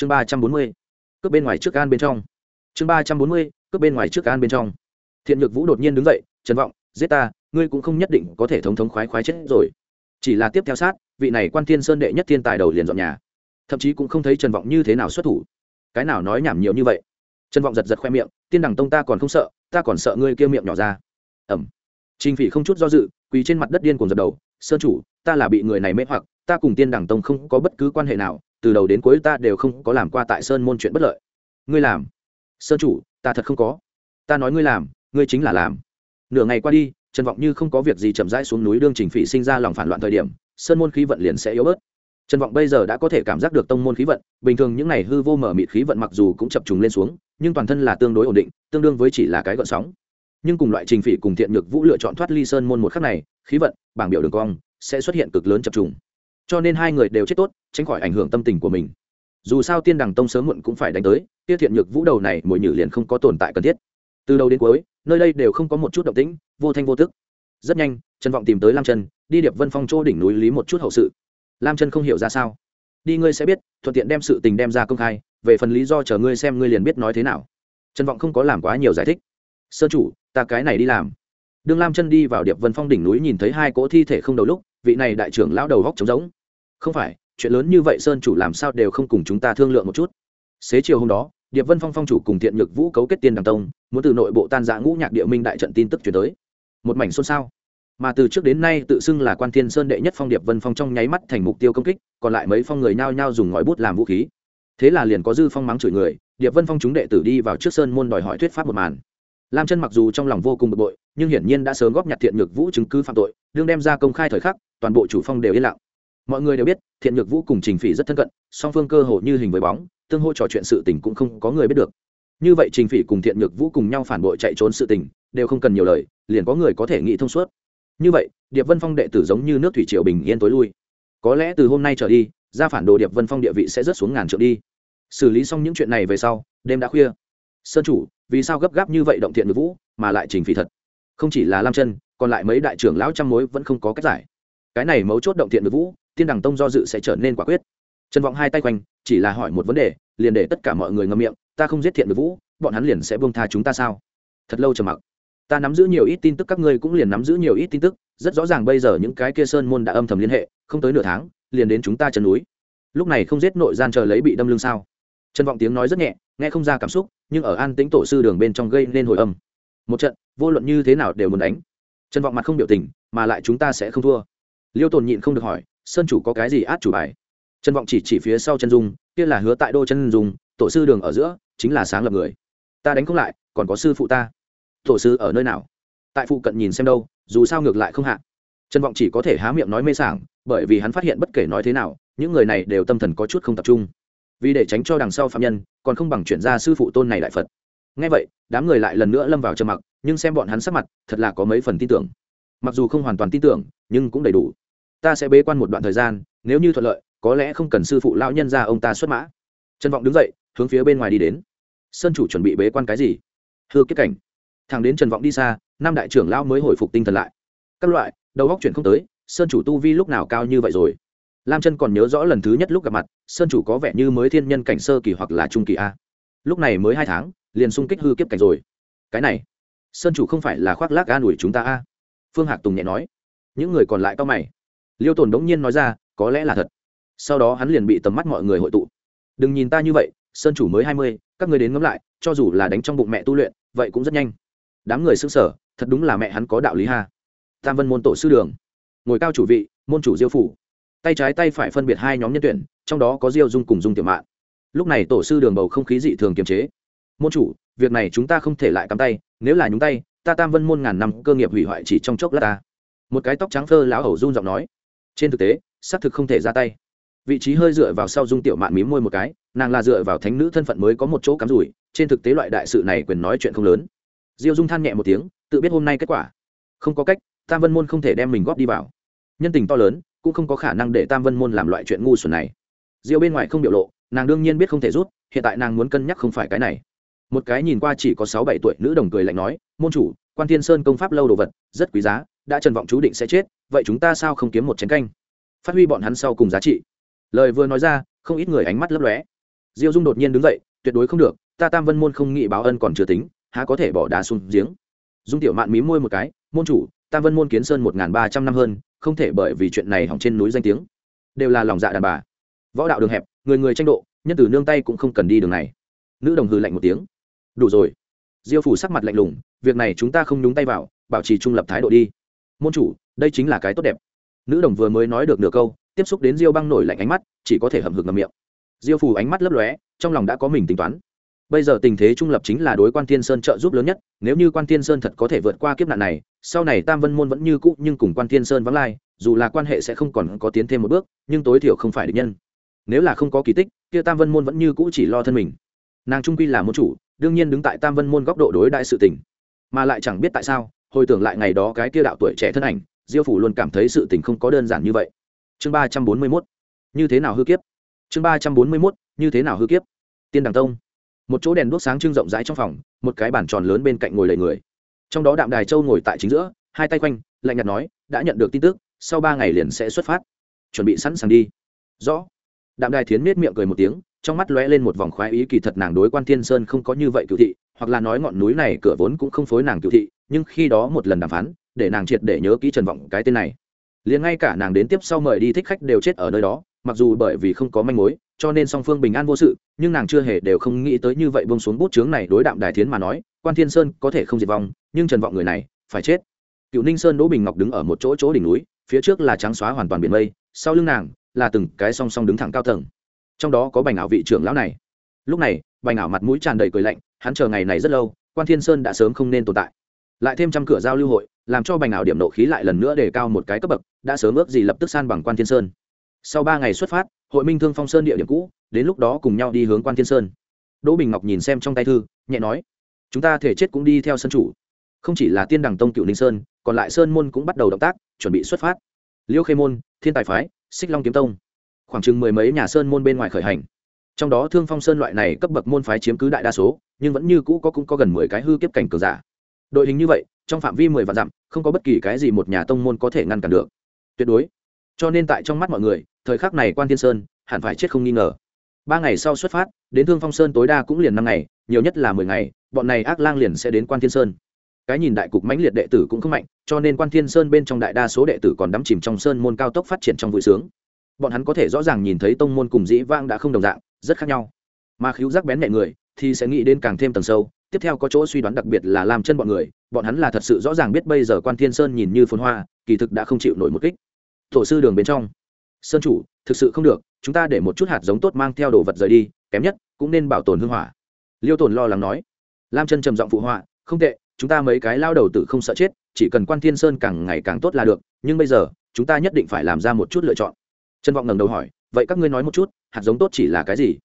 chương ba trăm bốn mươi, cướp bên ngoài trước gan bên trong. Chương ba trăm bốn mươi, cướp bên ngoài trước gan bên trong. Thiện nhược vũ đột nhiên đứng dậy, trần vọng, giết ta, ngươi cũng không nhất định có thể thống thống khoái khoái chết rồi. Chỉ là tiếp theo sát, vị này quan thiên sơn đệ nhất thiên tài đầu liền dọn nhà. Thậm chí cũng không thấy trần vọng như thế nào xuất thủ. Cái nào nói nhảm nhiều như vậy? Trần vọng giật giật khoe miệng, tiên đằng tông ta còn không sợ, ta còn sợ ngươi kia miệng nhỏ ra. Ẩm trình phỉ không chút do dự, quỳ trên mặt đất điên cùng dập đầu, sơn chủ, ta là bị người này mê hoặc, ta cùng tiên đằng tông không có bất cứ quan hệ nào từ đầu đến cuối ta đều không có làm qua tại sơn môn chuyện bất lợi. Ngươi làm. Sơn chủ, ta thật không có. Ta nói ngươi làm, ngươi chính là làm. Nửa ngày qua đi, trần vọng như không có việc gì chậm rãi xuống núi đương trình phỉ sinh ra lòng phản loạn thời điểm, sơn môn khí vận liền sẽ yếu bớt. Trần vọng bây giờ đã có thể cảm giác được tông môn khí vận, bình thường những n à y hư vô mở mịt khí vận mặc dù cũng chập trùng lên xuống, nhưng toàn thân là tương đối ổn định, tương đương với chỉ là cái gợn sóng. Nhưng cùng loại trình phỉ cùng thiện nhược vũ lựa chọn thoát ly sơn môn một khắc này, khí vận, bảng biểu đường cong, sẽ xuất hiện cực lớn chập trùng cho nên hai người đều chết tốt, tránh khỏi ảnh hưởng tâm tình của mình. Dù sao tiên đằng tông sớm muộn cũng phải đánh tới, tiết thiện nhược vũ đầu này mồi nhử liền không có tồn tại cần thiết. Từ đầu đến cuối, nơi đây đều không có một chút động tĩnh, vô thanh vô tức. Rất nhanh, trần vọng tìm tới lam chân đi điệp vân phong chỗ đỉnh núi lý một chút hậu sự. Lam chân không hiểu ra sao. Đi ngươi sẽ biết, thuận tiện đem sự tình đem ra công khai, về phần lý do chờ ngươi xem ngươi liền biết nói thế nào. Trần vọng không có làm quá nhiều giải thích. Sơ chủ, ta cái này đi làm. Đương lam chân đi vào điệp vân phong đỉnh núi nhìn thấy hai cỗ thi thể không đầu lúc, vị này đại trưởng lão đầu góc trống rỗng không phải, chuyện lớn như vậy sơn chủ làm sao đều không cùng chúng ta thương lượng một chút. Xế chiều hôm đó, điệp vân phong phong chủ cùng thiện nhược vũ cấu kết tiên đằng tông, muốn từ nội bộ tan giã ngũ nhạc địa minh đại trận tin tức chuyển tới. Một mảnh xôn xao. Mà từ trước đến nay tự xưng là quan thiên sơn đệ nhất phong điệp vân phong trong nháy mắt thành mục tiêu công kích, còn lại mấy phong người nhao nhao dùng ngòi bút làm vũ khí. Thế là liền có dư phong mắng chửi người, điệp vân phong chúng đệ tử đi vào trước sơn môn đòi hỏi thuyết pháp một màn. Lam chân mặc dù trong lòng vô cùng bực bội, nhưng hiển nhiên đã sớm góp nhặt thiện nhược vũ chứng cứ phạm tội, đương đem ra công khai thời khắc, toàn bộ chủ phong đều yên lặng mọi người đều biết, thiện nhược vũ cùng trình phỉ rất thân cận, song phương cơ hồ như hình với bóng, tương hỗ trò chuyện sự tình cũng không có người biết được. Như vậy trình phỉ cùng thiện nhược vũ cùng nhau phản bội chạy trốn sự tình, đều không cần nhiều lời, liền có người có thể nghĩ thông suốt. Như vậy, điệp vân phong đệ tử giống như nước thủy triều bình yên tối lui. Có lẽ từ hôm nay trở đi ra phản đồ điệp vân phong địa vị sẽ rớt xuống ngàn trượng đi. Xử lý xong những chuyện này về sau, đêm đã khuya. Sơn chủ, vì sao gấp gáp như vậy động thiện nhược vũ, mà lại trình phỉ thật? Không chỉ là lam chân, còn lại mấy đại trưởng lão trăm mối vẫn không có cách giải. Cái này mấu chốt động thiện nhược vũ tiên đằng tông do dự sẽ trở nên quả quyết. Trần vọng hai tay quanh, chỉ là hỏi một vấn đề, liền để tất cả mọi người ngâm miệng, ta không giết thiện được vũ, bọn hắn liền sẽ buông tha chúng ta sao? Thật lâu trầm mặc. Ta nắm giữ nhiều ít tin tức, các ngươi cũng liền nắm giữ nhiều ít tin tức, rất rõ ràng bây giờ những cái kia sơn môn đã âm thầm liên hệ, không tới nửa tháng, liền đến chúng ta chân núi. Lúc này không giết nội gian chờ lấy bị đâm lưng sao? Trần vọng tiếng nói rất nhẹ, nghe không ra cảm xúc, nhưng ở an tĩnh tổ sư đường bên trong gây nên hồi âm. Một trận, vô luận như thế nào đều muốn đánh. Trần vọng mặt không biểu tình, mà lại chúng ta sẽ không thua. Liêu tồn nhịn không được hỏi sơn chủ có cái gì át chủ bài? Trần vọng chỉ chỉ phía sau chân dung, kia là hứa tại đô chân dung, tổ sư đường ở giữa, chính là sáng lập người. Ta đánh không lại, còn có sư phụ ta. Tổ sư ở nơi nào? Tại phụ cận nhìn xem đâu, dù sao ngược lại không hạ. Trần vọng chỉ có thể há miệng nói mê sảng, bởi vì hắn phát hiện bất kể nói thế nào, những người này đều tâm thần có chút không tập trung. Vì để tránh cho đằng sau phạm nhân, còn không bằng chuyển ra sư phụ tôn này đại phật. Ngay vậy, đám người lại lần nữa lâm vào trầm mặc, nhưng xem bọn hắn sắc mặt, thật là có mấy phần tin tưởng. Mặc dù không hoàn toàn tin tưởng, nhưng cũng đầy đủ ta sẽ bế quan một đoạn thời gian, nếu như thuận lợi, có lẽ không cần sư phụ lão nhân ra ông ta xuất mã. Trần vọng đứng dậy, hướng phía bên ngoài đi đến. Sơn chủ chuẩn bị bế quan cái gì? Hư kiếp cảnh. Thằng đến trần vọng đi xa, năm đại trưởng lão mới hồi phục tinh thần lại. Các loại, đầu góc chuyển không tới, sơn chủ tu vi lúc nào cao như vậy rồi? Lam chân còn nhớ rõ lần thứ nhất lúc gặp mặt, sơn chủ có vẻ như mới thiên nhân cảnh sơ kỳ hoặc là trung kỳ a. Lúc này mới hai tháng, liền xung kích hư kiếp cảnh rồi. Cái này, sơn chủ không phải là khoác lác an ủi chúng ta a? Phương hạc tùng nhẹ nói. Những người còn lại cao mày liêu tồn đống nhiên nói ra, có lẽ là thật. Sau đó hắn liền bị tầm mắt mọi người hội tụ. Đừng nhìn ta như vậy, sơn chủ mới hai mươi, các người đến ngẫm lại, cho dù là đánh trong bụng mẹ tu luyện, vậy cũng rất nhanh. Đám người xứng sở thật đúng là mẹ hắn có đạo lý ha. Tam vân môn tổ sư đường. Ngồi cao chủ vị, môn chủ diêu phủ. Tay trái tay phải phân biệt hai nhóm nhân tuyển, trong đó có diêu dung cùng dung tiểu mạng lúc này tổ sư đường bầu không khí dị thường kiềm chế. Môn chủ, việc này chúng ta không thể lại cắm tay, nếu là nhúng tay, ta tam vân môn ngàn năm cơ nghiệp hủy hoại chỉ trong chốc lát ta. Một cái tóc trắng phơ lão hầu run giọng nói trên thực tế, xác thực không thể ra tay. Vị trí hơi dựa vào sau dung tiểu mạn mím môi một cái, nàng là dựa vào thánh nữ thân phận mới có một chỗ cắm rủi, trên thực tế loại đại sự này quyền nói chuyện không lớn. Diêu dung than nhẹ một tiếng, tự biết hôm nay kết quả. Không có cách, tam vân môn không thể đem mình góp đi vào. Nhân tình to lớn, cũng không có khả năng để tam vân môn làm loại chuyện ngu xuẩn này. Diêu bên ngoài không biểu lộ, nàng đương nhiên biết không thể rút, hiện tại nàng muốn cân nhắc không phải cái này. Một cái nhìn qua chỉ có sáu bảy tuổi nữ đồng cười lạnh nói, môn chủ, quan thiên sơn công pháp lâu đồ vật, rất quý giá, đã trần vọng chú định sẽ chết vậy chúng ta sao không kiếm một chén canh? Phát huy bọn hắn sau cùng giá trị. Lời vừa nói ra, không ít người ánh mắt lấp lóe. Diêu dung đột nhiên đứng dậy, tuyệt đối không được, ta tam vân môn không nghị báo ân còn chưa tính, há có thể bỏ đá xuống giếng. Dung tiểu mạn mí môi một cái, môn chủ, tam vân môn kiến sơn một n ba trăm năm hơn, không thể bởi vì chuyện này hỏng trên núi danh tiếng. Đều là lòng dạ đàn bà. Võ đạo đường hẹp, người người tranh độ, nhân từ nương tay cũng không cần đi đường này. Nữ đồng hư lạnh một tiếng. Đủ rồi. Diêu phủ sắc mặt lạnh lùng, việc này chúng ta không nhúng tay vào, bảo trì trung lập thái độ đi. Môn chủ đây chính là cái tốt đẹp. Nữ đồng vừa mới nói được nửa câu, tiếp xúc đến diêu băng nổi lạnh ánh mắt, chỉ có thể hầm hực ngầm miệng. Diêu phù ánh mắt lấp lóe, trong lòng đã có mình tính toán. Bây giờ tình thế trung lập chính là đối quan thiên sơn trợ giúp lớn nhất, nếu như quan thiên sơn thật có thể vượt qua kiếp nạn này, sau này tam vân môn vẫn như cũ nhưng cùng quan thiên sơn vắng lai, dù là quan hệ sẽ không còn có tiến thêm một bước, nhưng tối thiểu không phải địch nhân. Nếu là không có kỳ tích, kia tam vân môn vẫn như cũ chỉ lo thân mình. Nàng trung quy là môn chủ, đương nhiên đứng tại tam vân môn góc độ đối đại sự tình. Mà lại chẳng biết tại sao, hồi tưởng lại ngày đó cái kia đạo tuổi trẻ thân ảnh diêu phủ luôn cảm thấy sự tình không có đơn giản như vậy. Chương ba trăm bốn mươi mốt. Như thế nào hư kiếp? Chương ba trăm bốn mươi mốt, như thế nào hư kiếp? Tiên đằng tông. Một chỗ đèn đuốc sáng trưng rộng rãi trong phòng, một cái bàn tròn lớn bên cạnh ngồi lầy người. Trong đó đạm đài châu ngồi tại chính giữa, hai tay quanh, lạnh nhạt nói, đã nhận được tin tức, sau ba ngày liền sẽ xuất phát. Chuẩn bị sẵn sàng đi. Rõ. Đạm đài thiến nết miệng cười một tiếng, trong mắt lóe lên một vòng khoái ý kỳ thật nàng đối quan thiên sơn không có như vậy cựu thị, hoặc là nói ngọn núi này cửa vốn cũng không phối nàng cựu thị, nhưng khi đó một lần đàm phán để nàng triệt để nhớ kỹ trần vọng cái tên này. Liền ngay cả nàng đến tiếp sau mời đi thích khách đều chết ở nơi đó, mặc dù bởi vì không có manh mối, cho nên song phương bình an vô sự, nhưng nàng chưa hề đều không nghĩ tới như vậy bông xuống bút chướng này đối đạm đài thiến mà nói, quan thiên sơn có thể không diệt vong, nhưng trần vọng người này phải chết. Cựu ninh sơn, đỗ bình ngọc đứng ở một chỗ chỗ đỉnh núi, phía trước là trắng xóa hoàn toàn biển mây, sau lưng nàng là từng cái song song đứng thẳng cao tầng. Trong đó có bành ảo vị trưởng lão này. Lúc này, bành ảo mặt mũi tràn đầy cười lạnh, hắn chờ ngày này rất lâu, quan thiên sơn đã sớm không nên tồn tại lại thêm trăm cửa giao lưu hội, làm cho bành ảo điểm nộ khí lại lần nữa đề cao một cái cấp bậc, đã sớm ước gì lập tức san bằng quan thiên sơn. Sau ba ngày xuất phát, hội minh thương phong sơn địa điểm cũ, đến lúc đó cùng nhau đi hướng quan thiên sơn. Đỗ bình ngọc nhìn xem trong tay thư, nhẹ nói, chúng ta thể chết cũng đi theo sân chủ. Không chỉ là tiên đằng tông cựu ninh sơn, còn lại sơn môn cũng bắt đầu động tác, chuẩn bị xuất phát. Liêu khê môn, thiên tài phái, xích long kiếm tông. Khoảng chừng mười mấy nhà sơn môn bên ngoài khởi hành. Trong đó thương phong sơn loại này cấp bậc môn phái chiếm cứ đại đa số, nhưng vẫn như cũ có cũng có gần mười cái hư kiếp cảnh cường giả đội hình như vậy, trong phạm vi mười vạn dặm, không có bất kỳ cái gì một nhà tông môn có thể ngăn cản được. Tuyệt đối. Cho nên tại trong mắt mọi người, thời khắc này quan thiên sơn hẳn phải chết không nghi ngờ. Ba ngày sau xuất phát, đến thương phong sơn tối đa cũng liền năm ngày, nhiều nhất là mười ngày, bọn này ác lang liền sẽ đến quan thiên sơn. Cái nhìn đại cục mãnh liệt đệ tử cũng không mạnh, cho nên quan thiên sơn bên trong đại đa số đệ tử còn đắm chìm trong sơn môn cao tốc phát triển trong vui sướng. Bọn hắn có thể rõ ràng nhìn thấy tông môn cùng dĩ vang đã không đồng dạng, rất khác nhau. Mà khiếu giác bén nhẹ người, thì sẽ nghĩ đến càng thêm tầng sâu tiếp theo có chỗ suy đoán đặc biệt là làm chân bọn người, bọn hắn là thật sự rõ ràng biết bây giờ quan thiên sơn nhìn như phồn hoa, kỳ thực đã không chịu nổi một kích. Tổ sư đường bên trong. Sơn chủ, thực sự không được, chúng ta để một chút hạt giống tốt mang theo đồ vật rời đi, kém nhất, cũng nên bảo tồn hương hỏa. Liêu tồn lo lắng nói. Lam chân trầm giọng phụ họa, không tệ, chúng ta mấy cái lao đầu tử không sợ chết, chỉ cần quan thiên sơn càng ngày càng tốt là được, nhưng bây giờ, chúng ta nhất định phải làm ra một chút lựa chọn. Trân vọng ngẩng đầu hỏi, vậy các ngươi nói một chút, hạt giống tốt chỉ là cái gì?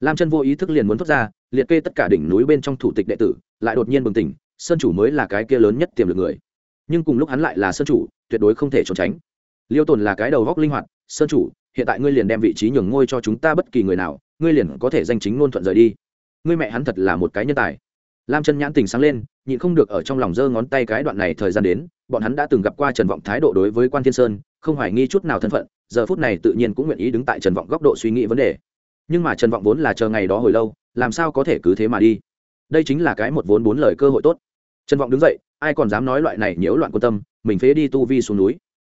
Lam chân vô ý thức liền muốn thoát ra liệt kê tất cả đỉnh núi bên trong thủ tịch đệ tử, lại đột nhiên bừng tỉnh, sơn chủ mới là cái kia lớn nhất tiềm lực người. Nhưng cùng lúc hắn lại là sơn chủ, tuyệt đối không thể trốn tránh. Liêu tồn là cái đầu góc linh hoạt, sơn chủ, hiện tại ngươi liền đem vị trí nhường ngôi cho chúng ta bất kỳ người nào, ngươi liền có thể danh chính ngôn thuận rời đi. Ngươi mẹ hắn thật là một cái nhân tài. Lam chân nhãn tình sáng lên, nhịn không được ở trong lòng giơ ngón tay cái đoạn này thời gian đến, bọn hắn đã từng gặp qua trần vọng thái độ đối với quan thiên sơn, không hoài nghi chút nào thân phận, giờ phút này tự nhiên cũng nguyện ý đứng tại trần vọng góc độ suy nghĩ vấn đề nhưng mà trần vọng vốn là chờ ngày đó hồi lâu, làm sao có thể cứ thế mà đi? Đây chính là cái một vốn bốn lời cơ hội tốt. Trần vọng đứng dậy, ai còn dám nói loại này nhiễu loạn quan tâm, mình phế đi tu vi xuống núi.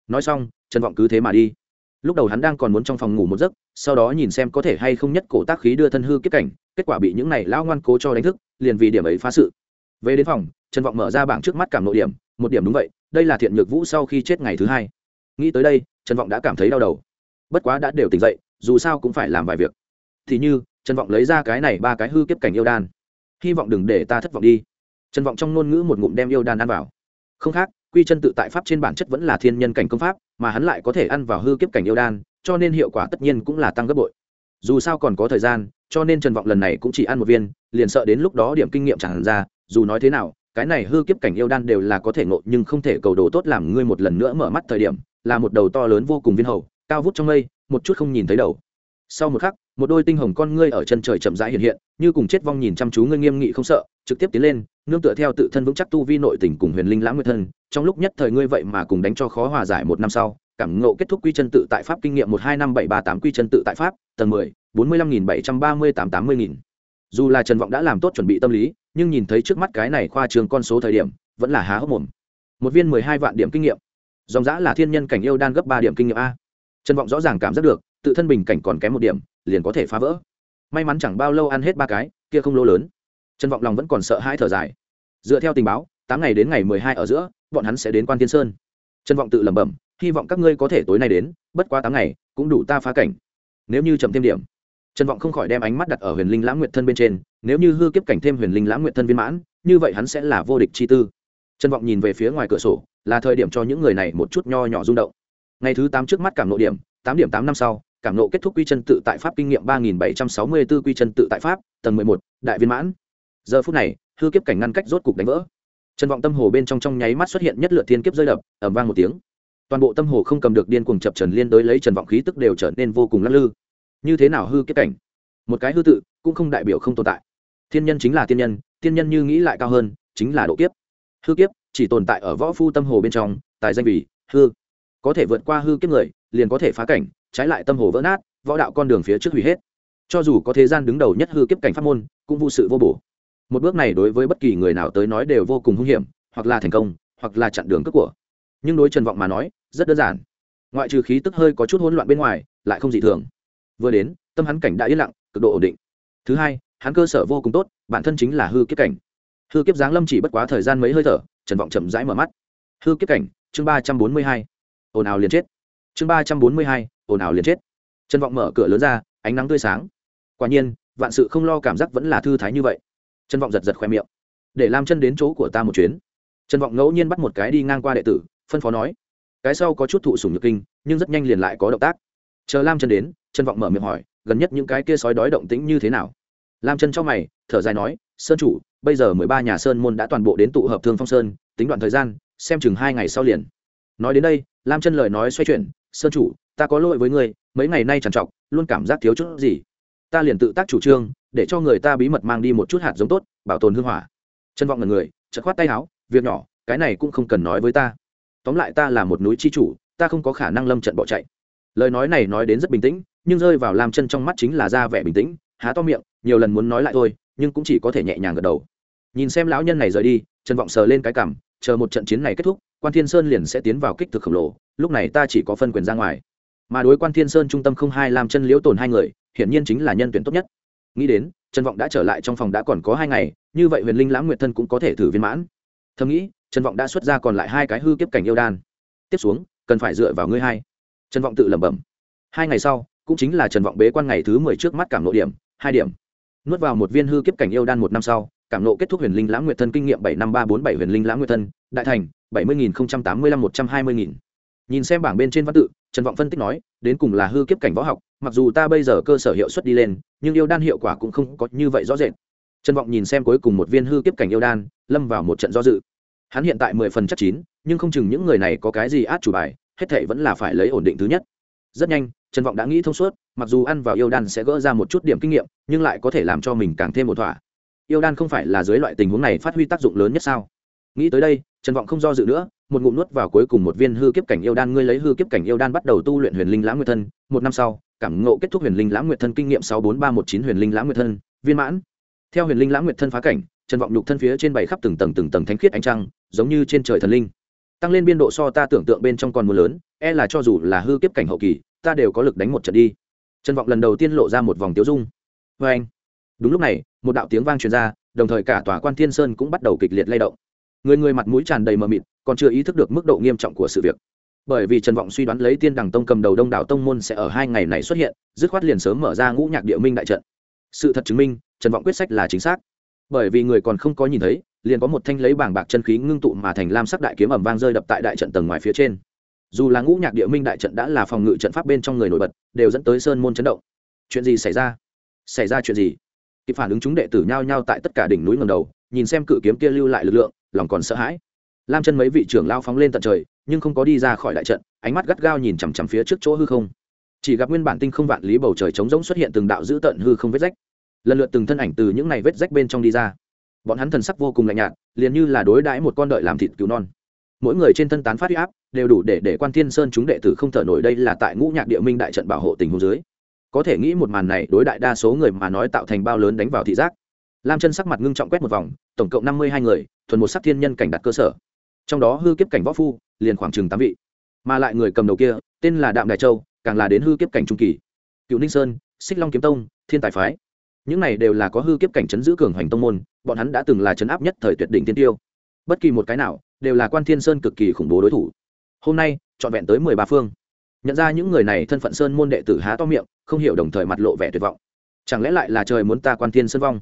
Nói xong, trần vọng cứ thế mà đi. Lúc đầu hắn đang còn muốn trong phòng ngủ một giấc, sau đó nhìn xem có thể hay không nhất cổ tác khí đưa thân hư kết cảnh, kết quả bị những này lão ngoan cố cho đánh thức, liền vì điểm ấy phá sự. Về đến phòng, trần vọng mở ra bảng trước mắt cảm nội điểm, một điểm đúng vậy, đây là thiện nhược vũ sau khi chết ngày thứ hai. Nghĩ tới đây, trần vọng đã cảm thấy đau đầu. Bất quá đã đều tỉnh dậy, dù sao cũng phải làm vài việc thì như, trần vọng lấy ra cái này ba cái hư kiếp cảnh yêu đan. Hy vọng đừng để ta thất vọng đi. Trần vọng trong ngôn ngữ một ngụm đem yêu đan ăn vào. Không khác, quy chân tự tại pháp trên bản chất vẫn là thiên nhân cảnh công pháp, mà hắn lại có thể ăn vào hư kiếp cảnh yêu đan, cho nên hiệu quả tất nhiên cũng là tăng gấp bội. Dù sao còn có thời gian, cho nên trần vọng lần này cũng chỉ ăn một viên, liền sợ đến lúc đó điểm kinh nghiệm chẳng ra, dù nói thế nào, cái này hư kiếp cảnh yêu đan đều là có thể ngộ, nhưng không thể cầu đồ tốt làm ngươi một lần nữa mở mắt thời điểm, là một đầu to lớn vô cùng viên hầu, cao vút trong mây, một chút không nhìn thấy đầu. Sau một khắc một đôi tinh hồng con ngươi ở chân trời chậm rãi hiện hiện, như cùng chết vong nhìn chăm chú ngươi nghiêm nghị không sợ, trực tiếp tiến lên, nương tựa theo tự thân vững chắc tu vi nội tình cùng huyền linh lãng nguyên thân, trong lúc nhất thời ngươi vậy mà cùng đánh cho khó hòa giải một năm sau, cảm ngộ kết thúc quy chân tự tại pháp kinh nghiệm một hai năm bảy ba tám quy chân tự tại pháp, tầng mười, bốn mươi lăm nghìn bảy trăm ba mươi tám tám mươi nghìn. Dù là trần vọng đã làm tốt chuẩn bị tâm lý, nhưng nhìn thấy trước mắt cái này khoa trường con số thời điểm, vẫn là há hốc mồm. Một viên mười hai vạn điểm kinh nghiệm. Dòng giã là thiên nhân cảnh yêu đan gấp ba điểm kinh nghiệm a. Trần vọng rõ ràng cảm giác được, tự thân bình cảnh còn kém một điểm liền có thể phá vỡ. May mắn chẳng bao lâu ăn hết ba cái, kia không lô lớn. Trần vọng lòng vẫn còn sợ hãi thở dài. Dựa theo tình báo, tám ngày đến ngày mười hai ở giữa, bọn hắn sẽ đến quan tiên sơn. Trần vọng tự lẩm bẩm, hy vọng các ngươi có thể tối nay đến, bất quá tám ngày, cũng đủ ta phá cảnh. Nếu như chậm thêm điểm. Trần vọng không khỏi đem ánh mắt đặt ở huyền linh lãng Nguyện thân bên trên, nếu như hư kiếp cảnh thêm huyền linh lãng Nguyện thân viên mãn, như vậy hắn sẽ là vô địch chi tư. Trần vọng nhìn về phía ngoài cửa sổ, là thời điểm cho những người này một chút nho nhỏ rung động. Ngày thứ tám trước mắt cảm nội điểm, tám điểm tám năm sau cảm nộ kết thúc quy chân tự tại pháp kinh nghiệm ba nghìn bảy trăm sáu mươi b ố quy chân tự tại pháp, tầng mười một, đại viên mãn. Giờ phút này, hư kiếp cảnh ngăn cách rốt cục đánh vỡ. Trần vọng tâm hồ bên trong trong nháy mắt xuất hiện nhất lượt thiên kiếp rơi đập, ầm vang một tiếng. Toàn bộ tâm hồ không cầm được điên cuồng chập trần liên đối lấy trần vọng khí tức đều trở nên vô cùng lắc lư. Như thế nào hư kiếp cảnh? Một cái hư tự, cũng không đại biểu không tồn tại. Thiên nhân chính là tiên nhân tiên nhân như nghĩ lại cao hơn, chính là độ kiếp. Hư kiếp, chỉ tồn tại ở võ phu tâm hồ bên trong, tài danh vì hư. Có thể vượt qua hư kiếp người, liền có thể phá cảnh trái lại tâm hồ vỡ nát, võ đạo con đường phía trước hủy hết. Cho dù có thế gian đứng đầu nhất hư kiếp cảnh pháp môn, cũng vô sự vô bổ. Một bước này đối với bất kỳ người nào tới nói đều vô cùng hung hiểm, hoặc là thành công, hoặc là chặn đường cướp của. Nhưng đối trần vọng mà nói, rất đơn giản. Ngoại trừ khí tức hơi có chút hỗn loạn bên ngoài, lại không dị thường. Vừa đến, tâm hắn cảnh đã yên lặng, cực độ ổn định. Thứ hai, hắn cơ sở vô cùng tốt, bản thân chính là hư kiếp cảnh. Hư kiếp giáng lâm chỉ bất quá thời gian mấy hơi thở, trần vọng chậm rãi mở mắt. Hư kiếp cảnh, chương ba trăm bốn mươi hai. Ồn ào liền chết. Chương ba trăm bốn mươi hai ồn ào liền chết. Trần vọng mở cửa lớn ra, ánh nắng tươi sáng. Quả nhiên, vạn sự không lo cảm giác vẫn là thư thái như vậy. Trần vọng giật giật khoe miệng. Để làm chân đến chỗ của ta một chuyến. Trần vọng ngẫu nhiên bắt một cái đi ngang qua đệ tử, phân phó nói. Cái sau có chút thụ sùng nhược kinh, nhưng rất nhanh liền lại có động tác. Chờ lam chân đến trần vọng mở miệng hỏi, gần nhất những cái kia sói đói động tĩnh như thế nào? Lam chân cho mày, thở dài nói, sơn chủ, bây giờ mười ba nhà sơn môn đã toàn bộ đến tụ hợp thương phong sơn, tính đoạn thời gian, xem chừng hai ngày sau liền. Nói đến đây, lam chân lời nói xoay chuyển, sơn chủ ta có lỗi với ngươi, mấy ngày nay trằn trọc, luôn cảm giác thiếu chút gì. Ta liền tự tác chủ trương, để cho người ta bí mật mang đi một chút hạt giống tốt, bảo tồn hương hỏa. Chân vọng ngần người, chợt khoát tay áo, việc nhỏ, cái này cũng không cần nói với ta. Tóm lại ta là một núi chi chủ, ta không có khả năng lâm trận bỏ chạy. Lời nói này nói đến rất bình tĩnh, nhưng rơi vào làm chân trong mắt chính là ra vẻ bình tĩnh, há to miệng, nhiều lần muốn nói lại thôi, nhưng cũng chỉ có thể nhẹ nhàng gật đầu. Nhìn xem lão nhân này rời đi, trần vọng sờ lên cái cảm, chờ một trận chiến này kết thúc, quan thiên sơn liền sẽ tiến vào kích thực khổng lồ, lúc này ta chỉ có phân quyền ra ngoài mà đối quan thiên sơn trung tâm không hai làm chân liễu tổn hai người, hiển nhiên chính là nhân tuyển tốt nhất. Nghĩ đến, trần vọng đã trở lại trong phòng đã còn có hai ngày, như vậy huyền linh lãng nguyệt thân cũng có thể thử viên mãn. Thầm nghĩ, trần vọng đã xuất ra còn lại hai cái hư kiếp cảnh yêu đan. Tiếp xuống, cần phải dựa vào ngươi hai. Trần vọng tự lẩm bẩm. Hai ngày sau, cũng chính là trần vọng bế quan ngày thứ mười trước mắt cảm nộ điểm, hai điểm. Nuốt vào một viên hư kiếp cảnh yêu đan một năm sau, cảm nộ kết thúc huyền linh lãng nguyệt thân kinh nghiệm bảy năm ba bốn bảy huyền linh lãng nguyệt thân, đại thành bảy mươi nghìn tám mươi lăm một trăm hai mươi nghìn. Nhìn xem bảng bên trên văn tự trần vọng phân tích nói, đến cùng là hư kiếp cảnh võ học, mặc dù ta bây giờ cơ sở hiệu suất đi lên, nhưng yêu đan hiệu quả cũng không có như vậy rõ rệt. Trần vọng nhìn xem cuối cùng một viên hư kiếp cảnh yêu đan, lâm vào một trận do dự. Hắn hiện tại mười phần chắc chín, nhưng không chừng những người này có cái gì át chủ bài, hết thệ vẫn là phải lấy ổn định thứ nhất. Rất nhanh, trần vọng đã nghĩ thông suốt, mặc dù ăn vào yêu đan sẽ gỡ ra một chút điểm kinh nghiệm, nhưng lại có thể làm cho mình càng thêm một thỏa. Yêu đan không phải là dưới loại tình huống này phát huy tác dụng lớn nhất sao? Nghĩ tới đây trần vọng không do dự nữa, một ngụm nuốt vào cuối cùng một viên hư kiếp cảnh yêu đan. Ngươi lấy hư kiếp cảnh yêu đan bắt đầu tu luyện huyền linh lãng nguyệt thân. Một năm sau, cảm ngộ kết thúc huyền linh lãng nguyệt thân kinh nghiệm sáu bốn ba một chín huyền linh lãng nguyệt thân. Viên mãn. Theo huyền linh lãng nguyệt thân phá cảnh, trần vọng nhục thân phía trên bảy khắp từng tầng từng tầng thánh khiết ánh trăng, giống như trên trời thần linh. Tăng lên biên độ so ta tưởng tượng bên trong còn mưa lớn e là cho dù là hư kiếp cảnh hậu kỳ, ta đều có lực đánh một trận đi. Trần vọng lần đầu tiên lộ ra một vòng tiếu dung. Vê anh đúng lúc này, một đạo tiếng vang truyền ra, đồng thời cả tòa quan thiên sơn cũng bắt đầu kịch liệt lay động người người mặt mũi tràn đầy mờ mịt, còn chưa ý thức được mức độ nghiêm trọng của sự việc. Bởi vì trần vọng suy đoán lấy tiên đằng tông cầm đầu đông đảo tông môn sẽ ở hai ngày này xuất hiện, dứt khoát liền sớm mở ra ngũ nhạc địa minh đại trận. Sự thật chứng minh, trần vọng quyết sách là chính xác. Bởi vì người còn không có nhìn thấy, liền có một thanh lấy bảng bạc chân khí ngưng tụ mà thành lam sắc đại kiếm ẩm vang rơi đập tại đại trận tầng ngoài phía trên. Dù là ngũ nhạc địa minh đại trận đã là phòng ngự trận pháp bên trong người nổi bật, đều dẫn tới sơn môn chấn động. Chuyện gì xảy ra? Xảy ra chuyện gì? Kịp phản ứng chúng đệ tử nhao nhao tại tất cả đỉnh núi ngầm đầu, nhìn xem cự kiếm kia lưu lại lực lượng lòng còn sợ hãi. Lam chân mấy vị trưởng lao phóng lên tận trời, nhưng không có đi ra khỏi đại trận, ánh mắt gắt gao nhìn chằm chằm phía trước chỗ hư không. Chỉ gặp nguyên bản tinh không vạn lý bầu trời trống rỗng xuất hiện từng đạo dữ tận hư không vết rách. Lần lượt từng thân ảnh từ những này vết rách bên trong đi ra. Bọn hắn thần sắc vô cùng lạnh nhạt, liền như là đối đãi một con đợi làm thịt cứu non. Mỗi người trên thân tán phát huy áp, đều đủ để để quan thiên sơn chúng đệ tử không thở nổi đây là tại ngũ nhạc địa minh đại trận bảo hộ tình hồ dưới. Có thể nghĩ một màn này đối đại đa số người mà nói tạo thành bao lớn đánh vào thị giác lam chân sắc mặt ngưng trọng quét một vòng, tổng cộng năm mươi hai người, thuần một sắc thiên nhân cảnh đặt cơ sở. Trong đó hư kiếp cảnh võ phu, liền khoảng chừng tám vị. Mà lại người cầm đầu kia, tên là đạm đại châu, càng là đến hư kiếp cảnh trung kỳ. Cựu ninh sơn, xích long kiếm tông, thiên tài phái. Những này đều là có hư kiếp cảnh chấn giữ cường hoành tông môn, bọn hắn đã từng là chấn áp nhất thời tuyệt đỉnh tiên tiêu. Bất kỳ một cái nào, đều là quan thiên sơn cực kỳ khủng bố đối thủ. Hôm nay, trọn vẹn tới mười ba phương. Nhận ra những người này thân phận sơn môn đệ tử há to miệng, không hiểu đồng thời mặt lộ vẻ tuyệt vọng. Chẳng lẽ lại là trời muốn ta quan thiên sơn vong?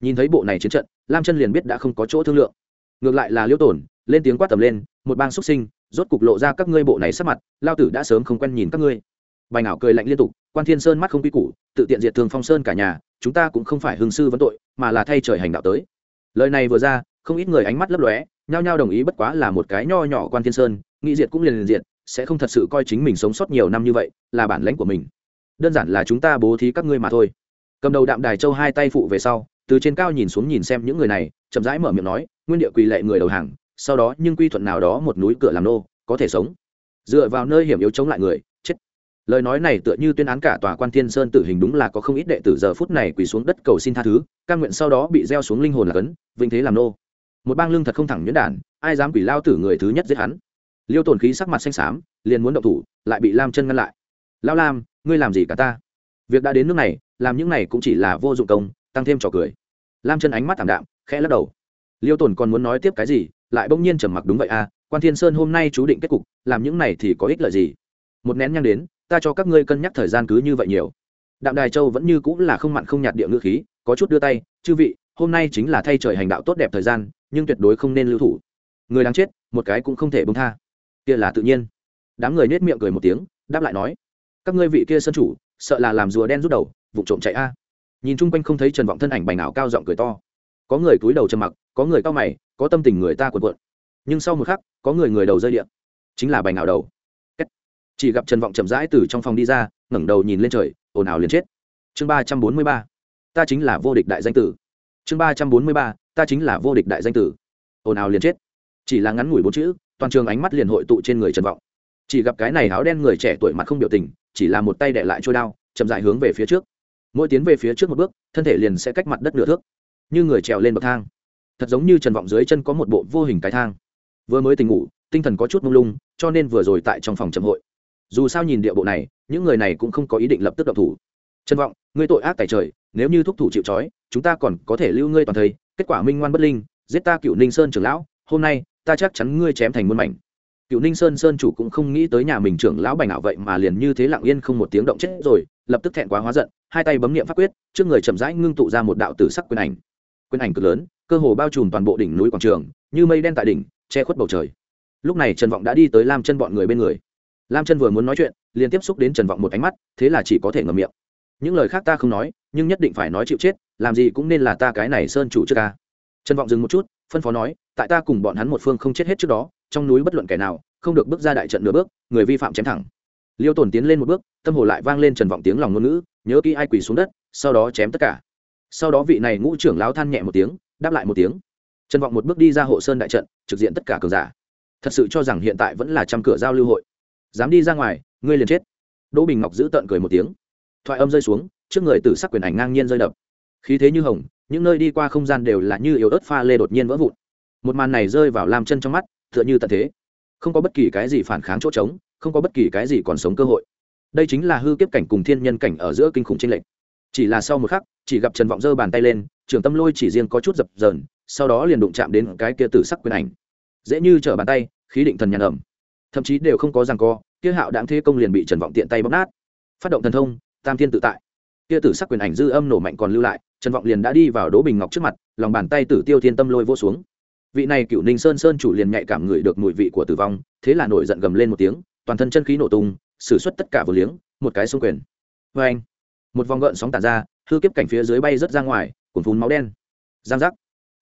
Nhìn thấy bộ này chiến trận, lam chân liền biết đã không có chỗ thương lượng. Ngược lại là liêu tổn, lên tiếng quát tầm lên, một bang xuất sinh, rốt cục lộ ra các ngươi bộ này sắp mặt, lao tử đã sớm không quen nhìn các ngươi. Bài ngảo cười lạnh liên tục, quan thiên sơn mắt không quy củ, tự tiện diệt thường phong sơn cả nhà, chúng ta cũng không phải hương sư vấn tội, mà là thay trời hành đạo tới. Lời này vừa ra, không ít người ánh mắt lấp lóe, nhao nhao đồng ý bất quá là một cái nho nhỏ quan thiên sơn, nghĩ diệt cũng liền liền diệt, sẽ không thật sự coi chính mình sống sót nhiều năm như vậy, là bản lãnh của mình. Đơn giản là chúng ta bố thí các ngươi mà thôi. Cầm đầu đạm đài châu hai tay phụ về sau từ trên cao nhìn xuống nhìn xem những người này, chậm rãi mở miệng nói, nguyên địa quỳ lệ người đầu hàng, sau đó nhưng quy thuận nào đó một núi cửa làm nô, có thể sống. Dựa vào nơi hiểm yếu chống lại người, chết. Lời nói này tựa như tuyên án cả tòa quan thiên sơn tử hình đúng là có không ít đệ tử giờ phút này quỳ xuống đất cầu xin tha thứ căn nguyện sau đó bị gieo xuống linh hồn là cấn vinh thế làm nô. Một bang lương thật không thẳng nhuyễn đản, ai dám quỷ lao tử người thứ nhất giết hắn? Liêu tồn khí sắc mặt xanh xám, liền muốn động thủ, lại bị lam chân ngăn lại. Lao lam, ngươi làm gì cả ta? Việc đã đến nước này, làm những này cũng chỉ là vô dụng công tăng thêm trò cười. Lam chân ánh mắt thảm đạm, khẽ lắc đầu. Liêu tồn còn muốn nói tiếp cái gì, lại bỗng nhiên trầm mặc đúng vậy à quan thiên sơn hôm nay chú định kết cục, làm những này thì có ích lợi gì? Một nén nhang đến, ta cho các ngươi cân nhắc thời gian cứ như vậy nhiều. Đạm đài châu vẫn như cũng là không mặn không nhạt địa ngữ khí, có chút đưa tay, chư vị, hôm nay chính là thay trời hành đạo tốt đẹp thời gian, nhưng tuyệt đối không nên lưu thủ. Người đáng chết, một cái cũng không thể bông tha. Kia là tự nhiên. Đám người nết miệng cười một tiếng, đáp lại nói, các ngươi vị kia sân chủ, sợ là làm rùa đen rút đầu vụ trộm chạy a nhìn chung quanh không thấy trần vọng thân ảnh bành ảo cao giọng cười to. Có người cúi đầu trầm mặc, có người cao mày, có tâm tình người ta cuộn cuộn. Nhưng sau một khắc, có người người đầu rơi điện. Chính là bành ảo đầu. Chỉ gặp trần vọng chậm rãi từ trong phòng đi ra, ngẩng đầu nhìn lên trời, ồn ào liền chết. Chương ba trăm bốn mươi ba. Ta chính là vô địch đại danh tử. Chương ba trăm bốn mươi ba. Ta chính là vô địch đại danh tử. Ồn ào liền chết. Chỉ là ngắn ngủi bốn chữ, toàn trường ánh mắt liền hội tụ trên người trần vọng. Chỉ gặp cái này áo đen người trẻ tuổi mặt không biểu tình, chỉ là một tay đệ lại trôi đao, chậm dại hướng về phía trước mỗi tiến về phía trước một bước, thân thể liền sẽ cách mặt đất nửa thước. Như người trèo lên bậc thang. Thật giống như trần vọng dưới chân có một bộ vô hình cái thang. Vừa mới tỉnh ngủ, tinh thần có chút mông lung, cho nên vừa rồi tại trong phòng chậm hội. Dù sao nhìn địa bộ này, những người này cũng không có ý định lập tức độc thủ. Trần vọng, ngươi tội ác tại trời, nếu như thúc thủ chịu trói, chúng ta còn có thể lưu ngươi toàn thây kết quả minh ngoan bất linh, giết ta cựu ninh sơn trưởng lão, hôm nay, ta chắc chắn ngươi chém thành muôn mảnh cựu ninh sơn sơn chủ cũng không nghĩ tới nhà mình trưởng lão bành ảo vậy mà liền như thế lặng yên không một tiếng động chết rồi, lập tức thẹn quá hóa giận, hai tay bấm nghiệm pháp quyết, trước người chậm rãi ngưng tụ ra một đạo tử sắc quyền ảnh. Quyền ảnh cực lớn, cơ hồ bao trùm toàn bộ đỉnh núi quảng trường, như mây đen tại đỉnh, che khuất bầu trời. Lúc này trần vọng đã đi tới lam chân bọn người bên người. Lam chân vừa muốn nói chuyện, liền tiếp xúc đến trần vọng một ánh mắt, thế là chỉ có thể ngậm miệng. Những lời khác ta không nói, nhưng nhất định phải nói chịu chết, làm gì cũng nên là ta cái này sơn chủ trước ca trần vọng dừng một chút, phân phó nói, tại ta cùng bọn hắn một phương không chết hết trước đó trong núi bất luận kẻ nào, không được bước ra đại trận nửa bước, người vi phạm chém thẳng. Liêu tổn tiến lên một bước, tâm hồ lại vang lên trần vọng tiếng lòng ngôn ngữ, nhớ kỹ ai quỳ xuống đất, sau đó chém tất cả. Sau đó vị này ngũ trưởng lão than nhẹ một tiếng, đáp lại một tiếng. Trần vọng một bước đi ra hộ sơn đại trận, trực diện tất cả cường giả. Thật sự cho rằng hiện tại vẫn là trăm cửa giao lưu hội. Dám đi ra ngoài, ngươi liền chết. Đỗ bình ngọc giữ tợn cười một tiếng. Thoại âm rơi xuống, trước người tử sắc quyền ảnh ngang nhiên rơi đập. Khí thế như hồng, những nơi đi qua không gian đều là như yếu ớt pha lê đột nhiên vỡ vụn. Một màn này rơi vào lam chân trong mắt tựa như tận thế. Không có bất kỳ cái gì phản kháng chỗ trống, không có bất kỳ cái gì còn sống cơ hội. Đây chính là hư kiếp cảnh cùng thiên nhân cảnh ở giữa kinh khủng tranh lệch. Chỉ là sau một khắc, chỉ gặp trần vọng giơ bàn tay lên, trường tâm lôi chỉ riêng có chút dập dờn, sau đó liền đụng chạm đến cái kia tử sắc quyền ảnh. Dễ như trở bàn tay, khí định thần nhàn ẩm. Thậm chí đều không có rằng co, kia hạo đáng thế công liền bị trần vọng tiện tay bóc nát. Phát động thần thông, tam thiên tự tại. Kia tử sắc quyền ảnh dư âm nổ mạnh còn lưu lại, trần vọng liền đã đi vào đỗ bình ngọc trước mặt, lòng bàn tay tử tiêu thiên tâm lôi vô xuống vị này cựu ninh sơn sơn chủ liền nhạy cảm ngửi được mùi vị của tử vong, thế là nổi giận gầm lên một tiếng, toàn thân chân khí nổ tung xử suất tất cả vừa liếng, một cái xung quyền. Vê anh, một vòng gợn sóng tàn ra, hư kiếp cảnh phía dưới bay rớt ra ngoài, cuồn phun máu đen. Giang giác.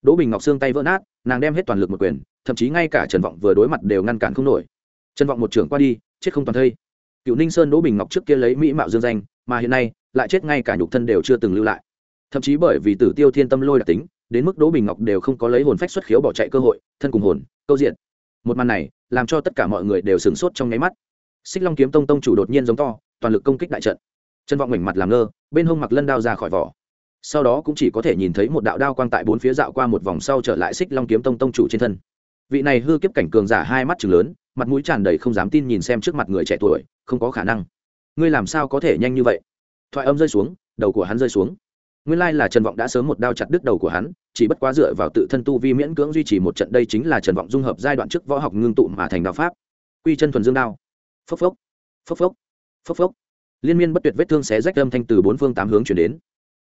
Đỗ bình ngọc xương tay vỡ nát, nàng đem hết toàn lực một quyền, thậm chí ngay cả trần vọng vừa đối mặt đều ngăn cản không nổi. Trần vọng một trưởng qua đi, chết không toàn thây. Cựu ninh sơn đỗ bình ngọc trước kia lấy mỹ mạo dương danh, mà hiện nay, lại chết ngay cả nhục thân đều chưa từng lưu lại. Thậm chí bởi vì tử tiêu thiên tâm lôi đặc tính đến mức đỗ bình ngọc đều không có lấy hồn phách xuất khiếu bỏ chạy cơ hội, thân cùng hồn, câu diện. Một màn này, làm cho tất cả mọi người đều sửng sốt trong nháy mắt. Xích long kiếm tông tông chủ đột nhiên giống to, toàn lực công kích đại trận. Chân vọng mảnh mặt làm ngơ, bên hông mặc lân đao ra khỏi vỏ. Sau đó cũng chỉ có thể nhìn thấy một đạo đao quang tại bốn phía dạo qua một vòng sau trở lại xích long kiếm tông tông chủ trên thân. Vị này hư kiếp cảnh cường giả hai mắt chừng lớn, mặt mũi tràn đầy không dám tin nhìn xem trước mặt người trẻ tuổi, không có khả năng. Ngươi làm sao có thể nhanh như vậy? Thoại âm rơi xuống, đầu của hắn rơi xuống nguyên lai là trần vọng đã sớm một đao chặt đứt đầu của hắn, chỉ bất quá dựa vào tự thân tu vi miễn cưỡng duy trì một trận đây chính là trần vọng dung hợp giai đoạn trước võ học ngưng tụ mà thành đạo pháp. Quy chân thuần dương đao. Phốc phốc. Phốc phốc. Phốc phốc. Liên miên bất tuyệt vết thương xé rách âm thanh từ bốn phương tám hướng chuyển đến.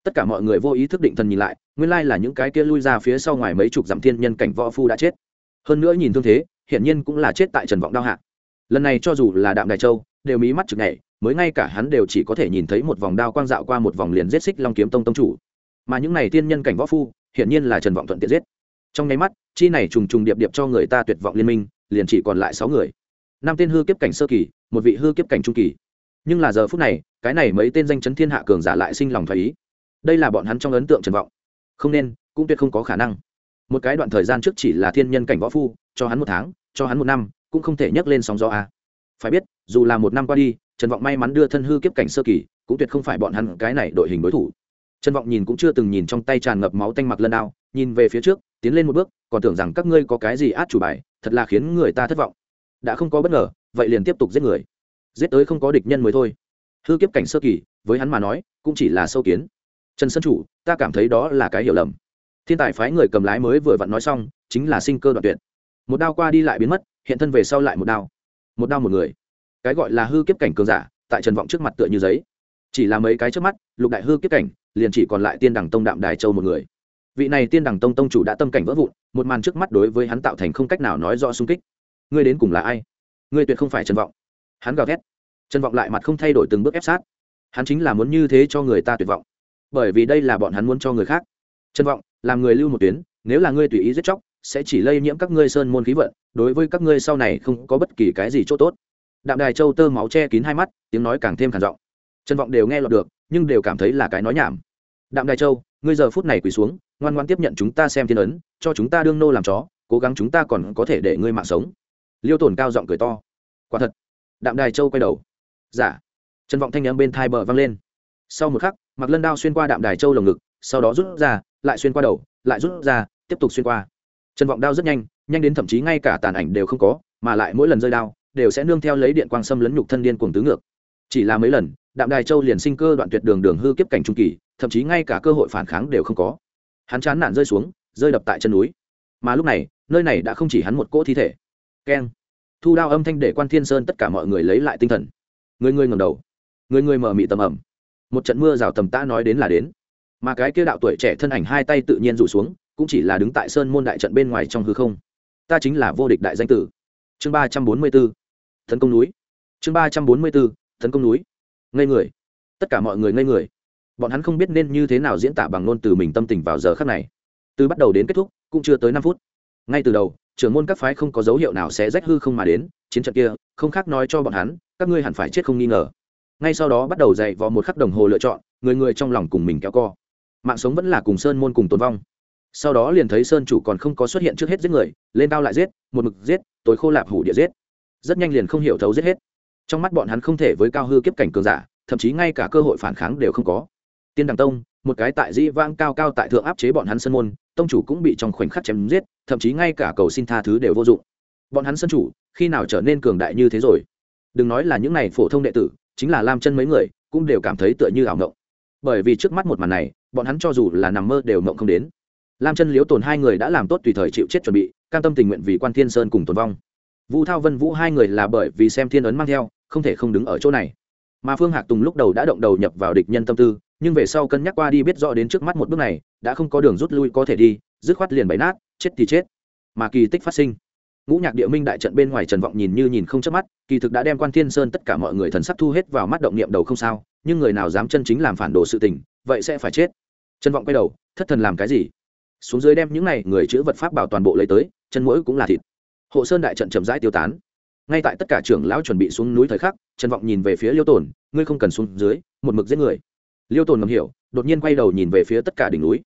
Tất cả mọi người vô ý thức định thần nhìn lại, nguyên lai là những cái kia lui ra phía sau ngoài mấy chục dặm thiên nhân cảnh võ phu đã chết. Hơn nữa nhìn thương thế, hiển nhiên cũng là chết tại trần vọng đao hạ. Lần này cho dù là đạm đài châu, đều mí mắt chực nhảy mới ngay cả hắn đều chỉ có thể nhìn thấy một vòng đao quang dạo qua một vòng liền giết xích long kiếm tông tông chủ. Mà những này tiên nhân cảnh võ phu, hiển nhiên là trần vọng thuận tiện giết. Trong nháy mắt, chi này trùng trùng điệp điệp cho người ta tuyệt vọng liên minh, liền chỉ còn lại sáu người. Năm tên hư kiếp cảnh sơ kỳ, một vị hư kiếp cảnh trung kỳ. Nhưng là giờ phút này, cái này mấy tên danh chấn thiên hạ cường giả lại sinh lòng thoái ý. Đây là bọn hắn trong ấn tượng trần vọng. Không nên, cũng tuyệt không có khả năng. Một cái đoạn thời gian trước chỉ là thiên nhân cảnh võ phu, cho hắn một tháng, cho hắn một năm, cũng không thể nhấc lên sóng gió a. Phải biết, dù là một năm qua đi trần vọng may mắn đưa thân hư kiếp cảnh sơ kỳ, cũng tuyệt không phải bọn hắn cái này đội hình đối thủ. Trần vọng nhìn cũng chưa từng nhìn trong tay tràn ngập máu tanh mặc lân đao nhìn về phía trước, tiến lên một bước, còn tưởng rằng các ngươi có cái gì át chủ bài, thật là khiến người ta thất vọng. Đã không có bất ngờ, vậy liền tiếp tục giết người. Giết tới không có địch nhân mới thôi. Hư kiếp cảnh sơ kỳ, với hắn mà nói, cũng chỉ là sâu kiến. Trần sơn chủ, ta cảm thấy đó là cái hiểu lầm. Thiên tài phái người cầm lái mới vừa vặn nói xong, chính là sinh cơ đoạn tuyệt. Một đao qua đi lại biến mất, hiện thân về sau lại một đao. Một đao một người cái gọi là hư kiếp cảnh cường giả, tại trần vọng trước mặt tựa như giấy. Chỉ là mấy cái trước mắt, lục đại hư kiếp cảnh, liền chỉ còn lại tiên đằng tông đạm đài châu một người. Vị này tiên đằng tông tông chủ đã tâm cảnh vỡ vụn, một màn trước mắt đối với hắn tạo thành không cách nào nói rõ sung kích. Ngươi đến cùng là ai? Ngươi tuyệt không phải trần vọng. Hắn gào thét. Trần vọng lại mặt không thay đổi từng bước ép sát. Hắn chính là muốn như thế cho người ta tuyệt vọng. Bởi vì đây là bọn hắn muốn cho người khác. Trần vọng, làm người lưu một tuyến, nếu là ngươi tùy ý giết chóc, sẽ chỉ lây nhiễm các ngươi sơn môn khí vận, đối với các ngươi sau này không có bất kỳ cái gì chỗ tốt đạm đài châu tơ máu che kín hai mắt, tiếng nói càng thêm khản giọng. Trân vọng đều nghe lọt được, nhưng đều cảm thấy là cái nói nhảm. Đạm đài châu, ngươi giờ phút này quỳ xuống, ngoan ngoan tiếp nhận chúng ta xem thiên ấn, cho chúng ta đương nô làm chó, cố gắng chúng ta còn có thể để ngươi mạng sống. Liêu tổn cao giọng cười to. Quả thật. Đạm đài châu quay đầu. Giả dạ. vọng thanh n m bên thai bờ vang lên. Sau một khắc mặc lân đao xuyên qua đạm đài châu lồng ngực, sau đó rút ra, lại xuyên qua đầu, lại rút ra, tiếp tục xuyên qua. Trân vọng đao rất nhanh nhanh đến thậm chí ngay cả tàn ảnh đều không có, mà lại mỗi lần rơi đao đều sẽ nương theo lấy điện quang xâm lấn nhục thân điên cuồng tứ ngược. Chỉ là mấy lần, đạm đài châu liền sinh cơ đoạn tuyệt đường đường hư kiếp cảnh trung kỳ, thậm chí ngay cả cơ hội phản kháng đều không có. Hắn chán nản rơi xuống, rơi đập tại chân núi. Mà lúc này, nơi này đã không chỉ hắn một cỗ thi thể. Keng. Thu đao âm thanh để quan thiên sơn tất cả mọi người lấy lại tinh thần. Người người ngầm đầu. Người người mở mị tầm ẩm. Một trận mưa rào tầm tã nói đến là đến. Mà cái kia đạo tuổi trẻ thân ảnh hai tay tự nhiên rủ xuống, cũng chỉ là đứng tại sơn môn đại trận bên ngoài trong hư không. Ta chính là vô địch đại danh tử. Chương ba trăm bốn mươi b ố tấn công núi. Chương ba trăm bốn mươi bốn, tấn công núi. Ngây người. Tất cả mọi người ngây người. Bọn hắn không biết nên như thế nào diễn tả bằng ngôn từ mình tâm tình vào giờ khắc này. Từ bắt đầu đến kết thúc cũng chưa tới năm phút. Ngay từ đầu trưởng môn các phái không có dấu hiệu nào sẽ rách hư không mà đến chiến trận kia không khác nói cho bọn hắn các ngươi hẳn phải chết không nghi ngờ. Ngay sau đó bắt đầu dạy vào một khắc đồng hồ lựa chọn người người trong lòng cùng mình kéo co. Mạng sống vẫn là cùng sơn môn cùng tồn vong. Sau đó liền thấy sơn chủ còn không có xuất hiện trước hết giết người lên cao lại giết một mực giết tối khô lạp hủ địa giết rất nhanh liền không hiểu thấu giết hết. Trong mắt bọn hắn không thể với cao hư kiếp cảnh cường giả, thậm chí ngay cả cơ hội phản kháng đều không có. Tiên đằng tông, một cái tại dĩ vang cao cao tại thượng áp chế bọn hắn sân môn, tông chủ cũng bị trong khoảnh khắc chém giết, thậm chí ngay cả cầu xin tha thứ đều vô dụng. Bọn hắn sân chủ, khi nào trở nên cường đại như thế rồi? Đừng nói là những này phổ thông đệ tử, chính là lam chân mấy người, cũng đều cảm thấy tựa như ảo ngộng. Bởi vì trước mắt một màn này, bọn hắn cho dù là nằm mơ đều ngộng không đến. Lam chân liếu tồn hai người đã làm tốt tùy thời chịu chết chuẩn bị, cam tâm tình nguyện vì quan thiên sơn cùng tồn vong vũ thao vân vũ hai người là bởi vì xem thiên ấn mang theo, không thể không đứng ở chỗ này. Mà phương hạc tùng lúc đầu đã động đầu nhập vào địch nhân tâm tư, nhưng về sau cân nhắc qua đi biết rõ đến trước mắt một bước này, đã không có đường rút lui có thể đi, dứt khoát liền bày nát, chết thì chết. Mà kỳ tích phát sinh. Ngũ nhạc địa minh đại trận bên ngoài trần vọng nhìn như nhìn không chớp mắt, kỳ thực đã đem quan thiên sơn tất cả mọi người thần sắc thu hết vào mắt động niệm đầu không sao, nhưng người nào dám chân chính làm phản đồ sự tình, vậy sẽ phải chết. Trần vọng quay đầu, thất thần làm cái gì? Xuống dưới đem những này người chữ vật pháp bảo toàn bộ lấy tới, chân mũi cũng là thịt hộ sơn đại trận chậm rãi tiêu tán. Ngay tại tất cả trưởng lão chuẩn bị xuống núi thời khắc, trần vọng nhìn về phía liêu tồn, ngươi không cần xuống dưới, một mực giết người. Liêu tồn ngầm hiểu, đột nhiên quay đầu nhìn về phía tất cả đỉnh núi.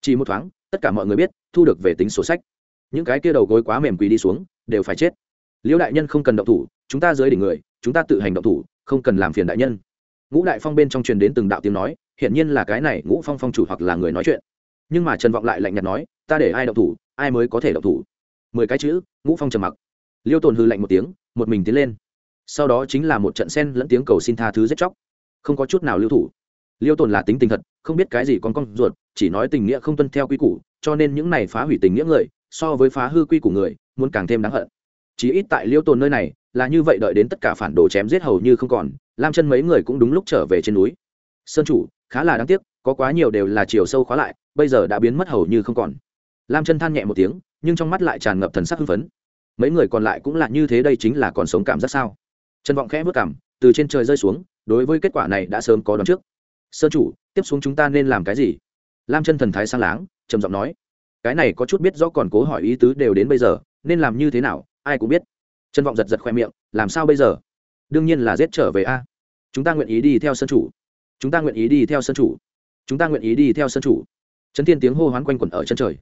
Chỉ một thoáng, tất cả mọi người biết, thu được về tính sổ sách. Những cái kia đầu gối quá mềm quỳ đi xuống, đều phải chết. Liêu đại nhân không cần động thủ, chúng ta dưới đỉnh người, chúng ta tự hành động thủ, không cần làm phiền đại nhân. Ngũ đại phong bên trong truyền đến từng đạo tiếng nói, hiển nhiên là cái này ngũ phong phong chủ hoặc là người nói chuyện. Nhưng mà trần vọng lại lạnh nhạt nói, ta để ai động thủ, ai mới có thể động thủ? Mười cái chữ, ngũ phong trầm mặc. Liêu tồn hư lạnh một tiếng, một mình tiến lên. Sau đó chính là một trận sen lẫn tiếng cầu xin tha thứ giết chóc. Không có chút nào lưu thủ. Liêu tồn là tính tình thật, không biết cái gì con con ruột, chỉ nói tình nghĩa không tuân theo quy củ, cho nên những này phá hủy tình nghĩa người, so với phá hư quy của người, muốn càng thêm đáng hận. Chỉ ít tại liêu tồn nơi này, là như vậy đợi đến tất cả phản đồ chém giết hầu như không còn, lam chân mấy người cũng đúng lúc trở về trên núi. Sơn chủ, khá là đáng tiếc, có quá nhiều đều là chiều sâu khóa lại, bây giờ đã biến mất hầu như không còn. Lam chân than nhẹ một tiếng nhưng trong mắt lại tràn ngập thần sắc hưng phấn. Mấy người còn lại cũng là như thế đây chính là còn sống cảm giác sao? Trần vọng khẽ vất cảm từ trên trời rơi xuống, đối với kết quả này đã sớm có đón trước. Sơn chủ, tiếp xuống chúng ta nên làm cái gì? Lam chân thần thái sang láng, trầm giọng nói. Cái này có chút biết rõ còn cố hỏi ý tứ đều đến bây giờ, nên làm như thế nào, ai cũng biết. Trân vọng giật giật khoe miệng, làm sao bây giờ? Đương nhiên là giết trở về a. Chúng ta nguyện ý đi theo sân chủ. Chúng ta nguyện ý đi theo sân chủ. Chúng ta nguyện ý đi theo sân chủ. Trấn thiên tiếng hô hoán quanh quẩn ở chân trời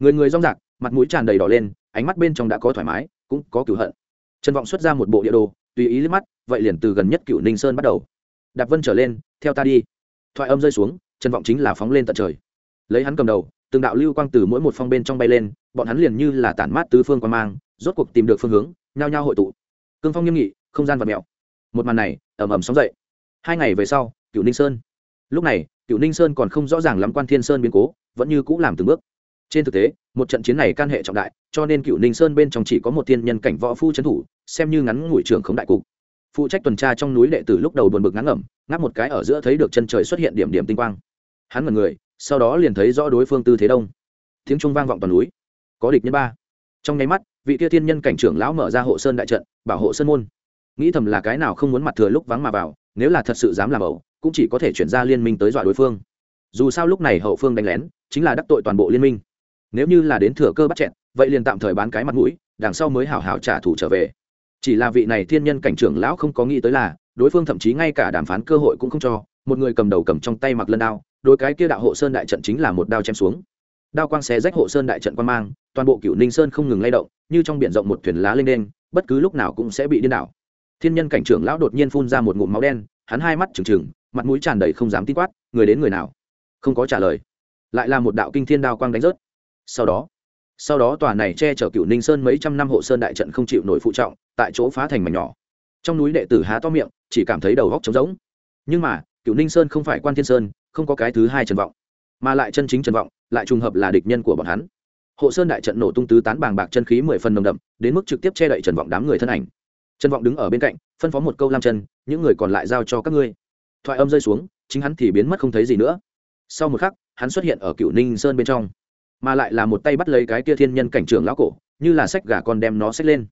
người người rong rạc, mặt mũi tràn đầy đỏ lên, ánh mắt bên trong đã có thoải mái, cũng có cửu hận. Trần vọng xuất ra một bộ địa đồ, tùy ý liếc mắt, vậy liền từ gần nhất cựu ninh sơn bắt đầu. Đạp vân trở lên, theo ta đi. Thoại âm rơi xuống, trần vọng chính là phóng lên tận trời. Lấy hắn cầm đầu, từng đạo lưu quang từ mỗi một phong bên trong bay lên, bọn hắn liền như là tản mát tứ phương quan mang, rốt cuộc tìm được phương hướng, nhao nhao hội tụ. Cương phong nghiêm nghị, không gian vật mèo. Một màn này, ầm ầm sóng dậy. Hai ngày về sau, cựu ninh sơn. Lúc này, cựu ninh sơn còn không rõ ràng lắm quan thiên sơn biến cố, vẫn như cũ làm từng bước trên thực tế, một trận chiến này can hệ trọng đại, cho nên cựu ninh sơn bên trong chỉ có một thiên nhân cảnh võ phu trấn thủ, xem như ngắn ngủi trường không đại cục. Phụ trách tuần tra trong núi đệ tử lúc đầu buồn bực ngắn ngẩm, ngáp một cái ở giữa thấy được chân trời xuất hiện điểm điểm tinh quang. Hắn mật người, sau đó liền thấy rõ đối phương tư thế đông. Tiếng trung vang vọng toàn núi. Có địch nhân ba. Trong nháy mắt, vị kia thiên nhân cảnh trưởng lão mở ra hộ sơn đại trận, bảo hộ sơn môn. Nghĩ thầm là cái nào không muốn mặt thừa lúc vắng mà vào, nếu là thật sự dám làm ẩu, cũng chỉ có thể chuyển ra liên minh tới dọa đối phương. Dù sao lúc này hậu phương đánh lén, chính là đắc tội toàn bộ liên minh nếu như là đến thừa cơ bắt chẹn, vậy liền tạm thời bán cái mặt mũi, đằng sau mới hảo hảo trả thù trở về. Chỉ là vị này thiên nhân cảnh trưởng lão không có nghĩ tới là, đối phương thậm chí ngay cả đàm phán cơ hội cũng không cho, một người cầm đầu cầm trong tay mặc lân đao đôi cái kia đạo hộ sơn đại trận chính là một đao chém xuống. Đao quang xé rách hộ sơn đại trận quan mang, toàn bộ cựu ninh sơn không ngừng lay động, như trong biển rộng một thuyền lá lên đen bất cứ lúc nào cũng sẽ bị điên đảo. Thiên nhân cảnh trưởng lão đột nhiên phun ra một ngụm máu đen, hắn hai mắt trừng trừng, mặt mũi tràn đầy không dám tin quát, người đến người nào? Không có trả lời. Lại là một đạo kinh thiên đao quang đánh rớt sau đó sau đó tòa này che chở cựu ninh sơn mấy trăm năm hộ sơn đại trận không chịu nổi phụ trọng, tại chỗ phá thành mảnh nhỏ. Trong núi đệ tử há to miệng, chỉ cảm thấy đầu góc trống rỗng. Nhưng mà, cựu ninh sơn không phải quan thiên sơn, không có cái thứ hai trần vọng, mà lại chân chính trần vọng, lại trùng hợp là địch nhân của bọn hắn. Hộ sơn đại trận nổ tung tứ tán bàng bạc chân khí mười phần nồng đậm, đến mức trực tiếp che đậy trần vọng đám người thân ảnh. Trần vọng đứng ở bên cạnh, phân phó một câu lam chân, những người còn lại giao cho các ngươi. Thoại âm rơi xuống, chính hắn thì biến mất không thấy gì nữa. Sau một khắc, hắn xuất hiện ở cựu ninh sơn bên trong mà lại là một tay bắt lấy cái kia thiên nhân cảnh trưởng lão cổ, như là sách gà con đem nó sách lên.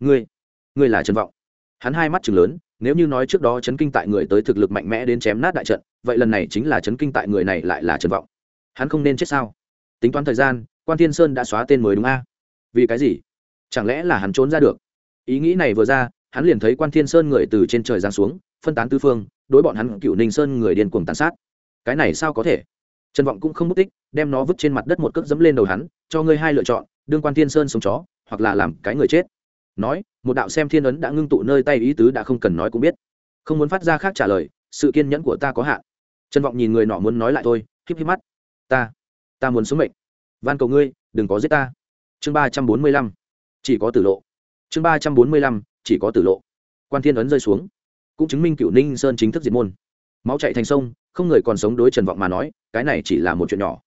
Ngươi ngươi là trần vọng. Hắn hai mắt chừng lớn, nếu như nói trước đó chấn kinh tại người tới thực lực mạnh mẽ đến chém nát đại trận, vậy lần này chính là chấn kinh tại người này lại là trần vọng. Hắn không nên chết sao? Tính toán thời gian, quan thiên sơn đã xóa tên mới đúng a? Vì cái gì? Chẳng lẽ là hắn trốn ra được? Ý nghĩ này vừa ra, hắn liền thấy quan thiên sơn người từ trên trời giáng xuống, phân tán tư phương, đối bọn hắn cựu ninh sơn người điên cuồng tàn sát. Cái này sao có thể? Trần vọng cũng không mất tích đem nó vứt trên mặt đất một cước dẫm lên đầu hắn, cho ngươi hai lựa chọn, đương quan thiên sơn sống chó, hoặc là làm cái người chết. Nói, một đạo xem thiên ấn đã ngưng tụ nơi tay ý tứ đã không cần nói cũng biết. Không muốn phát ra khác trả lời, sự kiên nhẫn của ta có hạn. Trần vọng nhìn người nọ muốn nói lại thôi, híp híp mắt. Ta ta muốn sống mệnh. Van cầu ngươi, đừng có giết ta. Chương ba trăm bốn mươi lăm, chỉ có tử lộ. Chương ba trăm bốn mươi lăm, chỉ có tử lộ. Quan thiên ấn rơi xuống. Cũng chứng minh cựu ninh sơn chính thức diệt môn. Máu chạy thành sông, không người còn sống đối trần vọng mà nói, cái này chỉ là một chuyện nhỏ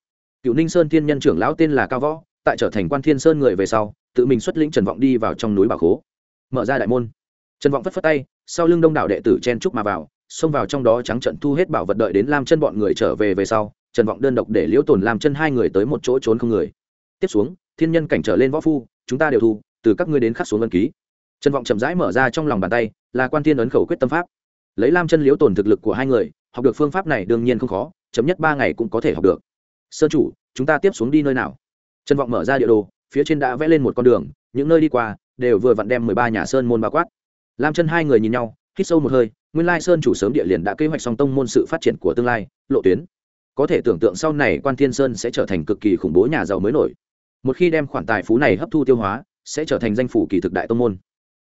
cựu ninh sơn thiên nhân trưởng lão tên là cao võ, tại trở thành quan thiên sơn người về sau, tự mình xuất lĩnh trần vọng đi vào trong núi bà khố. Mở ra đại môn. Trần vọng phất phất tay, sau lưng đông đảo đệ tử chen trúc mà vào, xông vào trong đó trắng trận thu hết bảo vật đợi đến lam chân bọn người trở về về sau, trần vọng đơn độc để liễu tồn làm chân hai người tới một chỗ trốn không người. Tiếp xuống, thiên nhân cảnh trở lên võ phu, chúng ta đều thu, từ các ngươi đến khắc xuống ân ký. Trần vọng chậm rãi mở ra trong lòng bàn tay, là quan thiên ấn khẩu quyết tâm pháp. Lấy lam chân liễu tồn thực lực của hai người, học được phương pháp này đương nhiên không khó, chấm nhất ba ngày cũng có thể học được sơn chủ, chúng ta tiếp xuống đi nơi nào? Trần vọng mở ra địa đồ, phía trên đã vẽ lên một con đường, những nơi đi qua đều vừa vặn đem mười ba nhà sơn môn bao quát. Lam chân hai người nhìn nhau, hít sâu một hơi, nguyên lai sơn chủ sớm địa liền đã kế hoạch song tông môn sự phát triển của tương lai, lộ tuyến. Có thể tưởng tượng sau này quan thiên sơn sẽ trở thành cực kỳ khủng bố nhà giàu mới nổi. Một khi đem khoản tài phú này hấp thu tiêu hóa, sẽ trở thành danh phủ kỳ thực đại tông môn.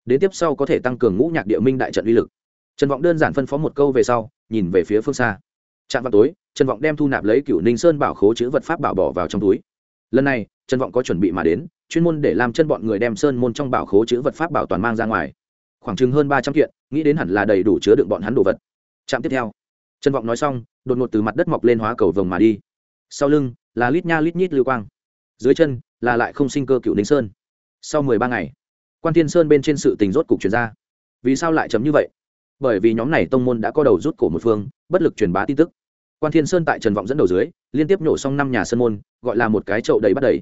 Đến tiếp sau có thể tăng cường ngũ nhạc địa minh đại trận uy lực. Trần vọng đơn giản phân phó một câu về sau, nhìn về phía phương xa. Trạm vào tối trần vọng đem thu nạp lấy cựu ninh sơn bảo khố chữ vật pháp bảo bỏ vào trong túi. Lần này, trần vọng có chuẩn bị mà đến, chuyên môn để làm chân bọn người đem sơn môn trong bảo khố chữ vật pháp bảo toàn mang ra ngoài. Khoảng chừng hơn ba trăm kiện, nghĩ đến hẳn là đầy đủ chứa đựng bọn hắn đồ vật. Trạm tiếp theo, trần vọng nói xong, đột ngột từ mặt đất mọc lên hóa cầu vồng mà đi. Sau lưng, là lít nha lít nhít lưu quang. Dưới chân, là lại không sinh cơ cựu ninh sơn. Sau mười ba ngày, quan thiên sơn bên trên sự tình rốt cục chuyển ra. Vì sao lại chấm như vậy? Bởi vì nhóm này tông môn đã có đầu rút cổ một phương, bất lực truyền bá tin tức quan thiên sơn tại trần vọng dẫn đầu dưới, liên tiếp nhổ xong năm nhà sơn môn, gọi là một cái chậu đầy bắt đầy.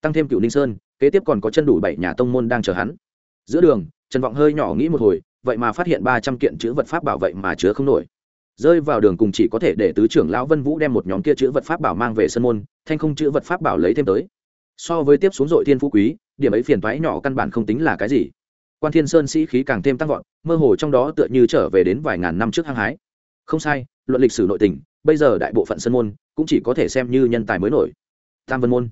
Tăng thêm cựu ninh sơn, kế tiếp còn có chân đủ bảy nhà tông môn đang chờ hắn. Giữa đường, trần vọng hơi nhỏ nghĩ một hồi, vậy mà phát hiện ba trăm kiện chữ vật pháp bảo vệ mà chứa không nổi. Rơi vào đường cùng chỉ có thể để tứ trưởng lão vân vũ đem một nhóm kia chữ vật pháp bảo mang về sân môn, thanh không chữ vật pháp bảo lấy thêm tới. So với tiếp xuống dội thiên phú quý, điểm ấy phiền thoái nhỏ căn bản không tính là cái gì. Quan thiên sơn sĩ khí càng thêm tăng vọt, mơ hồ trong đó tựa như trở về đến vài ngàn năm trước hăng hái. Không sai, luận lịch sử nội tình bây giờ đại bộ phận sân môn cũng chỉ có thể xem như nhân tài mới nổi. Tam vân môn.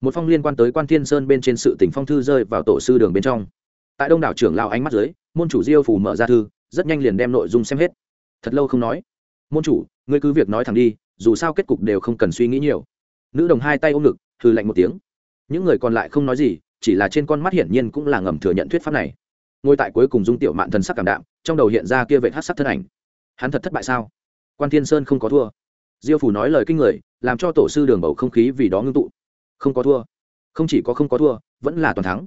Một phong liên quan tới quan thiên sơn bên trên sự tỉnh phong thư rơi vào tổ sư đường bên trong. Tại đông đảo trưởng lao ánh mắt dưới, môn chủ diêu phủ mở ra thư, rất nhanh liền đem nội dung xem hết. Thật lâu không nói. Môn chủ, ngươi cứ việc nói thẳng đi, dù sao kết cục đều không cần suy nghĩ nhiều. Nữ đồng hai tay ôm ngực thư lạnh một tiếng. Những người còn lại không nói gì, chỉ là trên con mắt hiển nhiên cũng là ngầm thừa nhận thuyết pháp này. Ngồi tại cuối cùng dung tiểu mạn thần sắc cảm đạm, trong đầu hiện ra kia vệ hát sắc thân ảnh. Hắn thật thất bại sao? Quan thiên sơn không có thua. Diêu phủ nói lời kinh người, làm cho tổ sư đường bầu không khí vì đó ngưng tụ. Không có thua. Không chỉ có không có thua, vẫn là toàn thắng.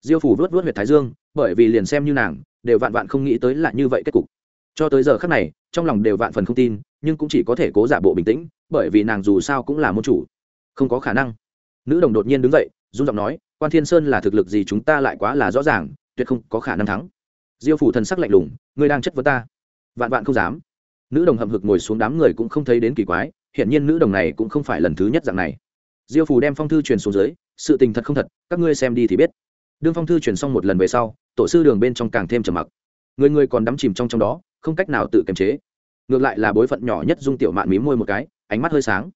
Diêu phủ vớt vớt huyệt thái dương, bởi vì liền xem như nàng, đều vạn vạn không nghĩ tới là như vậy kết cục. Cho tới giờ khác này, trong lòng đều vạn phần không tin, nhưng cũng chỉ có thể cố giả bộ bình tĩnh, bởi vì nàng dù sao cũng là môn chủ. Không có khả năng. Nữ đồng đột nhiên đứng dậy dung giọng nói, quan thiên sơn là thực lực gì chúng ta lại quá là rõ ràng, tuyệt không có khả năng thắng. Diêu phủ thần sắc lạnh lùng, ngươi đang chất vấn ta. Vạn vạn không dám nữ đồng hậm hực ngồi xuống đám người cũng không thấy đến kỳ quái hiện nhiên nữ đồng này cũng không phải lần thứ nhất dạng này. Diêu phù đem phong thư truyền xuống dưới, sự tình thật không thật, các ngươi xem đi thì biết. Đương phong thư truyền xong một lần về sau, tổ sư đường bên trong càng thêm trầm mặc. Người người còn đắm chìm trong trong đó, không cách nào tự kiềm chế. Ngược lại là bối phận nhỏ nhất dung tiểu mạn mím môi một cái, ánh mắt hơi sáng.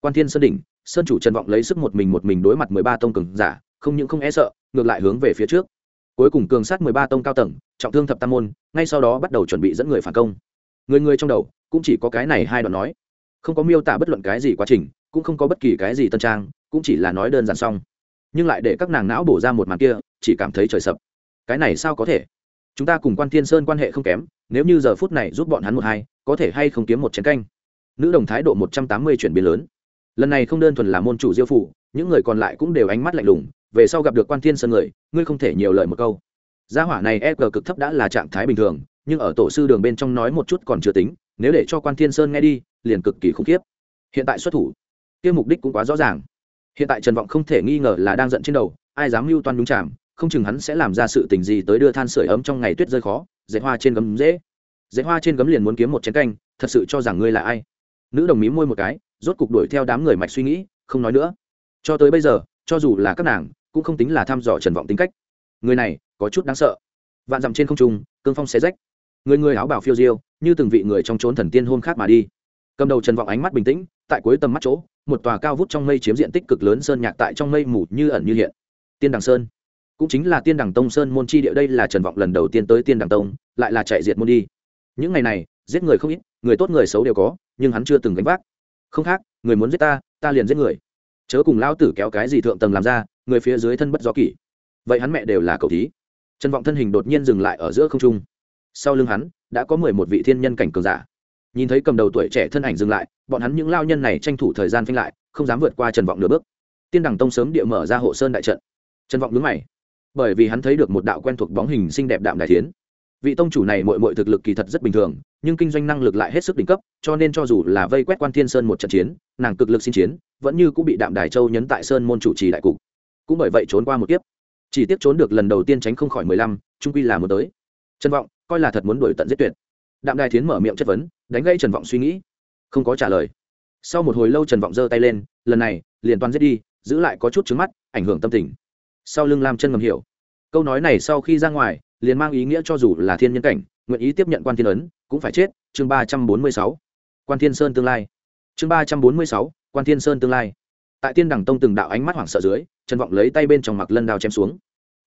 Quan thiên sơn đỉnh, sơn chủ trần vọng lấy sức một mình một mình đối mặt mười ba tông cường giả, không những không e sợ, ngược lại hướng về phía trước. Cuối cùng cường sát mười ba tông cao tầng, trọng thương thập tam môn, ngay sau đó bắt đầu chuẩn bị dẫn người phản công người người trong đầu cũng chỉ có cái này hai đoạn nói. Không có miêu tả bất luận cái gì quá trình, cũng không có bất kỳ cái gì tân trang, cũng chỉ là nói đơn giản xong. Nhưng lại để các nàng não bổ ra một màn kia, chỉ cảm thấy trời sập. Cái này sao có thể? Chúng ta cùng quan thiên sơn quan hệ không kém, nếu như giờ phút này giúp bọn hắn một hai, có thể hay không kiếm một chén canh? Nữ đồng thái độ một trăm tám mươi chuyển biến lớn. Lần này không đơn thuần là môn chủ diêu phủ, những người còn lại cũng đều ánh mắt lạnh lùng, về sau gặp được quan thiên sơn người, ngươi không thể nhiều lời một câu. Gia hỏa này e g cực thấp đã là trạng thái bình thường nhưng ở tổ sư đường bên trong nói một chút còn chưa tính, nếu để cho quan thiên sơn nghe đi, liền cực kỳ khủng khiếp. Hiện tại xuất thủ, kia mục đích cũng quá rõ ràng. Hiện tại trần vọng không thể nghi ngờ là đang giận trên đầu, ai dám mưu toan đúng chạm không chừng hắn sẽ làm ra sự tình gì tới đưa than sửa ấm trong ngày tuyết rơi khó dạy hoa trên gấm dễ. Dạy hoa trên gấm liền muốn kiếm một chén canh, thật sự cho rằng ngươi là ai? Nữ đồng mí môi một cái, rốt cục đuổi theo đám người mạch suy nghĩ, không nói nữa. Cho tới bây giờ, cho dù là các nàng, cũng không tính là thăm dò trần vọng tính cách. Người này, có chút đáng sợ. Vạn dặm trên không trung, cương phong xé rách người người áo bảo phiêu diêu, như từng vị người trong trốn thần tiên hôn khác mà đi. Cầm đầu trần vọng ánh mắt bình tĩnh, tại cuối tầm mắt chỗ, một tòa cao vút trong mây chiếm diện tích cực lớn sơn nhạc tại trong mây mù như ẩn như hiện. Tiên đằng sơn. Cũng chính là tiên đằng tông sơn môn chi địa, đây là trần vọng lần đầu tiên tới tiên đằng tông, lại là chạy diệt môn đi. Những ngày này, giết người không ít, người tốt người xấu đều có, nhưng hắn chưa từng gánh vác. Không khác, người muốn giết ta ta liền giết người. Chớ cùng lao tử kéo cái gì thượng tầng làm ra, người phía dưới thân bất gió kỷ. Vậy hắn mẹ đều là cầu thí. Trần vọng thân hình đột nhiên dừng lại ở giữa không trung sau lưng hắn đã có mười một vị thiên nhân cảnh cường giả. Nhìn thấy cầm đầu tuổi trẻ thân ảnh dừng lại, bọn hắn những lao nhân này tranh thủ thời gian phanh lại, không dám vượt qua trần vọng nửa bước. Tiên đằng tông sớm địa mở ra hộ sơn đại trận. Trần vọng đứng mày, bởi vì hắn thấy được một đạo quen thuộc bóng hình xinh đẹp đạm đại thiến. Vị tông chủ này mội mội thực lực kỳ thật rất bình thường, nhưng kinh doanh năng lực lại hết sức đỉnh cấp, cho nên cho dù là vây quét quan thiên sơn một trận chiến, nàng cực lực xin chiến, vẫn như cũng bị đạm đài châu nhấn tại sơn môn chủ trì đại cục. Cũng bởi vậy trốn qua một kiếp. Chỉ tiếp trốn được lần đầu tiên tránh không khỏi mười lăm, trung quy là một tới. Trần vọng coi là thật muốn đuổi tận giết tuyệt. Đạm đài thiến mở miệng chất vấn, đánh gây trần vọng suy nghĩ. Không có trả lời. Sau một hồi lâu trần vọng giơ tay lên, lần này, liền toàn giết đi, giữ lại có chút trứng mắt, ảnh hưởng tâm tình. Sau lưng lam chân ngầm hiểu. Câu nói này sau khi ra ngoài, liền mang ý nghĩa cho dù là thiên nhân cảnh, nguyện ý tiếp nhận quan thiên ấn, cũng phải chết. Chương ba trăm bốn mươi sáu. Quan thiên sơn tương lai. Chương ba trăm bốn mươi sáu. Quan thiên sơn tương lai. Tại tiên đẳng tông từng đạo ánh mắt hoảng sợ dưới, trần vọng lấy tay bên trong mặc lân đao chém xuống.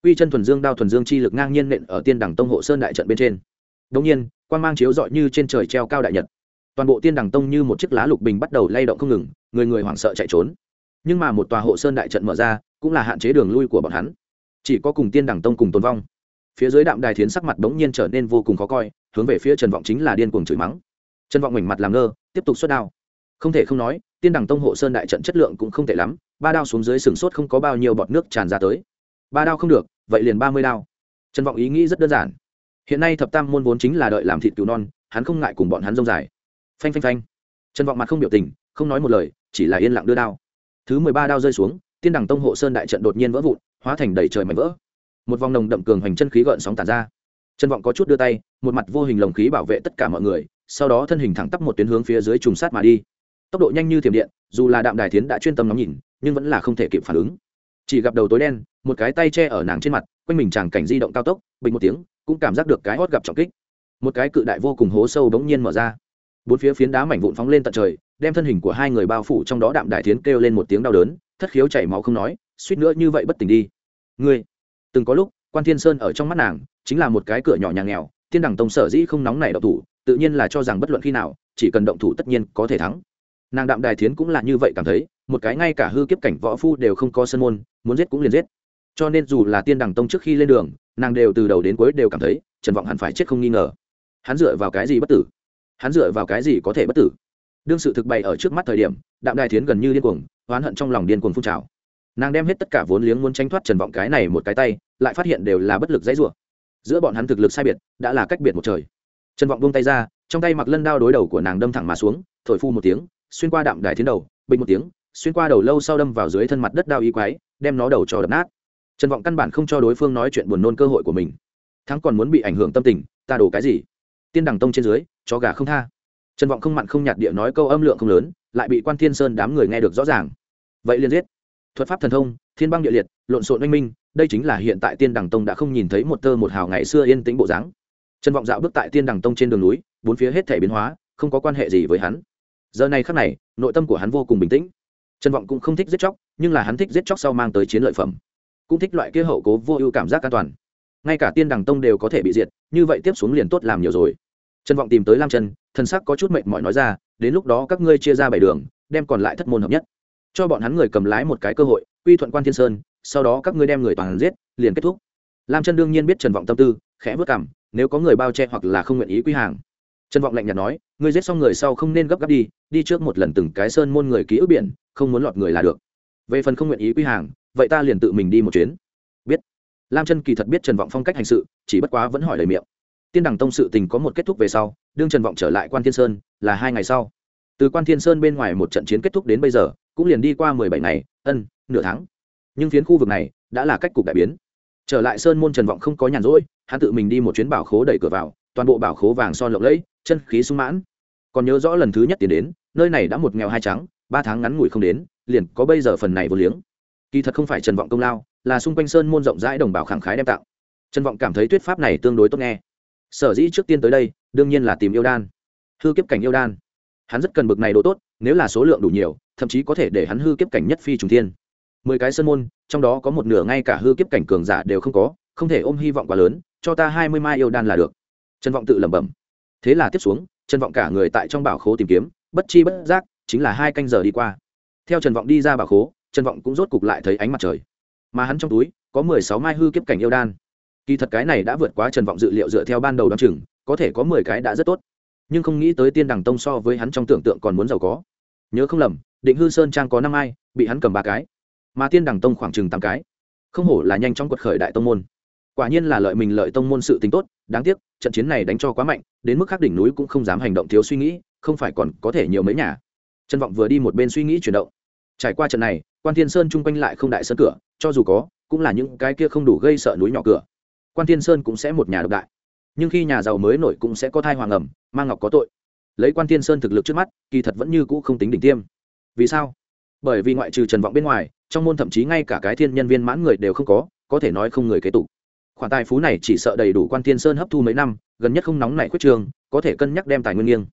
Quy chân thuần dương đao thuần dương chi lực ngang nhiên nện ở tiên đẳng tông hộ sơn đại trận bên trên. Đống nhiên, quang mang chiếu rọi như trên trời treo cao đại nhật. Toàn bộ tiên đẳng tông như một chiếc lá lục bình bắt đầu lay động không ngừng, người người hoảng sợ chạy trốn. Nhưng mà một tòa hộ sơn đại trận mở ra, cũng là hạn chế đường lui của bọn hắn. Chỉ có cùng tiên đẳng tông cùng tồn vong. Phía dưới đạm đài thiến sắc mặt bỗng nhiên trở nên vô cùng khó coi, hướng về phía Trần Vọng chính là điên cuồng chửi mắng. Trần Vọng mảnh mặt làm ngơ, tiếp tục xuất đao. Không thể không nói, tiên đẳng tông hộ sơn đại trận chất lượng cũng không tệ lắm, ba đao xuống dưới sừng sốt không có bao nhiêu bọt nước tràn ra tới. Ba đao không được, vậy liền ba mươi đao. Trần vọng ý nghĩ rất đơn giản. Hiện nay thập tam môn vốn chính là đợi làm thịt cứu non hắn không ngại cùng bọn hắn rông dài. Phanh phanh phanh. Trần vọng mặt không biểu tình không nói một lời chỉ là yên lặng đưa đao. Thứ mười ba đao rơi xuống tiên đẳng tông hộ sơn đại trận đột nhiên vỡ vụn hóa thành đầy trời mảnh vỡ. Một vòng nồng đậm cường hành chân khí gợn sóng tàn ra. Trần vọng có chút đưa tay một mặt vô hình lồng khí bảo vệ tất cả mọi người sau đó thân hình thẳng tắp một tuyến hướng phía dưới trùng sát mà đi. Tốc độ nhanh như thiểm điện dù là đạm đài tiến đã chuyên tâm ngắm nhìn nhưng vẫn là không thể kịp phản ứng chỉ gặp đầu tối đen, một cái tay che ở nàng trên mặt, quanh mình chàng cảnh di động cao tốc, bình một tiếng, cũng cảm giác được cái hót gặp trọng kích. Một cái cự đại vô cùng hố sâu bỗng nhiên mở ra. Bốn phía phiến đá mảnh vụn phóng lên tận trời, đem thân hình của hai người bao phủ trong đó đạm đại tiến kêu lên một tiếng đau đớn, thất khiếu chảy máu không nói, suýt nữa như vậy bất tỉnh đi. Ngươi, từng có lúc, quan thiên sơn ở trong mắt nàng, chính là một cái cửa nhỏ nhà nghèo, tiên đẳng tông sở dĩ không nóng này đậu thủ, tự nhiên là cho rằng bất luận khi nào, chỉ cần động thủ tất nhiên có thể thắng nàng đạm đài thiến cũng là như vậy cảm thấy, một cái ngay cả hư kiếp cảnh võ phu đều không có sân môn, muốn giết cũng liền giết. Cho nên dù là tiên đằng tông trước khi lên đường, nàng đều từ đầu đến cuối đều cảm thấy, trần vọng hẳn phải chết không nghi ngờ. Hắn dựa vào cái gì bất tử? Hắn dựa vào cái gì có thể bất tử? Đương sự thực bày ở trước mắt thời điểm, đạm đài thiến gần như điên cuồng, oán hận trong lòng điên cuồng phun trào. Nàng đem hết tất cả vốn liếng muốn tranh thoát trần vọng cái này một cái tay, lại phát hiện đều là bất lực dãy rủa. Giữa bọn hắn thực lực sai biệt, đã là cách biệt một trời. Trần vọng buông tay ra, trong tay mặc lân đao đối đầu của nàng đâm thẳng mà xuống, thổi phu một tiếng xuyên qua đạm đài thiến đầu, bình một tiếng, xuyên qua đầu lâu sau đâm vào dưới thân mặt đất đao y quái, đem nó đầu cho đập nát. Trần vọng căn bản không cho đối phương nói chuyện buồn nôn cơ hội của mình. Thắng còn muốn bị ảnh hưởng tâm tình, ta đổ cái gì? Tiên đằng tông trên dưới, chó gà không tha. Trần vọng không mặn không nhạt địa nói câu âm lượng không lớn, lại bị quan thiên sơn đám người nghe được rõ ràng. Vậy liền giết. Thuật pháp thần thông, thiên băng địa liệt, lộn xộn oanh minh, đây chính là hiện tại tiên đằng tông đã không nhìn thấy một tơ một hào ngày xưa yên tĩnh bộ dáng. Trần vọng dạo bước tại tiên đằng tông trên đường núi, bốn phía hết thể biến hóa, không có quan hệ gì với hắn giờ này khắc này, nội tâm của hắn vô cùng bình tĩnh. Trần vọng cũng không thích giết chóc, nhưng là hắn thích giết chóc sau mang tới chiến lợi phẩm. Cũng thích loại kia hậu cố vô ưu cảm giác an toàn. Ngay cả tiên đằng tông đều có thể bị diệt, như vậy tiếp xuống liền tốt làm nhiều rồi. Trần vọng tìm tới lam chân thân sắc có chút mệnh mọi nói ra, đến lúc đó các ngươi chia ra bảy đường, đem còn lại thất môn hợp nhất. Cho bọn hắn người cầm lái một cái cơ hội, quy thuận quan thiên sơn, sau đó các ngươi đem người toàn giết, liền kết thúc. Lam chân đương nhiên biết trần vọng tâm tư, khẽ vất cảm, nếu có người bao che hoặc là không nguyện ý quy hàng trần vọng lạnh nhạt nói, ngươi giết xong người sau không nên gấp gáp đi đi trước một lần từng cái sơn môn người ký ức biển, không muốn lọt người là được. Về phần không nguyện ý quy hàng, vậy ta liền tự mình đi một chuyến. Biết. Lam chân kỳ thật biết trần vọng phong cách hành sự, chỉ bất quá vẫn hỏi lời miệng. Tiên đẳng tông sự tình có một kết thúc về sau, đương trần vọng trở lại quan thiên sơn, là hai ngày sau. Từ quan thiên sơn bên ngoài một trận chiến kết thúc đến bây giờ, cũng liền đi qua mười bảy ngày, ân, nửa tháng. Nhưng phiến khu vực này, đã là cách cục đại biến. Trở lại sơn môn trần vọng không có nhàn rỗi, hắn tự mình đi một chuyến bảo khố đẩy cửa vào, toàn bộ bảo khố vàng son lộng lẫy chân khí sung mãn. Còn nhớ rõ lần thứ nhất tiến đến, nơi này đã một nghèo hai trắng, ba tháng ngắn ngủi không đến, liền có bây giờ phần này vô liếng. Kỳ thật không phải trần vọng công lao, là xung quanh sơn môn rộng rãi đồng bào khẳng khái đem tạo trần vọng cảm thấy thuyết pháp này tương đối tốt nghe. Sở dĩ trước tiên tới đây, đương nhiên là tìm yêu đan. Hư kiếp cảnh yêu đan. Hắn rất cần bực này độ tốt, nếu là số lượng đủ nhiều, thậm chí có thể để hắn hư kiếp cảnh nhất phi trùng thiên. Mười cái sơn môn, trong đó có một nửa ngay cả hư kiếp cảnh cường giả đều không có, không thể ôm hy vọng quá lớn, cho ta hai mươi mai yêu đan là được. Trần vọng tự lẩm bẩm thế là tiếp xuống, trần vọng cả người tại trong bảo khố tìm kiếm, bất chi bất giác, chính là hai canh giờ đi qua. Theo trần vọng đi ra bảo khố, trần vọng cũng rốt cục lại thấy ánh mặt trời. Mà hắn trong túi, có mười sáu mai hư kiếp cảnh yêu đan. Kỳ thật cái này đã vượt quá trần vọng dự liệu dựa theo ban đầu đ o á n chừng, có thể có mười cái đã rất tốt. Nhưng không nghĩ tới tiên đằng tông so với hắn trong tưởng tượng còn muốn giàu có. Nhớ không lầm, định hư sơn trang có năm ai bị hắn cầm ba cái. Mà tiên đằng tông khoảng chừng tám cái. Không hổ là nhanh trong quật khởi đại tông môn quả nhiên là lợi mình lợi tông môn sự tính tốt, đáng tiếc, trận chiến này đánh cho quá mạnh, đến mức khắc đỉnh núi cũng không dám hành động thiếu suy nghĩ, không phải còn có thể nhiều mấy nhà. Trần vọng vừa đi một bên suy nghĩ chuyển động. Trải qua trận này, quan thiên sơn chung quanh lại không đại sơn cửa, cho dù có, cũng là những cái kia không đủ gây sợ núi nhỏ cửa. Quan thiên sơn cũng sẽ một nhà độc đại. Nhưng khi nhà giàu mới nổi cũng sẽ có thai hoàng ẩm mang ngọc có tội. Lấy quan thiên sơn thực lực trước mắt, kỳ thật vẫn như cũ không tính đỉnh tiêm. Vì sao? Bởi vì ngoại trừ trần vọng bên ngoài, trong môn thậm chí ngay cả cái thiên nhân viên mãn người đều không có có thể nói không người kế tục khoản tài phú này chỉ sợ đầy đủ quan thiên sơn hấp thu mấy năm, gần nhất không nóng nảy khuyết trường, có thể cân nhắc đem tài nguyên nghiêng.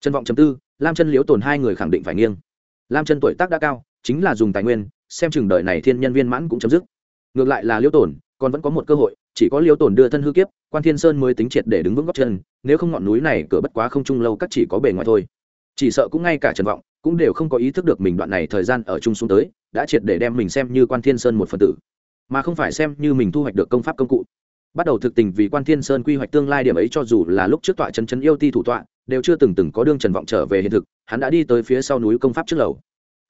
Trần vọng chấm tư, lam chân liễu tồn hai người khẳng định phải nghiêng. Lam chân tuổi tác đã cao, chính là dùng tài nguyên, xem chừng đời này thiên nhân viên mãn cũng chấm dứt. Ngược lại là liễu tồn còn vẫn có một cơ hội, chỉ có liêu tồn đưa thân hư kiếp, quan thiên sơn mới tính triệt để đứng vững góc chân, nếu không ngọn núi này cửa bất quá không chung lâu các chỉ có bề ngoài thôi. Chỉ sợ cũng ngay cả trần vọng cũng đều không có ý thức được mình đoạn này thời gian ở chung xuống tới, đã triệt để đem mình xem như quan thiên sơn một phần tử mà không phải xem như mình thu hoạch được công pháp công cụ. Bắt đầu thực tình vì quan thiên sơn quy hoạch tương lai điểm ấy cho dù là lúc trước tọa chân chân yêu ti thủ tọa, đều chưa từng từng có đương trần vọng trở về hiện thực, hắn đã đi tới phía sau núi công pháp trước lầu.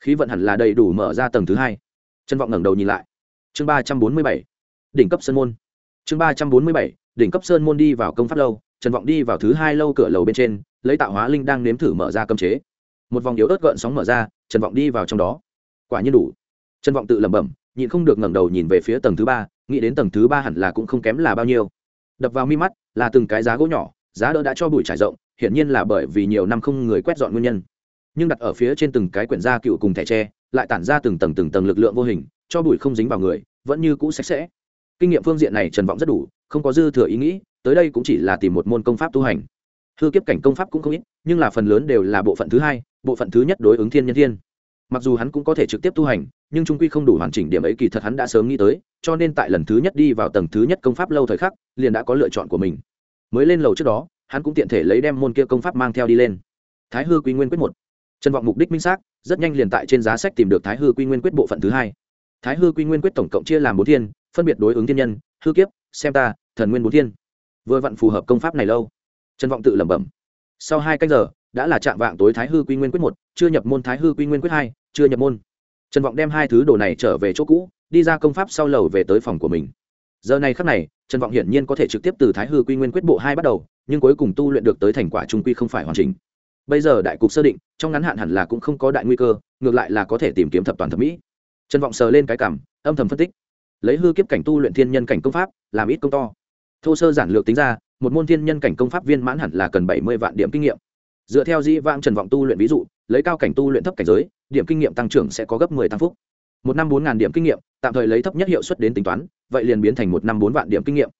Khí vận hẳn là đầy đủ mở ra tầng thứ hai. Trần vọng ngẩng đầu nhìn lại. Chương ba trăm bốn mươi bảy, đỉnh cấp sơn môn. Chương ba trăm bốn mươi bảy, đỉnh cấp sơn môn đi vào công pháp lâu, trần vọng đi vào thứ hai lâu cửa lầu bên trên, lấy tạo hóa linh đang nếm thử mở ra cơm chế. Một vòng yếu ớt gợn sóng mở ra, trần vọng đi vào trong đó. Quả nhiên đủ. Trần vọng tự lẩm bẩm nhịn không được ngẩng đầu nhìn về phía tầng thứ ba, nghĩ đến tầng thứ ba hẳn là cũng không kém là bao nhiêu. Đập vào mi mắt, là từng cái giá gỗ nhỏ, giá đỡ đã cho bụi trải rộng, hiển nhiên là bởi vì nhiều năm không người quét dọn nguyên nhân. Nhưng đặt ở phía trên từng cái quyển da cựu cùng thẻ tre, lại tản ra từng tầng từng tầng lực lượng vô hình, cho bụi không dính vào người, vẫn như cũ sạch sẽ. Kinh nghiệm phương diện này trần vọng rất đủ, không có dư thừa ý nghĩ, tới đây cũng chỉ là tìm một môn công pháp tu hành. Hư kiếp cảnh công pháp cũng không ít, nhưng là phần lớn đều là bộ phận thứ hai, bộ phận thứ nhất đối ứng thiên nhân thiên. Mặc dù hắn cũng có thể trực tiếp tu hành nhưng trung quy không đủ hoàn chỉnh điểm ấy kỳ thật hắn đã sớm nghĩ tới, cho nên tại lần thứ nhất đi vào tầng thứ nhất công pháp lâu thời khắc, liền đã có lựa chọn của mình. Mới lên lầu trước đó, hắn cũng tiện thể lấy đem môn kia công pháp mang theo đi lên. Thái hư quy nguyên quyết một. Trần vọng mục đích minh xác, rất nhanh liền tại trên giá sách tìm được thái hư quy nguyên quyết bộ phận thứ hai. Thái hư quy nguyên quyết tổng cộng chia làm bốn thiên, phân biệt đối ứng thiên nhân, hư kiếp, xem ta, thần nguyên bốn thiên. Vừa vặn phù hợp công pháp này lâu. Trần vọng tự lẩm bẩm. Sau hai canh giờ, đã là chạm vạng tối thái hư quy nguyên quyết một, chưa nhập môn thái hư quy nguyên quyết hai, chưa nhập môn trần vọng đem hai thứ đồ này trở về chỗ cũ, đi ra công pháp sau lầu về tới phòng của mình. Giờ này khắc này, trần vọng hiển nhiên có thể trực tiếp từ thái hư quy nguyên quyết bộ hai bắt đầu, nhưng cuối cùng tu luyện được tới thành quả trung quy không phải hoàn chỉnh. Bây giờ đại cục sơ định, trong ngắn hạn hẳn là cũng không có đại nguy cơ, ngược lại là có thể tìm kiếm thập toàn thẩm mỹ. Trần vọng sờ lên cái cảm, âm thầm phân tích. Lấy hư kiếp cảnh tu luyện thiên nhân cảnh công pháp, làm ít công to. Thô sơ giản lược tính ra, một môn thiên nhân cảnh công pháp viên mãn hẳn là cần bảy mươi vạn điểm kinh nghiệm dựa theo dĩ vãng trần vọng tu luyện ví dụ, lấy cao cảnh tu luyện thấp cảnh giới, điểm kinh nghiệm tăng trưởng sẽ có gấp mười tăng phúc. Một năm bốn điểm kinh nghiệm, tạm thời lấy thấp nhất hiệu suất đến tính toán, vậy liền biến thành một năm bốn vạn điểm kinh nghiệm.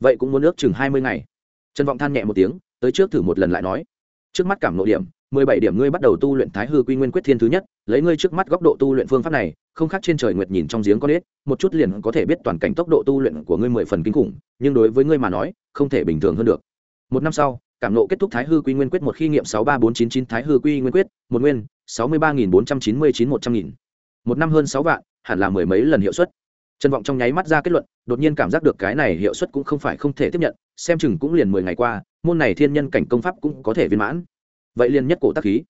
Vậy cũng muốn ước chừng hai mươi ngày. Trần vọng than nhẹ một tiếng, tới trước thử một lần lại nói. Trước mắt cảm nội điểm, mười bảy điểm ngươi bắt đầu tu luyện thái hư quy nguyên quyết thiên thứ nhất, lấy ngươi trước mắt góc độ tu luyện phương pháp này, không khác trên trời nguyệt nhìn trong giếng con ếch, một chút liền có thể biết toàn cảnh tốc độ tu luyện của ngươi mười phần kinh khủng, nhưng đối với ngươi mà nói, không thể bình thường hơn được. Một năm sau cảm nộ kết thúc thái hư quy nguyên quyết một khi nghiệm sáu ba bốn chín chín thái hư quy nguyên quyết, một nguyên, sáu mươi ba nghìn bốn trăm chín mươi chín một trăm nghìn. Một năm hơn sáu vạn, hẳn là mười mấy lần hiệu suất. Trần vọng trong nháy mắt ra kết luận, đột nhiên cảm giác được cái này hiệu suất cũng không phải không thể tiếp nhận, xem chừng cũng liền mười ngày qua, môn này thiên nhân cảnh công pháp cũng có thể viên mãn. Vậy liền nhất cổ tác khí.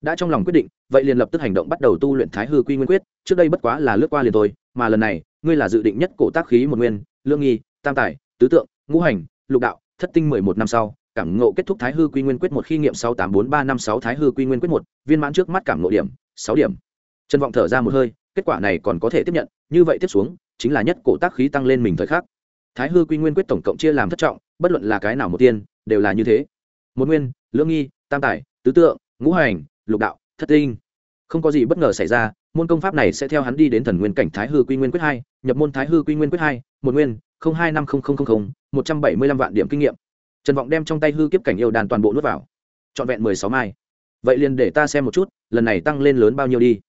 Đã trong lòng quyết định, vậy liền lập tức hành động bắt đầu tu luyện thái hư quy nguyên quyết, trước đây bất quá là lướt qua liền thôi, mà lần này, ngươi là dự định nhất cổ tác khí một nguyên, lương nghi, tam tài, tứ tượng, ngũ hành, lục đạo, thất tinh mười một năm sau cảm ngộ kết thúc thái hư quy nguyên quyết một khi nghiệm sáu tám bốn ba năm sáu thái hư quy nguyên quyết một, viên mãn trước mắt cảm ngộ điểm, sáu điểm. Trân vọng thở ra một hơi, kết quả này còn có thể tiếp nhận, như vậy tiếp xuống, chính là nhất cổ tác khí tăng lên mình thời khắc. Thái hư quy nguyên quyết tổng cộng chia làm thất trọng, bất luận là cái nào một tiên, đều là như thế. Một nguyên, lưỡng nghi, tam tài, tứ tượng, ngũ hành, lục đạo, thất tinh. Không có gì bất ngờ xảy ra, môn công pháp này sẽ theo hắn đi đến thần nguyên cảnh thái hư quy nguyên quyết hai, nhập môn thái hư quy nguyên quyết hai, một nguyên hai năm một trăm bảy mươi lăm vạn điểm kinh nghiệm trần vọng đem trong tay hư kiếp cảnh yêu đàn toàn bộ nuốt vào. Trọn vẹn mười sáu mai. Vậy liền để ta xem một chút, lần này tăng lên lớn bao nhiêu đi.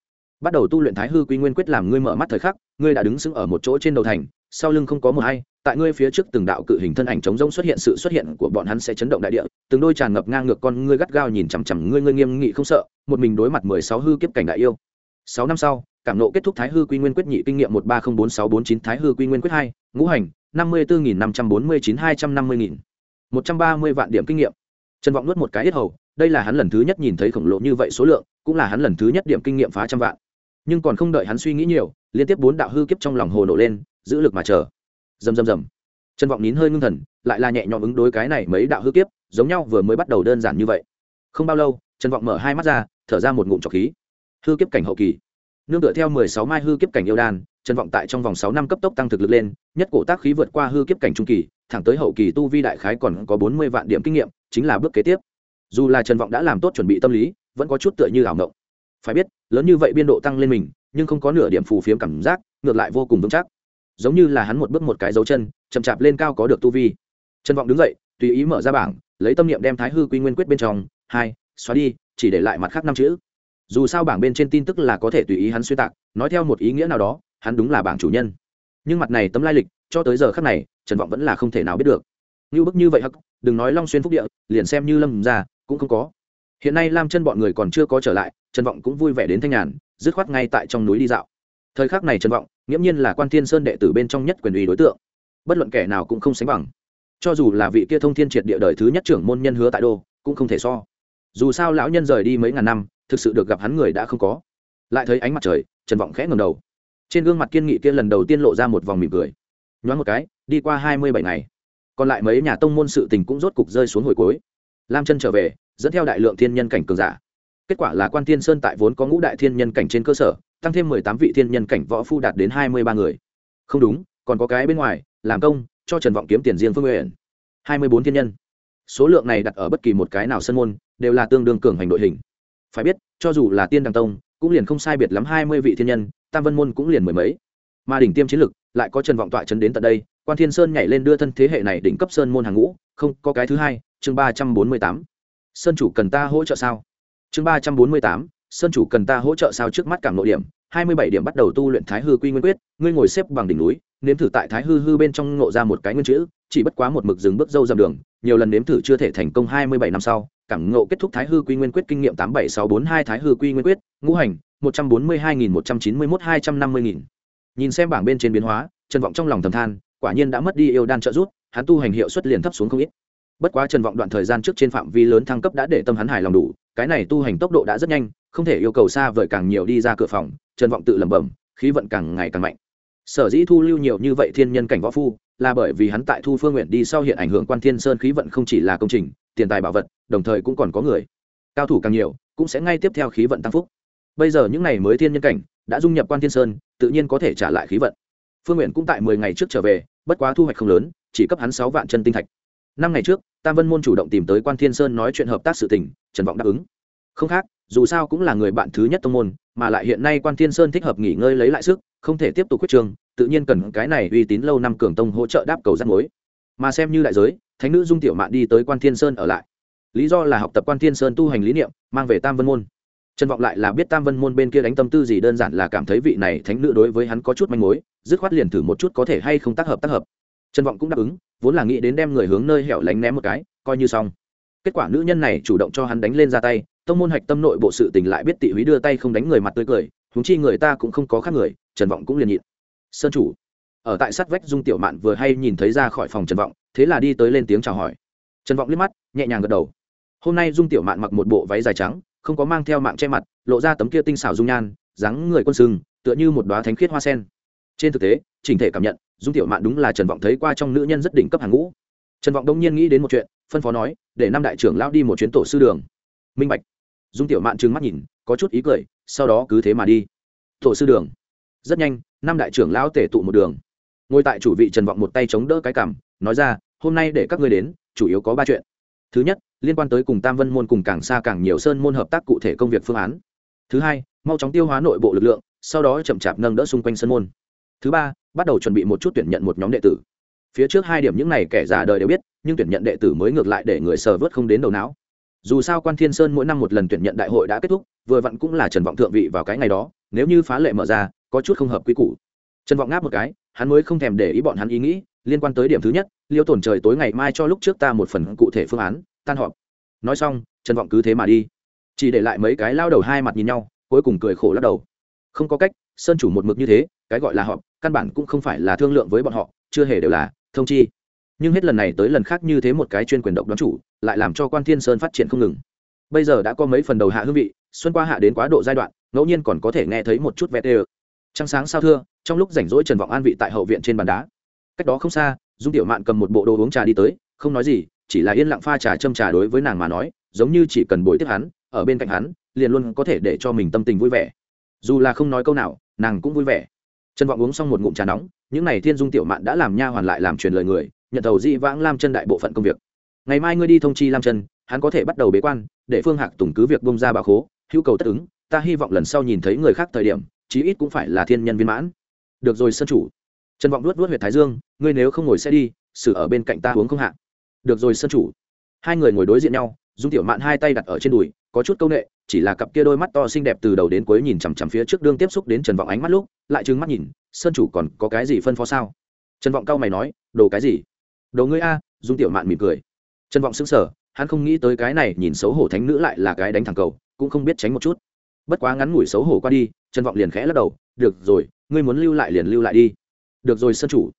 Bắt đầu tu luyện thái hư quy nguyên quyết làm ngươi mở mắt thời khắc, ngươi đã đứng sững ở một chỗ trên đầu thành, sau lưng không có một hay tại ngươi phía trước từng đạo cự hình thân ảnh chống rông xuất hiện, sự xuất hiện của bọn hắn sẽ chấn động đại địa, từng đôi tràn ngập ngang ngược con ngươi gắt gao nhìn chằm chằm ngươi ngươi nghiêm nghị không sợ, một mình đối mặt mười sáu hư kiếp cảnh đại yêu. Sáu năm sau, cảm nộ kết thúc thái hư quy nguyên quyết nhị kinh nghiệm một ba không bốn sáu bốn chín thái hư quy nguyên quyết hai, ngũ hành, năm mươi bốn nghìn năm trăm bốn mươi chín hai trăm năm mươi nghìn một trăm ba mươi vạn điểm kinh nghiệm. Trần vọng nuốt một cái hết hầu, đây là hắn lần thứ nhất nhìn thấy khổng lồ như vậy số lượng, cũng là hắn lần thứ nhất điểm kinh nghiệm phá trăm vạn. Nhưng còn không đợi hắn suy nghĩ nhiều, liên tiếp bốn đạo hư kiếp trong lòng hồ nổ lên, giữ lực mà chờ. Rầm rầm rầm. Trần vọng nín hơi ngưng thần, lại là nhẹ nhõm ứng đối cái này mấy đạo hư kiếp, giống nhau vừa mới bắt đầu đơn giản như vậy. Không bao lâu, trần vọng mở hai mắt ra, thở ra một ngụm trọc khí. Hư kiếp cảnh hậu kỳ. Nương tựa theo mười sáu mai hư kiếp cảnh yêu đan trần vọng tại trong vòng sáu năm cấp tốc tăng thực lực lên, nhất cổ tác khí vượt qua hư kiếp cảnh trung kỳ, thẳng tới hậu kỳ tu vi đại khái còn có bốn mươi vạn điểm kinh nghiệm, chính là bước kế tiếp. Dù là trần vọng đã làm tốt chuẩn bị tâm lý, vẫn có chút tựa như ảo ngộng phải biết, lớn như vậy biên độ tăng lên mình, nhưng không có nửa điểm phù phiếm cảm giác, ngược lại vô cùng vững chắc. Giống như là hắn một bước một cái dấu chân, chậm chạp lên cao có được tu vi. Trần vọng đứng dậy, tùy ý mở ra bảng, lấy tâm niệm đem thái hư quy nguyên quyết bên trong, hai, xóa đi, chỉ để lại mặt khác năm chữ. Dù sao bảng bên trên tin tức là có thể tùy ý hắn xuyên tạc, nói theo một ý nghĩa nào đó hắn đúng là bảng chủ nhân. Nhưng mặt này tấm lai lịch, cho tới giờ khác này, trần vọng vẫn là không thể nào biết được. Như bức như vậy hắc, đừng nói long xuyên phúc địa, liền xem như lâm ra cũng không có. Hiện nay lam chân bọn người còn chưa có trở lại, trần vọng cũng vui vẻ đến thanh nhàn, dứt khoát ngay tại trong núi đi dạo. Thời khắc này trần vọng, nghiễm nhiên là quan thiên sơn đệ tử bên trong nhất quyền ủy đối tượng. Bất luận kẻ nào cũng không sánh bằng. Cho dù là vị kia thông thiên triệt địa đời thứ nhất trưởng môn nhân hứa tại đô, cũng không thể so. Dù sao lão nhân rời đi mấy ngàn năm, thực sự được gặp hắn người đã không có. Lại thấy ánh mặt trời, trần vọng khẽ ngầm đầu trên gương mặt kiên nghị kia lần đầu tiên lộ ra một vòng mỉm cười. Nhoáng một cái, đi qua hai mươi bảy ngày. Còn lại mấy nhà tông môn sự tình cũng rốt cục rơi xuống hồi cuối. Lam chân trở về, dẫn theo đại lượng thiên nhân cảnh cường giả. Kết quả là quan thiên sơn tại vốn có ngũ đại thiên nhân cảnh trên cơ sở, tăng thêm mười tám vị thiên nhân cảnh võ phu đạt đến hai mươi ba người. Không đúng, còn có cái bên ngoài, làm công, cho trần vọng kiếm tiền riêng phương nguyện hai mươi bốn thiên nhân. Số lượng này đặt ở bất kỳ một cái nào sân môn, đều là tương đương cường hành đội hình. Phải biết, cho dù là tiên đăng tông, cũng liền không sai biệt lắm hai mươi vị thiên nhân tam vân môn cũng liền mười mấy. Mà đỉnh tiêm chiến lực lại có trần vọng tọa trấn đến tận đây, quan thiên sơn nhảy lên đưa thân thế hệ này đỉnh cấp sơn môn hàng ngũ, không, có cái thứ hai, chương ba trăm bốn mươi tám. Sơn chủ cần ta hỗ trợ sao? Chương ba trăm bốn mươi tám, sơn chủ cần ta hỗ trợ sao trước mắt cảm nội điểm, hai mươi bảy điểm bắt đầu tu luyện thái hư quy nguyên quyết, ngươi ngồi xếp bằng đỉnh núi, nếm thử tại thái hư hư bên trong ngộ ra một cái nguyên chữ chỉ bất quá một mực dừng bước dâu dầm đường, nhiều lần nếm thử chưa thể thành công hai mươi bảy năm sau, cảm ngộ kết thúc thái hư quy nguyên quyết kinh nghiệm tám bảy sáu bốn hai thái hư quy nguyên quyết, ngũ hành, một trăm bốn mươi hai nghìn một trăm chín mươi mốt hai trăm năm mươi nghìn. Nhìn xem bảng bên trên biến hóa, trần vọng trong lòng thầm than, quả nhiên đã mất đi yêu đan trợ rút hắn tu hành hiệu suất liền thấp xuống không ít. Bất quá trần vọng đoạn thời gian trước trên phạm vi lớn thăng cấp đã để tâm hắn hài lòng đủ, cái này tu hành tốc độ đã rất nhanh, không thể yêu cầu xa vời càng nhiều đi ra cửa phòng, trần vọng tự lẩm bẩm, khí vận càng ngày càng mạnh. Sở dĩ thu lưu nhiều như vậy thiên nhân cảnh võ phu là bởi vì hắn tại thu phương nguyện đi sau hiện ảnh hưởng quan thiên sơn khí vận không chỉ là công trình, tiền tài bảo vật, đồng thời cũng còn có người. Cao thủ càng nhiều, cũng sẽ ngay tiếp theo khí vận tăng phúc. Bây giờ những ngày mới thiên nhân cảnh, đã dung nhập quan thiên sơn, tự nhiên có thể trả lại khí vận. Phương nguyện cũng tại mười ngày trước trở về, bất quá thu hoạch không lớn, chỉ cấp hắn sáu vạn chân tinh thạch. Năm ngày trước, tam vân môn chủ động tìm tới quan thiên sơn nói chuyện hợp tác sự tình, trần vọng đáp ứng. Không khác, dù sao cũng là người bạn thứ nhất tông môn, mà lại hiện nay quan thiên sơn thích hợp nghỉ ngơi lấy lại sức, không thể tiếp tục quyết trường tự nhiên cần cái này uy tín lâu năm cường tông hỗ trợ đáp cầu rắc mối. Mà xem như đại giới, thánh nữ dung tiểu mạn đi tới quan thiên sơn ở lại. Lý do là học tập quan thiên sơn tu hành lý niệm, mang về tam vân môn. Trần vọng lại là biết tam vân môn bên kia đánh tâm tư gì đơn giản là cảm thấy vị này thánh nữ đối với hắn có chút manh mối, dứt khoát liền thử một chút có thể hay không tác hợp tác hợp. Trần vọng cũng đáp ứng, vốn là nghĩ đến đem người hướng nơi hẻo lánh ném một cái, coi như xong. Kết quả nữ nhân này chủ động cho hắn đánh lên ra tay, tông môn hạch tâm nội bộ sự tình lại biết tị húy đưa tay không đánh người mặt tươi cười húng chi người ta cũng không có khác người, trần vọng cũng liền nhịn sơn chủ. Ở tại sát vách dung tiểu mạn vừa hay nhìn thấy ra khỏi phòng trần vọng, thế là đi tới lên tiếng chào hỏi. Trần vọng liếc mắt, nhẹ nhàng gật đầu. Hôm nay dung tiểu mạn mặc một bộ váy dài trắng, không có mang theo mạng che mặt, lộ ra tấm kia tinh xảo dung nhan, dáng người quân sừng, tựa như một đoá thánh khiết hoa sen. Trên thực tế, chỉnh thể cảm nhận, dung tiểu mạn đúng là trần vọng thấy qua trong nữ nhân rất đỉnh cấp hàng ngũ. Trần vọng đông nhiên nghĩ đến một chuyện, phân phó nói, để năm đại trưởng lao đi một chuyến tổ sư đường. Minh bạch. Dung tiểu mạn trừng mắt nhìn, có chút ý cười, sau đó cứ thế mà đi. Tổ sư đường. Rất nhanh năm đại trưởng lão tể tụ một đường. Ngồi tại chủ vị trần vọng một tay chống đỡ cái cảm nói ra, hôm nay để các ngươi đến, chủ yếu có ba chuyện. Thứ nhất, liên quan tới cùng tam vân môn cùng càng xa càng nhiều sơn môn hợp tác cụ thể công việc phương án. Thứ hai, mau chóng tiêu hóa nội bộ lực lượng, sau đó chậm chạp nâng đỡ xung quanh sơn môn. Thứ ba, bắt đầu chuẩn bị một chút tuyển nhận một nhóm đệ tử. Phía trước hai điểm những này kẻ già đời đều biết, nhưng tuyển nhận đệ tử mới ngược lại để người sờ vớt không đến đầu não. Dù sao quan thiên sơn mỗi năm một lần tuyển nhận đại hội đã kết thúc, vừa vặn cũng là trần vọng thượng vị vào cái ngày đó, nếu như phá lệ mở ra có chút không hợp quy củ. Trần vọng ngáp một cái, hắn mới không thèm để ý bọn hắn ý nghĩ, liên quan tới điểm thứ nhất, liêu tổn trời tối ngày mai cho lúc trước ta một phần cụ thể phương án, tan họp. Nói xong, trần vọng cứ thế mà đi. Chỉ để lại mấy cái lao đầu hai mặt nhìn nhau, cuối cùng cười khổ lắc đầu. Không có cách, sơn chủ một mực như thế, cái gọi là họp, căn bản cũng không phải là thương lượng với bọn họ, chưa hề đều là thông chi. Nhưng hết lần này tới lần khác như thế một cái chuyên quyền độc đoán chủ, lại làm cho quan thiên sơn phát triển không ngừng. Bây giờ đã có mấy phần đầu hạ hương vị, xuân qua hạ đến quá độ giai đoạn, ngẫu nhiên còn có thể nghe thấy một chút vẹt ê trăng sáng sao thưa, trong lúc rảnh rỗi trần vọng an vị tại hậu viện trên bàn đá. Cách đó không xa, dung tiểu mạn cầm một bộ đồ uống trà đi tới, không nói gì, chỉ là yên lặng pha trà châm trà đối với nàng mà nói, giống như chỉ cần bồi tiếp hắn, ở bên cạnh hắn, liền luôn có thể để cho mình tâm tình vui vẻ. Dù là không nói câu nào, nàng cũng vui vẻ. Trần vọng uống xong một ngụm trà nóng, những n à y thiên dung tiểu mạn đã làm nha hoàn lại làm truyền lời người, nhận thầu di vãng lam chân đại bộ phận công việc. Ngày mai ngươi đi thông chi lam chân, hắn có thể bắt đầu bế quan, để phương hạc tùng cứ việc bông ra bà khố, hữu cầu tất ứng, ta hy vọng lần sau nhìn thấy người khác thời điểm chí ít cũng phải là thiên nhân viên mãn. Được rồi sân chủ. Trần vọng luốt luốt huyệt thái dương, ngươi nếu không ngồi xe đi, xử ở bên cạnh ta uống không hạ. Được rồi sân chủ. Hai người ngồi đối diện nhau, dung tiểu mạn hai tay đặt ở trên đùi, có chút câu nệ, chỉ là cặp kia đôi mắt to xinh đẹp từ đầu đến cuối nhìn chằm chằm phía trước đương tiếp xúc đến trần vọng ánh mắt lúc, lại trừng mắt nhìn, sơn chủ còn có cái gì phân phó sao? Trần vọng cao mày nói, đồ cái gì? Đồ ngươi a, dung tiểu mạn mỉm cười. Trần vọng xứng sở hắn không nghĩ tới cái này nhìn xấu hổ thánh nữ lại là cái đánh thẳng cầu, cũng không biết tránh một chút bất quá ngắn ngủi xấu hổ qua đi, trần vọng liền khẽ lắc đầu, được rồi, ngươi muốn lưu lại liền lưu lại đi. Được rồi, sân chủ.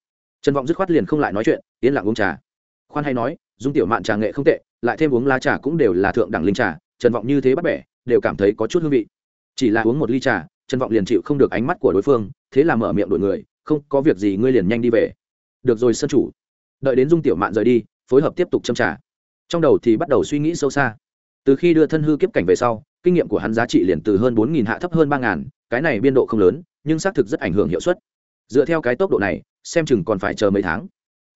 Trần vọng dứt khoát liền không lại nói chuyện, yên lặng uống trà. Khoan hay nói, dung tiểu mạn trà nghệ không tệ, lại thêm uống lá trà cũng đều là thượng đẳng linh trà, trần vọng như thế bắt bẻ, đều cảm thấy có chút hương vị. Chỉ là uống một ly trà, trần vọng liền chịu không được ánh mắt của đối phương, thế là mở miệng đổi người, không, có việc gì ngươi liền nhanh đi về. Được rồi, sân chủ. Đợi đến dung tiểu mạn rời đi, phối hợp tiếp tục châm trà. Trong đầu thì bắt đầu suy nghĩ sâu xa từ khi đưa thân hư kiếp cảnh về sau, kinh nghiệm của hắn giá trị liền từ hơn bốn hạ thấp hơn ba cái này biên độ không lớn, nhưng xác thực rất ảnh hưởng hiệu suất. Dựa theo cái tốc độ này, xem chừng còn phải chờ mấy tháng.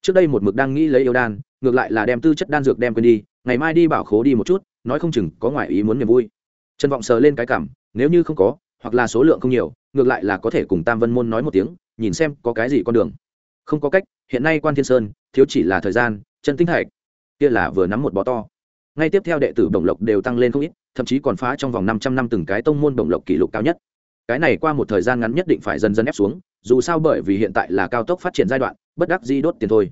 Trước đây một mực đang nghĩ lấy yêu đan, ngược lại là đem tư chất đan dược đem quên đi, ngày mai đi bảo khố đi một chút, nói không chừng có ngoại ý muốn niềm vui. Trần vọng sờ lên cái cảm, nếu như không có, hoặc là số lượng không nhiều, ngược lại là có thể cùng tam vân môn nói một tiếng, nhìn xem có cái gì con đường. Không có cách, hiện nay quan thiên sơn, thiếu chỉ là thời gian, chân tinh thạch. Kia là vừa nắm một bó to ngay tiếp theo đệ tử bổng lộc đều tăng lên không ít, thậm chí còn phá trong vòng 500 năm từng cái tông môn bổng lộc kỷ lục cao nhất. Cái này qua một thời gian ngắn nhất định phải dần dần ép xuống, dù sao bởi vì hiện tại là cao tốc phát triển giai đoạn, bất đắc di đốt tiền thôi.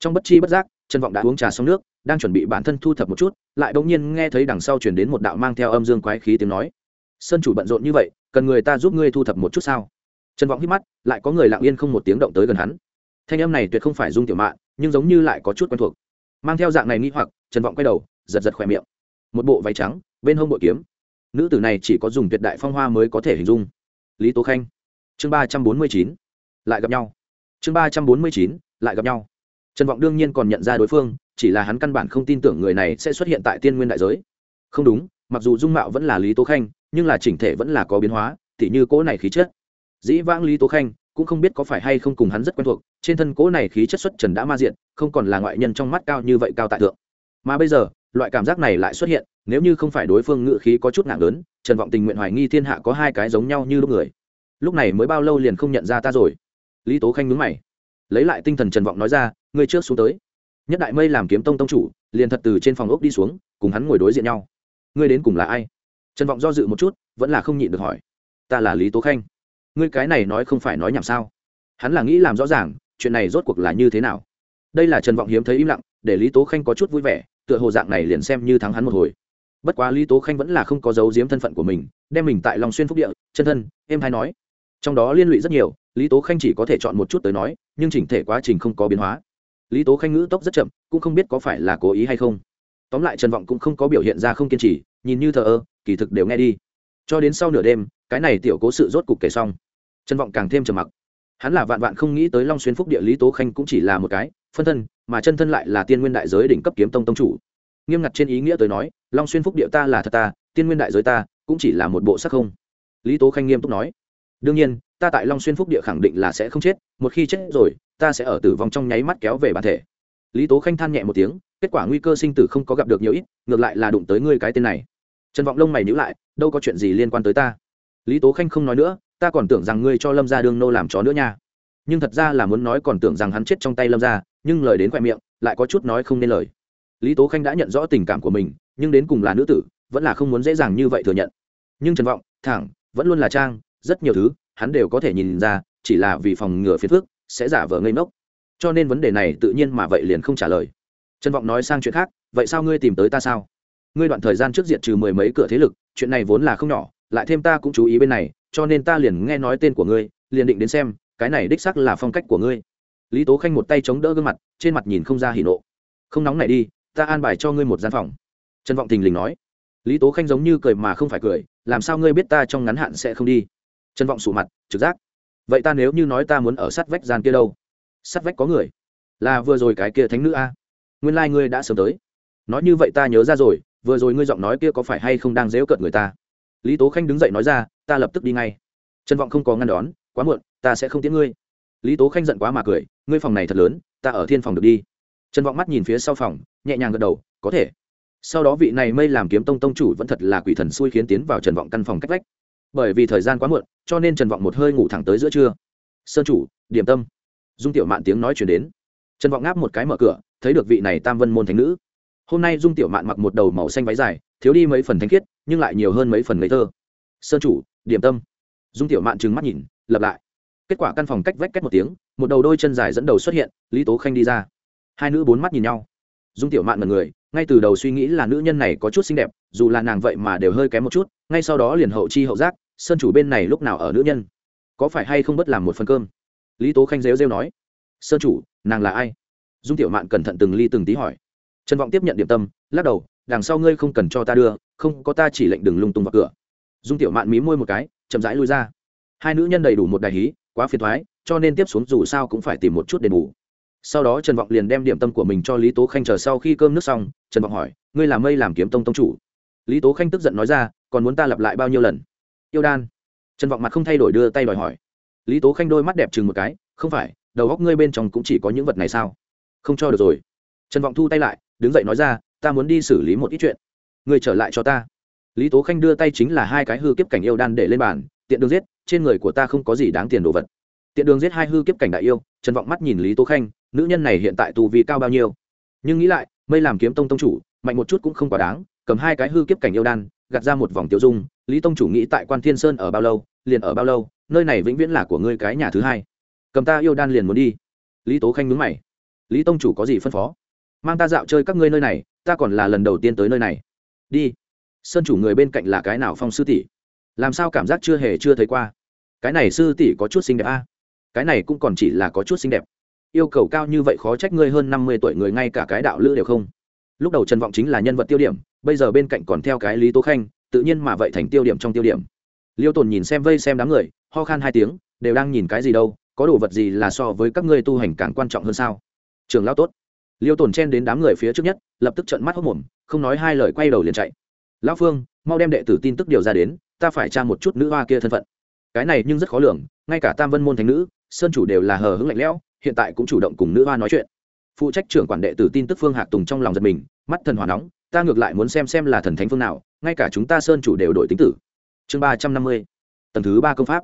Trong bất chi bất giác, trần vọng đã uống trà xong nước, đang chuẩn bị bản thân thu thập một chút, lại bỗng nhiên nghe thấy đằng sau chuyển đến một đạo mang theo âm dương quái khí tiếng nói. Sơn chủ bận rộn như vậy, cần người ta giúp ngươi thu thập một chút sao? Trần vọng hít mắt, lại có người lặng yên không một tiếng động tới gần hắn. Thanh âm này tuyệt không phải dung tiểu mạn, nhưng giống như lại có chút quen thuộc. Mang theo dạng này nghi hoặc, trần vọng quay đầu giật giật khỏe miệng. Một bộ váy trắng, bên hông bội kiếm. Nữ tử này chỉ có dùng tuyệt đại phong hoa mới có thể hình dung. Lý tố khanh. Chương ba trăm bốn mươi chín, lại gặp nhau. Chương ba trăm bốn mươi chín, lại gặp nhau. Trần vọng đương nhiên còn nhận ra đối phương, chỉ là hắn căn bản không tin tưởng người này sẽ xuất hiện tại tiên nguyên đại giới. Không đúng, mặc dù dung mạo vẫn là lý tố khanh, nhưng là chỉnh thể vẫn là có biến hóa, tỉ như cỗ này khí chất. Dĩ vãng lý tố khanh cũng không biết có phải hay không cùng hắn rất quen thuộc, trên thân cỗ này khí chất xuất trần đã ma diện không còn là ngoại nhân trong mắt cao như vậy cao tại thượng. Mà bây giờ loại cảm giác này lại xuất hiện, nếu như không phải đối phương ngự khí có chút nặng lớn, trần vọng tình nguyện hoài nghi thiên hạ có hai cái giống nhau như lúc người. Lúc này mới bao lâu liền không nhận ra ta rồi? Lý tố khanh nhướng mày, lấy lại tinh thần trần vọng nói ra, ngươi trước xuống tới. Nhất đại mây làm kiếm tông tông chủ, liền thật từ trên phòng ốc đi xuống, cùng hắn ngồi đối diện nhau. Ngươi đến cùng là ai? Trần vọng do dự một chút, vẫn là không nhịn được hỏi. Ta là lý tố khanh. Ngươi cái này nói không phải nói nhảm sao? Hắn là nghĩ làm rõ ràng, chuyện này rốt cuộc là như thế nào. Đây là trần vọng hiếm thấy im lặng, để lý tố khanh có chút vui vẻ tựa hồ dạng này liền xem như thắng hắn một hồi. Bất quá lý tố khanh vẫn là không có dấu giếm thân phận của mình, đem mình tại lòng xuyên phúc địa, chân thân, em hay nói. Trong đó liên lụy rất nhiều, lý tố khanh chỉ có thể chọn một chút tới nói, nhưng chỉnh thể quá trình không có biến hóa. Lý tố khanh ngữ tốc rất chậm, cũng không biết có phải là cố ý hay không. Tóm lại trần vọng cũng không có biểu hiện ra không kiên trì, nhìn như thờ ơ, kỳ thực đều nghe đi. Cho đến sau nửa đêm, cái này tiểu cố sự rốt cục kể xong. Trần vọng càng thêm trầm mặc. Hắn là vạn vạn không nghĩ tới long xuyên phúc địa lý tố khanh cũng chỉ là một cái, phân thân mà chân thân lại là tiên nguyên đại giới đỉnh cấp kiếm tông tông chủ. Nghiêm ngặt trên ý nghĩa tới nói, long xuyên phúc địa ta là thật ta, tiên nguyên đại giới ta, cũng chỉ là một bộ sắc không. Lý tố khanh nghiêm túc nói, đương nhiên, ta tại long xuyên phúc địa khẳng định là sẽ không chết, một khi chết rồi, ta sẽ ở tử vong trong nháy mắt kéo về bản thể. Lý tố khanh than nhẹ một tiếng, kết quả nguy cơ sinh tử không có gặp được nhiều ít, ngược lại là đụng tới ngươi cái tên này. Trần vọng lông mày nhữ lại, đâu có chuyện gì liên quan tới ta. Lý tố khanh không nói nữa, ta còn tưởng rằng ngươi cho lâm ra đương nô làm chó nữa nha. Nhưng thật ra là muốn nói còn tưởng rằng hắn chết trong tay lâm ra nhưng lời đến khoe miệng, lại có chút nói không nên lời. Lý tố khanh đã nhận rõ tình cảm của mình, nhưng đến cùng là nữ tử, vẫn là không muốn dễ dàng như vậy thừa nhận. Nhưng trần vọng, thẳng, vẫn luôn là trang, rất nhiều thứ, hắn đều có thể nhìn ra, chỉ là vì phòng ngừa phiền phước sẽ giả vờ ngây ngốc. Cho nên vấn đề này tự nhiên mà vậy liền không trả lời. Trần vọng nói sang chuyện khác, vậy sao ngươi tìm tới ta sao? Ngươi đoạn thời gian trước diện trừ mười mấy cửa thế lực, chuyện này vốn là không nhỏ, lại thêm ta cũng chú ý bên này, cho nên ta liền nghe nói tên của ngươi, liền định đến xem, cái này đích sắc là phong cách của ngươi lý tố khanh một tay chống đỡ gương mặt, trên mặt nhìn không ra hỉ nộ. Không nóng này đi, ta an bài cho ngươi một gian phòng. Trần vọng tình lình nói. Lý tố khanh giống như cười mà không phải cười, làm sao ngươi biết ta trong ngắn hạn sẽ không đi? Trần vọng sủ mặt, trực giác. Vậy ta nếu như nói ta muốn ở sát vách gian kia đâu? Sát vách có người. Là vừa rồi cái kia thánh nữ a. Nguyên lai、like、ngươi đã sớm tới. Nói như vậy ta nhớ ra rồi, vừa rồi ngươi giọng nói kia có phải hay không đang dễu cợt người ta? Lý tố khanh đứng dậy nói ra, ta lập tức đi ngay. Trần vọng không có ngăn đón, quá muộn, ta sẽ không tiễn ngươi lý tố khanh giận quá mà cười, ngươi phòng này thật lớn, ta ở thiên phòng được đi. Trần vọng mắt nhìn phía sau phòng, nhẹ nhàng gật đầu, có thể. Sau đó vị này mây làm kiếm tông tông chủ vẫn thật là quỷ thần xui khiến tiến vào trần vọng căn phòng cách vách. Bởi vì thời gian quá muộn, cho nên trần vọng một hơi ngủ thẳng tới giữa trưa. Sơn chủ, điểm tâm. Dung tiểu mạn tiếng nói chuyển đến. Trần vọng ngáp một cái mở cửa, thấy được vị này tam vân môn thánh nữ. Hôm nay dung tiểu mạn mặc một đầu màu xanh váy dài, thiếu đi mấy phần thanh khiết, nhưng lại nhiều hơn mấy phần ngây thơ. Sơn chủ, điểm tâm. Dung tiểu mạn trừng mắt nhìn, lập lại kết quả căn phòng cách vách cách một tiếng, một đầu đôi chân dài dẫn đầu xuất hiện, lý tố khanh đi ra. Hai nữ bốn mắt nhìn nhau. Dung tiểu mạn mật người, ngay từ đầu suy nghĩ là nữ nhân này có chút xinh đẹp, dù là nàng vậy mà đều hơi kém một chút, ngay sau đó liền hậu chi hậu giác, sơn chủ bên này lúc nào ở nữ nhân? Có phải hay không bất làm một phần cơm? Lý tố khanh rêu rêu nói. Sơn chủ, nàng là ai? Dung tiểu mạn cẩn thận từng ly từng tí hỏi. Trần vọng tiếp nhận điểm tâm, lắc đầu, đằng sau ngươi không cần cho ta đưa, không có ta chỉ lệnh đừng lung tung vào cửa. Dung tiểu mạn mí môi một cái, chậm rãi lui ra. Hai nữ nhân đầy đủ một đại hí quá phiền thoái, cho nên tiếp xuống dù sao cũng phải tìm một chút đền bù. Sau đó trần vọng liền đem điểm tâm của mình cho lý tố khanh chờ sau khi cơm nước xong, trần vọng hỏi, ngươi làm mây làm kiếm tông tông chủ? Lý tố khanh tức giận nói ra, còn muốn ta lặp lại bao nhiêu lần? Yêu đan. Trần vọng mặt không thay đổi đưa tay đòi hỏi. Lý tố khanh đôi mắt đẹp chừng một cái, không phải, đầu góc ngươi bên trong cũng chỉ có những vật này sao? Không cho được rồi. Trần vọng thu tay lại, đứng dậy nói ra, ta muốn đi xử lý một ít chuyện. Ngươi trở lại cho ta. Lý tố khanh đưa tay chính là hai cái hư kiếp cảnh yêu đan để lên bàn, tiện đường giết trên người của ta không có gì đáng tiền đồ vật. Tiện đường giết hai hư kiếp cảnh đại yêu, trần vọng mắt nhìn lý tố khanh, nữ nhân này hiện tại tù vì cao bao nhiêu? Nhưng nghĩ lại, mây làm kiếm tông tông chủ, mạnh một chút cũng không quá đáng, cầm hai cái hư kiếp cảnh yêu đan, gạt ra một vòng tiêu dung, lý tông chủ nghĩ tại quan thiên sơn ở bao lâu, liền ở bao lâu, nơi này vĩnh viễn là của ngươi cái nhà thứ hai. Cầm ta yêu đan liền muốn đi. Lý tố khanh nhướng mày. Lý tông chủ có gì phân phó? Mang ta dạo chơi các ngươi nơi này, ta còn là lần đầu tiên tới nơi này. Đi. Sơn chủ người bên cạnh là cái nào phong sư tỷ? Làm sao cảm giác chưa hề chưa thấy qua? Cái này sư tỷ có chút xinh đẹp a. Cái này cũng còn chỉ là có chút xinh đẹp. Yêu cầu cao như vậy khó trách ngươi hơn năm mươi tuổi người ngay cả cái đạo lữ đều không. Lúc đầu trần vọng chính là nhân vật tiêu điểm, bây giờ bên cạnh còn theo cái lý tố khanh, tự nhiên mà vậy thành tiêu điểm trong tiêu điểm. Liêu tồn nhìn xem vây xem đám người, ho khan hai tiếng, đều đang nhìn cái gì đâu, có đồ vật gì là so với các ngươi tu hành càng quan trọng hơn sao? Trường lao tốt. Liêu tồn chen đến đám người phía trước nhất, lập tức trận mắt hốc mồm, không nói hai lời quay đầu liền chạy. Lão phương mau đem đệ tử tin tức điều ra đến, ta phải tra một chút nữ hoa kia thân phận. Cái này nhưng rất khó lường, ngay cả tam vân môn thành nữ, sơn chủ đều là hờ hững lạnh lẽo, hiện tại cũng chủ động cùng nữ hoa nói chuyện. Phụ trách trưởng quản đệ tử tin tức phương hạc tùng trong lòng giật mình, mắt thần hỏa nóng, ta ngược lại muốn xem xem là thần thánh phương nào, ngay cả chúng ta sơn chủ đều đổi tính tử. Chương ba trăm năm mươi, tầng thứ ba công pháp.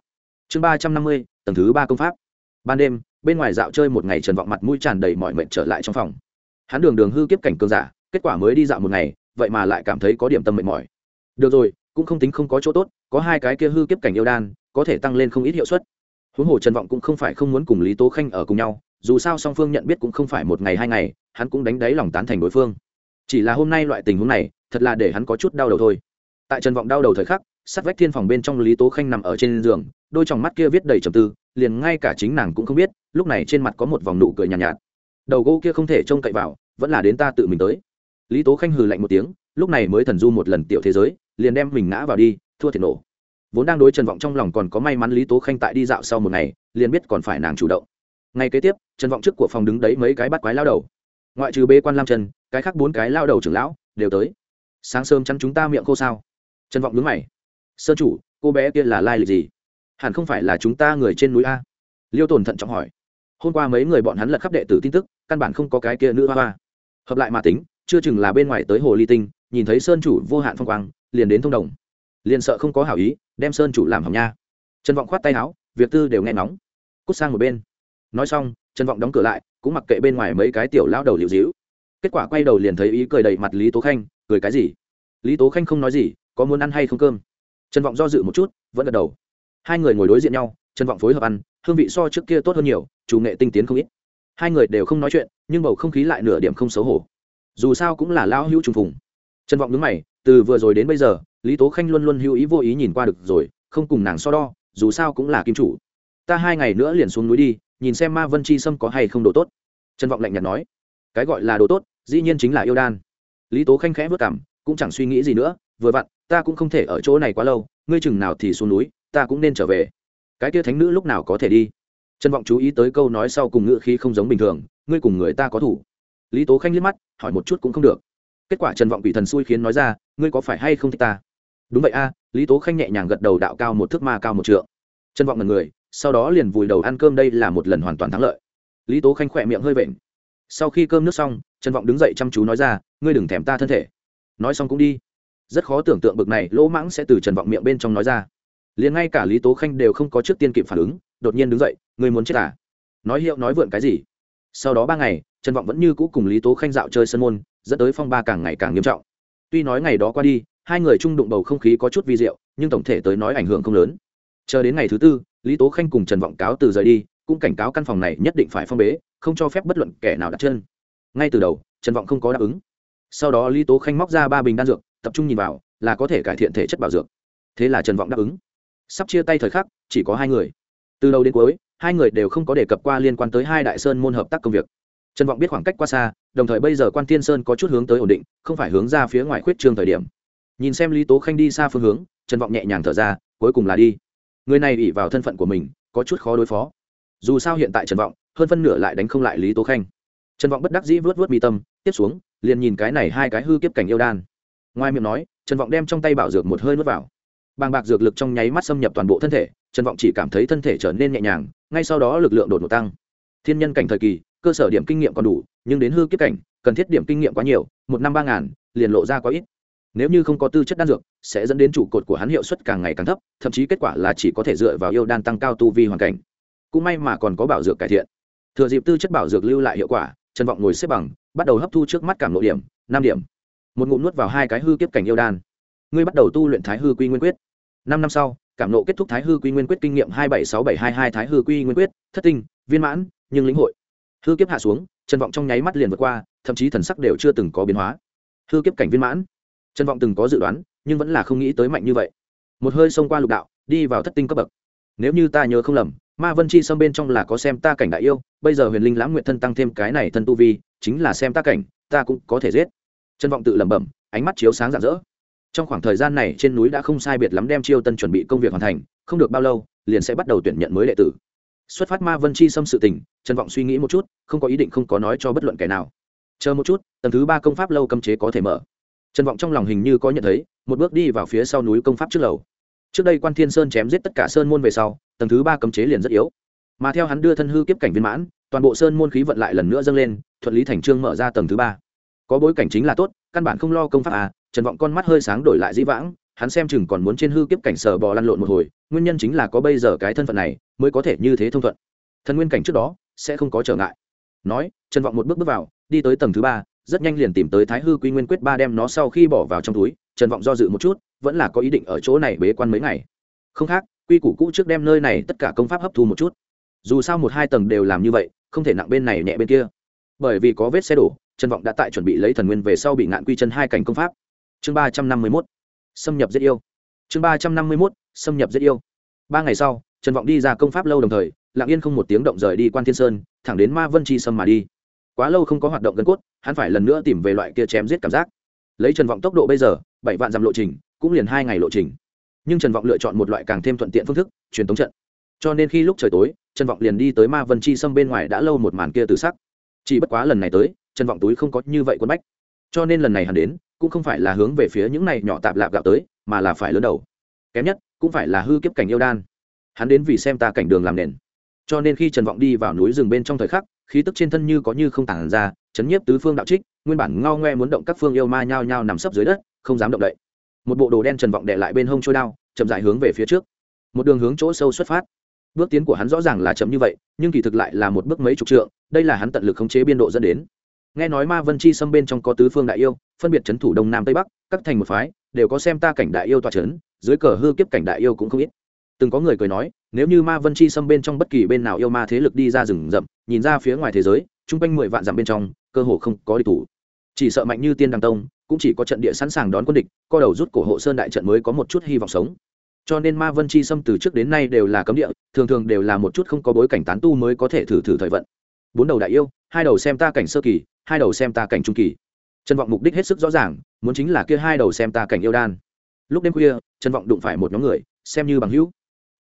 Chương ba trăm năm mươi, tầng thứ ba công pháp. Ban đêm, bên ngoài dạo chơi một ngày trần vọng mặt mũi tràn đầy mọi mệnh trở lại trong phòng. Hắn đường đường hư kiếp cảnh cường giả, kết quả mới đi dạo một ngày, vậy mà lại cảm thấy có điểm tâm mệt mỏi được rồi cũng không tính không có chỗ tốt có hai cái kia hư kiếp cảnh yêu đan có thể tăng lên không ít hiệu suất. Huống hồ trần vọng cũng không phải không muốn cùng lý tố khanh ở cùng nhau dù sao song phương nhận biết cũng không phải một ngày hai ngày hắn cũng đánh đáy lòng tán thành đối phương. Chỉ là hôm nay loại tình huống này thật là để hắn có chút đau đầu thôi. Tại trần vọng đau đầu thời khắc sắt vách thiên phòng bên trong lý tố khanh nằm ở trên giường đôi t mắt kia viết đầy trầm tư liền ngay cả chính nàng cũng không biết lúc này trên mặt có một vòng nụ cười nhàn nhạt, nhạt. Đầu gỗ kia không thể trông cậy vào vẫn là đến ta tự mình tới. Lý tố khanh hừ lạnh một tiếng lúc này mới thần du một lần tiểu thế giới liền đem mình ngã vào đi, thua thiệt nổ. Vốn đang đối trần vọng trong lòng còn có may mắn lý tố khanh tại đi dạo sau một ngày, liền biết còn phải nàng chủ động. Ngay kế tiếp, trần vọng trước của phòng đứng đấy mấy cái bắt quái lao đầu. Ngoại trừ bê quan lam trần, cái khác bốn cái lao đầu trưởng lão đều tới. Sáng sớm chắn chúng ta miệng khô sao? Trần vọng đứng mày. Sơn chủ, cô bé kia là lai lịch gì? Hẳn không phải là chúng ta người trên núi a? Liêu tồn thận trọng hỏi. Hôm qua mấy người bọn hắn lật khắp đệ tử tin tức, căn bản không có cái kia nữ hoa hoa. Hợp lại mà tính, chưa chừng là bên ngoài tới hồ ly tinh, nhìn thấy sơn chủ vô hạn phong quang liền đến thông đồng. Liền sợ không có hảo ý, đem sơn chủ làm hỏng nha. Trần vọng khoát tay áo, việc tư đều nghe nóng cút sang một bên. Nói xong, trần vọng đóng cửa lại, cũng mặc kệ bên ngoài mấy cái tiểu lao đầu liệu dĩu kết quả quay đầu liền thấy ý cười đầy mặt lý tố khanh, cười cái gì? Lý tố khanh không nói gì, có muốn ăn hay không cơm? Trần vọng do dự một chút, vẫn gật đầu. Hai người ngồi đối diện nhau, trần vọng phối hợp ăn, hương vị so trước kia tốt hơn nhiều, chủ nghệ tinh tiến không ít. Hai người đều không nói chuyện, nhưng bầu không khí lại nửa điểm không xấu hổ. Dù sao cũng là lao hữu trùng phùng. Trần vọng nhớ mày từ vừa rồi đến bây giờ, lý tố khanh luôn luôn hữu ý vô ý nhìn qua được rồi, không cùng nàng so đo, dù sao cũng là kim chủ. Ta hai ngày nữa liền xuống núi đi, nhìn xem ma vân chi sâm có hay không đồ tốt. Trần vọng lạnh nhạt nói. Cái gọi là đồ tốt, dĩ nhiên chính là yêu đan. Lý tố khanh khẽ vất cảm cũng chẳng suy nghĩ gì nữa, vừa vặn, ta cũng không thể ở chỗ này quá lâu, ngươi chừng nào thì xuống núi, ta cũng nên trở về. Cái kia thánh nữ lúc nào có thể đi? Trần vọng chú ý tới câu nói sau cùng ngữ khí không giống bình thường, ngươi cùng người ta có thủ. Lý tố khanh liếc mắt, hỏi một chút cũng không được kết quả trần vọng quỷ thần xui khiến nói ra, ngươi có phải hay không thích ta? Đúng vậy a. Lý tố khanh nhẹ nhàng gật đầu đạo cao một thước ma cao một trượng. Trần vọng là người, sau đó liền vùi đầu ăn cơm đây là một lần hoàn toàn thắng lợi. Lý tố khanh khỏe miệng hơi vện. Sau khi cơm nước xong, trần vọng đứng dậy chăm chú nói ra, ngươi đừng thèm ta thân thể. Nói xong cũng đi. Rất khó tưởng tượng bực này, lỗ mãng sẽ từ trần vọng miệng bên trong nói ra. Liền ngay cả lý tố khanh đều không có trước tiên kịp phản ứng, đột nhiên đứng dậy, ngươi muốn chết à? Nói hiệu nói vượn cái gì? Sau đó ba ngày, trần vọng vẫn như cũ cùng lý tố khanh dạo chơi sân môn, dẫn tới phong ba càng ngày càng nghiêm trọng. Tuy nói ngày đó qua đi, hai người chung đụng bầu không khí có chút vi diệu, nhưng tổng thể tới nói ảnh hưởng không lớn. Chờ đến ngày thứ tư, lý tố khanh cùng trần vọng cáo từ rời đi, cũng cảnh cáo căn phòng này nhất định phải phong bế, không cho phép bất luận kẻ nào đặt chân. Ngay từ đầu, trần vọng không có đáp ứng. Sau đó lý tố khanh móc ra ba bình đan dược, tập trung nhìn vào, là có thể cải thiện thể chất bảo dược. Thế là trần vọng đáp ứng. Sắp chia tay thời khắc, chỉ có hai người. Từ đầu đến cuối hai người đều không có đề cập qua liên quan tới hai đại sơn môn hợp tác công việc. Trần vọng biết khoảng cách qua xa, đồng thời bây giờ quan tiên sơn có chút hướng tới ổn định, không phải hướng ra phía ngoài khuyết trương thời điểm. Nhìn xem lý tố khanh đi xa phương hướng, trần vọng nhẹ nhàng thở ra, cuối cùng là đi. Người này ỉ vào thân phận của mình, có chút khó đối phó. Dù sao hiện tại trần vọng, hơn phân nửa lại đánh không lại lý tố khanh. Trần vọng bất đắc dĩ vớt vớt mi tâm, tiếp xuống, liền nhìn cái này hai cái hư kiếp cảnh yêu đan. Ngoài miệng nói, trần vọng đem trong tay bảo dược một hơi nuốt vào bàng bạc dược lực trong nháy mắt xâm nhập toàn bộ thân thể, trần vọng chỉ cảm thấy thân thể trở nên nhẹ nhàng, ngay sau đó lực lượng đột ngột tăng. Thiên nhân cảnh thời kỳ, cơ sở điểm kinh nghiệm còn đủ, nhưng đến hư kiếp cảnh, cần thiết điểm kinh nghiệm quá nhiều, một năm ba ngàn, liền lộ ra quá ít. Nếu như không có tư chất đan dược, sẽ dẫn đến trụ cột của hắn hiệu suất càng ngày càng thấp, thậm chí kết quả là chỉ có thể dựa vào yêu đan tăng cao tu vi hoàn cảnh. Cũng may mà còn có bảo dược cải thiện. Thừa dịp tư chất bảo dược lưu lại hiệu quả, trần vọng ngồi xếp bằng, bắt đầu hấp thu trước mắt cảm nội điểm, năm điểm. Một ngụm nuốt vào hai cái hư kiếp cảnh yêu đan. Ngươi bắt đầu tu luyện thái hư quy nguyên quyết năm năm sau, cảm nộ kết thúc thái hư quy nguyên quyết kinh nghiệm hai bảy sáu bảy hai hai thái hư quy nguyên quyết, thất tinh, viên mãn, nhưng lĩnh hội. Hư kiếp hạ xuống, trần vọng trong nháy mắt liền vượt qua, thậm chí thần sắc đều chưa từng có biến hóa. Hư kiếp cảnh viên mãn. Trần vọng từng có dự đoán, nhưng vẫn là không nghĩ tới mạnh như vậy. Một hơi xông qua lục đạo, đi vào thất tinh cấp bậc. Nếu như ta nhớ không lầm, ma vân chi xâm bên trong là có xem ta cảnh đại yêu, bây giờ huyền linh lãng nguyện thân tăng thêm cái này thân tu vi, chính là xem ta cảnh, ta cũng có thể giết. Trân vọng tự lẩm bẩm, ánh mắt chiếu sáng rạng rỡ trong khoảng thời gian này trên núi đã không sai biệt lắm đem chiêu tân chuẩn bị công việc hoàn thành, không được bao lâu, liền sẽ bắt đầu tuyển nhận mới đệ tử. Xuất phát ma vân chi xâm sự tình, trần vọng suy nghĩ một chút, không có ý định không có nói cho bất luận kẻ nào. Chờ một chút, tầng thứ ba công pháp lâu cấm chế có thể mở. Trần vọng trong lòng hình như có nhận thấy, một bước đi vào phía sau núi công pháp trước lầu. Trước đây quan thiên sơn chém giết tất cả sơn môn về sau, tầng thứ ba cấm chế liền rất yếu. Mà theo hắn đưa thân hư kiếp cảnh viên mãn, toàn bộ sơn môn khí vận lại lần nữa dâng lên, thuận lý thành trương mở ra tầng thứ ba. Có bối cảnh chính là tốt, căn bản không lo công pháp à trần vọng con mắt hơi sáng đổi lại dĩ vãng, hắn xem chừng còn muốn trên hư kiếp cảnh sở bò lăn lộn một hồi, nguyên nhân chính là có bây giờ cái thân phận này mới có thể như thế thông thuận. Thần nguyên cảnh trước đó, sẽ không có trở ngại. Nói, trần vọng một bước bước vào, đi tới tầng thứ ba, rất nhanh liền tìm tới thái hư quy nguyên quyết ba đem nó sau khi bỏ vào trong túi, trần vọng do dự một chút, vẫn là có ý định ở chỗ này bế quan mấy ngày. Không khác, quy củ cũ trước đem nơi này tất cả công pháp hấp thu một chút. Dù sao một hai tầng đều làm như vậy, không thể nặng bên này nhẹ bên kia. Bởi vì có vết xe đổ, trần vọng đã tại chuẩn bị lấy thần nguyên về sau bị ngạn quy chân hai cảnh công pháp chương ba trăm năm mươi mốt, xâm nhập giết yêu. Chương ba trăm năm mươi mốt, xâm nhập giết yêu. Ba ngày sau, trần vọng đi ra công pháp lâu đồng thời, lặng yên không một tiếng động rời đi quan thiên sơn, thẳng đến ma vân chi sâm mà đi. Quá lâu không có hoạt động gân cốt, hắn phải lần nữa tìm về loại kia chém giết cảm giác. Lấy trần vọng tốc độ bây giờ, bảy vạn dặm lộ trình, cũng liền hai ngày lộ trình. Nhưng trần vọng lựa chọn một loại càng thêm thuận tiện phương thức, truyền thống trận. Cho nên khi lúc trời tối, trần vọng liền đi tới ma vân chi sâm bên ngoài đã lâu một màn kia từ sắc. Chỉ bất quá lần này tới, trần vọng túi không có như vậy quân bách cho nên lần này hắn đến, cũng không phải là hướng về phía những này nhỏ tạp lạp gạo tới, mà là phải lớn đầu. Kém nhất, cũng phải là hư kiếp cảnh yêu đan. Hắn đến vì xem ta cảnh đường làm nền. Cho nên khi trần vọng đi vào núi rừng bên trong thời khắc, khí tức trên thân như có như không tản ra, chấn nhiếp tứ phương đạo trích, nguyên bản ngao ngoe muốn động các phương yêu ma nhao nhao nằm sấp dưới đất, không dám động đậy. Một bộ đồ đen trần vọng đệ lại bên hông trôi đao, chậm dại hướng về phía trước. Một đường hướng chỗ sâu xuất phát. Bước tiến của hắn rõ ràng là chậm như vậy, nhưng kỳ thực lại là một bước mấy chục trượng, đây là hắn tận lực khống chế biên độ dẫn đến nghe nói ma vân chi xâm bên trong có tứ phương đại yêu, phân biệt c h ấ n thủ đông nam tây bắc, các thành một phái, đều có xem ta cảnh đại yêu tòa c h ấ n dưới cờ hư kiếp cảnh đại yêu cũng không ít. Từng có người cười nói, nếu như ma vân chi xâm bên trong bất kỳ bên nào yêu ma thế lực đi ra rừng rậm, nhìn ra phía ngoài thế giới, chung quanh mười vạn dặm bên trong, cơ hồ không có địch thủ. Chỉ sợ mạnh như tiên đăng tông, cũng chỉ có trận địa sẵn sàng đón quân địch, co đầu rút cổ hộ sơn đại trận mới có một chút hy vọng sống. Cho nên ma vân chi xâm từ trước đến nay đều là cấm địa, thường thường đều là một chút không có bối cảnh tán tu mới có thể thử thử thời vận bốn đầu đại yêu, hai đầu xem ta cảnh sơ kỳ, hai đầu xem ta cảnh trung kỳ. Trần vọng mục đích hết sức rõ ràng, muốn chính là kia hai đầu xem ta cảnh yêu đan. Lúc đêm khuya, trần vọng đụng phải một nhóm người, xem như bằng hữu.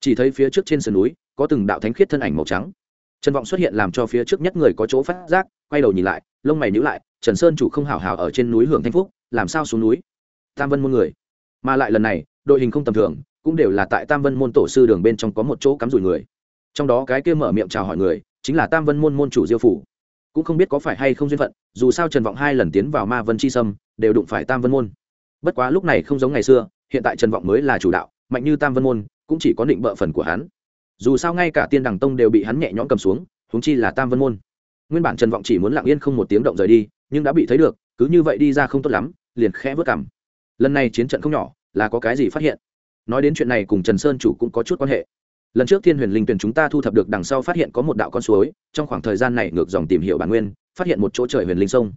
Chỉ thấy phía trước trên sườn núi, có từng đạo thánh khiết thân ảnh màu trắng. Trần vọng xuất hiện làm cho phía trước nhất người có chỗ phát giác, quay đầu nhìn lại, lông mày nhữ lại, trần sơn chủ không hào hào ở trên núi hưởng thanh phúc, làm sao xuống núi? Tam vân môn người. Mà lại lần này, đội hình không tầm thường, cũng đều là tại tam vân môn tổ sư đường bên trong có một chỗ cắm rủi người. Trong đó cái kia mở miệng chào hỏi người chính là tam vân môn môn chủ diêu phủ. Cũng không biết có phải hay không duyên phận, dù sao trần vọng hai lần tiến vào ma vân chi sâm, đều đụng phải tam vân môn. Bất quá lúc này không giống ngày xưa, hiện tại trần vọng mới là chủ đạo, mạnh như tam vân môn, cũng chỉ có định bợ phần của hắn. Dù sao ngay cả tiên đằng tông đều bị hắn nhẹ nhõm cầm xuống húng chi là tam vân môn. Nguyên bản trần vọng chỉ muốn lặng yên không một tiếng động rời đi, nhưng đã bị thấy được, cứ như vậy đi ra không tốt lắm, liền khẽ vớt cảm lần này chiến trận không nhỏ, là có cái gì phát hiện? Nói đến chuyện này cùng trần sơn chủ cũng có chút quan hệ lần trước thiên huyền linh tuyển chúng ta thu thập được đằng sau phát hiện có một đạo con suối, trong khoảng thời gian này ngược dòng tìm hiểu bản nguyên, phát hiện một chỗ trời huyền linh sông.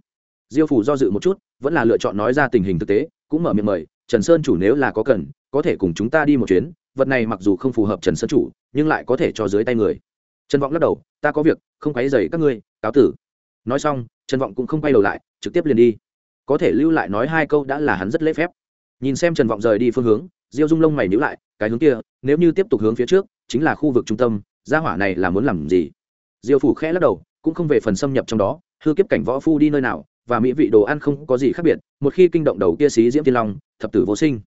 Diêu phủ do dự một chút, vẫn là lựa chọn nói ra tình hình thực tế, cũng mở miệng mời, trần sơn chủ nếu là có cần, có thể cùng chúng ta đi một chuyến, vật này mặc dù không phù hợp trần sơn chủ, nhưng lại có thể cho dưới tay người. Trần vọng lắc đầu, ta có việc, không quấy dày các ngươi, cáo tử. Nói xong, trần vọng cũng không quay đầu lại, trực tiếp liền đi. Có thể lưu lại nói hai câu đã là hắn rất lễ phép. Nhìn xem trần vọng rời đi phương hướng, diêu dung lông mày nhữ lại, cái hướng kia, nếu như tiếp tục hướng phía trước chính là khu vực trung tâm, gia hỏa này là muốn làm gì? Diêu phủ khẽ lắc đầu, cũng không về phần xâm nhập trong đó, hư kiếp cảnh võ phu đi nơi nào, và mỹ vị đồ ăn không có gì khác biệt, một khi kinh động đầu kia xí diễm tiên long, thập tử vô sinh.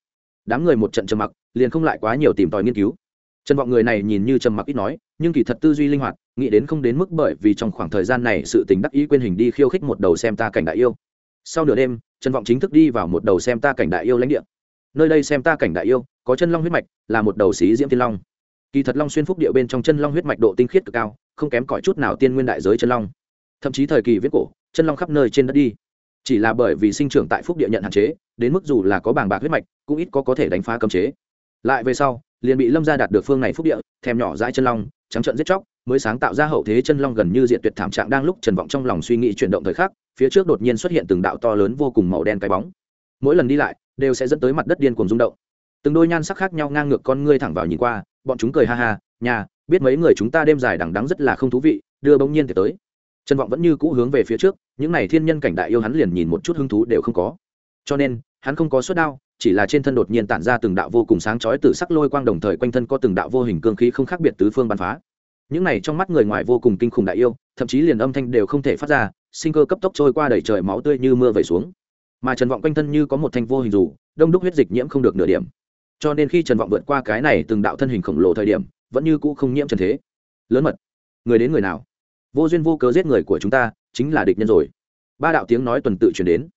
Đám người một trận trầm mặc, liền không lại quá nhiều tìm tòi nghiên cứu. Trần vọng người này nhìn như trầm mặc ít nói, nhưng kỳ thật tư duy linh hoạt, nghĩ đến không đến mức bởi vì trong khoảng thời gian này sự tình đắc ý quên hình đi khiêu khích một đầu xem ta cảnh đại yêu. Sau nửa đêm, trần vọng chính thức đi vào một đầu xem ta cảnh đại yêu lãnh địa. Nơi đây xem ta cảnh đại yêu, có chân long huyết mạch, là một đầu xí diễm tiên long kỳ thật long xuyên phúc địa bên trong chân long huyết mạch độ tinh khiết cực cao, không kém cỏi chút nào tiên nguyên đại giới chân long. Thậm chí thời kỳ viết cổ, chân long khắp nơi trên đất đi. Chỉ là bởi vì sinh trưởng tại phúc địa nhận hạn chế, đến mức dù là có bảng bạc huyết mạch, cũng ít có có thể đánh phá cấm chế. Lại về sau, liền bị lâm gia đạt được phương này phúc địa, thèm nhỏ dãi chân long, trắng trận giết chóc, mới sáng tạo ra hậu thế chân long gần như diện tuyệt thảm trạng đang lúc trần vọng trong lòng suy nghĩ chuyển động thời khắc, phía trước đột nhiên xuất hiện từng đạo to lớn vô cùng màu đen cái bóng. Mỗi lần đi lại, đều sẽ dẫn tới mặt đất điên cuồng rung động. Từng đôi nhan sắc khác nhau ngang ngược con ngươi thẳng vào nhìn qua bọn chúng cười ha ha, nhà, biết mấy người chúng ta đêm dài đằng đắng rất là không thú vị, đưa bỗng nhiên thì tới. Trần vọng vẫn như cũ hướng về phía trước, những n à y thiên nhân cảnh đại yêu hắn liền nhìn một chút hứng thú đều không có. Cho nên, hắn không có suất đao, chỉ là trên thân đột nhiên tản ra từng đạo vô cùng sáng chói từ sắc lôi quang đồng thời quanh thân có từng đạo vô hình cương khí không khác biệt tứ phương bắn phá. Những này trong mắt người ngoài vô cùng kinh khủng đại yêu, thậm chí liền âm thanh đều không thể phát ra, sinh cơ cấp tốc trôi qua đầy trời máu tươi như mưa vẩy xuống. Mà trần vọng quanh thân như có một thanh vô hình dù, đông đúc huyết dịch nhiễm không được nửa điểm cho nên khi trần vọng vượt qua cái này từng đạo thân hình khổng lồ thời điểm, vẫn như cũ không nhiễm trần thế. Lớn mật, người đến người nào? Vô duyên vô cớ giết người của chúng ta, chính là địch nhân rồi. Ba đạo tiếng nói tuần tự chuyển đến.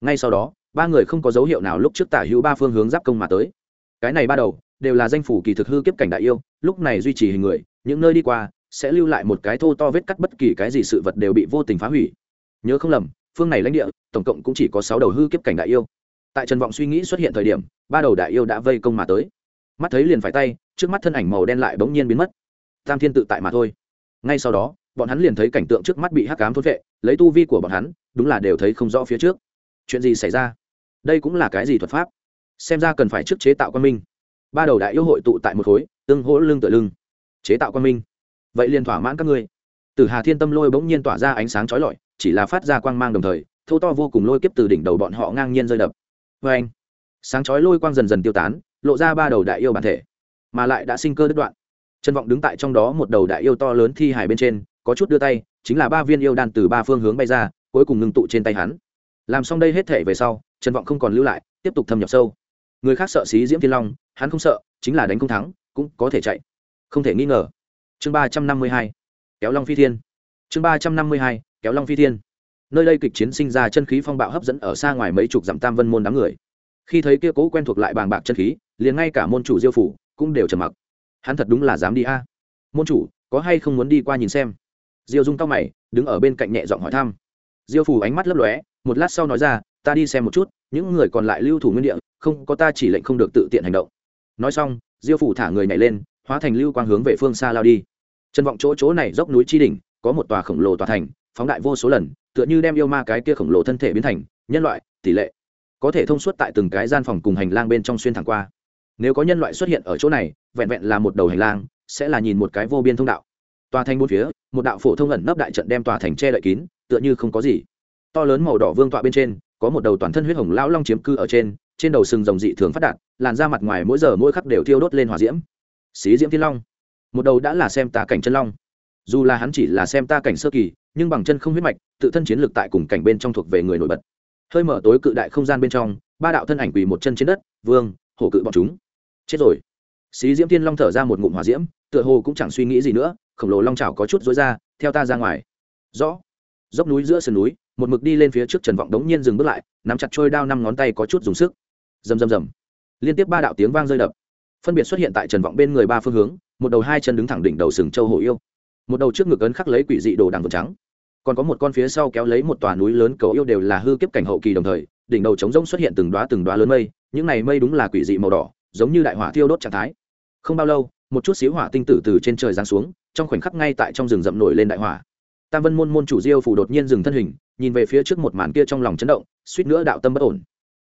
Ngay sau đó, ba người không có dấu hiệu nào lúc trước tả hữu ba phương hướng giáp công mà tới. Cái này ba đầu, đều là danh phủ kỳ thực hư kiếp cảnh đại yêu, lúc này duy trì hình người, những nơi đi qua, sẽ lưu lại một cái thô to vết cắt bất kỳ cái gì sự vật đều bị vô tình phá hủy. Nhớ không lầm, phương này lãnh địa, tổng cộng cũng chỉ có sáu đầu hư kiếp cảnh đại yêu tại trần vọng suy nghĩ xuất hiện thời điểm, ba đầu đại yêu đã vây công mà tới. Mắt thấy liền phải tay, trước mắt thân ảnh màu đen lại bỗng nhiên biến mất. Tam thiên tự tại mà thôi. Ngay sau đó, bọn hắn liền thấy cảnh tượng trước mắt bị hắc cám thốt vệ, lấy tu vi của bọn hắn, đúng là đều thấy không rõ phía trước. Chuyện gì xảy ra? Đây cũng là cái gì thuật pháp? Xem ra cần phải trước chế tạo quan minh. Ba đầu đại yêu hội tụ tại một khối, tương hỗ lưng tựa lưng. Chế tạo quan minh. Vậy liền thỏa mãn các ngươi. Từ hà thiên tâm lôi bỗng nhiên tỏa ra ánh sáng trói lọi, chỉ là phát ra quang mang đồng thời, thô to vô cùng lôi kiếp từ đỉnh đầu bọn họ ngang nhiên rơi đập vê anh, sáng chói lôi quang dần dần tiêu tán, lộ ra ba đầu đại yêu bản thể, mà lại đã sinh cơ đứt đoạn. Trần vọng đứng tại trong đó một đầu đại yêu to lớn thi hải bên trên, có chút đưa tay, chính là ba viên yêu đan từ ba phương hướng bay ra, cuối cùng ngưng tụ trên tay hắn. Làm xong đây hết thể về sau, trần vọng không còn lưu lại, tiếp tục thâm nhập sâu. Người khác sợ xí diễm thiên long, hắn không sợ, chính là đánh không thắng, cũng có thể chạy. Không thể nghi ngờ. Chương ba trăm năm mươi hai. Kéo long phi thiên. Chương ba trăm năm mươi hai. Kéo long phi thiên nơi đây kịch chiến sinh ra chân khí phong bạo hấp dẫn ở xa ngoài mấy chục dặm tam vân môn đám người. Khi thấy kia cố quen thuộc lại bàng bạc chân khí, liền ngay cả môn chủ diêu phủ cũng đều trầm mặc. Hắn thật đúng là dám đi a. Môn chủ, có hay không muốn đi qua nhìn xem? Diêu dung cao mày, đứng ở bên cạnh nhẹ giọng hỏi thăm. Diêu phủ ánh mắt lấp lóe, một lát sau nói ra, ta đi xem một chút, những người còn lại lưu thủ nguyên địa, không có ta chỉ lệnh không được tự tiện hành động. Nói xong, diêu phủ thả người nhảy lên, hóa thành lưu quang hướng về phương xa lao đi. Trần vọng chỗ chỗ này dốc núi chi đỉnh, có một tòa khổng lồ tòa thành phóng đại vô số lần, tựa như đem yêu ma cái kia khổng lồ thân thể biến thành nhân loại, tỷ lệ có thể thông suốt tại từng cái gian phòng cùng hành lang bên trong xuyên thẳng qua. Nếu có nhân loại xuất hiện ở chỗ này, vẹn vẹn là một đầu hành lang, sẽ là nhìn một cái vô biên thông đạo. Tòa thành bốn phía, một đạo phổ thông ẩn nấp đại trận đem tòa thành che đậy kín, tựa như không có gì. To lớn màu đỏ vương tọa bên trên, có một đầu toàn thân huyết hồng lão long chiếm cư ở trên trên đầu sừng rồng dị thường phát đạt, làn da mặt ngoài mỗi giờ mỗi khắc đều thiêu đốt lên hỏa diễm. Xí diễm thiên long. Một đầu đã là xem tà cảnh chân long. Dù là hắn chỉ là xem ta cảnh sơ kỳ nhưng bằng chân không huyết mạch, tự thân chiến lược tại cùng cảnh bên trong thuộc về người nổi bật. Hơi mở tối cự đại không gian bên trong, ba đạo thân ảnh quỳ một chân trên đất, vương, hổ cự bọn chúng. Chết rồi. Xí diễm thiên long thở ra một ngụm hỏa diễm, tựa hồ cũng chẳng suy nghĩ gì nữa, khổng lồ long trào có chút dối ra, theo ta ra ngoài. Rõ. Dốc núi giữa sườn núi, một mực đi lên phía trước trần vọng đống nhiên dừng bước lại, nắm chặt trôi đao năm ngón tay có chút dùng sức. Rầm rầm rầm. Liên tiếp ba đạo tiếng vang rơi đập. Phân biệt xuất hiện tại trần vọng bên người ba phương hướng, một đầu hai chân đứng thẳng đỉnh đầu sừng châu hổ yêu một đầu trước ngực ấn khắc lấy quỷ dị đồ đằng vật trắng. Còn có một con phía sau kéo lấy một tòa núi lớn cầu yêu đều là hư kiếp cảnh hậu kỳ đồng thời, đỉnh đầu trống rỗng xuất hiện từng đoá từng đoá lớn mây, những này mây đúng là quỷ dị màu đỏ, giống như đại hỏa thiêu đốt trạng thái. Không bao lâu, một chút xíu hỏa tinh tử từ trên trời giáng xuống, trong khoảnh khắc ngay tại trong rừng rậm nổi lên đại hỏa. Tam vân môn môn chủ diêu phủ đột nhiên dừng thân hình, nhìn về phía trước một màn kia trong lòng chấn động, suýt nữa đạo tâm bất ổn.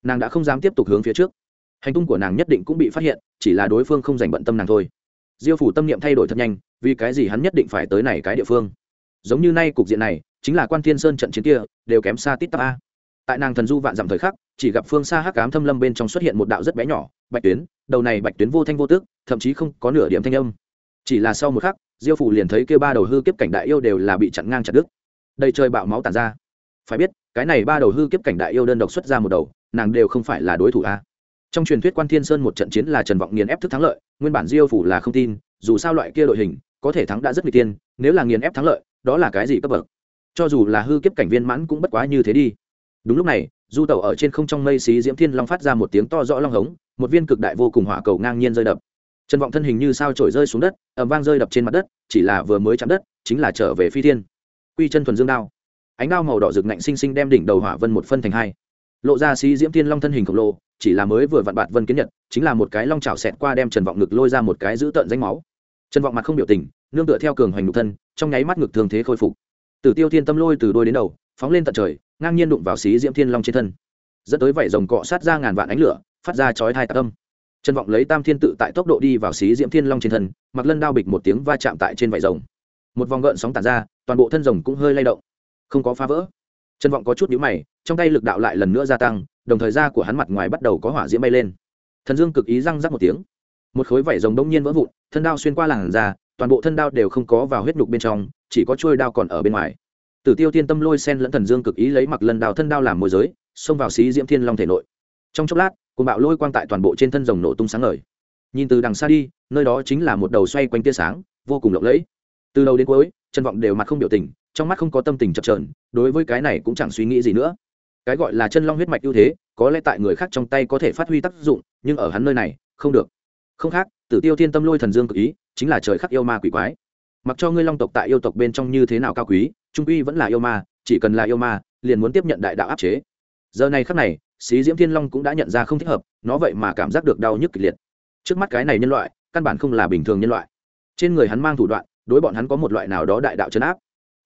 Nàng đã không dám tiếp tục hướng phía trước. Hành tung của nàng nhất định cũng bị phát hiện, chỉ là đối phương không dành bận tâm nàng thôi. Diêu phủ tâm niệm thay đổi thật nhanh vì cái gì hắn nhất định phải tới này cái địa phương? Giống như nay cục diện này, chính là quan thiên sơn trận chiến kia, đều kém xa tít tắp a. Tại nàng thần du vạn dặm thời khắc, chỉ gặp phương xa hắc cám thâm lâm bên trong xuất hiện một đạo rất bé nhỏ, bạch tuyến, đầu này bạch tuyến vô thanh vô tước thậm chí không có nửa điểm thanh âm. Chỉ là sau một khắc, diêu phủ liền thấy kêu ba đầu hư kiếp cảnh đại yêu đều là bị chặn ngang chặt đứt. Đầy trời bạo máu tàn ra. Phải biết, cái này ba đầu hư kiếp cảnh đại yêu đơn độc xuất ra một đầu, nàng đều không phải là đối thủ a. Trong truyền thuyết quan thiên sơn một trận chiến là trần vọng nghiền ép thức thắng lợi, nguyên bản diêu phủ là không tin, dù sao loại kia đội hình có thể thắng đã rất nguy tiên, nếu là nghiền ép thắng lợi, đó là cái gì cấp bậc? Cho dù là hư kiếp cảnh viên mãn cũng bất quá như thế đi. Đúng lúc này, du tẩu ở trên không trong mây xí diễm thiên long phát ra một tiếng to rõ long hống, một viên cực đại vô cùng hỏa cầu ngang nhiên rơi đập. Trần vọng thân hình như sao trổi rơi xuống đất ẩm vang rơi đập trên mặt đất, chỉ là vừa mới chạm đất, chính là trở về phi thiên. Quy chân thuần dương đao. Ánh đao màu đỏ rực nạnh xinh xinh đem đỉnh đầu hỏa vân một phân thành hai. Lộ ra xí diễm thiên long thân hình khổng lồ, chỉ là mới vừa vặn bạt vân kiến nhật, chính là một cái long chảo xẹt qua đem trần vọng ngực lôi ra một cái giữ tợn danh máu trần vọng mặt không biểu tình, nương tựa theo cường hoành nhục thân, trong nháy mắt ngực thường thế khôi phục. Tử tiêu thiên tâm lôi từ đôi đến đầu, phóng lên tận trời, ngang nhiên đụng vào xí diễm thiên long trên thân. Dẫn tới vảy rồng cọ sát ra ngàn vạn ánh lửa, phát ra chói thai tạc âm. Trần vọng lấy tam thiên tự tại tốc độ đi vào xí diễm thiên long trên thân, mặc lân đao bịch một tiếng va chạm tại trên vảy rồng. Một vòng gợn sóng tàn ra, toàn bộ thân rồng cũng hơi lay động. Không có phá vỡ. Trần vọng có chút nhíu mày, trong tay lực đạo lại lần nữa gia tăng, đồng thời da của hắn mặt ngoài bắt đầu có hỏa diễm bay lên. Thần dương cực ý răng rắc một tiếng một khối vảy rồng đông nhiên vỡ vụn, thân đao xuyên qua làn da, toàn bộ thân đao đều không có vào huyết nhục bên trong, chỉ có trôi đao còn ở bên ngoài. Tử tiêu thiên tâm lôi sen lẫn thần dương cực ý lấy mặc lần đào thân đao làm môi giới, xông vào xí diễm thiên long thể nội. Trong chốc lát cùng bạo lôi quang tại toàn bộ trên thân rồng nổ tung sáng ngời. Nhìn từ đằng xa đi, nơi đó chính là một đầu xoay quanh tia sáng, vô cùng lộng lẫy. Từ đầu đến cuối, chân vọng đều mặt không biểu tình, trong mắt không có tâm tình chập trờn đối với cái này cũng chẳng suy nghĩ gì nữa. Cái gọi là chân long huyết mạch ưu thế, có lẽ tại người khác trong tay có thể phát huy tác dụng, nhưng ở hắn nơi này, không được không khác, tử tiêu thiên tâm lôi thần dương cực ý, chính là trời khắc yêu ma quỷ quái. Mặc cho ngươi long tộc tại yêu tộc bên trong như thế nào cao quý, trung uy vẫn là yêu ma, chỉ cần là yêu ma, liền muốn tiếp nhận đại đạo áp chế. Giờ này khắc này, xí diễm thiên long cũng đã nhận ra không thích hợp, nó vậy mà cảm giác được đau nhức kịch liệt. Trước mắt cái này nhân loại, căn bản không là bình thường nhân loại. Trên người hắn mang thủ đoạn, đối bọn hắn có một loại nào đó đại đạo chấn áp.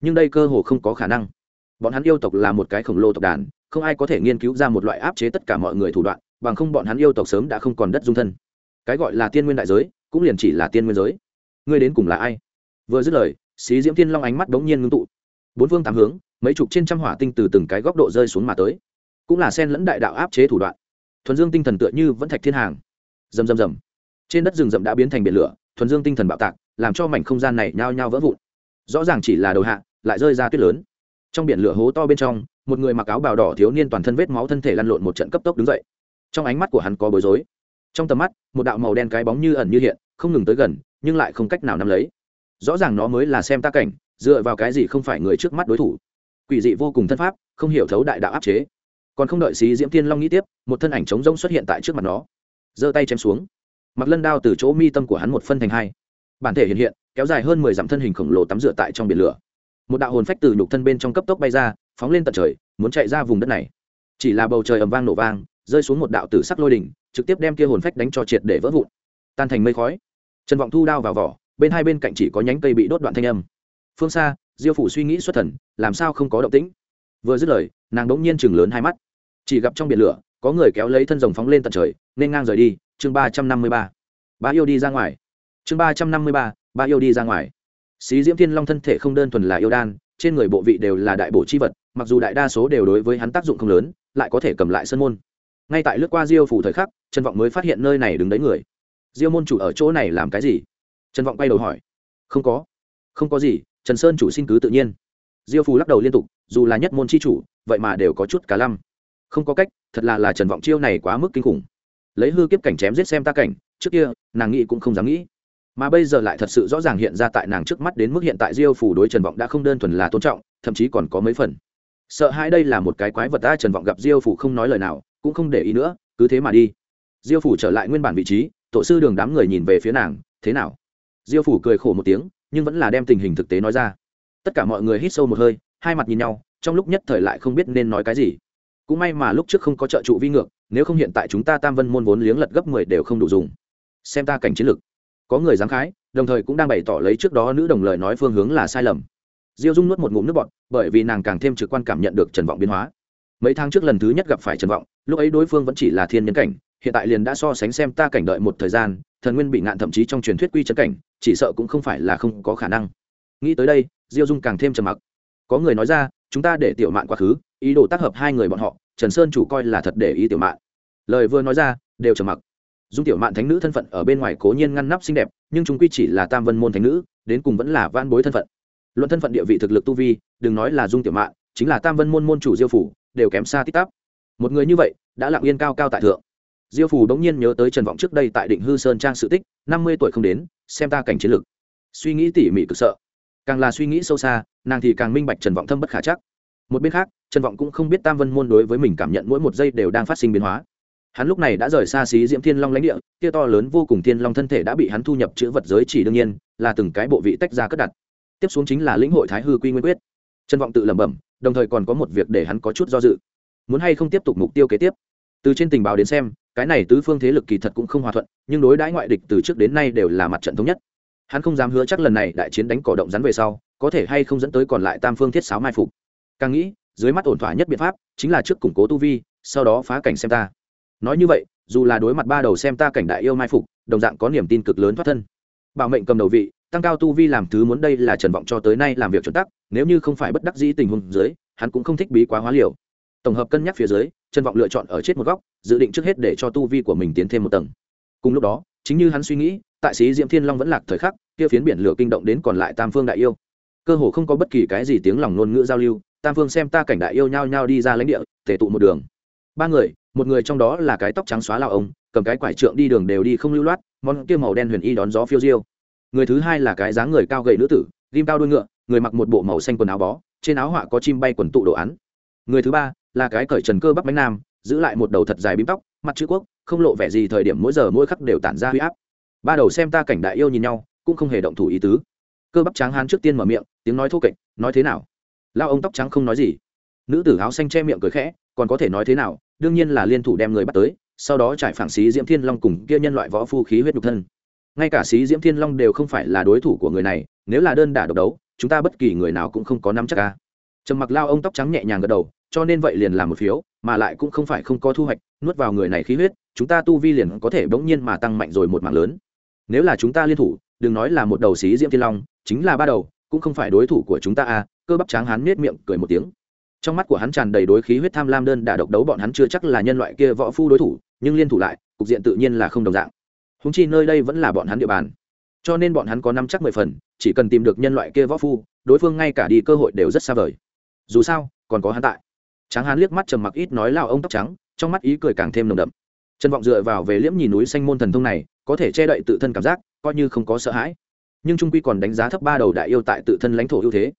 Nhưng đây cơ hồ không có khả năng. Bọn hắn yêu tộc là một cái khổng lồ tộc đàn, không ai có thể nghiên cứu ra một loại áp chế tất cả mọi người thủ đoạn, bằng không bọn hắn yêu tộc sớm đã không còn đất dung thân cái gọi là tiên nguyên đại giới, cũng liền chỉ là tiên nguyên giới. Ngươi đến cùng là ai? Vừa dứt lời, xí diễm thiên long ánh mắt đống nhiên ngưng tụ. Bốn phương tám hướng, mấy chục trên trăm hỏa tinh từ từng cái góc độ rơi xuống mà tới. Cũng là sen lẫn đại đạo áp chế thủ đoạn. Thuần dương tinh thần tựa như vẫn thạch thiên hàng. Rầm rầm rầm. Trên đất rừng rậm đã biến thành biển lửa, thuần dương tinh thần bạo tạc, làm cho mảnh không gian này nhao nhao vỡ vụn. Rõ ràng chỉ là đầu hạ, lại rơi ra tuyết lớn. Trong biển lửa hố to bên trong, một người mặc áo bào đỏ thiếu niên toàn thân vết máu thân thể lăn lộn một trận cấp tốc đứng dậy. Trong ánh mắt của hắn có bối rối trong tầm mắt, một đạo màu đen cái bóng như ẩn như hiện, không ngừng tới gần, nhưng lại không cách nào nắm lấy. Rõ ràng nó mới là xem ta cảnh, dựa vào cái gì không phải người trước mắt đối thủ. Quỷ dị vô cùng thân pháp, không hiểu thấu đại đạo áp chế. Còn không đợi xí diễm tiên long nghĩ tiếp, một thân ảnh trống rông xuất hiện tại trước mặt nó. Giơ tay chém xuống. Mặc lân đao từ chỗ mi tâm của hắn một phân thành hai. Bản thể hiện hiện, kéo dài hơn mười dặm thân hình khổng lồ tắm rửa tại trong biển lửa. Một đạo hồn phách từ nhục thân bên trong cấp tốc bay ra, phóng lên tận trời, muốn chạy ra vùng đất này. Chỉ là bầu trời ầm vang nổ vang, rơi xuống một đạo tử sắc lôi đỉnh trực tiếp đem kia hồn phách đánh cho triệt để vỡ vụn. Tan thành mây khói. Trần vọng thu đao vào vỏ, bên hai bên cạnh chỉ có nhánh cây bị đốt đoạn thanh âm. Phương xa, diêu phủ suy nghĩ xuất thần, làm sao không có động tĩnh? Vừa dứt lời, nàng đống nhiên chừng lớn hai mắt. Chỉ gặp trong biển lửa, có người kéo lấy thân rồng phóng lên tận trời, nên ngang rời đi, chương ba trăm năm mươi ba. Ba yêu đi ra ngoài. Chương ba trăm năm mươi ba ba yêu đi ra ngoài. Xí diễm thiên long thân thể không đơn thuần là yêu đan, trên người bộ vị đều là đại bộ chi vật, mặc dù đại đa số đều đối với hắn tác dụng không lớn, lại có thể cầm lại sân môn ngay tại lướt qua diêu phủ thời khắc, trần vọng mới phát hiện nơi này đứng đấy người. Diêu môn chủ ở chỗ này làm cái gì? Trần vọng quay đầu hỏi. Không có. Không có gì, trần sơn chủ xin cứ tự nhiên. Diêu phù lắc đầu liên tục, dù là nhất môn c h i chủ, vậy mà đều có chút cả lăm. Không có cách, thật là là trần vọng chiêu này quá mức kinh khủng. Lấy hư kiếp cảnh chém giết xem ta cảnh, trước kia, nàng nghĩ cũng không dám nghĩ. Mà bây giờ lại thật sự rõ ràng hiện ra tại nàng trước mắt đến mức hiện tại diêu phủ đối trần vọng đã không đơn thuần là tôn trọng, thậm chí còn có mấy phần sợ hãi đây là một cái quái vật ta trần vọng gặp diêu phủ không nói lời nào, cũng không để ý nữa, cứ thế mà đi. Diêu phủ trở lại nguyên bản vị trí, tổ sư đường đám người nhìn về phía nàng, thế nào? Diêu phủ cười khổ một tiếng, nhưng vẫn là đem tình hình thực tế nói ra. Tất cả mọi người hít sâu một hơi, hai mặt nhìn nhau, trong lúc nhất thời lại không biết nên nói cái gì. Cũng may mà lúc trước không có trợ trụ vi ngược, nếu không hiện tại chúng ta tam vân môn vốn liếng lật gấp mười đều không đủ dùng. Xem ta cảnh chiến lực. Có người dám khái, đồng thời cũng đang bày tỏ lấy trước đó nữ đồng lời nói phương hướng là sai lầm diêu dung nuốt một ngụm nước bọt, bởi vì nàng càng thêm trực quan cảm nhận được trần vọng biến hóa. Mấy tháng trước lần thứ nhất gặp phải trần vọng, lúc ấy đối phương vẫn chỉ là thiên nhân cảnh, hiện tại liền đã so sánh xem ta cảnh đợi một thời gian, thần nguyên bị ngạn thậm chí trong truyền thuyết quy chân cảnh, chỉ sợ cũng không phải là không có khả năng. Nghĩ tới đây, diêu dung càng thêm trầm mặc. Có người nói ra, chúng ta để tiểu mạn quá khứ, ý đồ tác hợp hai người bọn họ, trần sơn chủ coi là thật để ý tiểu mạn. Lời vừa nói ra, đều trầm mặc. Dung tiểu mạn thánh nữ thân phận ở bên ngoài cố nhiên ngăn nắp xinh đẹp, nhưng chúng quy chỉ là tam vân môn thánh nữ, đến cùng vẫn là van bối thân phận luận thân phận địa vị thực lực tu vi, đừng nói là dung tiểu mạn, chính là tam vân môn môn chủ diêu phủ, đều kém xa tích tắp một người như vậy, đã lặng yên cao cao tại thượng. Diêu phủ bỗng nhiên nhớ tới trần vọng trước đây tại định hư sơn trang sự tích, năm mươi tuổi không đến, xem ta cảnh chiến lực. Suy nghĩ tỉ mỉ cực sợ. Càng là suy nghĩ sâu xa, nàng thì càng minh bạch trần vọng thâm bất khả chắc. Một bên khác, trần vọng cũng không biết tam vân môn đối với mình cảm nhận mỗi một giây đều đang phát sinh biến hóa. Hắn lúc này đã rời xa xí diễm thiên long lãnh địa kia to lớn vô cùng thiên long thân thể đã bị hắn thu nhập chữ vật giới chỉ đương nhiên, là từng cái bộ vị tách ra cất đặt tiếp xuống chính là lĩnh hội thái hư quy nguyên quyết. Trân vọng tự lẩm bẩm, đồng thời còn có một việc để hắn có chút do dự. Muốn hay không tiếp tục mục tiêu kế tiếp? Từ trên tình báo đến xem, cái này tứ phương thế lực kỳ thật cũng không hòa thuận, nhưng đối đãi ngoại địch từ trước đến nay đều là mặt trận thống nhất. Hắn không dám hứa chắc lần này đại chiến đánh cỏ động rắn về sau, có thể hay không dẫn tới còn lại tam phương thiết sáo mai phục. Càng nghĩ, dưới mắt ổn thỏa nhất biện pháp chính là trước củng cố tu vi, sau đó phá cảnh xem ta. Nói như vậy, dù là đối mặt ba đầu xem ta cảnh đại yêu mai phục, đồng dạng có niềm tin cực lớn thoát thân. Bảo mệnh cầm đầu vị tăng cao tu vi làm thứ muốn đây là trần vọng cho tới nay làm việc chuẩn tắc, nếu như không phải bất đắc dĩ tình huống dưới, hắn cũng không thích bí quá hóa liều. Tổng hợp cân nhắc phía dưới, trần vọng lựa chọn ở chết một góc, dự định trước hết để cho tu vi của mình tiến thêm một tầng. Cùng lúc đó, chính như hắn suy nghĩ, tại sĩ diễm thiên long vẫn lạc thời khắc, kia phiến biển lửa kinh động đến còn lại tam phương đại yêu. Cơ hồ không có bất kỳ cái gì tiếng lòng ngôn ngữ giao lưu, tam phương xem ta cảnh đại yêu nhao nhao đi ra lãnh địa thể tụ một đường. Ba người, một người trong đó là cái tóc trắng xóa lao ông, cầm cái quải trượng đi đường đều đi không lưu loát, món kia màu đen huyền y đón gió phiêu diêu người thứ hai là cái dáng người cao gầy nữ tử, ghim cao đuôi ngựa, người mặc một bộ màu xanh quần áo bó, trên áo họa có chim bay quần tụ đồ án. Người thứ ba là cái cởi trần cơ bắp bánh nam, giữ lại một đầu thật dài bím tóc, mặt chữ quốc, không lộ vẻ gì thời điểm mỗi giờ mỗi khắc đều tản ra huy áp. Ba đầu xem ta cảnh đại yêu nhìn nhau, cũng không hề động thủ ý tứ. Cơ bắp trắng hán trước tiên mở miệng, tiếng nói thô kệch, nói thế nào? Lao ông tóc trắng không nói gì. Nữ tử áo xanh che miệng cười khẽ, còn có thể nói thế nào? Đương nhiên là liên thủ đem người bắt tới, sau đó trải phản xí diễm thiên long cùng kia nhân loại võ phu khí huyết nhục thân ngay cả sĩ diễm thiên long đều không phải là đối thủ của người này, nếu là đơn đả độc đấu, chúng ta bất kỳ người nào cũng không có nắm chắc ca trầm mặc lao ông tóc trắng nhẹ nhàng gật đầu, cho nên vậy liền làm một phiếu, mà lại cũng không phải không có thu hoạch, nuốt vào người này khí huyết, chúng ta tu vi liền có thể bỗng nhiên mà tăng mạnh rồi một mạng lớn. Nếu là chúng ta liên thủ, đừng nói là một đầu xí diễm thiên long, chính là ba đầu, cũng không phải đối thủ của chúng ta à cơ bắp tráng hắn nết miệng cười một tiếng. Trong mắt của hắn tràn đầy đối khí huyết tham lam đơn đả độc đấu bọn hắn chưa chắc là nhân loại kia võ phu đối thủ, nhưng liên thủ lại, cục diện tự nhiên là không đồng dạng húng chi nơi đây vẫn là bọn hắn địa bàn. Cho nên bọn hắn có năm chắc mười phần, chỉ cần tìm được nhân loại kia võ phu, đối phương ngay cả đi cơ hội đều rất xa vời. Dù sao, còn có hắn tại. Tráng hắn liếc mắt trầm mặc ít nói lao ông tóc trắng, trong mắt ý cười càng thêm nồng đậm. Trần vọng dựa vào về liễm nhìn núi xanh môn thần thông này, có thể che đậy tự thân cảm giác, coi như không có sợ hãi. Nhưng trung quy còn đánh giá thấp ba đầu đại yêu tại tự thân lãnh thổ ưu thế.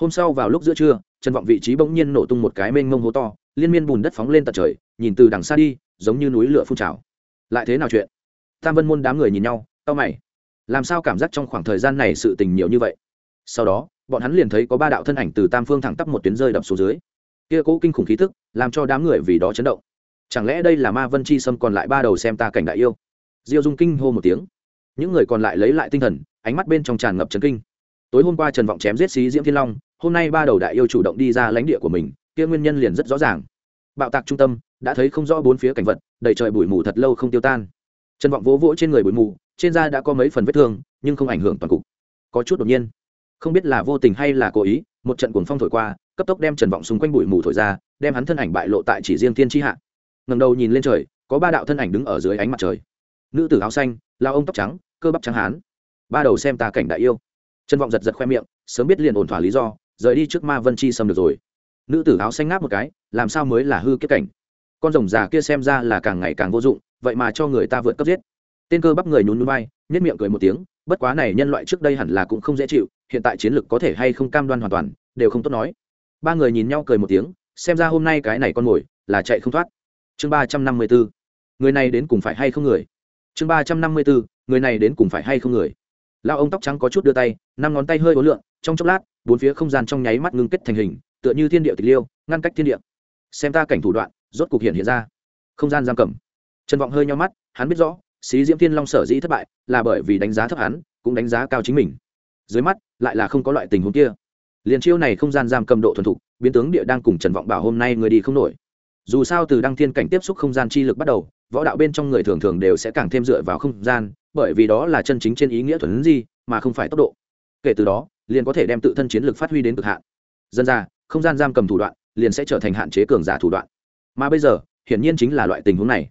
Hôm sau vào lúc giữa trưa, trần vọng vị trí bỗng nhiên nổ tung một cái mênh mông hố to, liên miên bùn đất phóng lên tận trời, nhìn từ đằng xa đi, giống như núi lửa phun trào. Lại thế nào chuyện? Tam vân môn đám người nhìn nhau tao mày. Làm sao cảm giác trong khoảng thời gian này sự tình nhiều như vậy? Sau đó, bọn hắn liền thấy có ba đạo thân ảnh từ tam phương thẳng tắp một tuyến rơi đập xuống dưới. Kia cố kinh khủng khí tức, làm cho đám người vì đó chấn động. Chẳng lẽ đây là ma vân chi sâm còn lại ba đầu xem ta cảnh đại yêu? Diêu dung kinh hô một tiếng. Những người còn lại lấy lại tinh thần, ánh mắt bên trong tràn ngập trấn kinh. Tối hôm qua trần vọng chém giết xí diễm thiên long, hôm nay ba đầu đại yêu chủ động đi ra lãnh địa của mình, kia nguyên nhân liền rất rõ ràng. Bạo tạc trung tâm, đã thấy không rõ bốn phía cảnh vật, đầy trời bụi mù thật lâu không tiêu tan trần vọng vỗ vỗ trên người bụi mù, trên da đã có mấy phần vết thương, nhưng không ảnh hưởng toàn cục. Có chút đột nhiên. Không biết là vô tình hay là cố ý, một trận cuồng phong thổi qua, cấp tốc đem trần vọng xung quanh bụi mù thổi ra, đem hắn thân ảnh bại lộ tại chỉ riêng thiên tri hạ. Ngầm đầu nhìn lên trời, có ba đạo thân ảnh đứng ở dưới ánh mặt trời. Nữ tử áo xanh, lao ông tóc trắng, cơ bắp trắng hán. Ba đầu xem ta cảnh đại yêu. Trần vọng giật giật khoe miệng, sớm biết liền ổn thỏa lý do, rời đi trước ma vân chi xâm được rồi. Nữ tử áo xanh ngáp một cái, làm sao mới là hư kết cảnh? Con rồng già kia xem ra là càng ngày càng vô dụng vậy mà cho người ta vượt cấp giết. Tên cơ bắp người nhún núi vai nhất miệng cười một tiếng, bất quá này nhân loại trước đây hẳn là cũng không dễ chịu, hiện tại chiến lực có thể hay không cam đoan hoàn toàn, đều không tốt nói. Ba người nhìn nhau cười một tiếng, xem ra hôm nay cái này con mồi là chạy không thoát. Chương ba trăm năm mươi bốn người này đến cùng phải hay không người? Chương ba trăm năm mươi bốn người này đến cùng phải hay không người? Lao ông tóc trắng có chút đưa tay, năm ngón tay hơi ố lượn, trong chốc lát, bốn phía không gian trong nháy mắt ngưng kết thành hình, tựa như thiên địa tịch liêu, ngăn cách thiên địa. Xem ta cảnh thủ đoạn, rốt cục hiện hiện ra. Không gian giam cầm trần vọng hơi nhau mắt, hắn biết rõ, xí diễm thiên long sở dĩ thất bại là bởi vì đánh giá thấp hắn, cũng đánh giá cao chính mình. Dưới mắt, lại là không có loại tình huống kia. Liền chiêu này không gian giam cầm độ thuần thục, biến tướng địa đang cùng trần vọng bảo hôm nay người đi không nổi. Dù sao từ đăng thiên cảnh tiếp xúc không gian chi lực bắt đầu, võ đạo bên trong người thường thường đều sẽ càng thêm dựa vào không gian, bởi vì đó là chân chính trên ý nghĩa thuần gì mà không phải tốc độ. Kể từ đó, liền có thể đem tự thân chiến lực phát huy đến cực hạn. Dân ra, không gian giam cầm thủ đoạn, liền sẽ trở thành hạn chế cường giả thủ đoạn. Mà bây giờ, hiển nhiên chính là loại tình huống này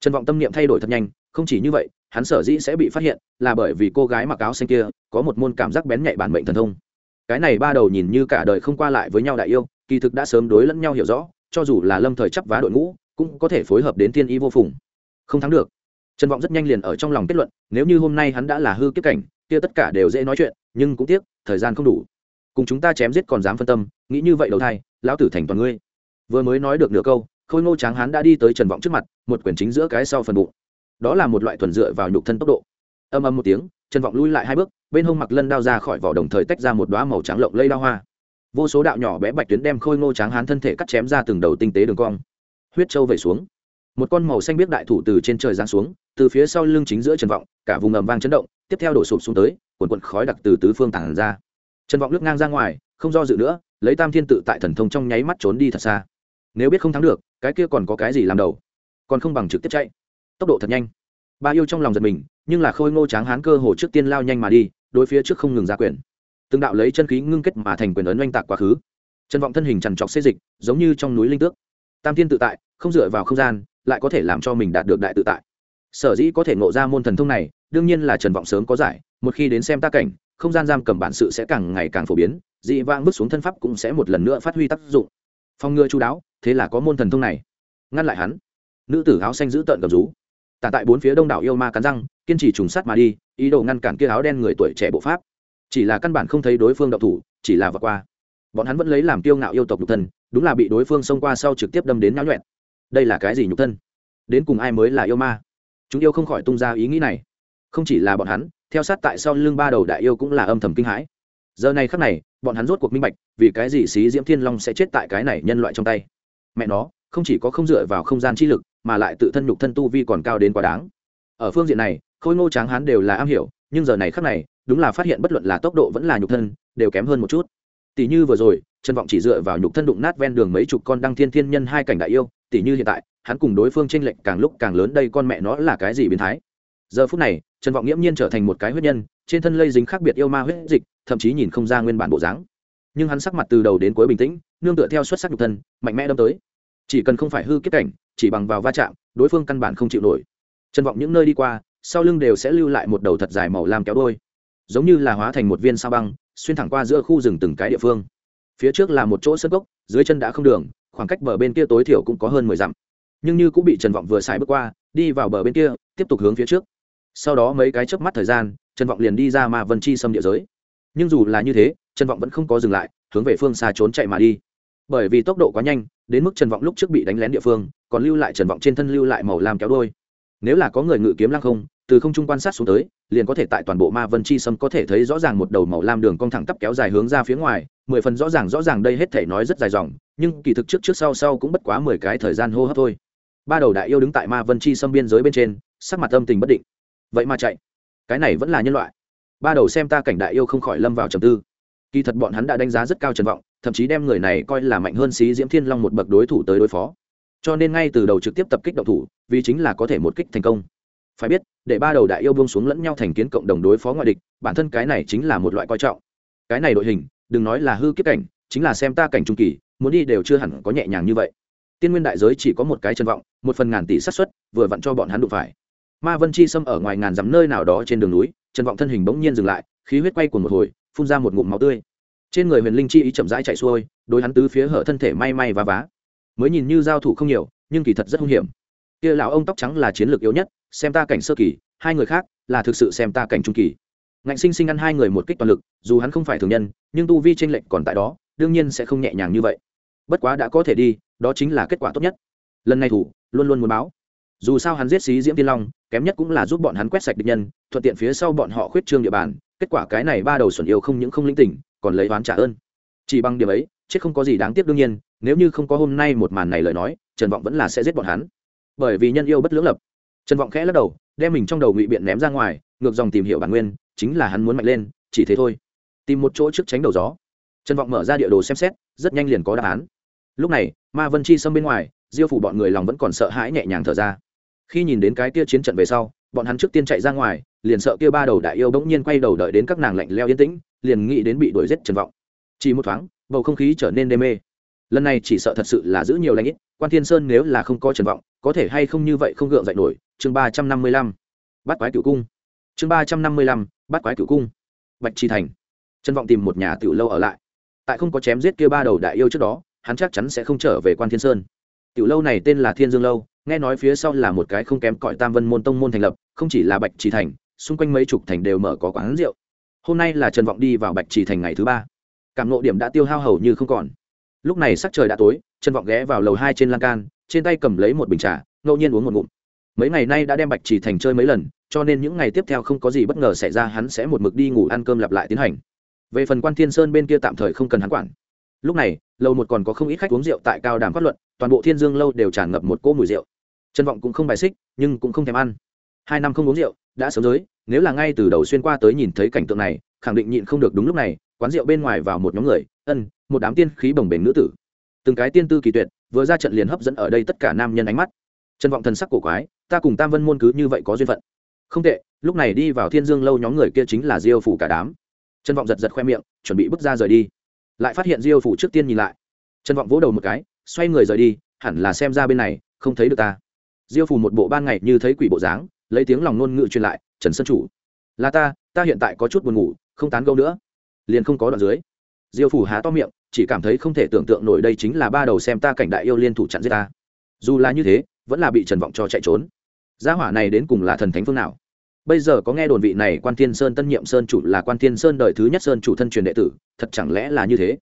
trần vọng tâm niệm thay đổi thật nhanh, không chỉ như vậy, hắn sở dĩ sẽ bị phát hiện là bởi vì cô gái mặc áo xanh kia có một môn cảm giác bén nhạy bản mệnh thần thông. Cái này ba đầu nhìn như cả đời không qua lại với nhau đại yêu, kỳ thực đã sớm đối lẫn nhau hiểu rõ, cho dù là lâm thời chấp vá đội ngũ, cũng có thể phối hợp đến thiên ý vô phùng. Không thắng được. Trần vọng rất nhanh liền ở trong lòng kết luận, nếu như hôm nay hắn đã là hư kiếp cảnh, kia tất cả đều dễ nói chuyện, nhưng cũng tiếc, thời gian không đủ. Cùng chúng ta chém giết còn dám phân tâm, nghĩ như vậy đầu thai, lão tử thành toàn ngươi. Vừa mới nói được nửa câu khôi ngô tráng hán đã đi tới trần vọng trước mặt, một quyển chính giữa cái sau phần bụng. Đó là một loại thuần dựa vào nhục thân tốc độ. Âm âm một tiếng, trần vọng lui lại hai bước, bên hông mặc lân đao ra khỏi vỏ đồng thời tách ra một đoá màu trắng lộng lây đao hoa. Vô số đạo nhỏ bé bạch tuyến đem khôi ngô tráng hán thân thể cắt chém ra từng đầu tinh tế đường cong. Huyết trâu vẩy xuống. Một con màu xanh biết đại thủ từ trên trời giáng xuống, từ phía sau lưng chính giữa trần vọng, cả vùng ầm vang chấn động, tiếp theo đổ sụp xuống tới quần quần khói đặc từ tứ phương tản ra. Trần vọng lướt ngang ra ngoài, không do dự nữa, lấy tam thiên tự tại thần thông trong nháy mắt trốn đi thật xa nếu biết không thắng được, cái kia còn có cái gì làm đầu? Còn không bằng trực tiếp chạy. Tốc độ thật nhanh. Ba yêu trong lòng giật mình, nhưng là khôi ngô tráng hán cơ hồ trước tiên lao nhanh mà đi, đối phía trước không ngừng ra quyền. Từng đạo lấy chân khí ngưng kết mà thành quyền ấn oanh tạc quá khứ. Chân vọng thân hình trằn trọc xê dịch, giống như trong núi linh tước. Tam thiên tự tại, không dựa vào không gian, lại có thể làm cho mình đạt được đại tự tại. Sở dĩ có thể ngộ ra môn thần thông này, đương nhiên là trần vọng sớm có giải, một khi đến xem ta cảnh, không gian giam cầm bản sự sẽ càng ngày càng phổ biến, dị vang bước xuống thân pháp cũng sẽ một lần nữa phát huy tác dụng. Phòng ngừa chú đáo thế là có môn thần thông này. Ngăn lại hắn. Nữ tử áo xanh giữ tợn cầm rú. Tả tại bốn phía đông đảo yêu ma cắn răng, kiên trì trùng sắt mà đi, ý đồ ngăn cản kia áo đen người tuổi trẻ bộ pháp. Chỉ là căn bản không thấy đối phương đậu thủ, chỉ là vượt qua. Bọn hắn vẫn lấy làm kiêu ngạo yêu tộc nhục thân, đúng là bị đối phương xông qua sau trực tiếp đâm đến náo nhuẹn đây là cái gì nhục thân? Đến cùng ai mới là yêu ma? Chúng yêu không khỏi tung ra ý nghĩ này. Không chỉ là bọn hắn, theo sát tại sau lưng ba đầu đại yêu cũng là âm thầm kinh hãi. Giờ này khắc này, bọn hắn rốt cuộc minh bạch, vì cái gì xí diễm thiên long sẽ chết tại cái này nhân loại trong tay mẹ nó, không chỉ có không dựa vào không gian chi lực, mà lại tự thân nhục thân tu vi còn cao đến quá đáng. Ở phương diện này, khôi ngô tráng hán đều là am hiểu, nhưng giờ này khắc này, đúng là phát hiện bất luận là tốc độ vẫn là nhục thân, đều kém hơn một chút. Tỷ như vừa rồi, trần vọng chỉ dựa vào nhục thân đụng nát ven đường mấy chục con đăng thiên thiên nhân hai cảnh đại yêu, tỷ như hiện tại, hắn cùng đối phương tranh lệch càng lúc càng lớn đây con mẹ nó là cái gì biến thái? Giờ phút này, trần vọng nghiễm nhiên trở thành một cái huyết nhân, trên thân lây dính khác biệt yêu ma huyết dịch, thậm chí nhìn không ra nguyên bản bộ dáng. Nhưng hắn sắc mặt từ đầu đến cuối bình tĩnh, nương tựa theo xuất sắc nhục thân, mạnh mẽ đâm tới chỉ cần không phải hư kiếp cảnh, chỉ bằng vào va chạm, đối phương căn bản không chịu nổi. Trần vọng những nơi đi qua, sau lưng đều sẽ lưu lại một đầu thật dài màu lam kéo đôi, giống như là hóa thành một viên sao băng, xuyên thẳng qua giữa khu rừng từng cái địa phương. Phía trước là một chỗ sân gốc, dưới chân đã không đường, khoảng cách bờ bên kia tối thiểu cũng có hơn mười dặm. Nhưng như cũng bị trần vọng vừa xài bước qua, đi vào bờ bên kia, tiếp tục hướng phía trước. Sau đó mấy cái chớp mắt thời gian, trần vọng liền đi ra mà vân chi xâm địa giới. Nhưng dù là như thế, trần vọng vẫn không có dừng lại, hướng về phương xa trốn chạy mà đi. Bởi vì tốc độ quá nhanh đến mức trần vọng lúc trước bị đánh lén địa phương, còn lưu lại trần vọng trên thân lưu lại màu lam kéo đôi nếu là có người ngự kiếm lăng không, từ không trung quan sát xuống tới, liền có thể tại toàn bộ ma vân chi sâm có thể thấy rõ ràng một đầu màu lam đường cong thẳng tắp kéo dài hướng ra phía ngoài, mười phần rõ ràng rõ ràng đây hết thể nói rất dài dòng, nhưng kỳ thực trước trước sau sau cũng bất quá mười cái thời gian hô hấp thôi. Ba đầu đại yêu đứng tại ma vân chi sâm biên giới bên trên, sắc mặt âm tình bất định. Vậy mà chạy. Cái này vẫn là nhân loại. Ba đầu xem ta cảnh đại yêu không khỏi lâm vào trầm tư kỳ thật bọn hắn đã đánh giá rất cao trần vọng, thậm chí đem người này coi là mạnh hơn xí diễm thiên long một bậc đối thủ tới đối phó. Cho nên ngay từ đầu trực tiếp tập kích động thủ, vì chính là có thể một kích thành công. Phải biết, để ba đầu đại yêu buông xuống lẫn nhau thành kiến cộng đồng đối phó ngoại địch, bản thân cái này chính là một loại coi trọng. Cái này đội hình, đừng nói là hư kiếp cảnh, chính là xem ta cảnh trung kỳ, muốn đi đều chưa hẳn có nhẹ nhàng như vậy. Tiên nguyên đại giới chỉ có một cái chân vọng, một phần ngàn tỷ sát xuất vừa vặn cho bọn hắn đụng phải. Ma vân chi xâm ở ngoài ngàn dặm nơi nào đó trên đường núi chân vọng thân hình bỗng nhiên dừng lại, khí huyết quay của một hồi phun ra một ngụm máu tươi. Trên người huyền linh chi ý chậm rãi chạy xuôi đôi hắn tứ phía hở thân thể may may và vá. Mới nhìn như giao thủ không nhiều, nhưng kỳ thật rất hung hiểm. Kia lão ông tóc trắng là chiến lược yếu nhất, xem ta cảnh sơ kỳ, hai người khác là thực sự xem ta cảnh trung kỳ. Ngạnh sinh sinh ăn hai người một kích toàn lực, dù hắn không phải thường nhân, nhưng tu vi tranh lệch còn tại đó, đương nhiên sẽ không nhẹ nhàng như vậy. Bất quá đã có thể đi, đó chính là kết quả tốt nhất. Lần này thủ, luôn luôn muốn báo. Dù sao hắn giết xí diễm tiên long, kém nhất cũng là giúp bọn hắn quét sạch địch nhân, thuận tiện phía sau bọn họ khuyết trương địa bàn kết quả cái này ba đầu xuẩn yêu không những không linh tỉnh, còn lấy oán trả ơn. Chỉ bằng điểm ấy, chết không có gì đáng tiếc đương nhiên, nếu như không có hôm nay một màn này lời nói, trần vọng vẫn là sẽ giết bọn hắn. Bởi vì nhân yêu bất lưỡng lập. Trần vọng khẽ lắc đầu, đem mình trong đầu ngụy biện ném ra ngoài, ngược dòng tìm hiểu bản nguyên, chính là hắn muốn mạnh lên, chỉ thế thôi. Tìm một chỗ trước tránh đầu gió. Trần vọng mở ra địa đồ xem xét, rất nhanh liền có đáp án. Lúc này, ma vân chi xâm bên ngoài, diêu phủ bọn người lòng vẫn còn sợ hãi nhẹ nhàng thở ra. Khi nhìn đến cái tia chiến trận về sau, bọn hắn trước tiên chạy ra ngoài liền sợ kia ba đầu đại yêu bỗng nhiên quay đầu đợi đến các nàng lạnh leo yên tĩnh, liền nghĩ đến bị đuổi giết trần vọng. Chỉ một thoáng, bầu không khí trở nên đê mê. Lần này chỉ sợ thật sự là giữ nhiều lãnh ít, quan thiên sơn nếu là không có trần vọng, có thể hay không như vậy không gượng dậy nổi, chương ba trăm năm mươi lăm bắt quái cửu cung. Chương ba trăm năm mươi lăm bắt quái cửu cung. Bạch trì thành. Trần vọng tìm một nhà tiểu lâu ở lại. Tại không có chém giết kia ba đầu đại yêu trước đó, hắn chắc chắn sẽ không trở về quan thiên sơn. Tiểu lâu này tên là thiên dương lâu, nghe nói phía sau là một cái không kém cõi tam vân môn tông môn thành lập, không chỉ là bạch trì thành xung quanh mấy chục thành đều mở có quán rượu. Hôm nay là trần vọng đi vào bạch Chỉ thành ngày thứ ba. Cảm nộ điểm đã tiêu hao hầu như không còn. Lúc này sắc trời đã tối, trần vọng ghé vào lầu hai trên lan can, trên tay cầm lấy một bình trà, ngẫu nhiên uống một ngụm. Mấy ngày nay đã đem bạch Chỉ thành chơi mấy lần, cho nên những ngày tiếp theo không có gì bất ngờ xảy ra, hắn sẽ một mực đi ngủ ăn cơm lặp lại tiến hành. Về phần quan thiên sơn bên kia tạm thời không cần hắn quản. Lúc này, lầu một còn có không ít khách uống rượu tại cao đàm phát luận, toàn bộ thiên dương lâu đều tràn ngập một cỗ mùi rượu. Trân vọng cũng không bài xích, nhưng cũng không thèm ăn. Hai năm không uống rượu đã sớm giới nếu là ngay từ đầu xuyên qua tới nhìn thấy cảnh tượng này, khẳng định nhịn không được đúng lúc này, quán rượu bên ngoài vào một nhóm người, ân, một đám tiên khí bồng bềnh nữ tử. Từng cái tiên tư kỳ tuyệt, vừa ra trận liền hấp dẫn ở đây tất cả nam nhân ánh mắt. Trân vọng thần sắc cổ quái, ta cùng tam vân môn cứ như vậy có duyên phận. Không tệ, lúc này đi vào thiên dương lâu nhóm người kia chính là diêu phủ cả đám. Trân vọng giật giật khoe miệng, chuẩn bị bước ra rời đi. Lại phát hiện diêu phủ trước tiên nhìn lại. Trân vọng vỗ đầu một cái, xoay người rời đi, hẳn là xem ra bên này, không thấy được ta. Diêu phủ một bộ ban ngày như thấy quỷ bộ dáng lấy tiếng lòng ngôn ngữ truyền lại, trần sơn chủ, là ta ta hiện tại có chút buồn ngủ, không tán gâu nữa. Liền không có đoạn dưới. Diêu phủ há to miệng, chỉ cảm thấy không thể tưởng tượng nổi đây chính là ba đầu xem ta cảnh đại yêu liên thủ chặn giết ta. Dù là như thế, vẫn là bị trần vọng cho chạy trốn. Gia hỏa này đến cùng là thần thánh phương nào? Bây giờ có nghe đồn vị này quan thiên sơn tân nhiệm sơn chủ là quan thiên sơn đời thứ nhất sơn chủ thân truyền đệ tử, thật chẳng lẽ là như thế?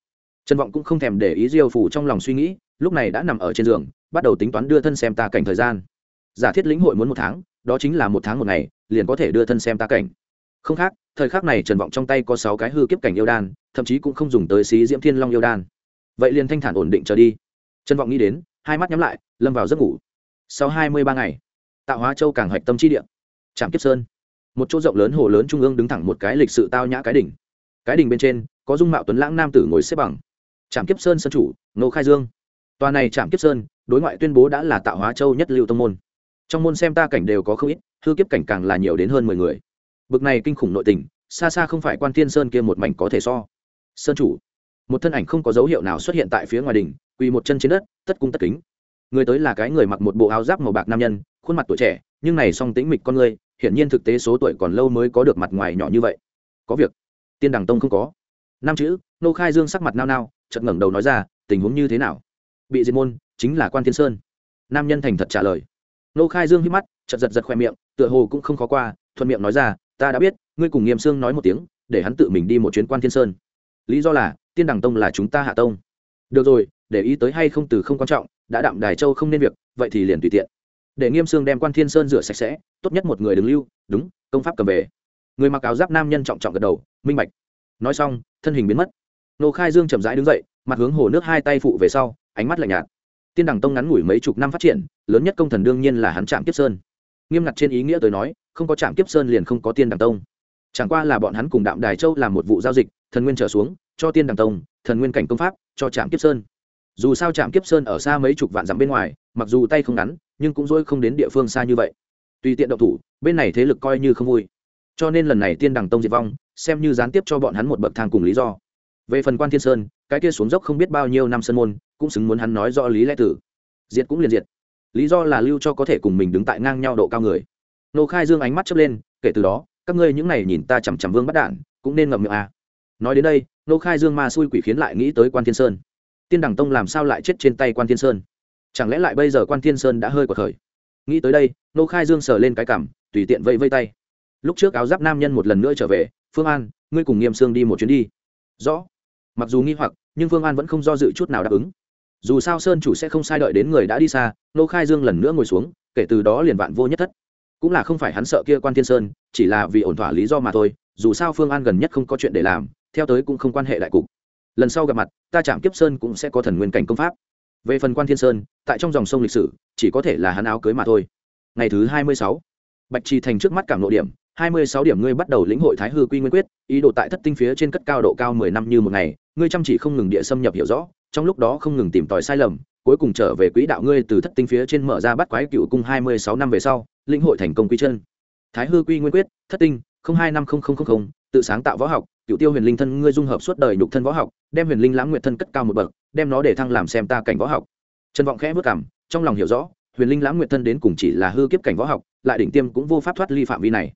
Trần vọng cũng không thèm để ý diêu phủ trong lòng suy nghĩ, lúc này đã nằm ở trên giường, bắt đầu tính toán đưa thân xem ta cảnh thời gian. Giả thiết lĩnh hội muốn một tháng đó chính là một tháng một ngày, liền có thể đưa thân xem ta cảnh. Không khác, thời khắc này trần vọng trong tay có sáu cái hư kiếp cảnh yêu đan, thậm chí cũng không dùng tới xí diễm thiên long yêu đan. Vậy liền thanh thản ổn định trở đi. Trần vọng nghĩ đến, hai mắt nhắm lại, lâm vào giấc ngủ. Sau hai mươi ba ngày, tạo hóa châu càng hạch tâm chi địa. Trạm kiếp sơn. Một chỗ rộng lớn hồ lớn trung ương đứng thẳng một cái lịch sự tao nhã cái đỉnh. Cái đỉnh bên trên, có dung mạo tuấn lãng nam tử ngồi xếp bằng. Trạm kiếp sơn sân chủ nô khai dương. Tòa này trạm kiếp sơn, đối ngoại tuyên bố đã là tạo hóa châu nhất lưu tông môn trong môn xem ta cảnh đều có không ít, hư kiếp cảnh càng là nhiều đến hơn mười người. Bực này kinh khủng nội tình, xa xa không phải quan thiên sơn kia một mảnh có thể so. Sơn chủ, một thân ảnh không có dấu hiệu nào xuất hiện tại phía ngoài đình, quỳ một chân trên đất, tất cung tất kính. Người tới là cái người mặc một bộ áo giáp màu bạc nam nhân, khuôn mặt tuổi trẻ, nhưng này song tĩnh mịch con người, hiển nhiên thực tế số tuổi còn lâu mới có được mặt ngoài nhỏ như vậy. Có việc. Tiên đằng tông không có. Năm chữ, nô khai dương sắc mặt nao nao, chợt ngẩng đầu nói ra, tình huống như thế nào? Bị diệt môn, chính là quan thiên sơn. Nam nhân thành thật trả lời nô khai dương hít mắt chật giật giật khoe miệng, tựa hồ cũng không khó qua, thuận miệng nói ra, ta đã biết, ngươi cùng nghiêm sương nói một tiếng, để hắn tự mình đi một chuyến quan thiên sơn. Lý do là, tiên đằng tông là chúng ta hạ tông. Được rồi, để ý tới hay không từ không quan trọng, đã đạm đài châu không nên việc, vậy thì liền tùy tiện. Để nghiêm sương đem quan thiên sơn rửa sạch sẽ, tốt nhất một người đứng lưu, đúng, công pháp cầm về. Người mặc áo giáp nam nhân trọng trọng gật đầu, minh bạch. Nói xong, thân hình biến mất. Nô khai dương chậm rãi đứng dậy, mặt hướng hồ nước hai tay phụ về sau, ánh mắt lạnh nhạt tiên đằng tông ngắn ngủi mấy chục năm phát triển, lớn nhất công thần đương nhiên là hắn trạm kiếp sơn. Nghiêm ngặt trên ý nghĩa tới nói, không có trạm kiếp sơn liền không có tiên đằng tông. Chẳng qua là bọn hắn cùng đạm đài châu làm một vụ giao dịch, thần nguyên trở xuống, cho tiên đằng tông, thần nguyên cảnh công pháp, cho trạm kiếp sơn. Dù sao trạm kiếp sơn ở xa mấy chục vạn dặm bên ngoài, mặc dù tay không ngắn, nhưng cũng dỗi không đến địa phương xa như vậy. Tùy tiện động thủ, bên này thế lực coi như không vui. Cho nên lần này tiên đằng tông diệt vong, xem như gián tiếp cho bọn hắn một bậc thang cùng lý do về phần quan thiên sơn, cái kia xuống dốc không biết bao nhiêu năm sân môn, cũng xứng muốn hắn nói rõ lý lẽ tử. Diệt cũng liền diệt. Lý do là lưu cho có thể cùng mình đứng tại ngang nhau độ cao người. Nô khai dương ánh mắt chớp lên, kể từ đó, các ngươi những này nhìn ta chằm chằm vương bắt đạn cũng nên ngậm miệng à. nói đến đây, nô khai dương ma xui quỷ khiến lại nghĩ tới quan thiên sơn. Tiên đẳng tông làm sao lại chết trên tay quan thiên sơn? Chẳng lẽ lại bây giờ quan thiên sơn đã hơi của khởi? Nghĩ tới đây, nô khai dương sờ lên cái cảm, tùy tiện vây vây tay. Lúc trước áo giáp nam nhân một lần nữa trở về, phương an, ngươi cùng nghiêm sương đi một chuyến đi. Rõ mặc dù nghi hoặc, nhưng phương an vẫn không do dự chút nào đáp ứng. Dù sao sơn chủ sẽ không sai đợi đến người đã đi xa, nô khai dương lần nữa ngồi xuống, kể từ đó liền vạn vô nhất thất. Cũng là không phải hắn sợ kia quan thiên sơn, chỉ là vì ổn thỏa lý do mà thôi, dù sao phương an gần nhất không có chuyện để làm, theo tới cũng không quan hệ đại cục. Lần sau gặp mặt, ta chạm kiếp sơn cũng sẽ có thần nguyên cảnh công pháp. Về phần quan thiên sơn, tại trong dòng sông lịch sử, chỉ có thể là hắn áo cưới mà thôi. Ngày thứ hai mươi sáu, bạch trì thành trước mắt cảm nội điểm hai mươi sáu điểm ngươi bắt đầu lĩnh hội thái hư quy nguyên quyết, ý đồ tại thất tinh phía trên cất cao độ cao mười năm như một ngày, ngươi chăm chỉ không ngừng địa xâm nhập hiểu rõ, trong lúc đó không ngừng tìm tòi sai lầm, cuối cùng trở về quỹ đạo ngươi từ thất tinh phía trên mở ra bắt quái cựu cung hai mươi sáu năm về sau, lĩnh hội thành công quy chân. Thái hư quy nguyên quyết, thất tinh hai năm tự sáng tạo võ học, cựu tiêu huyền linh thân ngươi dung hợp suốt đời nhục thân võ học, đem huyền linh lãng nguyện thân cất cao một bậc, đem nó để thăng làm xem ta cảnh võ học. Trần vọng khẽ vất cảm, trong lòng hiểu rõ, huyền linh lãng nguyện thân đến cùng chỉ là hư kiếp cảnh võ học, lại đỉnh tiêm cũng vô pháp thoát ly phạm vi này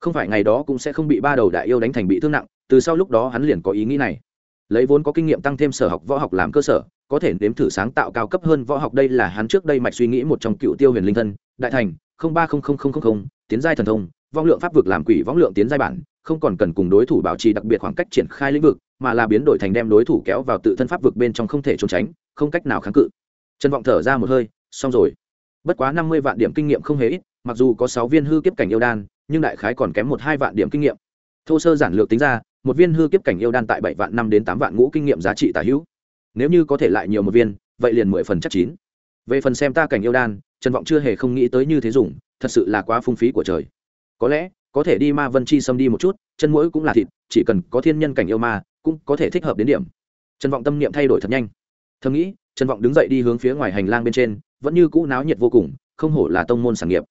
không phải ngày đó cũng sẽ không bị ba đầu đại yêu đánh thành bị thương nặng, từ sau lúc đó hắn liền có ý nghĩ này. Lấy vốn có kinh nghiệm tăng thêm sở học võ học làm cơ sở, có thể nếm thử sáng tạo cao cấp hơn võ học đây là hắn trước đây mạch suy nghĩ một trong cựu tiêu huyền linh thân, đại thành ba tiến giai thần thông, vong lượng pháp vực làm quỷ, vong lượng tiến giai bản, không còn cần cùng đối thủ bảo trì đặc biệt khoảng cách triển khai lĩnh vực, mà là biến đổi thành đem đối thủ kéo vào tự thân pháp vực bên trong không thể trốn tránh, không cách nào kháng cự. Trần vọng thở ra một hơi, xong rồi. Bất quá năm mươi vạn điểm kinh nghiệm không hề ít, mặc dù có sáu viên hư kiếp cảnh yêu đan nhưng đại khái còn kém một hai vạn điểm kinh nghiệm. Thô sơ giản lược tính ra, một viên hư kiếp cảnh yêu đan tại bảy vạn năm đến tám vạn ngũ kinh nghiệm giá trị tả hữu. Nếu như có thể lại nhiều một viên, vậy liền mười phần chắc chín. Về phần xem ta cảnh yêu đan, trần vọng chưa hề không nghĩ tới như thế dùng, thật sự là quá phung phí của trời. Có lẽ, có thể đi ma vân chi xâm đi một chút, chân mũi cũng là thịt, chỉ cần có thiên nhân cảnh yêu ma, cũng có thể thích hợp đến điểm. Trần vọng tâm niệm thay đổi thật nhanh. Thầm nghĩ, trần vọng đứng dậy đi hướng phía ngoài hành lang bên trên, vẫn như cũ náo nhiệt vô cùng, không hổ là tông môn sản nghiệp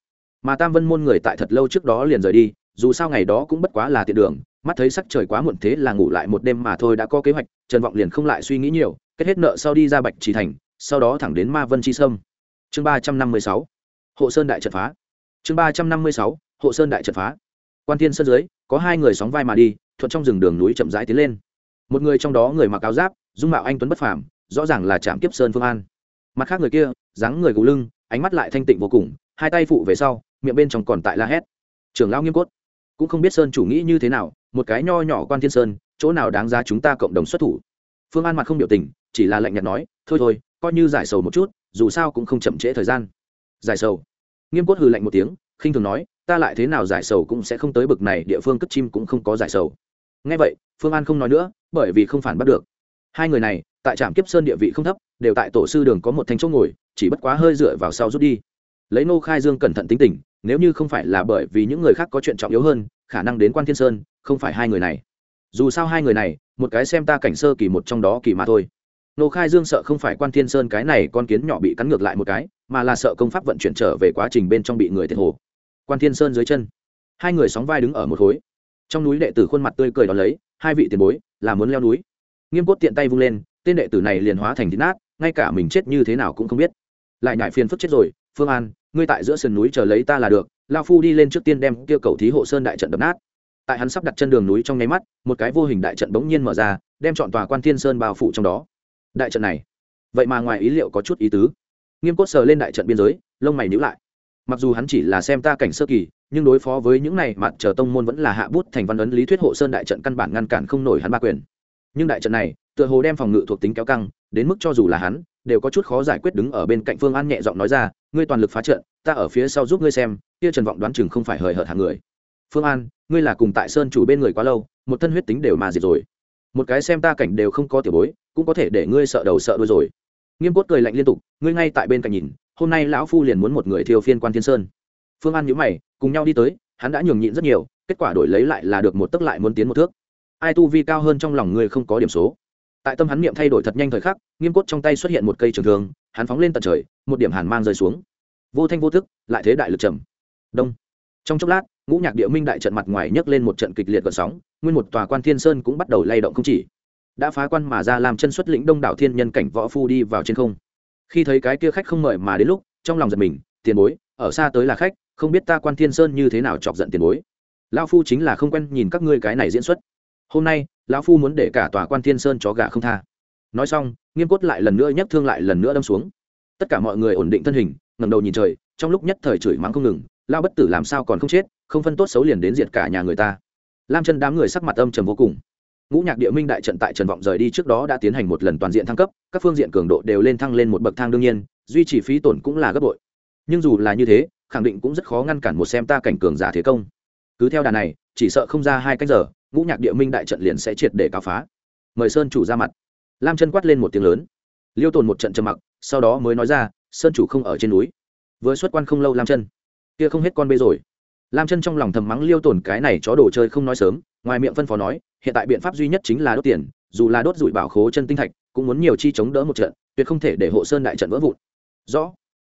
mà tam vân môn người tại thật lâu trước đó liền rời đi, dù sao ngày đó cũng bất quá là tiện đường, mắt thấy sắc trời quá muộn thế là ngủ lại một đêm mà thôi đã có kế hoạch, trần vọng liền không lại suy nghĩ nhiều, kết hết nợ sau đi ra bạch trì thành, sau đó thẳng đến ma vân chi sâm. Chương ba trăm năm mươi sáu, hộ sơn đại trận phá. Chương ba trăm năm mươi sáu, hộ sơn đại trận phá. Quan thiên sân dưới, có hai người sóng vai mà đi, thuận trong rừng đường núi chậm rãi tiến lên. Một người trong đó người mặc áo giáp, dung mạo anh tuấn bất phàm, rõ ràng là trạm kiếp sơn phương an. Mặt khác người kia, dáng người gù lưng, ánh mắt lại thanh tịnh vô cùng, hai tay phụ về sau miệng bên trong còn tại la hét. Trưởng lão nghiêm cốt, cũng không biết sơn chủ nghĩ như thế nào, một cái nho nhỏ quan thiên sơn, chỗ nào đáng ra chúng ta cộng đồng xuất thủ. Phương an mặt không biểu tình, chỉ là lạnh nhạt nói, thôi thôi, coi như giải sầu một chút, dù sao cũng không chậm trễ thời gian. Giải sầu. Nghiêm cốt hừ lạnh một tiếng, khinh thường nói, ta lại thế nào giải sầu cũng sẽ không tới bực này, địa phương cất chim cũng không có giải sầu. Ngay vậy, phương an không nói nữa, bởi vì không phản bắt được. Hai người này, tại trạm kiếp sơn địa vị không thấp, đều tại tổ sư đường có một thanh chỗ ngồi, chỉ bất quá hơi dựa vào sau rút đi lấy nô khai dương cẩn thận tính tình, nếu như không phải là bởi vì những người khác có chuyện trọng yếu hơn, khả năng đến quan thiên sơn, không phải hai người này. Dù sao hai người này, một cái xem ta cảnh sơ kỳ một trong đó kỳ mà thôi. Nô khai dương sợ không phải quan thiên sơn cái này con kiến nhỏ bị cắn ngược lại một cái, mà là sợ công pháp vận chuyển trở về quá trình bên trong bị người thiệt hồ. Quan thiên sơn dưới chân. Hai người sóng vai đứng ở một khối. Trong núi đệ tử khuôn mặt tươi cười đón lấy, hai vị tiền bối, là muốn leo núi. Nghiêm cốt tiện tay vung lên, tên đệ tử này liền hóa thành thịt nát, ngay cả mình chết như thế nào cũng không biết. Lại nhại phiền phức chết rồi phương an, ngươi tại giữa sườn núi chờ lấy ta là được, lao phu đi lên trước tiên đem kia cầu thí hộ sơn đại trận đập nát. Tại hắn sắp đặt chân đường núi trong nháy mắt, một cái vô hình đại trận bỗng nhiên mở ra, đem chọn tòa quan thiên sơn bao phủ trong đó. Đại trận này, vậy mà ngoài ý liệu có chút ý tứ. Nghiêm cốt sờ lên đại trận biên giới, lông mày nhíu lại. Mặc dù hắn chỉ là xem ta cảnh sơ kỳ, nhưng đối phó với những này mặt chờ tông môn vẫn là hạ bút thành văn ấn lý thuyết hộ sơn đại trận căn bản ngăn cản không nổi hắn ba quyền. Nhưng đại trận này, tựa hồ đem phòng ngự thuộc tính kéo căng, đến mức cho dù là hắn đều có chút khó giải quyết đứng ở bên cạnh phương an nhẹ giọng nói ra, ngươi toàn lực phá trận, ta ở phía sau giúp ngươi xem, kia trần vọng đoán chừng không phải hời hợt hàng người. Phương an, ngươi là cùng tại sơn chủ bên người quá lâu, một thân huyết tính đều mà diệt rồi. Một cái xem ta cảnh đều không có tiểu bối, cũng có thể để ngươi sợ đầu sợ đuôi rồi. Nghiêm cốt cười lạnh liên tục, ngươi ngay tại bên cạnh nhìn, hôm nay lão phu liền muốn một người thiêu phiên quan thiên sơn. Phương an nhữ mày, cùng nhau đi tới, hắn đã nhường nhịn rất nhiều, kết quả đổi lấy lại là được một tấc lại muốn tiến một thước. Ai tu vi cao hơn trong lòng ngươi không có điểm số tại tâm hắn niệm thay đổi thật nhanh thời khắc, nghiêm cốt trong tay xuất hiện một cây trường thường hắn phóng lên tận trời, một điểm hàn mang rơi xuống. Vô thanh vô thức lại thế đại lực trầm. Đông. Trong chốc lát, ngũ nhạc địa minh đại trận mặt ngoài nhấc lên một trận kịch liệt gợn sóng, nguyên một tòa quan thiên sơn cũng bắt đầu lay động không chỉ. Đã phá quan mà ra làm chân xuất lĩnh đông đảo thiên nhân cảnh võ phu đi vào trên không. Khi thấy cái kia khách không mời mà đến lúc, trong lòng giật mình, tiền bối, ở xa tới là khách, không biết ta quan thiên sơn như thế nào chọc giận tiền bối. Lao phu chính là không quen nhìn các ngươi cái này diễn xuất. Hôm nay lão phu muốn để cả tòa quan thiên sơn chó gà không tha. Nói xong, nghiêm cốt lại lần nữa nhấc thương lại lần nữa đâm xuống. Tất cả mọi người ổn định thân hình, ngẩng đầu nhìn trời, trong lúc nhất thời chửi mắng không ngừng lao bất tử làm sao còn không chết, không phân tốt xấu liền đến diệt cả nhà người ta. Lam chân đám người sắc mặt âm trầm vô cùng. Ngũ nhạc địa minh đại trận tại trần vọng rời đi trước đó đã tiến hành một lần toàn diện thăng cấp, các phương diện cường độ đều lên thăng lên một bậc thang đương nhiên, duy trì phí tổn cũng là gấp bội. Nhưng dù là như thế, khẳng định cũng rất khó ngăn cản một xem ta cảnh cường giả thế công. Cứ theo đà này, chỉ sợ không ra hai cách giờ ngũ nhạc địa minh đại trận liền sẽ triệt để cáo phá. Mời sơn chủ ra mặt. Lam chân quát lên một tiếng lớn. Liêu tồn một trận trầm mặc, sau đó mới nói ra, sơn chủ không ở trên núi. Vừa xuất quan không lâu lam chân. Kia không hết con bê rồi. Lam chân trong lòng thầm mắng liêu tồn cái này chó đồ chơi không nói sớm, ngoài miệng phân phó nói, hiện tại biện pháp duy nhất chính là đốt tiền, dù là đốt rủi bảo khố chân tinh thạch, cũng muốn nhiều chi chống đỡ một trận, tuyệt không thể để hộ sơn đại trận vỡ vụn. Rõ.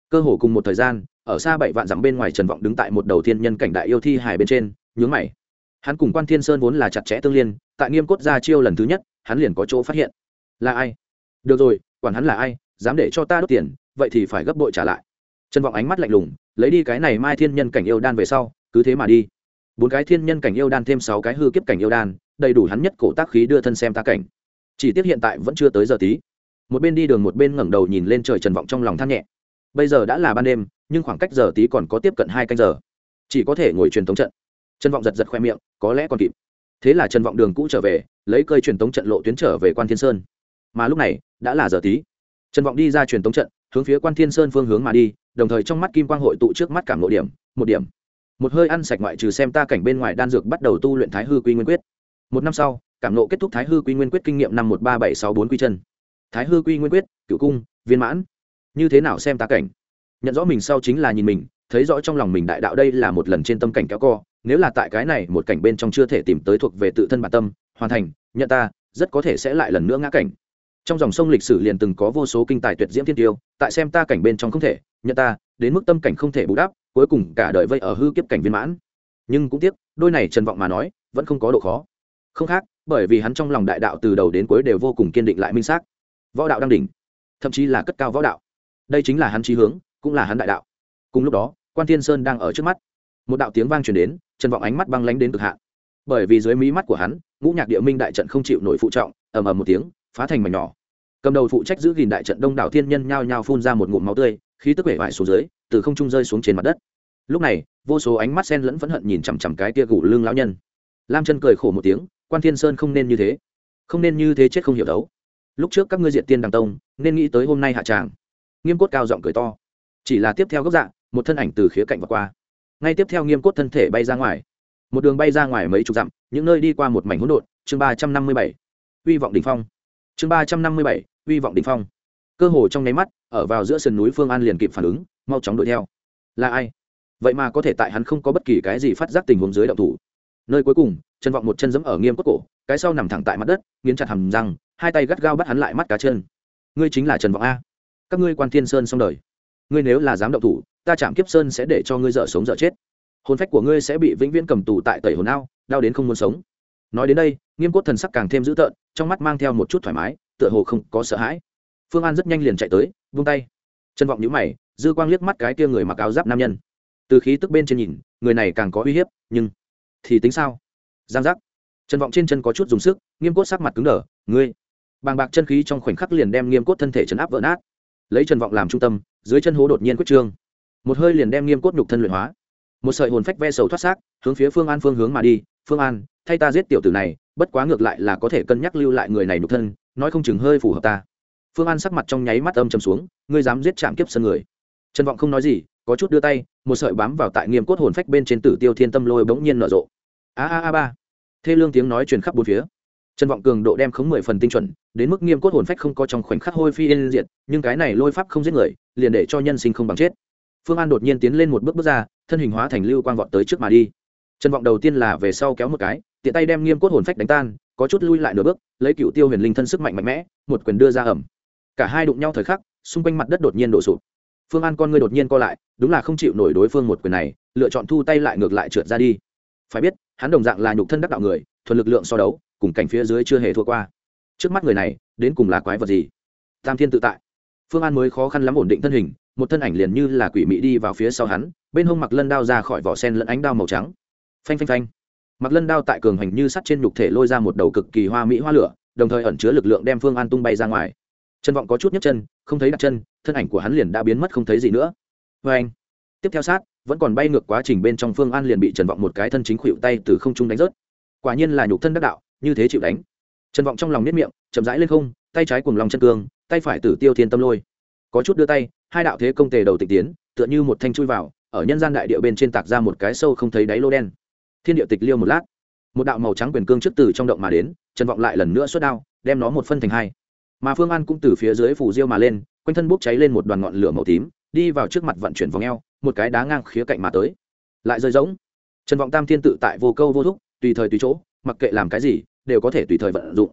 Cơ hồ cùng một thời gian, ở xa bảy vạn dặm bên ngoài trần vọng đứng tại một đầu thiên nhân cảnh đại yêu thi hải bên trên, nhướng mày hắn cùng quan thiên sơn vốn là chặt chẽ tương liên, tại nghiêm cốt ra chiêu lần thứ nhất, hắn liền có chỗ phát hiện. Là ai? Được rồi, quản hắn là ai, dám để cho ta đốt tiền, vậy thì phải gấp bội trả lại. Trần vọng ánh mắt lạnh lùng, lấy đi cái này mai thiên nhân cảnh yêu đan về sau, cứ thế mà đi. Bốn cái thiên nhân cảnh yêu đan thêm sáu cái hư kiếp cảnh yêu đan, đầy đủ hắn nhất cổ tác khí đưa thân xem ta cảnh. Chỉ tiếc hiện tại vẫn chưa tới giờ tí. Một bên đi đường một bên ngẩng đầu nhìn lên trời trần vọng trong lòng than nhẹ. Bây giờ đã là ban đêm, nhưng khoảng cách giờ tí còn có tiếp cận hai canh giờ. Chỉ có thể ngồi truyền thống trận trần vọng giật giật khoe miệng, có lẽ còn kịp. Thế là trần vọng đường cũ trở về, lấy cây truyền thống trận lộ tuyến trở về quan thiên sơn. Mà lúc này, đã là giờ tí. Trần vọng đi ra truyền thống trận, hướng phía quan thiên sơn phương hướng mà đi, đồng thời trong mắt kim quang hội tụ trước mắt cảm nội điểm, một điểm. Một hơi ăn sạch ngoại trừ xem ta cảnh bên ngoài đan dược bắt đầu tu luyện thái hư quy nguyên quyết. Một năm sau, cảm nộ kết thúc thái hư quy nguyên quyết kinh nghiệm năm một ba bảy sáu bốn quy chân. Thái hư quy nguyên quyết cựu cung, viên mãn. Như thế nào xem ta cảnh? Nhận rõ mình sau chính là nhìn mình, thấy rõ trong lòng mình đại đạo đây là một lần trên tâm cảnh kéo co nếu là tại cái này một cảnh bên trong chưa thể tìm tới thuộc về tự thân bản tâm, hoàn thành, nhận ta, rất có thể sẽ lại lần nữa ngã cảnh. Trong dòng sông lịch sử liền từng có vô số kinh tài tuyệt diễm thiên tiêu, tại xem ta cảnh bên trong không thể, nhận ta, đến mức tâm cảnh không thể bù đắp, cuối cùng cả đời vây ở hư kiếp cảnh viên mãn. Nhưng cũng tiếc, đôi này trần vọng mà nói, vẫn không có độ khó. Không khác, bởi vì hắn trong lòng đại đạo từ đầu đến cuối đều vô cùng kiên định lại minh xác. Võ đạo đang đỉnh, thậm chí là cất cao võ đạo. Đây chính là hắn trí hướng, cũng là hắn đại đạo. Cùng lúc đó, quan thiên sơn đang ở trước mắt. Một đạo tiếng vang truyền đến trần vọng ánh mắt băng lánh đến cực hạn. Bởi vì dưới mí mắt của hắn, ngũ nhạc địa minh đại trận không chịu nổi phụ trọng, ầm ầm một tiếng, phá thành mảnh nhỏ. Cầm đầu phụ trách giữ gìn đại trận đông đảo thiên nhân nhao nhao phun ra một ngụm máu tươi, khí tức vẻ vải xuống dưới, từ không trung rơi xuống trên mặt đất. Lúc này, vô số ánh mắt sen lẫn phẫn hận nhìn chằm chằm cái tia gù lưng lão nhân. Lam chân cười khổ một tiếng, quan thiên sơn không nên như thế. Không nên như thế chết không hiểu đấu. Lúc trước các ngươi diện tiên đằng tông, nên nghĩ tới hôm nay hạ tràng. Nghiêm cốt cao giọng cười to. Chỉ là tiếp theo góc dạng một thân ảnh từ khía cạnh và qua ngay tiếp theo nghiêm cốt thân thể bay ra ngoài. Một đường bay ra ngoài mấy chục dặm, những nơi đi qua một mảnh hỗn độn, chương ba trăm năm mươi bảy. Hy vọng đỉnh phong. Chương ba trăm năm mươi bảy, hy vọng đỉnh phong. Cơ hồ trong nháy mắt, ở vào giữa sườn núi phương an liền kịp phản ứng, mau chóng đuổi theo. Là ai? Vậy mà có thể tại hắn không có bất kỳ cái gì phát giác tình huống dưới động thủ. Nơi cuối cùng, chân vọng một chân giẫm ở nghiêm cốt cổ, cái sau nằm thẳng tại mặt đất, nghiến chặt hầm răng, hai tay gắt gao bắt hắn lại mắt cá chân. Ngươi chính là trần vọng a. Các ngươi quan thiên sơn xong đời ngươi nếu là dám động thủ, ta chạm kiếp sơn sẽ để cho ngươi dở sống dở chết. Hồn phách của ngươi sẽ bị vĩnh viễn cầm tù tại tẩy hồn ao, đau đến không muốn sống. Nói đến đây, nghiêm cốt thần sắc càng thêm dữ tợn, trong mắt mang theo một chút thoải mái, tựa hồ không có sợ hãi. Phương an rất nhanh liền chạy tới, vung tay. Chân vọng nhữ mày, dư quang liếc mắt cái kia người mặc áo giáp nam nhân. Từ khí tức bên trên nhìn, người này càng có uy hiếp, nhưng thì tính sao? Giang giác. Trần vọng trên chân có chút dùng sức, nghiêm cốt sắc mặt cứng đờ, ngươi. Bàng bạc chân khí trong khoảnh khắc liền đem nghiêm cốt thân thể chấn áp vỡ nát. Lấy trần vọng làm trung tâm dưới chân hố đột nhiên quyết trương. Một hơi liền đem nghiêm cốt nhục thân luyện hóa. Một sợi hồn phách ve sầu thoát xác, hướng phía phương an phương hướng mà đi. Phương an, thay ta giết tiểu tử này, bất quá ngược lại là có thể cân nhắc lưu lại người này nhục thân, nói không chừng hơi phù hợp ta. Phương an sắc mặt trong nháy mắt âm chầm xuống, ngươi dám giết chạm kiếp sân người. Trần vọng không nói gì, có chút đưa tay, một sợi bám vào tại nghiêm cốt hồn phách bên trên tử tiêu thiên tâm lôi bỗng nhiên nở rộ. A a a ba. Thê lương tiếng nói truyền khắp bốn phía. Trần vọng cường độ đem khống mười phần tinh chuẩn đến mức nghiêm cốt hồn phách không có trong khoảnh khắc hôi phi yên diệt, nhưng cái này lôi pháp không giết người, liền để cho nhân sinh không bằng chết. Phương an đột nhiên tiến lên một bước bước ra, thân hình hóa thành lưu quang vọt tới trước mà đi. Trần vọng đầu tiên là về sau kéo một cái, tiện tay đem nghiêm cốt hồn phách đánh tan, có chút lui lại nửa bước, lấy cựu tiêu huyền linh thân sức mạnh mạnh mẽ, một quyền đưa ra ẩm. Cả hai đụng nhau thời khắc, xung quanh mặt đất đột nhiên đổ sụp. Phương an con người đột nhiên co lại, đúng là không chịu nổi đối phương một quyền này, lựa chọn thu tay lại ngược lại trượt ra đi. Phải biết, hắn đồng dạng là nhục thân đắc đạo người, thuần lực lượng so đấu, cùng cảnh phía dưới chưa hề thua qua trước mắt người này, đến cùng là quái vật gì? Tam thiên tự tại. Phương an mới khó khăn lắm ổn định thân hình, một thân ảnh liền như là quỷ mị đi vào phía sau hắn, bên hông mặc lân đao ra khỏi vỏ sen lẫn ánh đao màu trắng. Phanh phanh phanh. Mặc lân đao tại cường hành như sắt trên nhục thể lôi ra một đầu cực kỳ hoa mỹ hoa lửa, đồng thời ẩn chứa lực lượng đem phương an tung bay ra ngoài. Chân vọng có chút nhấc chân, không thấy đặt chân, thân ảnh của hắn liền đã biến mất không thấy gì nữa. Vê anh. Tiếp theo sát, vẫn còn bay ngược quá trình bên trong phương an liền bị trần vọng một cái thân chính khuỵu tay từ không trung đánh rớt. Quả nhiên là nhục thân đắc đạo, như thế chịu đánh trần vọng trong lòng nếp miệng, chậm rãi lên không, tay trái cùng lòng chân cương, tay phải tử tiêu thiên tâm lôi. Có chút đưa tay, hai đạo thế công tề đầu tịch tiến, tựa như một thanh chui vào, ở nhân gian đại địa bên trên tạc ra một cái sâu không thấy đáy lô đen. Thiên địa tịch liêu một lát, một đạo màu trắng quyền cương trước từ trong động mà đến, trần vọng lại lần nữa xuất đao, đem nó một phân thành hai. Mà phương an cũng từ phía dưới phủ diêu mà lên, quanh thân bốc cháy lên một đoàn ngọn lửa màu tím, đi vào trước mặt vận chuyển vòng eo, một cái đá ngang khía cạnh mà tới. Lại rơi rỗng. Trần vọng tam thiên tự tại vô câu vô thúc, tùy thời tùy chỗ, mặc kệ làm cái gì đều có thể tùy thời vận dụng.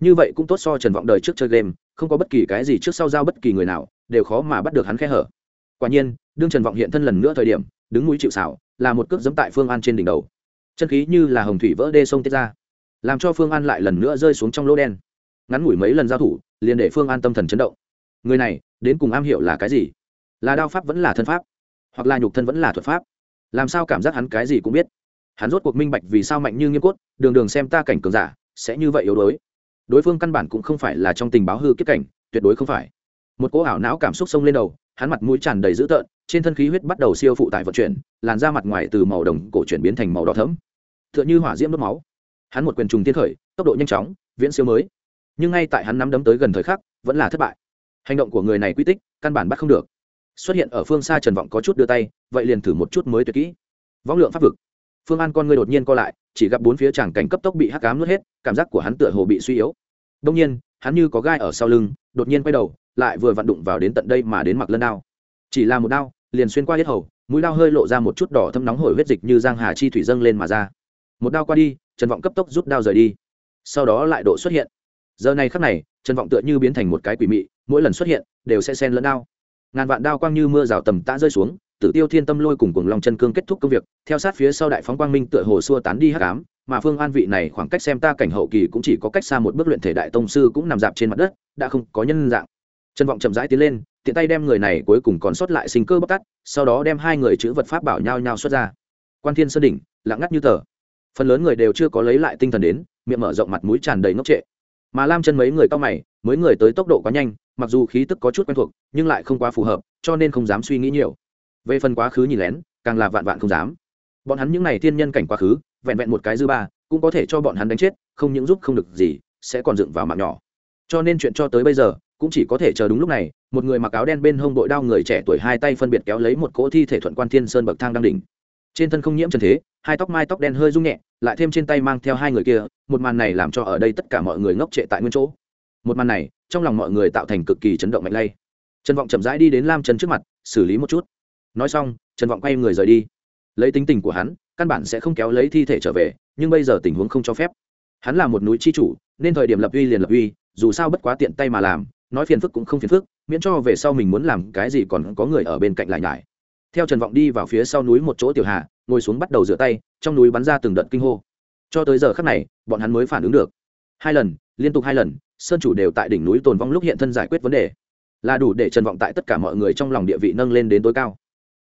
Như vậy cũng tốt so trần vọng đời trước chơi game, không có bất kỳ cái gì trước sau giao bất kỳ người nào, đều khó mà bắt được hắn khe hở. Quả nhiên, đương trần vọng hiện thân lần nữa thời điểm, đứng núi chịu xảo là một cước dẫm tại phương an trên đỉnh đầu. Chân khí như là hồng thủy vỡ đê sông tiết ra, làm cho phương an lại lần nữa rơi xuống trong lỗ đen. Ngắn ngủi mấy lần giao thủ, liền để phương an tâm thần chấn động. Người này, đến cùng am hiểu là cái gì? Là đao pháp vẫn là thân pháp, hoặc là nhục thân vẫn là thuật pháp? Làm sao cảm giác hắn cái gì cũng biết? Hắn rốt cuộc minh bạch vì sao mạnh như nghiêm cốt, đường đường xem ta cảnh cường giả, sẽ như vậy yếu đuối. Đối phương căn bản cũng không phải là trong tình báo hư kiếp cảnh, tuyệt đối không phải. Một cỗ ảo não cảm xúc sông lên đầu, hắn mặt mũi tràn đầy dữ tợn, trên thân khí huyết bắt đầu siêu phụ tại vận chuyển, làn da mặt ngoài từ màu đồng cổ chuyển biến thành màu đỏ thẫm. T h ư ợ n h ư hỏa diễm đốt máu. Hắn một quyền trùng tiên khởi, tốc độ nhanh chóng, viễn siêu mới. Nhưng ngay tại hắn nắm đấm tới gần thời khắc, vẫn là thất bại. Hành động của người này quy tích, căn bản bắt không được. Xuất hiện ở phương xa trần vọng có chút đưa tay, vậy liền thử một chút mới tuyệt kỹ. Võng lượng pháp vực phương an con người đột nhiên co lại, chỉ gặp bốn phía chàng cảnh cấp tốc bị hắc cám nuốt hết, cảm giác của hắn tựa hồ bị suy yếu. Đông nhiên, hắn như có gai ở sau lưng, đột nhiên quay đầu, lại vừa vặn đụng vào đến tận đây mà đến mặc lân đao. Chỉ là một đao, liền xuyên qua hết hầu, mũi đao hơi lộ ra một chút đỏ thâm nóng hổi huyết dịch như giang hà chi thủy dâng lên mà ra. Một đao qua đi, trần vọng cấp tốc rút đao rời đi. Sau đó lại độ xuất hiện. Giờ này khắc này, trần vọng tựa như biến thành một cái quỷ mị, mỗi lần xuất hiện, đều sẽ xen lẫn đao. Ngàn vạn đao quang như mưa rào tầm tã rơi xuống tử tiêu thiên tâm lôi cùng cùng lòng chân cương kết thúc công việc, theo sát phía sau đại phóng quang minh tựa hồ xua tán đi hắc ám, mà phương an vị này khoảng cách xem ta cảnh hậu kỳ cũng chỉ có cách xa một bước luyện thể đại tông sư cũng nằm dạp trên mặt đất, đã không có nhân dạng. Trần vọng chậm rãi tiến lên, tiện tay đem người này cuối cùng còn sót lại sinh cơ bóc tắt sau đó đem hai người chữ vật pháp bảo nhau nhau xuất ra. Quan thiên sơn đỉnh, lặng ngắt như tờ. Phần lớn người đều chưa có lấy lại tinh thần đến, miệng mở rộng mặt mũi tràn đầy ngốc trệ. Mà lam chân mấy người cao mày mới người tới tốc độ quá nhanh, mặc dù khí tức có chút quen thuộc, nhưng lại không quá phù hợp, cho nên không dám suy nghĩ nhiều về phần quá khứ nhìn lén, càng là vạn vạn không dám. Bọn hắn những n à y thiên nhân cảnh quá khứ, vẹn vẹn một cái dư ba, cũng có thể cho bọn hắn đánh chết, không những giúp không được gì, sẽ còn dựng vào mạng nhỏ. Cho nên chuyện cho tới bây giờ, cũng chỉ có thể chờ đúng lúc này, một người mặc áo đen bên hông đội đao người trẻ tuổi hai tay phân biệt kéo lấy một cỗ thi thể thuận quan thiên sơn bậc thang đang đỉnh. Trên thân không nhiễm trần thế, hai tóc mai tóc đen hơi rung nhẹ, lại thêm trên tay mang theo hai người kia, một màn này làm cho ở đây tất cả mọi người ngốc trệ tại nguyên chỗ. Một màn này, trong lòng mọi người tạo thành cực kỳ chấn động mạnh lay. Trần vọng chậm rãi đi đến lam trần trước mặt, xử lý một chút nói xong, trần vọng quay người rời đi. Lấy tính tình của hắn, căn bản sẽ không kéo lấy thi thể trở về, nhưng bây giờ tình huống không cho phép. Hắn là một núi chi chủ, nên thời điểm lập uy liền lập uy, dù sao bất quá tiện tay mà làm, nói phiền phức cũng không phiền phức, miễn cho về sau mình muốn làm cái gì còn có người ở bên cạnh lại nhải. Theo trần vọng đi vào phía sau núi một chỗ tiểu hà, ngồi xuống bắt đầu rửa tay, trong núi bắn ra từng đợt kinh hô. Cho tới giờ khắc này, bọn hắn mới phản ứng được. Hai lần, liên tục hai lần, sơn chủ đều tại đỉnh núi tồn vong lúc hiện thân giải quyết vấn đề. Là đủ để trần vọng tại tất cả mọi người trong lòng địa vị nâng lên đến tối cao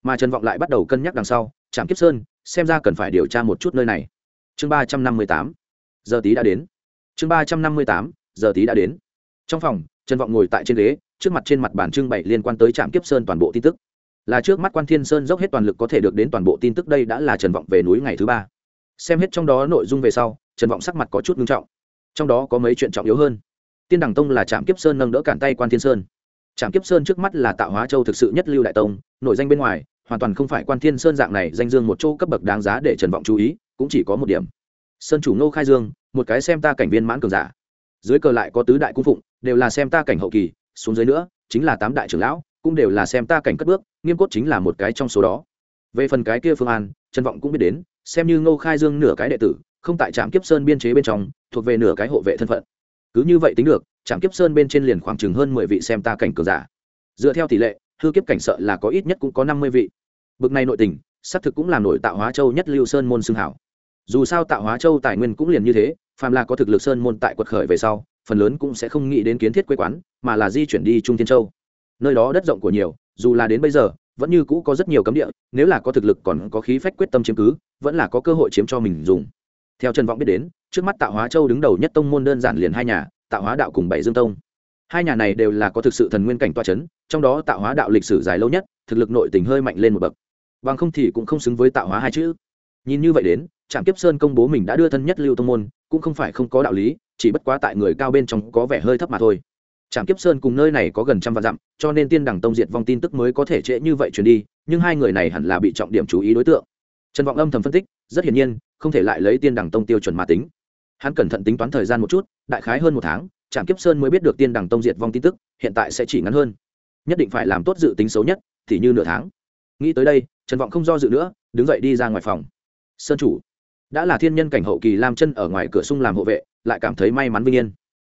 mà trần vọng lại bắt đầu cân nhắc đằng sau trạm kiếp sơn, xem ra cần phải điều tra một chút nơi này. Chương ba trăm năm mươi tám, giờ tí đã đến. Chương ba trăm năm mươi tám, giờ tí đã đến. Trong phòng, trần vọng ngồi tại trên ghế, trước mặt trên mặt bản trưng bày liên quan tới trạm kiếp sơn toàn bộ tin tức. Là trước mắt quan thiên sơn dốc hết toàn lực có thể được đến toàn bộ tin tức, đây đã là trần vọng về núi ngày thứ ba. Xem hết trong đó nội dung về sau, trần vọng sắc mặt có chút nghiêm trọng. Trong đó có mấy chuyện trọng yếu hơn. Tiên đẳng tông là trạm kiếp sơn nâng đỡ cản tay quan thiên sơn. Trạm kiếp sơn trước mắt là tạo hóa châu thực sự nhất lưu đại tông nội danh bên ngoài hoàn toàn không phải quan thiên sơn dạng này danh dương một chỗ cấp bậc đáng giá để trần vọng chú ý, cũng chỉ có một điểm. Sơn chủ ngô khai dương, một cái xem ta cảnh viên mãn cường giả. Dưới cờ lại có tứ đại cung phụng, đều là xem ta cảnh hậu kỳ, xuống dưới nữa, chính là tám đại trưởng lão, cũng đều là xem ta cảnh cất bước, nghiêm cốt chính là một cái trong số đó. Về phần cái kia phương an, trần vọng cũng biết đến, xem như ngô khai dương nửa cái đệ tử, không tại trạm kiếp sơn biên chế bên trong, thuộc về nửa cái hộ vệ thân phận. Cứ như vậy tính được, trạm kiếp sơn bên trên liền khoảng chừng hơn mười vị xem ta cảnh cường giả. Dựa theo tỷ lệ hư kiếp cảnh sợ là có ít nhất cũng có năm mươi vị. Bực này nội tình, xác thực cũng làm nổi tạo hóa châu nhất lưu sơn môn xưng hảo. Dù sao tạo hóa châu tài nguyên cũng liền như thế, phàm là có thực lực sơn môn tại quật khởi về sau, phần lớn cũng sẽ không nghĩ đến kiến thiết quê quán, mà là di chuyển đi trung thiên châu. Nơi đó đất rộng của nhiều, dù là đến bây giờ, vẫn như cũ có rất nhiều cấm địa, nếu là có thực lực còn có khí phách quyết tâm chiếm cứ, vẫn là có cơ hội chiếm cho mình dùng. Theo trần vọng biết đến, trước mắt tạo hóa châu đứng đầu nhất tông môn đơn giản liền hai nhà, tạo hóa đạo cùng bảy dương tông hai nhà này đều là có thực sự thần nguyên cảnh toa c h ấ n trong đó tạo hóa đạo lịch sử dài lâu nhất, thực lực nội tình hơi mạnh lên một bậc. Bằng không thì cũng không xứng với tạo hóa hai chữ. Nhìn như vậy đến, trạm kiếp sơn công bố mình đã đưa thân nhất lưu tông môn, cũng không phải không có đạo lý, chỉ bất quá tại người cao bên trong có vẻ hơi thấp mà thôi. Trạm kiếp sơn cùng nơi này có gần trăm vạn dặm, cho nên tiên đẳng tông diệt vong tin tức mới có thể trễ như vậy truyền đi, nhưng hai người này hẳn là bị trọng điểm chú ý đối tượng. Trần vọng âm thầm phân tích, rất hiển nhiên, không thể lại lấy tiên đẳng tông tiêu chuẩn mà tính. Hắn cẩn thận tính toán thời gian một chút, đại khái hơn một tháng trạm kiếp sơn mới biết được tiên đẳng tông diệt vong tin tức, hiện tại sẽ chỉ ngắn hơn. Nhất định phải làm tốt dự tính xấu nhất, thì như nửa tháng. Nghĩ tới đây, trần vọng không do dự nữa, đứng dậy đi ra ngoài phòng. Sơn chủ, đã là thiên nhân cảnh hậu kỳ làm chân ở ngoài cửa sung làm hộ vệ, lại cảm thấy may mắn vinh yên.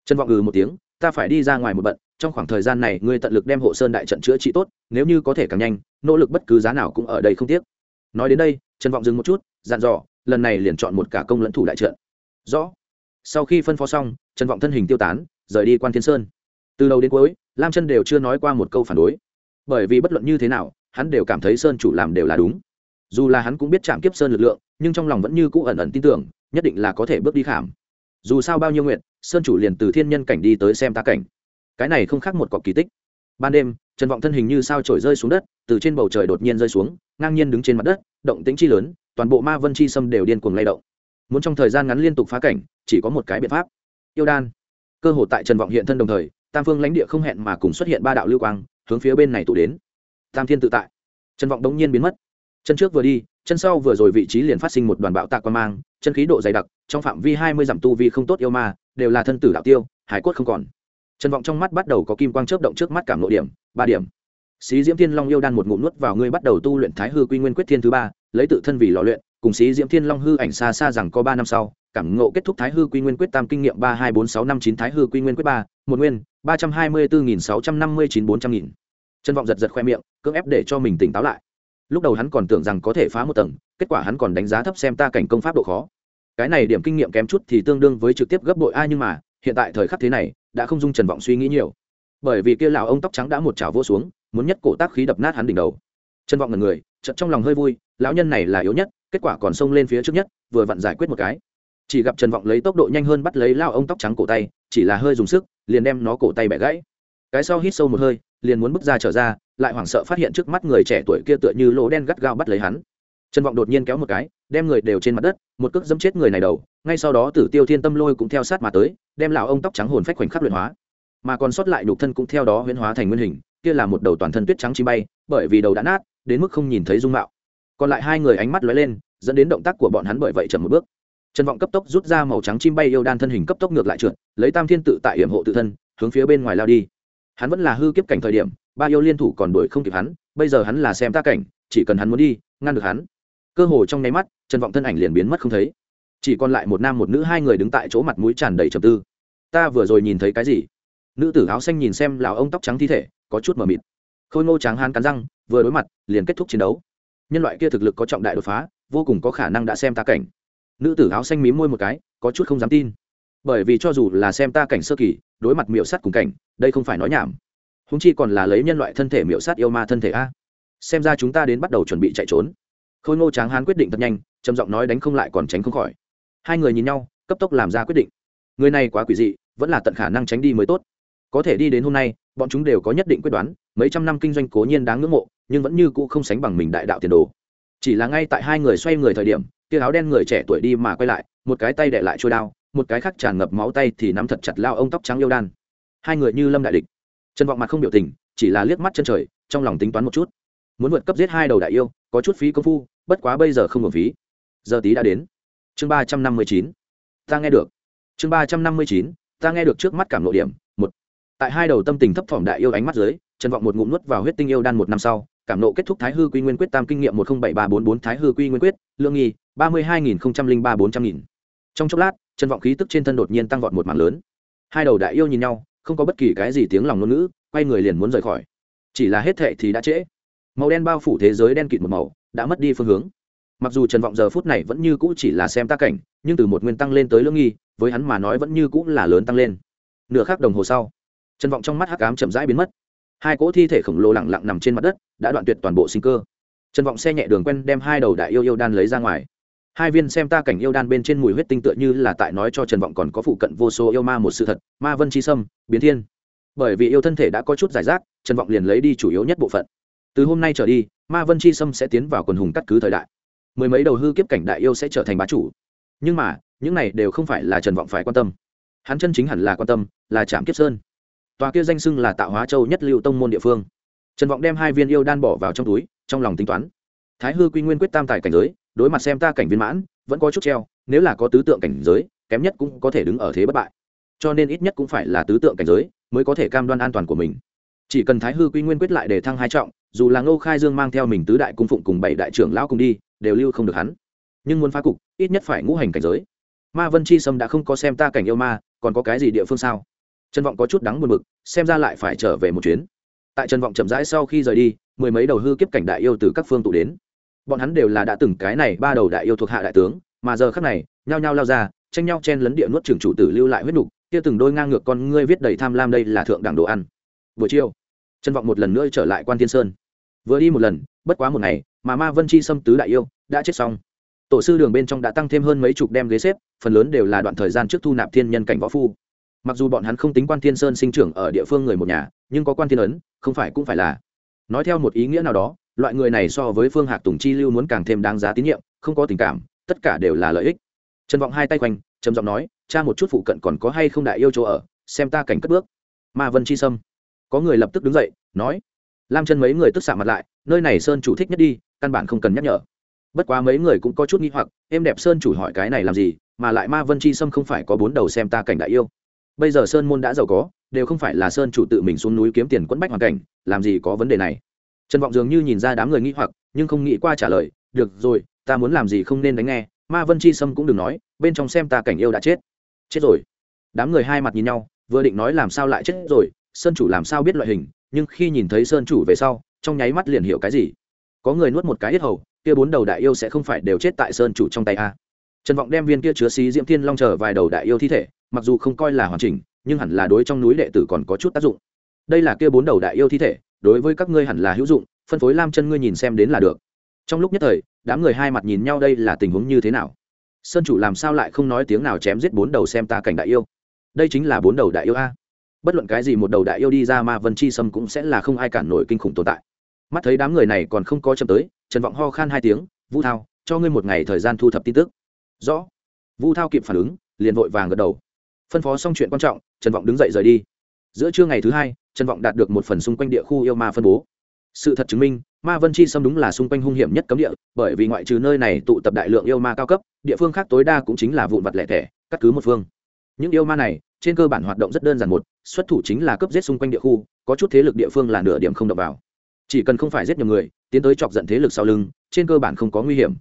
Trần vọng ừ một tiếng, ta phải đi ra ngoài một bận, trong khoảng thời gian này ngươi tận lực đem hộ sơn đại trận chữa trị tốt, nếu như có thể càng nhanh, nỗ lực bất cứ giá nào cũng ở đây không tiếc. Nói đến đây, trần vọng dừng một chút, dặn dò, lần này liền chọn một cả công lẫn thủ đại trận. Rõ. Sau khi phân phó xong trần vọng thân hình tiêu tán, rời đi quan thiên sơn. Từ đầu đến cuối, lam chân đều chưa nói qua một câu phản đối. Bởi vì bất luận như thế nào, hắn đều cảm thấy sơn chủ làm đều là đúng. Dù là hắn cũng biết chạm kiếp sơn lực lượng, nhưng trong lòng vẫn như cũ ẩn ẩn tin tưởng, nhất định là có thể bước đi khảm. Dù sao bao nhiêu nguyện, sơn chủ liền từ thiên nhân cảnh đi tới xem ta cảnh. Cái này không khác một cọc kỳ tích. Ban đêm, trần vọng thân hình như sao trổi rơi xuống đất, từ trên bầu trời đột nhiên rơi xuống, ngang nhiên đứng trên mặt đất, động tính chi lớn, toàn bộ ma vân chi sâm đều điên cuồng lay động. Muốn trong thời gian ngắn liên tục phá cảnh, chỉ có một cái biện pháp yêu đan. Cơ hội tại trần vọng hiện thân đồng thời, tam phương lãnh địa không hẹn mà cùng xuất hiện ba đạo lưu quang, hướng phía bên này tụ đến. Tam thiên tự tại. Trần vọng đống nhiên biến mất. Chân trước vừa đi, chân sau vừa rồi vị trí liền phát sinh một đoàn bạo tạc quan mang, chân khí độ dày đặc, trong phạm vi hai mươi dặm tu vi không tốt yêu ma, đều là thân tử đạo tiêu, hải Quất không còn. Trần vọng trong mắt bắt đầu có kim quang chớp động trước mắt cảm nội điểm, ba điểm. Xí diễm thiên long yêu đan một ngụm nuốt vào ngươi bắt đầu tu luyện thái hư quy nguyên quyết thiên thứ ba, lấy tự thân vì lò luyện, cùng xí diễm thiên long hư ảnh xa xa rằng có ba năm sau cảm ngộ kết thúc thái hư quy nguyên quyết tam kinh nghiệm ba hai bốn sáu năm chín thái hư quy nguyên quyết ba, một nguyên, ba trăm hai mươi bốn nghìn sáu trăm năm mươi chín bốn trăm nghìn. Trân vọng giật giật khoe miệng, cưỡng ép để cho mình tỉnh táo lại. Lúc đầu hắn còn tưởng rằng có thể phá một tầng, kết quả hắn còn đánh giá thấp xem ta cảnh công pháp độ khó. Cái này điểm kinh nghiệm kém chút thì tương đương với trực tiếp gấp bội ai nhưng mà, hiện tại thời khắc thế này, đã không dung trần vọng suy nghĩ nhiều. Bởi vì kia lão ông tóc trắng đã một chảo vô xuống, muốn nhất cổ tác khí đập nát hắn đỉnh đầu. Trần vọng ngần người, chợt trong lòng hơi vui, lão nhân này là yếu nhất, kết quả còn xông lên phía trước nhất, vừa vặn giải quyết một cái chỉ gặp trần vọng lấy tốc độ nhanh hơn bắt lấy lao ông tóc trắng cổ tay, chỉ là hơi dùng sức, liền đem nó cổ tay bẻ gãy. Cái sau hít sâu một hơi, liền muốn bước ra trở ra, lại hoảng sợ phát hiện trước mắt người trẻ tuổi kia tựa như lỗ đen gắt gao bắt lấy hắn. Trần vọng đột nhiên kéo một cái, đem người đều trên mặt đất, một cước dẫm chết người này đầu, ngay sau đó tử tiêu thiên tâm lôi cũng theo sát mà tới, đem lão ông tóc trắng hồn phách khoảnh khắc luyện hóa. Mà còn sót lại nhục thân cũng theo đó huyễn hóa thành nguyên hình, kia là một đầu toàn thân tuyết trắng chi bay, bởi vì đầu đã nát, đến mức không nhìn thấy dung mạo. Còn lại hai người ánh mắt lóe lên, dẫn đến động tác của bọn hắn bởi vậy chậm một bước trần vọng cấp tốc rút ra màu trắng chim bay yêu đan thân hình cấp tốc ngược lại trượt, lấy tam thiên tự tại hiểm hộ tự thân, hướng phía bên ngoài lao đi. Hắn vẫn là hư kiếp cảnh thời điểm, ba yêu liên thủ còn đuổi không kịp hắn, bây giờ hắn là xem ta cảnh, chỉ cần hắn muốn đi, ngăn được hắn. Cơ hồ trong nháy mắt, trần vọng thân ảnh liền biến mất không thấy. Chỉ còn lại một nam một nữ hai người đứng tại chỗ mặt mũi tràn đầy trầm tư. Ta vừa rồi nhìn thấy cái gì? Nữ tử áo xanh nhìn xem lào ông tóc trắng thi thể, có chút mờ mịt. Khôi ngô tráng hán cắn răng, vừa đối mặt, liền kết thúc chiến đấu. Nhân loại kia thực lực có trọng đại đột phá, vô cùng có khả năng đã xem ta cảnh nữ tử áo xanh mí môi một cái, có chút không dám tin. Bởi vì cho dù là xem ta cảnh sơ kỳ, đối mặt miệu sát cùng cảnh, đây không phải nói nhảm. Húng chi còn là lấy nhân loại thân thể miệu sát yêu ma thân thể a. Xem ra chúng ta đến bắt đầu chuẩn bị chạy trốn. Khôi ngô tráng hán quyết định thật nhanh, trầm giọng nói đánh không lại còn tránh không khỏi. Hai người nhìn nhau, cấp tốc làm ra quyết định. Người này quá quỷ dị, vẫn là tận khả năng tránh đi mới tốt. Có thể đi đến hôm nay, bọn chúng đều có nhất định quyết đoán, mấy trăm năm kinh doanh cố nhiên đáng ngưỡng mộ, nhưng vẫn như cũ không sánh bằng mình đại đạo tiền đồ. Chỉ là ngay tại hai người xoay người thời điểm kia áo đen người trẻ tuổi đi mà quay lại, một cái tay đệ lại trôi đao, một cái khác tràn ngập máu tay thì nắm thật chặt lao ông tóc trắng yêu đan. Hai người như lâm đại địch. Trần vọng mặt không biểu tình, chỉ là liếc mắt chân trời, trong lòng tính toán một chút. Muốn vượt cấp giết hai đầu đại yêu, có chút phí công phu, bất quá bây giờ không hợp phí. Giờ tí đã đến. Chương ba trăm năm mươi chín. Ta nghe được. Chương ba trăm năm mươi chín, ta nghe được trước mắt cảm lộ điểm, một. Tại hai đầu tâm tình thấp thỏm đại yêu ánh mắt dưới, trần vọng một ngụm nuốt vào huyết tinh yêu đan một năm sau cảm nộ kết thúc thái hư quy nguyên quyết tam kinh nghiệm một không bảy ba bốn bốn thái hư quy nguyên quyết, lương nghi, ba mươi hai nghìn ba bốn trăm nghìn. Trong chốc lát trần vọng khí tức trên thân đột nhiên tăng vọt một mảng lớn. Hai đầu đại yêu nhìn nhau, không có bất kỳ cái gì tiếng lòng ngôn ngữ, quay người liền muốn rời khỏi. Chỉ là hết thệ thì đã trễ. Màu đen bao phủ thế giới đen kịt một màu, đã mất đi phương hướng. Mặc dù trần vọng giờ phút này vẫn như cũ chỉ là xem tác cảnh, nhưng từ một nguyên tăng lên tới lương nghi, với hắn mà nói vẫn như cũ là lớn tăng lên. Nửa khắc đồng hồ sau, trần vọng trong mắt hắc ám chậm rãi biến mất hai cỗ thi thể khổng lồ lẳng lặng nằm trên mặt đất, đã đoạn tuyệt toàn bộ sinh cơ. Trần vọng xe nhẹ đường quen đem hai đầu đại yêu yêu đan lấy ra ngoài. Hai viên xem ta cảnh yêu đan bên trên mùi huyết tinh tựa như là tại nói cho trần vọng còn có phụ cận vô số yêu ma một sự thật, ma vân chi sâm, biến thiên. Bởi vì yêu thân thể đã có chút giải rác, trần vọng liền lấy đi chủ yếu nhất bộ phận. Từ hôm nay trở đi, ma vân chi sâm sẽ tiến vào quần hùng cắt cứ thời đại. Mười mấy đầu hư kiếp cảnh đại yêu sẽ trở thành bá chủ. Nhưng mà, những này đều không phải là trần vọng phải quan tâm. Hắn chân chính hẳn là quan tâm là trạm kiếp sơn tòa kia danh xưng là tạo hóa châu nhất lưu tông môn địa phương. Trần vọng đem hai viên yêu đan bỏ vào trong túi, trong lòng tính toán. Thái hư quy nguyên quyết tam tài cảnh giới, đối mặt xem ta cảnh viên mãn, vẫn có chút treo, nếu là có tứ tượng cảnh giới, kém nhất cũng có thể đứng ở thế bất bại. Cho nên ít nhất cũng phải là tứ tượng cảnh giới, mới có thể cam đoan an toàn của mình. Chỉ cần thái hư quy nguyên quyết lại để thăng hai trọng, dù là ngô khai dương mang theo mình tứ đại cung phụng cùng bảy đại trưởng lão cùng đi, đều lưu không được hắn. Nhưng muốn phá cục, ít nhất phải ngũ hành cảnh giới. Ma vân chi sâm đã không có xem ta cảnh yêu ma, còn có cái gì địa phương sao? Trần vọng có chút đắng buồn bực, xem ra lại phải trở về một chuyến. Tại trần vọng chậm rãi sau khi rời đi, mười mấy đầu hư kiếp cảnh đại yêu từ các phương tụ đến. Bọn hắn đều là đã từng cái này ba đầu đại yêu thuộc hạ đại tướng, mà giờ khắc này, nhao nhao lao ra, tranh nhau chen lấn địa nuốt trường chủ tử lưu lại huyết nục, kia từng đôi ngang ngược con ngươi viết đầy tham lam đây là thượng đẳng đồ ăn. Buổi chiều, trần vọng một lần nữa trở lại quan thiên sơn. Vừa đi một lần, bất quá một ngày, mà ma vân chi xâm tứ đại yêu đã chết xong. Tổ sư đường bên trong đã tăng thêm hơn mấy chục đem ghế xếp, phần lớn đều là đoạn thời gian trước thu nạp thiên nhân cảnh võ phu mặc dù bọn hắn không tính quan thiên sơn sinh trưởng ở địa phương người một nhà, nhưng có quan thiên ấn, không phải cũng phải là. Nói theo một ý nghĩa nào đó, loại người này so với phương hạc tùng chi lưu muốn càng thêm đáng giá tín nhiệm, không có tình cảm, tất cả đều là lợi ích. Trần vọng hai tay quanh, trầm giọng nói, cha một chút phụ cận còn có hay không đại yêu chỗ ở, xem ta cảnh cất bước. Ma vân chi sâm. Có người lập tức đứng dậy, nói, lam chân mấy người tức xạ mặt lại, nơi này sơn chủ thích nhất đi, căn bản không cần nhắc nhở. Bất quá mấy người cũng có chút nghi hoặc, em đẹp sơn chủ hỏi cái này làm gì, mà lại ma vân chi sâm không phải có bốn đầu xem ta cảnh đại yêu? Bây giờ sơn môn đã giàu có, đều không phải là sơn chủ tự mình xuống núi kiếm tiền quẫn bách hoàn cảnh, làm gì có vấn đề này? Trần vọng dường như nhìn ra đám người nghĩ hoặc, nhưng không nghĩ qua trả lời, được rồi, ta muốn làm gì không nên đánh nghe, ma vân chi sâm cũng đừng nói, bên trong xem ta cảnh yêu đã chết. Chết rồi? Đám người hai mặt nhìn nhau, vừa định nói làm sao lại chết rồi, sơn chủ làm sao biết loại hình, nhưng khi nhìn thấy sơn chủ về sau, trong nháy mắt liền hiểu cái gì. Có người nuốt một cái yết hầu, kia bốn đầu đại yêu sẽ không phải đều chết tại sơn chủ trong tay a. Trần vọng đem viên kia chứa xí diễm thiên long chờ vài đầu đại yêu thi thể mặc dù không coi là hoàn chỉnh, nhưng hẳn là đối trong núi đệ tử còn có chút tác dụng. Đây là kia bốn đầu đại yêu thi thể, đối với các ngươi hẳn là hữu dụng, phân phối lam chân ngươi nhìn xem đến là được. Trong lúc nhất thời, đám người hai mặt nhìn nhau đây là tình huống như thế nào? Sơn chủ làm sao lại không nói tiếng nào chém giết bốn đầu xem ta cảnh đại yêu? Đây chính là bốn đầu đại yêu a. Bất luận cái gì một đầu đại yêu đi ra ma vân chi sâm cũng sẽ là không ai cản nổi kinh khủng tồn tại. Mắt thấy đám người này còn không có chậm tới, trần vọng ho khan hai tiếng vũ thao, cho ngươi một ngày thời gian thu thập tin tức. Rõ. Vũ thao kịp phản ứng, liền vội vàng gật đầu phân phó xong chuyện quan trọng, trần vọng đứng dậy rời đi. Giữa trưa ngày thứ hai, trần vọng đạt được một phần xung quanh địa khu yêu ma phân bố. Sự thật chứng minh, ma vân chi xâm đúng là xung quanh hung hiểm nhất cấm địa, bởi vì ngoại trừ nơi này tụ tập đại lượng yêu ma cao cấp, địa phương khác tối đa cũng chính là vụn vặt lẻ thẻ, cắt cứ một phương. Những yêu ma này, trên cơ bản hoạt động rất đơn giản một, xuất thủ chính là cấp giết xung quanh địa khu, có chút thế lực địa phương là nửa điểm không đập vào. Chỉ cần không phải giết nhiều người, tiến tới chọc giận thế lực sau lưng, trên cơ bản không có nguy hiểm.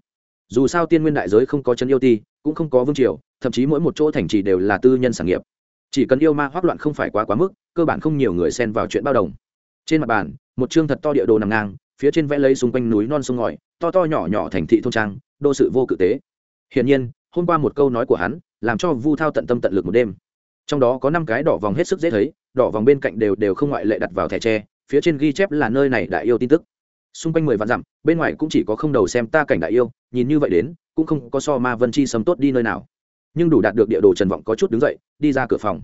Dù sao tiên nguyên đại giới không có chân yêu ti, cũng không có vương triều thậm chí mỗi một chỗ thành trì đều là tư nhân sản nghiệp. Chỉ cần yêu ma hoác loạn không phải quá quá mức, cơ bản không nhiều người xen vào chuyện bao đồng. Trên mặt bàn, một chương thật to địa đồ nằm ngang, phía trên vẽ lấy xung quanh núi non sông ngòi, to to nhỏ nhỏ thành thị thôn trang, đô sự vô cự tế. Hiển nhiên, hôm qua một câu nói của hắn, làm cho vu thao tận tâm tận lực một đêm. Trong đó có năm cái đỏ vòng hết sức dễ thấy, đỏ vòng bên cạnh đều đều không ngoại lệ đặt vào thẻ tre, phía trên ghi chép là nơi này đại yêu tin tức. Xung quanh mười vạn dặm, bên ngoài cũng chỉ có không đầu xem ta cảnh đại yêu, nhìn như vậy đến, cũng không có so ma vân chi sấm tốt đi nơi nào nhưng đủ đạt được địa đồ trần vọng có chút đứng dậy, đi ra cửa phòng.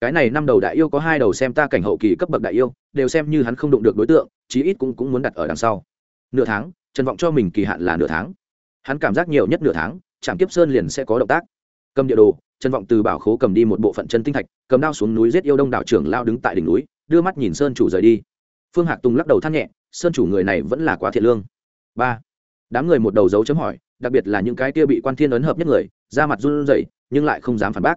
Cái này năm đầu đại yêu có hai đầu xem ta cảnh hậu kỳ cấp bậc đại yêu, đều xem như hắn không đụng được đối tượng, chí ít cũng cũng muốn đặt ở đằng sau. Nửa tháng, trần vọng cho mình kỳ hạn là nửa tháng. Hắn cảm giác nhiều nhất nửa tháng, trạm kiếp sơn liền sẽ có động tác. Cầm địa đồ, trần vọng từ bảo khố cầm đi một bộ phận chân tinh thạch, cầm đao xuống núi giết yêu đông đảo trưởng lao đứng tại đỉnh núi, đưa mắt nhìn sơn chủ rời đi. Phương hạc tùng lắc đầu than nhẹ, sơn chủ người này vẫn là quá thiện lương. Ba. Đám người một đầu dấu chấm hỏi, đặc biệt là những cái kia bị quan thiên ấn hợp nhất người ra mặt run rẩy, nhưng lại không dám phản bác.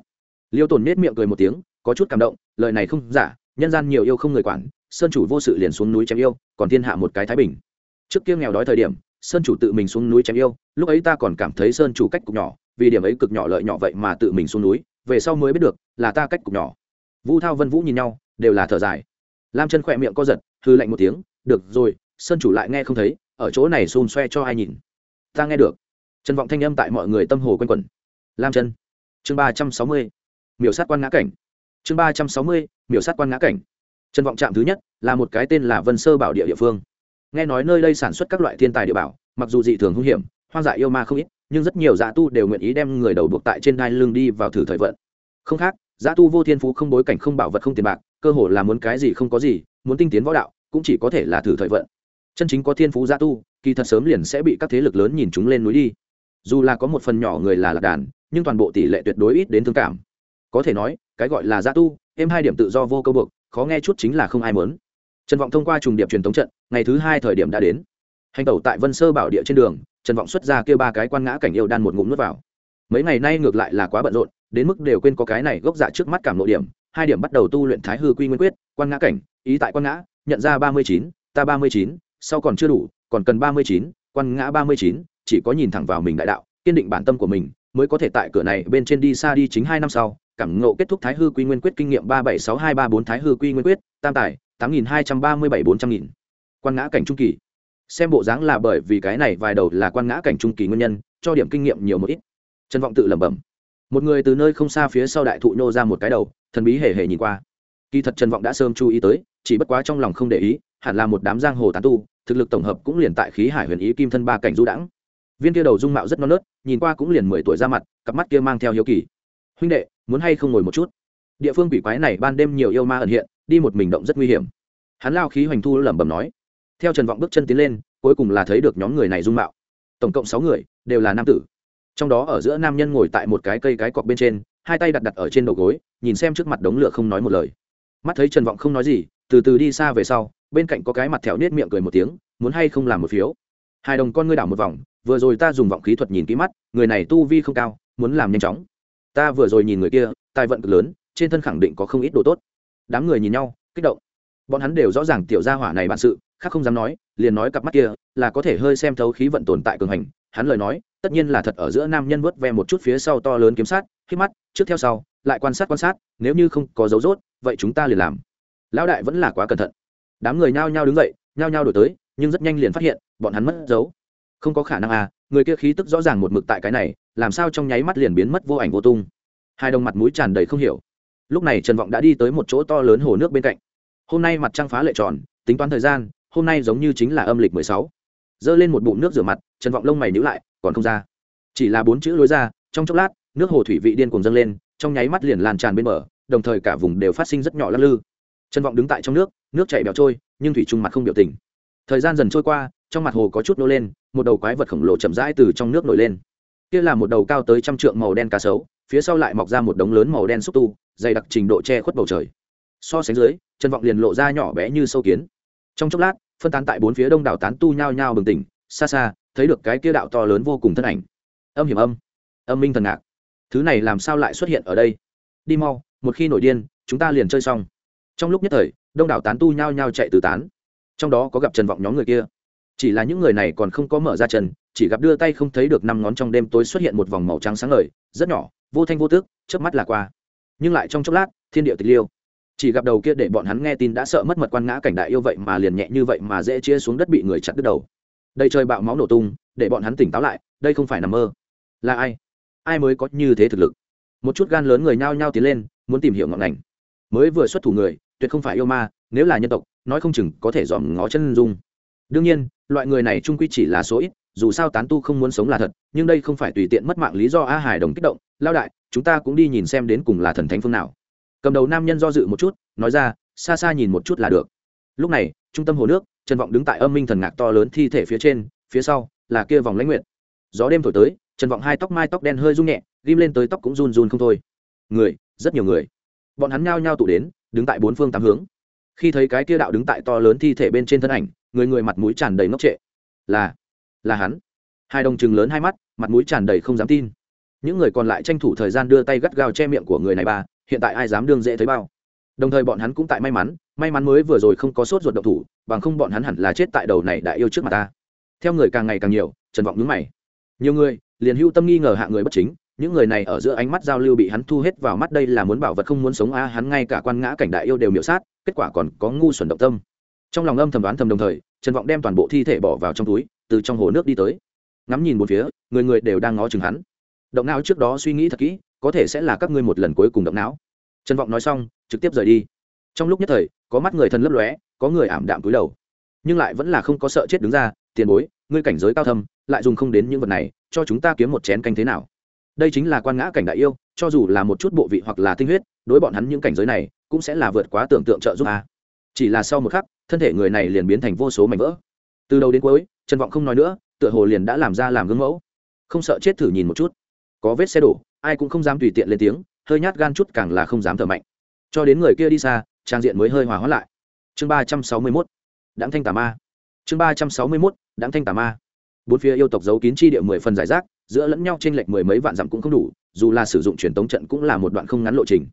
Liêu tồn nết miệng cười một tiếng, có chút cảm động, lời này không giả, nhân gian nhiều yêu không người quản, sơn chủ vô sự liền xuống núi chém yêu, còn thiên hạ một cái thái bình. Trước kia nghèo đói thời điểm, sơn chủ tự mình xuống núi chém yêu, lúc ấy ta còn cảm thấy sơn chủ cách cục nhỏ, vì điểm ấy cực nhỏ lợi nhỏ vậy mà tự mình xuống núi, về sau mới biết được, là ta cách cục nhỏ. Vũ thao vân vũ nhìn nhau, đều là thở dài. Lam chân khỏe miệng co giật, hư lạnh một tiếng, được rồi, sơn chủ lại nghe không thấy, ở chỗ này xôn xoe cho ai nhìn. Ta nghe được. Trần vọng thanh âm tại mọi người tâm hồ quanh quẩn lam chân. Chương ba trăm sáu mươi, miểu sát quan ngã cảnh. Chương ba trăm sáu mươi, miểu sát quan ngã cảnh. Trần vọng trạm thứ nhất là một cái tên là vân sơ bảo địa địa phương. Nghe nói nơi đây sản xuất các loại thiên tài địa bảo, mặc dù dị thường hung hiểm, hoang dại yêu ma không ít, nhưng rất nhiều giả tu đều nguyện ý đem người đầu buộc tại trên đai lưng đi vào thử thời vận. Không khác giả tu vô thiên phú không bối cảnh không bảo vật không tiền bạc, cơ hồ là muốn cái gì không có gì, muốn tinh tiến võ đạo, cũng chỉ có thể là thử thời vận. Chân chính có thiên phú giả tu, kỳ thật sớm liền sẽ bị các thế lực lớn nhìn chúng lên núi đi. Dù là có một phần nhỏ người là lạc đàn nhưng toàn bộ tỷ lệ tuyệt đối ít đến thương cảm. Có thể nói, cái gọi là gia tu em hai điểm tự do vô câu buộc, khó nghe chút chính là không ai mớn trần vọng thông qua trùng điệp truyền thống trận, ngày thứ hai thời điểm đã đến. Hành tẩu tại vân sơ bảo địa trên đường, trần vọng xuất ra kêu ba cái quan ngã cảnh yêu đan một ngụm nước vào. Mấy ngày nay ngược lại là quá bận rộn, đến mức đều quên có cái này gốc dạ trước mắt cảm nội điểm, hai điểm bắt đầu tu luyện thái hư quy nguyên quyết, quan ngã cảnh, ý tại quan ngã, nhận ra ba mươi chín, ta ba mươi chín, sau còn chưa đủ, còn cần ba mươi chín, quan ngã ba mươi chín, chỉ có nhìn thẳng vào mình đại đạo, kiên định bản tâm của mình mới có thể tại cửa này bên trên đi xa đi chính hai năm sau, cảm ngộ kết thúc thái hư quy nguyên quyết kinh nghiệm ba bảy sáu hai ba bốn thái hư quy nguyên quyết, tam tài, tám nghìn hai trăm ba mươi bảy bốn trăm nghìn. Quan ngã cảnh trung kỳ. Xem bộ dáng là bởi vì cái này vài đầu là quan ngã cảnh trung kỳ nguyên nhân, cho điểm kinh nghiệm nhiều một ít. Trần vọng tự lẩm bẩm. Một người từ nơi không xa phía sau đại thụ nhô ra một cái đầu, thần bí hề hề nhìn qua. Kỳ thật trần vọng đã sớm chú ý tới, chỉ bất quá trong lòng không để ý, hẳn là một đám giang hồ tán tu, thực lực tổng hợp cũng liền tại khí hải huyền ý kim thân ba cảnh du đãng viên kia đầu dung mạo rất non nớt, nhìn qua cũng liền mười tuổi ra mặt, cặp mắt kia mang theo hiếu kỳ. Huynh đệ, muốn hay không ngồi một chút? Địa phương quỷ quái này ban đêm nhiều yêu ma ẩn hiện, đi một mình động rất nguy hiểm. Hắn lao khí hoành thu lẩm bẩm nói. Theo trần vọng bước chân tiến lên, cuối cùng là thấy được nhóm người này dung mạo. Tổng cộng sáu người, đều là nam tử. Trong đó ở giữa nam nhân ngồi tại một cái cây cái cọc bên trên, hai tay đặt đặt ở trên đầu gối, nhìn xem trước mặt đống lửa không nói một lời. Mắt thấy trần vọng không nói gì, từ từ đi xa về sau, bên cạnh có cái mặt thẹo nết miệng cười một tiếng, muốn hay không làm một phiếu. Hai đồng con ngươi đảo một vòng vừa rồi ta dùng vọng khí thuật nhìn kỹ mắt, người này tu vi không cao, muốn làm nhanh chóng. Ta vừa rồi nhìn người kia, tài vận cực lớn, trên thân khẳng định có không ít đồ tốt. Đám người nhìn nhau, kích động. Bọn hắn đều rõ ràng tiểu gia hỏa này bản sự, khác không dám nói, liền nói cặp mắt kia, là có thể hơi xem thấu khí vận tồn tại cường hành. Hắn lời nói, tất nhiên là thật ở giữa nam nhân vớt ve một chút phía sau to lớn kiếm sát khi mắt, trước theo sau, lại quan sát quan sát, nếu như không có dấu rốt, vậy chúng ta liền làm. Lão đại vẫn là quá cẩn thận. Đám người nhao nhao đứng dậy, nhao nhao đổi tới, nhưng rất nhanh liền phát hiện, bọn hắn mất dấu không có khả năng à người kia khí tức rõ ràng một mực tại cái này, làm sao trong nháy mắt liền biến mất vô ảnh vô tung? Hai đồng mặt mũi tràn đầy không hiểu. Lúc này trần vọng đã đi tới một chỗ to lớn hồ nước bên cạnh. Hôm nay mặt trăng phá lệ tròn, tính toán thời gian, hôm nay giống như chính là âm lịch mười sáu. Giơ lên một bụng nước rửa mặt, trần vọng lông mày nhữ lại, còn không ra. Chỉ là bốn chữ lối ra, trong chốc lát, nước hồ thủy vị điên cùng dâng lên, trong nháy mắt liền lan tràn bên bờ, đồng thời cả vùng đều phát sinh rất nhỏ lắc lư. Trần vọng đứng tại trong nước nước chảy bèo trôi, nhưng thủy trung mặt không biểu tình. Thời gian dần trôi qua trong mặt hồ có chút nô lên, một đầu quái vật khổng lồ chậm rãi từ trong nước nổi lên. Kia là một đầu cao tới trăm trượng màu đen cá sấu, phía sau lại mọc ra một đống lớn màu đen xúc tu, dày đặc trình độ che khuất bầu trời. So sánh dưới trần vọng liền lộ ra nhỏ bé như sâu kiến. Trong chốc lát, phân tán tại bốn phía đông đảo tán tu nhao nhao bừng tỉnh, xa xa, thấy được cái kia đạo to lớn vô cùng thân ảnh. Âm hiểm âm âm minh thần ngạc. Thứ này làm sao lại xuất hiện ở đây? Đi mau, một khi nổi điên, chúng ta liền chơi xong. Trong lúc nhất thời, đông đảo tán tu nhao nhao chạy từ tán. Trong đó có gặp trần vọng nhóm người kia chỉ là những người này còn không có mở ra chân, chỉ gặp đưa tay không thấy được năm ngón trong đêm tối xuất hiện một vòng màu trắng sáng ngời rất nhỏ vô thanh vô tước chớp mắt là qua. Nhưng lại trong chốc lát thiên địa tịch liêu. Chỉ gặp đầu kia để bọn hắn nghe tin đã sợ mất mật quan ngã cảnh đại yêu vậy mà liền nhẹ như vậy mà dễ chia xuống đất bị người chặt đứt đầu. Đây trời bạo máu nổ tung để bọn hắn tỉnh táo lại đây không phải nằm mơ. Là ai? Ai mới có như thế thực lực? Một chút gan lớn người nhao nhao tiến lên muốn tìm hiểu ngọn ngành. Mới vừa xuất thủ người tuyệt không phải yêu ma nếu là nhân tộc nói không chừng có thể dòm ngó chân dung đương nhiên, loại người này trung quy chỉ là số ít, dù sao tán tu không muốn sống là thật, nhưng đây không phải tùy tiện mất mạng lý do a hải đồng kích động lao đại, chúng ta cũng đi nhìn xem đến cùng là thần thánh phương nào. Cầm đầu nam nhân do dự một chút, nói ra, xa xa nhìn một chút là được. Lúc này, trung tâm hồ nước, trần vọng đứng tại âm minh thần ngạc to lớn thi thể phía trên, phía sau là kia vòng lãnh nguyện gió đêm thổi tới, trần vọng hai tóc mai tóc đen hơi rung nhẹ, ghim lên tới tóc cũng run run không thôi. Người, rất nhiều người. Bọn hắn nhao nhao tụ đến, đứng tại bốn phương tám hướng. Khi thấy cái kia đạo đứng tại to lớn thi thể bên trên thân ảnh người người mặt mũi tràn đầy ngốc trệ. Là là hắn. Hai đồng chừng lớn hai mắt, mặt mũi tràn đầy không dám tin. Những người còn lại tranh thủ thời gian đưa tay gắt gao che miệng của người này ba, hiện tại ai dám đương dễ thấy bao. Đồng thời bọn hắn cũng tại may mắn may mắn mới vừa rồi không có sốt ruột động thủ, bằng không bọn hắn hẳn là chết tại đầu này đại yêu trước mặt ta. Theo người càng ngày càng nhiều, trần vọng nhướng mày. Nhiều người, liền hưu tâm nghi ngờ hạ người bất chính, những người này ở giữa ánh mắt giao lưu bị hắn thu hết vào mắt đây là muốn bảo vật không muốn sống a, hắn ngay cả quan ngã cảnh đại yêu đều miểu sát, kết quả còn có ngu xuẩn động tâm. Trong lòng âm thầm đoán thầm đồng thời trần vọng đem toàn bộ thi thể bỏ vào trong túi, từ trong hồ nước đi tới. Ngắm nhìn một phía, người người đều đang ngó chừng hắn. Động não trước đó suy nghĩ thật kỹ, có thể sẽ là các ngươi một lần cuối cùng động não. Trần vọng nói xong, trực tiếp rời đi. Trong lúc nhất thời, có mắt người thân lấp lóe, có người ảm đạm túi đầu. Nhưng lại vẫn là không có sợ chết đứng ra, tiền bối, ngươi cảnh giới cao thâm, lại dùng không đến những vật này, cho chúng ta kiếm một chén canh thế nào? Đây chính là quan ngã cảnh đại yêu, cho dù là một chút bộ vị hoặc là tinh huyết, đối bọn hắn những cảnh giới này, cũng sẽ là vượt quá tưởng tượng trợ giúp a chỉ là sau một khắc, thân thể người này liền biến thành vô số mảnh vỡ. Từ đầu đến cuối, trần vọng không nói nữa, tựa hồ liền đã làm ra làm gương mẫu. Không sợ chết thử nhìn một chút. Có vết xe đổ, ai cũng không dám tùy tiện lên tiếng, hơi nhát gan chút càng là không dám thở mạnh. Cho đến người kia đi xa, trang diện mới hơi hòa hóa lại. Chương ba trăm sáu mươi mốt đáng thanh tà ma. Chương ba trăm sáu mươi mốt đáng thanh tà ma. Bốn phía yêu tộc giấu kín chi địa mười phần giải rác, giữa lẫn nhau trên lệch mười mấy vạn dặm cũng không đủ, dù là sử dụng truyền tống trận cũng là một đoạn không ngắn lộ trình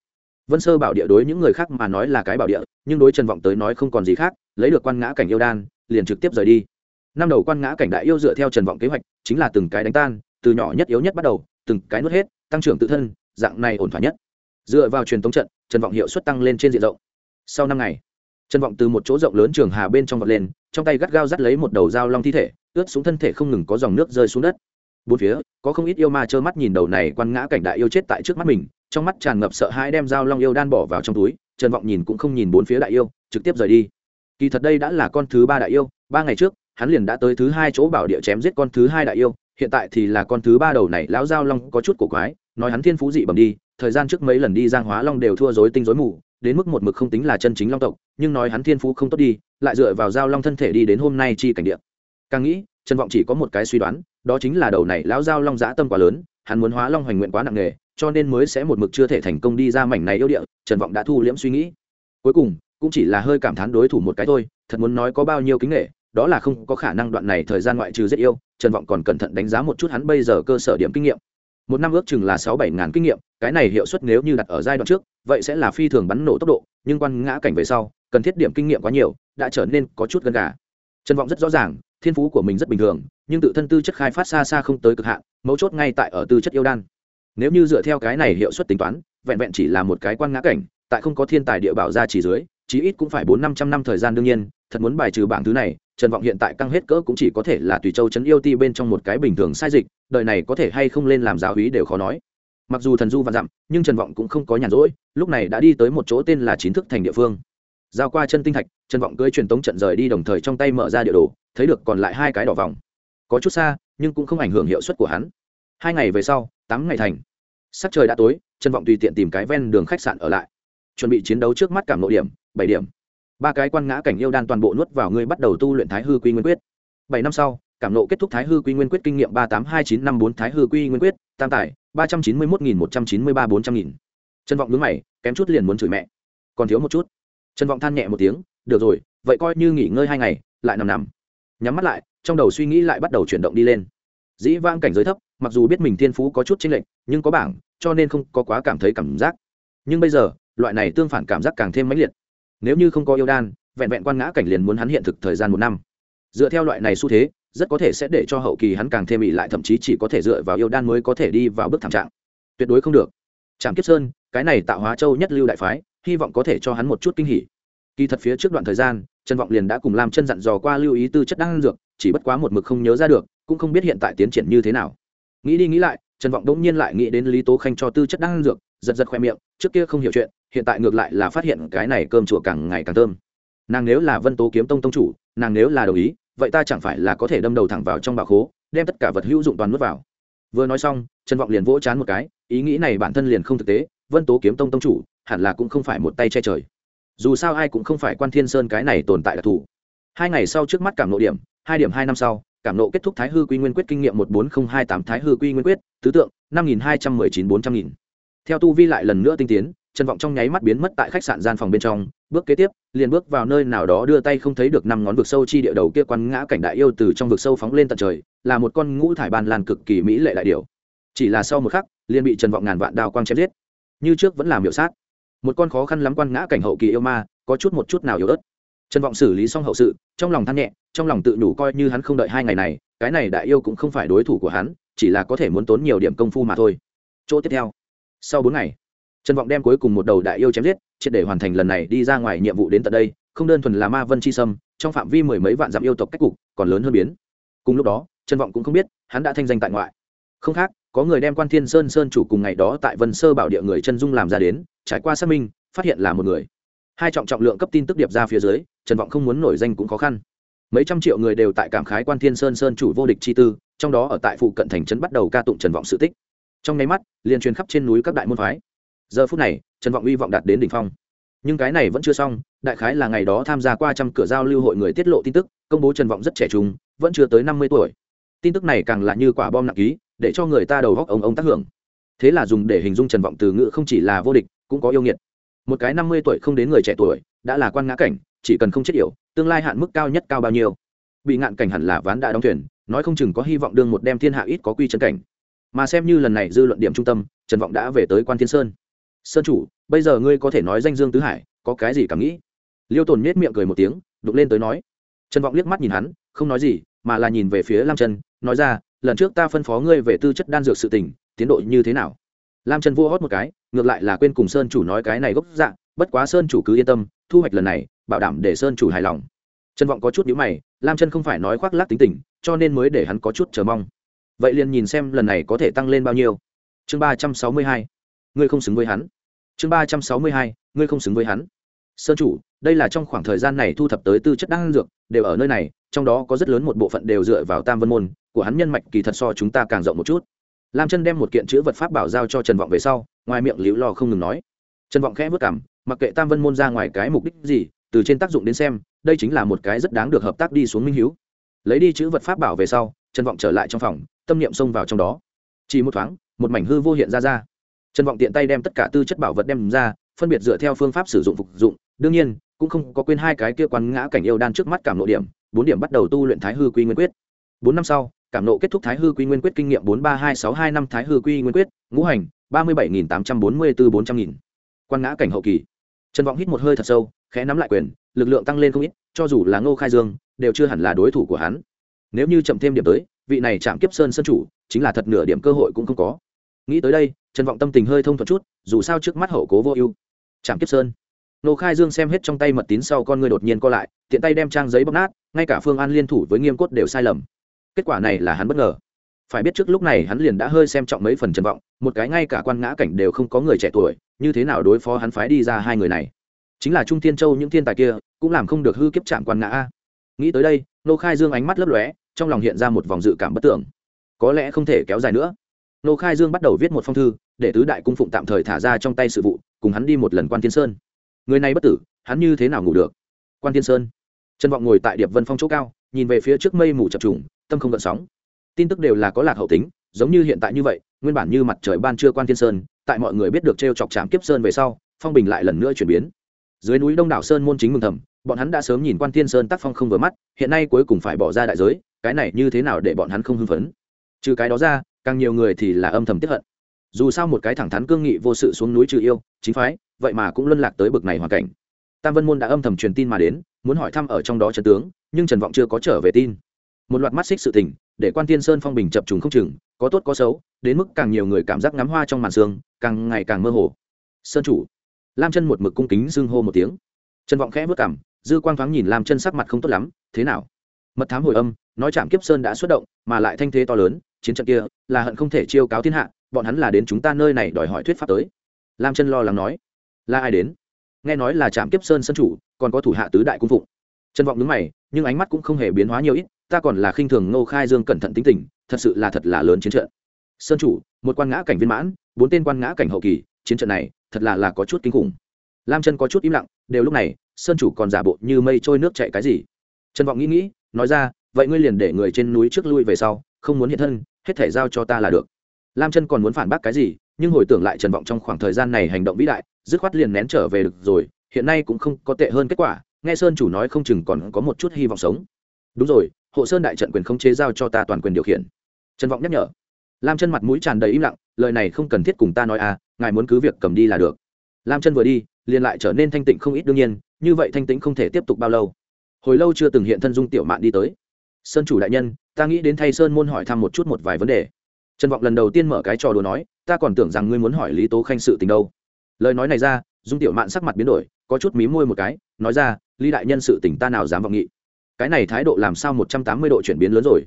vân sơ bảo địa đối những người khác mà nói là cái bảo địa, nhưng đối trần vọng tới nói không còn gì khác, lấy được quan ngã cảnh yêu đan, liền trực tiếp rời đi. Năm đầu quan ngã cảnh đại yêu dựa theo trần vọng kế hoạch, chính là từng cái đánh tan, từ nhỏ nhất yếu nhất bắt đầu, từng cái nuốt hết, tăng trưởng tự thân, dạng này ổn thỏa nhất. Dựa vào truyền thống trận, trần vọng hiệu suất tăng lên trên diện rộng. Sau năm ngày, trần vọng từ một chỗ rộng lớn trường hà bên trong vọt lên, trong tay gắt gao dắt lấy một đầu dao long thi thể, ướt xuống thân thể không ngừng có dòng nước rơi xuống đất. Bốn phía, có không ít yêu ma trơ mắt nhìn đầu này quan ngã cảnh đại yêu chết tại trước mắt mình trong mắt tràn ngập sợ hãi đem dao long yêu đan bỏ vào trong túi, trần vọng nhìn cũng không nhìn bốn phía đại yêu, trực tiếp rời đi. Kỳ thật đây đã là con thứ ba đại yêu, ba ngày trước, hắn liền đã tới thứ hai chỗ bảo địa chém giết con thứ hai đại yêu, hiện tại thì là con thứ ba đầu này, lão giao long có chút cổ quái, nói hắn thiên phú dị bẩm đi, thời gian trước mấy lần đi giang hóa long đều thua dối tinh dối mù, đến mức một mực không tính là chân chính long tộc, nhưng nói hắn thiên phú không tốt đi, lại dựa vào giao long thân thể đi đến hôm nay chi cảnh địa. Càng nghĩ, trần vọng chỉ có một cái suy đoán, đó chính là đầu này, lão giao long dã tâm quá lớn, hắn muốn hóa long hoành nguyện quá nặng nề cho nên mới sẽ một mực chưa thể thành công đi ra mảnh này yêu địa, trần vọng đã thu liễm suy nghĩ. Cuối cùng, cũng chỉ là hơi cảm thán đối thủ một cái thôi, thật muốn nói có bao nhiêu kính nghệ đó là không có khả năng đoạn này thời gian ngoại trừ rất yêu, trần vọng còn cẩn thận đánh giá một chút hắn bây giờ cơ sở điểm kinh nghiệm. Một năm ước chừng là sáu bảy ngàn kinh nghiệm, cái này hiệu suất nếu như đặt ở giai đoạn trước, vậy sẽ là phi thường bắn nổ tốc độ, nhưng quan ngã cảnh về sau, cần thiết điểm kinh nghiệm quá nhiều, đã trở nên có chút gần gà. Trần vọng rất rõ ràng, thiên phú của mình rất bình thường, nhưng tự thân tư chất khai phát xa xa không tới cực hạn, mấu chốt ngay tại ở tư chất yêu đan nếu như dựa theo cái này hiệu suất tính toán, vẹn vẹn chỉ là một cái quan ngã cảnh, tại không có thiên tài địa bảo ra chỉ dưới, chí ít cũng phải bốn năm trăm năm thời gian đương nhiên, thật muốn bài trừ bảng thứ này, trần vọng hiện tại căng hết cỡ cũng chỉ có thể là tùy châu chấn yêu ti bên trong một cái bình thường sai dịch, đời này có thể hay không lên làm giáo hí đều khó nói. Mặc dù thần du và dặm, nhưng trần vọng cũng không có nhàn rỗi, lúc này đã đi tới một chỗ tên là chín thức thành địa phương. Giao qua chân tinh thạch, trần vọng cưới truyền tống trận rời đi đồng thời trong tay mở ra địa đồ, thấy được còn lại hai cái đỏ vòng. Có chút xa, nhưng cũng không ảnh hưởng hiệu suất của hắn hai ngày về sau, tám ngày thành. Sắc trời đã tối, trần vọng tùy tiện tìm cái ven đường khách sạn ở lại. Chuẩn bị chiến đấu trước mắt cảm nội điểm, bảy điểm. Ba cái quan ngã cảnh yêu đan toàn bộ nuốt vào ngươi bắt đầu tu luyện thái hư quy nguyên quyết. Bảy năm sau, cảm nộ kết thúc thái hư quy nguyên quyết kinh nghiệm ba tám hai chín năm bốn thái hư quy nguyên quyết, tam tải ba trăm chín mươi một nghìn một trăm chín mươi ba bốn trăm nghìn. Trân vọng đứng mày, kém chút liền muốn chửi mẹ. Còn thiếu một chút. Trân vọng than nhẹ một tiếng, được rồi, vậy coi như nghỉ ngơi hai ngày, lại nằm nằm. Nhắm mắt lại, trong đầu suy nghĩ lại bắt đầu chuyển động đi lên dĩ vãng cảnh giới thấp, mặc dù biết mình thiên phú có chút chênh lệch, nhưng có bảng, cho nên không có quá cảm thấy cảm giác. Nhưng bây giờ, loại này tương phản cảm giác càng thêm mãnh liệt. Nếu như không có yêu đan, vẹn vẹn quan ngã cảnh liền muốn hắn hiện thực thời gian một năm. Dựa theo loại này xu thế, rất có thể sẽ để cho hậu kỳ hắn càng thêm ỉ lại, thậm chí chỉ có thể dựa vào yêu đan mới có thể đi vào bước thảm trạng. Tuyệt đối không được. Trạm kiếp sơn, cái này tạo hóa châu nhất lưu đại phái, hy vọng có thể cho hắn một chút kinh hỉ. Kỳ thật phía trước đoạn thời gian, trần vọng liền đã cùng làm chân dặn dò qua lưu ý tư chất đan dược, chỉ bất quá một mực không nhớ ra được cũng không biết hiện tại tiến triển như thế nào. Nghĩ đi nghĩ lại, trần vọng đỗng nhiên lại nghĩ đến lý tố khanh cho tư chất đan dược, giật giật khoe miệng, trước kia không hiểu chuyện, hiện tại ngược lại là phát hiện cái này cơm chùa càng ngày càng thơm. Nàng nếu là vân tố kiếm tông tông chủ, nàng nếu là đồng ý, vậy ta chẳng phải là có thể đâm đầu thẳng vào trong bạo khố, đem tất cả vật hữu dụng toàn nuốt vào. Vừa nói xong, trần vọng liền vỗ chán một cái, ý nghĩ này bản thân liền không thực tế, vân tố kiếm tông tông chủ, hẳn là cũng không phải một tay che trời. Dù sao ai cũng không phải quan thiên sơn cái này tồn tại đặc thù hai ngày sau trước mắt cảm nội điểm, hai điểm hai năm sau cảm nộ kết thúc thái hư quy nguyên quyết kinh nghiệm một bốn nghìn hai tám thái hư quy nguyên quyết, tứ tượng, năm nghìn hai trăm mười chín bốn trăm nghìn. Theo tu vi lại lần nữa tinh tiến trần vọng trong nháy mắt biến mất tại khách sạn gian phòng bên trong, bước kế tiếp, liền bước vào nơi nào đó đưa tay không thấy được năm ngón vực sâu chi địa đầu kia quan ngã cảnh đại yêu từ trong vực sâu phóng lên tận trời, là một con ngũ thải ban lan cực kỳ mỹ lệ đại điều chỉ là sau một khắc, liền bị trần vọng ngàn vạn đao quang chém giết. Như trước vẫn làm hiệu sát. Một con khó khăn lắm quan ngã cảnh hậu kỳ yêu ma, có chút một chút nào yếu ớt trần vọng xử lý xong hậu sự, trong lòng than nhẹ, trong lòng tự đủ coi như hắn không đợi hai ngày này, cái này đại yêu cũng không phải đối thủ của hắn, chỉ là có thể muốn tốn nhiều điểm công phu mà thôi. Chỗ tiếp theo. Sau bốn ngày, trần vọng đem cuối cùng một đầu đại yêu chém giết, triệt để hoàn thành lần này đi ra ngoài nhiệm vụ đến tận đây, không đơn thuần là ma vân chi sâm, trong phạm vi mười mấy vạn dặm yêu tộc cách cục, còn lớn hơn biến. Cùng lúc đó, trần vọng cũng không biết, hắn đã thanh danh tại ngoại. Không khác, có người đem quan thiên sơn sơn chủ cùng ngày đó tại vân sơ bảo địa người chân dung làm ra đến, trải qua xác minh, phát hiện là một người. Hai trọng trọng lượng cấp tin tức điệp ra phía dưới trần vọng không muốn nổi danh cũng khó khăn. Mấy trăm triệu người đều tại cảm khái quan thiên sơn sơn chủ vô địch chi tư, trong đó ở tại phụ cận thành trấn bắt đầu ca tụng trần vọng sự tích. Trong nháy mắt, liền truyền khắp trên núi các đại môn phái. Giờ phút này, trần vọng uy vọng đạt đến đỉnh phong. Nhưng cái này vẫn chưa xong, đại khái là ngày đó tham gia qua trăm cửa giao lưu hội người tiết lộ tin tức, công bố trần vọng rất trẻ trung, vẫn chưa tới năm mươi tuổi. Tin tức này càng là như quả bom nặng ký, để cho người ta đầu góc ông ông tác hưởng. Thế là dùng để hình dung trần vọng từ ngữ không chỉ là vô địch, cũng có yêu nghiệt. Một cái năm mươi tuổi không đến người trẻ tuổi, đã là quan ngã cảnh chỉ cần không chết yểu, tương lai hạn mức cao nhất cao bao nhiêu. Bị ngạn cảnh hẳn là ván đã đóng thuyền, nói không chừng có hy vọng đương một đem thiên hạ ít có quy chân cảnh. Mà xem như lần này dư luận điểm trung tâm, trần vọng đã về tới quan thiên sơn. Sơn chủ, bây giờ ngươi có thể nói danh dương tứ hải, có cái gì cảm nghĩ? Liêu tồn nhét miệng cười một tiếng đục lên tới nói. Trần vọng liếc mắt nhìn hắn, không nói gì, mà là nhìn về phía lam chân nói ra, lần trước ta phân phó ngươi về tư chất đan dược sự tình, tiến độ như thế nào? Lam chân vua hót một cái, ngược lại là quên cùng sơn chủ nói cái này gốc dạ bất quá sơn chủ cứ yên tâm thu hoạch lần này, bảo đảm để sơn chủ hài lòng. Trần vọng có chút nhữ mày, lam chân không phải nói khoác lác tính tình, cho nên mới để hắn có chút chờ mong. Vậy liền nhìn xem lần này có thể tăng lên bao nhiêu. Chương ba trăm sáu mươi hai, ngươi không xứng với hắn. Chương ba trăm sáu mươi hai, ngươi không xứng với hắn. Sơn chủ, đây là trong khoảng thời gian này thu thập tới tư chất đan dược, đều ở nơi này, trong đó có rất lớn một bộ phận đều dựa vào tam vân môn, của hắn nhân mạch kỳ thật so chúng ta càng rộng một chút. Lam chân đem một kiện chữ vật pháp bảo giao cho trần vọng về sau, ngoài miệng liễu lo không ngừng nói. Trần vọng khẽ vất cảm mặc kệ tam vân môn ra ngoài cái mục đích gì, từ trên tác dụng đến xem, đây chính là một cái rất đáng được hợp tác đi xuống minh hiếu. Lấy đi chữ vật pháp bảo về sau, trần vọng trở lại trong phòng, tâm niệm xông vào trong đó. Chỉ một thoáng, một mảnh hư vô hiện ra ra. Trần vọng tiện tay đem tất cả tư chất bảo vật đem ra, phân biệt dựa theo phương pháp sử dụng phục dụng. Đương nhiên, cũng không có quên hai cái kia quán ngã cảnh yêu đan trước mắt cảm nội điểm, bốn điểm bắt đầu tu luyện thái hư quy nguyên quyết. Bốn năm sau, cảm nộ kết thúc thái hư quy nguyên quyết kinh nghiệm bốn ba hai sáu hai năm thái hư quy nguyên quyết, ngũ hành, ba mươi bảy nghìn tám trăm bốn mươi bốn bốn trăm nghìn. Quan ngã cảnh hậu kỳ trần vọng hít một hơi thật sâu, khẽ nắm lại quyền, lực lượng tăng lên không ít, cho dù là ngô khai dương, đều chưa hẳn là đối thủ của hắn. Nếu như chậm thêm điểm tới, vị này chạm kiếp sơn sân chủ, chính là thật nửa điểm cơ hội cũng không có. Nghĩ tới đây, trần vọng tâm tình hơi thông thuận chút, dù sao trước mắt hậu cố vô ưu. Chạm kiếp sơn. Nô khai dương xem hết trong tay mật tín sau con người đột nhiên co lại, tiện tay đem trang giấy bóc nát, ngay cả phương an liên thủ với nghiêm cốt đều sai lầm. Kết quả này là hắn bất ngờ phải biết trước lúc này hắn liền đã hơi xem trọng mấy phần trần vọng, một cái ngay cả quan ngã cảnh đều không có người trẻ tuổi, như thế nào đối phó hắn phái đi ra hai người này? Chính là trung thiên châu những thiên tài kia, cũng làm không được hư kiếp chạm quan ngã a. Nghĩ tới đây, nô khai dương ánh mắt lấp lóe, trong lòng hiện ra một vòng dự cảm bất tưởng. Có lẽ không thể kéo dài nữa. Nô khai dương bắt đầu viết một phong thư, để tứ đại cung phụng tạm thời thả ra trong tay sự vụ, cùng hắn đi một lần quan thiên sơn. Người này bất tử, hắn như thế nào ngủ được? Quan thiên sơn. Trần vọng ngồi tại điệp vân phong chỗ cao, nhìn về phía trước mây mù chập trùng, tâm không gợn sóng tin tức đều là có lạc hậu tính, giống như hiện tại như vậy, nguyên bản như mặt trời ban trưa quan thiên sơn, tại mọi người biết được t r e o chọc trạm kiếp sơn về sau, phong bình lại lần nữa chuyển biến. Dưới núi đông đảo sơn môn chính mừng thầm, bọn hắn đã sớm nhìn quan thiên sơn tác phong không vừa mắt, hiện nay cuối cùng phải bỏ ra đại giới, cái này như thế nào để bọn hắn không hưng phấn? Trừ cái đó ra, càng nhiều người thì là âm thầm tiếp hận. Dù sao một cái thẳng thắn cương nghị vô sự xuống núi trừ yêu, chính phái, vậy mà cũng luân lạc tới bực này hoàn cảnh. Tam vân môn đã âm thầm truyền tin mà đến, muốn hỏi thăm ở trong đó trần tướng, nhưng trần vọng chưa có trở về tin một loạt mắt xích sự tình, để quan tiên sơn phong bình chập trùng không chừng, có tốt có xấu, đến mức càng nhiều người cảm giác ngắm hoa trong màn sương, càng ngày càng mơ hồ. Sơn chủ. Lam chân một mực cung kính xưng hô một tiếng. Trần vọng khẽ vất cảm dư quang thoáng nhìn lam chân sắc mặt không tốt lắm, thế nào? Mật thám hồi âm, nói trạm kiếp sơn đã xuất động, mà lại thanh thế to lớn, chiến trận kia là hận không thể chiêu cáo thiên hạ, bọn hắn là đến chúng ta nơi này đòi hỏi thuyết pháp tới. Lam chân lo lắng nói, là ai đến? Nghe nói là trạm kiếp sơn sân chủ, còn có thủ hạ tứ đại cung phụng. Trân vọng đứng mày, nhưng ánh mắt cũng không hề biến hóa nhiều ít ta còn là khinh thường ngô khai dương cẩn thận tính tình, thật sự là thật là lớn chiến trận. Sơn chủ, một quan ngã cảnh viên mãn, bốn tên quan ngã cảnh hậu kỳ, chiến trận này thật là là có chút kinh khủng. Lam chân có chút im lặng, đều lúc này, sơn chủ còn giả bộ như mây trôi nước chạy cái gì. Trần vọng nghĩ nghĩ, nói ra, vậy ngươi liền để người trên núi trước lui về sau, không muốn hiện thân, hết thể giao cho ta là được. Lam chân còn muốn phản bác cái gì, nhưng hồi tưởng lại trần vọng trong khoảng thời gian này hành động vĩ đại, dứt khoát liền nén trở về được rồi, hiện nay cũng không có tệ hơn kết quả, nghe sơn chủ nói không chừng còn có một chút hy vọng sống. Đúng rồi hộ sơn đại trận quyền không chế giao cho ta toàn quyền điều khiển. Trần vọng nhắc nhở. Lam chân mặt mũi tràn đầy im lặng, lời này không cần thiết cùng ta nói à ngài muốn cứ việc cầm đi là được. Lam chân vừa đi, liền lại trở nên thanh tịnh không ít đương nhiên, như vậy thanh tịnh không thể tiếp tục bao lâu. Hồi lâu chưa từng hiện thân dung tiểu mạn đi tới. Sơn chủ đại nhân, ta nghĩ đến thay sơn môn hỏi thăm một chút một vài vấn đề. Trần vọng lần đầu tiên mở cái trò đùa nói, ta còn tưởng rằng ngươi muốn hỏi lý tố khanh sự tình đâu. Lời nói này ra, dung tiểu mạn sắc mặt biến đổi, có chút mí môi một cái, nói ra, lý đại nhân sự tình ta nào dám vọng nghị? Cái này thái độ làm sao một trăm tám mươi độ chuyển biến lớn rồi?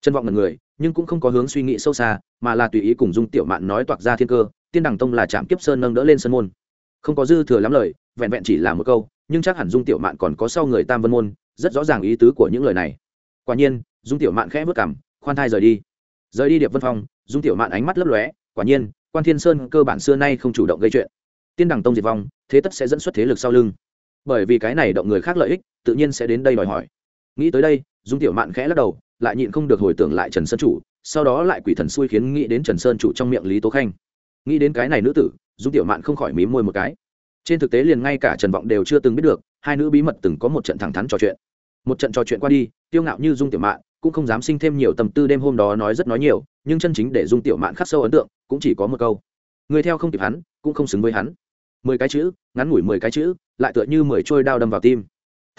Trân vọng là người, nhưng cũng không có hướng suy nghĩ sâu xa, mà là tùy ý cùng dung tiểu mạn nói toạc ra thiên cơ, tiên đằng tông là trạm kiếp sơn nâng đỡ lên sân môn. Không có dư thừa lắm lời, vẹn vẹn chỉ là một câu, nhưng chắc hẳn dung tiểu mạn còn có sau người tam vân môn, rất rõ ràng ý tứ của những lời này. Quả nhiên, dung tiểu mạn khẽ vất cảm khoan thai rời đi. Rời đi điệp vân phong, dung tiểu mạn ánh mắt lấp lóe, quả nhiên, quan thiên sơn cơ bản xưa nay không chủ động gây chuyện. Tiên đẳng tông diệt vong, thế tất sẽ dẫn xuất thế lực sau lưng. Bởi vì cái này động người khác lợi ích, tự nhiên sẽ đến đây đòi hỏi nghĩ tới đây, dung tiểu mạn khẽ lắc đầu, lại nhịn không được hồi tưởng lại trần sơn chủ, sau đó lại quỷ thần xui khiến nghĩ đến trần sơn chủ trong miệng lý tố khanh. Nghĩ đến cái này nữ tử, dung tiểu mạn không khỏi mím môi một cái. Trên thực tế liền ngay cả trần vọng đều chưa từng biết được, hai nữ bí mật từng có một trận thẳng thắn trò chuyện. Một trận trò chuyện qua đi tiêu ngạo như dung tiểu mạn, cũng không dám sinh thêm nhiều tâm tư đêm hôm đó nói rất nói nhiều, nhưng chân chính để dung tiểu mạn khắc sâu ấn tượng, cũng chỉ có một câu. Người theo không kịp hắn, cũng không xứng với hắn. Mười cái chữ, ngắn ngủi mười cái chữ, lại tựa như mười trôi đao đâm vào tim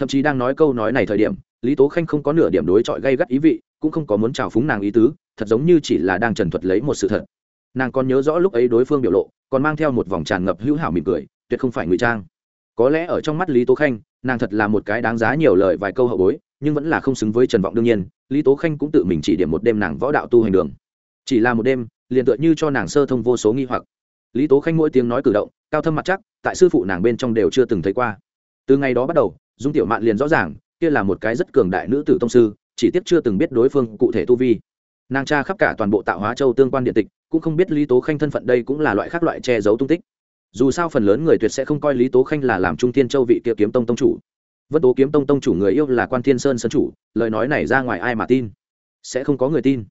thậm chí đang nói câu nói này thời điểm, lý tố khanh không có nửa điểm đối chọi gây gắt ý vị, cũng không có muốn trào phúng nàng ý tứ, thật giống như chỉ là đang trần thuật lấy một sự thật. Nàng còn nhớ rõ lúc ấy đối phương biểu lộ, còn mang theo một vòng tràn ngập hữu hảo mỉm cười, tuyệt không phải ngụy trang. Có lẽ ở trong mắt lý tố khanh, nàng thật là một cái đáng giá nhiều lời vài câu hậu bối, nhưng vẫn là không xứng với trần vọng đương nhiên, lý tố khanh cũng tự mình chỉ điểm một đêm nàng võ đạo tu hành đường. Chỉ là một đêm, liền tựa như cho nàng sơ thông vô số nghi hoặc. Lý tố khanh mỗi tiếng nói cử động, cao thâm mặt chắc, tại sư phụ nàng bên trong đều chưa từng thấy qua. Từ ngày đó bắt đầu dung tiểu mạn liền rõ ràng, kia là một cái rất cường đại nữ tử tông sư, chỉ tiếc chưa từng biết đối phương cụ thể tu vi. Nàng tra khắp cả toàn bộ tạo hóa châu tương quan điện tịch, cũng không biết lý tố khanh thân phận đây cũng là loại khác loại che giấu tung tích. Dù sao phần lớn người tuyệt sẽ không coi lý tố khanh là làm trung thiên châu vị kia kiếm tông tông chủ. Vân tố kiếm tông tông chủ người yêu là quan thiên sơn sơn chủ, lời nói này ra ngoài ai mà tin? Sẽ không có người tin.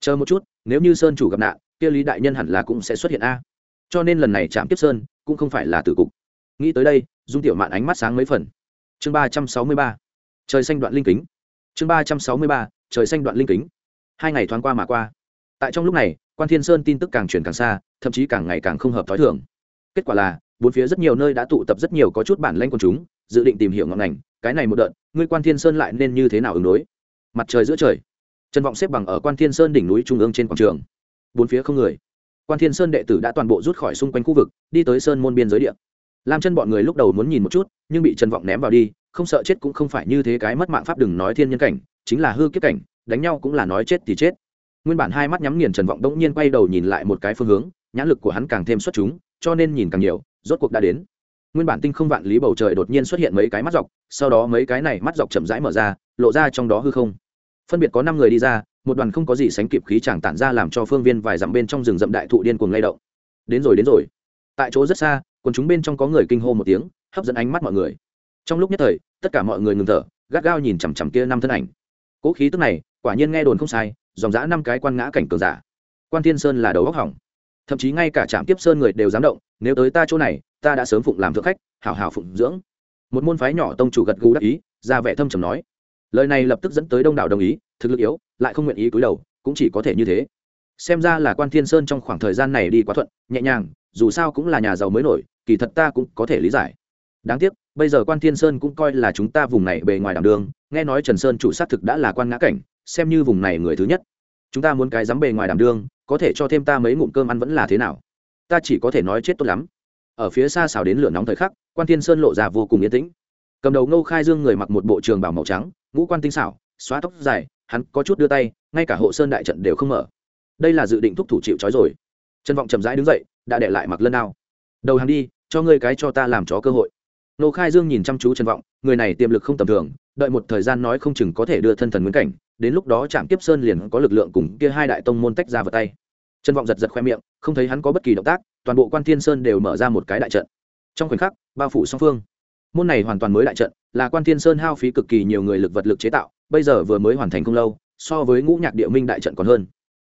Chờ một chút, nếu như sơn chủ gặp nạn, kia lý đại nhân hẳn là cũng sẽ xuất hiện a. Cho nên lần này chạm tiếp sơn, cũng không phải là tử cục. Nghĩ tới đây, dung tiểu mạn ánh mắt sáng mấy phần chương ba trăm sáu mươi ba. Trời xanh đoạn linh kính. Chương ba trăm sáu mươi ba, trời xanh đoạn linh kính. Hai ngày thoáng qua mà qua. Tại trong lúc này, quan thiên sơn tin tức càng truyền càng xa, thậm chí càng ngày càng không hợp t h ó i thường. Kết quả là, bốn phía rất nhiều nơi đã tụ tập rất nhiều có chút bản lanh quần chúng, dự định tìm hiểu ngọn ngành. Cái này một đợt, ngươi quan thiên sơn lại nên như thế nào ứng đối? Mặt trời giữa trời. Trần vọng xếp bằng ở quan thiên sơn đỉnh núi trung ương trên quảng trường. Bốn phía không người. Quan thiên sơn đệ tử đã toàn bộ rút khỏi xung quanh khu vực, đi tới sơn môn biên giới địa lam chân bọn người lúc đầu muốn nhìn một chút, nhưng bị trần vọng ném vào đi, không sợ chết cũng không phải như thế cái mất mạng pháp đừng nói thiên nhân cảnh, chính là hư kiếp cảnh, đánh nhau cũng là nói chết thì chết. Nguyên bản hai mắt nhắm nghiền trần vọng đống nhiên quay đầu nhìn lại một cái phương hướng nhãn lực của hắn càng thêm xuất chúng, cho nên nhìn càng nhiều, rốt cuộc đã đến. Nguyên bản tinh không vạn lý bầu trời đột nhiên xuất hiện mấy cái mắt dọc, sau đó mấy cái này mắt dọc chậm rãi mở ra, lộ ra trong đó hư không. Phân biệt có năm người đi ra, một đoàn không có gì sánh kịp khí chàng tản ra làm cho phương viên vài dặm bên trong rừng rậm đại thụ điên cuồng lay động. Đến rồi đến rồi. Tại chỗ rất xa còn chúng bên trong có người kinh hô một tiếng, hấp dẫn ánh mắt mọi người. Trong lúc nhất thời, tất cả mọi người ngừng thở, gắt gao nhìn chằm chằm kia năm thân ảnh. Cố khí tức này, quả nhiên nghe đồn không sai, dòng dã năm cái quan ngã cảnh cường giả. Quan thiên sơn là đầu góc hỏng. Thậm chí ngay cả trạm tiếp sơn người đều dám động, nếu tới ta chỗ này, ta đã sớm phụng làm thượng khách, hảo hảo phụng dưỡng. Một môn phái nhỏ tông chủ gật gù đắc ý, ra vẻ thâm trầm nói. Lời này lập tức dẫn tới đông đảo đồng ý, thực lực yếu, lại không nguyện ý cúi đầu, cũng chỉ có thể như thế. Xem ra là quan thiên sơn trong khoảng thời gian này đi quá thuận, nhẹ nhàng, dù sao cũng là nhà giàu mới nổi kỳ thật ta cũng có thể lý giải. Đáng tiếc, bây giờ quan thiên sơn cũng coi là chúng ta vùng này bề ngoài đảm đường nghe nói trần sơn chủ xác thực đã là quan ngã cảnh, xem như vùng này người thứ nhất. Chúng ta muốn cái dám bề ngoài đảm đương, có thể cho thêm ta mấy ngụm cơm ăn vẫn là thế nào? Ta chỉ có thể nói chết tốt lắm. Ở phía xa xào đến lửa nóng thời khắc, quan thiên sơn lộ ra vô cùng yên tĩnh. Cầm đầu ngô khai dương người mặc một bộ trường bảo màu trắng, ngũ quan tinh xảo, xóa tóc dài, hắn có chút đưa tay, ngay cả hộ sơn đại trận đều không mở. Đây là dự định thúc thủ chịu trói rồi. Trần vọng chậm rãi đứng dậy, đã để lại mặc lân đao đầu hàng đi, cho ngươi cái cho ta làm chó cơ hội. Nô khai dương nhìn chăm chú trần vọng, người này tiềm lực không tầm thường, đợi một thời gian nói không chừng có thể đưa thân thần nguyên cảnh, đến lúc đó trạm kiếp sơn liền có lực lượng cùng kia hai đại tông môn tách ra vào tay. Trần vọng giật giật khoe miệng, không thấy hắn có bất kỳ động tác, toàn bộ quan thiên sơn đều mở ra một cái đại trận. Trong khoảnh khắc, bao phủ song phương. Môn này hoàn toàn mới đại trận, là quan thiên sơn hao phí cực kỳ nhiều người lực vật lực chế tạo, bây giờ vừa mới hoàn thành không lâu, so với ngũ nhạc địa minh đại trận còn hơn.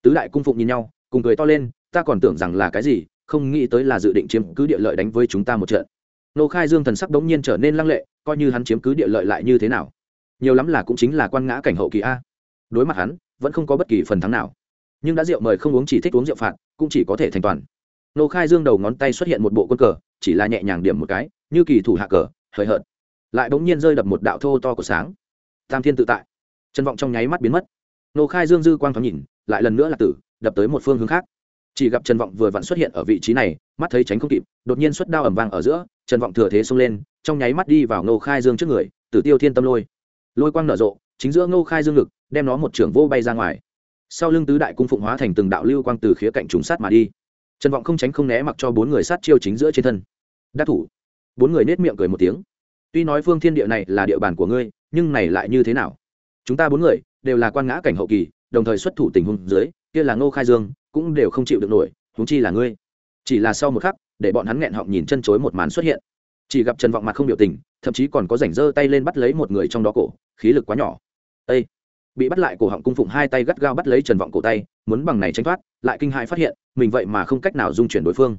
Tứ đại cung phụng nhìn nhau, cùng cười to lên, ta còn tưởng rằng là cái gì không nghĩ tới là dự định chiếm cứ địa lợi đánh với chúng ta một trận. Nô khai dương thần sắc đống nhiên trở nên lăng lệ, coi như hắn chiếm cứ địa lợi lại như thế nào? Nhiều lắm là cũng chính là quan ngã cảnh hậu kỳ a. Đối mặt hắn, vẫn không có bất kỳ phần thắng nào. Nhưng đã rượu mời không uống chỉ thích uống rượu phạt, cũng chỉ có thể thành toàn. Nô khai dương đầu ngón tay xuất hiện một bộ quân cờ, chỉ là nhẹ nhàng điểm một cái, như kỳ thủ hạ cờ, hời hợt. Lại bỗng nhiên rơi đập một đạo thô to của sáng. Tam thiên tự tại. Chân vọng trong nháy mắt biến mất. Nô khai dương dư quang thoáng nhìn, lại lần nữa là tử, đập tới một phương hướng khác chỉ gặp trần vọng vừa vặn xuất hiện ở vị trí này, mắt thấy tránh không kịp, đột nhiên xuất đao ẩm vang ở giữa, trần vọng thừa thế xông lên, trong nháy mắt đi vào ngô khai dương trước người, tử tiêu thiên tâm lôi. Lôi quang nở rộ, chính giữa ngô khai dương ngực, đem nó một trưởng vô bay ra ngoài. Sau lưng tứ đại cung phụng hóa thành từng đạo lưu quang từ khía cạnh trùng sát mà đi. Trần vọng không tránh không né mặc cho bốn người sát chiêu chính giữa trên thân. Đắc thủ. Bốn người nết miệng cười một tiếng. Tuy nói phương thiên địa này là địa bàn của ngươi, nhưng này lại như thế nào? Chúng ta bốn người đều là quan ngã cảnh hậu kỳ, đồng thời xuất thủ tình huống dưới, kia là ngô khai dương cũng đều không chịu được nổi húng chi là ngươi. Chỉ là sau một khắc, để bọn hắn nghẹn họng nhìn chân chối một màn xuất hiện. Chỉ gặp trần vọng mặt không biểu tình, thậm chí còn có rảnh giơ tay lên bắt lấy một người trong đó cổ, khí lực quá nhỏ. Â bị bắt lại cổ họng cung phụng hai tay gắt gao bắt lấy trần vọng cổ tay, muốn bằng này tránh thoát, lại kinh hại phát hiện, mình vậy mà không cách nào dung chuyển đối phương.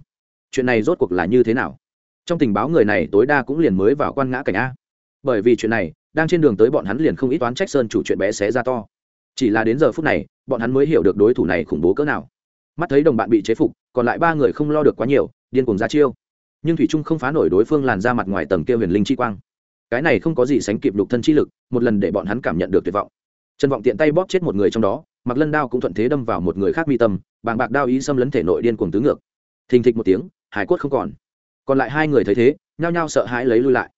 Chuyện này rốt cuộc là như thế nào? Trong tình báo người này tối đa cũng liền mới vào quan ngã cảnh a. Bởi vì chuyện này, đang trên đường tới bọn hắn liền không ít toán trách sơn chủ chuyện bé xé ra to. Chỉ là đến giờ phút này, bọn hắn mới hiểu được đối thủ này khủng bố cỡ nào mắt thấy đồng bạn bị chế phục, còn lại ba người không lo được quá nhiều, điên cuồng ra chiêu. Nhưng thủy trung không phá nổi đối phương làn ra mặt ngoài tầng kia huyền linh chi quang. Cái này không có gì sánh kịp lục thân chi lực, một lần để bọn hắn cảm nhận được tuyệt vọng. Trần vọng tiện tay bóp chết một người trong đó mặc lân đao cũng thuận thế đâm vào một người khác mi tâm, bàng bạc đao ý xâm lấn thể nội điên cuồng tứ ngược. Thình thịch một tiếng, hải Quất không còn. Còn lại hai người thấy thế, nhao nhao sợ hãi lấy lui lại.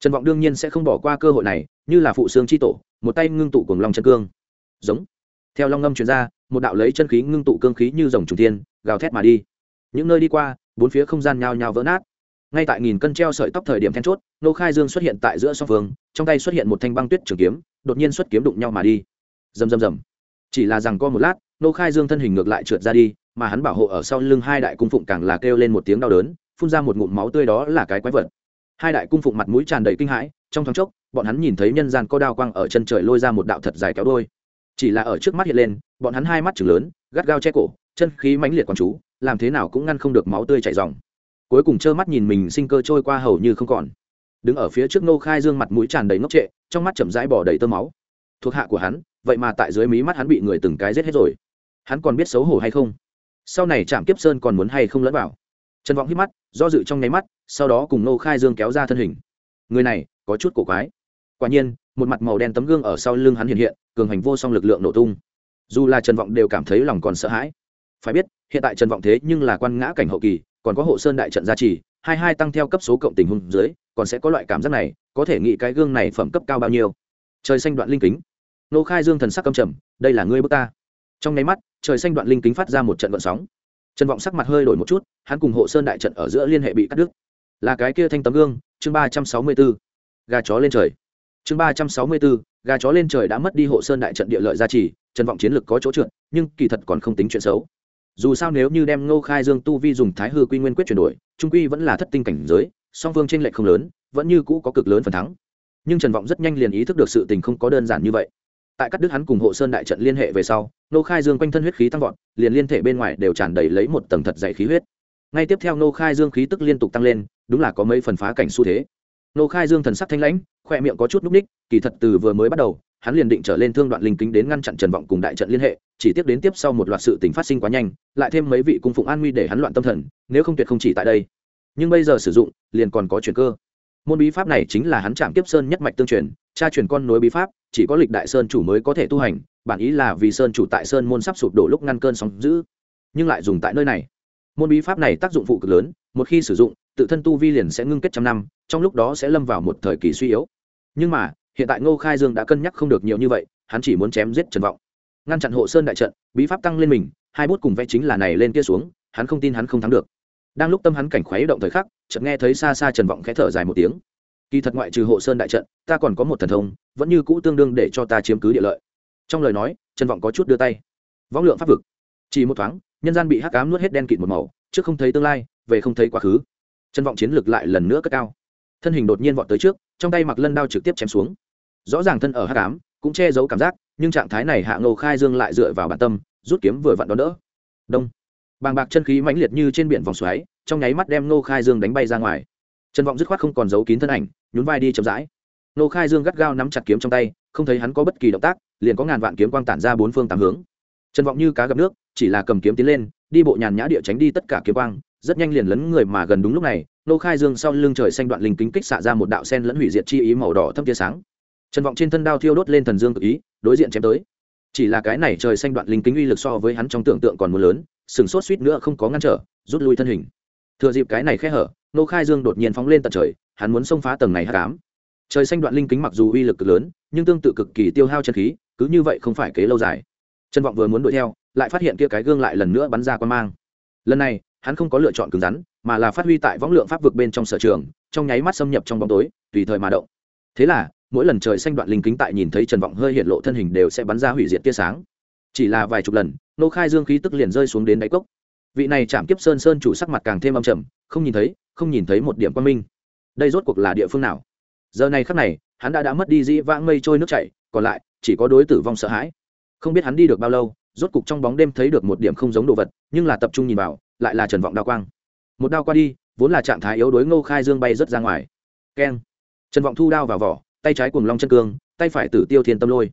Trần vọng đương nhiên sẽ không bỏ qua cơ hội này, như là phụ xương chi tổ, một tay ngưng tụ cùng lòng chân cương. Giống. Theo long ngâm chuyển gia một đạo lấy chân khí ngưng tụ cương khí như dòng trùng thiên, gào thét mà đi. Những nơi đi qua, bốn phía không gian nhao nhao vỡ nát. Ngay tại nghìn cân treo sợi tóc thời điểm then chốt, nô khai dương xuất hiện tại giữa song phương, trong tay xuất hiện một thanh băng tuyết trường kiếm, đột nhiên xuất kiếm đụng nhau mà đi. Rầm rầm rầm. Chỉ là rằng co một lát, nô khai dương thân hình ngược lại trượt ra đi, mà hắn bảo hộ ở sau lưng hai đại cung phụng càng là kêu lên một tiếng đau đớn, phun ra một ngụm máu tươi đó là cái quái vật. Hai đại cung phụng mặt mũi tràn đầy kinh hãi, trong thoáng chốc, bọn hắn nhìn thấy nhân gian có đao quang ở chân trời lôi ra một đạo thật dài kéo đôi. Chỉ là ở trước mắt hiện lên bọn hắn hai mắt chừng lớn, gắt gao che cổ, chân khí mãnh liệt quán chú, làm thế nào cũng ngăn không được máu tươi chảy dòng. Cuối cùng trơ mắt nhìn mình sinh cơ trôi qua hầu như không còn. Đứng ở phía trước nô khai dương mặt mũi tràn đầy ngốc trệ, trong mắt chậm rãi bỏ đầy tơ máu. Thuộc hạ của hắn, vậy mà tại dưới mí mắt hắn bị người từng cái giết hết rồi. Hắn còn biết xấu hổ hay không? Sau này trạm kiếp sơn còn muốn hay không lẫn vào? Trần vọng hít mắt, do dự trong nháy mắt, sau đó cùng nô khai dương kéo ra thân hình. Người này, có chút cổ quái. Quả nhiên, một mặt màu đen tấm gương ở sau lưng hắn hiện hiện, cường hành vô song lực lượng nổ tung dù là trần vọng đều cảm thấy lòng còn sợ hãi. Phải biết, hiện tại trần vọng thế nhưng là quan ngã cảnh hậu kỳ, còn có hộ sơn đại trận gia trì, hai hai tăng theo cấp số cộng tình huống dưới, còn sẽ có loại cảm giác này, có thể nghĩ cái gương này phẩm cấp cao bao nhiêu. Trời xanh đoạn linh kính. Nô khai dương thần sắc căm trầm, đây là ngươi bước ta. Trong nháy mắt, trời xanh đoạn linh kính phát ra một trận vận sóng. Trần vọng sắc mặt hơi đổi một chút, hắn cùng hộ sơn đại trận ở giữa liên hệ bị cắt đứt. Là cái kia thanh tấm gương, chương ba trăm sáu mươi bốn gà chó lên trời. Chương ba trăm sáu mươi bốn gà chó lên trời đã mất đi hộ sơn đại trận địa lợi gia trì trần vọng chiến lực có chỗ trượt, nhưng kỳ thật còn không tính chuyện xấu. Dù sao nếu như đem ngô khai dương tu vi dùng thái hư quy nguyên quyết chuyển đổi, trung quy vẫn là thất tinh cảnh giới, song phương t r ê n lệch không lớn, vẫn như cũ có cực lớn phần thắng. Nhưng trần vọng rất nhanh liền ý thức được sự tình không có đơn giản như vậy. Tại các đức hắn cùng hộ sơn đại trận liên hệ về sau, ngô khai dương quanh thân huyết khí tăng vọt, liền liên thể bên ngoài đều tràn đầy lấy một tầng thật dày khí huyết. Ngay tiếp theo ngô khai dương khí tức liên tục tăng lên, đúng là có mấy phần phá cảnh xu thế. Ngô khai dương thần sắc thanh lãnh, khoe miệng có chút núp ních, kỳ thật từ vừa mới bắt đầu hắn liền định trở lên thương đoạn linh kính đến ngăn chặn trần vọng cùng đại trận liên hệ, chỉ tiếp đến tiếp sau một loạt sự tình phát sinh quá nhanh, lại thêm mấy vị cung phụng an nguy để hắn loạn tâm thần, nếu không tuyệt không chỉ tại đây. Nhưng bây giờ sử dụng, liền còn có chuyện cơ. Môn bí pháp này chính là hắn chạm kiếp sơn nhất mạch tương truyền, cha truyền con nối bí pháp, chỉ có lịch đại sơn chủ mới có thể tu hành, bản ý là vì sơn chủ tại sơn môn sắp sụp đổ lúc ngăn cơn sóng giữ nhưng lại dùng tại nơi này. Môn bí pháp này tác dụng phụ cực lớn, một khi sử dụng, tự thân tu vi liền sẽ ngưng kết trăm năm, trong lúc đó sẽ lâm vào một thời kỳ suy yếu. Nhưng mà hiện tại ngô khai dương đã cân nhắc không được nhiều như vậy, hắn chỉ muốn chém giết trần vọng. Ngăn chặn hộ sơn đại trận, bí pháp tăng lên mình, hai bút cùng vẽ chính là này lên kia xuống, hắn không tin hắn không thắng được. Đang lúc tâm hắn cảnh khuấy động thời khắc, chợt nghe thấy xa xa trần vọng khẽ thở dài một tiếng. Kỳ thật ngoại trừ hộ sơn đại trận, ta còn có một thần thông, vẫn như cũ tương đương để cho ta chiếm cứ địa lợi. Trong lời nói, trần vọng có chút đưa tay. Võng lượng pháp vực. Chỉ một thoáng, nhân gian bị hắc cám nuốt hết đen kịt một màu, trước không thấy tương lai, về không thấy quá khứ. Trần vọng chiến lược lại lần nữa cất cao. Thân hình đột nhiên vọt tới trước trong tay mặc lân đao trực tiếp chém xuống. Rõ ràng thân ở hắc ám, cũng che giấu cảm giác, nhưng trạng thái này hạ ngầu khai dương lại dựa vào bản tâm, rút kiếm vừa vặn đón đỡ. Đông. Bàng bạc chân khí mãnh liệt như trên biển vòng xoáy, trong nháy mắt đem ngô khai dương đánh bay ra ngoài. Trần vọng dứt khoát không còn giấu kín thân ảnh, nhún vai đi chậm rãi. Ngô khai dương gắt gao nắm chặt kiếm trong tay, không thấy hắn có bất kỳ động tác, liền có ngàn vạn kiếm quang tản ra bốn phương tám hướng. Trần vọng như cá gặp nước, chỉ là cầm kiếm tiến lên, đi bộ nhàn nhã địa tránh đi tất cả kiếm quang rất nhanh liền lấn người mà gần đúng lúc này, nô khai dương sau lưng trời xanh đoạn linh kính kích xạ ra một đạo sen lẫn hủy diệt chi ý màu đỏ thâm tia sáng. Trần vọng trên thân đao thiêu đốt lên thần dương cực ý, đối diện chém tới. Chỉ là cái này trời xanh đoạn linh kính uy lực so với hắn trong tưởng tượng còn mưa lớn, sừng sốt suýt nữa không có ngăn trở, rút lui thân hình. Thừa dịp cái này khe hở, nô khai dương đột nhiên phóng lên tận trời, hắn muốn xông phá tầng này hạ cám trời xanh đoạn linh kính mặc dù uy lực cực lớn, nhưng tương tự cực kỳ tiêu hao chân khí, cứ như vậy không phải kế lâu dài. Trần vọng vừa muốn đuổi theo, lại phát hiện kia cái gương lại lần nữa bắn ra quan mang. Lần này hắn không có lựa chọn cứng rắn, mà là phát huy tại võng lượng pháp vực bên trong sở trường, trong nháy mắt xâm nhập trong bóng tối, tùy thời mà động. Thế là, mỗi lần trời xanh đoạn linh kính tại nhìn thấy trần vọng hơi hiện lộ thân hình đều sẽ bắn ra hủy diệt tia sáng. Chỉ là vài chục lần, nô khai dương khí tức liền rơi xuống đến đáy cốc. Vị này chạm kiếp sơn sơn chủ sắc mặt càng thêm âm trầm, không nhìn thấy, không nhìn thấy một điểm quan minh. Đây rốt cuộc là địa phương nào? Giờ này khắc này, hắn đã đã mất đi dĩ vãng mây trôi nước chảy, còn lại, chỉ có đối tử vong sợ hãi. Không biết hắn đi được bao lâu, rốt cục trong bóng đêm thấy được một điểm không giống đồ vật, nhưng là tập trung nhìn vào lại là trần vọng đao quang. Một đao qua đi, vốn là trạng thái yếu đuối ngô khai dương bay rớt ra ngoài. Keng. Trần vọng thu đao vào vỏ, tay trái cùng long chân cương, tay phải tử tiêu thiên tâm lôi.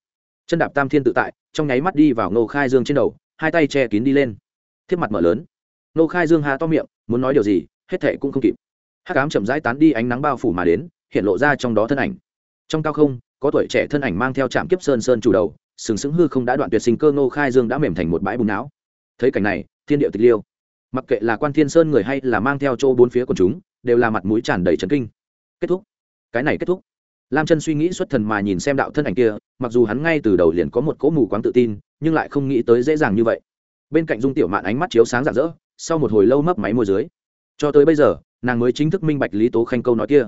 Chân đạp tam thiên tự tại, trong nháy mắt đi vào ngô khai dương trên đầu, hai tay che kín đi lên. Thiếp mặt mở lớn. Ngô khai dương hà to miệng, muốn nói điều gì, hết thệ cũng không kịp. Hát cám chậm rãi tán đi ánh nắng bao phủ mà đến, hiện lộ ra trong đó thân ảnh. Trong cao không, có tuổi trẻ thân ảnh mang theo trạm kiếp sơn sơn chủ đầu, sừng sững hư không đã đoạn tuyệt sinh cơ ngô khai dương đã mềm thành một bãi bùn não. Thấy cảnh này, thiên địa tịch liêu mặc kệ là quan thiên sơn người hay là mang theo chỗ bốn phía quần chúng, đều là mặt mũi tràn đầy trấn kinh. Kết thúc. Cái này kết thúc. Lam chân suy nghĩ xuất thần mà nhìn xem đạo thân ảnh kia, mặc dù hắn ngay từ đầu liền có một cỗ mù quáng tự tin, nhưng lại không nghĩ tới dễ dàng như vậy. Bên cạnh dung tiểu mạn ánh mắt chiếu sáng rạng rỡ, sau một hồi lâu mấp máy môi dưới. Cho tới bây giờ, nàng mới chính thức minh bạch lý tố khanh câu nói kia.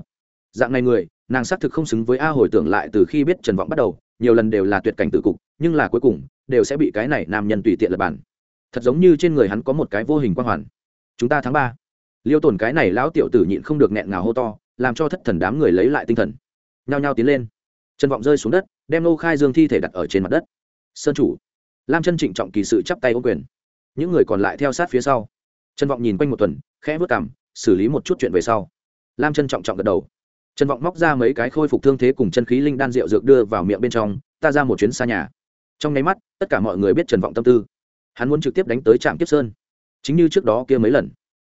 Dạng này người, nàng xác thực không xứng với a hồi tưởng lại từ khi biết trần vọng bắt đầu, nhiều lần đều là tuyệt cảnh tự cục, nhưng là cuối cùng, đều sẽ bị cái này nam nhân tùy tiện lập bản thật giống như trên người hắn có một cái vô hình quang hoàn. Chúng ta tháng ba. Liêu tổn cái này lão tiểu tử nhịn không được nghẹn ngào hô to, làm cho thất thần đám người lấy lại tinh thần. Nhao nhao tiến lên. Trần vọng rơi xuống đất, đem nô khai dương thi thể đặt ở trên mặt đất. Sơn chủ. Lam chân trịnh trọng kỳ sự chắp tay ô quyền. Những người còn lại theo sát phía sau. Trần vọng nhìn quanh một tuần, khẽ vớt cảm xử lý một chút chuyện về sau. Lam chân trọng trọng gật đầu. Trần vọng móc ra mấy cái khôi phục thương thế cùng chân khí linh đan rượu dược đưa vào miệng bên trong, ta ra một chuyến xa nhà. Trong nháy mắt, tất cả mọi người biết trần vọng tâm tư hắn muốn trực tiếp đánh tới trạm kiếp sơn. Chính như trước đó kia mấy lần.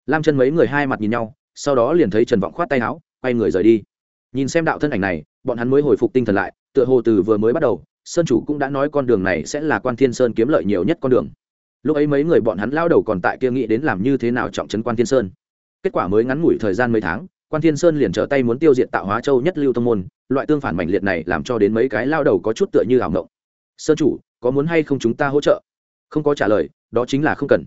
Lam chân mấy người hai mặt nhìn nhau, sau đó liền thấy trần vọng khoát tay áo, quay người rời đi. Nhìn xem đạo thân ảnh này, bọn hắn mới hồi phục tinh thần lại, tựa hồ từ vừa mới bắt đầu, sơn chủ cũng đã nói con đường này sẽ là quan thiên sơn kiếm lợi nhiều nhất con đường. Lúc ấy mấy người bọn hắn lao đầu còn tại kia nghĩ đến làm như thế nào trọng trấn quan thiên sơn. Kết quả mới ngắn ngủi thời gian mấy tháng, quan thiên sơn liền trở tay muốn tiêu diệt tạo hóa châu nhất lưu thông môn, loại tương phản mạnh liệt này làm cho đến mấy cái lao đầu có chút tựa như ảo ngộng. Sơn chủ, có muốn hay không chúng ta hỗ trợ? Không có trả lời, đó chính là không cần.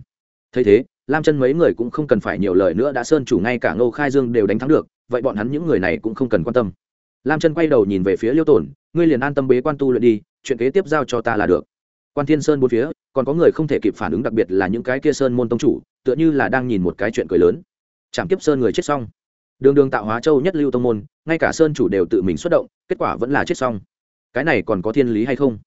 Thấy thế, lam chân mấy người cũng không cần phải nhiều lời nữa, đã sơn chủ ngay cả ngô khai dương đều đánh thắng được, vậy bọn hắn những người này cũng không cần quan tâm. Lam chân quay đầu nhìn về phía liêu tổn, ngươi liền an tâm bế quan tu luyện đi, chuyện kế tiếp giao cho ta là được. Quan thiên sơn bốn phía, còn có người không thể kịp phản ứng đặc biệt là những cái kia sơn môn tông chủ, tựa như là đang nhìn một cái chuyện cười lớn. Chạm kiếp sơn người chết xong. Đường đường tạo hóa châu nhất lưu tông môn, ngay cả sơn chủ đều tự mình xuất động, kết quả vẫn là chết xong. Cái này còn có thiên lý hay không?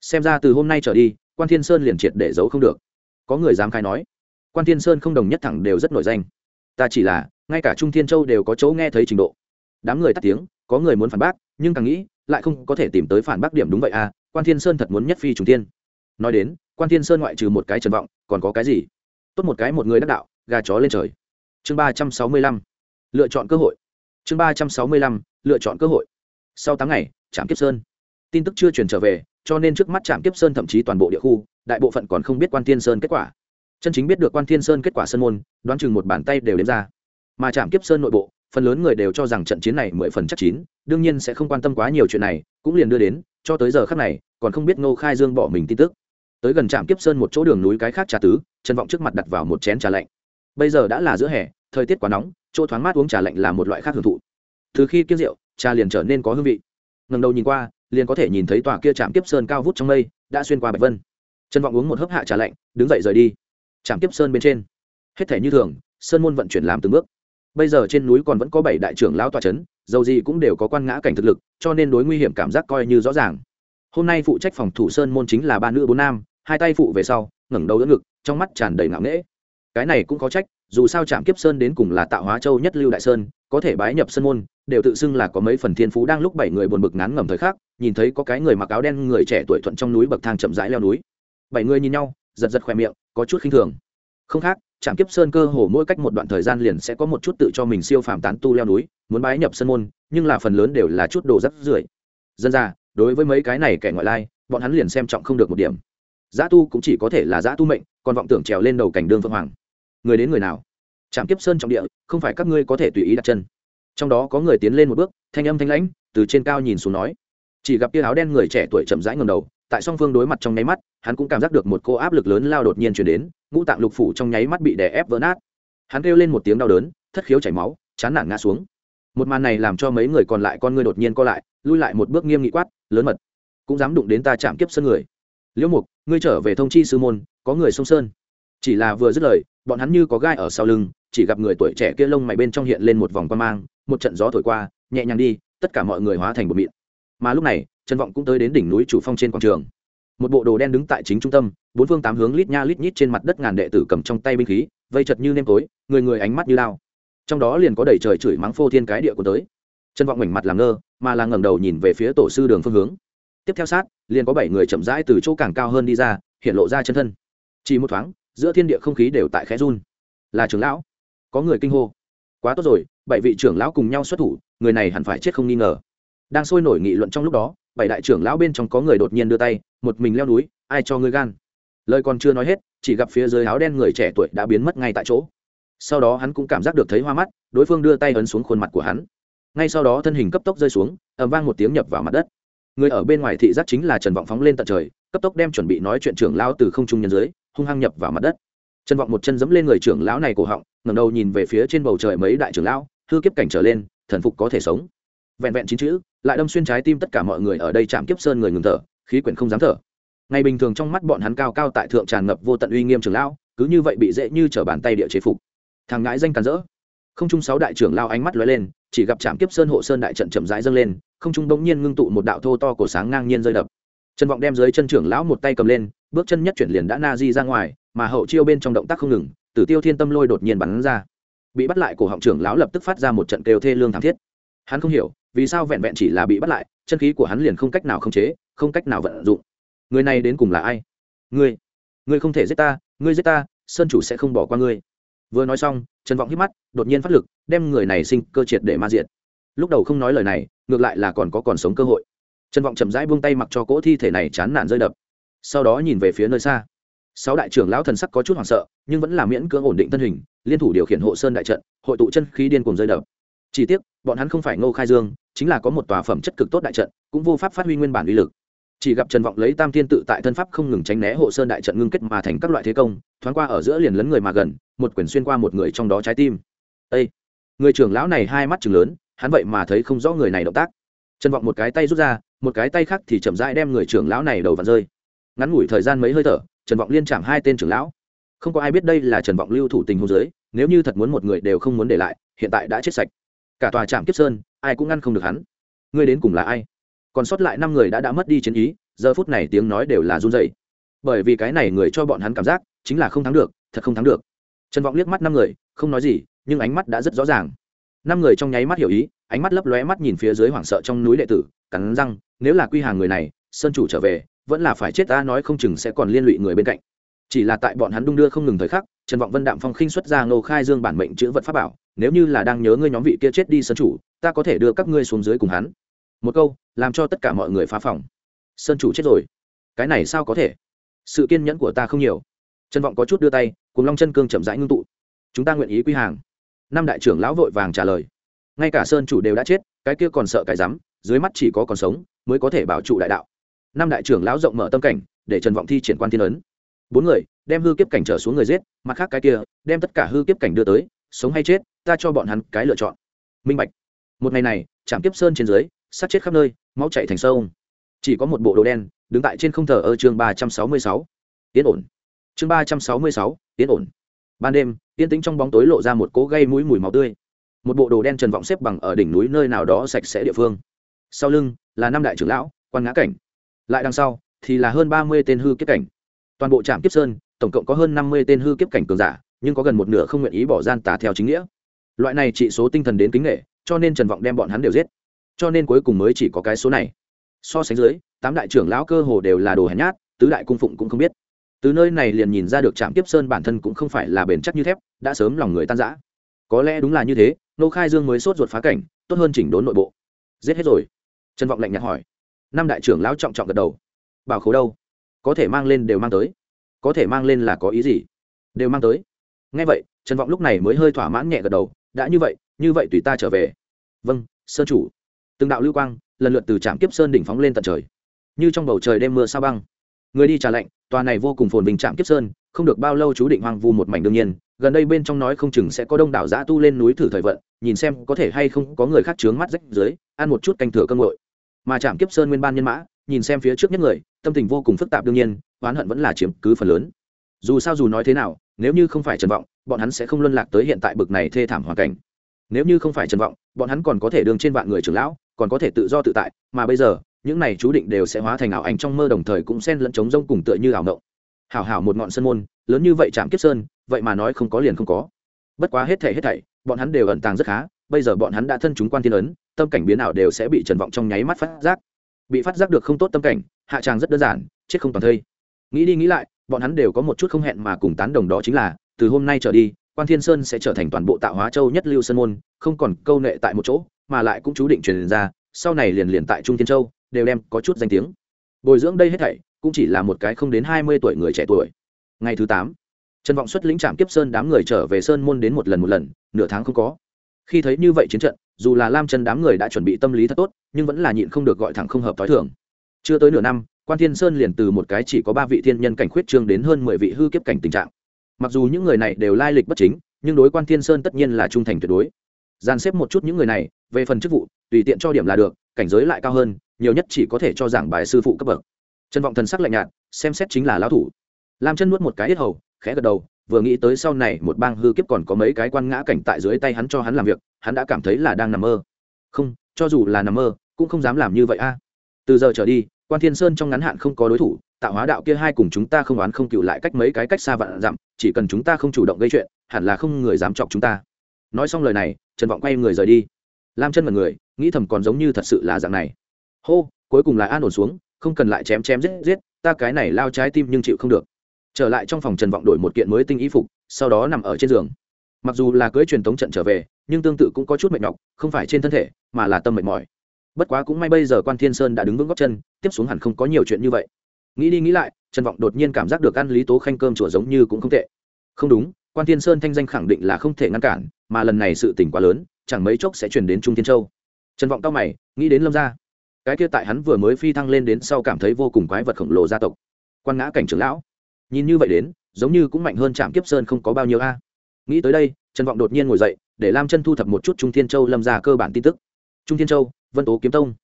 Xem ra từ hôm nay trở đi quan thiên sơn liền triệt để giấu không được. Có người dám khai nói, quan thiên sơn không đồng nhất thẳng đều rất nổi danh. Ta chỉ là, ngay cả trung thiên châu đều có chỗ nghe thấy trình độ. Đám người tắt tiếng, có người muốn phản bác, nhưng càng nghĩ, lại không có thể tìm tới phản bác điểm đúng vậy à quan thiên sơn thật muốn nhất phi trung thiên. Nói đến, quan thiên sơn ngoại trừ một cái trần vọng, còn có cái gì? Tốt một cái một người đắc đạo, gà chó lên trời. Chương ba trăm sáu mươi lăm, lựa chọn cơ hội. Chương ba trăm sáu mươi lăm, lựa chọn cơ hội. Sau tám ngày trạm kiếp sơn. Tin tức chưa truyền trở về cho nên trước mắt trạm kiếp sơn thậm chí toàn bộ địa khu, đại bộ phận còn không biết quan thiên sơn kết quả. Chân chính biết được quan thiên sơn kết quả sơn môn, đoán chừng một bàn tay đều đếm ra. Mà trạm kiếp sơn nội bộ, phần lớn người đều cho rằng trận chiến này mười phần chắc chín, đương nhiên sẽ không quan tâm quá nhiều chuyện này, cũng liền đưa đến, cho tới giờ khác này, còn không biết ngô khai dương bỏ mình tin tức. Tới gần trạm kiếp sơn một chỗ đường núi cái khác trà tứ, trần vọng trước mặt đặt vào một chén trà lạnh. Bây giờ đã là giữa hè, thời tiết quá nóng, chỗ thoáng mát uống trà lạnh là một loại khác hưởng thụ. Từ khi kiếp rượu, trà liền trở nên có hương vị. Ngần đầu nhìn qua liền có thể nhìn thấy tòa kia trạm kiếp sơn cao vút trong mây, đã xuyên qua bạch vân. Trần vọng uống một hớp hạ trà lạnh, đứng dậy rời đi. Trạm kiếp sơn bên trên. Hết thể như thường, sơn môn vận chuyển làm từng bước. Bây giờ trên núi còn vẫn có bảy đại trưởng lão tòa trấn dầu gì cũng đều có quan ngã cảnh thực lực, cho nên đối nguy hiểm cảm giác coi như rõ ràng. Hôm nay phụ trách phòng thủ sơn môn chính là ba nữ bốn nam, hai tay phụ về sau, ngẩng đầu đỡ ngực, trong mắt tràn đầy ngạo nghễ. Cái này cũng có trách, dù sao trạm kiếp sơn đến cùng là tạo hóa châu nhất lưu đại sơn, có thể bái nhập sơn môn, đều tự xưng là có mấy phần thiên phú đang lúc bảy người buồn bực ngán ngẩm thời khắc nhìn thấy có cái người mặc áo đen người trẻ tuổi thuận trong núi bậc thang chậm rãi leo núi. Bảy người nhìn nhau, giật giật khoe miệng, có chút khinh thường. Không khác, trạm kiếp sơn cơ hồ mỗi cách một đoạn thời gian liền sẽ có một chút tự cho mình siêu phàm tán tu leo núi, muốn bái nhập sân môn, nhưng là phần lớn đều là chút đồ rắc rưởi. Dân ra đối với mấy cái này kẻ ngoại lai, bọn hắn liền xem trọng không được một điểm. Giá tu cũng chỉ có thể là giá tu mệnh, còn vọng tưởng trèo lên đầu cảnh đương phượng hoàng. Người đến người nào? Trạm kiếp sơn trọng địa, không phải các ngươi có thể tùy ý đặt chân. Trong đó có người tiến lên một bước, thanh âm thanh lãnh, từ trên cao nhìn xuống nói chỉ gặp kia áo đen người trẻ tuổi chậm rãi ngầm đầu, tại song phương đối mặt trong nháy mắt, hắn cũng cảm giác được một cô áp lực lớn lao đột nhiên chuyển đến, ngũ tạng lục phủ trong nháy mắt bị đè ép vỡ nát. Hắn kêu lên một tiếng đau đớn, thất khiếu chảy máu, chán nản ngã xuống. Một màn này làm cho mấy người còn lại con ngươi đột nhiên co lại, lui lại một bước nghiêm nghị quát, lớn mật, cũng dám đụng đến ta chạm kiếp sân người. Liễu mục, ngươi trở về thông chi sư môn, có người sông sơn. Chỉ là vừa dứt lời, bọn hắn như có gai ở sau lưng, chỉ gặp người tuổi trẻ kia lông mày bên trong hiện lên một vòng quan mang, một trận gió thổi qua, nhẹ nhàng đi, tất cả mọi người hóa thành một mịn mà lúc này, trần vọng cũng tới đến đỉnh núi chủ phong trên quảng trường. Một bộ đồ đen đứng tại chính trung tâm, bốn phương tám hướng lít nha lít nhít trên mặt đất ngàn đệ tử cầm trong tay binh khí, vây chật như nêm tối, người người ánh mắt như lao. Trong đó liền có đầy trời chửi mắng phô thiên cái địa của tới. Trần vọng mảnh mặt làm ngơ, mà là ngẩng đầu nhìn về phía tổ sư đường phương hướng. Tiếp theo sát, liền có bảy người chậm rãi từ chỗ càng cao hơn đi ra, hiện lộ ra chân thân. Chỉ một thoáng, giữa thiên địa không khí đều tại khẽ run. Là trưởng lão. Có người kinh hô. Quá tốt rồi, bảy vị trưởng lão cùng nhau xuất thủ, người này hẳn phải chết không nghi ngờ đang sôi nổi nghị luận trong lúc đó, bảy đại trưởng lão bên trong có người đột nhiên đưa tay, một mình leo núi, ai cho ngươi gan? Lời còn chưa nói hết, chỉ gặp phía dưới áo đen người trẻ tuổi đã biến mất ngay tại chỗ. Sau đó hắn cũng cảm giác được thấy hoa mắt, đối phương đưa tay ấn xuống khuôn mặt của hắn. Ngay sau đó thân hình cấp tốc rơi xuống ẩm vang một tiếng nhập vào mặt đất. Người ở bên ngoài thị giác chính là trần vọng phóng lên tận trời, cấp tốc đem chuẩn bị nói chuyện trưởng lão từ không trung nhân dưới, hung hăng nhập vào mặt đất. Trần vọng một chân dẫm lên người trưởng lão này cổ họng, ngẩng đầu nhìn về phía trên bầu trời mấy đại trưởng lão, hư kiếp cảnh trở lên, thần phục có thể sống vẹn vẹn chín chữ, lại đâm xuyên trái tim tất cả mọi người ở đây chạm kiếp sơn người ngừng thở, khí quyển không dám thở. Ngày bình thường trong mắt bọn hắn cao cao tại thượng tràn ngập vô tận uy nghiêm trường lão, cứ như vậy bị dễ như trở bàn tay địa chế phục. Thằng ngãi danh càn rỡ. Không trung sáu đại trưởng lao ánh mắt lóe lên, chỉ gặp trạm kiếp sơn hộ sơn đại trận chậm rãi dâng lên, không trung bỗng nhiên ngưng tụ một đạo thô to cổ sáng ngang nhiên rơi đập. Trần vọng đem dưới chân trưởng lão một tay cầm lên, bước chân nhất chuyển liền đã na di ra ngoài, mà hậu chiêu bên trong động tác không ngừng, tử tiêu thiên tâm lôi đột nhiên bắn ra. Bị bắt lại cổ họng trưởng lão lập tức phát ra một trận kêu thê lương thảm thiết. Hắn không hiểu vì sao vẹn vẹn chỉ là bị bắt lại, chân khí của hắn liền không cách nào khống chế, không cách nào vận dụng. Người này đến cùng là ai? Ngươi ngươi không thể giết ta, ngươi giết ta, sơn chủ sẽ không bỏ qua ngươi. Vừa nói xong, trần vọng hít mắt, đột nhiên phát lực, đem người này sinh cơ triệt để ma diện lúc đầu không nói lời này, ngược lại là còn có còn sống cơ hội. Trần vọng chậm rãi buông tay mặc cho cỗ thi thể này chán nản rơi đập. Sau đó nhìn về phía nơi xa. Sáu đại trưởng lão thần sắc có chút hoảng sợ, nhưng vẫn là miễn cưỡng ổn định thân hình, liên thủ điều khiển hộ sơn đại trận, hội tụ chân khí điên cùng rơi đập chỉ tiếc bọn hắn không phải ngô khai dương chính là có một tòa phẩm chất cực tốt đại trận cũng vô pháp phát huy nguyên bản uy lực. Chỉ gặp trần vọng lấy tam thiên tự tại thân pháp không ngừng tránh né hộ sơn đại trận ngưng kết mà thành các loại thế công thoáng qua ở giữa liền lấn người mà gần một quyển xuyên qua một người trong đó trái tim. Ê, người trưởng lão này hai mắt chừng lớn hắn vậy mà thấy không rõ người này động tác. Trần vọng một cái tay rút ra một cái tay khác thì chậm rãi đem người trưởng lão này đầu vặn rơi. Ngắn ngủi thời gian mấy hơi thở trần vọng liên chạm hai tên trưởng lão. Không có ai biết đây là trần vọng lưu thủ tình hôn giới nếu như thật muốn một người đều không muốn để lại hiện tại đã chết sạch cả tòa trạm kiếp sơn, ai cũng ngăn không được hắn. Ngươi đến cùng là ai? Còn sót lại năm người đã đã mất đi chiến ý, giờ phút này tiếng nói đều là run dậy bởi vì cái này người cho bọn hắn cảm giác, chính là không thắng được, thật không thắng được. Trần vọng liếc mắt năm người, không nói gì, nhưng ánh mắt đã rất rõ ràng. Năm người trong nháy mắt hiểu ý, ánh mắt lấp lóe mắt nhìn phía dưới hoảng sợ trong núi đệ tử, cắn răng, nếu là quy hàng người này, sơn chủ trở về, vẫn là phải chết ta nói không chừng sẽ còn liên lụy người bên cạnh chỉ là tại bọn hắn đung đưa không ngừng thời khắc, trần vọng vân đạm phong khinh xuất ra ngô khai dương bản mệnh chữ vật pháp bảo, nếu như là đang nhớ ngươi nhóm vị kia chết đi sơn chủ, ta có thể đưa các ngươi xuống dưới cùng hắn. Một câu, làm cho tất cả mọi người phá phòng. Sơn chủ chết rồi. Cái này sao có thể? Sự kiên nhẫn của ta không nhiều. Trần vọng có chút đưa tay, cùng long chân cương chậm rãi ngưng tụ. Chúng ta nguyện ý quy hàng. Năm đại trưởng lão vội vàng trả lời. Ngay cả sơn chủ đều đã chết, cái kia còn sợ cái rắm, dưới mắt chỉ có còn sống, mới có thể bảo trụ đại đạo. Năm đại trưởng lão rộng mở tâm cảnh, để trần vọng thi triển quan thiên ấn bốn người, đem hư kiếp cảnh trở xuống người giết, mặt khác cái kia, đem tất cả hư kiếp cảnh đưa tới, sống hay chết, ta cho bọn hắn cái lựa chọn. Minh bạch. Một ngày này trạm kiếp sơn trên dưới, sát chết khắp nơi, máu chạy thành sâu chỉ có một bộ đồ đen, đứng tại trên không thờ ở chương ba trăm sáu mươi sáu. Yên ổn. Chương ba trăm sáu mươi sáu, yên ổn. Ban đêm, yên tĩnh trong bóng tối lộ ra một cỗ gây mũi mùi máu tươi. Một bộ đồ đen trần vọng xếp bằng ở đỉnh núi nơi nào đó sạch sẽ địa phương. Sau lưng, là năm đại trưởng lão, quan ngã cảnh. Lại đằng sau, thì là hơn ba mươi tên hư kiếp cảnh toàn bộ trạm kiếp sơn, tổng cộng có hơn năm mươi tên hư kiếp cảnh cường giả, nhưng có gần một nửa không nguyện ý bỏ gian tà theo chính nghĩa. Loại này trị số tinh thần đến kính nghệ cho nên trần vọng đem bọn hắn đều giết. Cho nên cuối cùng mới chỉ có cái số này. So sánh dưới, tám đại trưởng lão cơ hồ đều là đồ hèn nhát, tứ đại cung phụng cũng không biết. Từ nơi này liền nhìn ra được trạm Kiếp sơn bản thân cũng không phải là bền chắc như thép, đã sớm lòng người tan rã. Có lẽ đúng là như thế, nô khai dương mới sốt ruột phá cảnh, tốt hơn chỉnh đốn nội bộ. Giết hết rồi. Trần vọng lạnh nhạt hỏi. Năm đại trưởng lão trọng trọng gật đầu. Bảo khố đâu? Có thể mang lên đều mang tới. Có thể mang lên là có ý gì? Đều mang tới. Ngay vậy, trần vọng lúc này mới hơi thỏa mãn nhẹ gật đầu, đã như vậy như vậy tùy ta trở về. Vâng sơn chủ. Từng đạo lưu quang lần lượt từ trạm kiếp sơn đỉnh phóng lên tận trời. Như trong bầu trời đêm mưa sao băng. Người đi trả lệnh, tòa này vô cùng phồn vinh trạm kiếp sơn, không được bao lâu chú định hoang vu một mảnh đương nhiên, gần đây bên trong nói không chừng sẽ có đông đảo giã tu lên núi thử thời vận, nhìn xem có thể hay không có người khác trướng mắt rách dưới, ăn một chút canh thừa cơm ngội mà trạm kiếp sơn nguyên ban nhân mã nhìn xem phía trước nhất người, tâm tình vô cùng phức tạp đương nhiên, oán hận vẫn là chiếm cứ phần lớn. Dù sao dù nói thế nào, nếu như không phải trần vọng, bọn hắn sẽ không luân lạc tới hiện tại bực này thê thảm hoàn cảnh. Nếu như không phải trần vọng, bọn hắn còn có thể đường trên vạn người trưởng lão, còn có thể tự do tự tại, mà bây giờ, những này chú định đều sẽ hóa thành ảo ảnh trong mơ đồng thời cũng xen lẫn trống rông cùng tựa như ảo ngộng hảo hảo một ngọn sân môn, lớn như vậy chạm kiếp sơn, vậy mà nói không có liền không có. Bất quá hết thảy hết thảy, bọn hắn đều ẩn tàng rất khá, bây giờ bọn hắn đã thân chúng quan thiên ấn, tâm cảnh biến ảo đều sẽ bị trần vọng trong nháy mắt phát giác bị phát giác được không tốt tâm cảnh, hạ tràng rất đơn giản, chết không toàn thây. Nghĩ đi nghĩ lại, bọn hắn đều có một chút không hẹn mà cùng tán đồng đó chính là, từ hôm nay trở đi, quan thiên sơn sẽ trở thành toàn bộ tạo hóa châu nhất lưu sơn môn, không còn câu nệ tại một chỗ, mà lại cũng chú định truyền ra, sau này liền liền tại trung thiên châu, đều đem có chút danh tiếng. Bồi dưỡng đây hết thảy, cũng chỉ là một cái không đến hai mươi tuổi người trẻ tuổi. Ngày thứ tám, trần vọng xuất lĩnh trạm kiếp sơn đám người trở về sơn môn đến một lần một lần, nửa tháng không có khi thấy như vậy chiến trận, dù là lam chân đám người đã chuẩn bị tâm lý thật tốt, nhưng vẫn là nhịn không được gọi thẳng không hợp t h o i thường. Chưa tới nửa năm, quan thiên sơn liền từ một cái chỉ có ba vị thiên nhân cảnh khuyết trương đến hơn mười vị hư kiếp cảnh tình trạng. Mặc dù những người này đều lai lịch bất chính, nhưng đối quan thiên sơn tất nhiên là trung thành tuyệt đối. Dàn xếp một chút những người này, về phần chức vụ, tùy tiện cho điểm là được, cảnh giới lại cao hơn, nhiều nhất chỉ có thể cho giảng bài sư phụ cấp bậc. Trân vọng thần sắc lạnh nhạt, xem xét chính là lão thủ. Lam chân nuốt một cái ít hầu, khẽ gật đầu vừa nghĩ tới sau này một bang hư kiếp còn có mấy cái quan ngã cảnh tại dưới tay hắn cho hắn làm việc, hắn đã cảm thấy là đang nằm mơ. Không, cho dù là nằm mơ, cũng không dám làm như vậy a. Từ giờ trở đi, quan thiên sơn trong ngắn hạn không có đối thủ, tạo hóa đạo kia hai cùng chúng ta không oán không cựu lại cách mấy cái cách xa vạn dặm, chỉ cần chúng ta không chủ động gây chuyện, hẳn là không người dám chọc chúng ta. Nói xong lời này, trần vọng quay người rời đi. Lam chân mật người, nghĩ thầm còn giống như thật sự là dạng này. Hô, cuối cùng là an ổn xuống, không cần lại chém chém giết giết, ta cái này lao trái tim nhưng chịu không được trở lại trong phòng trần vọng đổi một kiện mới tinh y phục, sau đó nằm ở trên giường. Mặc dù là cưới truyền thống trận trở về, nhưng tương tự cũng có chút mệt nhọc, không phải trên thân thể, mà là tâm mệt mỏi. Bất quá cũng may bây giờ quan thiên sơn đã đứng vững góc chân, tiếp xuống hẳn không có nhiều chuyện như vậy. Nghĩ đi nghĩ lại, trần vọng đột nhiên cảm giác được ăn lý tố khanh cơm chùa giống như cũng không tệ. Không đúng, quan thiên sơn thanh danh khẳng định là không thể ngăn cản, mà lần này sự tỉnh quá lớn, chẳng mấy chốc sẽ chuyển đến trung thiên châu. Trần vọng cao mày, nghĩ đến lâm gia. Cái kia tại hắn vừa mới phi thăng lên đến sau cảm thấy vô cùng quái vật khổng lồ gia tộc. Quan ngã cảnh trưởng lão nhìn như vậy đến, giống như cũng mạnh hơn trạm kiếp sơn không có bao nhiêu a. Nghĩ tới đây, trần vọng đột nhiên ngồi dậy, để lam chân thu thập một chút trung thiên châu lâm ra cơ bản tin tức. Trung thiên châu, vân tố kiếm tông.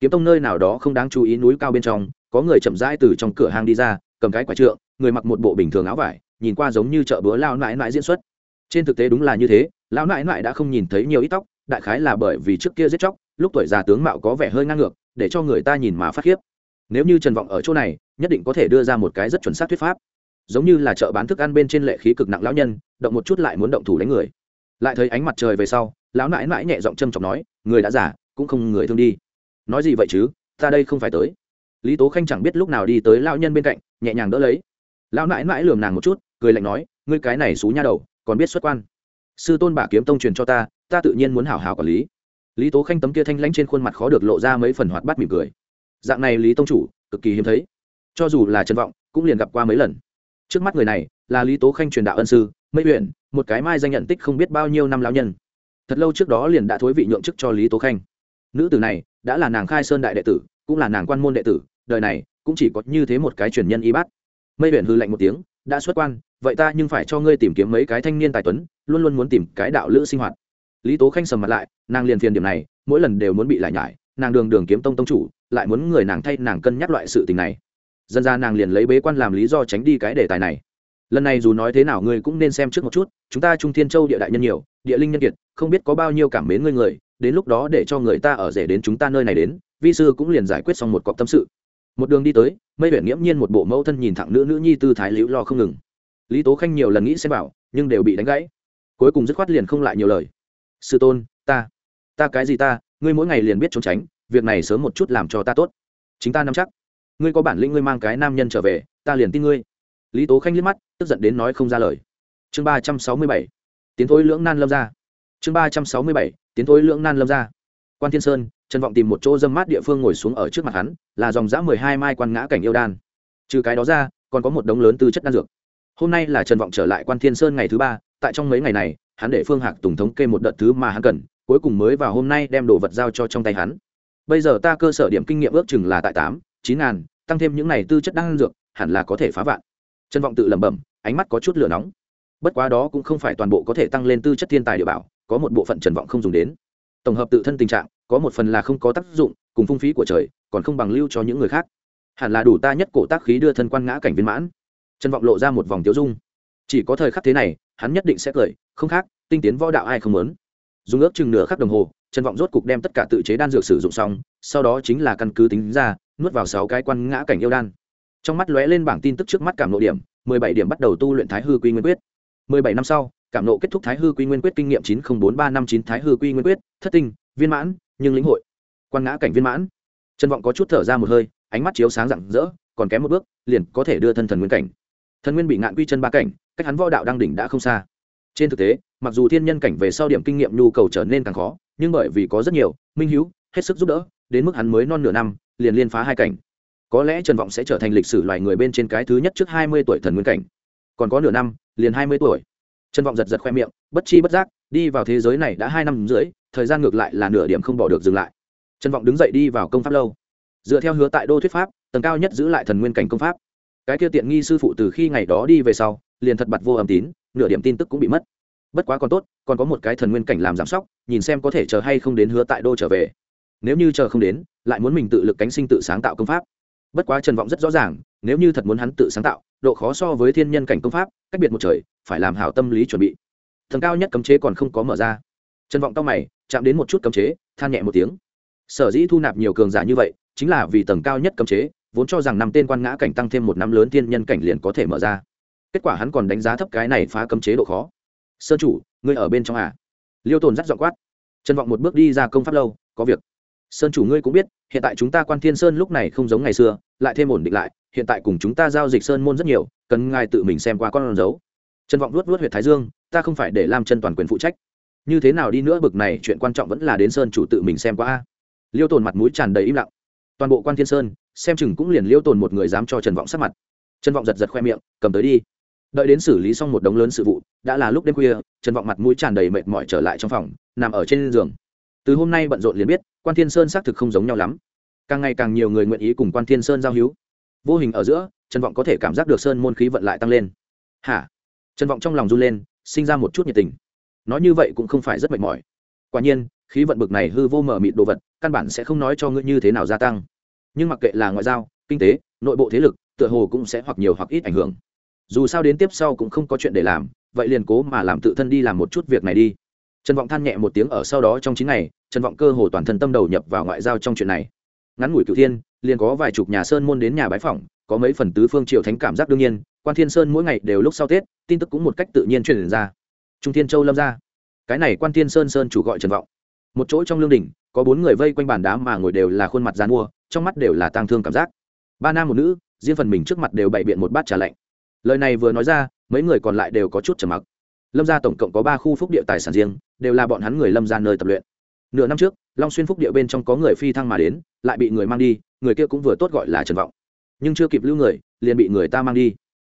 Kiếm tông nơi nào đó không đáng chú ý núi cao bên trong, có người chậm rãi từ trong cửa hàng đi ra, cầm cái quả trượng, người mặc một bộ bình thường áo vải, nhìn qua giống như chợ bữa lao nãi nãi diễn xuất. Trên thực tế đúng là như thế, lão nãi nãi đã không nhìn thấy nhiều ít tóc, đại khái là bởi vì trước kia giết chóc, lúc tuổi già tướng mạo có vẻ hơi ngang ngược, để cho người ta nhìn mà phát khiếp. Nếu như trần vọng ở chỗ này, nhất định có thể đưa ra một cái rất chuẩn xác thuyết pháp giống như là chợ bán thức ăn bên trên lệ khí cực nặng lão nhân, động một chút lại muốn động thủ đánh người. Lại thấy ánh mặt trời về sau, lão nãi nãi nhẹ giọng châm chọc nói, người đã giả cũng không người thương đi. Nói gì vậy chứ? Ta đây không phải tới. Lý tố khanh chẳng biết lúc nào đi tới lão nhân bên cạnh, nhẹ nhàng đỡ lấy. Lão nãi nãi lườm nàng một chút, cười lạnh nói, ngươi cái này xú nha đầu, còn biết xuất quan. Sư tôn bà kiếm tông truyền cho ta ta tự nhiên muốn hảo hảo quản lý. Lý tố khanh tấm kia thanh lãnh trên khuôn mặt khó được lộ ra mấy phần hoạt bát mỉm cười. Dạng này lý tông chủ, cực kỳ hiếm thấy. Cho dù là trân vọng, cũng liền gặp qua mấy lần trước mắt người này là lý tố khanh truyền đạo ân sư, mây huyện một cái mai danh nhận tích không biết bao nhiêu năm lão nhân. Thật lâu trước đó liền đã thối vị nhượng chức cho lý tố khanh. Nữ tử này đã là nàng khai sơn đại đệ tử, cũng là nàng quan môn đệ tử, đời này cũng chỉ có như thế một cái truyền nhân y bát. Mây huyện hư lạnh một tiếng, đã xuất quan, vậy ta nhưng phải cho ngươi tìm kiếm mấy cái thanh niên tài tuấn, luôn luôn muốn tìm cái đạo lữ sinh hoạt. Lý tố khanh sầm mặt lại, nàng liền phiền điểm này, mỗi lần đều muốn bị lại nhải, nàng đường đường kiếm tông tông chủ, lại muốn người nàng thay nàng cân nhắc loại sự tình này dân ra nàng liền lấy bế quan làm lý do tránh đi cái đề tài này. Lần này dù nói thế nào ngươi cũng nên xem trước một chút, chúng ta trung thiên châu địa đại nhân nhiều, địa linh nhân kiệt, không biết có bao nhiêu cảm mến ngươi người, đến lúc đó để cho người ta ở rể đến chúng ta nơi này đến, vi sư cũng liền giải quyết xong một cọc tâm sự. Một đường đi tới, mây huyện nghiễm nhiên một bộ mẫu thân nhìn thẳng nữ nữ nhi tư thái liễu lo không ngừng. Lý tố khanh nhiều lần nghĩ xem bảo, nhưng đều bị đánh gãy. Cuối cùng dứt khoát liền không lại nhiều lời. Sư tôn, ta ta cái gì ta, ngươi mỗi ngày liền biết trốn tránh, việc này sớm một chút làm cho ta tốt. Chính ta nắm chắc ngươi có bản lĩnh ngươi mang cái nam nhân trở về, ta liền tin ngươi. Lý tố khanh liếc mắt, tức giận đến nói không ra lời. Chương ba trăm sáu mươi bảy, tiến thối lưỡng nan lâm ra. Chương ba trăm sáu mươi bảy, tiến thối lưỡng nan lâm ra. Quan thiên sơn, trần vọng tìm một chỗ dâm mát địa phương ngồi xuống ở trước mặt hắn, là dòng dã mười hai mai quan ngã cảnh yêu đan. Trừ cái đó ra, còn có một đống lớn tư chất đan dược. Hôm nay là trần vọng trở lại quan thiên sơn ngày thứ ba, tại trong mấy ngày này, hắn để phương hạc tùng thống kê một đợt thứ mà hắn cần, cuối cùng mới vào hôm nay đem đồ vật giao cho trong tay hắn. Bây giờ ta cơ sở điểm kinh nghiệm ước chừng là tại tám chín ngàn, tăng thêm những này tư chất đan dược, hẳn là có thể phá vạn. Trần vọng tự lẩm bẩm, ánh mắt có chút lửa nóng. Bất quá đó cũng không phải toàn bộ có thể tăng lên tư chất thiên tài địa bảo, có một bộ phận trần vọng không dùng đến. Tổng hợp tự thân tình trạng, có một phần là không có tác dụng, cùng phung phí của trời, còn không bằng lưu cho những người khác. Hẳn là đủ ta nhất cổ tác khí đưa thân quan ngã cảnh viên mãn. Trần vọng lộ ra một vòng tiêu dung. Chỉ có thời khắc thế này, hắn nhất định sẽ cười, không khác, tinh tiến võ đạo ai không muốn. Dùng ước chừng nửa khắc đồng hồ trần vọng rốt cục đem tất cả tự chế đan dược sử dụng xong, sau đó chính là căn cứ tính ra nuốt vào sáu cái quan ngã cảnh yêu đan. Trong mắt lóe lên bảng tin tức trước mắt cảm nộ điểm, mười bảy điểm bắt đầu tu luyện thái hư quy nguyên quyết. mười bảy năm sau, cảm nộ kết thúc thái hư quy nguyên quyết kinh nghiệm chín nghìn bốn ba năm chín thái hư quy nguyên quyết, thất tinh, viên mãn, nhưng lĩnh hội. Quan ngã cảnh viên mãn. Chân vọng có chút thở ra một hơi, ánh mắt chiếu sáng rạng rỡ, còn kém một bước, liền có thể đưa thân thần nguyên cảnh. Thần nguyên bị ngạn quy chân ba cảnh, cách hắn võ đạo đang đỉnh đã không xa. Trên thực tế, mặc dù thiên nhân cảnh về sau điểm kinh nghiệm nhu cầu trở nên càng khó, nhưng bởi vì có rất nhiều, minh hữu hết sức giúp đỡ, đến mức hắn mới non nửa năm liền liên phá hai cảnh. Có lẽ trần vọng sẽ trở thành lịch sử loài người bên trên cái thứ nhất trước hai mươi tuổi thần nguyên cảnh. Còn có nửa năm, liền hai mươi tuổi. Trần vọng giật giật khoe miệng, bất chi bất giác, đi vào thế giới này đã hai năm rưỡi, thời gian ngược lại là nửa điểm không bỏ được dừng lại. Trần vọng đứng dậy đi vào công pháp lâu. Dựa theo hứa tại đô thuyết pháp, tầng cao nhất giữ lại thần nguyên cảnh công pháp. Cái kia tiện nghi sư phụ từ khi ngày đó đi về sau, liền thật bặt vô âm tín, nửa điểm tin tức cũng bị mất. Bất quá còn tốt, còn có một cái thần nguyên cảnh làm giám sóc, nhìn xem có thể chờ hay không đến hứa tại đô trở về nếu như chờ không đến, lại muốn mình tự lực cánh sinh tự sáng tạo công pháp. Bất quá trần vọng rất rõ ràng, nếu như thật muốn hắn tự sáng tạo, độ khó so với thiên nhân cảnh công pháp, cách biệt một trời, phải làm hảo tâm lý chuẩn bị. Thần cao nhất cấm chế còn không có mở ra. Trần vọng tao mày, chạm đến một chút cấm chế, than nhẹ một tiếng. Sở dĩ thu nạp nhiều cường giả như vậy, chính là vì tầng cao nhất cấm chế, vốn cho rằng năm tên quan ngã cảnh tăng thêm một năm lớn thiên nhân cảnh liền có thể mở ra. Kết quả hắn còn đánh giá thấp cái này phá cấm chế độ khó. Sơ chủ, ngươi ở bên trong à? Liêu tồn dắt dọn quát. Trần vọng một bước đi ra công pháp lâu, có việc sơn chủ ngươi cũng biết, hiện tại chúng ta quan thiên sơn lúc này không giống ngày xưa, lại thêm ổn định lại, hiện tại cùng chúng ta giao dịch sơn môn rất nhiều, cần ngài tự mình xem qua con dấu. Trần vọng luốt luốt huyện thái dương, ta không phải để làm chân toàn quyền phụ trách. Như thế nào đi nữa bực này, chuyện quan trọng vẫn là đến sơn chủ tự mình xem qua a. Liêu tồn mặt mũi tràn đầy im lặng. Toàn bộ quan thiên sơn, xem chừng cũng liền liêu tồn một người dám cho trần vọng sát mặt. Trần vọng giật giật khoe miệng, cầm tới đi. Đợi đến xử lý xong một đống lớn sự vụ, đã là lúc đêm khuya, trần vọng mặt mũi tràn đầy mệt mỏi trở lại trong phòng, nằm ở trên giường từ hôm nay bận rộn liền biết, quan thiên sơn xác thực không giống nhau lắm. Càng ngày càng nhiều người nguyện ý cùng quan thiên sơn giao hữu. Vô hình ở giữa, trần vọng có thể cảm giác được sơn môn khí vận lại tăng lên. Hả? Trần vọng trong lòng run lên, sinh ra một chút nhiệt tình. Nói như vậy cũng không phải rất mệt mỏi. Quả nhiên, khí vận bực này hư vô mở mịt đồ vật, căn bản sẽ không nói cho ngươi như thế nào gia tăng. Nhưng mặc kệ là ngoại giao, kinh tế, nội bộ thế lực, tựa hồ cũng sẽ hoặc nhiều hoặc ít ảnh hưởng. Dù sao đến tiếp sau cũng không có chuyện để làm, vậy liền cố mà làm tự thân đi làm một chút việc này đi trần vọng than nhẹ một tiếng ở sau đó trong chín ngày, trần vọng cơ hồ toàn thân tâm đầu nhập vào ngoại giao trong chuyện này. Ngắn ngủi cựu thiên, liền có vài chục nhà sơn môn đến nhà bái phỏng, có mấy phần tứ phương triều thánh cảm giác đương nhiên, quan thiên sơn mỗi ngày đều lúc sau tết, tin tức cũng một cách tự nhiên truyền ra. Trung thiên châu lâm ra. Cái này quan thiên sơn sơn chủ gọi trần vọng. Một chỗ trong lương đình có bốn người vây quanh bàn đá mà ngồi đều là khuôn mặt dán mua trong mắt đều là tang thương cảm giác. Ba nam một nữ, riêng phần mình trước mặt đều bày biện một bát trà lạnh. Lời này vừa nói ra, mấy người còn lại đều có chút trầm mặc lâm gia tổng cộng có ba khu phúc địa tài sản riêng, đều là bọn hắn người lâm gia nơi tập luyện. Nửa năm trước, long xuyên phúc địa bên trong có người phi thăng mà đến, lại bị người mang đi, người kia cũng vừa tốt gọi là trần vọng. Nhưng chưa kịp lưu người, liền bị người ta mang đi.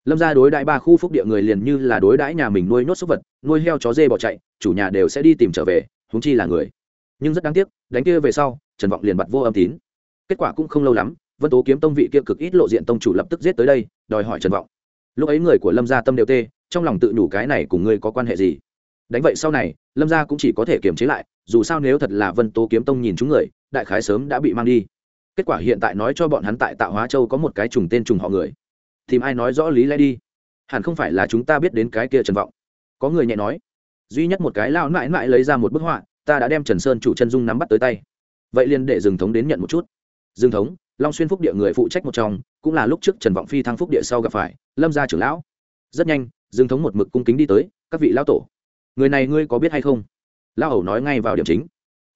Lâm gia đối đãi ba khu phúc địa người liền như là đối đãi nhà mình nuôi nhốt súc vật, nuôi heo chó dê bỏ chạy, chủ nhà đều sẽ đi tìm trở về húng chi là người. Nhưng rất đáng tiếc, đánh kia về sau, trần vọng liền bật vô âm tín. Kết quả cũng không lâu lắm, vân tố kiếm tông vị kia cực ít lộ diện tông chủ lập tức giết tới đây, đòi hỏi trần vọng. Lúc ấy người của lâm gia tâm đều tê trong lòng tự đủ cái này cùng ngươi có quan hệ gì? Đánh vậy sau này, lâm gia cũng chỉ có thể kiềm chế lại, dù sao nếu thật là vân tố kiếm tông nhìn chúng người, đại khái sớm đã bị mang đi. Kết quả hiện tại nói cho bọn hắn tại tạo hóa châu có một cái trùng tên trùng họ người. Tìm ai nói rõ lý lẽ đi? Hẳn không phải là chúng ta biết đến cái kia trần vọng. Có người nhẹ nói. Duy nhất một cái lao mãi mãi lấy ra một bức họa, ta đã đem trần sơn chủ chân dung nắm bắt tới tay. Vậy liền để rừng thống đến nhận một chút. Rừng thống, long xuyên phúc địa người phụ trách một trong, cũng là lúc trước trần vọng phi thăng phúc địa sau gặp phải, lâm gia trưởng lão. Rất nhanh Dương thống một mực cung kính đi tới, các vị lão tổ, người này ngươi có biết hay không? Lão hầu nói ngay vào điểm chính.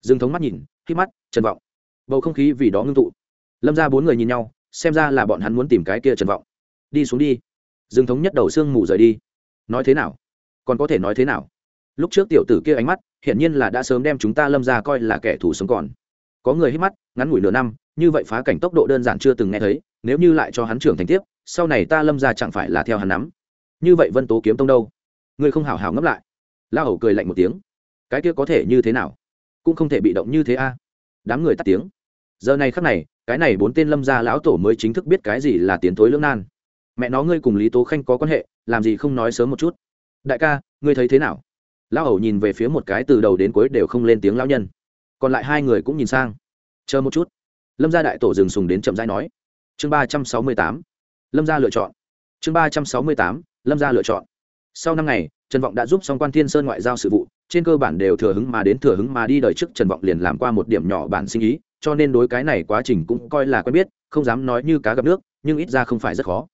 Dương thống mắt nhìn, khi mắt, trần vọng. Bầu không khí vì đó ngưng tụ. Lâm ra bốn người nhìn nhau, xem ra là bọn hắn muốn tìm cái kia trần vọng. Đi xuống đi. Dương thống nhất đầu sương mù rời đi. Nói thế nào? Còn có thể nói thế nào? Lúc trước tiểu tử kia ánh mắt, hiển nhiên là đã sớm đem chúng ta lâm ra coi là kẻ thù sống còn. Có người hít mắt, ngắn ngủi nửa năm, như vậy phá cảnh tốc độ đơn giản chưa từng nghe thấy, nếu như lại cho hắn trưởng thành tiếp, sau này ta lâm ra chẳng phải là theo hắn nắm như vậy vân tố kiếm tông đâu? Ngươi không hào hào ngấp lại. La hầu cười lạnh một tiếng. Cái kia có thể như thế nào? Cũng không thể bị động như thế a. Đám người tắt tiếng. Giờ này khắc này, cái này bốn tên lâm gia lão tổ mới chính thức biết cái gì là tiến thối lưỡng nan. Mẹ nó, ngươi cùng lý tố khanh có quan hệ, làm gì không nói sớm một chút? Đại ca, ngươi thấy thế nào? Lão hầu nhìn về phía một cái từ đầu đến cuối đều không lên tiếng lão nhân. Còn lại hai người cũng nhìn sang. Chờ một chút. Lâm gia đại tổ dừng sùng đến chậm rãi nói. Chương ba trăm sáu mươi tám. Lâm gia lựa chọn. Chương ba trăm sáu mươi tám lâm gia lựa chọn. Sau năm ngày, trần vọng đã giúp xong quan thiên sơn ngoại giao sự vụ, trên cơ bản đều thừa hứng mà đến thừa hứng mà đi đời trước trần vọng liền làm qua một điểm nhỏ bản sinh ý, cho nên đối cái này quá trình cũng coi là quen biết, không dám nói như cá gặp nước, nhưng ít ra không phải rất khó.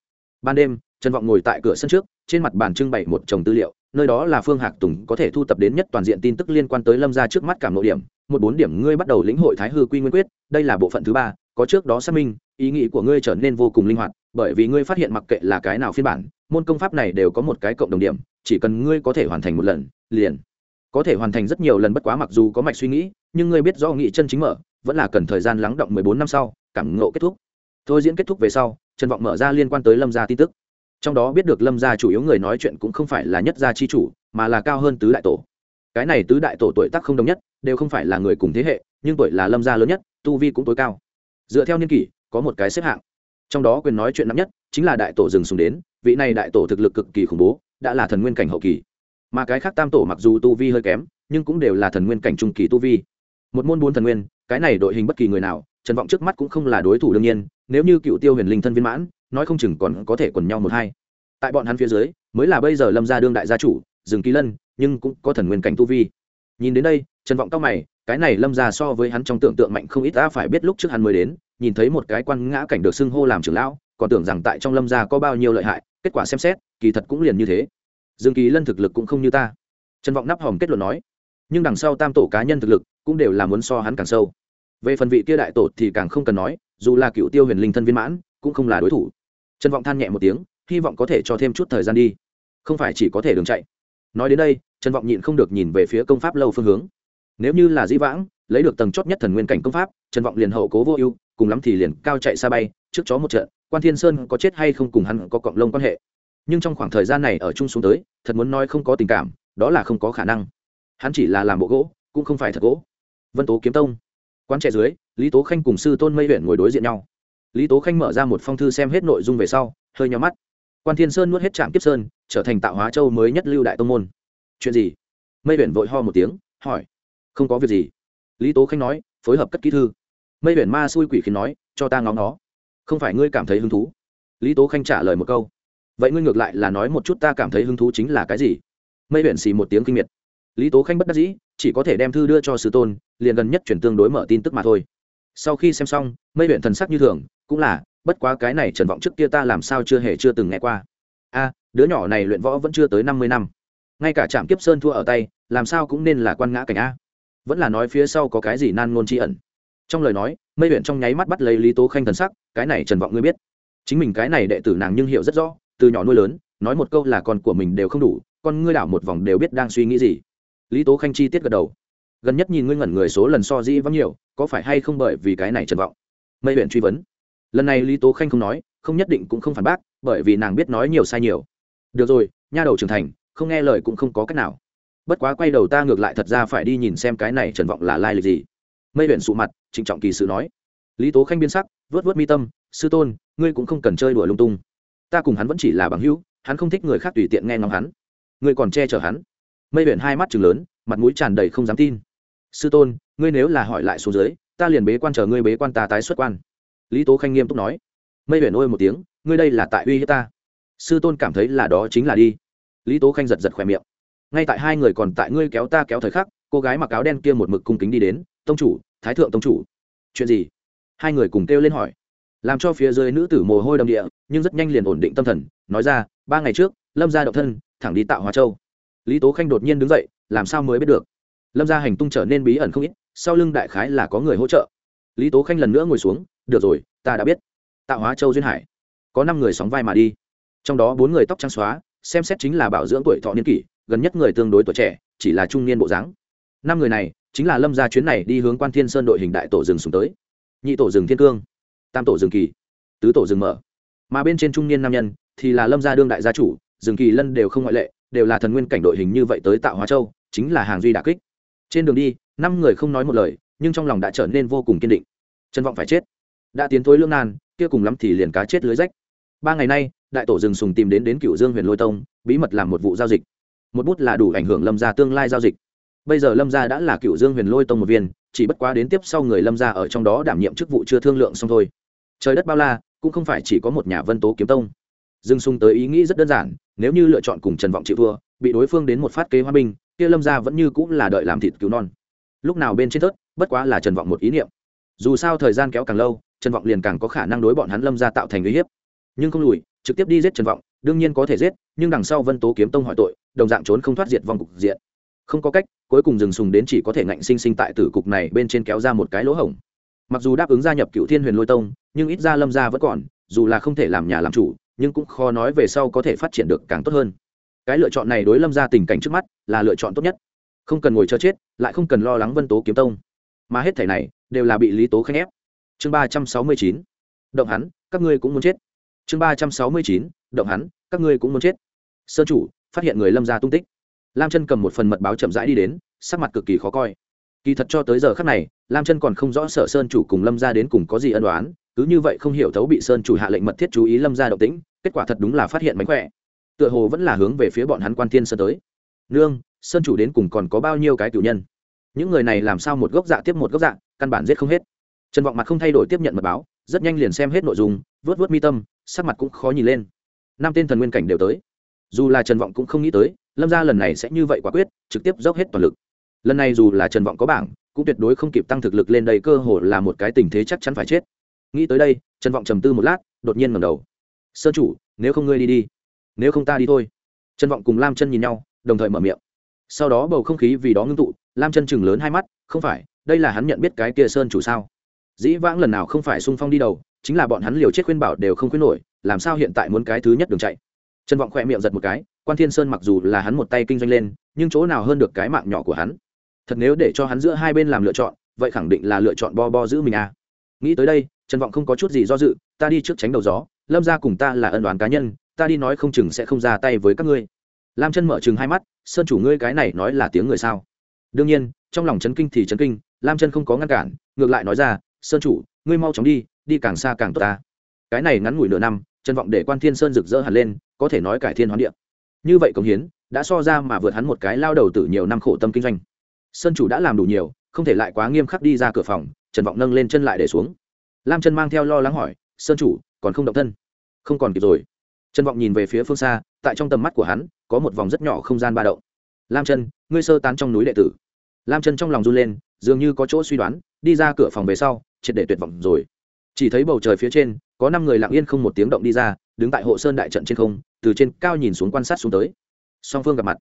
Ban đêm, trần vọng ngồi tại cửa sân trước, trên mặt bàn trưng bày một chồng tư liệu, nơi đó là phương hạc tùng có thể thu tập đến nhất toàn diện tin tức liên quan tới lâm gia trước mắt cảm nội điểm, một bốn điểm ngươi bắt đầu lĩnh hội thái hư quy nguyên quyết, đây là bộ phận thứ ba, có trước đó xác minh, ý nghĩ của ngươi trở nên vô cùng linh hoạt bởi vì ngươi phát hiện mặc kệ là cái nào phiên bản, môn công pháp này đều có một cái cộng đồng điểm, chỉ cần ngươi có thể hoàn thành một lần, liền. Có thể hoàn thành rất nhiều lần bất quá mặc dù có mạch suy nghĩ, nhưng ngươi biết do nghị chân chính mở, vẫn là cần thời gian lắng động mười bốn năm sau, cảm ngộ kết thúc. Thôi diễn kết thúc về sau, trần vọng mở ra liên quan tới lâm gia tin tức. Trong đó biết được lâm gia chủ yếu người nói chuyện cũng không phải là nhất gia chi chủ, mà là cao hơn tứ đại tổ. Cái này tứ đại tổ tuổi tác không đồng nhất, đều không phải là người cùng thế hệ, nhưng tuổi là lâm gia lớn nhất, tu vi cũng tối cao. Dựa theo niên kỷ, có một cái xếp hạng trong đó quyền nói chuyện nặng nhất chính là đại tổ rừng sùng đến, vị này đại tổ thực lực cực kỳ khủng bố, đã là thần nguyên cảnh hậu kỳ. Mà cái khác tam tổ mặc dù tu vi hơi kém, nhưng cũng đều là thần nguyên cảnh trung kỳ tu vi. Một môn bốn thần nguyên, cái này đội hình bất kỳ người nào, trần vọng trước mắt cũng không là đối thủ đương nhiên, nếu như cựu tiêu huyền linh thân viên mãn, nói không chừng còn có thể quần nhau một hai. Tại bọn hắn phía dưới, mới là bây giờ lâm gia đương đại gia chủ rừng kỳ lân, nhưng cũng có thần nguyên cảnh tu vi. Nhìn đến đây, trần vọng cao mày, cái này lâm gia so với hắn trong tưởng tượng mạnh không ít, ta phải biết lúc trước hắn mới đến nhìn thấy một cái quan ngã cảnh được xưng hô làm trưởng lão, còn tưởng rằng tại trong lâm gia có bao nhiêu lợi hại, kết quả xem xét, kỳ thật cũng liền như thế. Dương kỳ lân thực lực cũng không như ta. Trần vọng nắp hòm kết luận nói, nhưng đằng sau tam tổ cá nhân thực lực cũng đều là muốn so hắn càng sâu. Về phần vị kia đại tổ thì càng không cần nói, dù là cựu tiêu huyền linh thân viên mãn, cũng không là đối thủ. Trần vọng than nhẹ một tiếng, hy vọng có thể cho thêm chút thời gian đi. Không phải chỉ có thể đường chạy. Nói đến đây, trần vọng nhịn không được nhìn về phía công pháp lâu phương hướng. Nếu như là dĩ vãng, lấy được tầng chót nhất thần nguyên cảnh công pháp, trần vọng liền hậu cố vô ưu cùng lắm thì liền cao chạy xa bay, trước chó một trận, quan thiên sơn có chết hay không cùng hắn có cộng lông quan hệ. Nhưng trong khoảng thời gian này ở chung xuống tới, thật muốn nói không có tình cảm, đó là không có khả năng. Hắn chỉ là làm bộ gỗ, cũng không phải thật gỗ. Vân tố kiếm tông. Quán trẻ dưới, lý tố khanh cùng sư tôn mây huyện ngồi đối diện nhau. Lý tố khanh mở ra một phong thư xem hết nội dung về sau, hơi nhau mắt. Quan thiên sơn nuốt hết trạm kiếp sơn, trở thành tạo hóa châu mới nhất lưu đại tông môn. Chuyện gì? Mây huyện vội ho một tiếng, hỏi. Không có việc gì. Lý tố khanh nói, phối hợp cất ký thư mây huyện ma xui quỷ khiến nói, cho ta ngóng nó. Không phải ngươi cảm thấy hứng thú? Lý tố khanh trả lời một câu. Vậy ngươi ngược lại là nói một chút ta cảm thấy hứng thú chính là cái gì? Mây huyện xì một tiếng kinh miệt. Lý tố khanh bất đắc dĩ, chỉ có thể đem thư đưa cho sư tôn, liền gần nhất chuyển tương đối mở tin tức mà thôi. Sau khi xem xong, mây huyện thần sắc như thường, cũng là, bất quá cái này trần vọng trước kia ta làm sao chưa hề chưa từng nghe qua. A, đứa nhỏ này luyện võ vẫn chưa tới năm mươi năm. Ngay cả trạm kiếp sơn thua ở tay, làm sao cũng nên là quan ngã cảnh a. Vẫn là nói phía sau có cái gì nan ngôn tri ẩn trong lời nói, mây huyện trong nháy mắt bắt lấy lý tố khanh thần sắc, cái này trần vọng ngươi biết. Chính mình cái này đệ tử nàng nhưng hiểu rất rõ, từ nhỏ nuôi lớn, nói một câu là con của mình đều không đủ, con ngươi đảo một vòng đều biết đang suy nghĩ gì. Lý tố khanh chi tiết gật đầu. Gần nhất nhìn ngươi ngẩn người số lần so dĩ vắng nhiều, có phải hay không bởi vì cái này trần vọng? Mây huyện truy vấn. Lần này lý tố khanh không nói, không nhất định cũng không phản bác, bởi vì nàng biết nói nhiều sai nhiều. Được rồi, nha đầu trưởng thành, không nghe lời cũng không có cách nào. Bất quá quay đầu ta ngược lại thật ra phải đi nhìn xem cái này trần vọng là lai lịch gì. Mây huyện sụ mặt trịnh trọng kỳ sự nói. Lý tố khanh biên sắc, vớt vớt mi tâm, sư tôn, ngươi cũng không cần chơi đùa lung tung. Ta cùng hắn vẫn chỉ là bằng hữu, hắn không thích người khác tùy tiện nghe ngóng hắn. Ngươi còn che chở hắn. Mây biển hai mắt chừng lớn, mặt mũi tràn đầy không dám tin. Sư tôn, ngươi nếu là hỏi lại xuống dưới, ta liền bế quan chờ ngươi bế quan ta tái xuất quan. Lý tố khanh nghiêm túc nói. Mây biển ôi một tiếng, ngươi đây là tại uy hiếp ta. Sư tôn cảm thấy là đó chính là đi. Lý tố khanh giật giật khỏe miệng. Ngay tại hai người còn tại ngươi kéo ta kéo thời khắc, cô gái mặc áo đen kia một mực cung kính đi đến, tông chủ thái thượng tông chủ. Chuyện gì? Hai người cùng kêu lên hỏi. Làm cho phía dưới nữ tử mồ hôi đầm địa, nhưng rất nhanh liền ổn định tâm thần, nói ra, ba ngày trước, lâm Gia động thân, thẳng đi tạo hóa châu. Lý tố khanh đột nhiên đứng dậy, làm sao mới biết được? Lâm Gia hành tung trở nên bí ẩn không ít, sau lưng đại khái là có người hỗ trợ. Lý tố khanh lần nữa ngồi xuống, được rồi, ta đã biết. Tạo hóa châu duyên hải. Có năm người sóng vai mà đi. Trong đó bốn người tóc trắng xóa, xem xét chính là bảo dưỡng tuổi thọ niên kỷ, gần nhất người tương đối tuổi trẻ, chỉ là trung niên bộ dáng. Năm người này chính là lâm gia chuyến này đi hướng quan thiên sơn đội hình đại tổ rừng xuống tới. Nhị tổ rừng thiên cương, tam tổ rừng kỳ, tứ tổ rừng mở. Mà bên trên trung niên nam nhân thì là lâm gia đương đại gia chủ, rừng kỳ lân đều không ngoại lệ, đều là thần nguyên cảnh đội hình như vậy tới tạo hóa châu, chính là hàng duy đà kích. Trên đường đi, năm người không nói một lời, nhưng trong lòng đã trở nên vô cùng kiên định. Trân vọng phải chết. Đã tiến thối lương nan, kia cùng lắm thì liền cá chết lưới rách. Ba ngày nay, đại tổ rừng sùng tìm đến đến cựu dương huyền lôi tông, bí mật làm một vụ giao dịch. Một bút là đủ ảnh hưởng lâm gia tương lai giao dịch bây giờ lâm gia đã là cựu dương huyền lôi tông một viên, chỉ bất quá đến tiếp sau người lâm gia ở trong đó đảm nhiệm chức vụ chưa thương lượng xong thôi. Trời đất bao la, cũng không phải chỉ có một nhà vân tố kiếm tông. Dương sung tới ý nghĩ rất đơn giản, nếu như lựa chọn cùng trần vọng chịu thua, bị đối phương đến một phát kế hoa binh, kia lâm gia vẫn như cũng là đợi làm thịt cứu non. Lúc nào bên trên thớt, bất quá là trần vọng một ý niệm. Dù sao thời gian kéo càng lâu, trần vọng liền càng có khả năng đối bọn hắn lâm gia tạo thành uy hiếp. Nhưng không lùi, trực tiếp đi giết trần vọng, đương nhiên có thể giết, nhưng đằng sau vân tố kiếm tông hỏi tội, đồng dạng trốn không thoát diệt vong cục diện không có cách, cuối cùng dừng sùng đến chỉ có thể ngạnh sinh sinh tại tử cục này bên trên kéo ra một cái lỗ hổng. Mặc dù đáp ứng gia nhập cựu thiên huyền lôi tông, nhưng ít ra lâm gia vẫn còn, dù là không thể làm nhà làm chủ, nhưng cũng khó nói về sau có thể phát triển được càng tốt hơn. Cái lựa chọn này đối lâm gia tình cảnh trước mắt là lựa chọn tốt nhất. Không cần ngồi chờ chết, lại không cần lo lắng vân tố kiếm tông. Mà hết thể này đều là bị lý tố khanh ép. Chương ba trăm sáu mươi chín, động hắn, các ngươi cũng muốn chết. Chương ba trăm sáu mươi chín, động hắn, các ngươi cũng muốn chết. Sơn chủ, phát hiện người lâm gia tung tích lam chân cầm một phần mật báo chậm rãi đi đến, sắc mặt cực kỳ khó coi. Kỳ thật cho tới giờ khác này, lam chân còn không rõ sở sơn chủ cùng lâm ra đến cùng có gì ân đoán cứ như vậy không hiểu thấu bị sơn chủ hạ lệnh mật thiết chú ý lâm ra động tĩnh, kết quả thật đúng là phát hiện mánh khỏe. Tựa hồ vẫn là hướng về phía bọn hắn quan thiên sơn tới. Nương, sơn chủ đến cùng còn có bao nhiêu cái cử nhân? Những người này làm sao một gốc dạ tiếp một gốc dạ căn bản giết không hết. Trần vọng mặt không thay đổi tiếp nhận mật báo, rất nhanh liền xem hết nội dung vớt vớt mi tâm, sắc mặt cũng khó nhìn lên. Năm tên thần nguyên cảnh đều tới. Dù là trần vọng cũng không nghĩ tới lâm ra lần này sẽ như vậy quả quyết, trực tiếp dốc hết toàn lực. Lần này dù là trần vọng có bảng, cũng tuyệt đối không kịp tăng thực lực lên đây cơ hồ là một cái tình thế chắc chắn phải chết. Nghĩ tới đây, trần vọng trầm tư một lát, đột nhiên ngầm đầu. Sơn chủ, nếu không ngươi đi đi, nếu không ta đi thôi. Trần vọng cùng lam chân nhìn nhau, đồng thời mở miệng. Sau đó bầu không khí vì đó ngưng tụ, lam chân chừng lớn hai mắt, không phải, đây là hắn nhận biết cái kia sơn chủ sao? Dĩ vãng lần nào không phải sung phong đi đầu, chính là bọn hắn liều chết khuyên bảo đều không khuyên nổi, làm sao hiện tại muốn cái thứ nhất đường chạy? Trần vọng khỏe miệng giật một cái quan thiên sơn mặc dù là hắn một tay kinh doanh lên, nhưng chỗ nào hơn được cái mạng nhỏ của hắn? Thật nếu để cho hắn giữa hai bên làm lựa chọn, vậy khẳng định là lựa chọn bo bo giữ mình à. Nghĩ tới đây, trần vọng không có chút gì do dự, ta đi trước tránh đầu gió, lâm ra cùng ta là ân đoán cá nhân, ta đi nói không chừng sẽ không ra tay với các ngươi. Lam chân mở chừng hai mắt, sơn chủ ngươi cái này nói là tiếng người sao? Đương nhiên, trong lòng chấn kinh thì chấn kinh, lam chân không có ngăn cản, ngược lại nói ra, sơn chủ, ngươi mau chóng đi đi càng xa càng tốt ta. Cái này ngắn ngủi nửa năm, trần vọng để quan thiên sơn rực rỡ hẳn lên, có thể nói cải thiên hoán địa như vậy công hiến, đã so ra mà vượt hắn một cái lao đầu từ nhiều năm khổ tâm kinh doanh. Sơn chủ đã làm đủ nhiều, không thể lại quá nghiêm khắc đi ra cửa phòng, trần vọng nâng lên chân lại để xuống. Lam chân mang theo lo lắng hỏi, sơn chủ, còn không động thân? Không còn kịp rồi. Trần vọng nhìn về phía phương xa, tại trong tầm mắt của hắn, có một vòng rất nhỏ không gian ba động. Lam chân ngươi sơ tán trong núi đệ tử. Lam chân trong lòng run lên, dường như có chỗ suy đoán, đi ra cửa phòng về sau, triệt để tuyệt vọng rồi. Chỉ thấy bầu trời phía trên, có năm người lặng yên không một tiếng động đi ra, đứng tại hộ sơn đại trận trên không từ trên cao nhìn xuống quan sát xuống tới. Song phương gặp mặt.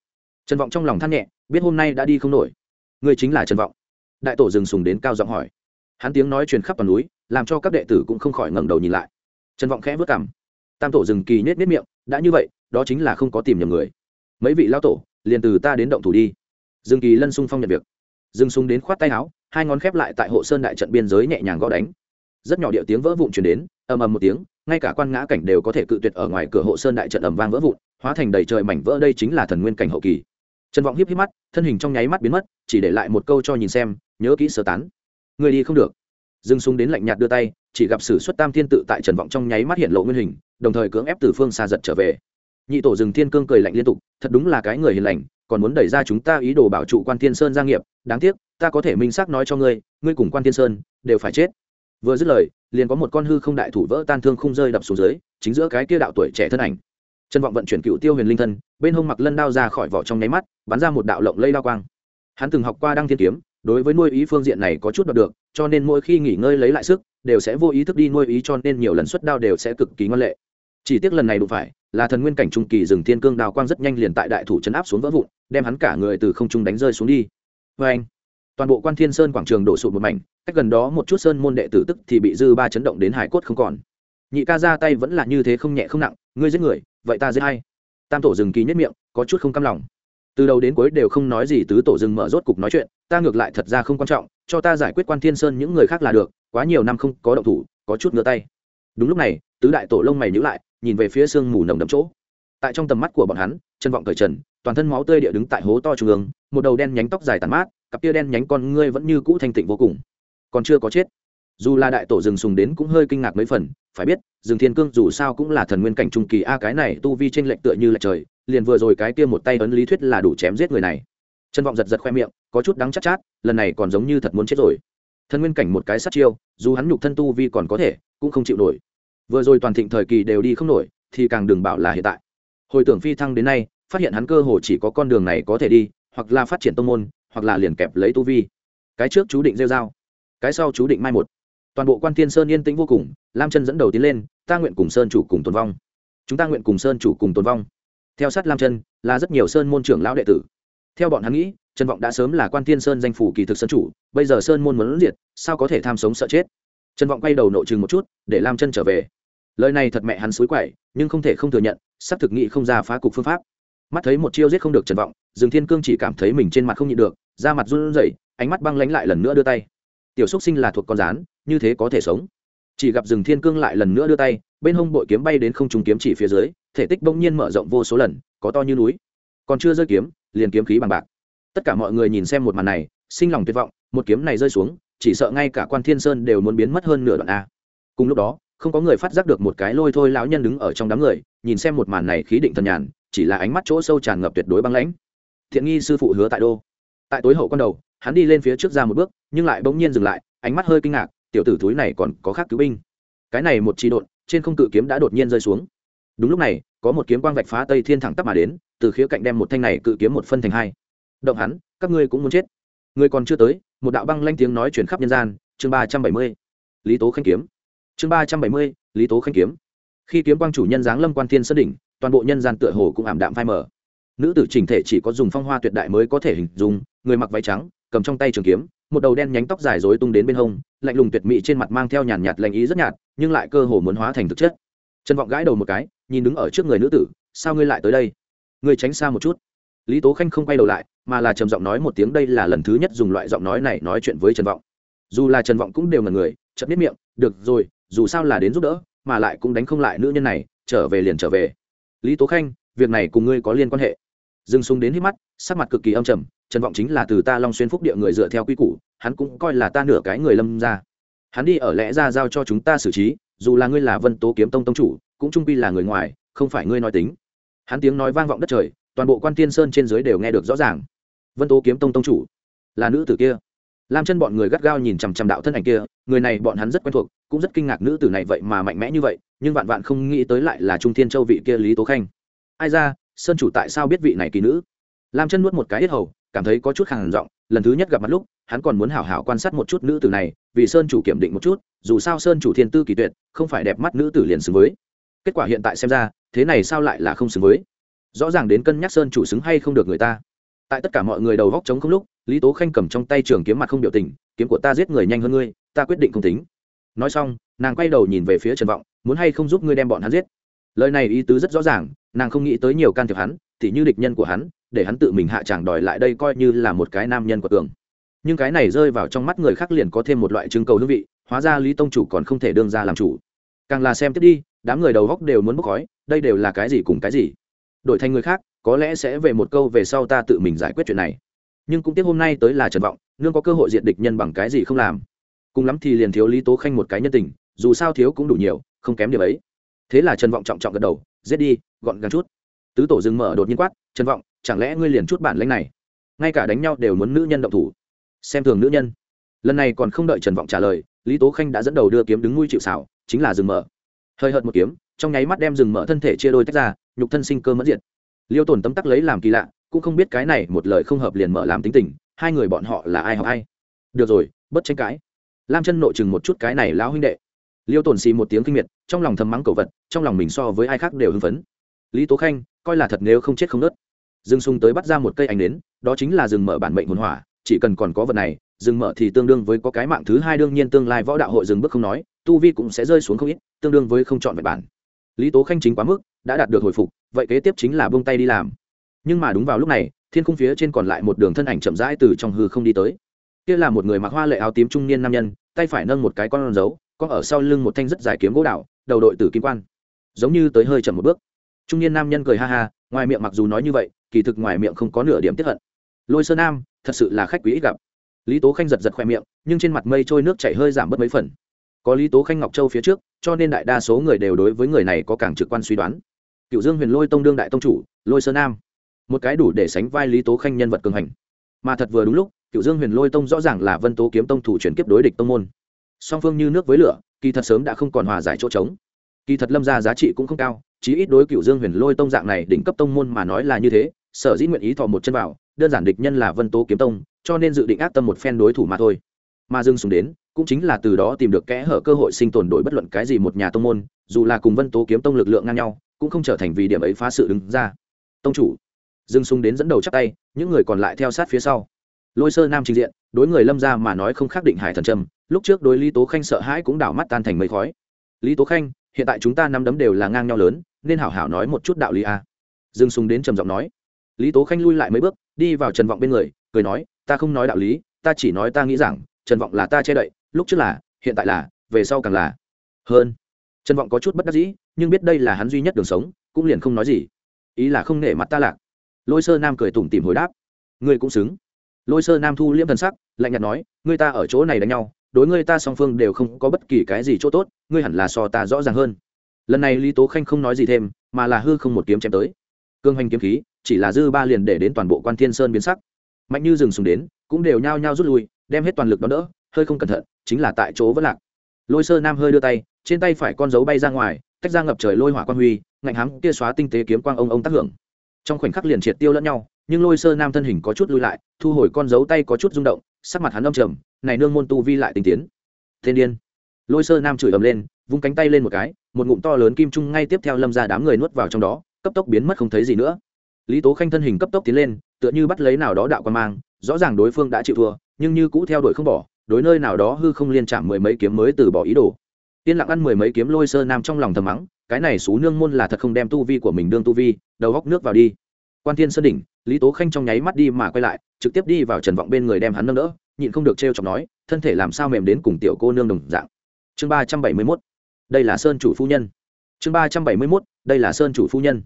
Trần vọng trong lòng than nhẹ, biết hôm nay đã đi không nổi. Người chính là trần vọng. Đại tổ dừng sùng đến cao giọng hỏi. Hắn tiếng nói truyền khắp toàn núi, làm cho các đệ tử cũng không khỏi ngẩng đầu nhìn lại. Trần vọng khẽ vất cảm tam tổ dừng kỳ nết nết miệng, đã như vậy, đó chính là không có tìm nhầm người. Mấy vị lao tổ, liền từ ta đến động thủ đi. Dương kỳ lân sung phong nhận việc. Dương sung đến khoát tay áo, hai ngón khép lại tại hộ sơn đại trận biên giới nhẹ nhàng gõ đánh. Rất nhỏ điệu tiếng vỡ vụn chuyển đến ầm ầm một tiếng, ngay cả quan ngã cảnh đều có thể cự tuyệt ở ngoài cửa hộ sơn đại trận ầm vang vỡ vụn, hóa thành đầy trời mảnh vỡ đây chính là thần nguyên cảnh hậu kỳ. Trần vọng hiếp hiếp mắt, thân hình trong nháy mắt biến mất, chỉ để lại một câu cho nhìn xem, nhớ kỹ sơ tán. Người đi không được. Dừng súng đến lạnh nhạt đưa tay, chỉ gặp sử xuất tam thiên tự tại trần vọng trong nháy mắt hiện lộ nguyên hình, đồng thời cưỡng ép từ phương xa giật trở về. Nhị tổ rừng thiên cương cười lạnh liên tục, thật đúng là cái người hiền lành, còn muốn đẩy ra chúng ta ý đồ bảo trụ quan thiên sơn gia nghiệp, đáng tiếc, ta có thể minh xác nói cho ngươi ngươi cùng quan thiên sơn đều phải chết vừa dứt lời, liền có một con hư không đại thủ vỡ tan thương không rơi đập xuống dưới, chính giữa cái kia đạo tuổi trẻ thân ảnh. Trân vọng vận chuyển cựu tiêu huyền linh thân, bên hông mặc lân đao ra khỏi vỏ trong nháy mắt, bắn ra một đạo lộng lây đao quang. Hắn từng học qua đăng thiên kiếm, đối với nuôi ý phương diện này có chút đọc được, cho nên mỗi khi nghỉ ngơi lấy lại sức, đều sẽ vô ý thức đi nuôi ý cho nên nhiều lần xuất đao đều sẽ cực kỳ ngoan lệ. Chỉ tiếc lần này đụng phải, là thần nguyên cảnh trung kỳ rừng thiên cương đào quang rất nhanh liền tại đại thủ chấn áp xuống vỡ vụn, đem hắn cả người từ không trung đánh rơi xuống đi. Vê anh toàn bộ quan thiên sơn quảng trường đổ sụt một mảnh, cách gần đó một chút sơn môn đệ tử tức thì bị dư ba chấn động đến hải cốt không còn. Nhị ca ra tay vẫn là như thế không nhẹ không nặng, ngươi giết người, vậy ta giết hay tam tổ rừng kỳ nhất miệng, có chút không căm lòng. Từ đầu đến cuối đều không nói gì tứ tổ rừng mở rốt cục nói chuyện, ta ngược lại thật ra không quan trọng, cho ta giải quyết quan thiên sơn những người khác là được, quá nhiều năm không có động thủ, có chút ngửa tay. Đúng lúc này, tứ đại tổ lông mày nhữ lại, nhìn về phía sương mù nồng đậm chỗ. Tại trong tầm mắt của bọn hắn, chân vọng cởi trần, toàn thân máu tươi địa đứng tại hố to trung ương, một đầu đen nhánh tóc dài tàn mát cặp tia đen nhánh con ngươi vẫn như cũ thanh tịnh vô cùng. Còn chưa có chết. Dù là đại tổ rừng sùng đến cũng hơi kinh ngạc mấy phần phải biết rừng thiên cương dù sao cũng là thần nguyên cảnh trung kỳ a cái này tu vi t r ê n lệch tựa như là trời liền vừa rồi cái kia một tay ấn lý thuyết là đủ chém giết người này. Chân vọng giật giật khoe miệng có chút đắng chắc chát, chát lần này còn giống như thật muốn chết rồi. Thần nguyên cảnh một cái sát chiêu dù hắn nhục thân tu vi còn có thể cũng không chịu nổi. Vừa rồi toàn thịnh thời kỳ đều đi không nổi thì càng đừng bảo là hiện tại. Hồi tưởng phi thăng đến nay phát hiện hắn cơ hồ chỉ có con đường này có thể đi hoặc là phát triển tông môn hoặc là liền kẹp lấy tu vi. Cái trước chú định rêu dao, cái sau chú định mai một. Toàn bộ quan thiên sơn yên tĩnh vô cùng, lam chân dẫn đầu tiến lên, ta nguyện cùng sơn chủ cùng tồn vong. Chúng ta nguyện cùng sơn chủ cùng tồn vong. Theo sát lam chân, là rất nhiều sơn môn trưởng lão đệ tử. Theo bọn hắn nghĩ, trần vọng đã sớm là quan thiên sơn danh phủ kỳ thực sơn chủ, bây giờ sơn môn muốn diệt, sao có thể tham sống sợ chết? Trần vọng quay đầu nội chừng một chút, để lam chân trở về. Lời này thật mẹ hắn xối quậy, nhưng không thể không thừa nhận, sắp thực nghị không ra phá cục phương pháp mắt thấy một chiêu giết không được trần vọng, dương thiên cương chỉ cảm thấy mình trên mặt không nhịn được, da mặt run rẩy, ánh mắt băng lánh lại lần nữa đưa tay. Tiểu xúc sinh là thuộc con rán, như thế có thể sống. Chỉ gặp rừng thiên cương lại lần nữa đưa tay, bên hông bội kiếm bay đến không trùng kiếm chỉ phía dưới, thể tích bỗng nhiên mở rộng vô số lần, có to như núi. Còn chưa rơi kiếm, liền kiếm khí bằng bạc. Tất cả mọi người nhìn xem một màn này, sinh lòng tuyệt vọng, một kiếm này rơi xuống, chỉ sợ ngay cả quan thiên sơn đều muốn biến mất hơn nửa đoạn a. Cùng lúc đó, không có người phát giác được một cái lôi thôi lão nhân đứng ở trong đám người, nhìn xem một màn này khí định thần nhàn chỉ là ánh mắt chỗ sâu tràn ngập tuyệt đối băng lãnh. Thiện nghi sư phụ hứa tại đô. Tại tối hậu con đầu, hắn đi lên phía trước ra một bước, nhưng lại bỗng nhiên dừng lại, ánh mắt hơi kinh ngạc, tiểu tử túi này còn có khác cứu binh. Cái này một chi đột trên không cự kiếm đã đột nhiên rơi xuống. Đúng lúc này, có một kiếm quang vạch phá tây thiên thẳng tắp mà đến, từ khía cạnh đem một thanh này cự kiếm một phân thành hai. Động hắn, các ngươi cũng muốn chết. Người còn chưa tới, một đạo băng lanh tiếng nói chuyển khắp nhân gian, chương ba trăm bảy mươi. Lý tố khanh kiếm. Chương ba trăm bảy mươi, lý tố khanh kiếm. Khi kiếm quang chủ nhân giáng lâm quan thiên sơn đỉnh toàn bộ nhân gian tựa hồ cũng ảm đạm phai mờ. Nữ tử chỉnh thể chỉ có dùng phong hoa tuyệt đại mới có thể hình dung, người mặc váy trắng, cầm trong tay trường kiếm, một đầu đen nhánh tóc dài rối tung đến bên hông, lạnh lùng tuyệt mỹ trên mặt mang theo nhàn nhạt lạnh ý rất nhạt, nhưng lại cơ hồ muốn hóa thành thực chất. Trần vọng gãi đầu một cái, nhìn đứng ở trước người nữ tử, sao ngươi lại tới đây? Ngươi tránh xa một chút. Lý tố khanh không quay đầu lại, mà là trầm giọng nói một tiếng, đây là lần thứ nhất dùng loại giọng nói này nói chuyện với trần vọng. Dù là trần vọng cũng đều là người chậm biết miệng, được rồi, dù sao là đến giúp đỡ, mà lại cũng đánh không lại nữ nhân này, trở về liền trở về lý tố khanh, việc này cùng ngươi có liên quan hệ. Dừng súng đến hít mắt, sắc mặt cực kỳ âm trầm, trần vọng chính là từ ta long xuyên phúc địa người dựa theo quy củ, hắn cũng coi là ta nửa cái người lâm ra. Hắn đi ở lẽ ra giao cho chúng ta xử trí, dù là ngươi là vân tố kiếm tông tông chủ, cũng trung pi là người ngoài, không phải ngươi nói tính. Hắn tiếng nói vang vọng đất trời, toàn bộ quan tiên sơn trên dưới đều nghe được rõ ràng. Vân tố kiếm tông tông chủ, là nữ tử kia. Làm chân bọn người gắt gao nhìn chằm chằm đạo thân ảnh kia, người này bọn hắn rất quen thuộc cũng rất kinh ngạc nữ tử này vậy mà mạnh mẽ như vậy, nhưng vạn vạn không nghĩ tới lại là trung thiên châu vị kia lý tố khanh. Ai ra, sơn chủ tại sao biết vị này kỳ nữ? Lam chân nuốt một cái ít hầu, cảm thấy có chút khàn giọng, lần thứ nhất gặp mặt lúc, hắn còn muốn hảo hảo quan sát một chút nữ tử này, vì sơn chủ kiểm định một chút, dù sao sơn chủ thiên tư kỳ tuyệt, không phải đẹp mắt nữ tử liền xứng với. Kết quả hiện tại xem ra, thế này sao lại là không xứng với? Rõ ràng đến cân nhắc sơn chủ xứng hay không được người ta. Tại tất cả mọi người đầu góc trống không lúc, lý tố khanh cầm trong tay trường kiếm mặt không biểu tình, kiếm của ta giết người nhanh hơn ngươi, ta quyết định không tính nói xong, nàng quay đầu nhìn về phía trần vọng, muốn hay không giúp ngươi đem bọn hắn giết? Lời này ý tứ rất rõ ràng, nàng không nghĩ tới nhiều can thiệp hắn thì như địch nhân của hắn, để hắn tự mình hạ tràng đòi lại đây coi như là một cái nam nhân của tường. Nhưng cái này rơi vào trong mắt người khác liền có thêm một loại trưng cầu hương vị, hóa ra lý tông chủ còn không thể đương ra làm chủ. Càng là xem tiếp đi, đám người đầu góc đều muốn bốc khói, đây đều là cái gì cùng cái gì. Đổi thành người khác, có lẽ sẽ về một câu về sau ta tự mình giải quyết chuyện này. Nhưng cũng tiếc hôm nay tới là trần vọng, nương có cơ hội diện địch nhân bằng cái gì không làm cùng lắm thì liền thiếu lý tố khanh một cái nhân tình, dù sao thiếu cũng đủ nhiều, không kém điểm ấy. Thế là trần vọng trọng trọng gật đầu, giết đi, gọn gàng chút. Tứ tổ dừng mở đột nhiên quát, trần vọng, chẳng lẽ ngươi liền chút bản lãnh này? Ngay cả đánh nhau đều muốn nữ nhân động thủ. Xem thường nữ nhân. Lần này còn không đợi trần vọng trả lời, lý tố khanh đã dẫn đầu đưa kiếm đứng nuôi chịu xảo chính là dừng mở. Hơi hợt một kiếm, trong nháy mắt đem rừng mở thân thể chia đôi tách ra, nhục thân sinh cơ mất diệt liêu tổn tấm tắc lấy làm kỳ lạ, cũng không biết cái này một lời không hợp liền mở làm tính tình, hai người bọn họ là ai học ai. Được rồi, bất tranh cãi lam chân nội chừng một chút cái này lão huynh đệ. Liêu tồn xì một tiếng kinh miệt, trong lòng thầm mắng cầu vật, trong lòng mình so với ai khác đều hưng phấn. Lý tố khanh, coi là thật nếu không chết không nớt. Dương sung tới bắt ra một cây ánh nến, đó chính là rừng mở bản mệnh hồn hỏa, chỉ cần còn có vật này, rừng mở thì tương đương với có cái mạng thứ hai đương nhiên tương lai võ đạo hội dừng bước không nói, tu vi cũng sẽ rơi xuống không ít, tương đương với không chọn vẹn bản. Lý tố khanh chính quá mức, đã đạt được hồi phục, vậy kế tiếp chính là buông tay đi làm. Nhưng mà đúng vào lúc này, thiên khung phía trên còn lại một đường thân ảnh chậm rãi từ trong hư không đi tới kia là một người mặc hoa lệ áo tím trung niên nam nhân, tay phải nâng một cái con dấu, có ở sau lưng một thanh rất dài kiếm gỗ đạo đầu đội tử kim quan. Giống như tới hơi chậm một bước. Trung niên nam nhân cười ha ha, ngoài miệng mặc dù nói như vậy, kỳ thực ngoài miệng không có nửa điểm tiếp hận. Lôi sơ nam, thật sự là khách quý ít gặp. Lý tố khanh giật giật khoe miệng, nhưng trên mặt mây trôi nước chảy hơi giảm bớt mấy phần. Có lý tố khanh ngọc châu phía trước, cho nên đại đa số người đều đối với người này có càng trực quan suy đoán. Cựu dương huyền lôi tông đương đại tông chủ, lôi sơ nam. Một cái đủ để sánh vai lý tố khanh nhân vật cường hành. Mà thật vừa đúng lúc cựu dương huyền lôi tông rõ ràng là vân tố kiếm tông thủ chuyển kiếp đối địch tông môn. Song phương như nước với lửa, kỳ thật sớm đã không còn hòa giải chỗ trống. Kỳ thật lâm ra giá trị cũng không cao, chí ít đối cựu dương huyền lôi tông dạng này đỉnh cấp tông môn mà nói là như thế, sở dĩ nguyện ý thò một chân vào, đơn giản địch nhân là vân tố kiếm tông, cho nên dự định ác tâm một phen đối thủ mà thôi. Mà dưng xuống đến, cũng chính là từ đó tìm được kẽ hở cơ hội sinh tồn đổi bất luận cái gì một nhà tông môn, dù là cùng vân tố kiếm tông lực lượng ngang nhau, cũng không trở thành vì điểm ấy phá sự đứng ra. Tông chủ. Dưng sung đến dẫn đầu chắc tay, những người còn lại theo sát phía sau lôi sơ nam trình diện, đối người lâm ra mà nói không khác định hải thần trầm lúc trước đối lý tố khanh sợ hãi cũng đảo mắt tan thành mây khói. Lý tố khanh, hiện tại chúng ta năm đấm đều là ngang nhau lớn, nên hảo hảo nói một chút đạo lý a. À. dương sùng đến trầm giọng nói. Lý tố khanh lui lại mấy bước, đi vào trần vọng bên người, cười nói, ta không nói đạo lý, ta chỉ nói ta nghĩ rằng, trần vọng là ta che đậy, lúc trước là, hiện tại là, về sau càng là. Hơn, trần vọng có chút bất đắc dĩ, nhưng biết đây là hắn duy nhất đường sống, cũng liền không nói gì. Ý là không nể mặt ta lạc. Lôi sơ nam cười tủm tìm hồi đáp. Ngươi cũng xứng lôi sơ nam thu liễm thần sắc, lạnh nhạt nói, ngươi ta ở chỗ này đánh nhau, đối ngươi ta song phương đều không có bất kỳ cái gì chỗ tốt, ngươi hẳn là so ta rõ ràng hơn. Lần này lý tố khanh không nói gì thêm, mà là hư không một kiếm chém tới. Cương hoành kiếm khí, chỉ là dư ba liền để đến toàn bộ quan thiên sơn biến sắc. Mạnh như rừng sùng đến, cũng đều nhao nhao rút lui, đem hết toàn lực đó đỡ, hơi không cẩn thận, chính là tại chỗ vẫn lạc. Lôi sơ nam hơi đưa tay, trên tay phải con dấu bay ra ngoài, tách ra ngập trời lôi hỏa quan huy, ngạnh hám kia xóa tinh tế kiếm quang ông ông tác hưởng. Trong khoảnh khắc liền triệt tiêu lẫn nhau nhưng lôi sơ nam thân hình có chút lui lại, thu hồi con dấu tay có chút rung động, sắc mặt hắn âm trầm, này nương môn tu vi lại tinh tiến. Thiên điên. Lôi sơ nam chửi ầm lên, vung cánh tay lên một cái, một ngụm to lớn kim trung ngay tiếp theo lâm ra đám người nuốt vào trong đó, cấp tốc biến mất không thấy gì nữa. Lý tố khanh thân hình cấp tốc tiến lên, tựa như bắt lấy nào đó đạo quan mang, rõ ràng đối phương đã chịu thua, nhưng như cũ theo đuổi không bỏ, đối nơi nào đó hư không liên chạm mười mấy kiếm mới từ bỏ ý đồ. Yên lặng ăn mười mấy kiếm lôi sơ nam trong lòng thầm mắng, cái này xú nương môn là thật không đem tu vi của mình đương tu vi, đầu góc nước vào đi. Quan thiên sơn đỉnh lý tố khanh trong nháy mắt đi mà quay lại, trực tiếp đi vào trần vọng bên người đem hắn nâng đỡ, nhịn không được t r e o chọc nói, thân thể làm sao mềm đến cùng tiểu cô nương đồng dạng? Chương ba trăm bảy mươi mốt. Đây là sơn chủ phu nhân. Chương ba trăm bảy mươi mốt, đây là sơn chủ phu nhân.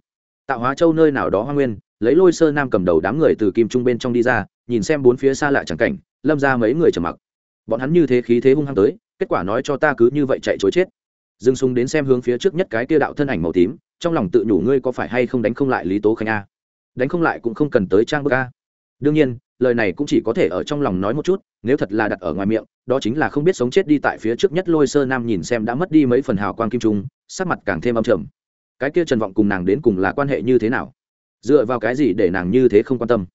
Tạo hóa châu nơi nào đó hoa nguyên, lấy lôi sơ nam cầm đầu đám người từ kim trung bên trong đi ra, nhìn xem bốn phía xa lạ chẳng cảnh, lâm ra mấy người trầm mặc. Bọn hắn như thế khí thế hung hăng tới, kết quả nói cho ta cứ như vậy chạy chối chết. Dương súng đến xem hướng phía trước nhất cái kia đạo thân ảnh màu tím, trong lòng tự nhủ ngươi có phải hay không đánh không lại lý tố khanh a? Đánh không lại cũng không cần tới trang bức a. Đương nhiên, lời này cũng chỉ có thể ở trong lòng nói một chút, nếu thật là đặt ở ngoài miệng, đó chính là không biết sống chết đi tại phía trước nhất lôi sơ nam nhìn xem đã mất đi mấy phần hào quang kim trung, sắc mặt càng thêm âm trầm. Cái kia trần vọng cùng nàng đến cùng là quan hệ như thế nào? Dựa vào cái gì để nàng như thế không quan tâm?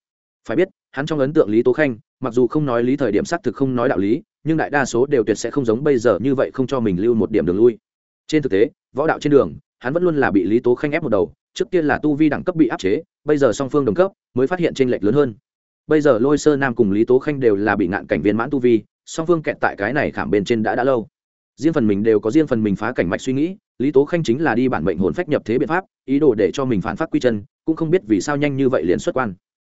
Phải biết, hắn trong ấn tượng lý tố khanh, mặc dù không nói lý thời điểm xác thực không nói đạo lý, nhưng đại đa số đều tuyệt sẽ không giống bây giờ như vậy không cho mình lưu một điểm đường lui. Trên thực tế, võ đạo trên đường, hắn vẫn luôn là bị lý tố khanh ép một đầu trước kia là tu vi đẳng cấp bị áp chế, bây giờ song phương đồng cấp, mới phát hiện tranh lệch lớn hơn. Bây giờ lôi sơ nam cùng lý tố khanh đều là bị ngạn cảnh viên mãn tu vi, song phương kẹt tại cái này khảm bên trên đã đã lâu. Riêng phần mình đều có riêng phần mình phá cảnh mạch suy nghĩ, lý tố khanh chính là đi bản mệnh hồn phách nhập thế biện pháp, ý đồ để cho mình phản phát quy chân, cũng không biết vì sao nhanh như vậy liền xuất quan.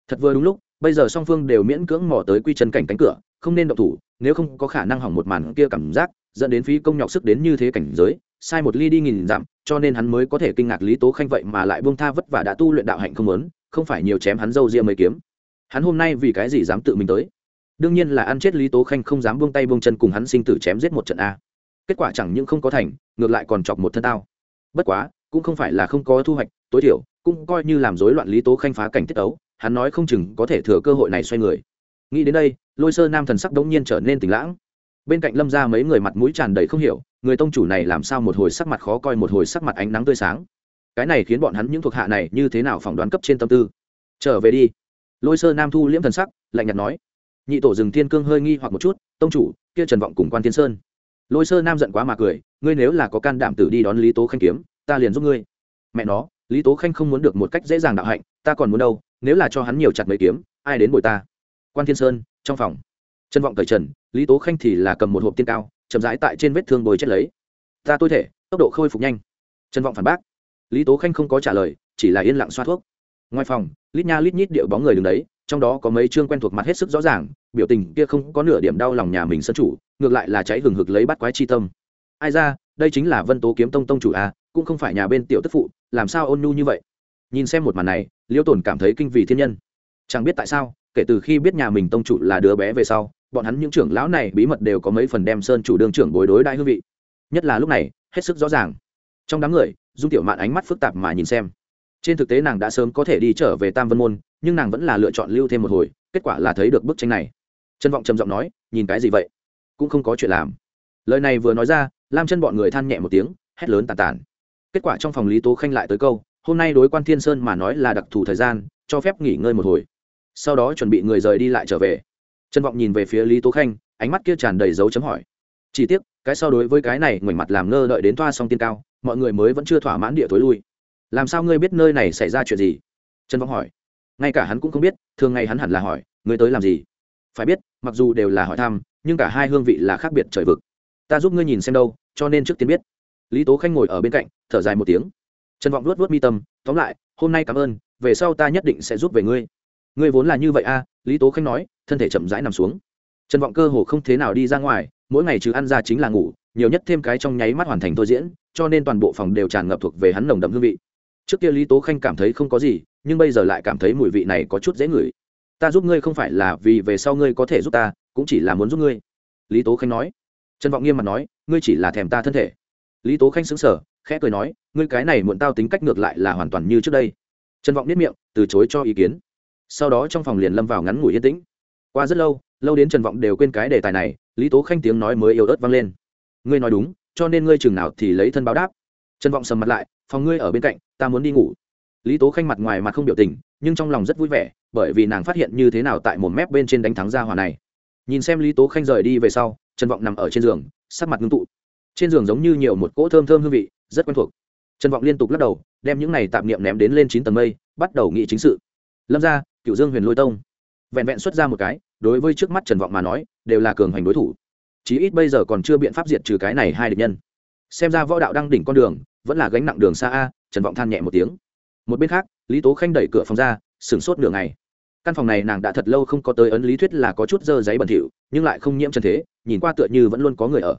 Thật vừa đúng lúc, bây giờ song phương đều miễn cưỡng mò tới quy chân cảnh cánh cửa, không nên động thủ, nếu không có khả năng hỏng một màn kia cảm giác dẫn đến phí công nhọc sức đến như thế cảnh giới, sai một ly đi nghìn dặm, cho nên hắn mới có thể kinh ngạc lý tố khanh vậy mà lại buông tha vất vả đã tu luyện đạo hạnh không lớn không phải nhiều chém hắn dâu ria mới kiếm. Hắn hôm nay vì cái gì dám tự mình tới? Đương nhiên là ăn chết lý tố khanh không dám buông tay buông chân cùng hắn sinh tử chém giết một trận a. Kết quả chẳng những không có thành, ngược lại còn chọc một thân tao. Bất quá, cũng không phải là không có thu hoạch, tối thiểu, cũng coi như làm rối loạn lý tố khanh phá cảnh tiết ấu hắn nói không chừng có thể thừa cơ hội này xoay người. Nghĩ đến đây, lôi sơ nam thần sắc đống nhiên trở nên tỉnh lãng bên cạnh lâm ra mấy người mặt mũi tràn đầy không hiểu, người tông chủ này làm sao một hồi sắc mặt khó coi, một hồi sắc mặt ánh nắng tươi sáng. Cái này khiến bọn hắn những thuộc hạ này như thế nào phỏng đoán cấp trên tâm tư? Trở về đi. Lôi sơ nam thu liễm thần sắc, lạnh nhạt nói. Nhị tổ rừng thiên cương hơi nghi hoặc một chút, tông chủ, kia trần vọng cùng quan thiên sơn. Lôi sơ nam giận quá mà cười, ngươi nếu là có can đảm tử đi đón lý tố khanh kiếm, ta liền giúp ngươi. Mẹ nó, lý tố khanh không muốn được một cách dễ dàng đạo hạnh, ta còn muốn đâu, nếu là cho hắn nhiều chặt mấy kiếm, ai đến bồi ta? Quan thiên sơn, trong phòng trân vọng cởi trần, lý tố khanh thì là cầm một hộp tiên cao, chậm rãi tại trên vết thương bồi chết lấy. Ta tôi thể, tốc độ khôi phục nhanh. Trân vọng phản bác. Lý tố khanh không có trả lời, chỉ là yên lặng xoa thuốc. Ngoài phòng, lít nha lít nhít điệu bóng người đứng đấy, trong đó có mấy chương quen thuộc mặt hết sức rõ ràng, biểu tình kia không có nửa điểm đau lòng nhà mình sân chủ, ngược lại là cháy hừng hực lấy bắt quái chi tâm. Ai ra, đây chính là vân tố kiếm tông tông chủ à cũng không phải nhà bên tiểu tức phụ, làm sao ôn nhu như vậy? Nhìn xem một màn này liêu tồn cảm thấy kinh vì thiên nhân. Chẳng biết tại sao, kể từ khi biết nhà mình tông chủ là đứa bé về sau bọn hắn những trưởng lão này bí mật đều có mấy phần đem sơn chủ đương trưởng bối đối đại hương vị. Nhất là lúc này, hết sức rõ ràng. Trong đám người, dung tiểu mạn ánh mắt phức tạp mà nhìn xem. Trên thực tế nàng đã sớm có thể đi trở về tam vân môn, nhưng nàng vẫn là lựa chọn lưu thêm một hồi, kết quả là thấy được bức tranh này. Trân vọng trầm giọng nói, nhìn cái gì vậy? Cũng không có chuyện làm. Lời này vừa nói ra, lam chân bọn người than nhẹ một tiếng, hét lớn tàn tàn. Kết quả trong phòng lý tố khanh lại tới câu, hôm nay đối quan thiên sơn mà nói là đặc thù thời gian, cho phép nghỉ ngơi một hồi. Sau đó chuẩn bị người rời đi lại trở về trân vọng nhìn về phía lý tố khanh, ánh mắt kia tràn đầy dấu chấm hỏi. Chỉ tiếc, cái so đối với cái này ngoảnh mặt làm ngơ đợi đến toa xong tiên cao, mọi người mới vẫn chưa thỏa mãn địa tối lui. Làm sao ngươi biết nơi này xảy ra chuyện gì? Trân vọng hỏi. Ngay cả hắn cũng không biết, thường ngày hắn hẳn là hỏi, ngươi tới làm gì? Phải biết, mặc dù đều là hỏi thăm, nhưng cả hai hương vị là khác biệt trời vực. Ta giúp ngươi nhìn xem đâu, cho nên trước tiên biết. Lý tố khanh ngồi ở bên cạnh, thở dài một tiếng. Trần vọng luốt vớt mi tâm, tóm lại, hôm nay cảm ơn, về sau ta nhất định sẽ giúp về ngươi. Ngươi vốn là như vậy a lý tố khanh nói, thân thể chậm rãi nằm xuống. Trần vọng cơ hồ không thế nào đi ra ngoài, mỗi ngày trừ ăn ra chính là ngủ, nhiều nhất thêm cái trong nháy mắt hoàn thành thôi diễn, cho nên toàn bộ phòng đều tràn ngập thuộc về hắn nồng đậm hương vị. Trước kia lý tố khanh cảm thấy không có gì, nhưng bây giờ lại cảm thấy mùi vị này có chút dễ ngửi. Ta giúp ngươi không phải là vì về sau ngươi có thể giúp ta, cũng chỉ là muốn giúp ngươi. Lý tố khanh nói. Trần vọng nghiêm mặt nói, ngươi chỉ là thèm ta thân thể. Lý tố khanh xứng sở khẽ cười nói, ngươi cái này muộn tao tính cách ngược lại là hoàn toàn như trước đây. Trần vọng biết miệng, từ chối cho ý kiến sau đó trong phòng liền lâm vào ngắn ngủi yên tĩnh. Qua rất lâu lâu đến trần vọng đều quên cái đề tài này, lý tố khanh tiếng nói mới yếu ớt vang lên. Ngươi nói đúng, cho nên ngươi chừng nào thì lấy thân báo đáp. Trần vọng sầm mặt lại, phòng ngươi ở bên cạnh, ta muốn đi ngủ. Lý tố khanh mặt ngoài mặt không biểu tình, nhưng trong lòng rất vui vẻ, bởi vì nàng phát hiện như thế nào tại một mép bên trên đánh thắng gia hòa này. Nhìn xem lý tố khanh rời đi về sau, trần vọng nằm ở trên giường, sắc mặt ngưng tụ. Trên giường giống như nhiều một cỗ thơm thơm hương vị, rất quen thuộc. Trần vọng liên tục lắc đầu, đem những này tạp niệm ném đến lên chín tầng mây, bắt đầu nghị chính sự. Lâm ra cựu dương huyền lôi tông. Vẹn vẹn xuất ra một cái, đối với trước mắt trần vọng mà nói, đều là cường hành đối thủ. Chí ít bây giờ còn chưa biện pháp diệt trừ cái này hai địch nhân. Xem ra võ đạo đang đỉnh con đường, vẫn là gánh nặng đường xa a, trần vọng than nhẹ một tiếng. Một bên khác, lý tố khanh đẩy cửa phòng ra, sửng sốt nửa ngày. Căn phòng này nàng đã thật lâu không có tới ấn lý thuyết là có chút dơ giấy bẩn thỉu, nhưng lại không nhiễm trần thế, nhìn qua tựa như vẫn luôn có người ở.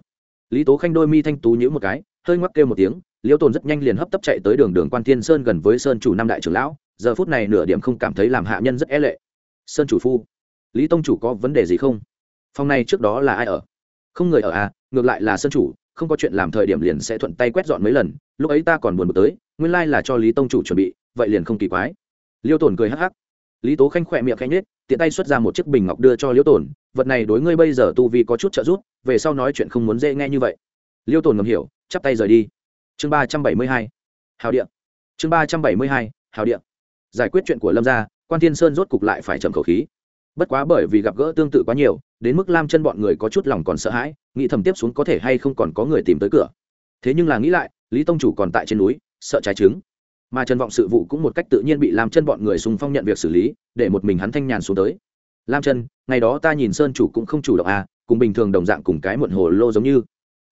Lý tố khanh đôi mi thanh tú nhữ một cái, hơi ngoắc kêu một tiếng, liễu tồn rất nhanh liền hấp tấp chạy tới đường đường quan thiên sơn gần với sơn chủ năm đại trưởng lão giờ phút này nửa điểm không cảm thấy làm hạ nhân rất e lệ. Sơn chủ phu, lý tông chủ có vấn đề gì không? Phòng này trước đó là ai ở? Không người ở à ngược lại là sơn chủ, không có chuyện làm thời điểm liền sẽ thuận tay quét dọn mấy lần, lúc ấy ta còn buồn bực tới, nguyên lai là cho lý tông chủ chuẩn bị, vậy liền không kỳ quái. Liêu tổn cười hắc hắc. Lý tố khanh khỏe miệng khanh nhết tiện tay xuất ra một chiếc bình ngọc đưa cho liêu tổn vật này đối ngươi bây giờ tu vi có chút trợ giúp, về sau nói chuyện không muốn dễ nghe như vậy. Liêu tổn ngầm hiểu, chắp tay rời đi. Chương ba trăm bảy mươi hai, hào điện chương ba trăm bảy mươi hai, hào điện giải quyết chuyện của lâm gia, quan thiên sơn rốt cục lại phải trầm khẩu khí. Bất quá bởi vì gặp gỡ tương tự quá nhiều, đến mức lam chân bọn người có chút lòng còn sợ hãi, nghĩ thầm tiếp xuống có thể hay không còn có người tìm tới cửa. Thế nhưng là nghĩ lại, lý tông chủ còn tại trên núi, sợ trái trứng. Mà trần vọng sự vụ cũng một cách tự nhiên bị lam chân bọn người xung phong nhận việc xử lý, để một mình hắn thanh nhàn xuống tới. Lam chân, ngày đó ta nhìn sơn chủ cũng không chủ động à cùng bình thường đồng dạng cùng cái muộn hồ lô giống như.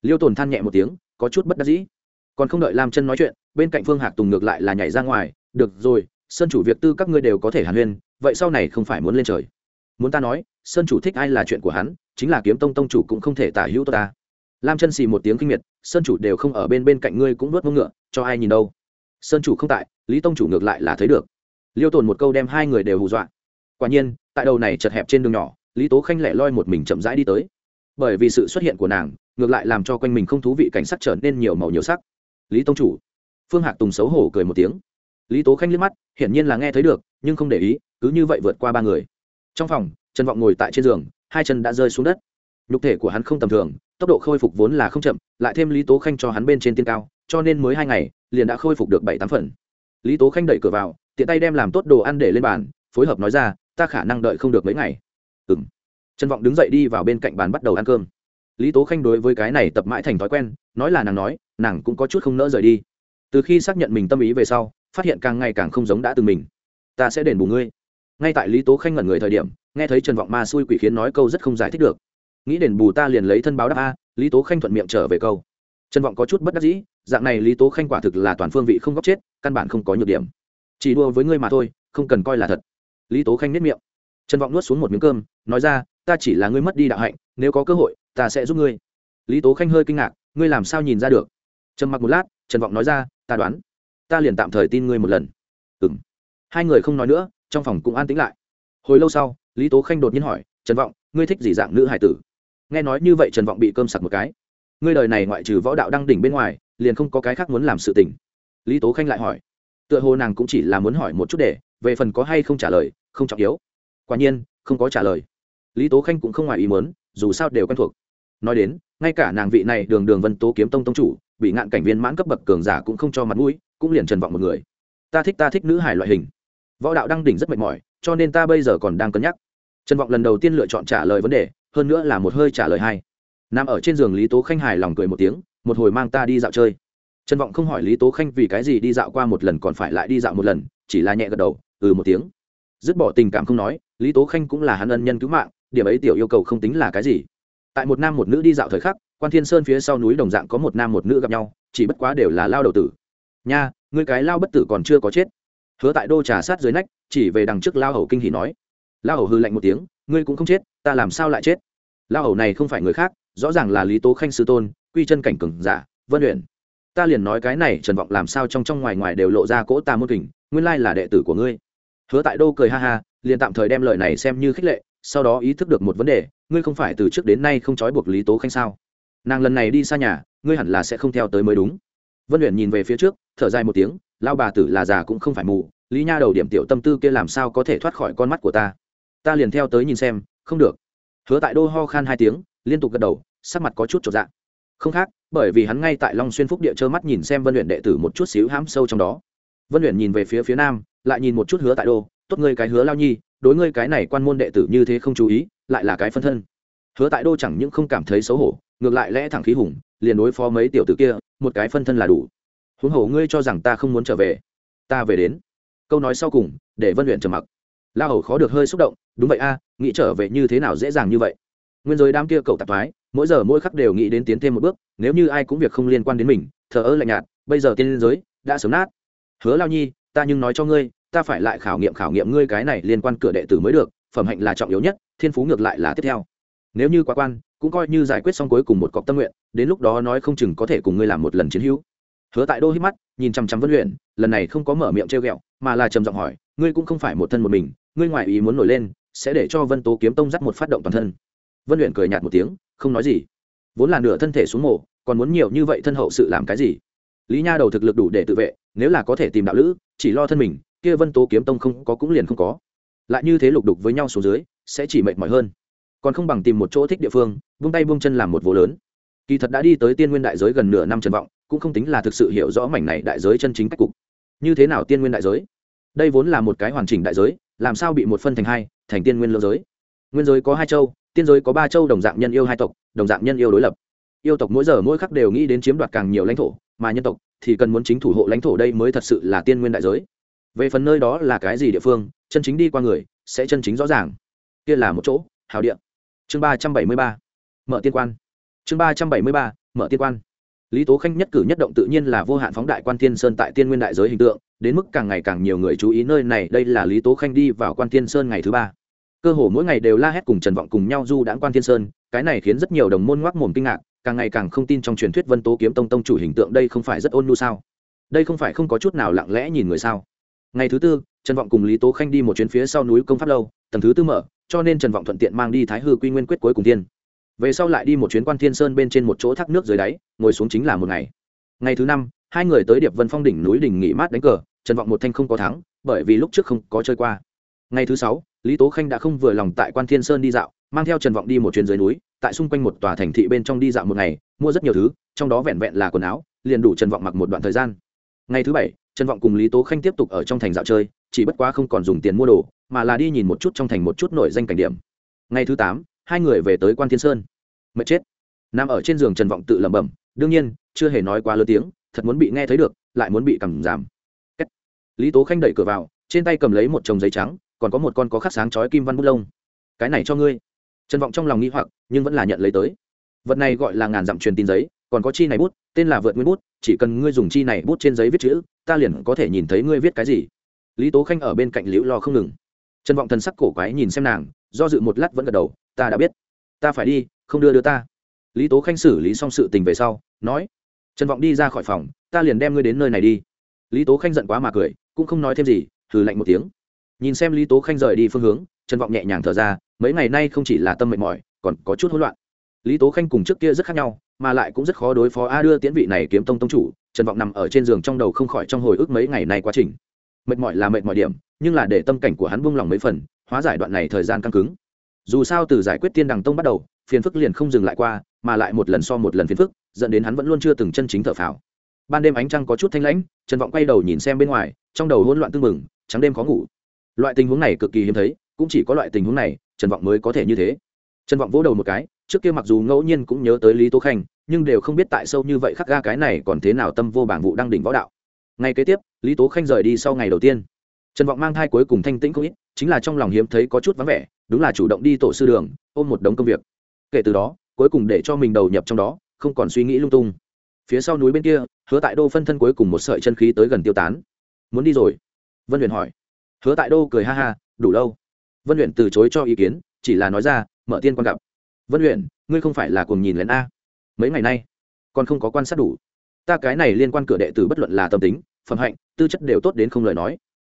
Liêu tồn than nhẹ một tiếng, có chút bất đắc dĩ. Còn không đợi lam chân nói chuyện, bên cạnh phương hạc tùng ngược lại là nhảy ra ngoài, được rồi sơn chủ việc tư các ngươi đều có thể hàn huyên, vậy sau này không phải muốn lên trời. Muốn ta nói, sơn chủ thích ai là chuyện của hắn, chính là kiếm tông tông chủ cũng không thể tả hữu ta. Lam chân xì một tiếng kinh miệt, sơn chủ đều không ở bên bên cạnh ngươi cũng nuốt mông ngựa, cho ai nhìn đâu. Sơn chủ không tại, lý tông chủ ngược lại là thấy được. Liêu tồn một câu đem hai người đều hù dọa. Quả nhiên, tại đầu này chật hẹp trên đường nhỏ, lý tố khanh lẻ loi một mình chậm rãi đi tới. Bởi vì sự xuất hiện của nàng, ngược lại làm cho quanh mình không thú vị cảnh sắc trở nên nhiều màu nhiều sắc. Lý tông chủ. Phương hạc tùng xấu hổ cười một tiếng lý tố khanh liếc mắt, hiển nhiên là nghe thấy được, nhưng không để ý, cứ như vậy vượt qua ba người. Trong phòng, trần vọng ngồi tại trên giường, hai chân đã rơi xuống đất. Nhục thể của hắn không tầm thường, tốc độ khôi phục vốn là không chậm, lại thêm lý tố khanh cho hắn bên trên tiên cao, cho nên mới hai ngày, liền đã khôi phục được bảy tám phần. Lý tố khanh đẩy cửa vào, tiện tay đem làm tốt đồ ăn để lên bàn, phối hợp nói ra, ta khả năng đợi không được mấy ngày. Ừ m trần vọng đứng dậy đi vào bên cạnh bàn bắt đầu ăn cơm. Lý tố khanh đối với cái này tập mãi thành thói quen, nói là nàng nói, nàng cũng có chút không nỡ rời đi. Từ khi xác nhận mình tâm ý về sau phát hiện càng ngày càng không giống đã từng mình. Ta sẽ đền bù ngươi. Ngay tại lý tố khanh ngẩn người thời điểm, nghe thấy trần vọng ma xui quỷ khiến nói câu rất không giải thích được. Nghĩ đền bù ta liền lấy thân báo đáp a, lý tố khanh thuận miệng trở về câu. Trần vọng có chút bất đắc dĩ, dạng này lý tố khanh quả thực là toàn phương vị không góc chết, căn bản không có nhược điểm. Chỉ đua với ngươi mà thôi, không cần coi là thật. Lý tố khanh nếp miệng. Trần vọng nuốt xuống một miếng cơm, nói ra, ta chỉ là ngươi mất đi đạo hạnh, nếu có cơ hội, ta sẽ giúp ngươi. Lý tố khanh hơi kinh ngạc, ngươi làm sao nhìn ra được? Trầm mặc một lát, trần vọng nói ra, ta đoán ta liền tạm thời tin ngươi một lần. Ừ m hai người không nói nữa, trong phòng cũng an tĩnh lại. Hồi lâu sau, lý tố khanh đột nhiên hỏi, trần vọng, ngươi thích gì dạng nữ hải tử? Nghe nói như vậy, trần vọng bị cơm sặc một cái. Ngươi đời này ngoại trừ võ đạo đăng đỉnh bên ngoài, liền không có cái khác muốn làm sự tình. Lý tố khanh lại hỏi. Tựa hồ nàng cũng chỉ là muốn hỏi một chút để, về phần có hay không trả lời, không trọng yếu. Quả nhiên, không có trả lời. Lý tố khanh cũng không ngoài ý muốn, dù sao đều quen thuộc. Nói đến, ngay cả nàng vị này đường đường vân tố kiếm tông tông chủ, bị ngạn cảnh viên mãn cấp bậc cường giả cũng không cho mặt mũi cũng liền trần vọng một người. Ta thích ta thích nữ hải loại hình. Võ đạo đăng đỉnh rất mệt mỏi, cho nên ta bây giờ còn đang cân nhắc. Trần vọng lần đầu tiên lựa chọn trả lời vấn đề, hơn nữa là một hơi trả lời hai nằm ở trên giường lý tố khanh hài lòng cười một tiếng, một hồi mang ta đi dạo chơi. Trần vọng không hỏi lý tố khanh vì cái gì đi dạo qua một lần còn phải lại đi dạo một lần, chỉ là nhẹ gật đầu ừ một tiếng. Dứt bỏ tình cảm không nói, lý tố khanh cũng là hắn ân nhân cứu mạng, điểm ấy tiểu yêu cầu không tính là cái gì. Tại một nam một nữ đi dạo thời khắc, quan thiên sơn phía sau núi đồng dạng có một nam một nữ gặp nhau, chỉ bất quá đều là lao đầu tử nha người cái lao bất tử còn chưa có chết. Hứa tại đô trà sát dưới nách, chỉ về đằng trước lao hầu kinh hỉ nói. Lao hầu hư lạnh một tiếng, ngươi cũng không chết, ta làm sao lại chết? Lao hầu này không phải người khác, rõ ràng là lý tố khanh sư tôn, quy chân cảnh cừng giả, vân luyện ta liền nói cái này, trần vọng làm sao trong trong ngoài ngoài đều lộ ra cỗ ta môn kình, nguyên lai là đệ tử của ngươi. Hứa tại đô cười ha ha, liền tạm thời đem lời này xem như khích lệ, sau đó ý thức được một vấn đề, ngươi không phải từ trước đến nay không trói buộc lý tố khanh sao? Nàng lần này đi xa nhà, ngươi hẳn là sẽ không theo tới mới đúng vân luyện nhìn về phía trước, thở dài một tiếng lao bà tử là già cũng không phải mù, lý nha đầu điểm tiểu tâm tư kia làm sao có thể thoát khỏi con mắt của ta? Ta liền theo tới nhìn xem, không được. Hứa tại đô ho khan hai tiếng, liên tục gật đầu, sắc mặt có chút trọn dạng không khác, bởi vì hắn ngay tại long xuyên phúc địa trơ mắt nhìn xem vân luyện đệ tử một chút xíu hãm sâu trong đó. Vân luyện nhìn về phía phía nam, lại nhìn một chút hứa tại đô, tốt ngươi cái hứa lao nhi, đối ngươi cái này quan môn đệ tử như thế không chú ý, lại là cái phân thân. Hứa tại đô chẳng những không cảm thấy xấu hổ, ngược lại lẽ thẳng khí hùng liền đối phó mấy tiểu tử kia, một cái phân thân là đủ. Huống hồ ngươi cho rằng ta không muốn trở về, ta về đến. Câu nói sau cùng, để vân luyện trầm mặc. La hầu khó được hơi xúc động, đúng vậy a, nghĩ trở về như thế nào dễ dàng như vậy. Nguyên giới đám kia cậu tạp thoái, mỗi giờ mỗi khắc đều nghĩ đến tiến thêm một bước, nếu như ai cũng việc không liên quan đến mình, thờ ơ lạnh nhạt, bây giờ tiên giới đã sớm nát. Hứa lao nhi, ta nhưng nói cho ngươi, ta phải lại khảo nghiệm khảo nghiệm ngươi cái này liên quan cửa đệ tử mới được, phẩm hạnh là trọng yếu nhất, thiên phú ngược lại là tiếp theo nếu như quá quan, cũng coi như giải quyết xong cuối cùng một cọc tâm nguyện, đến lúc đó nói không chừng có thể cùng ngươi làm một lần chiến hữu. Hứa tại đô hít mắt, nhìn chăm chăm vân luyện lần này không có mở miệng trêu ghẹo, mà là trầm giọng hỏi, ngươi cũng không phải một thân một mình, ngươi ngoại ý muốn nổi lên, sẽ để cho vân tố kiếm tông dắt một phát động toàn thân. Vân luyện cười nhạt một tiếng, không nói gì. Vốn là nửa thân thể xuống mổ còn muốn nhiều như vậy thân hậu sự làm cái gì? Lý nha đầu thực lực đủ để tự vệ, nếu là có thể tìm đạo lữ, chỉ lo thân mình, kia vân tố kiếm tông không có cũng liền không có. Lại như thế lục đục với nhau xuống dưới, sẽ chỉ mệt mỏi hơn còn không bằng tìm một chỗ thích địa phương, vung tay vung chân làm một vô lớn. Kỳ thật đã đi tới tiên nguyên đại giới gần nửa năm trần vọng, cũng không tính là thực sự hiểu rõ mảnh này đại giới chân chính cách cục. Như thế nào tiên nguyên đại giới? Đây vốn là một cái hoàn chỉnh đại giới, làm sao bị một phân thành hai, thành tiên nguyên lương giới? Nguyên giới có hai châu, tiên giới có ba châu đồng dạng nhân yêu hai tộc, đồng dạng nhân yêu đối lập. Yêu tộc mỗi giờ mỗi khắc đều nghĩ đến chiếm đoạt càng nhiều lãnh thổ, mà nhân tộc thì cần muốn chính thủ hộ lãnh thổ đây mới thật sự là tiên nguyên đại giới. Về phần nơi đó là cái gì địa phương, chân chính đi qua người, sẽ chân chính rõ ràng. Kia là một chỗ, hào địa chương ba trăm bảy mươi ba, mở tiên quan. Chương ba trăm bảy mươi ba, mở tiên quan. Lý tố khanh nhất cử nhất động tự nhiên là vô hạn phóng đại quan thiên sơn tại tiên nguyên đại giới hình tượng, đến mức càng ngày càng nhiều người chú ý nơi này, đây là lý tố khanh đi vào quan thiên sơn ngày thứ ba. Cơ hồ mỗi ngày đều la hét cùng trần vọng cùng nhau du đãng quan thiên sơn, cái này khiến rất nhiều đồng môn ngoác mồm kinh ngạc, càng ngày càng không tin trong truyền thuyết vân tố kiếm tông tông chủ hình tượng đây không phải rất ôn nhu sao? Đây không phải không có chút nào lặng lẽ nhìn người sao? Ngày thứ tư, trần vọng cùng lý tố khanh đi một chuyến phía sau núi công pháp lâu tầng thứ tư mở, cho nên trần vọng thuận tiện mang đi thái hư quy nguyên quyết cuối cùng tiên. Về sau lại đi một chuyến quan thiên sơn bên trên một chỗ thác nước dưới đáy, ngồi xuống chính là một ngày. Ngày thứ năm, hai người tới điệp vân phong đỉnh núi đỉnh nghỉ mát đánh cờ, trần vọng một thanh không có thắng, bởi vì lúc trước không có chơi qua. Ngày thứ sáu, lý tố khanh đã không vừa lòng tại quan thiên sơn đi dạo, mang theo trần vọng đi một chuyến dưới núi, tại xung quanh một tòa thành thị bên trong đi dạo một ngày, mua rất nhiều thứ, trong đó vẹn vẹn là quần áo, liền đủ trần vọng mặc một đoạn thời gian. Ngày thứ bảy, trần vọng cùng lý tố khanh tiếp tục ở trong thành dạo chơi, chỉ bất quá không còn dùng tiền mua đồ mà là đi nhìn một chút trong thành một chút nổi danh cảnh điểm. Ngày thứ tám, hai người về tới quan thiên sơn. Mệt chết. Nằm ở trên giường trần vọng tự lẩm bẩm, đương nhiên, chưa hề nói quá lớn tiếng, thật muốn bị nghe thấy được, lại muốn bị cầm giảm. Lý tố khanh đẩy cửa vào, trên tay cầm lấy một chồng giấy trắng, còn có một con có khắc sáng chói kim văn bút lông. Cái này cho ngươi. Trần vọng trong lòng nghĩ hoặc, nhưng vẫn là nhận lấy tới. Vật này gọi là ngàn dặm truyền tin giấy, còn có chi này bút, tên là vượt nguyên bút, chỉ cần ngươi dùng chi này bút trên giấy viết chữ, ta liền có thể nhìn thấy ngươi viết cái gì. Lý tố khanh ở bên cạnh liễu lo không ngừng trần vọng thần sắc cổ quái nhìn xem nàng, do dự một lát vẫn gật đầu, ta đã biết. Ta phải đi, không đưa đưa ta. Lý tố khanh xử lý xong sự tình về sau, nói, trần vọng đi ra khỏi phòng, ta liền đem ngươi đến nơi này đi. Lý tố khanh giận quá mà cười, cũng không nói thêm gì thử lạnh một tiếng. Nhìn xem lý tố khanh rời đi phương hướng, trần vọng nhẹ nhàng thở ra, mấy ngày nay không chỉ là tâm mệt mỏi, còn có chút hỗn loạn. Lý tố khanh cùng trước kia rất khác nhau, mà lại cũng rất khó đối phó a đưa tiễn vị này kiếm tông tông chủ, trần vọng nằm ở trên giường trong đầu không khỏi trong hồi ức mấy ngày nay quá trình mệt mỏi là mệt mỏi điểm, nhưng là để tâm cảnh của hắn buông lỏng mấy phần, hóa giải đoạn này thời gian căng cứng. Dù sao từ giải quyết tiên đằng tông bắt đầu, phiền phức liền không dừng lại qua, mà lại một lần so một lần phiền phức, dẫn đến hắn vẫn luôn chưa từng chân chính thở phào. Ban đêm ánh trăng có chút thanh lãnh, trần vọng quay đầu nhìn xem bên ngoài, trong đầu hỗn loạn tưng bừng, trắng đêm khó ngủ. Loại tình huống này cực kỳ hiếm thấy, cũng chỉ có loại tình huống này, trần vọng mới có thể như thế. Trần vọng vỗ đầu một cái, trước kia mặc dù ngẫu nhiên cũng nhớ tới lý tố khanh, nhưng đều không biết tại sâu như vậy khắc ga cái này còn thế nào tâm vô bảng vụ đang đỉnh võ đạo ngày kế tiếp, lý tố khanh rời đi sau ngày đầu tiên. Trần vọng mang thai cuối cùng thanh tĩnh không ít, chính là trong lòng hiếm thấy có chút vắng vẻ, đúng là chủ động đi tổ sư đường, ôm một đống công việc. Kể từ đó, cuối cùng để cho mình đầu nhập trong đó, không còn suy nghĩ lung tung. Phía sau núi bên kia, hứa tại đô phân thân cuối cùng một sợi chân khí tới gần tiêu tán. Muốn đi rồi? Vân huyền hỏi. Hứa tại đô cười ha ha, đủ lâu. Vân huyền từ chối cho ý kiến, chỉ là nói ra, mở tiên quan gặp. Vân luyện ngươi không phải là cuồng nhìn lén a? Mấy ngày nay, còn không có quan sát đủ ta cái này liên quan cửa đệ tử bất luận là tâm tính, phẩm hạnh, tư chất đều tốt đến không lời nói.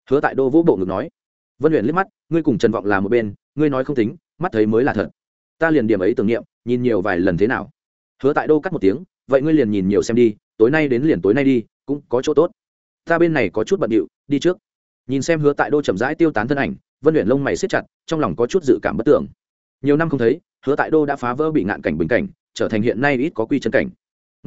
Hứa tại đô vũ bộ ngực nói. Vân luyện liếc mắt, ngươi cùng trần vọng là một bên, ngươi nói không tính, mắt thấy mới là thật. Ta liền điểm ấy tưởng niệm, nhìn nhiều vài lần thế nào. Hứa tại đô cắt một tiếng, vậy ngươi liền nhìn nhiều xem đi, tối nay đến liền tối nay đi, cũng có chỗ tốt. Ta bên này có chút bận điệu đi trước. Nhìn xem hứa tại đô chậm rãi tiêu tán thân ảnh, vân luyện lông mày siết chặt, trong lòng có chút dự cảm bất tưởng nhiều năm không thấy, hứa tại đô đã phá vỡ bị ngạn cảnh bình cảnh, trở thành hiện nay ít có quy chân cảnh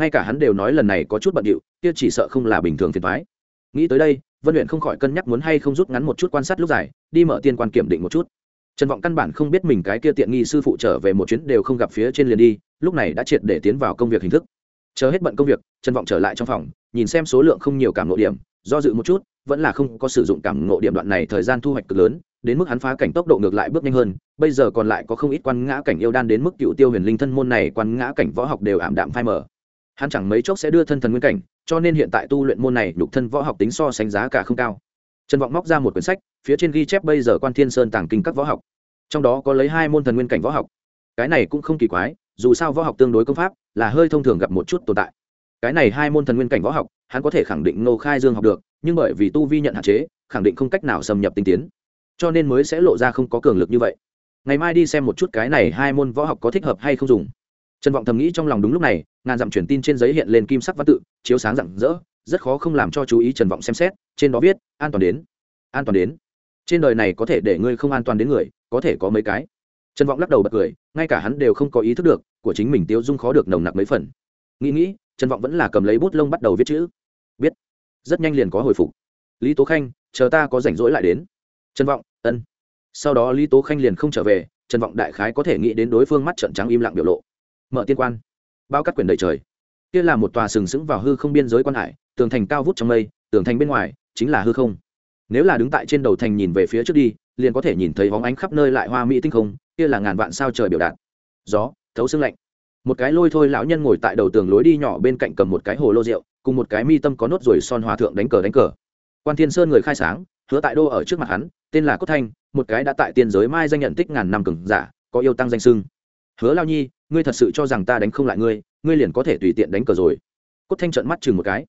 ngay cả hắn đều nói lần này có chút bận điệu, kia chỉ sợ không là bình thường phiền thoái nghĩ tới đây, vân luyện không khỏi cân nhắc muốn hay không rút ngắn một chút quan sát lúc dài, đi mở tiên quan kiểm định một chút. Trần vọng căn bản không biết mình cái kia tiện nghi sư phụ trở về một chuyến đều không gặp phía trên liền đi, lúc này đã triệt để tiến vào công việc hình thức. Chờ hết bận công việc, trần vọng trở lại trong phòng, nhìn xem số lượng không nhiều cảm ngộ điểm, do dự một chút, vẫn là không có sử dụng cảm ngộ điểm đoạn này thời gian thu hoạch cực lớn, đến mức hắn phá cảnh tốc độ ngược lại bước nhanh hơn, bây giờ còn lại có không ít quan ngã cảnh yêu đan đến mức cựu tiêu huyền linh thân môn này quan ngã cảnh võ học đều ảm đạm phai mờ hắn chẳng mấy chốc sẽ đưa thân thần nguyên cảnh, cho nên hiện tại tu luyện môn này, nhục thân võ học tính so sánh giá cả không cao. Trần vọng móc ra một quyển sách, phía trên ghi chép bây giờ quan thiên sơn tàng kinh các võ học. Trong đó có lấy hai môn thần nguyên cảnh võ học. Cái này cũng không kỳ quái, dù sao võ học tương đối công pháp là hơi thông thường gặp một chút tồn tại. Cái này hai môn thần nguyên cảnh võ học, hắn có thể khẳng định nô khai dương học được, nhưng bởi vì tu vi nhận hạn chế, khẳng định không cách nào xâm nhập tinh tiến. Cho nên mới sẽ lộ ra không có cường lực như vậy. Ngày mai đi xem một chút cái này hai môn võ học có thích hợp hay không dùng trần vọng thầm nghĩ trong lòng đúng lúc này, ngàn dặm truyền tin trên giấy hiện lên kim sắc văn tự, chiếu sáng rạng rỡ, rất khó không làm cho chú ý trần vọng xem xét, trên đó viết, an toàn đến, an toàn đến. Trên đời này có thể để ngươi không an toàn đến người, có thể có mấy cái. Trần vọng lắc đầu bật cười, ngay cả hắn đều không có ý thức được, của chính mình tiêu dung khó được nồng nặc mấy phần. Nghĩ nghĩ, trần vọng vẫn là cầm lấy bút lông bắt đầu viết chữ. Biết rất nhanh liền có hồi phục. Lý tố khanh, chờ ta có rảnh rỗi lại đến. Trần vọng, ân. Sau đó lý tố khanh liền không trở về, trần vọng đại khái có thể nghĩ đến đối phương mắt trận trắng im lặng biểu lộ mở tiên quan. Bao cắt quyển đầy trời. Kia là một tòa sừng sững vào hư không biên giới quan hải, tường thành cao vút trong mây, tường thành bên ngoài chính là hư không. Nếu là đứng tại trên đầu thành nhìn về phía trước đi, liền có thể nhìn thấy bóng ánh khắp nơi lại hoa mỹ tinh không, kia là ngàn vạn sao trời biểu đạt. Gió, thấu xương lạnh. Một cái lôi thôi lão nhân ngồi tại đầu tường lối đi nhỏ bên cạnh cầm một cái hồ lô rượu, cùng một cái mi tâm có nốt ruồi son hòa thượng đánh cờ đánh cờ. Quan thiên sơn người khai sáng, hứa tại đô ở trước mặt hắn, tên là cốt thanh, một cái đã tại tiên giới mai danh nhận tích ngàn năm cừng giả, có yêu tăng danh sưng hứa lao nhi, ngươi thật sự cho rằng ta đánh không lại ngươi ngươi liền có thể tùy tiện đánh cờ rồi. Cốt thanh trận mắt chừng một cái.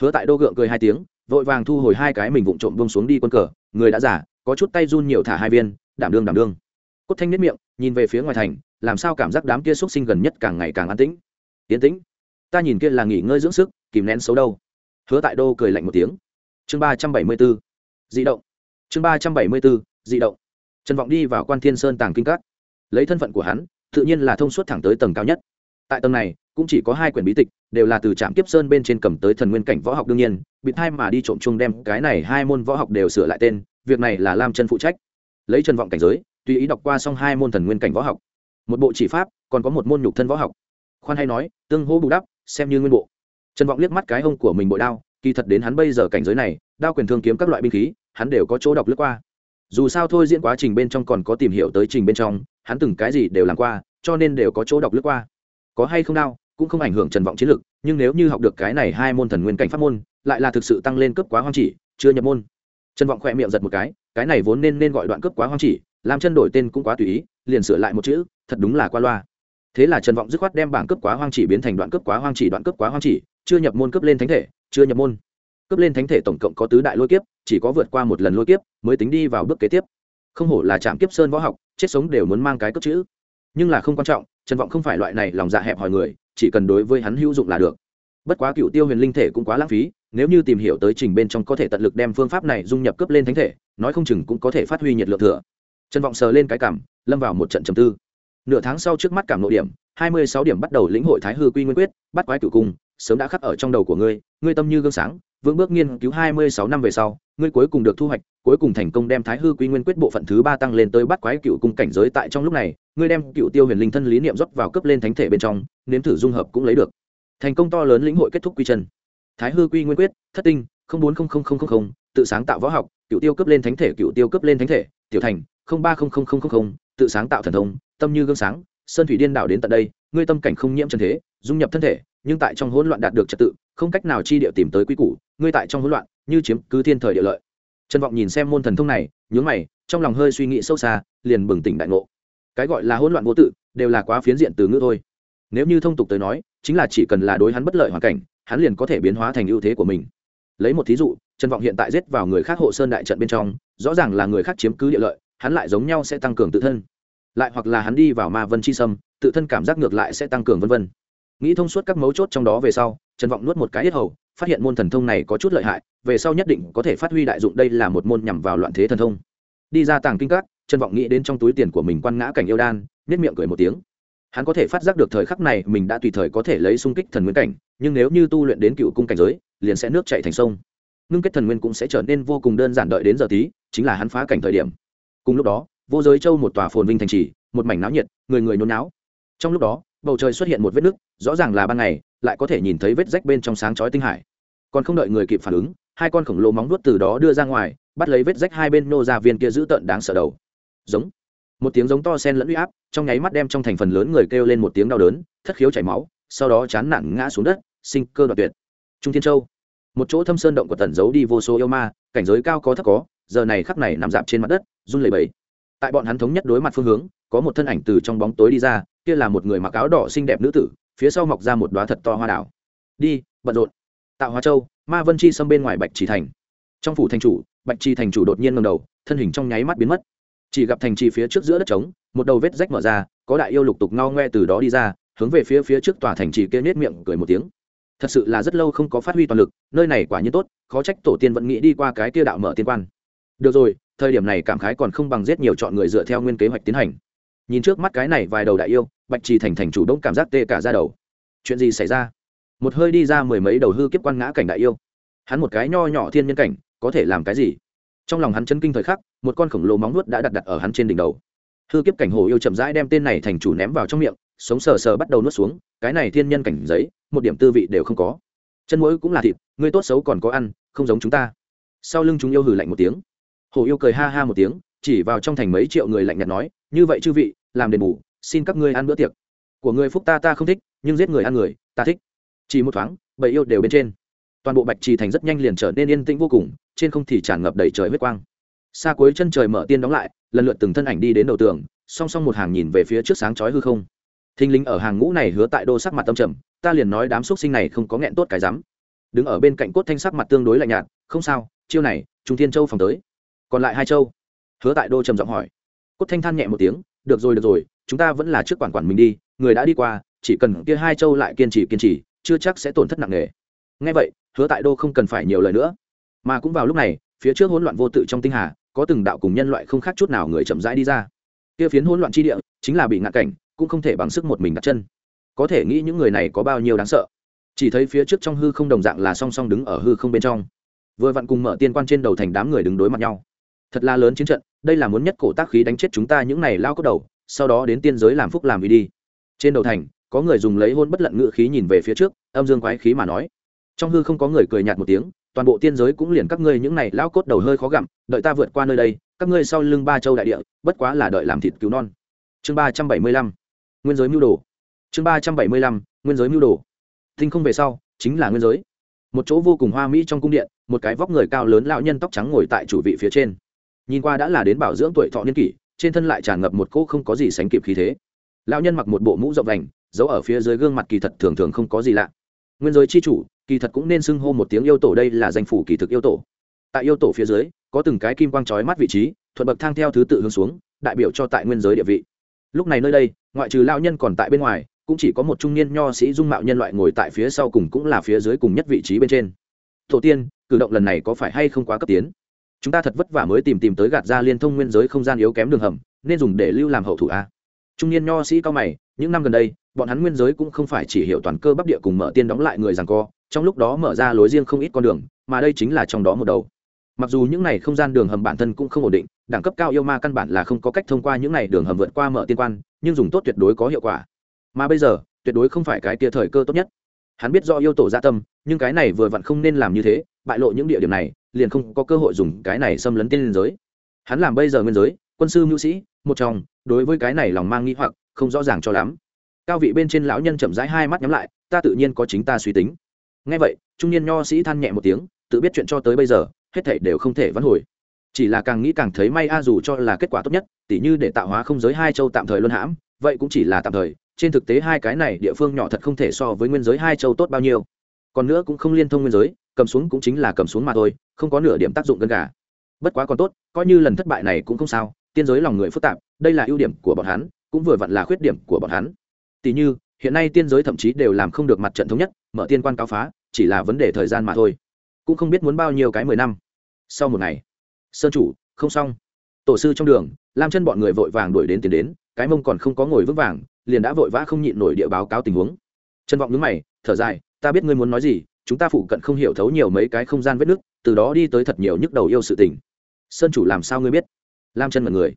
Hứa tại đô gượng cười hai tiếng, vội vàng thu hồi hai cái mình vụng trộm bông xuống đi quân cờ, người đã giả có chút tay run nhiều thả hai viên, đảm đương đảm đương. Cốt thanh nhất miệng, nhìn về phía ngoài thành, làm sao cảm giác đám kia x sinh gần nhất càng ngày càng an tĩnh. Yên tĩnh, ta nhìn kia là nghỉ ngơi dưỡng sức, kìm nén xấu đâu. Hứa tại đô cười lạnh một tiếng. Chương ba trăm bảy mươi b ố di động. Chương ba trăm bảy mươi b ố di động. Trần vọng đi vào quan thiên sơn tàng kinh các. Lấy thân phận của hắn tự nhiên là thông suốt thẳng tới tầng cao nhất. Tại tầng này, cũng chỉ có hai quyển bí tịch, đều là từ trạm kiếp sơn bên trên cầm tới thần nguyên cảnh võ học đương nhiên, bị thai mà đi trộm chung đem cái này hai môn võ học đều sửa lại tên, việc này là lam chân phụ trách. Lấy chân vọng cảnh giới, tùy ý đọc qua xong hai môn thần nguyên cảnh võ học. Một bộ chỉ pháp, còn có một môn nhục thân võ học. Khoan hay nói, tương hô bù đắp, xem như nguyên bộ. Trần vọng liếc mắt cái hông của mình bội đao, kỳ thật đến hắn bây giờ cảnh giới này, đao quyền thương kiếm các loại binh khí, hắn đều có chỗ đọc lướt qua. Dù sao thôi diễn quá trình bên trong còn có tìm hiểu tới trình bên trong hắn từng cái gì đều làm qua, cho nên đều có chỗ đọc lướt qua. Có hay không đao cũng không ảnh hưởng trần vọng chiến lực, nhưng nếu như học được cái này hai môn thần nguyên cảnh pháp môn, lại là thực sự tăng lên cấp quá hoang chỉ, chưa nhập môn. Trần vọng khỏe miệng giật một cái cái này vốn nên nên gọi đoạn cấp quá hoang chỉ, làm chân đổi tên cũng quá tùy ý, liền sửa lại một chữ, thật đúng là qua loa. Thế là trần vọng dứt khoát đem bảng cấp quá hoang chỉ biến thành đoạn cấp quá hoang chỉ, đoạn cấp quá hoang chỉ, chưa nhập môn cấp lên thánh thể, chưa nhập môn. Cấp lên thánh thể tổng cộng có tứ đại lôi kiếp, chỉ có vượt qua một lần lôi kiếp, mới tính đi vào bước kế tiếp không hổ là trạm kiếp sơn võ học, chết sống đều muốn mang cái cất chữ. Nhưng là không quan trọng, trần vọng không phải loại này lòng dạ hẹp hòi người, chỉ cần đối với hắn hữu dụng là được. Bất quá cựu tiêu huyền linh thể cũng quá lãng phí, nếu như tìm hiểu tới trình bên trong có thể tận lực đem phương pháp này dung nhập cấp lên thánh thể, nói không chừng cũng có thể phát huy nhiệt lượng thừa. Trần vọng sờ lên cái cảm, lâm vào một trận trầm tư. Nửa tháng sau trước mắt cảm nội điểm, hai mươi sáu điểm bắt đầu lĩnh hội thái hư quy nguyên quyết, bắt quái cửu cung sớm đã khắc ở trong đầu của ngươi ngươi tâm như gương sáng, vững bước nghiên cứu hai mươi sáu năm về sau, ngươi cuối cùng được thu hoạch, cuối cùng thành công đem thái hư quy nguyên quyết bộ phận thứ ba tăng lên tới bắt quái cựu cung cảnh giới tại trong lúc này, ngươi đem cựu tiêu huyền linh thân lý niệm rót vào cấp lên thánh thể bên trong, nếm thử dung hợp cũng lấy được. Thành công to lớn lĩnh hội kết thúc quy chân. Thái hư quy nguyên quyết, thất tinh bốn tự sáng tạo võ học, cựu tiêu cấp lên thánh thể, cựu tiêu cấp lên thánh thể, tiểu thành ba tự sáng tạo thần thông, tâm như gương sáng, sơn thủy điên đảo đến tận đây, ngươi tâm cảnh không nhiễm trần thế, dung nhập thân thể nhưng tại trong hỗn loạn đạt được trật tự, không cách nào chi địa tìm tới quy củ, ngươi tại trong hỗn loạn, như chiếm cứ thiên thời địa lợi. Trần vọng nhìn xem môn thần thông này, nhướng mày, trong lòng hơi suy nghĩ sâu xa, liền bừng tỉnh đại ngộ. Cái gọi là hỗn loạn vô tự, đều là quá phiến diện từ ngữ thôi. Nếu như thông tục tới nói, chính là chỉ cần là đối hắn bất lợi hoàn cảnh, hắn liền có thể biến hóa thành ưu thế của mình. Lấy một thí dụ, trần vọng hiện tại giết vào người khác hộ sơn đại trận bên trong, rõ ràng là người khác chiếm cứ địa lợi, hắn lại giống nhau sẽ tăng cường tự thân. Lại hoặc là hắn đi vào ma vân chi sâm, tự thân cảm giác ngược lại sẽ tăng cường vân vân nghĩ thông suốt các mấu chốt trong đó về sau, trần vọng nuốt một cái yết hầu, phát hiện môn thần thông này có chút lợi hại, về sau nhất định có thể phát huy đại dụng đây là một môn nhằm vào loạn thế thần thông. Đi ra tàng kinh các, trần vọng nghĩ đến trong túi tiền của mình quan ngã cảnh yêu đan nhất miệng cười một tiếng. Hắn có thể phát giác được thời khắc này mình đã tùy thời có thể lấy sung kích thần nguyên cảnh, nhưng nếu như tu luyện đến cựu cung cảnh giới, liền sẽ nước chạy thành sông. Ngưng kết thần nguyên cũng sẽ trở nên vô cùng đơn giản đợi đến giờ tí, chính là hắn phá cảnh thời điểm. Cùng lúc đó, vô giới châu một tòa phồn vinh thành trì, một mảnh náo nhiệt, người người nôn náo. Trong lúc đó bầu trời xuất hiện một vết nứt, rõ ràng là ban ngày, lại có thể nhìn thấy vết rách bên trong sáng chói tinh hải. Còn không đợi người kịp phản ứng, hai con khổng lồ móng vuốt từ đó đưa ra ngoài, bắt lấy vết rách hai bên nô ra viên kia giữ tợn đáng sợ đầu. Giống. Một tiếng giống to sen lẫn uy áp, trong nháy mắt đem trong thành phần lớn người kêu lên một tiếng đau đớn, thất khiếu chảy máu, sau đó chán nản ngã xuống đất, sinh cơ đoạt tuyệt. Trung thiên châu. Một chỗ thâm sơn động của tần giấu đi vô số yêu ma, cảnh giới cao có thấp có, giờ này khắp này nằm dạp trên mặt đất, run lẩy bẩy. Tại bọn hắn thống nhất đối mặt phương hướng, có một thân ảnh từ trong bóng tối đi ra kia là một người mặc áo đỏ xinh đẹp nữ tử, phía sau mọc ra một đoá thật to hoa đảo đi, bận rộn. Tạo hóa châu, ma vân chi xâm bên ngoài bạch trì thành. Trong phủ thành chủ, bạch trì thành chủ đột nhiên ngầm đầu, thân hình trong nháy mắt biến mất. Chỉ gặp thành trì phía trước giữa đất trống, một đầu vết rách mở ra, có đại yêu lục tục ngao ngoe từ đó đi ra, hướng về phía phía trước tòa thành trì kia nết miệng cười một tiếng. Thật sự là rất lâu không có phát huy toàn lực, nơi này quả nhiên tốt, khó trách tổ tiên vẫn nghĩ đi qua cái kia đạo mở tiên quan. Được rồi, thời điểm này cảm khái còn không bằng giết nhiều chọn người dựa theo nguyên kế hoạch tiến hành nhìn trước mắt cái này vài đầu đại yêu, bạch trì thành thành chủ đông cảm giác tê cả ra đầu. Chuyện gì xảy ra? Một hơi đi ra mười mấy đầu hư kiếp quan ngã cảnh đại yêu. Hắn một cái nho nhỏ thiên nhân cảnh, có thể làm cái gì? Trong lòng hắn chân kinh thời khắc, một con khổng lồ móng nuốt đã đặt đặt ở hắn trên đỉnh đầu. Hư kiếp cảnh hồ yêu chậm rãi đem tên này thành chủ ném vào trong miệng, sống sờ sờ bắt đầu nuốt xuống, cái này thiên nhân cảnh giấy, một điểm tư vị đều không có. Chân mũi cũng là thịt, người tốt xấu còn có ăn, không giống chúng ta. Sau lưng chúng yêu hừ lạnh một tiếng. Hồ yêu cười ha ha một tiếng, chỉ vào trong thành mấy triệu người lạnh nhạt nói, như vậy chư vị làm đền bù, xin các ngươi ăn bữa tiệc. Của người phúc ta ta không thích, nhưng giết người ăn người, ta thích. Chỉ một thoáng, bầy yêu đều bên trên. Toàn bộ bạch trì thành rất nhanh liền trở nên yên tĩnh vô cùng, trên không thì tràn ngập đầy trời huyết quang. Xa cuối chân trời mở tiên đóng lại, lần lượt từng thân ảnh đi đến đầu tường, song song một hàng nhìn về phía trước sáng chói hư không. Thinh lính ở hàng ngũ này hứa tại đô sắc mặt tâm trầm, ta liền nói đám xúc sinh này không có nghẹn tốt cái rắm. Đứng ở bên cạnh cốt thanh sắc mặt tương đối lạnh nhạt, không sao, chiêu này, trung thiên châu phòng tới. Còn lại hai châu? Hứa tại đô trầm giọng hỏi. Cốt thanh than nhẹ một tiếng được rồi được rồi, chúng ta vẫn là trước quản quản mình đi, người đã đi qua, chỉ cần kia hai châu lại kiên trì kiên trì, chưa chắc sẽ tổn thất nặng nề. Ngay vậy, hứa tại đô không cần phải nhiều lời nữa. Mà cũng vào lúc này, phía trước hỗn loạn vô tự trong tinh hà, có từng đạo cùng nhân loại không khác chút nào người chậm rãi đi ra. Kia phiến hỗn loạn chi địa, chính là bị ngạn cảnh, cũng không thể bằng sức một mình đặt chân. Có thể nghĩ những người này có bao nhiêu đáng sợ. Chỉ thấy phía trước trong hư không đồng dạng là song song đứng ở hư không bên trong. Vừa vặn cùng mở tiên quan trên đầu thành đám người đứng đối mặt nhau thật là lớn chiến trận, đây là muốn nhất cổ tác khí đánh chết chúng ta những này lao cốt đầu, sau đó đến tiên giới làm phúc làm vì đi. Trên đầu thành, có người dùng lấy hôn bất lận ngự khí nhìn về phía trước, âm dương quái khí mà nói. Trong hư không có người cười nhạt một tiếng, toàn bộ tiên giới cũng liền các ngươi những này lao cốt đầu hơi khó gặm, đợi ta vượt qua nơi đây, các ngươi sau lưng ba châu đại địa, bất quá là đợi làm thịt cứu non. Chương ba trăm bảy mươi lăm, nguyên giới mưu đồ. Chương ba trăm bảy mươi lăm, nguyên giới mưu đồ. Thinh không về sau, chính là nguyên giới. Một chỗ vô cùng hoa mỹ trong cung điện, một cái vóc người cao lớn lão nhân tóc trắng ngồi tại chủ vị phía trên nhìn qua đã là đến bảo dưỡng tuổi thọ niên kỷ, trên thân lại tràn ngập một cỗ không có gì sánh kịp khí thế. Lão nhân mặc một bộ mũ rộng vành, giấu ở phía dưới gương mặt kỳ thật thường thường không có gì lạ. Nguyên giới c h i chủ, kỳ thật cũng nên xưng hô một tiếng yêu tổ đây là danh phủ kỳ thực yêu tổ. Tại yêu tổ phía dưới, có từng cái kim quang trói mắt vị trí, thuận bậc thang theo thứ tự hướng xuống, đại biểu cho tại nguyên giới địa vị. Lúc này nơi đây, ngoại trừ lao nhân còn tại bên ngoài, cũng chỉ có một trung niên nho sĩ dung mạo nhân loại ngồi tại phía sau cùng cũng là phía dưới cùng nhất vị trí bên trên. Tổ tiên, cử động lần này có phải hay không quá cấp tiến? Chúng ta thật vất vả mới tìm tìm tới gạt ra liên thông nguyên giới không gian yếu kém đường hầm, nên dùng để lưu làm hậu thủ a. Trung niên nho sĩ cao mày, những năm gần đây, bọn hắn nguyên giới cũng không phải chỉ hiểu toàn cơ bắp địa cùng mở tiên đóng lại người rằng co, trong lúc đó mở ra lối riêng không ít con đường, mà đây chính là trong đó một đầu. Mặc dù những này không gian đường hầm bản thân cũng không ổn định, đẳng cấp cao yêu ma căn bản là không có cách thông qua những này đường hầm vượt qua mở tiên quan, nhưng dùng tốt tuyệt đối có hiệu quả. Mà bây giờ, tuyệt đối không phải cái tia thời cơ tốt nhất. Hắn biết do yêu tổ gia dạ tâm, nhưng cái này vừa vặn không nên làm như thế, bại lộ những địa điểm này liền không có cơ hội dùng cái này xâm lấn tiên liên giới. Hắn làm bây giờ nguyên giới, quân sư mưu sĩ, một trong, đối với cái này lòng mang nghĩ hoặc, không rõ ràng cho lắm. Cao vị bên trên lão nhân chậm rãi hai mắt nhắm lại, ta tự nhiên có chính ta suy tính. Ngay vậy, trung niên nho sĩ than nhẹ một tiếng, tự biết chuyện cho tới bây giờ, hết thảy đều không thể vãn hồi. Chỉ là càng nghĩ càng thấy may a, dù cho là kết quả tốt nhất, tỉ như để tạo hóa không giới hai châu tạm thời luân hãm, vậy cũng chỉ là tạm thời, trên thực tế hai cái này địa phương nhỏ thật không thể so với nguyên giới hai châu tốt bao nhiêu. Còn nữa cũng không liên thông nguyên giới cầm xuống cũng chính là cầm xuống mà thôi, không có nửa điểm tác dụng gần cả bất quá còn tốt, coi như lần thất bại này cũng không sao, tiên giới lòng người phức tạp, đây là ưu điểm của bọn hắn, cũng vừa vặn là khuyết điểm của bọn hắn. Tỷ như, hiện nay tiên giới thậm chí đều làm không được mặt trận thống nhất, mở tiên quan cáo phá, chỉ là vấn đề thời gian mà thôi. Cũng không biết muốn bao nhiêu cái mười năm. Sau một ngày, sơn chủ, không xong. Tổ sư trong đường, lam chân bọn người vội vàng đuổi đến tiền đến, cái mông còn không có ngồi vững vàng, liền đã vội vã không nhịn nổi địa báo cáo tình huống. Trân vọng nhướng mày, thở dài, ta biết ngươi muốn nói gì chúng ta phụ cận không hiểu thấu nhiều mấy cái không gian vết nước từ đó đi tới thật nhiều nhức đầu yêu sự tình. Sơn chủ làm sao ngươi biết? Lam chân mật người.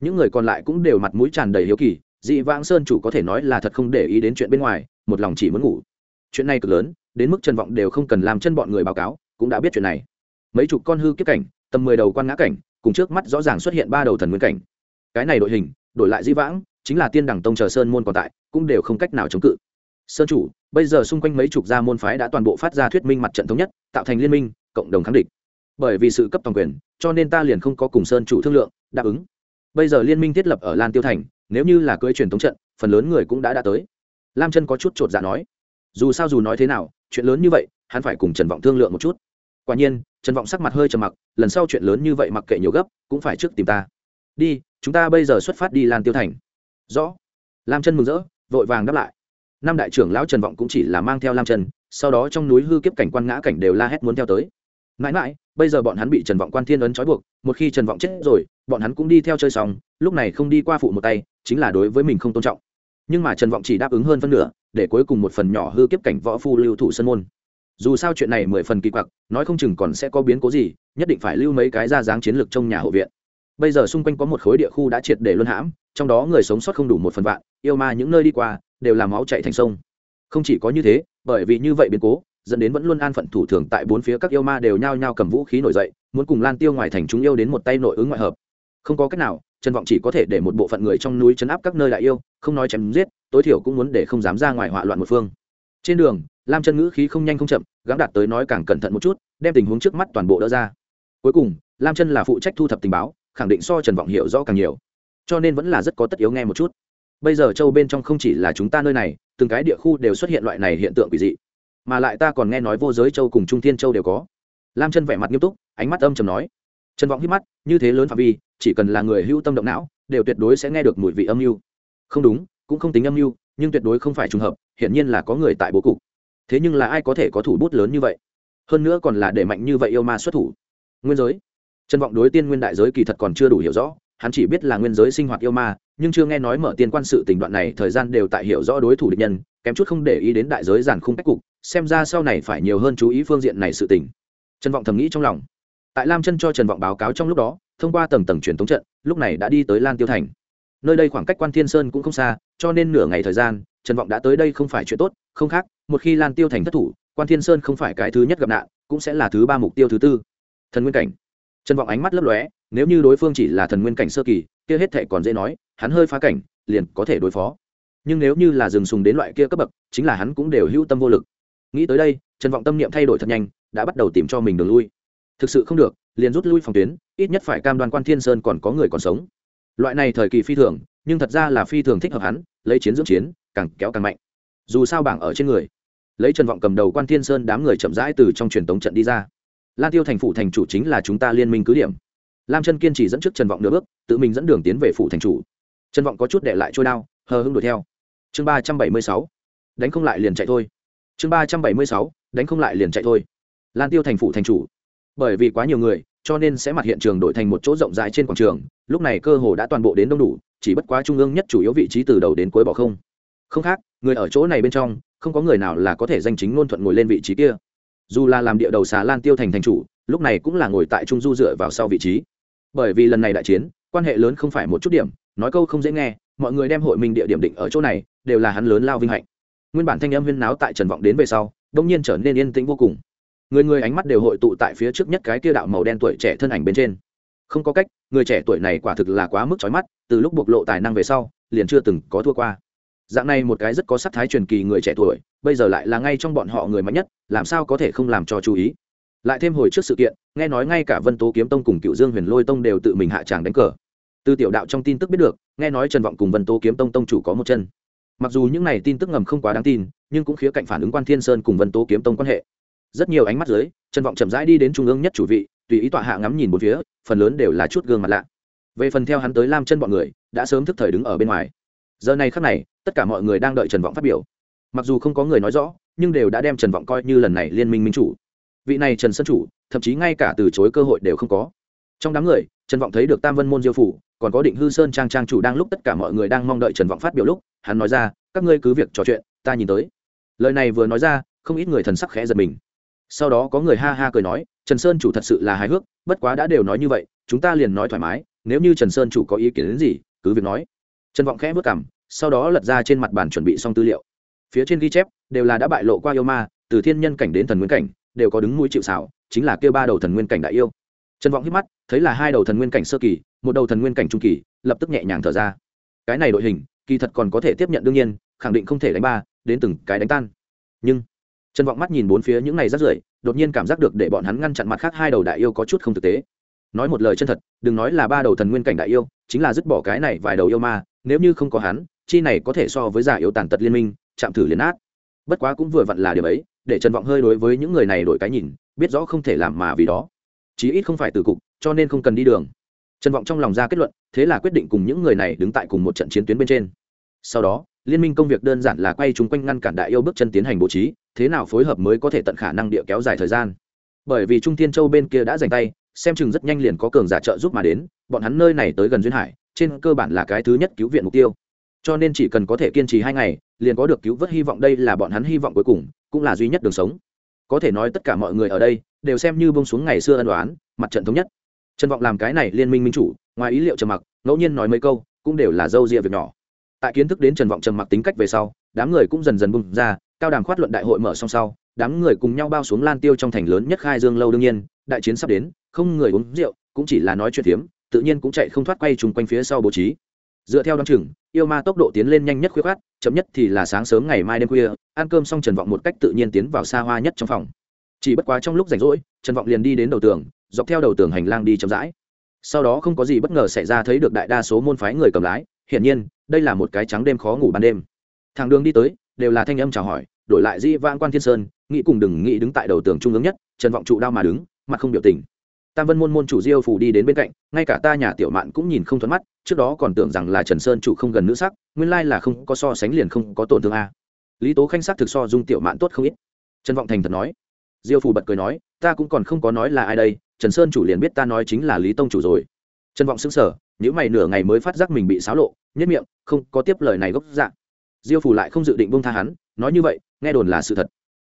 Những người còn lại cũng đều mặt mũi tràn đầy hiếu kỳ, dị vãng sơn chủ có thể nói là thật không để ý đến chuyện bên ngoài, một lòng chỉ muốn ngủ. Chuyện này cực lớn, đến mức trần vọng đều không cần làm chân bọn người báo cáo, cũng đã biết chuyện này. Mấy chục con hư kiếp cảnh, tầm mười đầu quan ngã cảnh, cùng trước mắt rõ ràng xuất hiện ba đầu thần nguyên cảnh. Cái này đội hình, đổi lại di vãng, chính là tiên đẳng tông chờ sơn môn còn tại, cũng đều không cách nào chống cự. Sơn chủ bây giờ xung quanh mấy chục gia môn phái đã toàn bộ phát ra thuyết minh mặt trận thống nhất, tạo thành liên minh, cộng đồng kháng địch. Bởi vì sự cấp toàn quyền, cho nên ta liền không có cùng sơn chủ thương lượng, đáp ứng. Bây giờ liên minh thiết lập ở lan tiêu thành, nếu như là cưỡi truyền thống trận, phần lớn người cũng đã đã tới. Lam chân có chút chột dạ nói. Dù sao dù nói thế nào, chuyện lớn như vậy, hắn phải cùng trần vọng thương lượng một chút. Quả nhiên, trần vọng sắc mặt hơi trầm mặc, lần sau chuyện lớn như vậy mặc kệ nhiều gấp, cũng phải trước tìm ta. Đi, chúng ta bây giờ xuất phát đi lan tiêu thành. Rõ. Lam chân mừng rỡ, vội vàng đáp lại năm đại trưởng lão trần vọng cũng chỉ là mang theo lam Trần, sau đó trong núi hư kiếp cảnh quan ngã cảnh đều la hét muốn theo tới. Mãi mãi bây giờ bọn hắn bị trần vọng quan thiên ấn trói buộc một khi trần vọng chết rồi bọn hắn cũng đi theo chơi xong lúc này không đi qua phụ một tay chính là đối với mình không tôn trọng. Nhưng mà trần vọng chỉ đáp ứng hơn phân nửa để cuối cùng một phần nhỏ hư kiếp cảnh võ phu lưu thủ sân môn. Dù sao chuyện này mười phần kỳ quặc nói không chừng còn sẽ có biến cố gì nhất định phải lưu mấy cái ra dáng chiến lược trong nhà hộ viện. Bây giờ xung quanh có một khối địa khu đã triệt để luân hãm trong đó người sống sót không đủ một phần vạn yêu ma những nơi đi qua đều làm máu chạy thành sông. Không chỉ có như thế, bởi vì như vậy biến cố, dẫn đến vẫn luôn an phận thủ thường tại bốn phía các yêu ma đều nhao nhao cầm vũ khí nổi dậy, muốn cùng lan tiêu ngoài thành chúng yêu đến một tay nội ứng ngoại hợp. Không có cách nào, trần vọng chỉ có thể để một bộ phận người trong núi chấn áp các nơi đại yêu, không nói chém giết, tối thiểu cũng muốn để không dám ra ngoài họa loạn một phương. Trên đường, lam chân ngữ khí không nhanh không chậm, gắng đạt tới nói càng cẩn thận một chút, đem tình huống trước mắt toàn bộ đỡ ra. Cuối cùng, lam chân là phụ trách thu thập tình báo, khẳng định so trần vọng hiểu rõ càng nhiều. Cho nên vẫn là rất có tất yếu nghe một chút bây giờ châu bên trong không chỉ là chúng ta nơi này, từng cái địa khu đều xuất hiện loại này hiện tượng quỷ dị. Mà lại ta còn nghe nói vô giới châu cùng trung thiên châu đều có. Lam chân vẻ mặt nghiêm túc, ánh mắt âm trầm nói. Trần vọng hít mắt, như thế lớn phạm vi, chỉ cần là người hữu tâm động não, đều tuyệt đối sẽ nghe được mùi vị âm mưu. Không đúng, cũng không tính âm mưu, nhưng tuyệt đối không phải trùng hợp, hiển nhiên là có người tại bố cục. Thế nhưng là ai có thể có thủ bút lớn như vậy? Hơn nữa còn là để mạnh như vậy yêu ma xuất thủ. Nguyên giới. Trần vọng đối tiên nguyên đại giới kỳ thật còn chưa đủ hiểu rõ, hắn chỉ biết là nguyên giới sinh hoạt yêu ma nhưng chưa nghe nói mở tiên quan sự tình đoạn này, thời gian đều tại hiểu rõ đối thủ địch nhân, kém chút không để ý đến đại giới giàn khung cách cục, xem ra sau này phải nhiều hơn chú ý phương diện này sự tình. Trần vọng thầm nghĩ trong lòng. Tại lam chân cho trần vọng báo cáo trong lúc đó, thông qua tầng tầng truyền thống trận, lúc này đã đi tới lan tiêu thành. Nơi đây khoảng cách quan thiên sơn cũng không xa, cho nên nửa ngày thời gian, trần vọng đã tới đây không phải chuyện tốt, không khác, một khi lan tiêu thành thất thủ, quan thiên sơn không phải cái thứ nhất gặp nạn, cũng sẽ là thứ ba mục tiêu thứ tư. Thần nguyên cảnh. Trần vọng ánh mắt lấp lóe, nếu như đối phương chỉ là thần nguyên cảnh sơ kỳ kia hết thệ còn dễ nói, hắn hơi phá cảnh, liền có thể đối phó. Nhưng nếu như là rừng sùng đến loại kia cấp bậc, chính là hắn cũng đều hữu tâm vô lực. Nghĩ tới đây, trần vọng tâm niệm thay đổi thật nhanh, đã bắt đầu tìm cho mình đường lui. Thực sự không được, liền rút lui phòng tuyến, ít nhất phải cam đoan quan thiên sơn còn có người còn sống. Loại này thời kỳ phi thường, nhưng thật ra là phi thường thích hợp hắn, lấy chiến dưỡng chiến, càng kéo càng mạnh. Dù sao bảng ở trên người. Lấy trần vọng cầm đầu quan thiên sơn đám người chậm rãi từ trong truyền tống trận đi ra. Lan tiêu thành phủ thành chủ chính là chúng ta liên minh cứ điểm lam chân kiên trì dẫn trước trần vọng nửa bước, tự mình dẫn đường tiến về phủ thành chủ. Trần vọng có chút đệ lại trôi đao, hờ hưng đuổi theo. Chương ba trăm bảy mươi sáu, đánh không lại liền chạy thôi. Chương ba trăm bảy mươi sáu, đánh không lại liền chạy thôi. Lan tiêu thành phủ thành chủ. Bởi vì quá nhiều người, cho nên sẽ mặt hiện trường đổi thành một chỗ rộng rãi trên quảng trường, lúc này cơ hồ đã toàn bộ đến đông đủ, chỉ bất quá trung ương nhất chủ yếu vị trí từ đầu đến cuối bỏ không. Không khác, người ở chỗ này bên trong, không có người nào là có thể danh chính ngôn thuận ngồi lên vị trí kia. Dù là làm địa đầu xà lan tiêu thành thành chủ, lúc này cũng là ngồi tại trung du dựa vào sau vị trí bởi vì lần này đại chiến, quan hệ lớn không phải một chút điểm, nói câu không dễ nghe, mọi người đem hội minh địa điểm định ở chỗ này, đều là hắn lớn lao vinh hạnh. Nguyên bản thanh âm huyên náo tại trần vọng đến về sau, đông nhiên trở nên yên tĩnh vô cùng. Người người ánh mắt đều hội tụ tại phía trước nhất cái kia đạo màu đen tuổi trẻ thân ảnh bên trên. Không có cách, người trẻ tuổi này quả thực là quá mức trói mắt, từ lúc bộc lộ tài năng về sau, liền chưa từng có thua qua. Dạng này một cái rất có sắc thái truyền kỳ người trẻ tuổi, bây giờ lại là ngay trong bọn họ người mạnh nhất, làm sao có thể không làm cho chú ý? Lại thêm hồi trước sự kiện, nghe nói ngay cả vân tố kiếm tông cùng cựu dương huyền lôi tông đều tự mình hạ tràng đánh cờ. Từ tiểu đạo trong tin tức biết được, nghe nói trần vọng cùng vân tố kiếm tông tông chủ có một chân. Mặc dù những này tin tức ngầm không quá đáng tin, nhưng cũng khía cạnh phản ứng quan thiên sơn cùng vân tố kiếm tông quan hệ. Rất nhiều ánh mắt dưới, trần vọng chậm rãi đi đến trung ương nhất chủ vị, tùy ý tọa hạ ngắm nhìn một phía, phần lớn đều là chút gương mặt lạ. Về phần theo hắn tới lam chân bọn người, đã sớm thức thời đứng ở bên ngoài. Giờ này khắc này, tất cả mọi người đang đợi trần vọng phát biểu. Mặc dù không có người nói rõ, nhưng đều đã đem trần vọng coi như lần này liên minh minh chủ vị này trần sơn chủ, thậm chí ngay cả từ chối cơ hội đều không có. Trong đám người, trần vọng thấy được tam vân môn diêu phủ, còn có định hư sơn trang trang chủ đang lúc tất cả mọi người đang mong đợi trần vọng phát biểu lúc, hắn nói ra, các ngươi cứ việc trò chuyện, ta nhìn tới. Lời này vừa nói ra, không ít người thần sắc khẽ giật mình. Sau đó có người ha ha cười nói, trần sơn chủ thật sự là hài hước, bất quá đã đều nói như vậy, chúng ta liền nói thoải mái, nếu như trần sơn chủ có ý kiến đến gì, cứ việc nói. Trần vọng khẽ vất cảm sau đó lật ra trên mặt bàn chuẩn bị xong tư liệu. Phía trên ghi chép, đều là đã bại lộ qua yêu ma, từ thiên nhân cảnh đến thần nguyên cảnh đều có đứng mũi chịu xảo chính là kêu ba đầu thần nguyên cảnh đại yêu. Trần vọng hít mắt, thấy là hai đầu thần nguyên cảnh sơ kỳ, một đầu thần nguyên cảnh trung kỳ, lập tức nhẹ nhàng thở ra. Cái này đội hình, kỳ thật còn có thể tiếp nhận đương nhiên, khẳng định không thể đánh ba, đến từng cái đánh tan. Nhưng, trần vọng mắt nhìn bốn phía những này rất rưởi, đột nhiên cảm giác được để bọn hắn ngăn chặn mặt khác hai đầu đại yêu có chút không thực tế. Nói một lời chân thật, đừng nói là ba đầu thần nguyên cảnh đại yêu, chính là dứt bỏ cái này vài đầu yêu ma, nếu như không có hắn, chi này có thể so với giả yêu tàn tật liên minh, chạm thử liền át bất quá cũng vừa vặn là điều ấy để trần vọng hơi đối với những người này đổi cái nhìn, biết rõ không thể làm mà vì đó. Chí ít không phải từ cục, cho nên không cần đi đường. Trần vọng trong lòng ra kết luận, thế là quyết định cùng những người này đứng tại cùng một trận chiến tuyến bên trên. Sau đó, liên minh công việc đơn giản là quay chúng quanh ngăn cản đại yêu bước chân tiến hành bố trí, thế nào phối hợp mới có thể tận khả năng địa kéo dài thời gian. Bởi vì trung thiên châu bên kia đã dành tay, xem chừng rất nhanh liền có cường giả trợ giúp mà đến, bọn hắn nơi này tới gần duyên hải, trên cơ bản là cái thứ nhất cứu viện mục tiêu cho nên chỉ cần có thể kiên trì hai ngày, liền có được cứu vớt hy vọng đây là bọn hắn hy vọng cuối cùng, cũng là duy nhất đường sống. Có thể nói tất cả mọi người ở đây đều xem như bông xuống ngày xưa ân đoán mặt trận thống nhất. Trần vọng làm cái này liên minh minh chủ, ngoài ý liệu trầm mặc, ngẫu nhiên nói mấy câu, cũng đều là dâu rịa việc nhỏ. Tại kiến thức đến trần vọng trầm mặc tính cách về sau, đám người cũng dần dần bung ra, cao đàm khoát luận đại hội mở xong sau, đám người cùng nhau bao xuống lan tiêu trong thành lớn nhất khai dương lâu đương nhiên, đại chiến sắp đến, không người uống rượu, cũng chỉ là nói chuyện phiếm, tự nhiên cũng chạy không thoát quay chung quanh phía sau bố trí dựa theo đ o chừng, yêu ma tốc độ tiến lên nhanh nhất khuya khát chậm nhất thì là sáng sớm ngày mai đêm khuya, ăn cơm xong trần vọng một cách tự nhiên tiến vào xa hoa nhất trong phòng. Chỉ bất quá trong lúc rảnh rỗi, trần vọng liền đi đến đầu tường, dọc theo đầu tường hành lang đi chậm rãi. Sau đó không có gì bất ngờ xảy ra thấy được đại đa số môn phái người cầm lái, hiển nhiên, đây là một cái trắng đêm khó ngủ ban đêm. Thằng đường đi tới, đều là thanh âm chào hỏi, đổi lại di vãn quan thiên sơn, nghĩ cùng đừng nghĩ đứng tại đầu tường trung ương nhất, trần vọng trụ đao mà đứng, mặt không biểu tình tam vân môn môn chủ diêu phủ đi đến bên cạnh, ngay cả ta nhà tiểu mạn cũng nhìn không thuận mắt, trước đó còn tưởng rằng là trần sơn chủ không gần nữ sắc, nguyên lai là không có so sánh liền không có tổn thương a. Lý tố khanh sắc thực so dung tiểu mạn tốt không ít. Trần vọng thành thật nói. Diêu phủ bật cười nói, ta cũng còn không có nói là ai đây, trần sơn chủ liền biết ta nói chính là lý tông chủ rồi. Trần vọng xứng sở những mày nửa ngày mới phát giác mình bị xáo lộ nhất miệng, không có tiếp lời này gốc dạng diêu phủ lại không dự định bông tha hắn, nói như vậy, nghe đồn là sự thật.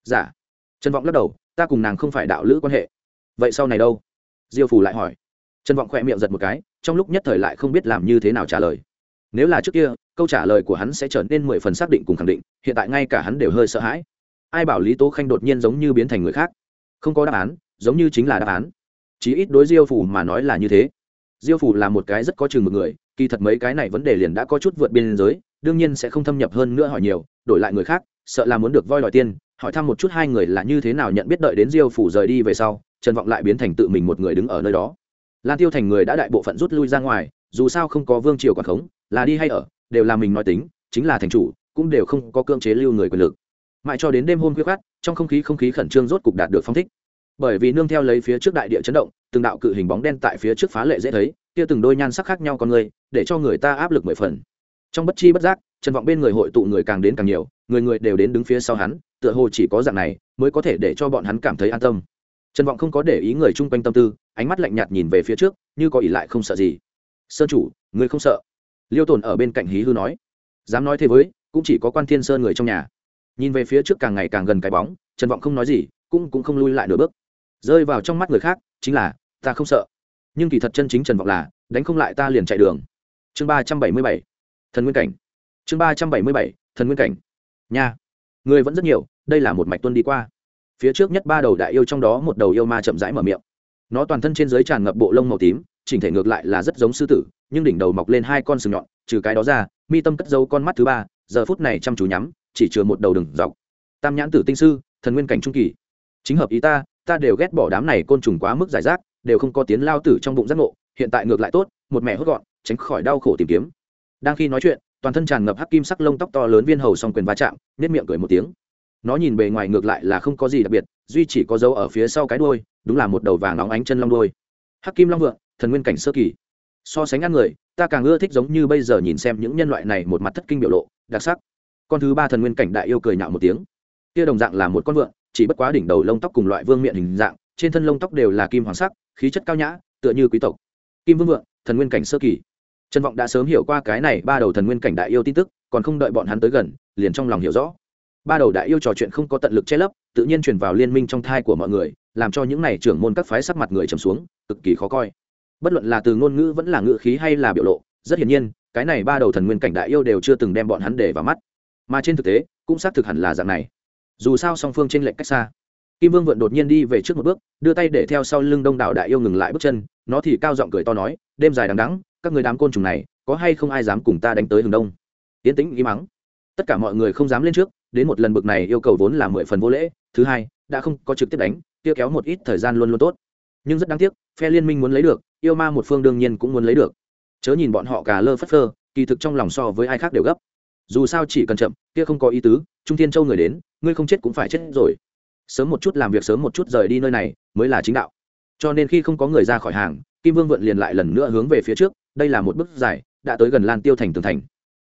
Giả dạ. trần vọng lắc đầu, ta cùng nàng không phải đạo lữ quan hệ. Vậy sau này đâu? Diêu phủ lại hỏi. Trần vọng khỏe miệng giật một cái, trong lúc nhất thời lại không biết làm như thế nào trả lời. Nếu là trước kia, câu trả lời của hắn sẽ trở nên mười phần xác định cùng khẳng định, hiện tại ngay cả hắn đều hơi sợ hãi. Ai bảo lý tố khanh đột nhiên giống như biến thành người khác? Không có đáp án, giống như chính là đáp án. Chí ít đối diêu phủ mà nói là như thế. Diêu phủ là một cái rất có chừng một người, kỳ thật mấy cái này vấn đề liền đã có chút vượt biên giới, đương nhiên sẽ không thâm nhập hơn nữa hỏi nhiều, đổi lại người khác, sợ là muốn được voi đòi tiên hỏi thăm một chút hai người là như thế nào nhận biết đợi đến diêu phủ rời đi về sau trần vọng lại biến thành tự mình một người đứng ở nơi đó. Lan tiêu thành người đã đại bộ phận rút lui ra ngoài, dù sao không có vương triều quản khống, là đi hay ở, đều là mình nói tính, chính là thành chủ, cũng đều không có cưỡng chế lưu người quyền lực. Mãi cho đến đêm hôm khuya khát trong không khí không khí khẩn trương rốt cục đạt được phong thích. Bởi vì nương theo lấy phía trước đại địa chấn động, từng đạo cự hình bóng đen tại phía trước phá lệ dễ thấy, kia từng đôi nhan sắc khác nhau con người, để cho người ta áp lực mười phần. Trong bất chi bất giác, trần vọng bên người hội tụ người càng đến càng nhiều, người người đều đến đứng phía sau hắn, tựa hồ chỉ có dạng này, mới có thể để cho bọn hắn cảm thấy an tâm trần vọng không có để ý người chung quanh tâm tư, ánh mắt lạnh nhạt nhìn về phía trước, như có ỉ lại không sợ gì. Sơn chủ người không sợ? Liêu tồn ở bên cạnh hí hư nói. Dám nói thế với, cũng chỉ có quan thiên sơn người trong nhà. Nhìn về phía trước càng ngày càng gần cái bóng, trần vọng không nói gì, cũng cũng không lui lại nửa bước. Rơi vào trong mắt người khác, chính là, ta không sợ. Nhưng kỳ thật chân chính trần vọng là, đánh không lại ta liền chạy đường. Chương ba trăm bảy mươi bảy, thần nguyên cảnh. Chương ba trăm bảy mươi bảy, thần nguyên cảnh. Nha, người vẫn rất nhiều, đây là một mạch tuân đi qua phía trước nhất ba đầu đại yêu trong đó một đầu yêu ma chậm rãi mở miệng. Nó toàn thân trên dưới tràn ngập bộ lông màu tím, chỉnh thể ngược lại là rất giống sư tử, nhưng đỉnh đầu mọc lên hai con sừng nhọn, trừ cái đó ra, mi tâm cất dấu con mắt thứ ba, giờ phút này chăm chú nhắm, chỉ chừa một đầu đừng dọc. Tam nhãn tử tinh sư, thần nguyên cảnh trung kỳ. Chính hợp ý ta ta đều ghét bỏ đám này côn trùng quá mức giải rác, đều không có tiến lao tử trong bụng giác ngộ, hiện tại ngược lại tốt, một mẹ hốt gọn, tránh khỏi đau khổ tìm kiếm. Đang khi nói chuyện, toàn thân tràn ngập hắc kim sắc lông tóc to lớn viên hầu song quyền va chạm nếp miệng cười một tiếng nó nhìn bề ngoài ngược lại là không có gì đặc biệt, duy chỉ có dấu ở phía sau cái đôi đúng là một đầu vàng óng ánh chân long đôi hắc kim long vượng, thần nguyên cảnh sơ kỳ. So sánh ăn người, ta càng ưa thích giống như bây giờ nhìn xem những nhân loại này một mặt thất kinh biểu lộ, đặc sắc. Con thứ ba thần nguyên cảnh đại yêu cười nhạo một tiếng. Kia đồng dạng là một con vượng, chỉ bất quá đỉnh đầu lông tóc cùng loại vương miệng hình dạng, trên thân lông tóc đều là kim hoàng sắc, khí chất cao nhã, tựa như quý tộc. Kim vương vượng, thần nguyên cảnh sơ kỳ. Trân vọng đã sớm hiểu qua cái này ba đầu thần nguyên cảnh đại yêu tin tức, còn không đợi bọn hắn tới gần, liền trong lòng hiểu rõ ba đầu đại yêu trò chuyện không có tận lực che lấp, tự nhiên truyền vào liên minh trong thai của mọi người, làm cho những này trưởng môn các phái sắc mặt người trầm xuống, cực kỳ khó coi. Bất luận là từ ngôn ngữ vẫn là ngữ khí hay là biểu lộ, rất hiển nhiên, cái này ba đầu thần nguyên cảnh đại yêu đều chưa từng đem bọn hắn để vào mắt. Mà trên thực tế, cũng xác thực hẳn là dạng này. Dù sao song phương t r ê n lệch cách xa. Kim vương vượn đột nhiên đi về trước một bước, đưa tay để theo sau lưng đông đảo đại yêu ngừng lại bước chân, nó thì cao giọng cười to nói, đêm dài đằng đắng các người đám côn trùng này, có hay không ai dám cùng ta đánh tới hướng đông? Yến tĩnh ý mắng tất cả mọi người không dám lên trước đến một lần bực này yêu cầu vốn là mười phần vô lễ, thứ hai, đã không có trực tiếp đánh, kia kéo một ít thời gian luôn luôn tốt. Nhưng rất đáng tiếc, phe liên minh muốn lấy được, yêu ma một phương đương nhiên cũng muốn lấy được. Chớ nhìn bọn họ cả lơ phất phơ, kỳ thực trong lòng so với ai khác đều gấp. Dù sao chỉ cần chậm, kia không có ý tứ, trung thiên châu người đến, ngươi không chết cũng phải chết rồi. Sớm một chút làm việc sớm một chút rời đi nơi này, mới là chính đạo. Cho nên khi không có người ra khỏi hàng, kim vương vượn liền lại lần nữa hướng về phía trước, đây là một bước dài, đã tới gần lan tiêu thành tường thành.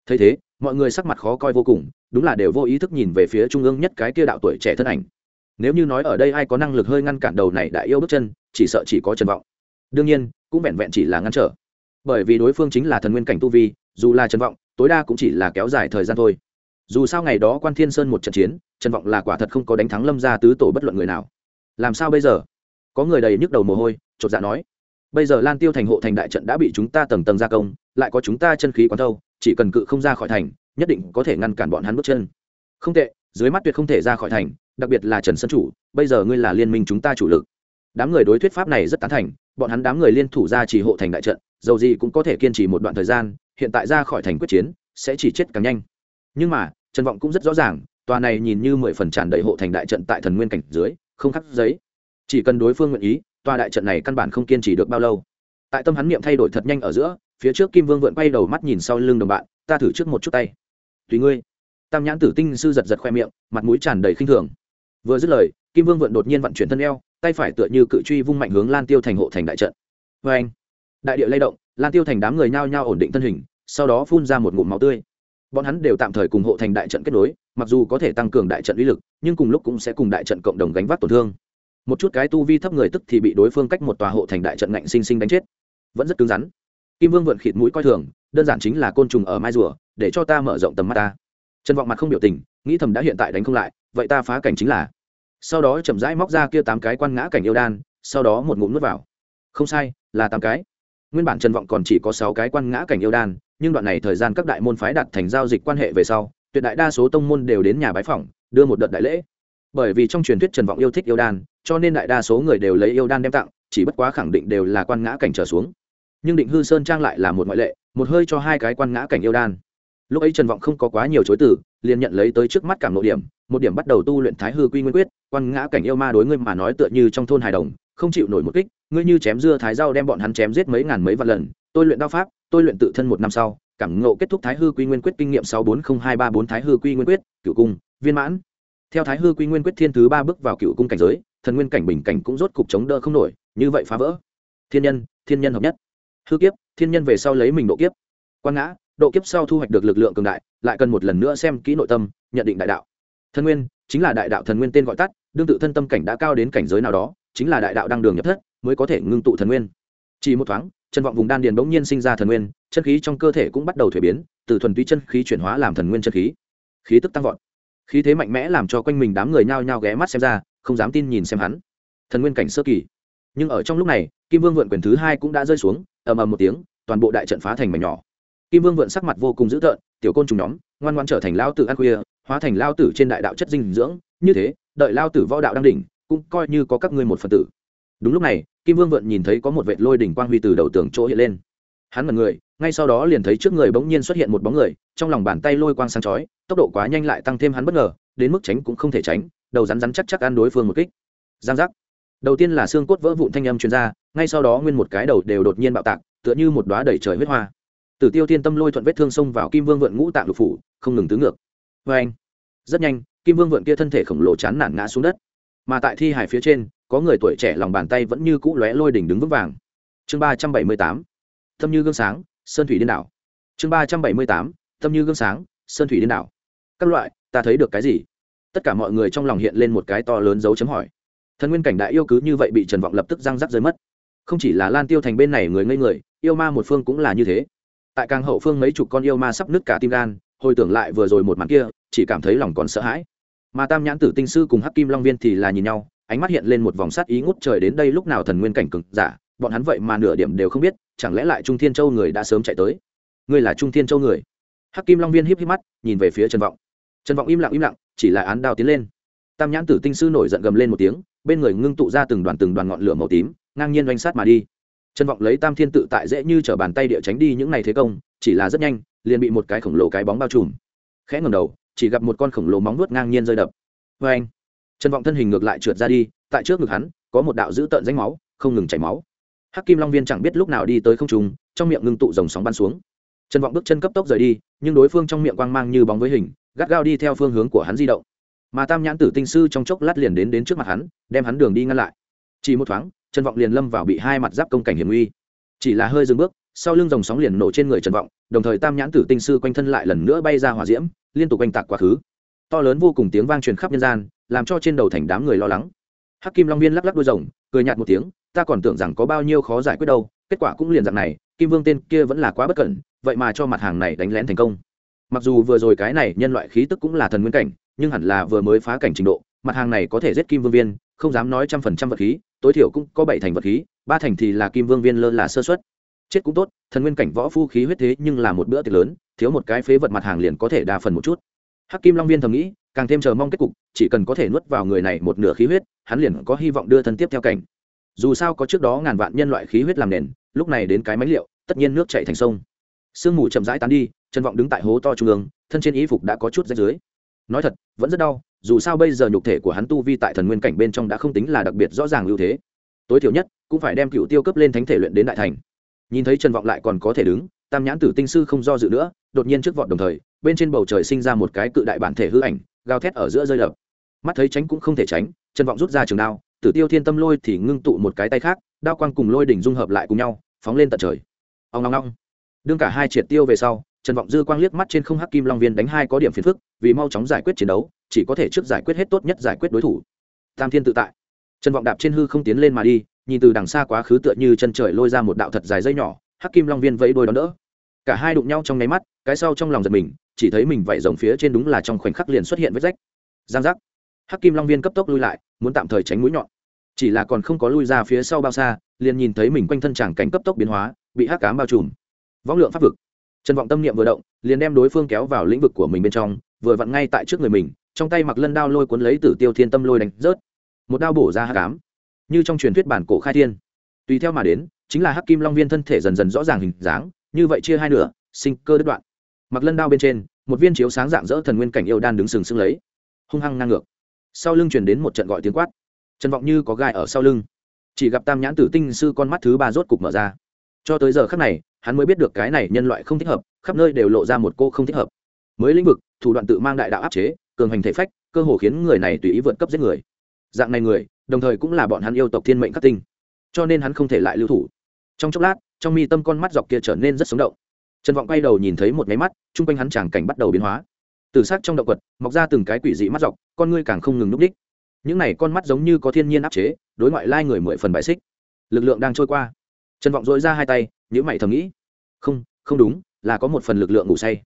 Thấy thế mọi người sắc mặt khó coi vô cùng, đúng là đều vô ý thức nhìn về phía trung ương nhất cái kia đạo tuổi trẻ thân ảnh. Nếu như nói ở đây ai có năng lực hơi ngăn cản đầu này đại yêu bước chân, chỉ sợ chỉ có trần vọng. Đương nhiên, cũng vẹn vẹn chỉ là ngăn trở. Bởi vì đối phương chính là thần nguyên cảnh tu vi, dù là trần vọng, tối đa cũng chỉ là kéo dài thời gian thôi. Dù sao ngày đó quan thiên sơn một trận chiến, trần vọng là quả thật không có đánh thắng lâm ra tứ tổ bất luận người nào. Làm sao bây giờ? Có người đầy nhức đầu mồ hôi, chột dạ nói. Bây giờ lan tiêu thành hộ thành đại trận đã bị chúng ta tầng tầng gia công, lại có chúng ta chân khí quán thâu chỉ cần cự không ra khỏi thành, nhất định có thể ngăn cản bọn hắn bước chân. Không tệ, dưới mắt tuyệt không thể ra khỏi thành, đặc biệt là trần sân chủ, bây giờ ngươi là liên minh chúng ta chủ lực. Đám người đối thuyết pháp này rất tán thành, bọn hắn đám người liên thủ ra chỉ hộ thành đại trận, dầu gì cũng có thể kiên trì một đoạn thời gian, hiện tại ra khỏi thành quyết chiến, sẽ chỉ chết càng nhanh. Nhưng mà, trần vọng cũng rất rõ ràng, tòa này nhìn như mười phần tràn đầy hộ thành đại trận tại thần nguyên cảnh dưới, không khắc giấy. Chỉ cần đối phương nguyện ý, tòa đại trận này căn bản không kiên trì được bao lâu. Tại tâm hắn niệm thay đổi thật nhanh ở giữa phía trước kim vương vượn quay đầu mắt nhìn sau lưng đồng bạn, ta thử trước một chút tay. Tùy ngươi. Tam nhãn tử tinh sư giật giật khoe miệng, mặt mũi tràn đầy khinh thường. Vừa dứt lời, kim vương vượn đột nhiên vận chuyển thân eo, tay phải tựa như cự truy vung mạnh hướng lan tiêu thành hộ thành đại trận. Vê anh, đại địa lay động, lan tiêu thành đám người nhao nhao ổn định thân hình, sau đó phun ra một ngụm máu tươi. Bọn hắn đều tạm thời cùng hộ thành đại trận kết nối, mặc dù có thể tăng cường đại trận uy lực, nhưng cùng lúc cũng sẽ cùng đại trận cộng đồng gánh vác tổn thương. Một chút cái tu vi thấp người tức thì bị đối phương cách một tòa hộ thành đại trận ngạnh sinh sinh đánh chết. Vẫn rất cứng rắn kim vương vượn khịt mũi coi thường, đơn giản chính là côn trùng ở mai rùa, để cho ta mở rộng tầm mắt ta. Trần vọng mặt không biểu tình, nghĩ thầm đã hiện tại đánh không lại, vậy ta phá cảnh chính là. Sau đó chậm rãi móc ra kia tám cái quan ngã cảnh yêu đan, sau đó một ngụm nuốt vào. Không sai, là tám cái. Nguyên bản trần vọng còn chỉ có sáu cái quan ngã cảnh yêu đan, nhưng đoạn này thời gian các đại môn phái đặt thành giao dịch quan hệ về sau, tuyệt đại đa số tông môn đều đến nhà bái phỏng, đưa một đợt đại lễ. Bởi vì trong truyền thuyết trần vọng yêu thích yêu đan, cho nên đại đa số người đều lấy yêu đan đem tặng, chỉ bất quá khẳng định đều là quan ngã cảnh trở xuống nhưng định hư sơn trang lại là một ngoại lệ, một hơi cho hai cái quan ngã cảnh yêu đan. Lúc ấy trần vọng không có quá nhiều chối từ, liền nhận lấy tới trước mắt cảm nội điểm, một điểm bắt đầu tu luyện thái hư quy nguyên quyết, quan ngã cảnh yêu ma đối ngươi mà nói tựa như trong thôn hài đồng, không chịu nổi một kích, ngươi như chém dưa thái rau đem bọn hắn chém giết mấy ngàn mấy vạn lần, tôi luyện đao pháp, tôi luyện tự thân một năm sau, cảm ngộ kết thúc thái hư quy nguyên quyết kinh nghiệm sáu bốn không hai ba bốn thái hư quy nguyên quyết cựu cung, viên mãn. Theo thái hư quy nguyên quyết thiên thứ ba bước vào cựu cung cảnh giới, thần nguyên cảnh bình cảnh cũng rốt cục chống đỡ không nổi, như vậy phá vỡ. Thiên nhân thiên nhân hợp nhất hư kiếp, thiên nhân về sau lấy mình độ kiếp. Quan ngã, độ kiếp sau thu hoạch được lực lượng cường đại, lại cần một lần nữa xem kỹ nội tâm, nhận định đại đạo. Thần nguyên, chính là đại đạo thần nguyên tên gọi tắt, đương tự thân tâm cảnh đã cao đến cảnh giới nào đó, chính là đại đạo đang đường nhập thất, mới có thể ngưng tụ thần nguyên. Chỉ một thoáng, chân vọng vùng đan điền bỗng nhiên sinh ra thần nguyên, chân khí trong cơ thể cũng bắt đầu thuế biến, từ thuần túy chân khí chuyển hóa làm thần nguyên chân khí. Khí tức tăng vọt. Khí thế mạnh mẽ làm cho quanh mình đám người nhao nhao ghé mắt xem ra, không dám tin nhìn xem hắn. Thần nguyên cảnh sơ kỳ. Nhưng ở trong lúc này, kim vương vượn quyền thứ hai cũng đã rơi xuống ầm ầm một tiếng, toàn bộ đại trận phá thành mảnh nhỏ. Kim vương vượn sắc mặt vô cùng dữ tợn, tiểu côn trùng nhóm, ngoan ngoan trở thành lao tử ăn khuya, hóa thành lao tử trên đại đạo chất dinh dưỡng. Như thế, đợi lao tử võ đạo đang đỉnh, cũng coi như có các ngươi một phần tử. Đúng lúc này, kim vương vượn nhìn thấy có một vệt lôi đỉnh quang huy từ đầu tường chỗ hiện lên. Hắn mật người, ngay sau đó liền thấy trước người bỗng nhiên xuất hiện một bóng người, trong lòng bàn tay lôi quang sáng chói, tốc độ quá nhanh lại tăng thêm hắn bất ngờ, đến mức tránh cũng không thể tránh, đầu rắn rắn chắc chắc ăn đối phương một kích. Giang giác. Đầu tiên là xương cốt vỡ vụn thanh âm chuyên r ngay sau đó nguyên một cái đầu đều đột nhiên bạo tạc, tựa như một đoá đầy trời huyết hoa. Tử tiêu thiên tâm lôi thuận vết thương xông vào kim vương vượn ngũ tạng lục phủ, không ngừng tứ ngược. Vê anh, rất nhanh, kim vương vượn kia thân thể khổng lồ chán nản ngã xuống đất. Mà tại thi hải phía trên, có người tuổi trẻ lòng bàn tay vẫn như cũ lóe lôi đỉnh đứng vững vàng. Chương ba trăm bảy mươi tám tâm như gương sáng, sơn thủy điên đảo. Chương ba trăm bảy mươi tám tâm như gương sáng, sơn thủy điên đảo. Các loại, ta thấy được cái gì? Tất cả mọi người trong lòng hiện lên một cái to lớn dấu chấm hỏi. Thần nguyên cảnh đại yêu cứ như vậy bị trần vọng lập tức răng rắc rơi mất không chỉ là lan tiêu thành bên này người ngây người, yêu ma một phương cũng là như thế. Tại càng hậu phương mấy chục con yêu ma sắp nứt cả tim gan, hồi tưởng lại vừa rồi một màn kia, chỉ cảm thấy lòng còn sợ hãi. Mà tam nhãn tử tinh sư cùng hắc kim long viên thì là nhìn nhau, ánh mắt hiện lên một vòng sát ý ngút trời đến đây lúc nào thần nguyên cảnh cực giả, bọn hắn vậy mà nửa điểm đều không biết, chẳng lẽ lại trung thiên châu người đã sớm chạy tới? Ngươi là trung thiên châu người? Hắc kim long viên híp híp mắt, nhìn về phía trần vọng. Trần vọng im lặng im lặng, chỉ là án đao tiến lên. Tam nhãn tử tinh sư nổi giận gầm lên một tiếng, bên người ngưng tụ ra từng đoàn từng đoàn ngọn lửa màu tím ngang nhiên oanh sát mà đi. Trân vọng lấy tam thiên tự tại dễ như t bàn tay địa tránh đi những n à y thế công, chỉ là rất nhanh, liền bị một cái khổng lồ cái bóng bao trùm. Khẽ ngầm đầu, chỉ gặp một con khổng lồ móng nuốt ngang nhiên rơi đập. Vê anh trân vọng thân hình ngược lại trượt ra đi, tại trước ngực hắn, có một đạo dữ tợn danh máu, không ngừng chảy máu. Hắc kim long viên chẳng biết lúc nào đi tới không trùng trong miệng ngưng tụ dòng sóng bắn xuống. Trân vọng bước chân cấp tốc rời đi, nhưng đối phương trong miệng quang mang như bóng với hình, gắt gao đi theo phương hướng của hắn di động. Mà tam nhãn tử tinh sư trong chốc lát liền đến đến trước mặt hắn, đem hắn đường đi ngăn lại. Chỉ một thoáng trần vọng liền lâm vào bị hai mặt giáp công cảnh hiểm nguy. Chỉ là hơi dừng bước, sau lưng dòng sóng liền nổ trên người trần vọng, đồng thời tam nhãn tử tinh sư quanh thân lại lần nữa bay ra hỏa diễm, liên tục oanh tạc quá khứ. To lớn vô cùng tiếng vang truyền khắp nhân gian, làm cho trên đầu thành đám người lo lắng. Hắc kim long viên lắc lắc đôi rồng, cười nhạt một tiếng, ta còn tưởng rằng có bao nhiêu khó giải quyết đâu, kết quả cũng liền dạng này, kim vương tên kia vẫn là quá bất cẩn, vậy mà cho mặt hàng này đánh lén thành công. Mặc dù vừa rồi cái này nhân loại khí tức cũng là thần nguyên cảnh, nhưng hẳn là vừa mới phá cảnh trình độ, mặt hàng này có thể giết kim vương viên, không dám nói trăm phần trăm vật khí tối thiểu cũng có bảy thành vật khí, ba thành thì là kim vương viên lơ là sơ xuất chết cũng tốt, thần nguyên cảnh võ phu khí huyết thế nhưng là một bữa tiệc lớn, thiếu một cái phế vật mặt hàng liền có thể đa phần một chút. Hắc kim long viên thầm nghĩ, càng thêm chờ mong kết cục, chỉ cần có thể nuốt vào người này một nửa khí huyết, hắn liền có hy vọng đưa thân tiếp theo cảnh. Dù sao có trước đó ngàn vạn nhân loại khí huyết làm nền, lúc này đến cái máy liệu, tất nhiên nước chạy thành sông. Sương mù chậm rãi tán đi, chân vọng đứng tại hố to trung ương, thân trên y phục đã có chút rách dưới. Nói thật, vẫn rất đau dù sao bây giờ nhục thể của hắn tu vi tại thần nguyên cảnh bên trong đã không tính là đặc biệt rõ ràng ưu thế. Tối thiểu nhất, cũng phải đem cựu tiêu cấp lên thánh thể luyện đến đại thành. Nhìn thấy trần vọng lại còn có thể đứng, tam nhãn tử tinh sư không do dự nữa, đột nhiên trước vọt đồng thời, bên trên bầu trời sinh ra một cái cự đại bản thể hư ảnh, gào thét ở giữa rơi đập mắt thấy tránh cũng không thể tránh, trần vọng rút ra trường đao, tử tiêu thiên tâm lôi thì ngưng tụ một cái tay khác, đao quang cùng lôi đỉnh dung hợp lại cùng nhau, phóng lên tận trời. Ông long long đương cả hai triệt tiêu về sau, trần vọng dư quang liếc mắt trên không hắc kim long viên đánh hai có điểm phiền phức, vì mau chóng giải quyết chiến đấu chỉ có thể trước giải quyết hết tốt nhất giải quyết đối thủ. Tam thiên tự tại. Trần vọng đạp trên hư không tiến lên mà đi, nhìn từ đằng xa quá khứ tựa như chân trời lôi ra một đạo thật dài dây nhỏ, hắc kim long viên vẫy đôi đón đỡ. Cả hai đụng nhau trong nháy mắt, cái sau trong lòng giật mình, chỉ thấy mình vẩy rồng phía trên đúng là trong khoảnh khắc liền xuất hiện vết rách. Giang giác. Hắc kim long viên cấp tốc lui lại, muốn tạm thời tránh mũi nhọn. Chỉ là còn không có lui ra phía sau bao xa, liền nhìn thấy mình quanh thân chẳng cảnh cấp tốc biến hóa, bị hắc cám bao trùm. Võng lượng pháp vực. Trần vọng tâm niệm vừa động, liền đem đối phương kéo vào lĩnh vực của mình bên trong, vừa vặn ngay tại trước người mình trong tay mặc lân đao lôi cuốn lấy tử tiêu thiên tâm lôi đánh rớt, một đao bổ ra hắc ám, như trong truyền thuyết bản cổ khai thiên. Tùy theo mà đến, chính là hắc kim long viên thân thể dần dần rõ ràng hình dáng, như vậy chia hai nửa, sinh cơ đứt đoạn. Mặc lân đao bên trên, một viên chiếu sáng dạng dỡ thần nguyên cảnh yêu đan đứng sừng sững lấy, hung hăng ngang ngược. Sau lưng truyền đến một trận gọi tiếng quát. Trần vọng như có gai ở sau lưng. Chỉ gặp tam nhãn tử tinh sư con mắt thứ ba rốt cục mở ra. Cho tới giờ khắc này, hắn mới biết được cái này nhân loại không thích hợp, khắp nơi đều lộ ra một cô không thích hợp. Mới lĩnh vực, thủ đoạn tự mang đại đạo áp chế cường hành thể phách, cơ hồ khiến người này tùy ý vượt cấp giết người. Dạng này người, đồng thời cũng là bọn hắn yêu tộc thiên mệnh khắc tinh. Cho nên hắn không thể lại lưu thủ. Trong chốc lát, trong mi tâm con mắt dọc kia trở nên rất sống động. Trần vọng quay đầu nhìn thấy một máy mắt, chung quanh hắn tràng cảnh bắt đầu biến hóa. Từ xác trong động quật, mọc ra từng cái quỷ dị mắt dọc, con ngươi càng không ngừng núp đích. Những này con mắt giống như có thiên nhiên áp chế, đối ngoại lai người mười phần bại xích. Lực lượng đang trôi qua. Trần vọng dội ra hai tay nhữ mày thầm nghĩ. Không không đúng, là có một phần lực lượng ngủ say.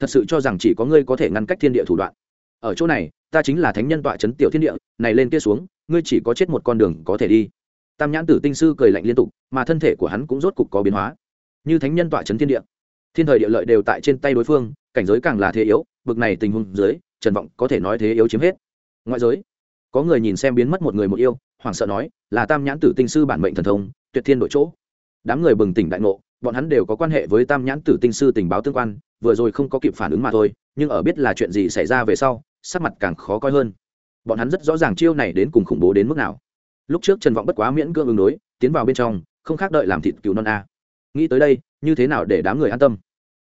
Thật sự cho rằng chỉ có ngươi có thể ngăn cách thiên địa thủ đoạn ở chỗ này, ta chính là thánh nhân tọa chấn tiểu thiên địa, này lên kia xuống, ngươi chỉ có chết một con đường có thể đi. Tam nhãn tử tinh sư cười lạnh liên tục, mà thân thể của hắn cũng rốt cục có biến hóa. Như thánh nhân tọa chấn thiên địa. Thiên thời địa lợi đều tại trên tay đối phương, cảnh giới càng là thế yếu, bực này tình huống dưới, trần vọng có thể nói thế yếu chiếm hết. Ngoại giới, có người nhìn xem biến mất một người một yêu, hoảng sợ nói, là tam nhãn tử tinh sư bản mệnh thần thông, tuyệt thiên đội chỗ. Đám người bừng tỉnh đại ngộ, bọn hắn đều có quan hệ với tam nhãn tử tinh sư tình báo tương quan, vừa rồi không có kịp phản ứng mà thôi, nhưng ở biết là chuyện gì xảy ra về sau sắc mặt càng khó coi hơn. Bọn hắn rất rõ ràng chiêu này đến cùng khủng bố đến mức nào. Lúc trước trần vọng bất quá miễn cưỡng ứng đối, tiến vào bên trong, không khác đợi làm thịt cừu non a. Nghĩ tới đây, như thế nào để đám người an tâm?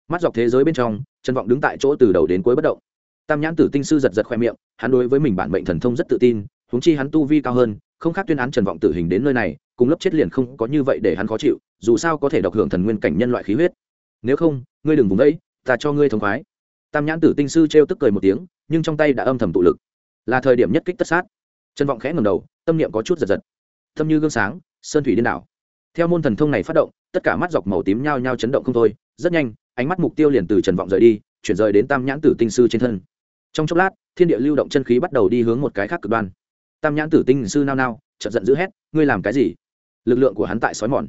Mắt dọc thế giới bên trong, trần vọng đứng tại chỗ từ đầu đến cuối bất động. Tam nhãn tử tinh sư giật giật khoe miệng, hắn đối với mình bản mệnh thần thông rất tự tin, huống chi hắn tu vi cao hơn, không khác tuyên án trần vọng tử hình đến nơi này, cùng lớp chết liền không có như vậy để hắn khó chịu, dù sao có thể độc hưởng thần nguyên cảnh nhân loại khí huyết. Nếu không, ngươi đừng vùng đấy ta cho ngươi thông khoái tam nhãn tử tinh sư trêu tức cười một tiếng, nhưng trong tay đã âm thầm tụ lực. Là thời điểm nhất kích tất sát. Trần vọng khẽ ngầm đầu, tâm niệm có chút giật giật. Tâm như gương sáng, sơn thủy điên đảo. Theo môn thần thông này phát động, tất cả mắt dọc màu tím nhao nhao chấn động không thôi, rất nhanh, ánh mắt mục tiêu liền từ trần vọng rời đi, chuyển rời đến tam nhãn tử tinh sư trên thân. Trong chốc lát, thiên địa lưu động chân khí bắt đầu đi hướng một cái khác cực đoan. Tam nhãn tử tinh sư nao nao, chợt giận dữ hét, ngươi làm cái gì? Lực lượng của hắn tại sói mòn.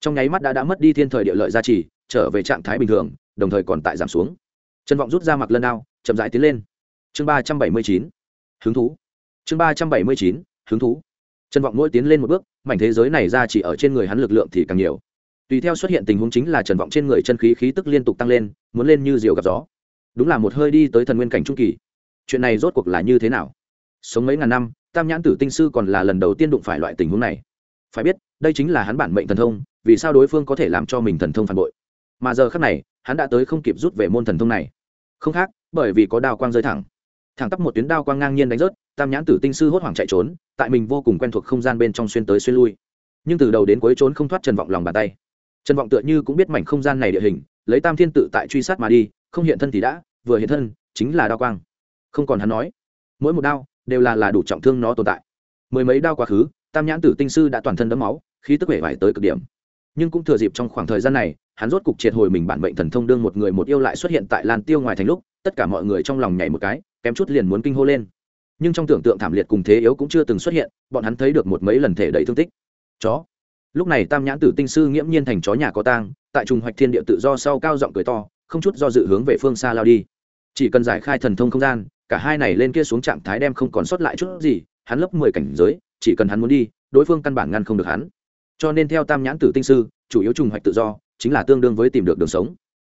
Trong nháy mắt đã đã mất đi thiên thời địa lợi gia trì, trở về trạng thái bình thường, đồng thời còn tại giảm xuống trần vọng rút ra mặc lân đao, chậm rãi tiến lên. Chương ba trăm bảy mươi chín. Hứng thú. Chương ba trăm bảy mươi chín, hứng thú. Trần vọng mỗi tiến lên một bước, mảnh thế giới này ra chỉ ở trên người hắn lực lượng thì càng nhiều. Tùy theo xuất hiện tình huống chính là trần vọng trên người chân khí khí tức liên tục tăng lên, muốn lên như diều gặp gió. Đúng là một hơi đi tới thần nguyên cảnh trung kỳ. Chuyện này rốt cuộc là như thế nào? Sống mấy ngàn năm, tam nhãn tử tinh sư còn là lần đầu tiên đụng phải loại tình huống này. Phải biết, đây chính là hắn bản mệnh thần thông, vì sao đối phương có thể làm cho mình thần thông phản bội? Mà giờ khác này, hắn đã tới không kịp rút về môn thần thông này không khác, bởi vì có đao quang rơi thẳng. Thẳng tắp một tuyến đao quang ngang nhiên đánh rớt, tam nhãn tử tinh sư hốt hoảng chạy trốn, tại mình vô cùng quen thuộc không gian bên trong xuyên tới xuyên lui. Nhưng từ đầu đến cuối trốn không thoát trần vọng lòng bàn tay. Trần vọng tựa như cũng biết mảnh không gian này địa hình, lấy tam thiên tự tại truy sát mà đi, không hiện thân thì đã, vừa hiện thân, chính là đao quang. Không còn hắn nói, mỗi một đao đều là là đủ trọng thương nó tồn tại. Mười mấy đao quá khứ, tam nhãn tử tinh sư đã toàn thân đấm máu, khí tức vẻ vải tới cực điểm nhưng cũng thừa dịp trong khoảng thời gian này, hắn rốt cục triệt hồi mình bản mệnh thần thông đương một người một yêu lại xuất hiện tại lan tiêu ngoài thành lúc, tất cả mọi người trong lòng nhảy một cái, kém chút liền muốn kinh hô lên. Nhưng trong tưởng tượng thảm liệt cùng thế yếu cũng chưa từng xuất hiện, bọn hắn thấy được một mấy lần thể đầy thương tích. Chó. Lúc này tam nhãn tử tinh sư nghiễm nhiên thành chó nhà có tang, tại trùng hoạch thiên địa tự do sau cao giọng cười to, không chút do dự hướng về phương xa lao đi. Chỉ cần giải khai thần thông không gian, cả hai này lên kia xuống trạng thái đem không còn sót lại chút gì, hắn lấp mười cảnh giới, chỉ cần hắn muốn đi, đối phương căn bản ngăn không được hắn cho nên theo tam nhãn tử tinh sư, chủ yếu trùng hoạch tự do, chính là tương đương với tìm được đường sống.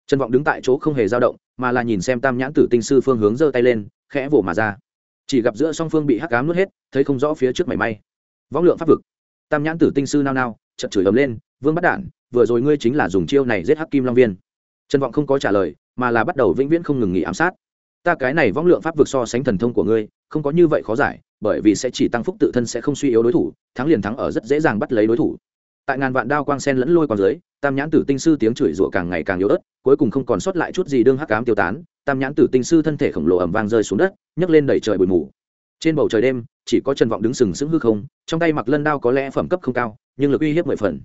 Trần vọng đứng tại chỗ không hề dao động, mà là nhìn xem tam nhãn tử tinh sư phương hướng giơ tay lên, khẽ vỗ mà ra. Chỉ gặp giữa song phương bị hắc cám nuốt hết, thấy không rõ phía trước mảy may. Võng lượng pháp vực. Tam nhãn tử tinh sư nao nao chật chửi ấm lên, vương bắt đản, vừa rồi ngươi chính là dùng chiêu này giết hắc kim long viên. Trần vọng không có trả lời, mà là bắt đầu vĩnh viễn không ngừng nghỉ ám sát. Ta cái này võng lượng pháp vực so sánh thần thông của ngươi, không có như vậy khó giải, bởi vì sẽ chỉ tăng phúc tự thân sẽ không suy yếu đối thủ, thắng liền thắng ở rất dễ dàng bắt lấy đối thủ tại ngàn vạn đao quang sen lẫn lôi quang dưới, tam nhãn tử tinh sư tiếng chửi rủa càng ngày càng yếu ớt, cuối cùng không còn sót lại chút gì đương hắc cám tiêu tán, tam nhãn tử tinh sư thân thể khổng lồ ẩm vang rơi xuống đất, nhấc lên đẩy trời bụi mù. Trên bầu trời đêm, chỉ có trần vọng đứng sừng sững hư không, trong tay mặc lân đao có lẽ phẩm cấp không cao, nhưng lực uy hiếp mười phần.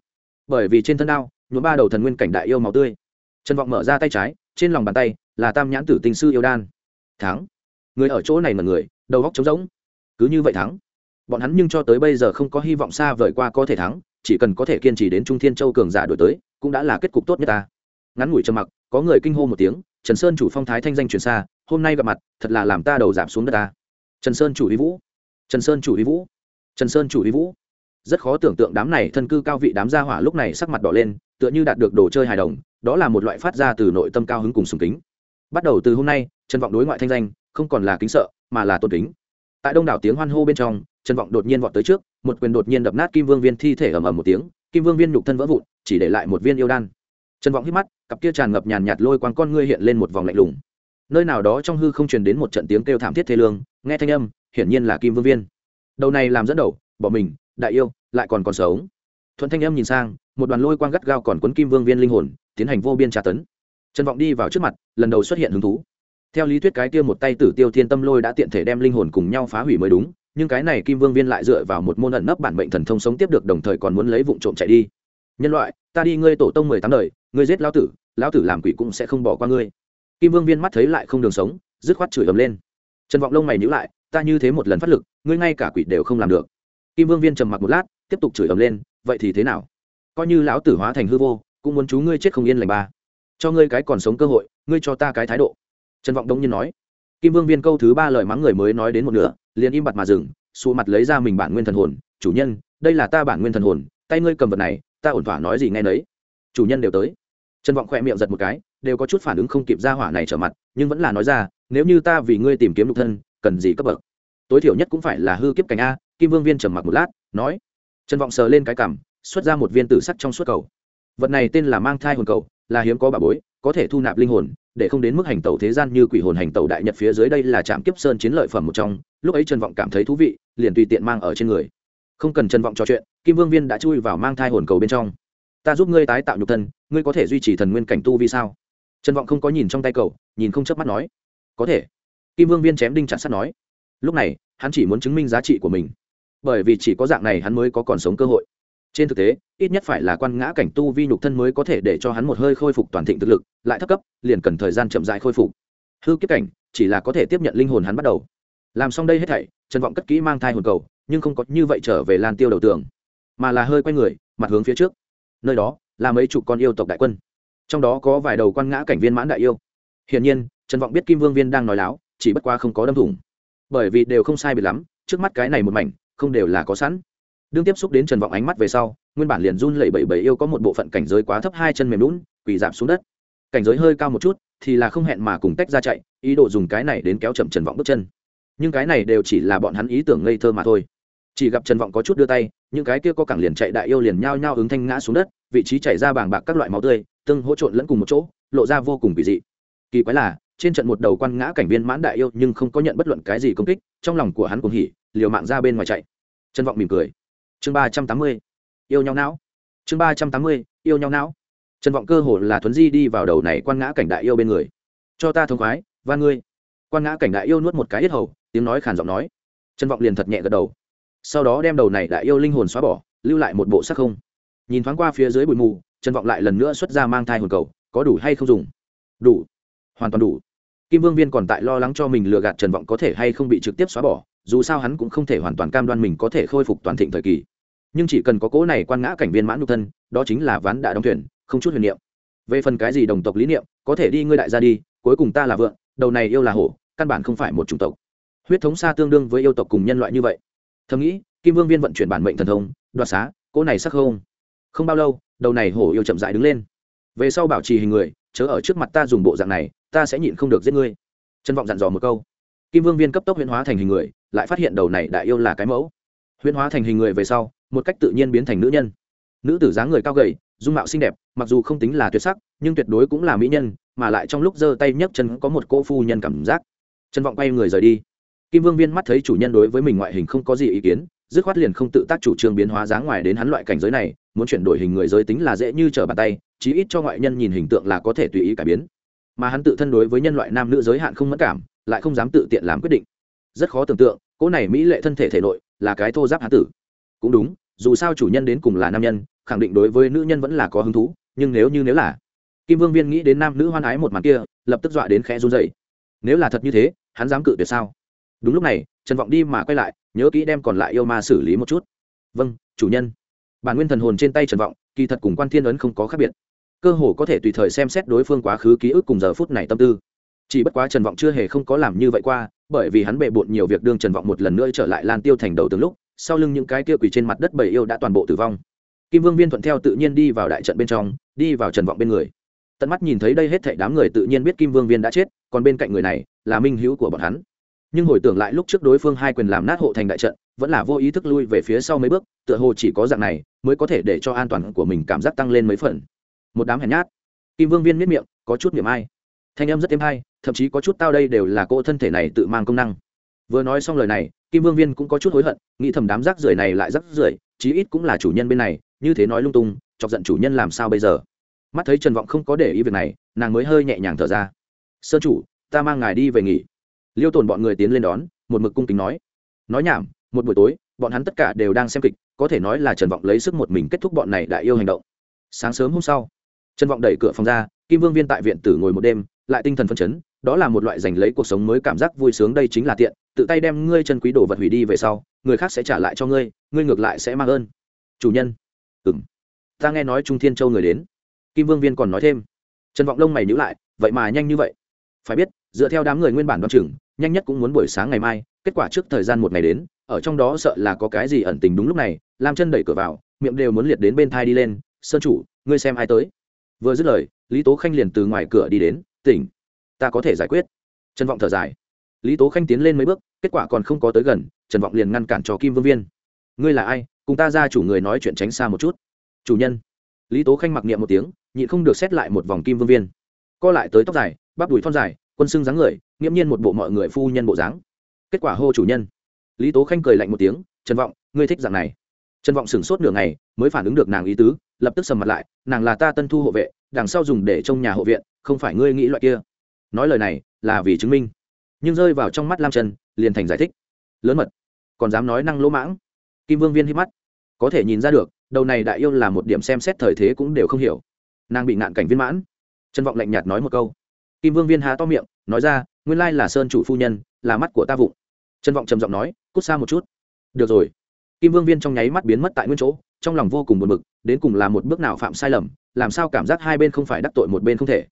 Bởi vì trên thân đao, nhuộm ba đầu thần nguyên cảnh đại yêu màu tươi. Trần vọng mở ra tay trái, trên lòng bàn tay là tam nhãn tử tinh sư yêu đan. Thắng. Người ở chỗ này mà người, đầu góc trống rỗng. Cứ như vậy thắng. Bọn hắn nhưng cho tới bây giờ không có hy vọng xa vời qua có thể thắng chỉ cần có thể kiên trì đến trung thiên châu cường giả đổi tới, cũng đã là kết cục tốt nhất ta. Ngắn ngủi trầm mặc, có người kinh hô một tiếng, trần sơn chủ phong thái thanh danh truyền xa, hôm nay gặp mặt, thật là làm ta đầu giảm xuống đất ta. Trần sơn chủ ý vũ. Trần sơn chủ ý vũ. Trần sơn chủ ý vũ. Rất khó tưởng tượng đám này thân cư cao vị đám gia hỏa lúc này sắc mặt đỏ lên, tựa như đạt được đồ chơi hài đồng, đó là một loại phát ra từ nội tâm cao hứng cùng sùng kính. Bắt đầu từ hôm nay, trần vọng đối ngoại thanh danh, không còn là kính sợ, mà là tôn kính tại đông đảo tiếng hoan hô bên trong, trần vọng đột nhiên vọt tới trước, một quyền đột nhiên đập nát kim vương viên thi thể ầm ầm một tiếng, kim vương viên nhục thân vỡ vụn, chỉ để lại một viên yêu đan. Trần vọng hít mắt, cặp kia tràn ngập nhàn nhạt lôi quang con ngươi hiện lên một vòng lạnh lùng. Nơi nào đó trong hư không truyền đến một trận tiếng kêu thảm thiết thê lương, nghe thanh âm, hiển nhiên là kim vương viên. Đầu này làm dẫn đầu, bỏ mình, đại yêu, lại còn còn sống. Thuận thanh âm nhìn sang, một đoàn lôi quang gắt gao còn quấn kim vương viên linh hồn, tiến hành vô biên tra tấn. Trần vọng đi vào trước mặt, lần đầu xuất hiện hứng thú theo lý thuyết cái kia một tay tử tiêu thiên tâm lôi đã tiện thể đem linh hồn cùng nhau phá hủy mới đúng, nhưng cái này kim vương viên lại dựa vào một môn ẩn nấp bản mệnh thần thông sống tiếp được đồng thời còn muốn lấy vụ trộm chạy đi. Nhân loại, ta đi ngươi tổ tông mười tám đời, ngươi giết lão tử lão tử làm quỷ cũng sẽ không bỏ qua ngươi. Kim vương viên mắt thấy lại không đường sống, dứt khoát chửi ầm lên. Trần vọng lông mày nhữ lại, ta như thế một lần phát lực, ngươi ngay cả quỷ đều không làm được. Kim vương viên trầm mặc một lát, tiếp tục chửi ầm lên, vậy thì thế nào? Coi như lão tử hóa thành hư vô, cũng muốn chú ngươi chết không yên lành ba. Cho ngươi cái còn sống cơ hội, ngươi cho ta cái thái độ trần vọng đông nhiên nói, kim vương viên câu thứ ba lời mắng người mới nói đến một nửa, liền im bặt mà dừng xù mặt lấy ra mình bản nguyên thần hồn, chủ nhân, đây là ta bản nguyên thần hồn, tay ngươi cầm vật này, ta ổn thỏa nói gì ngay nấy. Chủ nhân đều tới. Trần vọng khỏe miệng giật một cái, đều có chút phản ứng không kịp ra hỏa này trở mặt, nhưng vẫn là nói ra, nếu như ta vì ngươi tìm kiếm lục thân, cần gì cấp bậc? Tối thiểu nhất cũng phải là hư kiếp cảnh a, kim vương viên trầm mặc một lát, nói. Trần vọng sờ lên cái cằm, xuất ra một viên tử sắc trong suốt cầu. Vật này tên là mang thai hồn cầu, là hiếm có bà bối, có thể thu nạp linh hồn để không đến mức hành tẩu thế gian như quỷ hồn hành tẩu đại nhật phía dưới đây là trạm kiếp sơn chiến lợi phẩm một trong. Lúc ấy trần vọng cảm thấy thú vị, liền tùy tiện mang ở trên người. Không cần trần vọng trò chuyện, kim vương viên đã chui vào mang thai hồn cầu bên trong. Ta giúp ngươi tái tạo nhục thân, ngươi có thể duy trì thần nguyên cảnh tu vì sao? Trần vọng không có nhìn trong tay cầu nhìn không chớp mắt nói. Có thể. Kim vương viên chém đinh chặt sắt nói. Lúc này, hắn chỉ muốn chứng minh giá trị của mình. Bởi vì chỉ có dạng này hắn mới có còn sống cơ hội trên thực tế, ít nhất phải là quan ngã cảnh tu vi nhục thân mới có thể để cho hắn một hơi khôi phục toàn thịnh thực lực, lại thấp cấp, liền cần thời gian chậm dại khôi phục. Hư kiếp cảnh, chỉ là có thể tiếp nhận linh hồn hắn bắt đầu. Làm xong đây hết thảy, trần vọng cất kỹ mang thai hồn cầu, nhưng không có như vậy trở về lan tiêu đầu tường, mà là hơi quay người, mặt hướng phía trước. Nơi đó, là mấy chục con yêu tộc đại quân. Trong đó có vài đầu quan ngã cảnh viên mãn đại yêu. Hiển nhiên, trần vọng biết kim vương viên đang nói láo, chỉ bất qua không có đâm thủng. Bởi vì đều không sai biệt lắm, trước mắt cái này một mảnh, không đều là có sẵn đương tiếp xúc đến trần vọng ánh mắt về sau, nguyên bản liền run lẩy bẩy bẩy yêu có một bộ phận cảnh giới quá thấp hai chân mềm lún, quỳ giảm xuống đất. Cảnh giới hơi cao một chút, thì là không hẹn mà cùng tách ra chạy, ý đồ dùng cái này đến kéo chậm trần vọng bước chân. Nhưng cái này đều chỉ là bọn hắn ý tưởng ngây thơ mà thôi. Chỉ gặp trần vọng có chút đưa tay, những cái kia có cẳng liền chạy đại yêu liền nhao nhao ứng thanh ngã xuống đất, vị trí chảy ra bàng bạc các loại máu tươi, tương hỗ trộn lẫn cùng một chỗ, lộ ra vô cùng kỳ dị. Kỳ quái là, trên trận một đầu quan ngã cảnh viên mãn đại yêu nhưng không có nhận bất luận cái gì công kích, trong lòng của hắn cũng hỉ, liều mạng ra bên ngoài chạy. Trần vọng mỉm cười chương ba trăm tám mươi, yêu nhau não. Chương ba trăm tám mươi, yêu nhau não. Trần vọng cơ hồ là thuấn di đi vào đầu này quan ngã cảnh đại yêu bên người. Cho ta thông khoái, và ngươi. Quan ngã cảnh đại yêu nuốt một cái yết hầu, tiếng nói khàn giọng nói. Trần vọng liền thật nhẹ gật đầu. Sau đó đem đầu này đại yêu linh hồn xóa bỏ, lưu lại một bộ sắc không. Nhìn thoáng qua phía dưới bụi mù, trần vọng lại lần nữa xuất ra mang thai hồn cầu, có đủ hay không dùng? Đủ. Hoàn toàn đủ. Kim vương viên còn tại lo lắng cho mình lừa gạt trần vọng có thể hay không bị trực tiếp xóa bỏ, dù sao hắn cũng không thể hoàn toàn cam đoan mình có thể khôi phục toàn thịnh thời kỳ nhưng chỉ cần có cố này quan ngã cảnh viên mãn nhục thân, đó chính là ván đã đóng thuyền, không chút huyền niệm. Về phần cái gì đồng tộc lý niệm, có thể đi ngươi đại gia đi, cuối cùng ta là vượng, đầu này yêu là hổ, căn bản không phải một chủng tộc. Huyết thống xa tương đương với yêu tộc cùng nhân loại như vậy. Thầm nghĩ, kim vương viên vận chuyển bản mệnh thần thông, đoạt xá cỗ này sắc không? Không bao lâu, đầu này hổ yêu chậm dại đứng lên. Về sau bảo trì hình người, chớ ở trước mặt ta dùng bộ dạng này, ta sẽ nhịn không được giết ngươi. Trân vọng dặn dò một câu. Kim vương viên cấp tốc huyễn hóa thành hình người, lại phát hiện đầu này đại yêu là cái mẫu. Huyễn hóa thành hình người về sau một cách tự nhiên biến thành nữ nhân. Nữ tử dáng người cao gầy, dung mạo xinh đẹp, mặc dù không tính là tuyệt sắc, nhưng tuyệt đối cũng là mỹ nhân, mà lại trong lúc giơ tay nhấc chân có một cô phu nhân cảm giác. Trân vọng quay người rời đi. Kim vương viên mắt thấy chủ nhân đối với mình ngoại hình không có gì ý kiến, dứt khoát liền không tự tác chủ trương biến hóa dáng ngoài đến hắn loại cảnh giới này, muốn chuyển đổi hình người giới tính là dễ như trở bàn tay, chí ít cho ngoại nhân nhìn hình tượng là có thể tùy ý cải biến. Mà hắn tự thân đối với nhân loại nam nữ giới hạn không mất cảm, lại không dám tự tiện làm quyết định. Rất khó tưởng tượng cỗ này mỹ lệ thân thể thể nội là cái thô giáp hán tử. Cũng đúng dù sao chủ nhân đến cùng là nam nhân, khẳng định đối với nữ nhân vẫn là có hứng thú, nhưng nếu như nếu là, kim vương viên nghĩ đến nam nữ hoan ái một màn kia, lập tức dọa đến khẽ run dậy nếu là thật như thế, hắn dám cự tuyệt sao? Đúng lúc này, trần vọng đi mà quay lại, nhớ kỹ đem còn lại yêu ma xử lý một chút. Vâng chủ nhân. Bản nguyên thần hồn trên tay trần vọng, kỳ thật cùng quan thiên ấn không có khác biệt. Cơ hồ có thể tùy thời xem xét đối phương quá khứ ký ức cùng giờ phút này tâm tư. Chỉ bất quá trần vọng chưa hề không có làm như vậy qua, bởi vì hắn bệ bộn nhiều việc đương trần vọng một lần nữa trở lại lan tiêu thành đầu từng lúc sau lưng những cái kia quỳ trên mặt đất bảy yêu đã toàn bộ tử vong. Kim vương viên thuận theo tự nhiên đi vào đại trận bên trong, đi vào trần vọng bên người. Tận mắt nhìn thấy đây hết thảy đám người tự nhiên biết kim vương viên đã chết, còn bên cạnh người này là minh hữu của bọn hắn. Nhưng hồi tưởng lại lúc trước đối phương hai quyền làm nát hộ thành đại trận, vẫn là vô ý thức lui về phía sau mấy bước, tựa hồ chỉ có dạng này mới có thể để cho an toàn của mình cảm giác tăng lên mấy phần. Một đám hèn nhát. Kim vương viên miết miệng, có chút miệng ai. Thanh âm rất êm hay, thậm chí có chút tao đây đều là cô thân thể này tự mang công năng vừa nói xong lời này, kim vương viên cũng có chút hối hận, nghĩ thầm đám rác rưởi này lại rác rưởi, chí ít cũng là chủ nhân bên này, như thế nói lung tung, chọc giận chủ nhân làm sao bây giờ? Mắt thấy trần vọng không có để ý việc này, nàng mới hơi nhẹ nhàng thở ra. Sơn chủ, ta mang ngài đi về nghỉ. Liêu tồn bọn người tiến lên đón, một mực cung kính nói. Nói nhảm, một buổi tối, bọn hắn tất cả đều đang xem kịch, có thể nói là trần vọng lấy sức một mình kết thúc bọn này đại yêu hành động. Sáng sớm hôm sau, trần vọng đẩy cửa phòng ra, kim vương viên tại viện tử ngồi một đêm, lại tinh thần phân chấn, đó là một loại giành lấy cuộc sống mới cảm giác vui sướng đây chính là tiện tự tay đem ngươi chân quý đồ vật hủy đi về sau, người khác sẽ trả lại cho ngươi ngươi ngược lại sẽ mang ơn. Chủ nhân. Ừng ta nghe nói trung thiên châu người đến. Kim vương viên còn nói thêm. Trần vọng lông mày nhữ lại, vậy mà nhanh như vậy. Phải biết, dựa theo đám người nguyên bản đoan chừng, nhanh nhất cũng muốn buổi sáng ngày mai, kết quả trước thời gian một ngày đến, ở trong đó sợ là có cái gì ẩn tình đúng lúc này, lam chân đẩy cửa vào, miệng đều muốn liệt đến bên thai đi lên, sơn chủ, ngươi xem ai tới? Vừa dứt lời, lý tố khanh liền từ ngoài cửa đi đến, tỉnh, ta có thể giải quyết. Trần vọng thở dài lý tố khanh tiến lên mấy bước, kết quả còn không có tới gần, trần vọng liền ngăn cản cho kim vương viên. Ngươi là ai? Cùng ta ra chủ người nói chuyện tránh xa một chút. Chủ nhân. Lý tố khanh mặc niệm một tiếng, nhịn không được xét lại một vòng kim vương viên. Co lại tới tóc dài, bắp đùi thon dài, quân xưng dáng người, nghiễm nhiên một bộ mọi người phu nhân bộ dáng. Kết quả hô chủ nhân. Lý tố khanh cười lạnh một tiếng, trần vọng, ngươi thích dạng này. Trần vọng sửng sốt nửa ngày, mới phản ứng được nàng ý tứ, lập tức sầm mặt lại, nàng là ta tân thu hộ vệ, đằng sau dùng để trông nhà hộ viện, không phải ngươi nghĩ loại kia. Nói lời này là vì chứng minh nhưng rơi vào trong mắt lam trần liền thành giải thích. Lớn mật, còn dám nói năng lỗ mãng? Kim vương viên hít mắt. Có thể nhìn ra được, đầu này đại yêu là một điểm xem xét thời thế cũng đều không hiểu. Nàng bị ngạn cảnh viên mãn. Trân vọng lạnh nhạt nói một câu. Kim vương viên há to miệng, nói ra, nguyên lai là sơn chủ phu nhân, là mắt của ta vụng. Trân vọng trầm giọng nói, cút xa một chút. Được rồi. Kim vương viên trong nháy mắt biến mất tại nguyên chỗ, trong lòng vô cùng buồn bực, đến cùng là một bước nào phạm sai lầm, làm sao cảm giác hai bên không phải đắc tội một bên không thể.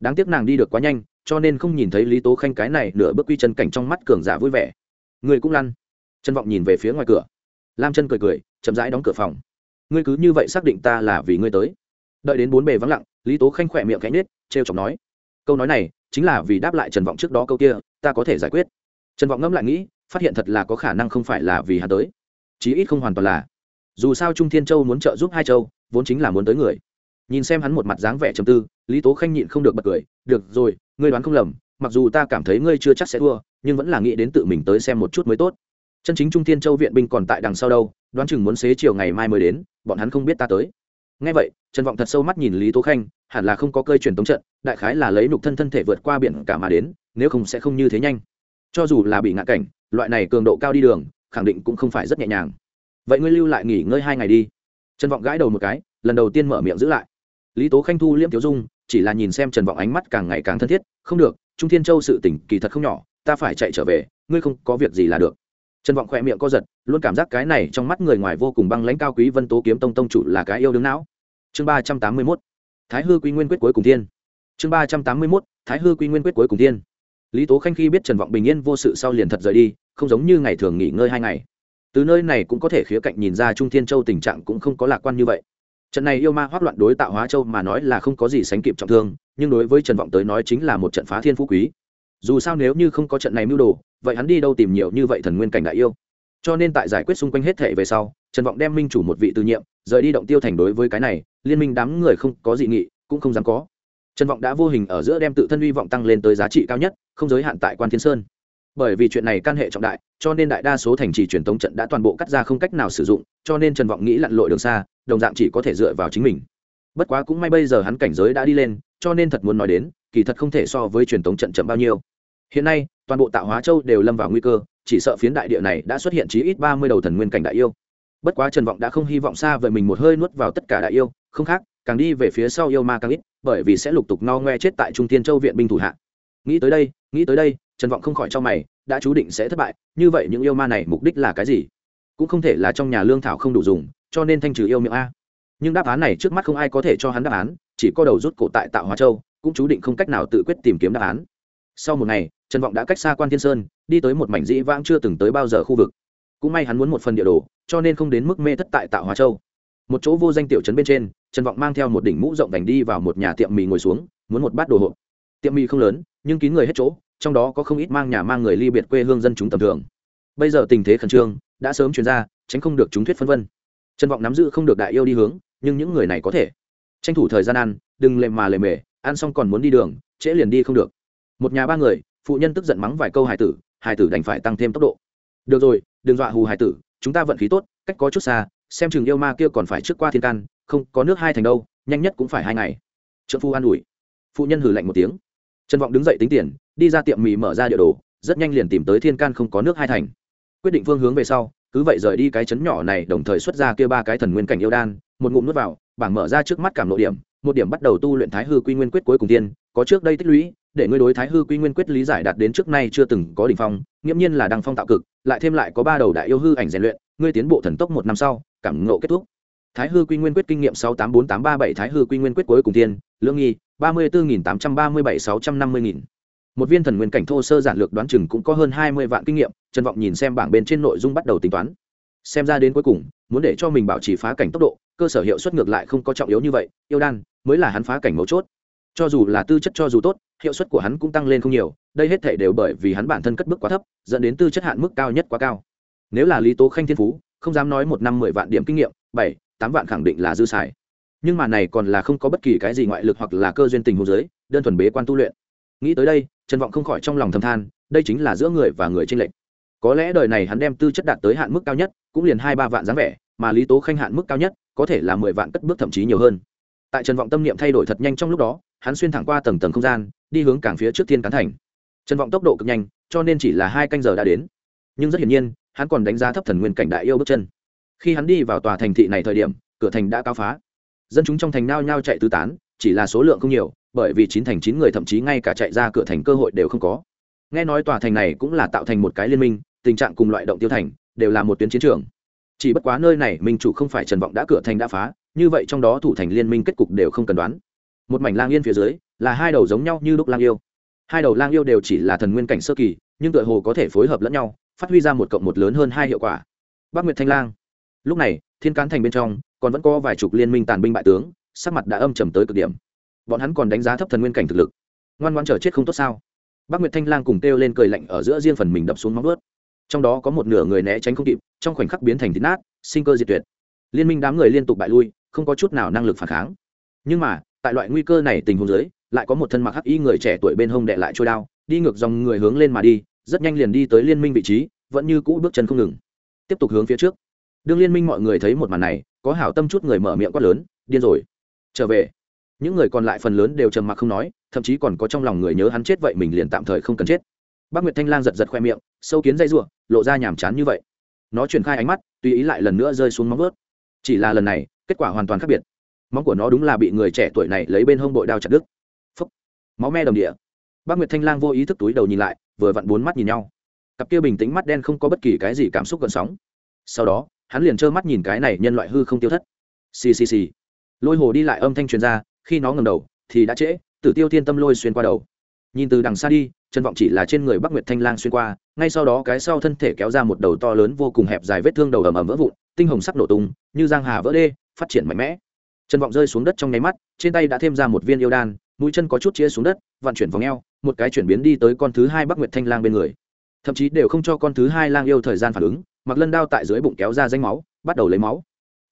Đáng tiếc nàng đi được quá nhanh cho nên không nhìn thấy lý tố khanh cái này nửa bước quy chân cảnh trong mắt cường giả vui vẻ. Người cũng lăn. Trân vọng nhìn về phía ngoài cửa. Lam chân cười cười, chậm rãi đóng cửa phòng. Ngươi cứ như vậy xác định ta là vì ngươi tới. Đợi đến bốn bề vắng lặng, lý tố khanh khỏe miệng cánh nết t r e o chọc nói. Câu nói này chính là vì đáp lại trần vọng trước đó câu kia, ta có thể giải quyết. Trần vọng ngẫm lại nghĩ, phát hiện thật là có khả năng không phải là vì hắn tới. Chí ít không hoàn toàn là. Dù sao trung thiên châu muốn trợ giúp hai châu, vốn chính là muốn tới người. Nhìn xem hắn một mặt dáng vẻ trầm tư, lý tố khanh nhịn không được bật cười. Được rồi ngươi đoán không lầm, mặc dù ta cảm thấy ngươi chưa chắc sẽ thua, nhưng vẫn là nghĩ đến tự mình tới xem một chút mới tốt. Chân chính trung thiên châu viện binh còn tại đằng sau đâu, đoán chừng muốn xế chiều ngày mai mới đến, bọn hắn không biết ta tới. Ngay vậy, trần vọng thật sâu mắt nhìn lý tố khanh, hẳn là không có cơi truyền tống trận, đại khái là lấy nục thân thân thể vượt qua biển cả mà đến, nếu không sẽ không như thế nhanh. Cho dù là bị ngã cảnh, loại này cường độ cao đi đường, khẳng định cũng không phải rất nhẹ nhàng. Vậy ngươi lưu lại nghỉ ngơi hai ngày đi. Trần vọng gãi đầu một cái, lần đầu tiên mở miệng giữ lại. Lý tố khanh thu liêm thiếu dung chỉ là nhìn xem trần vọng ánh mắt càng ngày càng thân thiết, không được, trung thiên châu sự tỉnh kỳ thật không nhỏ, ta phải chạy trở về, ngươi không có việc gì là được. Trần vọng khỏe miệng co giật, luôn cảm giác cái này trong mắt người ngoài vô cùng băng lãnh cao quý vân tố kiếm tông tông chủ là cái yêu đương não. Chương ba trăm tám mươi mốt, thái hư quy nguyên quyết cuối cùng thiên chương ba trăm tám mươi mốt, thái hư quy nguyên quyết cuối cùng thiên lý tố khanh khi biết trần vọng bình yên vô sự sau liền thật rời đi, không giống như ngày thường nghỉ ngơi hai ngày. Từ nơi này cũng có thể khía cạnh nhìn ra trung thiên châu tình trạng cũng không có lạc quan như vậy trận này yêu ma hoác loạn đối tạo hóa châu mà nói là không có gì sánh kịp trọng thương, nhưng đối với trần vọng tới nói chính là một trận phá thiên phú quý. Dù sao nếu như không có trận này mưu đồ, vậy hắn đi đâu tìm nhiều như vậy thần nguyên cảnh đại yêu? Cho nên tại giải quyết xung quanh hết thệ về sau, trần vọng đem minh chủ một vị tư nhiệm, rời đi động tiêu thành đối với cái này, liên minh đám người không có dị nghị, cũng không dám có. Trần vọng đã vô hình ở giữa đem tự thân hy vọng tăng lên tới giá trị cao nhất, không giới hạn tại quan thiên sơn bởi vì chuyện này can hệ trọng đại, cho nên đại đa số thành trì truyền thống trận đã toàn bộ cắt ra không cách nào sử dụng, cho nên trần vọng nghĩ lặn lội đường xa, đồng dạng chỉ có thể dựa vào chính mình. Bất quá cũng may bây giờ hắn cảnh giới đã đi lên, cho nên thật muốn nói đến, kỳ thật không thể so với truyền thống trận chậm bao nhiêu. Hiện nay, toàn bộ tạo hóa châu đều lâm vào nguy cơ, chỉ sợ phiến đại địa này đã xuất hiện chí ít ba mươi đầu thần nguyên cảnh đại yêu. Bất quá trần vọng đã không hy vọng xa về mình một hơi nuốt vào tất cả đại yêu, không khác, càng đi về phía sau yêu ma càng ít, bởi vì sẽ lục tục no ngoe chết tại trung tiên châu viện binh thủ hạ. Nghĩ tới đây, nghĩ tới đây trần vọng không khỏi cho mày, đã chú định sẽ thất bại, như vậy những yêu ma này mục đích là cái gì? Cũng không thể là trong nhà lương thảo không đủ dùng, cho nên thanh trừ yêu miệng a. Nhưng đáp án này trước mắt không ai có thể cho hắn đáp án, chỉ có đầu rút cổ tại tạo hóa châu, cũng chú định không cách nào tự quyết tìm kiếm đáp án. Sau một ngày, trần vọng đã cách xa quan thiên sơn, đi tới một mảnh dĩ vãng chưa từng tới bao giờ khu vực. Cũng may hắn muốn một phần địa đồ, cho nên không đến mức mê thất tại tạo hóa châu. Một chỗ vô danh tiểu trấn bên trên, trần vọng mang theo một đỉnh mũ rộng đành đi vào một nhà tiệm mì ngồi xuống, muốn một bát đồ hộp. Tiệm mì không lớn, nhưng kín người hết chỗ trong đó có không ít mang nhà mang người ly biệt quê hương dân chúng tầm thường. Bây giờ tình thế khẩn trương, đã sớm chuyển ra, tránh không được chúng thuyết phân vân. Trần vọng nắm giữ không được đại yêu đi hướng, nhưng những người này có thể. Tranh thủ thời gian ăn, đừng lề mà lề mề, ăn xong còn muốn đi đường, trễ liền đi không được. Một nhà ba người, phụ nhân tức giận mắng vài câu hài tử hài tử đành phải tăng thêm tốc độ. Được rồi, đừng dọa hù hài tử, chúng ta vận khí tốt, cách có chút xa, xem chừng yêu ma kia còn phải trước qua thiên can, không, có nước hai thành đâu, nhanh nhất cũng phải hai ngày. Trợ phu an ủi. Phụ nhân hử lạnh một tiếng. Trần vọng đứng dậy tính tiền đi ra tiệm mì mở ra địa đồ, rất nhanh liền tìm tới thiên can không có nước hai thành. Quyết định phương hướng về sau, cứ vậy rời đi cái chấn nhỏ này, đồng thời xuất ra kia ba cái thần nguyên cảnh yêu đan, một ngụm nuốt vào, bảng mở ra trước mắt cảm nội điểm, một điểm bắt đầu tu luyện thái hư quy nguyên quyết cuối cùng tiên, có trước đây tích lũy, để ngươi đối thái hư quy nguyên quyết lý giải đạt đến trước nay chưa từng có đỉnh phong, nghiễm nhiên là đăng phong tạo cực, lại thêm lại có ba đầu đại yêu hư ảnh rèn luyện, ngươi tiến bộ thần tốc một năm sau, cảm ngộ kết thúc. Thái hư quy nguyên quyết kinh nghiệm sáu tám bốn tám ba bảy thái hư quy nguyên quyết cuối cùng tiên, lương nghi, ba mươi bốn nghìn tám trăm ba mươi bảy sáu trăm năm mươi nghìn một viên thần nguyên cảnh thô sơ giản lược đoán chừng cũng có hơn hai mươi vạn kinh nghiệm, trần vọng nhìn xem bảng bên trên nội dung bắt đầu tính toán. Xem ra đến cuối cùng, muốn để cho mình bảo trì phá cảnh tốc độ, cơ sở hiệu suất ngược lại không có trọng yếu như vậy, yêu đan mới là hắn phá cảnh mấu chốt. Cho dù là tư chất cho dù tốt, hiệu suất của hắn cũng tăng lên không nhiều, đây hết thể đều bởi vì hắn bản thân cất bước quá thấp, dẫn đến tư chất hạn mức cao nhất quá cao. Nếu là lý tố khanh thiên phú, không dám nói một năm mười vạn điểm kinh nghiệm, bảy, tám vạn khẳng định là dư xài. Nhưng mà này còn là không có bất kỳ cái gì ngoại lực hoặc là cơ duyên tình hồ giới đơn thuần bế quan tu luyện. Nghĩ tới đây trần vọng không khỏi trong lòng thầm than, đây chính là giữa người và người trên lệch. Có lẽ đời này hắn đem tư chất đạt tới hạn mức cao nhất, cũng liền hai ba vạn dáng vẻ, mà lý tố khanh hạn mức cao nhất, có thể là mười vạn cất bước thậm chí nhiều hơn. Tại trần vọng tâm niệm thay đổi thật nhanh trong lúc đó, hắn xuyên thẳng qua tầng tầng không gian, đi hướng cảng phía trước thiên cán thành. Trần vọng tốc độ cực nhanh, cho nên chỉ là hai canh giờ đã đến. Nhưng rất hiển nhiên, hắn còn đánh giá thấp thần nguyên cảnh đại yêu bước chân. Khi hắn đi vào tòa thành thị này thời điểm, cửa thành đã cao phá. Dân chúng trong thành nao nhao chạy tứ tán, chỉ là số lượng không nhiều bởi vì chín thành chín người thậm chí ngay cả chạy ra cửa thành cơ hội đều không có. Nghe nói tòa thành này cũng là tạo thành một cái liên minh, tình trạng cùng loại động tiêu thành đều là một tuyến chiến trường. Chỉ bất quá nơi này minh chủ không phải trần vọng đã cửa thành đã phá, như vậy trong đó thủ thành liên minh kết cục đều không cần đoán. Một mảnh lang yên phía dưới là hai đầu giống nhau như đúc lang yêu. Hai đầu lang yêu đều chỉ là thần nguyên cảnh sơ kỳ, nhưng tựa hồ có thể phối hợp lẫn nhau, phát huy ra một cộng một lớn hơn hai hiệu quả. Bắc nguyệt thanh lang. Lúc này, thiên cán thành bên trong còn vẫn có vài chục liên minh tàn binh bại tướng, sắc mặt đã âm trầm tới cực điểm bọn hắn còn đánh giá thấp thần nguyên cảnh thực lực. Ngoan ngoan chờ chết không tốt sao? Bác nguyệt thanh lang cùng kêu lên cười lạnh ở giữa riêng phần mình đập xuống móng vớt trong đó có một nửa người né tránh không kịp, trong khoảnh khắc biến thành thịt nát, sinh cơ diệt tuyệt. Liên minh đám người liên tục bại lui, không có chút nào năng lực phản kháng. Nhưng mà, tại loại nguy cơ này tình huống dưới, lại có một thân mặc hắc y người trẻ tuổi bên hông đệ lại trôi đao, đi ngược dòng người hướng lên mà đi, rất nhanh liền đi tới liên minh vị trí, vẫn như cũ bước chân không ngừng. Tiếp tục hướng phía trước. Đương liên minh mọi người thấy một màn này, có hảo tâm chút người mở miệng quát lớn, điên rồi. Trở về những người còn lại phần lớn đều trầm mặc không nói, thậm chí còn có trong lòng người nhớ hắn chết vậy mình liền tạm thời không cần chết. Bác nguyệt thanh lang giật giật khoe miệng, sâu kiến dây r lộ ra nhàm chán như vậy. Nó triển khai ánh mắt, tùy ý lại lần nữa rơi xuống móng vớt chỉ là lần này, kết quả hoàn toàn khác biệt. Móng của nó đúng là bị người trẻ tuổi này lấy bên hông bội đao chặt đứt. Phấp máu me đồng địa. Bác nguyệt thanh lang vô ý thức túi đầu nhìn lại, vừa vặn bốn mắt nhìn nhau. Cặp kia bình tĩnh mắt đen không có bất kỳ cái gì cảm xúc gần sóng. Sau đó, hắn liền trơ mắt nhìn cái này nhân loại hư không tiêu thất. Ccc lôi hồ đi lại âm thanh truyền ra khi nó ngầm đầu, thì đã trễ, tử tiêu thiên tâm lôi xuyên qua đầu. Nhìn từ đằng xa đi, trần vọng chỉ là trên người bắc nguyệt thanh lang xuyên qua, ngay sau đó cái sau thân thể kéo ra một đầu to lớn vô cùng hẹp dài vết thương đầu ầm ầm vỡ vụn, tinh hồng sắc nổ tung, như giang hà vỡ đê, phát triển mạnh mẽ. Trần vọng rơi xuống đất trong nháy mắt, trên tay đã thêm ra một viên yêu đan, mũi chân có chút chia xuống đất vặn chuyển vòng eo, một cái chuyển biến đi tới con thứ hai bắc nguyệt thanh lang bên người. Thậm chí đều không cho con thứ hai lang yêu thời gian phản ứng mặc lân đao tại dưới bụng kéo ra danh máu, bắt đầu lấy máu.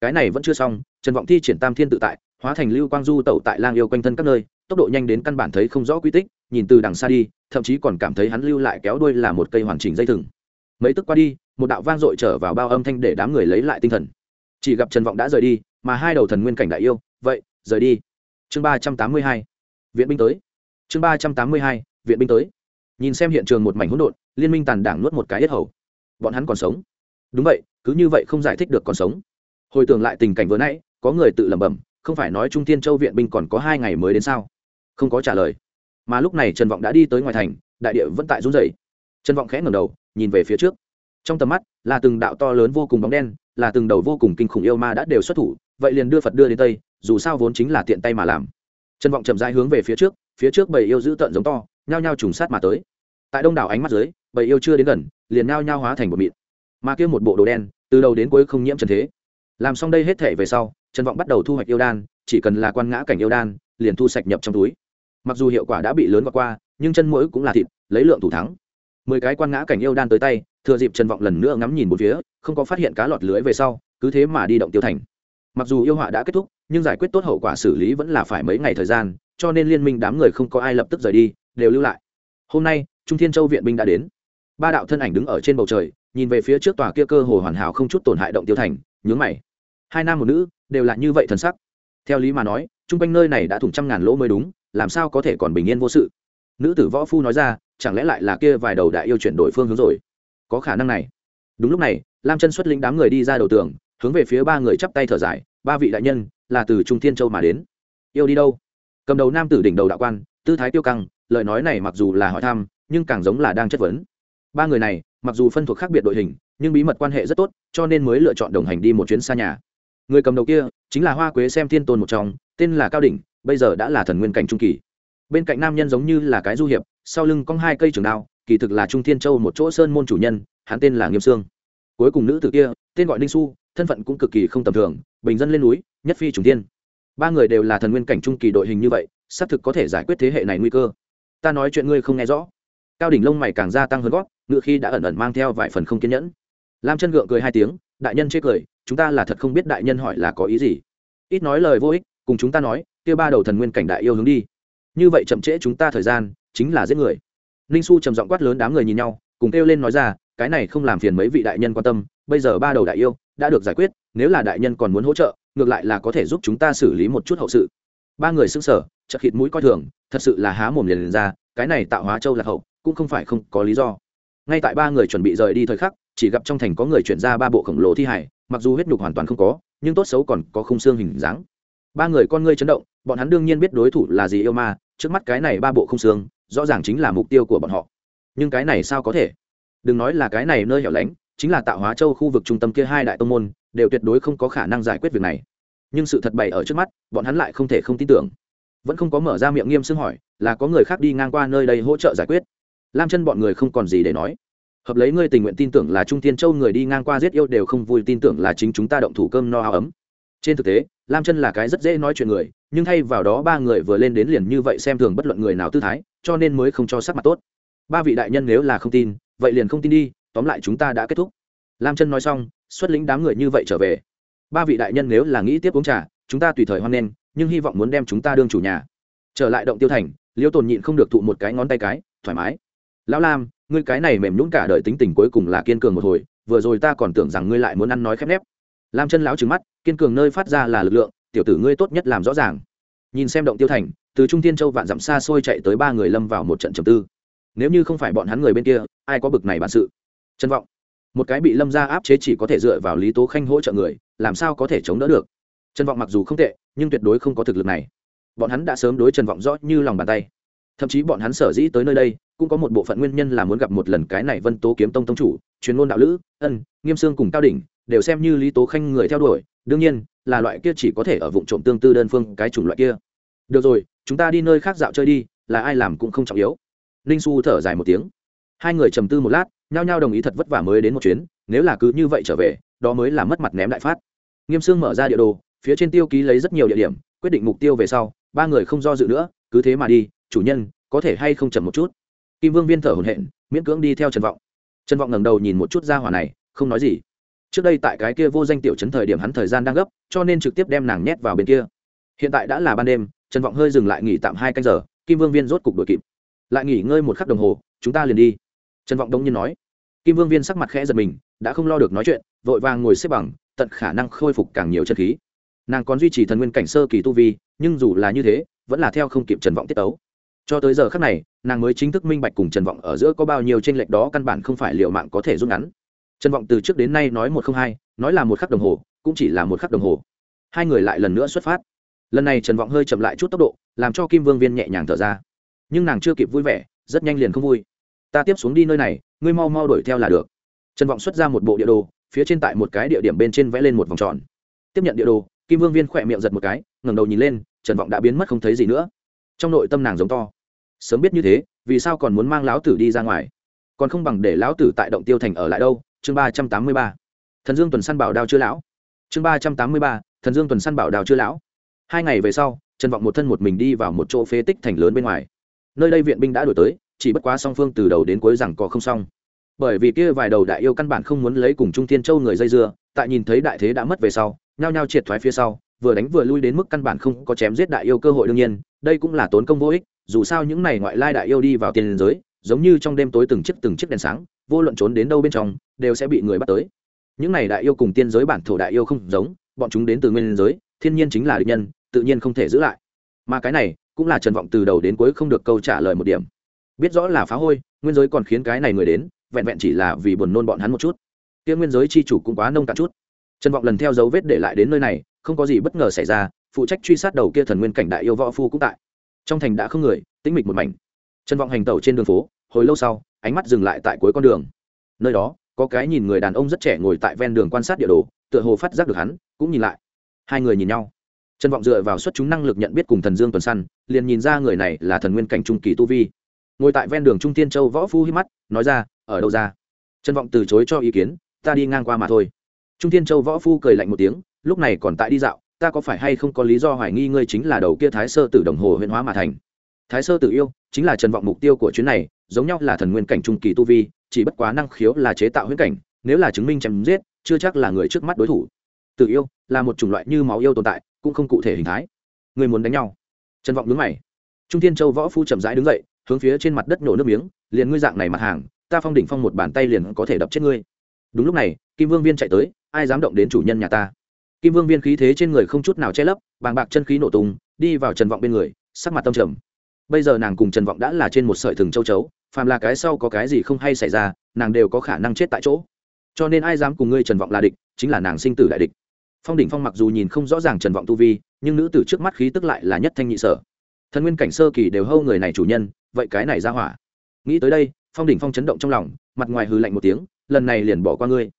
Cái này vẫn chưa xong, trần vọng thi triển tam thiên tự tại hóa thành lưu quang du tẩu tại lang yêu quanh thân các nơi, tốc độ nhanh đến căn bản thấy không rõ quy tích, nhìn từ đằng xa đi, thậm chí còn cảm thấy hắn lưu lại kéo đuôi là một cây hoàn chỉnh dây thừng. Mấy tức qua đi, một đạo vang dội trở vào bao âm thanh để đám người lấy lại tinh thần. Chỉ gặp trần vọng đã rời đi, mà hai đầu thần nguyên cảnh đại yêu, vậy, rời đi. Chương ba trăm tám mươi hai, viện binh tới. Chương ba trăm tám mươi hai, viện binh tới. Nhìn xem hiện trường một mảnh hỗn độn, liên minh tàn đảng nuốt một cái yết hầu. Bọn hắn còn sống. Đúng vậy, cứ như vậy không giải thích được còn sống. Hồi tưởng lại tình cảnh vừa nãy, có người tự lẩm bẩm không phải nói trung thiên châu viện binh còn có hai ngày mới đến sao? Không có trả lời. Mà lúc này trần vọng đã đi tới ngoài thành, đại địa vẫn tại run rẩy. Trần vọng khẽ ngẩng đầu, nhìn về phía trước. Trong tầm mắt, là từng đạo to lớn vô cùng bóng đen, là từng đầu vô cùng kinh khủng yêu ma đã đều xuất thủ, vậy liền đưa phật đưa đến tây, dù sao vốn chính là tiện tay mà làm. Trần vọng chậm rãi hướng về phía trước phía trước bầy yêu giữ tợn giống to, nhao nhao trùng sát mà tới. Tại đông đảo ánh mắt dưới, bầy yêu chưa đến gần, liền nhao nhao hóa thành một mịn. Mà kia một bộ đồ đen, từ đầu đến cuối không nhiễm trần thế. Làm xong đây hết thể về sau trần vọng bắt đầu thu hoạch yêu đan, chỉ cần là quan ngã cảnh yêu đan, liền thu sạch nhập trong túi. Mặc dù hiệu quả đã bị lớn qua qua, nhưng chân mũi cũng là thịt, lấy lượng thủ thắng. Mười cái quan ngã cảnh yêu đan tới tay, thừa dịp trần vọng lần nữa ngắm nhìn một phía, không có phát hiện cá lọt lưới về sau, cứ thế mà đi động tiêu thành. Mặc dù yêu họa đã kết thúc, nhưng giải quyết tốt hậu quả xử lý vẫn là phải mấy ngày thời gian, cho nên liên minh đám người không có ai lập tức rời đi, đều lưu lại. Hôm nay, trung thiên châu viện binh đã đến. Ba đạo thân ảnh đứng ở trên bầu trời, nhìn về phía trước tòa kia cơ hồ hoàn hảo không chút tổn hại động tiêu thành, nhướng mày. Hai nam một nữ đều là như vậy thần sắc. Theo lý mà nói, chung quanh nơi này đã thủng trăm ngàn lỗ mới đúng, làm sao có thể còn bình yên vô sự? Nữ tử võ phu nói ra, chẳng lẽ lại là kia vài đầu đại yêu chuyển đổi phương hướng rồi? Có khả năng này. Đúng lúc này, lam chân xuất lĩnh đám người đi ra đầu tường, hướng về phía ba người chắp tay thở dài, ba vị đại nhân, là từ trung thiên châu mà đến. Yêu đi đâu? Cầm đầu nam tử đỉnh đầu đạo quan, tư thái tiêu căng, lời nói này mặc dù là hỏi thăm, nhưng càng giống là đang chất vấn. Ba người này, mặc dù phân thuộc khác biệt đội hình, nhưng bí mật quan hệ rất tốt, cho nên mới lựa chọn đồng hành đi một chuyến xa nhà người cầm đầu kia chính là hoa quế xem thiên tôn một trong, tên là cao đỉnh, bây giờ đã là thần nguyên cảnh trung kỳ. Bên cạnh nam nhân giống như là cái du hiệp, sau lưng cong hai cây trường đao, kỳ thực là trung thiên châu một chỗ sơn môn chủ nhân, hắn tên là nghiêm sương. Cuối cùng nữ tử kia, tên gọi ninh su thân phận cũng cực kỳ không tầm thường, bình dân lên núi, nhất phi trùng tiên ba người đều là thần nguyên cảnh trung kỳ đội hình như vậy, xác thực có thể giải quyết thế hệ này nguy cơ. Ta nói chuyện ngươi không nghe rõ. Cao đỉnh lông mày càng gia tăng hơn gót, ngựa khi đã ẩn ẩn mang theo vài phần không kiên nhẫn lam chân gượng cười hai tiếng đại nhân chê cười chúng ta là thật không biết đại nhân hỏi là có ý gì. Ít nói lời vô ích cùng chúng ta nói kia ba đầu thần nguyên cảnh đại yêu hướng đi. Như vậy chậm trễ chúng ta thời gian chính là giết người. Ninh su trầm giọng quát lớn đám người nhìn nhau cùng kêu lên nói ra cái này không làm phiền mấy vị đại nhân quan tâm bây giờ ba đầu đại yêu đã được giải quyết nếu là đại nhân còn muốn hỗ trợ ngược lại là có thể giúp chúng ta xử lý một chút hậu sự. Ba người xưng sở chật khịt mũi coi thường thật sự là há mồm liền, liền ra cái này tạo hóa châu là hậu cũng không phải không có lý do. Ngay tại ba người chuẩn bị rời đi thời khắc chỉ gặp trong thành có người chuyển ra ba bộ khổng lồ thi hải mặc dù huyết nhục hoàn toàn không có, nhưng tốt xấu còn có khung xương hình dáng. Ba người con ngươi chấn động, bọn hắn đương nhiên biết đối thủ là gì yêu ma, trước mắt cái này ba bộ khung xương, rõ ràng chính là mục tiêu của bọn họ. Nhưng cái này sao có thể? Đừng nói là cái này nơi hẻo lánh, chính là tạo hóa châu khu vực trung tâm kia hai đại tông môn, đều tuyệt đối không có khả năng giải quyết việc này. Nhưng sự thật bày ở trước mắt, bọn hắn lại không thể không tin tưởng. Vẫn không có mở ra miệng nghiêm xưng hỏi, là có người khác đi ngang qua nơi đây hỗ trợ giải quyết. Lam chân bọn người không còn gì để nói hợp lấy ngươi tình nguyện tin tưởng là trung tiên châu người đi ngang qua giết yêu đều không vui, tin tưởng là chính chúng ta động thủ cơm no áo ấm. Trên thực tế, lam chân là cái rất dễ nói chuyện người, nhưng thay vào đó ba người vừa lên đến liền như vậy xem thường bất luận người nào tư thái, cho nên mới không cho sắc mặt tốt. Ba vị đại nhân nếu là không tin, vậy liền không tin đi, tóm lại chúng ta đã kết thúc. Lam chân nói xong, xuất lĩnh đám người như vậy trở về. Ba vị đại nhân nếu là nghĩ tiếp uống trà, chúng ta tùy thời hoan nghênh, nhưng hy vọng muốn đem chúng ta đương chủ nhà. Trở lại động tiêu thành liêu tồn nhịn không được thụ một cái ngón tay cái, thoải mái lão lam, ngươi cái này mềm nhũng cả đời tính tình cuối cùng là kiên cường một hồi, vừa rồi ta còn tưởng rằng ngươi lại muốn ăn nói khép nép. Lam chân lão trừng mắt, kiên cường nơi phát ra là lực lượng, tiểu tử ngươi tốt nhất làm rõ ràng. Nhìn xem động tiêu thành, từ trung tiên châu vạn dặm xa xôi chạy tới ba người lâm vào một trận trầm tư. Nếu như không phải bọn hắn người bên kia, ai có bực này bản sự? Trân vọng. Một cái bị lâm ra áp chế chỉ có thể dựa vào lý tố khanh hỗ trợ người, làm sao có thể chống đỡ được? Trân vọng mặc dù không tệ, nhưng tuyệt đối không có thực lực này. Bọn hắn đã sớm đối trần vọng rõ như lòng bàn tay. Thậm chí bọn hắn sở dĩ tới nơi đây cũng có một bộ phận nguyên nhân là muốn gặp một lần cái này vân tố kiếm tông tông chủ, chuyên môn đạo lữ, ân, nghiêm sương cùng cao đỉnh, đều xem như lý tố khanh người theo đuổi, đương nhiên, là loại kia chỉ có thể ở vụ trộm tương tư đơn phương cái chủng loại kia. Được rồi, chúng ta đi nơi khác dạo chơi đi, là ai làm cũng không trọng yếu. Ninh xu thở dài một tiếng. Hai người trầm tư một lát, nhao nhao đồng ý thật vất vả mới đến một chuyến, nếu là cứ như vậy trở về, đó mới là mất mặt ném đại phát. Nghiêm sương mở ra địa đồ, phía trên tiêu ký lấy rất nhiều địa điểm, quyết định mục tiêu về sau, ba người không do dự nữa, cứ thế mà đi, chủ nhân, có thể hay không chậm một chút? Kim vương viên thở hổn hển, miễn cưỡng đi theo trần vọng. Trần vọng ngẩng đầu nhìn một chút ra hỏa này, không nói gì. Trước đây tại cái kia vô danh tiểu chấn thời điểm hắn thời gian đang gấp, cho nên trực tiếp đem nàng nhét vào bên kia. Hiện tại đã là ban đêm, trần vọng hơi dừng lại nghỉ tạm hai canh giờ, kim vương viên rốt cục đuổi kịp. Lại nghỉ ngơi một khắc đồng hồ, chúng ta liền đi. Trần vọng đông nhiên nói. Kim vương viên sắc mặt khẽ giật mình, đã không lo được nói chuyện, vội vàng ngồi xếp bằng, tận khả năng khôi phục càng nhiều chân khí. Nàng còn duy trì thần nguyên cảnh sơ kỳ tu vi, nhưng dù là như thế, vẫn là theo không kịp trần vọng tiết ấu cho tới giờ khắc này, nàng mới chính thức minh bạch cùng trần vọng ở giữa có bao nhiêu tranh lệch đó căn bản không phải liệu mạng có thể rút ngắn. Trần vọng từ trước đến nay nói một không hai, nói là một khắc đồng hồ, cũng chỉ là một khắc đồng hồ. Hai người lại lần nữa xuất phát. Lần này trần vọng hơi chậm lại chút tốc độ, làm cho kim vương viên nhẹ nhàng thở ra. Nhưng nàng chưa kịp vui vẻ, rất nhanh liền không vui. Ta tiếp xuống đi nơi này, ngươi mau mau đuổi theo là được. Trần vọng xuất ra một bộ địa đồ, phía trên tại một cái địa điểm bên trên vẽ lên một vòng tròn. Tiếp nhận địa đồ, kim vương viên khỏe miệng giật một cái, ngẩng đầu nhìn lên, trần vọng đã biến mất không thấy gì nữa. Trong nội tâm nàng giống to sớm biết như thế, vì sao còn muốn mang lão tử đi ra ngoài? Còn không bằng để lão tử tại động tiêu thành ở lại đâu? Chương ba trăm tám mươi ba. Thần dương tuần săn bảo đao chưa lão. Chương ba trăm tám mươi ba. Thần dương tuần săn bảo đao chưa lão. Hai ngày về sau, trần vọng một thân một mình đi vào một chỗ phế tích thành lớn bên ngoài. Nơi đây viện binh đã đổi tới, chỉ bất quá song phương từ đầu đến cuối rằng có không xong. Bởi vì kia vài đầu đại yêu căn bản không muốn lấy cùng trung thiên châu người dây dưa, tại nhìn thấy đại thế đã mất về sau, nhao nhao triệt thoái phía sau, vừa đánh vừa lui đến mức căn bản không có chém giết đại yêu cơ hội đương nhiên, đây cũng là tốn công vô ích dù sao những này ngoại lai đại yêu đi vào tiền giới, giống như trong đêm tối từng chiếc từng chiếc đèn sáng, vô luận trốn đến đâu bên trong, đều sẽ bị người bắt tới. Những này đại yêu cùng tiên giới bản thổ đại yêu không giống, bọn chúng đến từ nguyên giới, thiên nhiên chính là địch nhân, tự nhiên không thể giữ lại. Mà cái này, cũng là trần vọng từ đầu đến cuối không được câu trả lời một điểm. Biết rõ là phá hôi, nguyên giới còn khiến cái này người đến, vẹn vẹn chỉ là vì buồn nôn bọn hắn một chút. Kia nguyên giới chi chủ cũng quá nông cạn chút. Trần vọng lần theo dấu vết để lại đến nơi này, không có gì bất ngờ xảy ra, phụ trách truy sát đầu kia thần nguyên cảnh đại yêu võ phu cũng tại trong thành đã không người, tĩnh mịch một mảnh. Trần vọng hành tẩu trên đường phố, hồi lâu sau, ánh mắt dừng lại tại cuối con đường. Nơi đó, có cái nhìn người đàn ông rất trẻ ngồi tại ven đường quan sát địa đồ, tựa hồ phát giác được hắn, cũng nhìn lại. Hai người nhìn nhau. Trần vọng dựa vào xuất chúng năng lực nhận biết cùng thần dương tuần săn liền nhìn ra người này là thần nguyên cảnh trung kỳ tu vi. Ngồi tại ven đường trung tiên châu võ phu hít mắt, nói ra, ở đâu ra? Trần vọng từ chối cho ý kiến, ta đi ngang qua mà thôi. Trung tiên châu võ phu cười lạnh một tiếng, lúc này còn tại đi dạo ta có phải hay không có lý do hoài nghi ngươi chính là đầu kia thái sơ tử đồng hồ huyện hóa mà thành? Thái sơ tử yêu chính là trần vọng mục tiêu của chuyến này, giống nhau là thần nguyên cảnh trung kỳ tu vi, chỉ bất quá năng khiếu là chế tạo huyễn cảnh, nếu là chứng minh chém giết, chưa chắc là người trước mắt đối thủ. Tử yêu là một chủng loại như máu yêu tồn tại, cũng không cụ thể hình thái. Người muốn đánh nhau? Trần vọng đứng mày. Trung thiên châu võ phu chậm rãi đứng dậy, hướng phía trên mặt đất nổ nước miếng, liền ngươi dạng này mặt hàng, ta phong đỉnh phong một bàn tay liền có thể đập chết ngươi. Đúng lúc này, kim vương viên chạy tới, ai dám động đến chủ nhân nhà ta? Kim vương viên khí thế trên người không chút nào che lấp, bàng bạc chân khí nổ tung, đi vào trần vọng bên người, sắc mặt tâm trầm. Bây giờ nàng cùng trần vọng đã là trên một sợi thừng châu chấu, phàm là cái sau có cái gì không hay xảy ra, nàng đều có khả năng chết tại chỗ. Cho nên ai dám cùng ngươi trần vọng là địch, chính là nàng sinh tử đại địch. Phong đỉnh phong mặc dù nhìn không rõ ràng trần vọng tu vi, nhưng nữ tử trước mắt khí tức lại là nhất thanh nhị sở. Thần nguyên cảnh sơ kỳ đều hâu người này chủ nhân, vậy cái này ra hỏa. Nghĩ tới đây, phong đỉnh phong chấn động trong lòng, mặt ngoài hừ lạnh một tiếng, lần này liền bỏ qua ngươi.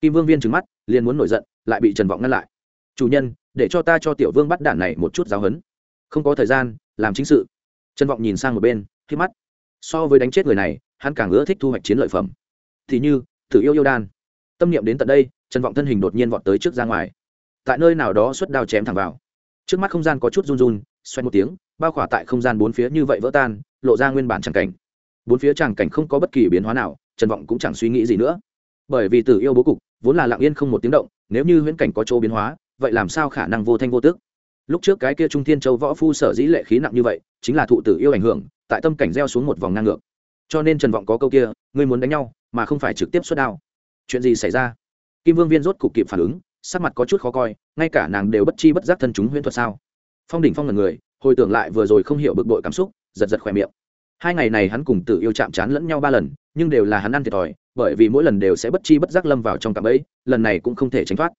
Kim vương viên trừng mắt, liền muốn nổi giận lại bị trần vọng ngăn lại. Chủ nhân, để cho ta cho tiểu vương bắt đản này một chút giáo hấn không có thời gian, làm chính sự. Trần vọng nhìn sang một bên, khi mắt. So với đánh chết người này, hắn càng ưa thích thu hoạch chiến lợi phẩm. Thì như thử yêu yêu đan. Tâm niệm đến tận đây, trần vọng thân hình đột nhiên vọt tới trước ra ngoài. Tại nơi nào đó xuất đao chém thẳng vào. Trước mắt không gian có chút run run, xoay một tiếng, bao khỏa tại không gian bốn phía như vậy vỡ tan, lộ ra nguyên bản tràng cảnh. Bốn phía tràng cảnh không có bất kỳ biến hóa nào, trần vọng cũng chẳng suy nghĩ gì nữa. Bởi vì tử yêu bố cục, vốn là lặng yên không một tiếng động nếu như huyễn cảnh có chỗ biến hóa, vậy làm sao khả năng vô thanh vô tức? lúc trước cái kia trung thiên châu võ phu sở dĩ lệ khí nặng như vậy, chính là thụ tử yêu ảnh hưởng, tại tâm cảnh gieo xuống một vòng ngang ngược. Cho nên trần vọng có câu kia, ngươi muốn đánh nhau, mà không phải trực tiếp xuất đao. Chuyện gì xảy ra? Kim vương viên rốt cục kịp phản ứng, sắc mặt có chút khó coi, ngay cả nàng đều bất chi bất giác thân chúng huyễn thuật sao? Phong đỉnh phong là người, hồi tưởng lại vừa rồi không hiểu bực bội cảm xúc, giật giật khỏe miệng. Hai ngày này hắn cùng tử yêu chạm chán lẫn nhau ba lần, nhưng đều là hắn ăn thiệt thòi bởi vì mỗi lần đều sẽ bất chi bất giác lâm vào trong cạm ấy lần này cũng không thể tránh thoát.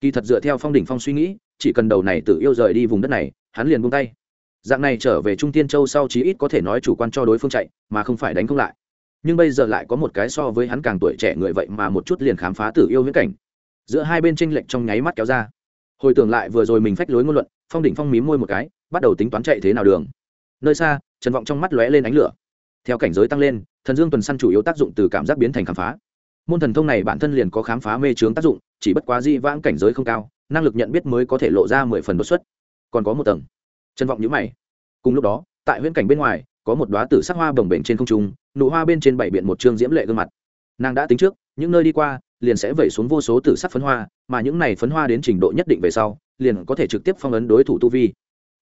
Kỳ thật dựa theo phong đỉnh phong suy nghĩ, chỉ cần đầu này tử yêu rời đi vùng đất này, hắn liền buông tay. Dạng này trở về trung tiên châu sau chí ít có thể nói chủ quan cho đối phương chạy, mà không phải đánh không lại. Nhưng bây giờ lại có một cái so với hắn càng tuổi trẻ người vậy mà một chút liền khám phá tử yêu viễn cảnh. Giữa hai bên tranh lệch trong nháy mắt kéo ra. Hồi tưởng lại vừa rồi mình phách lối ngôn luận, phong đỉnh phong mím môi một cái, bắt đầu tính toán chạy thế nào đường. Nơi xa, trần vọng trong mắt lóe lên ánh lửa. Theo cảnh giới tăng lên thần dương tuần săn chủ yếu tác dụng từ cảm giác biến thành khám phá. Môn thần thông này bản thân liền có khám phá mê trướng tác dụng, chỉ bất quá di vãng cảnh giới không cao, năng lực nhận biết mới có thể lộ ra mười phần đột xuất. Còn có một tầng. Trân vọng nhữ mày. Cùng lúc đó, tại huyễn cảnh bên ngoài, có một đoá tử sắc hoa bồng bềnh trên không trung, nụ hoa bên trên bảy biện một chương diễm lệ gương mặt. Nàng đã tính trước, những nơi đi qua, liền sẽ vẩy xuống vô số tử sắc phấn hoa, mà những này phấn hoa đến trình độ nhất định về sau, liền có thể trực tiếp phong ấn đối thủ tu vi.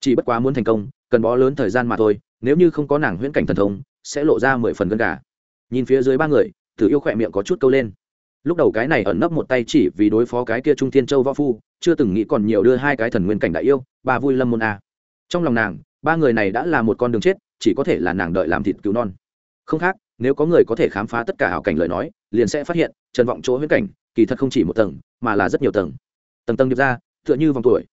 Chỉ bất quá muốn thành công, cần bó lớn thời gian mà thôi, nếu như không có nàng huyễn cảnh thần thông sẽ lộ ra mười phần gân gà. Nhìn phía dưới ba người, tử yêu khỏe miệng có chút câu lên. Lúc đầu cái này ẩn nấp một tay chỉ vì đối phó cái kia trung thiên châu võ phu, chưa từng nghĩ còn nhiều đưa hai cái thần nguyên cảnh đại yêu, ba vui lâm môn a. Trong lòng nàng, ba người này đã là một con đường chết, chỉ có thể là nàng đợi làm thịt cứu non. Không khác, nếu có người có thể khám phá tất cả hảo cảnh lời nói, liền sẽ phát hiện, trần vọng chỗ huyễn cảnh, kỳ thật không chỉ một tầng, mà là rất nhiều tầng. Tầng tầng điệp ra, tựa như vòng tuổi.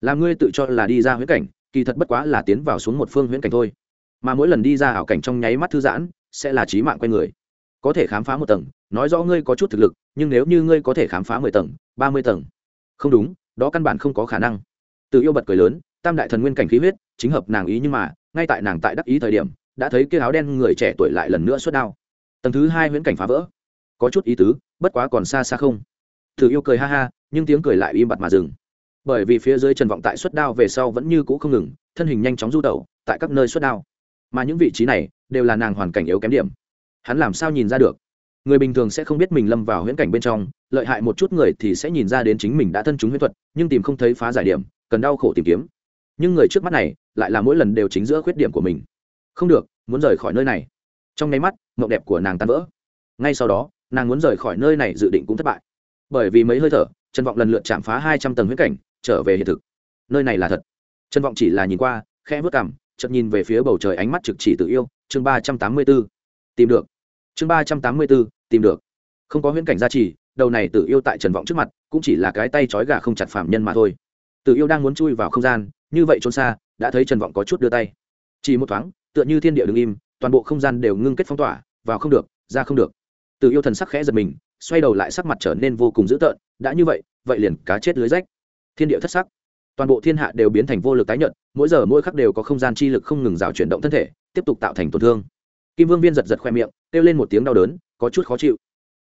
Làm ngươi tự cho là đi ra huyễn cảnh, kỳ thật bất quá là tiến vào xuống một phương huyễn cảnh thôi mà mỗi lần đi ra ảo cảnh trong nháy mắt thư giãn, sẽ là trí mạng quen người. Có thể khám phá một tầng, nói rõ ngươi có chút thực lực, nhưng nếu như ngươi có thể khám phá mười tầng, ba mươi tầng, không đúng, đó căn bản không có khả năng. Tự yêu bật cười lớn, tam đại thần nguyên cảnh khí huyết, chính hợp nàng ý nhưng mà, ngay tại nàng tại đắc ý thời điểm, đã thấy kia áo đen người trẻ tuổi lại lần nữa xuất đao. Tầng thứ hai huyễn cảnh phá vỡ. Có chút ý tứ, bất quá còn xa xa không. Thử yêu cười ha ha, nhưng tiếng cười lại im bặt mà dừng. Bởi vì phía dưới trần vọng tại xuất đao về sau vẫn như cũ không ngừng, thân hình nhanh chóng du tẩu, tại các nơi xuất đao mà những vị trí này đều là nàng hoàn cảnh yếu kém điểm. Hắn làm sao nhìn ra được? Người bình thường sẽ không biết mình lâm vào huyễn cảnh bên trong, lợi hại một chút người thì sẽ nhìn ra đến chính mình đã thân chúng huyễn thuật, nhưng tìm không thấy phá giải điểm, cần đau khổ tìm kiếm. Nhưng người trước mắt này lại là mỗi lần đều chính giữa khuyết điểm của mình. Không được, muốn rời khỏi nơi này. Trong nháy mắt, mộng đẹp của nàng tan vỡ. Ngay sau đó, nàng muốn rời khỏi nơi này dự định cũng thất bại. Bởi vì mấy hơi thở, trần vọng lần lượt chạm phá hai trăm tầng huyết cảnh, trở về hiện thực. Nơi này là thật. Trần vọng chỉ là nhìn qua, khẽ vớt cảm chợt nhìn về phía bầu trời ánh mắt trực chỉ tự yêu, chương ba trăm tám mươi b ố tìm được. Chương ba trăm tám mươi b ố tìm được. Không có huyễn cảnh gia trì, đầu này tự yêu tại trần vọng trước mặt, cũng chỉ là cái tay trói gà không chặt phạm nhân mà thôi. Tự yêu đang muốn chui vào không gian, như vậy trốn xa, đã thấy trần vọng có chút đưa tay. Chỉ một thoáng, tựa như thiên địa đứng im, toàn bộ không gian đều ngưng kết phong tỏa, vào không được, ra không được. Tự yêu thần sắc khẽ giật mình, xoay đầu lại sắc mặt trở nên vô cùng dữ tợn, đã như vậy vậy liền cá chết lưới rách. Thiên địa thất sắc toàn bộ thiên hạ đều biến thành vô lực tái nhận mỗi giờ mỗi khắc đều có không gian chi lực không ngừng rào chuyển động thân thể, tiếp tục tạo thành tổn thương. Kim vương viên giật giật khoe miệng, kêu lên một tiếng đau đớn, có chút khó chịu.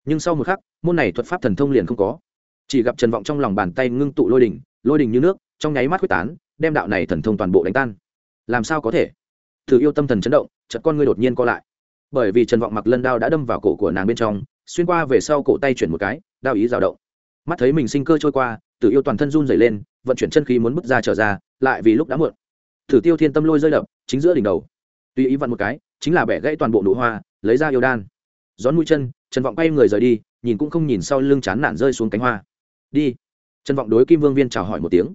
Nhưng sau một khắc, môn này thuật pháp thần thông liền không có. Chỉ gặp trần vọng trong lòng bàn tay ngưng tụ lôi đình lôi đình như nước, trong nháy mắt quyết tán, đem đạo này thần thông toàn bộ đánh tan. Làm sao có thể? Thử yêu tâm thần chấn động chật con ngươi đột nhiên co lại. Bởi vì trần vọng mặc lân đao đã đâm vào cổ của nàng bên trong, xuyên qua về sau cổ tay chuyển một cái, đao ý rào động. Mắt thấy mình sinh cơ trôi qua, tử yêu toàn thân run dày lên vận chuyển chân khí muốn bước ra trở ra, lại vì lúc đã muộn. Thử tiêu thiên tâm lôi rơi đập, chính giữa đỉnh đầu. Tùy ý vặn một cái, chính là bẻ gãy toàn bộ nụ hoa, lấy ra yêu đan. Gión mũi chân, trần vọng quay người rời đi, nhìn cũng không nhìn sau lưng chán nản rơi xuống cánh hoa. Đi. Trần vọng đối kim vương viên chào hỏi một tiếng.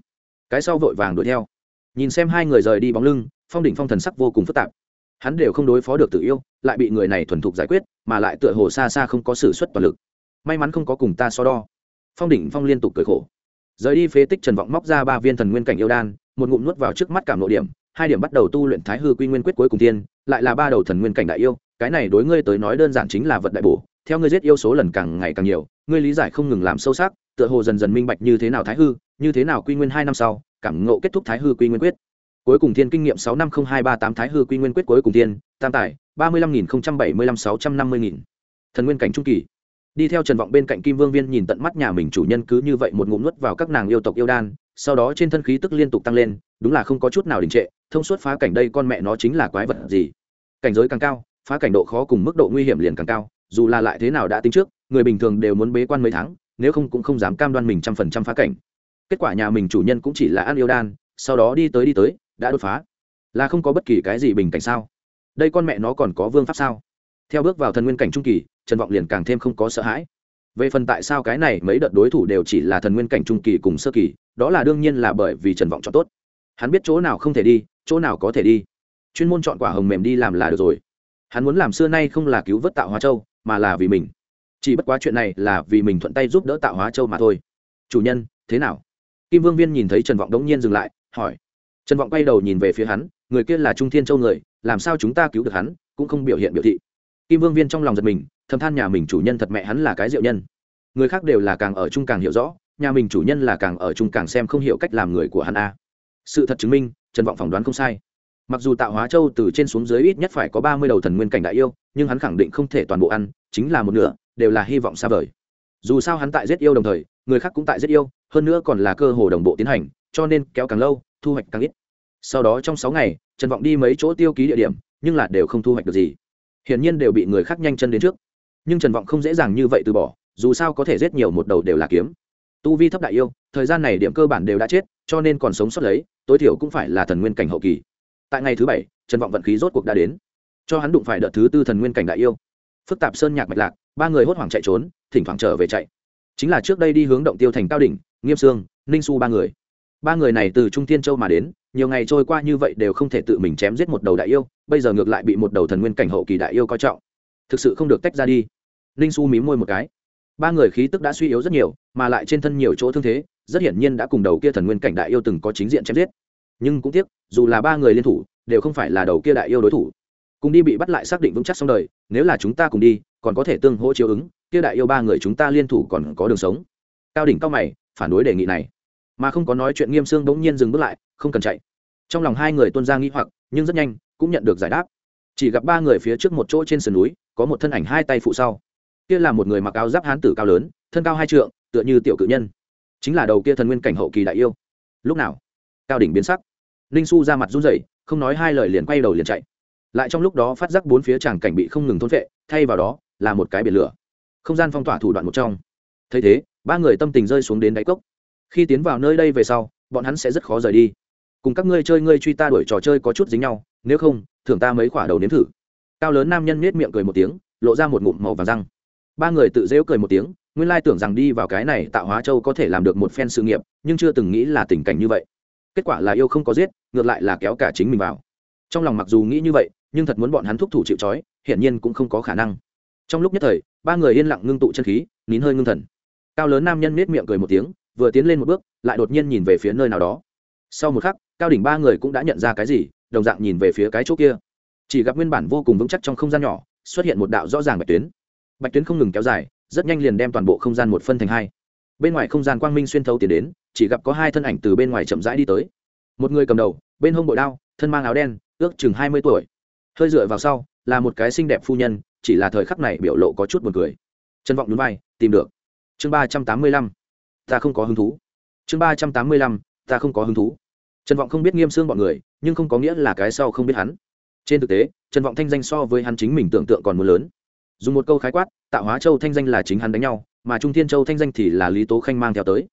Cái sau vội vàng đuổi theo. Nhìn xem hai người rời đi bóng lưng, phong đỉnh phong thần sắc vô cùng phức tạp. Hắn đều không đối phó được tự yêu, lại bị người này thuần thục giải quyết, mà lại tựa hồ xa xa không có s ử suất toàn lực. May mắn không có cùng ta so đo. Phong đỉnh phong liên tục cười khổ rời đi phế tích trần vọng móc ra ba viên thần nguyên cảnh yêu đan, một ngụm nuốt vào trước mắt cảm nội điểm, hai điểm bắt đầu tu luyện thái hư quy nguyên quyết cuối cùng tiên, lại là ba đầu thần nguyên cảnh đại yêu, cái này đối ngươi tới nói đơn giản chính là vật đại bổ, theo ngươi giết yêu số lần càng ngày càng nhiều, ngươi lý giải không ngừng làm sâu sắc, tựa hồ dần dần minh bạch như thế nào thái hư, như thế nào quy nguyên hai năm sau, cảm ngộ kết thúc thái hư quy nguyên quyết. Cuối cùng thiên kinh nghiệm sáu năm không hai ba tám thái hư quy nguyên quyết cuối cùng thiên tam tải ba mươi lăm nghìn bảy mươi lăm sáu trăm năm mươi nghìn. Thần nguyên cảnh trung kỳ đi theo trần vọng bên cạnh kim vương viên nhìn tận mắt nhà mình chủ nhân cứ như vậy một ngụm nuốt vào các nàng yêu tộc yêu đan, sau đó trên thân khí tức liên tục tăng lên, đúng là không có chút nào đình trệ, thông suốt phá cảnh đây con mẹ nó chính là quái vật gì? Cảnh giới càng cao, phá cảnh độ khó cùng mức độ nguy hiểm liền càng cao, dù là lại thế nào đã tính trước, người bình thường đều muốn bế quan mấy tháng, nếu không cũng không dám cam đoan mình trăm phần trăm phá cảnh. Kết quả nhà mình chủ nhân cũng chỉ là ăn yêu đan, sau đó đi tới đi tới, đã đột phá. Là không có bất kỳ cái gì bình cảnh sao? Đây con mẹ nó còn có vương pháp sao? Theo bước vào thần nguyên cảnh trung kỳ, trần vọng liền càng thêm không có sợ hãi. Về phần tại sao cái này mấy đợt đối thủ đều chỉ là thần nguyên cảnh trung kỳ cùng sơ kỳ, đó là đương nhiên là bởi vì trần vọng chọn tốt. Hắn biết chỗ nào không thể đi, chỗ nào có thể đi. Chuyên môn chọn quả hồng mềm đi làm là được rồi. Hắn muốn làm xưa nay không là cứu vớt tạo hóa châu, mà là vì mình. Chỉ bất quá chuyện này là vì mình thuận tay giúp đỡ tạo hóa châu mà thôi. Chủ nhân, thế nào? Kim vương viên nhìn thấy trần vọng đống nhiên dừng lại, hỏi. Trần vọng quay đầu nhìn về phía hắn, người kia là trung thiên châu người, làm sao chúng ta cứu được hắn, cũng không biểu hiện biểu thị kim vương viên trong lòng giật mình, thầm than nhà mình chủ nhân thật mẹ hắn là cái diệu nhân. Người khác đều là càng ở chung càng hiểu rõ, nhà mình chủ nhân là càng ở chung càng xem không hiểu cách làm người của hắn a. Sự thật chứng minh, trần vọng phỏng đoán không sai. Mặc dù tạo hóa châu từ trên xuống dưới ít nhất phải có ba mươi đầu thần nguyên cảnh đại yêu, nhưng hắn khẳng định không thể toàn bộ ăn, chính là một nửa, đều là hy vọng xa vời. Dù sao hắn tại giết yêu đồng thời, người khác cũng tại giết yêu, hơn nữa còn là cơ hồ đồng bộ tiến hành, cho nên kéo càng lâu, thu hoạch càng ít. Sau đó trong sáu ngày, trần vọng đi mấy chỗ tiêu ký địa điểm, nhưng là đều không thu hoạch được gì hiển nhiên đều bị người khác nhanh chân đến trước. Nhưng trần vọng không dễ dàng như vậy từ bỏ, dù sao có thể giết nhiều một đầu đều là kiếm. Tu vi thấp đại yêu, thời gian này điểm cơ bản đều đã chết, cho nên còn sống sót lấy, tối thiểu cũng phải là thần nguyên cảnh hậu kỳ. Tại ngày thứ bảy, trần vọng vận khí rốt cuộc đã đến. Cho hắn đụng phải đợt thứ tư thần nguyên cảnh đại yêu. Phức tạp sơn nhạc mạch lạc, ba người hốt hoảng chạy trốn, thỉnh thoảng trở về chạy. Chính là trước đây đi hướng động tiêu thành cao đỉnh, nghiêm sương, ninh su ba người. Ba người này từ trung tiên châu mà đến nhiều ngày trôi qua như vậy đều không thể tự mình chém giết một đầu đại yêu, bây giờ ngược lại bị một đầu thần nguyên cảnh hậu kỳ đại yêu coi trọng. Thực sự không được tách ra đi. Ninh su mím môi một cái. Ba người khí tức đã suy yếu rất nhiều, mà lại trên thân nhiều chỗ thương thế, rất hiển nhiên đã cùng đầu kia thần nguyên cảnh đại yêu từng có chính diện chém giết. Nhưng cũng tiếc, dù là ba người liên thủ, đều không phải là đầu kia đại yêu đối thủ. Cùng đi bị bắt lại xác định vững chắc xong đời, nếu là chúng ta cùng đi, còn có thể tương hỗ chiếu ứng, kia đại yêu ba người chúng ta liên thủ còn có đường sống. Cao đỉnh cao mày, phản đối đề nghị này mà không có nói chuyện nghiêm xương bỗng nhiên dừng bước lại, không cần chạy. Trong lòng hai người tuân ra nghĩ hoặc, nhưng rất nhanh, cũng nhận được giải đáp. Chỉ gặp ba người phía trước một chỗ trên sườn núi, có một thân ảnh hai tay phụ sau. Kia là một người mặc áo giáp hán tử cao lớn, thân cao hai trượng, tựa như tiểu cự nhân. Chính là đầu kia thần nguyên cảnh hậu kỳ đại yêu. Lúc nào? Cao đỉnh biến sắc. Ninh su ra mặt run rẩy, không nói hai lời liền quay đầu liền chạy. Lại trong lúc đó phát giác bốn phía tràng cảnh bị không ngừng thôn vệ thay vào đó là một cái biển lửa. Không gian phong tỏa thủ đoạn một trong. Thấy thế, ba người tâm tình rơi xuống đến đáy cốc khi tiến vào nơi đây về sau, bọn hắn sẽ rất khó rời đi. Cùng các ngươi chơi, ngươi truy ta đuổi trò chơi có chút dính nhau, nếu không, thưởng ta mấy khoả đầu nếm thử. Cao lớn nam nhân nết miệng cười một tiếng, lộ ra một ngụm màu vàng răng. Ba người tự dễu cười một tiếng, nguyên lai tưởng rằng đi vào cái này tạo hóa châu có thể làm được một phen sự nghiệp, nhưng chưa từng nghĩ là tình cảnh như vậy. Kết quả là yêu không có giết, ngược lại là kéo cả chính mình vào. Trong lòng mặc dù nghĩ như vậy, nhưng thật muốn bọn hắn thúc thủ chịu trói, hiển nhiên cũng không có khả năng. Trong lúc nhất thời, ba người yên lặng ngưng tụ chân khí, nín hơi ngưng thần. Cao lớn nam nhân nết miệng cười một tiếng vừa tiến lên một bước, lại đột nhiên nhìn về phía nơi nào đó. Sau một khắc, cao đỉnh ba người cũng đã nhận ra cái gì, đồng dạng nhìn về phía cái chỗ kia. Chỉ gặp nguyên bản vô cùng vững chắc trong không gian nhỏ, xuất hiện một đạo rõ ràng bạch tuyến. Bạch tuyến không ngừng kéo dài, rất nhanh liền đem toàn bộ không gian một phân thành hai. Bên ngoài không gian quang minh xuyên thấu tiến đến, chỉ gặp có hai thân ảnh từ bên ngoài chậm rãi đi tới. Một người cầm đầu, bên hông bội đao, thân mang áo đen, ước chừng hai mươi tuổi. Hơi dựa vào sau, là một cái xinh đẹp phu nhân, chỉ là thời khắc này biểu lộ có chút buồn cười. Trân vọng núi vai, tìm được. Chương ba trăm tám mươi lăm ta không có hứng thú. Chương ba trăm tám mươi lăm, ta không có hứng thú. Trần vọng không biết nghiêm xương bọn người, nhưng không có nghĩa là cái sau không biết hắn. Trên thực tế, trần vọng thanh danh so với hắn chính mình tưởng tượng còn muốn lớn. Dùng một câu khái quát tạo hóa châu thanh danh là chính hắn đánh nhau, mà trung thiên châu thanh danh thì là lý tố khanh mang theo tới.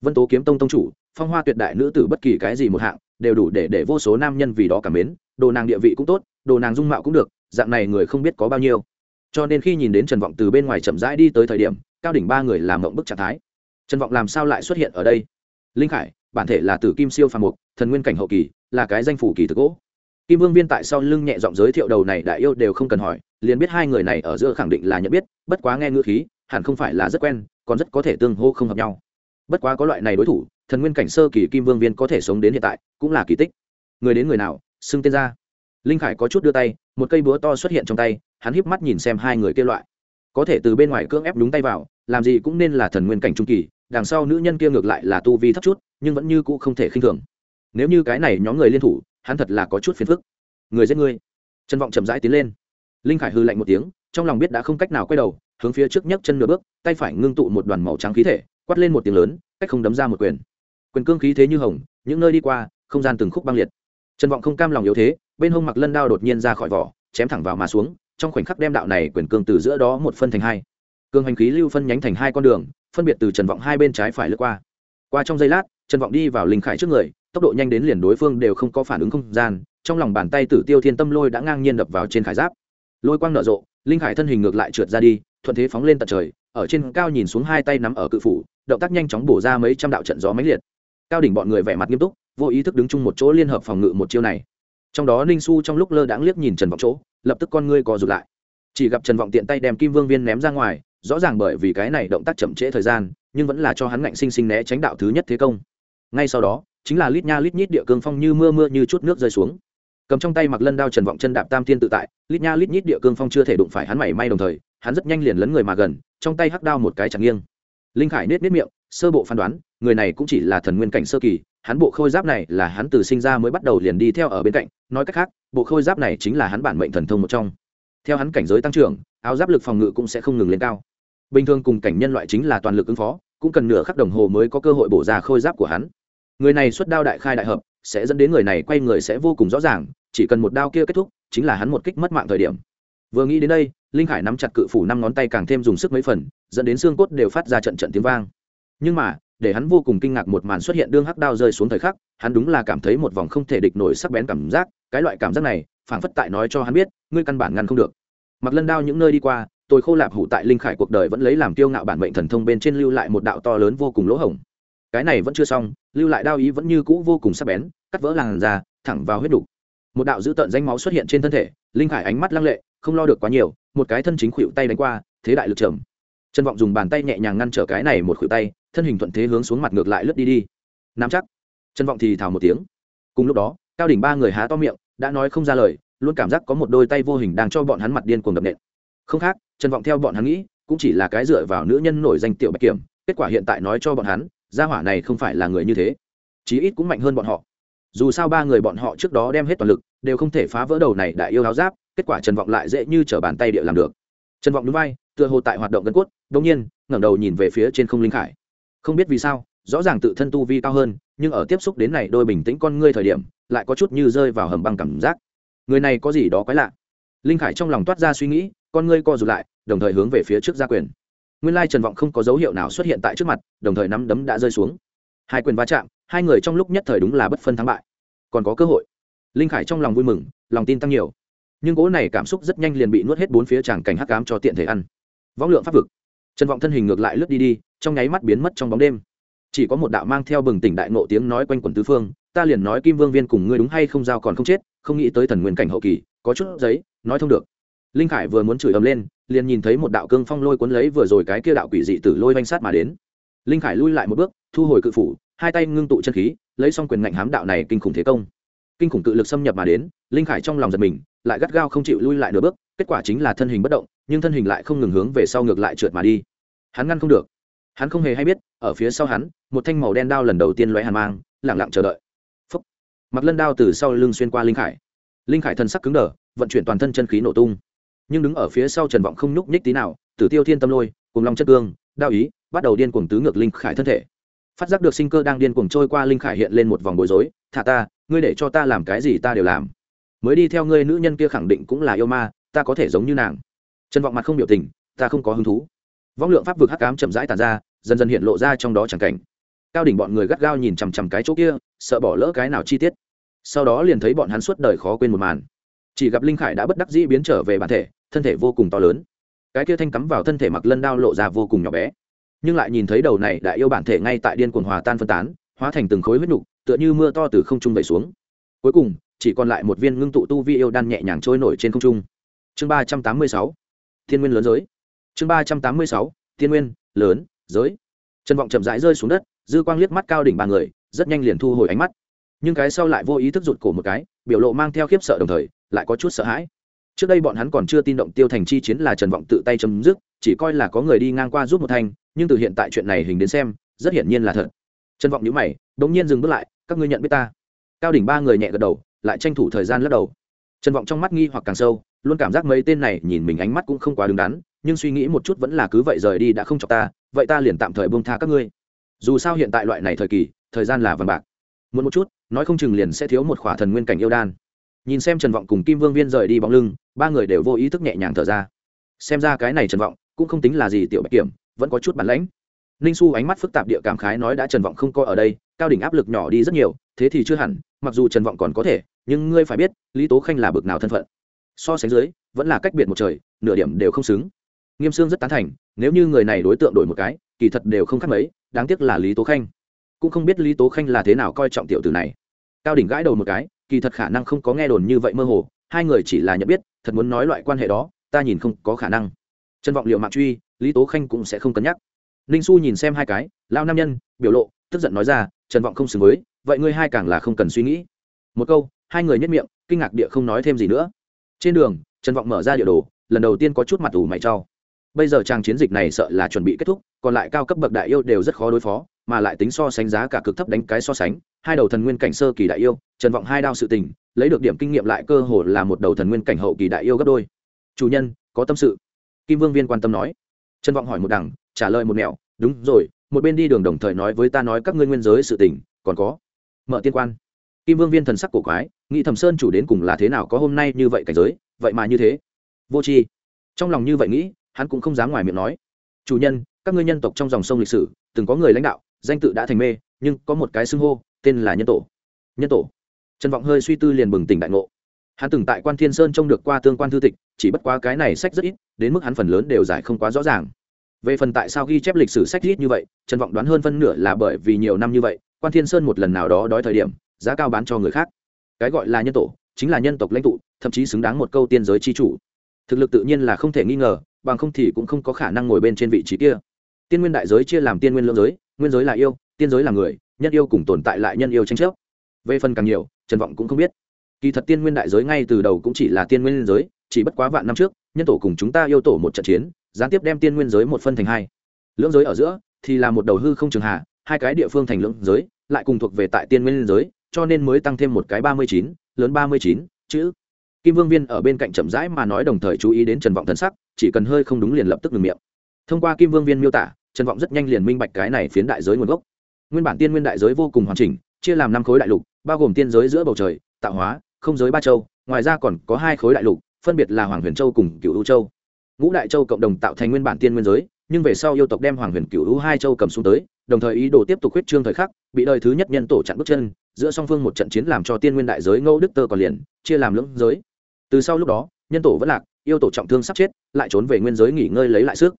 Vân tố kiếm tông tông chủ, phong hoa tuyệt đại nữ tử bất kỳ cái gì một hạng, đều đủ để để vô số nam nhân vì đó cảm mến, đồ nàng địa vị cũng tốt, đồ nàng dung mạo cũng được, dạng này người không biết có bao nhiêu. Cho nên khi nhìn đến trần vọng từ bên ngoài chậm rãi đi tới thời điểm, cao đỉnh ba người làm mộng bức trạng thái trần vọng làm sao lại xuất hiện ở đây? Linh khải, bản thể là tử kim siêu phàm mục, thần nguyên cảnh hậu kỳ, là cái danh phủ kỳ thực gỗ. Kim vương viên tại sau lưng nhẹ giọng giới thiệu đầu này đại yêu đều không cần hỏi, liền biết hai người này ở giữa khẳng định là nhận biết, bất quá nghe ngữ khí, hẳn không phải là rất quen, còn rất có thể tương hô không hợp nhau. Bất quá có loại này đối thủ, thần nguyên cảnh sơ kỳ kim vương viên có thể sống đến hiện tại, cũng là kỳ tích. Người đến người nào, xưng tên ra. Linh khải có chút đưa tay, một cây búa to xuất hiện trong tay, hắn híp mắt nhìn xem hai người kia loại. Có thể từ bên ngoài cưỡng ép đúng tay vào, làm gì cũng nên là thần nguyên cảnh trung kỳ đằng sau nữ nhân kia ngược lại là tu vi thấp chút nhưng vẫn như cũ không thể khinh thường. Nếu như cái này nhóm người liên thủ hắn thật là có chút phiền phức. Người giết người, trân vọng chậm rãi tiến lên. Linh khải hư lạnh một tiếng trong lòng biết đã không cách nào quay đầu hướng phía trước nhấc chân nửa bước tay phải ngưng tụ một đoàn màu trắng khí thể quát lên một tiếng lớn cách không đấm ra một quyền. Quyền cương khí thế như hồng những nơi đi qua không gian từng khúc băng liệt. Trần vọng không cam lòng yếu thế bên hông mặc lân đao đột nhiên ra khỏi vỏ chém thẳng vào mà xuống trong khoảnh khắc đem đạo này quyền cương từ giữa đó một phân thành hai. Cương hành khí lưu phân nhánh thành hai con đường phân biệt từ trần vọng hai bên trái phải lướt qua. Qua trong giây lát, trần vọng đi vào linh khải trước người, tốc độ nhanh đến liền đối phương đều không có phản ứng không gian, trong lòng bàn tay tử tiêu thiên tâm lôi đã ngang nhiên đập vào trên khải giáp. Lôi quang nở rộ, linh khải thân hình ngược lại trượt ra đi, thuận thế phóng lên tận trời, ở trên cao nhìn xuống hai tay nắm ở cự phủ, động tác nhanh chóng bổ ra mấy trăm đạo trận gió máy liệt. Cao đỉnh bọn người vẻ mặt nghiêm túc, vô ý thức đứng chung một chỗ liên hợp phòng ngự một chiêu này. Trong đó ninh su trong lúc lơ đãng liếc nhìn trần vọng chỗ, lập tức con ngươi co rụt lại. Chỉ gặp trần vọng tiện tay đem kim vương viên ném ra ngoài rõ ràng bởi vì cái này động tác chậm trễ thời gian, nhưng vẫn là cho hắn ngạnh sinh sinh né tránh đạo thứ nhất thế công. Ngay sau đó, chính là lít nha lít nhít địa cương phong như mưa mưa như chút nước rơi xuống. Cầm trong tay mặc lân đao trần vọng chân đạp tam thiên tự tại, lít nha lít nhít địa cương phong chưa thể đụng phải hắn mảy may đồng thời, hắn rất nhanh liền lấn người mà gần, trong tay hắc đao một cái chẳng nghiêng. Linh khải nết nết miệng, sơ bộ phán đoán, người này cũng chỉ là thần nguyên cảnh sơ kỳ, hắn bộ khôi giáp này là hắn từ sinh ra mới bắt đầu liền đi theo ở bên cạnh, nói cách khác, bộ khôi giáp này chính là hắn bản mệnh thần thông một trong. Theo hắn cảnh giới tăng trưởng, áo giáp lực phòng ngự cũng sẽ không ngừng lên cao bình thường cùng cảnh nhân loại chính là toàn lực ứng phó, cũng cần nửa khắc đồng hồ mới có cơ hội bổ ra khôi giáp của hắn. Người này xuất đao đại khai đại hợp, sẽ dẫn đến người này quay người sẽ vô cùng rõ ràng, chỉ cần một đao kia kết thúc, chính là hắn một kích mất mạng thời điểm. Vừa nghĩ đến đây, linh khải nắm chặt cự phủ năm ngón tay càng thêm dùng sức mấy phần, dẫn đến xương cốt đều phát ra trận trận tiếng vang. Nhưng mà, để hắn vô cùng kinh ngạc một màn xuất hiện đương hắc đao rơi xuống thời khắc, hắn đúng là cảm thấy một vòng không thể địch nổi sắc bén cảm giác, cái loại cảm giác này, phảng phất tại nói cho hắn biết, ngươi căn bản ngăn không được. Mặc lân đao những nơi đi qua tôi khô lạp hủ tại linh khải cuộc đời vẫn lấy làm kiêu ngạo bản mệnh thần thông bên trên lưu lại một đạo to lớn vô cùng lỗ hổng. Cái này vẫn chưa xong, lưu lại đao ý vẫn như cũ vô cùng sắc bén, cắt vỡ làn da, thẳng vào huyết đục. Một đạo dữ tợn danh máu xuất hiện trên thân thể, linh khải ánh mắt lăng lệ, không lo được quá nhiều, một cái thân chính khuỵu tay đánh qua, thế đại lực trầm. Trân vọng dùng bàn tay nhẹ nhàng ngăn trở cái này một khuỵu tay, thân hình thuận thế hướng xuống mặt ngược lại lướt đi đi. Nắm chắc. Trân vọng thì thào một tiếng. Cùng lúc đó, cao đỉnh ba người há to miệng, đã nói không ra lời, luôn cảm giác có một đôi tay vô hình đang cho bọn hắn mặt điên cuồng đập nện. Không khác trần vọng theo bọn hắn nghĩ, cũng chỉ là cái dựa vào nữ nhân nổi danh tiểu bạch kiểm, kết quả hiện tại nói cho bọn hắn, gia hỏa này không phải là người như thế. Chí ít cũng mạnh hơn bọn họ. Dù sao ba người bọn họ trước đó đem hết toàn lực, đều không thể phá vỡ đầu này đại yêu áo giáp, kết quả trần vọng lại dễ như t r ở bàn tay địa làm được. Trần vọng núi vai, tựa hồ tại hoạt động gân cốt đông nhiên, ngẩng đầu nhìn về phía trên không linh khải. Không biết vì sao, rõ ràng tự thân tu vi cao hơn, nhưng ở tiếp xúc đến này đôi bình tĩnh con ngươi thời điểm, lại có chút như rơi vào hầm băng cảm giác. Người này có gì đó quái lạ? Linh khải trong lòng toát ra suy nghĩ, con ngươi co rụt lại, đồng thời hướng về phía trước gia quyền. Nguyên lai trần vọng không có dấu hiệu nào xuất hiện tại trước mặt, đồng thời nắm đấm đã rơi xuống. Hai quyền va chạm, hai người trong lúc nhất thời đúng là bất phân thắng bại. Còn có cơ hội. Linh khải trong lòng vui mừng, lòng tin tăng nhiều. Nhưng cỗ này cảm xúc rất nhanh liền bị nuốt hết bốn phía tràng cảnh hắc cám cho tiện thể ăn. Võng lượng pháp vực. Trần vọng thân hình ngược lại lướt đi đi, trong nháy mắt biến mất trong bóng đêm. Chỉ có một đạo mang theo bừng tỉnh đại nộ tiếng nói quanh quần tứ phương, ta liền nói kim vương viên cùng ngươi đúng hay không giao còn không chết, không nghĩ tới thần nguyên cảnh hậu kỳ, có chút giấy nói thông được. Linh khải vừa muốn chửi ầm lên, liền nhìn thấy một đạo cương phong lôi cuốn lấy vừa rồi cái kia đạo quỷ dị tử lôi vanh sát mà đến. Linh khải lui lại một bước, thu hồi cự phủ, hai tay ngưng tụ chân khí, lấy xong quyền ngạnh hám đạo này kinh khủng thế công. Kinh khủng cự lực xâm nhập mà đến, linh khải trong lòng giật mình, lại gắt gao không chịu lui lại nửa bước, kết quả chính là thân hình bất động, nhưng thân hình lại không ngừng hướng về sau ngược lại trượt mà đi. Hắn ngăn không được. Hắn không hề hay biết, ở phía sau hắn, một thanh màu đen đao lần đầu tiên lóe hàn mang lẳng lặng chờ đợi. Phúc. Mặt lân đao từ sau lưng xuyên qua linh khải. Linh khải thân sắc cứng đờ vận chuyển toàn thân chân khí nổ tung. Nhưng đứng ở phía sau trần vọng không nhúc nhích tí nào, tử tiêu thiên tâm lôi, cùng lòng chất cương, đao ý, bắt đầu điên cuồng tứ ngược linh khải thân thể. Phát giác được sinh cơ đang điên cuồng trôi qua linh khải hiện lên một vòng bối rối, thả ta, ngươi để cho ta làm cái gì ta đều làm. Mới đi theo ngươi nữ nhân kia khẳng định cũng là yêu ma, ta có thể giống như nàng. Trần vọng mặt không biểu tình, ta không có hứng thú. Vong lượng pháp vực hắc cám chậm rãi tàn ra, dần dần hiện lộ ra trong đó chẳng cảnh. Cao đỉnh bọn người gắt gao nhìn chằm chằm cái chỗ kia, sợ bỏ lỡ cái nào chi tiết. Sau đó liền thấy bọn hắn suốt đời khó quên một màn chỉ gặp linh khải đã bất đắc dĩ biến trở về bản thể, thân thể vô cùng to lớn. Cái kia thanh cắm vào thân thể mặc lân đao lộ ra vô cùng nhỏ bé. Nhưng lại nhìn thấy đầu này đã yêu bản thể ngay tại điên cuồng hòa tan phân tán, hóa thành từng khối huyết nhục tựa như mưa to từ không trung vẩy xuống. Cuối cùng, chỉ còn lại một viên ngưng tụ tu vi yêu đan nhẹ nhàng trôi nổi trên không trung. Chương ba trăm tám mươi sáu, thiên nguyên lớn giới. Chương ba trăm tám mươi sáu, thiên nguyên lớn giới. Trân vọng chậm rãi rơi xuống đất, dư quang liếc mắt cao đỉnh ba người, rất nhanh liền thu hồi ánh mắt. Nhưng cái sau lại vô ý thức rụt cổ một cái, biểu lộ mang theo khiếp sợ đồng thời lại có chút sợ hãi. Trước đây bọn hắn còn chưa tin động tiêu thành chi chiến là trần vọng tự tay chấm dứt, chỉ coi là có người đi ngang qua giúp một thanh, nhưng từ hiện tại chuyện này hình đến xem, rất hiển nhiên là thật. Trần vọng nhíu mày, đống nhiên dừng bước lại, các ngươi nhận biết ta? Cao đỉnh ba người nhẹ gật đầu, lại tranh thủ thời gian lắc đầu. Trần vọng trong mắt nghi hoặc càng sâu, luôn cảm giác mấy tên này nhìn mình ánh mắt cũng không quá đứng đắn, nhưng suy nghĩ một chút vẫn là cứ vậy rời đi đã không chọc ta, vậy ta liền tạm thời buông tha các ngươi. Dù sao hiện tại loại này thời kỳ, thời gian là vàng bạc. Muốn một chút, nói không chừng liền sẽ thiếu một khỏa thần nguyên cảnh yêu đan nhìn xem trần vọng cùng kim vương viên rời đi bóng lưng, ba người đều vô ý thức nhẹ nhàng thở ra. Xem ra cái này trần vọng cũng không tính là gì tiểu bạch kiểm, vẫn có chút bản lãnh. Ninh Xu ánh mắt phức tạp địa cảm khái nói đã trần vọng không coi ở đây, cao đỉnh áp lực nhỏ đi rất nhiều, thế thì chưa hẳn, mặc dù trần vọng còn có thể, nhưng ngươi phải biết, lý tố khanh là bực nào thân phận. So sánh dưới, vẫn là cách biệt một trời, nửa điểm đều không xứng. Nghiêm sương rất tán thành, nếu như người này đối tượng đổi một cái, kỳ thật đều không khác mấy, đáng tiếc là lý tố khanh. Cũng không biết lý tố khanh là thế nào coi trọng tiểu tử này. Cao đỉnh gãi đầu một cái kỳ thật khả năng không có nghe đồn như vậy mơ hồ, hai người chỉ là nhận biết, thật muốn nói loại quan hệ đó, ta nhìn không có khả năng. Trân vọng liệu mạng truy, lý tố khanh cũng sẽ không cân nhắc. Ninh Xu nhìn xem hai cái lao nam nhân, biểu lộ, tức giận nói ra, trần vọng không xứng với, vậy ngươi hai càng là không cần suy nghĩ. Một câu, hai người nhất miệng, kinh ngạc địa không nói thêm gì nữa. Trên đường, trần vọng mở ra địa đồ, lần đầu tiên có chút mặt ủ mày trao bây giờ trang chiến dịch này sợ là chuẩn bị kết thúc, còn lại cao cấp bậc đại yêu đều rất khó đối phó mà lại tính so sánh giá cả cực thấp đánh cái so sánh. Hai đầu thần nguyên cảnh sơ kỳ đại yêu, trần vọng hai đao sự tình, lấy được điểm kinh nghiệm lại cơ hồ là một đầu thần nguyên cảnh hậu kỳ đại yêu gấp đôi. Chủ nhân, có tâm sự. Kim vương viên quan tâm nói. Trần vọng hỏi một đằng, trả lời một mẹo đúng rồi, một bên đi đường đồng thời nói với ta nói các ngươi nguyên giới sự tình, còn có mở tiên quan. Kim vương viên thần sắc cổ quái, nghĩ thầm sơn chủ đến cùng là thế nào có hôm nay như vậy cảnh giới, vậy mà như thế. Vô tri. Trong lòng như vậy nghĩ, hắn cũng không dám ngoài miệng nói. Chủ nhân, các ngươi nhân tộc trong dòng sông lịch sử, từng có người lãnh đạo danh tự đã thành mê, nhưng có một cái xưng hô, tên là nhân tổ. Nhân tổ. Trần vọng hơi suy tư liền bừng tỉnh đại ngộ. Hắn từng tại quan thiên sơn trông được qua tương quan thư tịch, chỉ bất quá cái này sách rất ít, đến mức hắn phần lớn đều giải không quá rõ ràng. Về phần tại sao ghi chép lịch sử sách ít như vậy, trần vọng đoán hơn phân nửa là bởi vì nhiều năm như vậy, quan thiên sơn một lần nào đó đói thời điểm, giá cao bán cho người khác. Cái gọi là nhân tổ, chính là nhân tộc lãnh tụ, thậm chí xứng đáng một câu tiên giới chi chủ. Thực lực tự nhiên là không thể nghi ngờ, bằng không thì cũng không có khả năng ngồi bên trên vị trí kia. Tiên nguyên đại giới chia làm tiên nguyên lưỡng giới nguyên giới là yêu, tiên giới là người nhân yêu cùng tồn tại lại nhân yêu tranh chấp. Về phần càng nhiều, trần vọng cũng không biết. Kỳ thật tiên nguyên đại giới ngay từ đầu cũng chỉ là tiên nguyên giới, chỉ bất quá vạn năm trước, nhân tổ cùng chúng ta yêu tổ một trận chiến, gián tiếp đem tiên nguyên giới một phân thành hai. Lưỡng giới ở giữa, thì là một đầu hư không trường hạ hai cái địa phương thành lưỡng giới, lại cùng thuộc về tại tiên nguyên giới, cho nên mới tăng thêm một cái ba mươi chín, lớn ba mươi chín, chữ. Kim vương viên ở bên cạnh chậm rãi mà nói đồng thời chú ý đến trần vọng thần sắc, chỉ cần hơi không đúng liền lập tức ngừng miệng. Thông qua kim vương viên miêu tả trần vọng rất nhanh liền minh bạch cái này phiến đại giới nguồn gốc. Nguyên bản tiên nguyên đại giới vô cùng hoàn chỉnh, chia làm năm khối đại lục, bao gồm tiên giới giữa bầu trời, tạo hóa, không giới ba châu, ngoài ra còn có hai khối đại lục, phân biệt là hoàng huyền châu cùng cựu u châu. Ngũ đại châu cộng đồng tạo thành nguyên bản tiên nguyên giới, nhưng về sau yêu tộc đem hoàng huyền cựu u hai châu cầm xuống tới, đồng thời ý đồ tiếp tục huyết trương thời khắc, bị đời thứ nhất nhân tổ chặn bước chân, giữa song phương một trận chiến làm cho tiên nguyên đại giới ngô đức tơ còn liền, chia làm lưỡng giới. Từ sau lúc đó, nhân tổ vẫn lạc, yêu tổ trọng thương sắp chết, lại trốn về nguyên giới nghỉ ngơi lấy lại sức.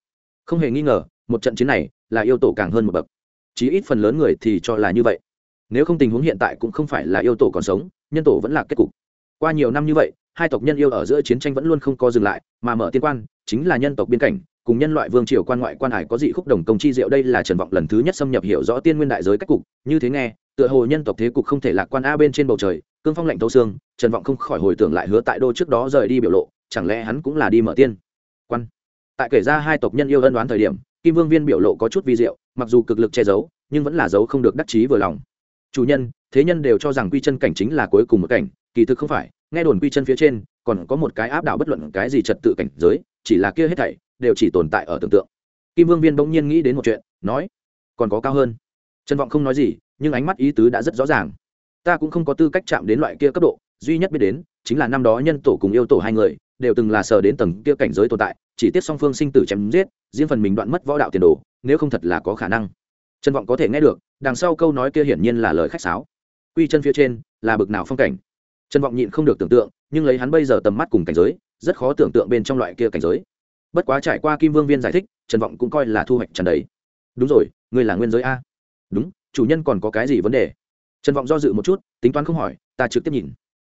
Không hề nghi ngờ một trận chiến này là yêu tổ càng hơn một bậc. Chí ít phần lớn người thì cho là như vậy. Nếu không tình huống hiện tại cũng không phải là yêu tổ còn sống, nhân tổ vẫn là kết cục. Qua nhiều năm như vậy, hai tộc nhân yêu ở giữa chiến tranh vẫn luôn không co dừng lại, mà mở tiên quan chính là nhân tộc biên cảnh, cùng nhân loại vương triều quan ngoại quan hải có dị khúc đồng công chi diệu đây là trần vọng lần thứ nhất xâm nhập hiểu rõ tiên nguyên đại giới cách cục, như thế nghe, tựa hồ nhân tộc thế cục không thể lạc quan a bên trên bầu trời, cương phong lạnh thấu xương, trần vọng không khỏi hồi tưởng lại hứa tại đô trước đó rời đi biểu lộ, chẳng lẽ hắn cũng là đi mở tiên quan? Tại kể ra hai tộc nhân yêu ân đoán thời điểm kim vương viên biểu lộ có chút vi diệu, mặc dù cực lực che giấu, nhưng vẫn là giấu không được đắc chí vừa lòng. Chủ nhân, thế nhân đều cho rằng quy chân cảnh chính là cuối cùng một cảnh, kỳ thực không phải, nghe đồn quy chân phía trên còn có một cái áp đảo bất luận cái gì trật tự cảnh giới, chỉ là kia hết thảy đều chỉ tồn tại ở tưởng tượng. Kim vương viên bỗng nhiên nghĩ đến một chuyện, nói, còn có cao hơn. Trần vọng không nói gì, nhưng ánh mắt ý tứ đã rất rõ ràng. Ta cũng không có tư cách chạm đến loại kia cấp độ, duy nhất biết đến chính là năm đó nhân tổ cùng yêu tổ hai người, đều từng là sờ đến tầng kia cảnh giới tồn tại chỉ tiếc song phương sinh tử chém giết, riêng phần mình đoạn mất võ đạo tiền đồ, nếu không thật là có khả năng. Trân vọng có thể nghe được, đằng sau câu nói kia hiển nhiên là lời khách sáo. Quy chân phía trên, là bực nào phong cảnh? Trân vọng nhịn không được tưởng tượng, nhưng lấy hắn bây giờ tầm mắt cùng cảnh giới, rất khó tưởng tượng bên trong loại kia cảnh giới. Bất quá trải qua kim vương viên giải thích, trần vọng cũng coi là thu hoạch trần đấy. Đúng rồi, ngươi là nguyên giới a. Đúng, chủ nhân còn có cái gì vấn đề? Trần vọng do dự một chút, tính toán không hỏi, ta trực tiếp nhìn.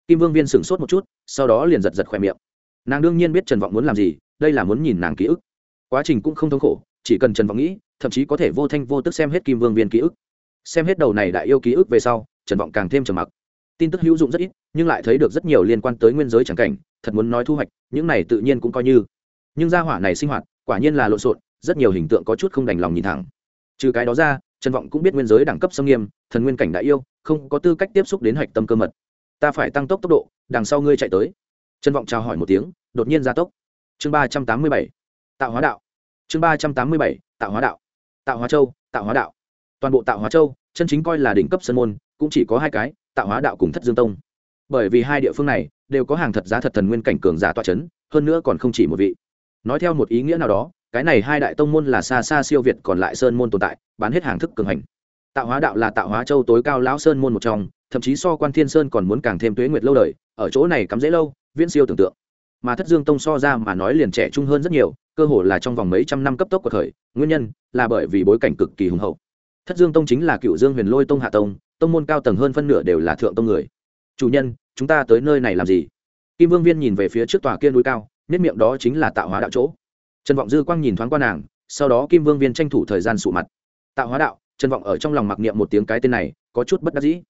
Kim vương viên sửng sốt một chút, sau đó liền giật giật khỏe miệng. Nàng đương nhiên biết trần vọng muốn làm gì đây là muốn nhìn nàng ký ức. Quá trình cũng không thống khổ, chỉ cần trần vọng nghĩ, thậm chí có thể vô thanh vô tức xem hết kim vương viên ký ức. Xem hết đầu này đại yêu ký ức về sau, trần vọng càng thêm trầm mặc. Tin tức hữu dụng rất ít, nhưng lại thấy được rất nhiều liên quan tới nguyên giới tràng cảnh, thật muốn nói thu hoạch, những này tự nhiên cũng coi như. Nhưng gia hỏa này sinh hoạt, quả nhiên là lộn xộn, rất nhiều hình tượng có chút không đành lòng nhìn thẳng. Trừ cái đó ra, trần vọng cũng biết nguyên giới đẳng cấp xâm nghiêm, thần nguyên cảnh đại yêu, không có tư cách tiếp xúc đến hạch tâm cơ mật. Ta phải tăng tốc tốc độ, đằng sau ngươi chạy tới. Trần vọng chào hỏi một tiếng, đột nhiên gia tốc chương ba trăm tám mươi bảy, tạo hóa đạo. Chương ba trăm tám mươi bảy, tạo hóa đạo. Tạo hóa châu, tạo hóa đạo. Toàn bộ tạo hóa châu, chân chính coi là đỉnh cấp sân môn, cũng chỉ có hai cái, tạo hóa đạo cùng thất dương tông. Bởi vì hai địa phương này đều có hàng thật giá thật thần nguyên cảnh cường giả toa c h ấ n hơn nữa còn không chỉ một vị. Nói theo một ý nghĩa nào đó, cái này hai đại tông môn là xa xa siêu việt còn lại sơn môn tồn tại, bán hết hàng thức cường hành. Tạo hóa đạo là tạo hóa châu tối cao lão sơn môn một trong, thậm chí so quan thiên sơn còn muốn càng thêm tuế nguyệt lâu đời, ở chỗ này cắm dễ lâu, viễn siêu tưởng tượng mà thất dương tông so ra mà nói liền trẻ trung hơn rất nhiều, cơ hồ là trong vòng mấy trăm năm cấp tốc của thời. Nguyên nhân là bởi vì bối cảnh cực kỳ hùng hậu. Thất dương tông chính là cựu dương huyền lôi tông hạ tông tông môn cao tầng hơn phân nửa đều là thượng tông người. Chủ nhân, chúng ta tới nơi này làm gì? Kim vương viên nhìn về phía trước tòa kia núi cao nếp miệng đó chính là tạo hóa đạo chỗ. Trần vọng dư quang nhìn thoáng qua nàng, sau đó kim vương viên tranh thủ thời gian sụ mặt. Tạo hóa đạo, trần vọng ở trong lòng mặc niệm một tiếng cái tên này, có chút bất đắc dĩ.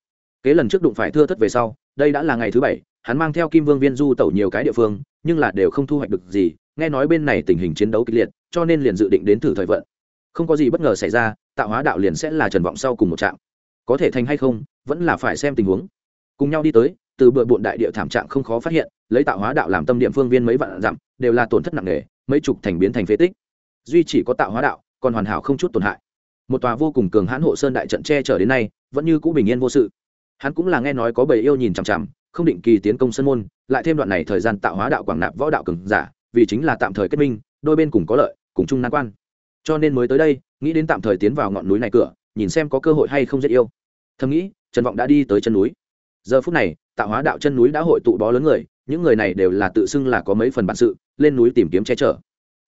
Kế lần trước đụng phải thưa thất về sau, đây đã là ngày thứ bảy hắn mang theo kim vương viên du tẩu nhiều cái địa phương, nhưng là đều không thu hoạch được gì, nghe nói bên này tình hình chiến đấu kịch liệt, cho nên liền dự định đến thử thời vận. Không có gì bất ngờ xảy ra, tạo hóa đạo liền sẽ là trần vọng sau cùng một trạm. Có thể thành hay không, vẫn là phải xem tình huống. Cùng nhau đi tới, từ bừa bộn đại địa thảm trạng không khó phát hiện, lấy tạo hóa đạo làm tâm điểm phương viên mấy vạn dặm, đều là tổn thất nặng nề, mấy chục thành biến thành phế tích. Duy chỉ có tạo hóa đạo, còn hoàn hảo không chút tổn hại. Một tòa vô cùng cường hãn hộ sơn đại trận che trở đến nay, vẫn như cũ bình yên vô sự. Hắn cũng là nghe nói có bầy yêu nhìn chằm chằm không định kỳ tiến công sân môn, lại thêm đoạn này thời gian tạo hóa đạo quảng nạp võ đạo cường giả, vì chính là tạm thời kết minh, đôi bên cùng có lợi, cùng chung nan quan. Cho nên mới tới đây, nghĩ đến tạm thời tiến vào ngọn núi này cửa, nhìn xem có cơ hội hay không rất yêu. Thầm nghĩ, trần vọng đã đi tới chân núi. Giờ phút này, tạo hóa đạo chân núi đã hội tụ bó lớn người, những người này đều là tự xưng là có mấy phần bản sự, lên núi tìm kiếm che chở.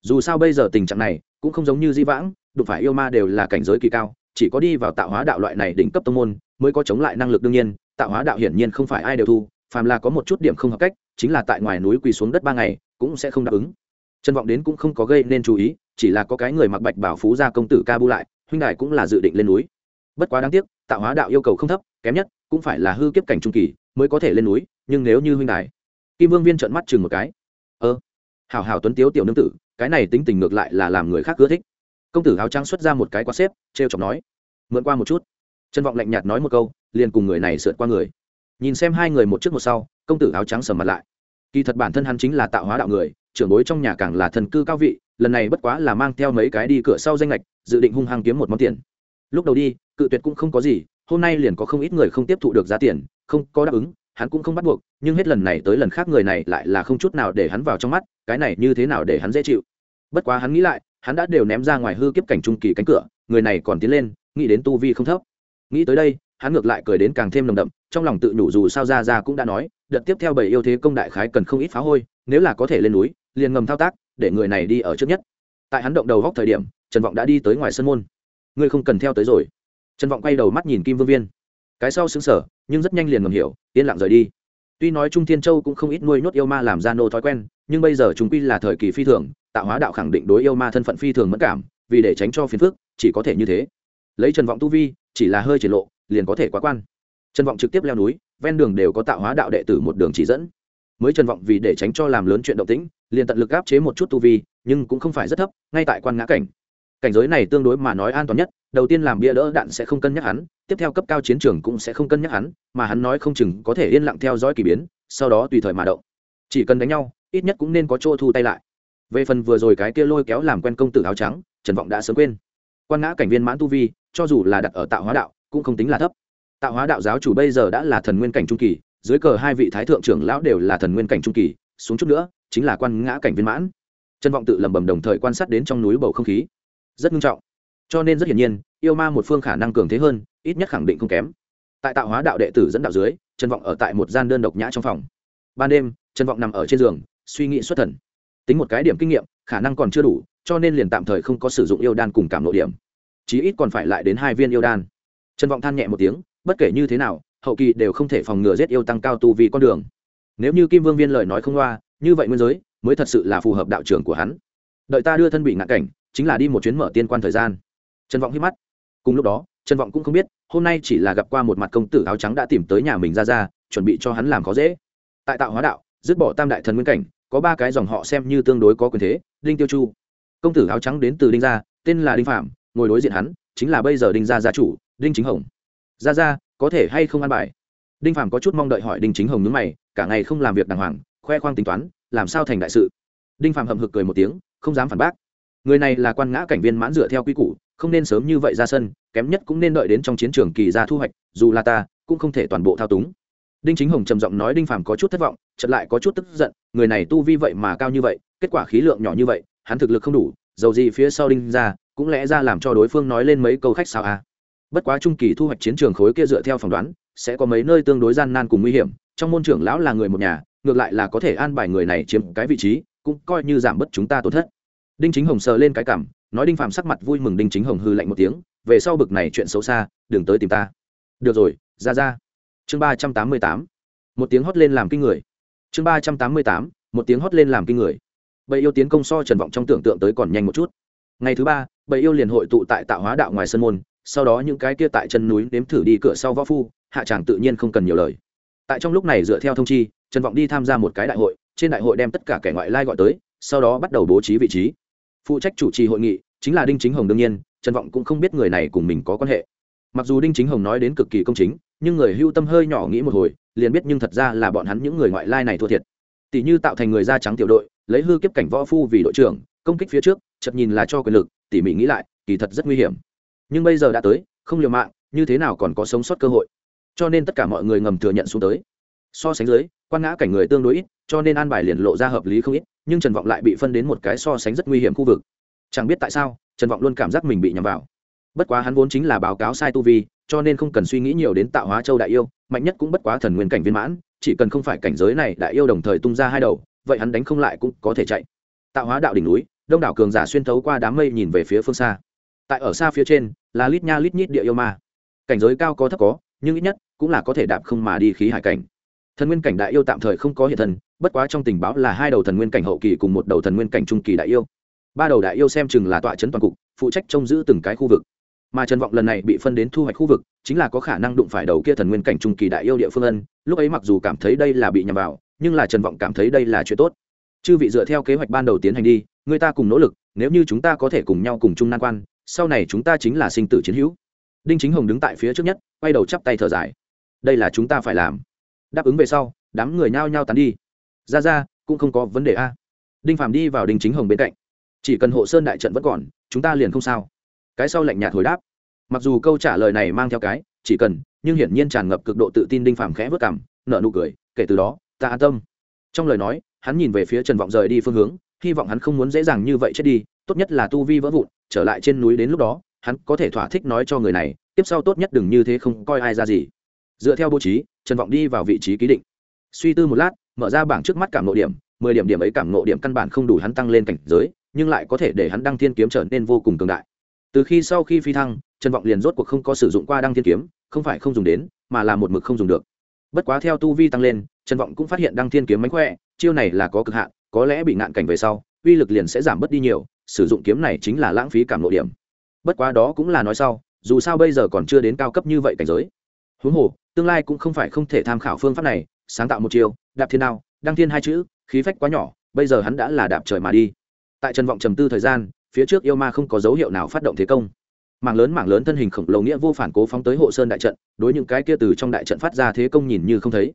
Dù sao bây giờ tình trạng này cũng không giống như di vãng, đụng phải yêu ma đều là cảnh giới kỳ cao, chỉ có đi vào tạo hóa đạo loại này đỉnh cấp tông môn mới có chống lại năng lực đương nhiên, tạo hóa đạo hiển nhiên không phải ai đều thu phàm là có một chút điểm không hợp cách, chính là tại ngoài núi quỳ xuống đất ba ngày, cũng sẽ không đáp ứng. Trần vọng đến cũng không có gây nên chú ý, chỉ là có cái người mặc bạch bảo phú gia công tử ca bu lại, huynh đại cũng là dự định lên núi. Bất quá đáng tiếc, tạo hóa đạo yêu cầu không thấp, kém nhất, cũng phải là hư kiếp cảnh trung kỳ, mới có thể lên núi, nhưng nếu như huynh đại kim vương viên trợn mắt chừng một cái. Ơ, hảo hảo tuấn tiếu tiểu nương tử, cái này tính tình ngược lại là làm người khác ưa thích. Công tử áo trắng xuất ra một cái quá xếp, trêu chọc nói, mượn qua một chút. Trân vọng lạnh nhạt nói một câu, liền cùng người này sượt qua người nhìn xem hai người một trước một sau, công tử áo trắng sầm mặt lại. Kỳ thật bản thân hắn chính là tạo hóa đạo người, trưởng bối trong nhà càng là thần cư cao vị, lần này bất quá là mang theo mấy cái đi cửa sau danh lệch dự định hung hăng kiếm một món tiền. Lúc đầu đi, cự tuyệt cũng không có gì, hôm nay liền có không ít người không tiếp thụ được giá tiền, không có đáp ứng, hắn cũng không bắt buộc, nhưng hết lần này tới lần khác người này lại là không chút nào để hắn vào trong mắt, cái này như thế nào để hắn dễ chịu. Bất quá hắn nghĩ lại, hắn đã đều ném ra ngoài hư kiếp cảnh trung kỳ cánh cửa, người này còn tiến lên, nghĩ đến tu vi không thấp. Nghĩ tới đây hắn ngược lại cười đến càng thêm nồng đậm, trong lòng tự nhủ dù sao ra ra cũng đã nói, đợt tiếp theo bảy yêu thế công đại khái cần không ít phá hôi, nếu là có thể lên núi, liền ngầm thao tác, để người này đi ở trước nhất. Tại hắn động đầu góc thời điểm, trần vọng đã đi tới ngoài sân môn. Ngươi không cần theo tới rồi. Trần vọng quay đầu mắt nhìn kim vương viên. Cái sau xứng sở nhưng rất nhanh liền ngầm hiểu, yên lặng rời đi. Tuy nói trung thiên châu cũng không ít nuôi nhốt yêu ma làm ra nô thói quen, nhưng bây giờ chúng quy là thời kỳ phi thường, tạo hóa đạo khẳng định đối yêu ma thân phận phi thường mất cảm, vì để tránh cho phiền phức, chỉ có thể như thế. Lấy trần vọng tu vi, chỉ là hơi triển lộ liền có thể quá quan. Trần vọng trực tiếp leo núi, ven đường đều có tạo hóa đạo đệ tử một đường chỉ dẫn. Mới trần vọng vì để tránh cho làm lớn chuyện động tĩnh, liền tận lực áp chế một chút tu vi, nhưng cũng không phải rất thấp, ngay tại quan ngã cảnh. Cảnh giới này tương đối mà nói an toàn nhất, đầu tiên làm bia đỡ đạn sẽ không cân nhắc hắn, tiếp theo cấp cao chiến trường cũng sẽ không cân nhắc hắn, mà hắn nói không chừng có thể yên lặng theo dõi k ỳ biến, sau đó tùy thời mà động. Chỉ cần đánh nhau, ít nhất cũng nên có chỗ thu tay lại. Về phần vừa rồi cái kia lôi kéo làm quen công tử áo trắng, trần vọng đã sớm quên. Quan ngã cảnh viên mãn tu vi, cho dù là đặt ở tạo hóa đạo cũng không tính là thấp. Tạo hóa đạo giáo chủ bây giờ đã là thần nguyên cảnh trung kỳ, dưới cờ hai vị thái thượng trưởng lão đều là thần nguyên cảnh trung kỳ, xuống chút nữa, chính là quan ngã cảnh viên mãn. Trân vọng tự lẩm bẩm đồng thời quan sát đến trong núi bầu không khí. Rất nghiêm trọng. Cho nên rất hiển nhiên, yêu ma một phương khả năng cường thế hơn, ít nhất khẳng định không kém. Tại tạo hóa đạo đệ tử dẫn đạo dưới trần vọng ở tại một gian đơn độc nhã trong phòng. Ban đêm trần vọng nằm ở trên giường, suy nghĩ xuất thần. Tính một cái điểm kinh nghiệm, khả năng còn chưa đủ, cho nên liền tạm thời không có sử dụng yêu đan cùng cảm nội điểm. Chí ít còn phải lại đến hai viên yêu đan trần vọng than nhẹ một tiếng, bất kể như thế nào, hậu kỳ đều không thể phòng ngừa giết yêu tăng cao tu vì con đường. Nếu như kim vương viên lời nói không loa, như vậy nguyên giới mới thật sự là phù hợp đạo trưởng của hắn. Đợi ta đưa thân bị ngạn cảnh, chính là đi một chuyến mở tiên quan thời gian. Trần vọng hít mắt. Cùng lúc đó, trần vọng cũng không biết, hôm nay chỉ là gặp qua một mặt công tử áo trắng đã tìm tới nhà mình ra ra, chuẩn bị cho hắn làm khó dễ. Tại tạo hóa đạo, dứt bỏ tam đại thần nguyên cảnh, có ba cái dòng họ xem như tương đối có quyền thế, đinh tiêu chu. Công tử áo trắng đến từ đinh gia, tên là đinh phạm, ngồi đối diện hắn, chính là bây giờ đinh gia gia chủ đinh chính hồng. Gia gia có thể hay không ăn bài? Đinh phạm có chút mong đợi hỏi đinh chính hồng nhứ mày, cả ngày không làm việc đàng hoàng, khoe khoang tính toán, làm sao thành đại sự? Đinh phạm hậm hực cười một tiếng, không dám phản bác. Người này là quan ngã cảnh viên mãn dựa theo quy củ, không nên sớm như vậy ra sân, kém nhất cũng nên đợi đến trong chiến trường kỳ ra thu hoạch, dù là ta, cũng không thể toàn bộ thao túng. Đinh chính hồng trầm giọng nói đinh phàm có chút thất vọng chật lại có chút tức giận, người này tu vi vậy mà cao như vậy, kết quả khí lượng nhỏ như vậy, hắn thực lực không đủ, dầu gì phía sau đinh ra, cũng lẽ ra làm cho đối phương nói lên mấy câu khách sao à bất quá trung kỳ thu hoạch chiến trường khối kia dựa theo phỏng đoán, sẽ có mấy nơi tương đối gian nan cùng nguy hiểm, trong môn trưởng lão là người một nhà, ngược lại là có thể an bài người này chiếm cái vị trí, cũng coi như giảm bớt chúng ta tổn thất. Đinh chính hồng sờ lên cái cảm, nói đinh phạm sắc mặt vui mừng đinh chính hồng hư lạnh một tiếng, về sau bực này chuyện xấu xa, đừng tới tìm ta. Được rồi, ra ra. Chương ba trăm tám mươi tám. Một tiếng hót lên làm kinh người. Chương ba trăm tám mươi tám, một tiếng hót lên làm kinh người. Bầy yêu tiến công so trần vọng trong tưởng tượng tới còn nhanh một chút. Ngày thứ ba, bầy yêu liền hội tụ tại tạo hóa đạo ngoài sân môn sau đó những cái kia tại chân núi nếm thử đi cửa sau võ phu, hạ tràng tự nhiên không cần nhiều lời. Tại trong lúc này dựa theo thông chi, trần vọng đi tham gia một cái đại hội, trên đại hội đem tất cả kẻ ngoại lai gọi tới, sau đó bắt đầu bố trí vị trí. Phụ trách chủ trì hội nghị chính là đinh chính hồng đương nhiên, trần vọng cũng không biết người này cùng mình có quan hệ. Mặc dù đinh chính hồng nói đến cực kỳ công chính, nhưng người hưu tâm hơi nhỏ nghĩ một hồi, liền biết nhưng thật ra là bọn hắn những người ngoại lai này thua thiệt. Tỷ như tạo thành người da trắng tiểu đội, lấy hư kiếp cảnh võ phu vì đội trưởng, công kích phía trước chật nhìn là cho quyền lực, tỉ mỉ nghĩ lại, kỳ thật rất nguy hiểm nhưng bây giờ đã tới, không liều mạng, như thế nào còn có sống sót cơ hội? Cho nên tất cả mọi người ngầm thừa nhận xuống tới. So sánh dưới, quan ngã cảnh người tương đối ít, cho nên an bài liền lộ ra hợp lý không ít, nhưng trần vọng lại bị phân đến một cái so sánh rất nguy hiểm khu vực. Chẳng biết tại sao, trần vọng luôn cảm giác mình bị nhầm vào. Bất quá hắn vốn chính là báo cáo sai tu vi, cho nên không cần suy nghĩ nhiều đến tạo hóa châu đại yêu, mạnh nhất cũng bất quá thần nguyên cảnh viên mãn, chỉ cần không phải cảnh giới này đại yêu đồng thời tung ra hai đầu, vậy hắn đánh không lại cũng có thể chạy. Tạo hóa đạo đỉnh núi, đông đảo cường giả xuyên thấu qua đám mây nhìn về phía phương xa tại ở xa phía trên, là lít nha lít nhít địa yêu ma. Cảnh giới cao có thấp có, nhưng ít nhất cũng là có thể đạp không mà đi khí hải cảnh. Thần nguyên cảnh đại yêu tạm thời không có hiện thần, bất quá trong tình báo là hai đầu thần nguyên cảnh hậu kỳ cùng một đầu thần nguyên cảnh trung kỳ đại yêu. Ba đầu đại yêu xem chừng là tọa chấn toàn cục, phụ trách trông giữ từng cái khu vực. Mà trần vọng lần này bị phân đến thu hoạch khu vực, chính là có khả năng đụng phải đầu kia thần nguyên cảnh trung kỳ đại yêu địa phương ân, lúc ấy mặc dù cảm thấy đây là bị nhầm vào, nhưng là trần vọng cảm thấy đây là chuyện tốt. Chư vị dựa theo kế hoạch ban đầu tiến hành đi, người ta cùng nỗ lực, nếu như chúng ta có thể cùng nhau cùng chung nan quan sau này chúng ta chính là sinh tử chiến hữu. Đinh chính hồng đứng tại phía trước nhất, quay đầu chắp tay thở dài. Đây là chúng ta phải làm. Đáp ứng về sau, đám người nhao nhao tán đi. Ra ra, cũng không có vấn đề a. Đinh phạm đi vào đinh chính hồng bên cạnh. Chỉ cần hộ sơn đại trận vẫn còn, chúng ta liền không sao. Cái sau lạnh nhạt hồi đáp. Mặc dù câu trả lời này mang theo cái, chỉ cần, nhưng hiển nhiên tràn ngập cực độ tự tin đinh phạm khẽ vất cảm nợ nụ cười, kể từ đó, ta an tâm. Trong lời nói, hắn nhìn về phía trần vọng rời đi phương hướng, hy vọng hắn không muốn dễ dàng như vậy chết đi, tốt nhất là tu vi vỡ vụn trở lại trên núi đến lúc đó, hắn có thể thỏa thích nói cho người này, tiếp sau tốt nhất đừng như thế không coi ai ra gì. Dựa theo bố trí, trần vọng đi vào vị trí ký định. Suy tư một lát, mở ra bảng trước mắt cảm nộ điểm, mười điểm điểm ấy cảm nộ điểm căn bản không đủ hắn tăng lên cảnh giới, nhưng lại có thể để hắn đăng thiên kiếm trở nên vô cùng cường đại. Từ khi sau khi phi thăng, trần vọng liền rốt cuộc không có sử dụng qua đăng thiên kiếm, không phải không dùng đến, mà là một mực không dùng được. Bất quá theo tu vi tăng lên, trần vọng cũng phát hiện đăng thiên kiếm mánh khỏe, chiêu này là có cực hạn, có lẽ bị ngạn cảnh về sau, uy lực liền sẽ giảm bớt đi nhiều sử dụng kiếm này chính là lãng phí cảm lộ điểm. Bất quá đó cũng là nói sau, dù sao bây giờ còn chưa đến cao cấp như vậy cảnh giới. Huống hồ, tương lai cũng không phải không thể tham khảo phương pháp này, sáng tạo một chiều. đạp thiên nào đăng thiên hai chữ, khí phách quá nhỏ, bây giờ hắn đã là đạp trời mà đi. Tại trần vọng trầm tư thời gian, phía trước yêu ma không có dấu hiệu nào phát động thế công. Mảng lớn mảng lớn thân hình khổng lồ nghĩa vô phản cố phóng tới hộ sơn đại trận, đối những cái kia từ trong đại trận phát ra thế công nhìn như không thấy.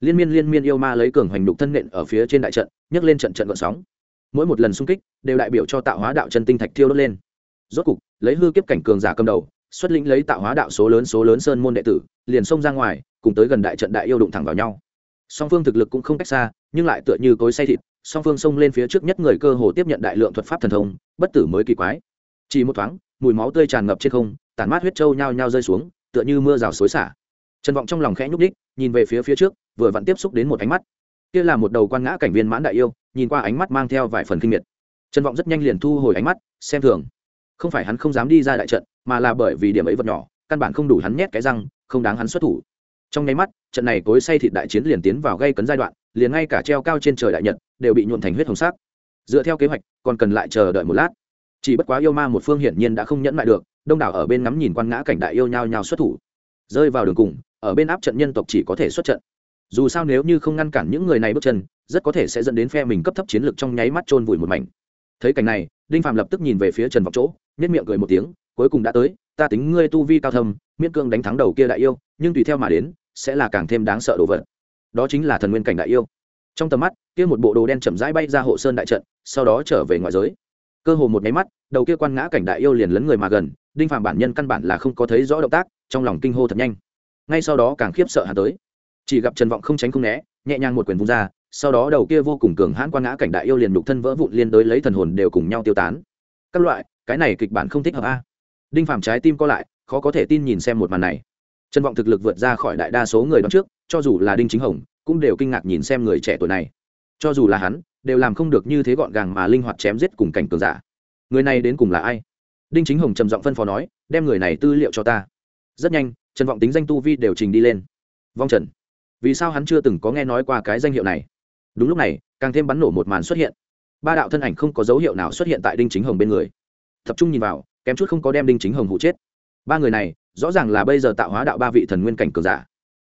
Liên miên liên miên yêu ma lấy cường hoành đục thân nện ở phía trên đại trận, nhấc lên trận trận gợn sóng mỗi một lần xung kích đều đại biểu cho tạo hóa đạo chân tinh thạch thiêu đốt lên. Rốt cục, lấy hư kiếp cảnh cường giả cầm đầu, xuất lĩnh lấy tạo hóa đạo số lớn số lớn sơn môn đệ tử, liền xông ra ngoài, cùng tới gần đại trận đại yêu đụng thẳng vào nhau. Song phương thực lực cũng không cách xa, nhưng lại tựa như cối say thịt, song phương xông lên phía trước nhất người cơ hồ tiếp nhận đại lượng thuật pháp thần thông, bất tử mới kỳ quái. Chỉ một thoáng, mùi máu tươi tràn ngập trên không tản mát huyết trâu nhao nhao rơi xuống, tựa như mưa rào xối xả. Trần vọng trong lòng khẽ nhúc đích nhìn về phía phía trước, vừa vặn tiếp xúc đến một ánh mắt. Kia là một đầu quan ngã cảnh viên mãn đại yêu nhìn qua ánh mắt mang theo vài phần kinh miệt. Trần vọng rất nhanh liền thu hồi ánh mắt, xem thường. Không phải hắn không dám đi ra đại trận, mà là bởi vì điểm ấy vật nhỏ, căn bản không đủ hắn nhét cái răng, không đáng hắn xuất thủ. Trong nháy mắt, trận này cối say thịt đại chiến liền tiến vào gây cấn giai đoạn, liền ngay cả treo cao trên trời đại nhật, đều bị nhuộn thành huyết hồng sắc. Dựa theo kế hoạch, còn cần lại chờ đợi một lát. Chỉ bất quá yêu ma một phương hiển nhiên đã không nhẫn lại được, đông đảo ở bên ngắm nhìn quan ngã cảnh đại yêu nhau nhau xuất thủ. Rơi vào đường cùng, ở bên áp trận nhân tộc chỉ có thể xuất trận. Dù sao nếu như không ngăn cản những người này bước chân rất có thể sẽ dẫn đến phe mình cấp thấp chiến lược trong nháy mắt trôn vùi một mảnh. Thấy cảnh này, đinh phạm lập tức nhìn về phía trần vọng chỗ nhất miệng cười một tiếng, cuối cùng đã tới, ta tính ngươi tu vi cao thâm, miễn cương đánh thắng đầu kia đại yêu, nhưng tùy theo mà đến, sẽ là càng thêm đáng sợ đồ vật. Đó chính là thần nguyên cảnh đại yêu. Trong tầm mắt, kia một bộ đồ đen chậm rãi bay ra hộ sơn đại trận, sau đó trở về ngoài giới. Cơ hồ một máy mắt, đầu kia quan ngã cảnh đại yêu liền lấn người mà gần, đinh phạm bản nhân căn bản là không có thấy rõ động tác, trong lòng kinh hô thật nhanh. Ngay sau đó càng khiếp sợ hà tới. Chỉ gặp trần vọng không tránh không né, nhẹ nhàng một quyền vung ra sau đó đầu kia vô cùng cường hãn quan ngã cảnh đại yêu liền đục thân vỡ vụn liên đối lấy thần hồn đều cùng nhau tiêu tán. Các loại, cái này kịch bản không thích hợp a. Đinh phạm trái tim co lại, khó có thể tin nhìn xem một màn này. Trân vọng thực lực vượt ra khỏi đại đa số người đón trước, cho dù là đinh chính hồng, cũng đều kinh ngạc nhìn xem người trẻ tuổi này. Cho dù là hắn, đều làm không được như thế gọn gàng mà linh hoạt chém giết cùng cảnh cường giả. Người này đến cùng là ai? Đinh chính hồng trầm giọng phân phó nói, đem người này tư liệu cho ta. Rất nhanh trần vọng tính danh tu vi đều trình đi lên. Vong trần. Vì sao hắn chưa từng có nghe nói qua cái danh hiệu này? Đúng lúc này, càng thêm bắn nổ một màn xuất hiện. Ba đạo thân ảnh không có dấu hiệu nào xuất hiện tại đinh chính hồng bên người. Tập trung nhìn vào, kém chút không có đem đinh chính hồng hụ chết. Ba người này, rõ ràng là bây giờ tạo hóa đạo ba vị thần nguyên cảnh cường giả.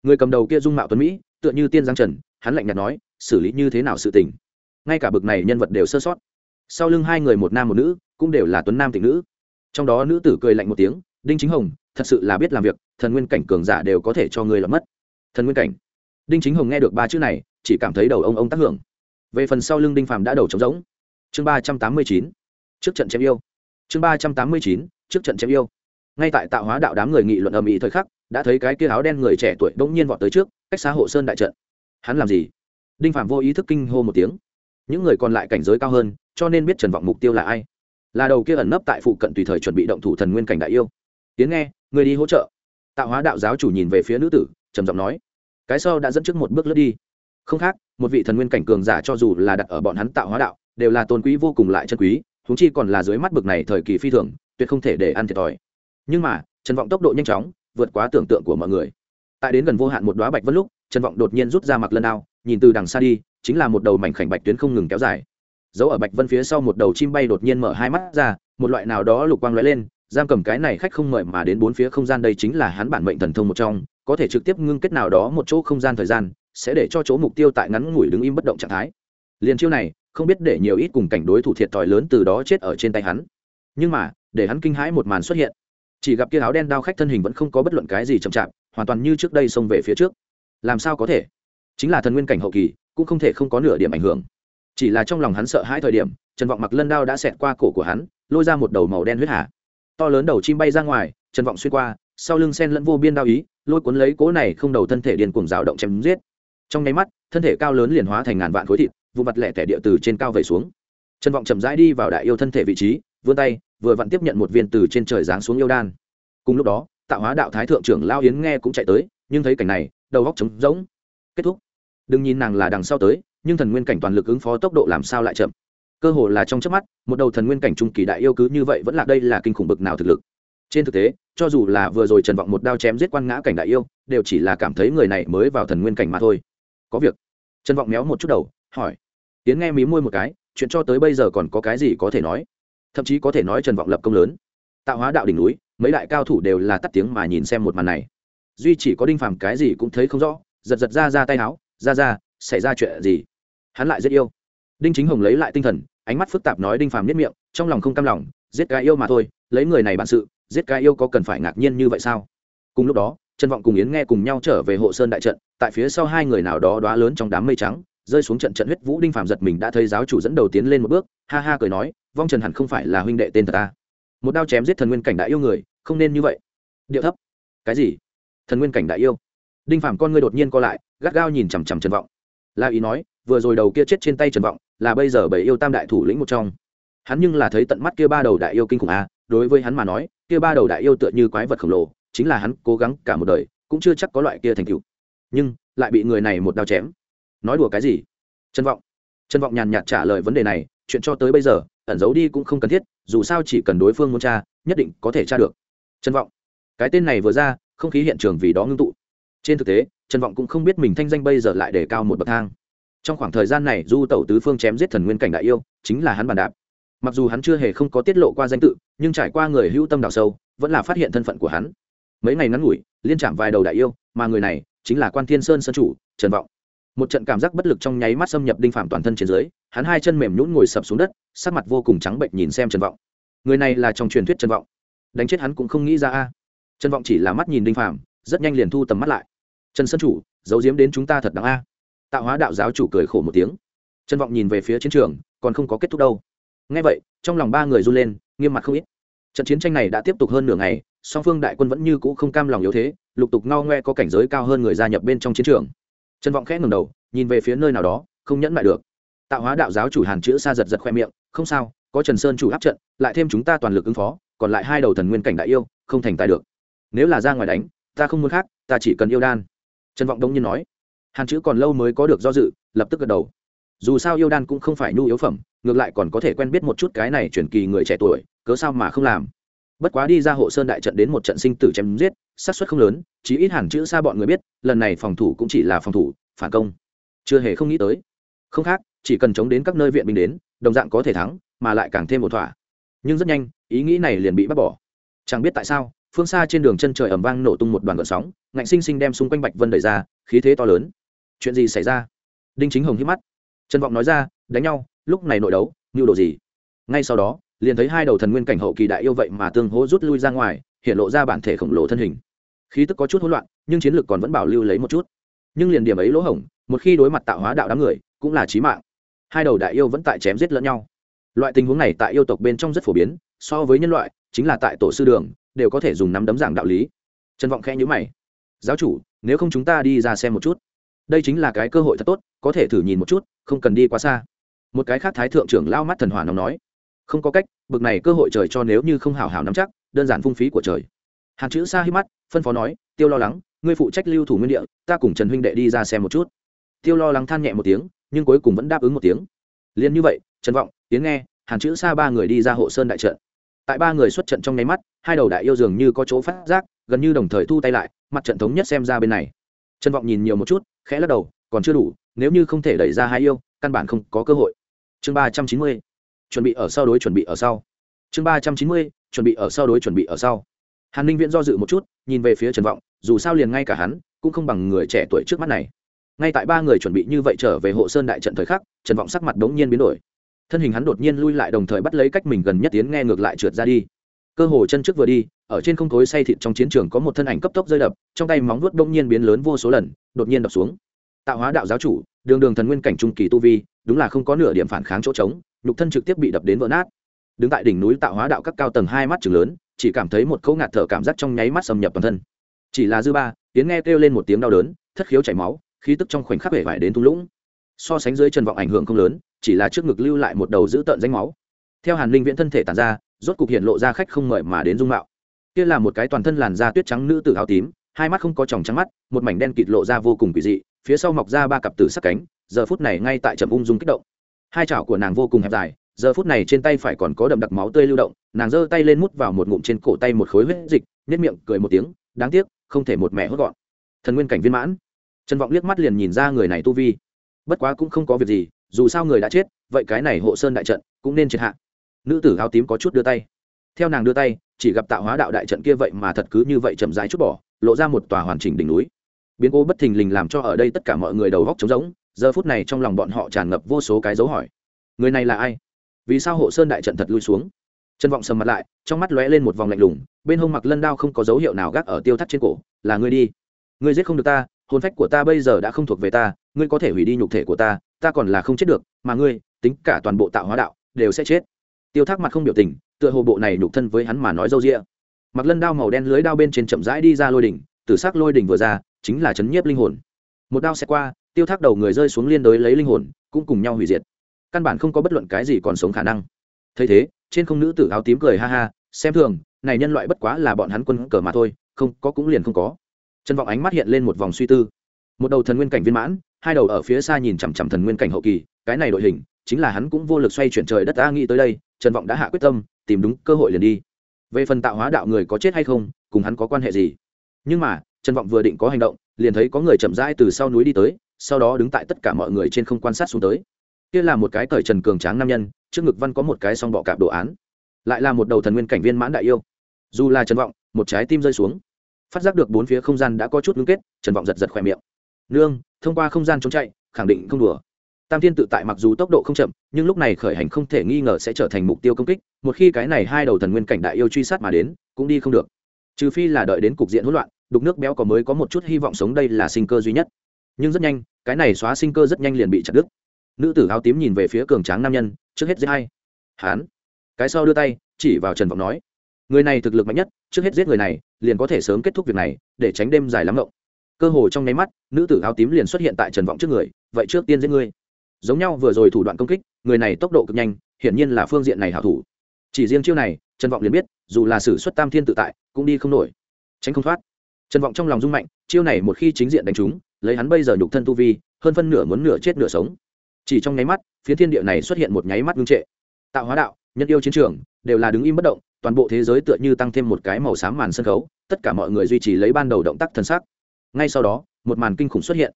Người cầm đầu kia dung mạo tuấn mỹ, tựa như tiên giang trần, hắn lạnh nhạt nói, xử lý như thế nào sự tình? Ngay cả bực này nhân vật đều sơ sót. Sau lưng hai người một nam một nữ, cũng đều là tuấn nam tịnh nữ. Trong đó nữ tử cười lạnh một tiếng, đinh chính hồng, thật sự là biết làm việc, thần nguyên cảnh cường giả đều có thể cho người lọt mất. Thần nguyên cảnh. Đinh chính hồng nghe được ba chữ này chỉ cảm thấy đầu ông ông tác hưởng. Về phần sau lưng đinh phàm đã đầu trống rỗng. Chương ba trăm tám mươi chín, trước trận chém yêu. Chương ba trăm tám mươi chín, trước trận chém yêu. Ngay tại tạo hóa đạo đám người nghị luận ầm ĩ thời khắc, đã thấy cái kia áo đen người trẻ tuổi bỗng nhiên vọt tới trước, cách xa hộ sơn đại trận. Hắn làm gì? Đinh phạm vô ý thức kinh hô một tiếng. Những người còn lại cảnh giới cao hơn, cho nên biết trần vọng mục tiêu là ai. Là đầu kia ẩn nấp tại phụ cận tùy thời chuẩn bị động thủ thần nguyên cảnh đại yêu. Tiến nghe, người đi hỗ trợ. Tạo hóa đạo giáo chủ nhìn về phía nữ tử, trầm giọng nói. Cái sau đã dẫn trước một bước lướt đi không khác, một vị thần nguyên cảnh cường giả cho dù là đặt ở bọn hắn tạo hóa đạo, đều là tôn quý vô cùng lại chân quý thúng chi còn là dưới mắt bực này thời kỳ phi thường, tuyệt không thể để ăn thiệt thòi. Nhưng mà, trần vọng tốc độ nhanh chóng, vượt quá tưởng tượng của mọi người. Tại đến gần vô hạn một đoá bạch vân lúc, trần vọng đột nhiên rút ra mặc lân đao nhìn từ đằng xa đi, chính là một đầu mảnh khảnh bạch tuyến không ngừng kéo dài. Giấu ở bạch vân phía sau một đầu chim bay đột nhiên mở hai mắt ra, một loại nào đó lục quang lóe lên, giam cầm cái này khách không mời mà đến bốn phía không gian đây chính là hắn bản mệnh thần thông một trong, có thể trực tiếp ngưng kết nào đó một chỗ không gian thời gian sẽ để cho chỗ mục tiêu tại ngắn ngủi đứng im bất động trạng thái. Liền chiêu này, không biết để nhiều ít cùng cảnh đối thủ thiệt thòi lớn từ đó chết ở trên tay hắn. Nhưng mà, để hắn kinh hãi một màn xuất hiện. Chỉ gặp kia áo đen đao khách thân hình vẫn không có bất luận cái gì chậm chạp, hoàn toàn như trước đây xông về phía trước. Làm sao có thể? Chính là thần nguyên cảnh hậu kỳ, cũng không thể không có nửa điểm ảnh hưởng. Chỉ là trong lòng hắn sợ hãi thời điểm, trần vọng mặc lân đao đã xẹt qua cổ của hắn, lôi ra một đầu màu đen huyết hà. To lớn đầu chim bay ra ngoài, trần vọng xuyên qua, sau lưng sen lẫn vô biên đao ý, lôi cuốn lấy cố này không đầu thân thể điên cuồng rào động chém giết trong nháy mắt, thân thể cao lớn liền hóa thành ngàn vạn khối thịt vụ mặt lẻ tẻ địa từ trên cao về xuống. Trần vọng chậm rãi đi vào đại yêu thân thể vị trí, vươn tay, vừa vặn tiếp nhận một viên từ trên trời giáng xuống yêu đan. Cùng lúc đó tạo hóa đạo thái thượng trưởng lao yến nghe cũng chạy tới, nhưng thấy cảnh này, đầu góc trống rỗng. Kết thúc. Đừng nhìn nàng là đằng sau tới, nhưng thần nguyên cảnh toàn lực ứng phó tốc độ làm sao lại chậm. Cơ hồ là trong chớp mắt, một đầu thần nguyên cảnh trung kỳ đại yêu cứ như vậy vẫn là đây là kinh khủng bực nào thực lực. Trên thực tế, cho dù là vừa rồi trần vọng một đao chém giết quan ngã cảnh đại yêu, đều chỉ là cảm thấy người này mới vào thần nguyên cảnh mà thôi có việc. Trần vọng méo một chút đầu, hỏi. Tiến nghe mí môi một cái, chuyện cho tới bây giờ còn có cái gì có thể nói? Thậm chí có thể nói trần vọng lập công lớn. Tạo hóa đạo đỉnh núi, mấy đại cao thủ đều là tắt tiếng mà nhìn xem một màn này. Duy chỉ có đinh phàm cái gì cũng thấy không rõ, giật giật ra ra tay áo, ra ra, xảy ra chuyện gì? Hắn lại rất yêu. Đinh chính hồng lấy lại tinh thần, ánh mắt phức tạp nói đinh phàm nhất miệng, trong lòng không cam lòng, giết cái yêu mà thôi, lấy người này bản sự, giết cái yêu có cần phải ngạc nhiên như vậy sao? Cùng lúc đó trần vọng cùng yến nghe cùng nhau trở về hộ sơn đại trận, tại phía sau hai người nào đó đoá lớn trong đám mây trắng, rơi xuống trận trận huyết vũ đinh phàm giật mình đã thấy giáo chủ dẫn đầu tiến lên một bước, ha ha cười nói, vong trần hẳn không phải là huynh đệ tên thật ta. Một đao chém giết thần nguyên cảnh đã yêu người, không nên như vậy. Điệu thấp. Cái gì? Thần nguyên cảnh đại yêu? Đinh phàm con ngươi đột nhiên co lại, gắt gao nhìn chằm chằm trần vọng. La ý nói, vừa rồi đầu kia chết trên tay trần vọng, là bây giờ bảy yêu tam đại thủ lĩnh một trong. Hắn nhưng là thấy tận mắt kia ba đầu đại yêu kinh khủng a đối với hắn mà nói, kia ba đầu đại yêu tựa như quái vật khổng lồ chính là hắn cố gắng cả một đời, cũng chưa chắc có loại kia thành tựu. Nhưng, lại bị người này một đao chém. Nói đùa cái gì? Trân vọng. Trân vọng nhàn nhạt trả lời vấn đề này, chuyện cho tới bây giờ, ẩn giấu đi cũng không cần thiết, dù sao chỉ cần đối phương muốn tra, nhất định có thể tra được. Trân vọng. Cái tên này vừa ra, không khí hiện trường vì đó ngưng tụ. Trên thực tế, trần vọng cũng không biết mình thanh danh bây giờ lại để cao một bậc thang. Trong khoảng thời gian này, du tẩu tứ phương chém giết thần nguyên cảnh đại yêu, chính là hắn bàn đạp. Mặc dù hắn chưa hề không có tiết lộ qua danh tự, nhưng trải qua người hữu tâm đào sâu, vẫn là phát hiện thân phận của hắn mấy ngày ngắn ngủi, liên chạm vài đầu đại yêu, mà người này chính là quan thiên sơn sơn chủ, trần vọng. Một trận cảm giác bất lực trong nháy mắt xâm nhập đinh phạm toàn thân trên dưới, hắn hai chân mềm nhũn ngồi sập xuống đất, sắc mặt vô cùng trắng bệnh nhìn xem trần vọng. Người này là trong truyền thuyết trần vọng. Đánh chết hắn cũng không nghĩ ra a. Trần vọng chỉ là mắt nhìn đinh phạm, rất nhanh liền thu tầm mắt lại. Trần sơn chủ, giấu diếm đến chúng ta thật đáng a. Tạo hóa đạo giáo chủ cười khổ một tiếng. Trần vọng nhìn về phía chiến trường, còn không có kết thúc đâu. Ngay vậy, trong lòng ba người run lên, nghiêm mặt không ít. Trận chiến tranh này đã tiếp tục hơn nửa ngày song phương đại quân vẫn như cũ không cam lòng yếu thế, lục tục ngao ngoe có cảnh giới cao hơn người gia nhập bên trong chiến trường. Trần vọng khẽ ngừng đầu, nhìn về phía nơi nào đó, không nhẫn lại được. Tạo hóa đạo giáo chủ hàn chữ xa giật giật khoe miệng, không sao, có trần sơn chủ áp trận, lại thêm chúng ta toàn lực ứng phó, còn lại hai đầu thần nguyên cảnh đại yêu, không thành tài được. Nếu là ra ngoài đánh, ta không muốn khác, ta chỉ cần yêu đan. Trần vọng đông nhiên nói. Hàn chữ còn lâu mới có được do dự, lập tức gật đầu. Dù sao yêu đan cũng không phải nhu yếu phẩm, ngược lại còn có thể quen biết một chút cái này chuyển kỳ người trẻ tuổi, cớ sao mà không làm? Bất quá đi ra hộ sơn đại trận đến một trận sinh tử chém giết, xác suất không lớn, chí ít hẳn chữ xa bọn người biết, lần này phòng thủ cũng chỉ là phòng thủ, phản công. Chưa hề không nghĩ tới. Không khác, chỉ cần chống đến các nơi viện binh đến, đồng dạng có thể thắng, mà lại càng thêm một thỏa. Nhưng rất nhanh, ý nghĩ này liền bị bác bỏ. Chẳng biết tại sao, phương xa trên đường chân trời ẩm vang nổ tung một đoàn gợn sóng, ngạnh sinh sinh đem xung quanh bạch vân đẩy ra, khí thế to lớn. Chuyện gì xảy ra? Đinh chính hồng hít mắt. Trần vọng nói ra, đánh nhau, lúc này nội đấu mưu đồ gì? Ngay sau đó liền thấy hai đầu thần nguyên cảnh hậu kỳ đại yêu vậy mà tương hỗ rút lui ra ngoài, hiện lộ ra bản thể khổng lồ thân hình. Khí tức có chút hỗn loạn, nhưng chiến lược còn vẫn bảo lưu lấy một chút. Nhưng liền điểm ấy lỗ hổng, một khi đối mặt tạo hóa đạo đám người, cũng là trí mạng. Hai đầu đại yêu vẫn tại chém giết lẫn nhau. Loại tình huống này tại yêu tộc bên trong rất phổ biến, so với nhân loại, chính là tại tổ sư đường, đều có thể dùng nắm đấm giảng đạo lý. Trần vọng khẽ nhữ mày. Giáo chủ, nếu không chúng ta đi ra xem một chút. Đây chính là cái cơ hội thật tốt, có thể thử nhìn một chút, không cần đi quá xa. Một cái khác thái thượng trưởng lao mắt thần hỏa nóng nói không có cách, bực này cơ hội trời cho nếu như không hảo hảo nắm chắc, đơn giản phung phí của trời. Hàn chữ Sa hít mắt, phân phó nói, tiêu lo lắng, ngươi phụ trách lưu thủ nguyên địa, ta cùng trần huynh đệ đi ra xem một chút. Tiêu lo lắng than nhẹ một tiếng, nhưng cuối cùng vẫn đáp ứng một tiếng. Liền như vậy, trần vọng tiếng nghe, hàn chữ Sa ba người đi ra hộ sơn đại trận. Tại ba người xuất trận trong nháy mắt, hai đầu đại yêu dường như có chỗ phát giác, gần như đồng thời thu tay lại, mặt trận thống nhất xem ra bên này. Trần vọng nhìn nhiều một chút, khẽ lắc đầu, còn chưa đủ, nếu như không thể đẩy ra hai yêu, căn bản không có cơ hội. Chương ba trăm chín mươi chuẩn bị ở sau đối chuẩn bị ở sau. Chương ba trăm chín mươi, chuẩn bị ở sau đối chuẩn bị ở sau. Hàn ninh viễn do dự một chút, nhìn về phía trần vọng, dù sao liền ngay cả hắn, cũng không bằng người trẻ tuổi trước mắt này. Ngay tại ba người chuẩn bị như vậy trở về hộ sơn đại trận thời khắc, trần vọng sắc mặt đ ố n g nhiên biến đổi. Thân hình hắn đột nhiên lui lại đồng thời bắt lấy cách mình gần nhất tiến nghe ngược lại trượt ra đi. Cơ hồ chân trước vừa đi, ở trên không thối say thịt trong chiến trường có một thân ảnh cấp tốc rơi đập, trong tay móng vuốt đông nhiên biến lớn vô số lần, đột nhiên đập xuống. Tạo hóa đạo giáo chủ, đường đường thần nguyên cảnh trung kỳ tu vi, đúng là không có nửa điểm phản kháng chỗ trống nhục thân trực tiếp bị đập đến vỡ nát. Đứng tại đỉnh núi tạo hóa đạo các cao tầng hai mắt chừng lớn, chỉ cảm thấy một cỗ ngạt thở cảm giác trong nháy mắt xâm nhập toàn thân. Chỉ là dư ba tiếng nghe kêu lên một tiếng đau đớn, thất khiếu chảy máu, khí tức trong khoảnh khắc hể vải đến thung lũng. So sánh dưới trần vọng ảnh hưởng không lớn, chỉ là trước ngực lưu lại một đầu giữ tợn danh máu. Theo hàn linh viễn thân thể tàn ra, rốt cục hiện lộ ra khách không mời mà đến dung mạo. Kia là một cái toàn thân làn da tuyết trắng nữ tử áo tím, hai mắt không có tròng trắng mắt, một mảnh đen kịt lộ ra vô cùng kỳ dị, phía sau mọc ra ba cặp tử sắc cánh, giờ phút này ngay tại trầm ung dung kích động hai chảo của nàng vô cùng hẹp dài, giờ phút này trên tay phải còn có đậm đặc máu tươi lưu động, nàng giơ tay lên mút vào một ngụm trên cổ tay một khối huyết dịch nếp miệng, cười một tiếng, đáng tiếc, không thể một mẹ hốt gọn. Thần nguyên cảnh viên mãn. Trần vọng liếc mắt liền nhìn ra người này tu vi. Bất quá cũng không có việc gì, dù sao người đã chết, vậy cái này hộ sơn đại trận cũng nên triệt hạ. Nữ tử áo tím có chút đưa tay. Theo nàng đưa tay, chỉ gặp tạo hóa đạo đại trận kia vậy mà thật cứ như vậy chậm rãi chút bỏ, lộ ra một tòa hoàn chỉnh đỉnh núi. Biến cố bất thình lình làm cho ở đây tất cả mọi người đầu góc trống rỗng giờ phút này trong lòng bọn họ tràn ngập vô số cái dấu hỏi. Người này là ai? Vì sao hộ sơn đại trận thật lui xuống? Trân vọng sầm mặt lại, trong mắt lóe lên một vòng lạnh lùng, bên hông mặc lân đao không có dấu hiệu nào gác ở tiêu thắt trên cổ, là ngươi đi. Ngươi giết không được ta, hồn phách của ta bây giờ đã không thuộc về ta, ngươi có thể hủy đi nhục thể của ta ta còn là không chết được, mà ngươi, tính cả toàn bộ tạo hóa đạo, đều sẽ chết. Tiêu thác mặt không biểu tình, tựa hồ bộ này nhục thân với hắn mà nói dâu rĩa mặc lân đao màu đen lưới đao bên trên chậm rãi đi ra lôi đỉnh, tử s ắ c lôi đỉnh vừa ra, chính là chấn nhiếp linh hồn. Một đao sẽ qua tiêu thác đầu người rơi xuống liên đối lấy linh hồn, cũng cùng nhau hủy diệt. Căn bản không có bất luận cái gì còn sống khả năng. Thấy thế, trên không nữ tử áo tím cười ha ha, xem thường, này nhân loại bất quá là bọn hắn quân cờ mà thôi, không có cũng liền không có. Trần vọng ánh mắt hiện lên một vòng suy tư. Một đầu thần nguyên cảnh viên mãn, hai đầu ở phía xa nhìn chằm chằm thần nguyên cảnh hậu kỳ, cái này đội hình, chính là hắn cũng vô lực xoay chuyển trời đất ta nghĩ tới đây, trần vọng đã hạ quyết tâm, tìm đúng cơ hội liền đi. Về phần tạo hóa đạo người có chết hay không, cùng hắn có quan hệ gì? Nhưng mà, trần vọng vừa định có hành động, liền thấy có người chậm rãi từ sau núi đi tới sau đó đứng tại tất cả mọi người trên không quan sát xuống tới. Kia là một cái cởi trần cường tráng nam nhân, trước ngực văn có một cái song bọ cạp đồ án. Lại là một đầu thần nguyên cảnh viên mãn đại yêu. Dù là trần vọng, một trái tim rơi xuống. Phát giác được bốn phía không gian đã có chút ngưng kết, trần vọng giật giật khỏe miệng. Nương, thông qua không gian trốn chạy, khẳng định không đùa. Tam thiên tự tại mặc dù tốc độ không chậm, nhưng lúc này khởi hành không thể nghi ngờ sẽ trở thành mục tiêu công kích, một khi cái này hai đầu thần nguyên cảnh đại yêu truy sát mà đến, cũng đi không được. Trừ phi là đợi đến cục diện hỗn loạn, đục nước béo có mới có một chút hy vọng sống đây là sinh cơ duy nhất. Nhưng rất nhanh cái này xóa sinh cơ rất nhanh liền bị chặt đứt. Nữ tử áo tím nhìn về phía cường tráng nam nhân, trước hết giết hay hán. Cái sau đưa tay, chỉ vào trần vọng nói, người này thực lực mạnh nhất, trước hết giết người này, liền có thể sớm kết thúc việc này, để tránh đêm dài lắm ngộng. Cơ hồ trong nháy mắt, nữ tử áo tím liền xuất hiện tại trần vọng trước người, vậy trước tiên giết ngươi. Giống nhau vừa rồi thủ đoạn công kích, người này tốc độ cực nhanh, hiển nhiên là phương diện này hảo thủ. Chỉ riêng chiêu này, trần vọng liền biết, dù là sử xuất tam thiên tự tại, cũng đi không nổi. Tránh không thoát. Trần vọng trong lòng rung mạnh, chiêu này một khi chính diện đánh trúng lấy hắn bây giờ nhục thân tu vi, hơn phân nửa muốn nửa chết nửa sống. Chỉ trong nháy mắt, phía thiên địa này xuất hiện một nháy mắt ngưng trệ. Tạo hóa đạo, nhân yêu chiến trường, đều là đứng im bất động, toàn bộ thế giới tựa như tăng thêm một cái màu xám màn sân khấu, tất cả mọi người duy trì lấy ban đầu động tác thân xác. Ngay sau đó, một màn kinh khủng xuất hiện.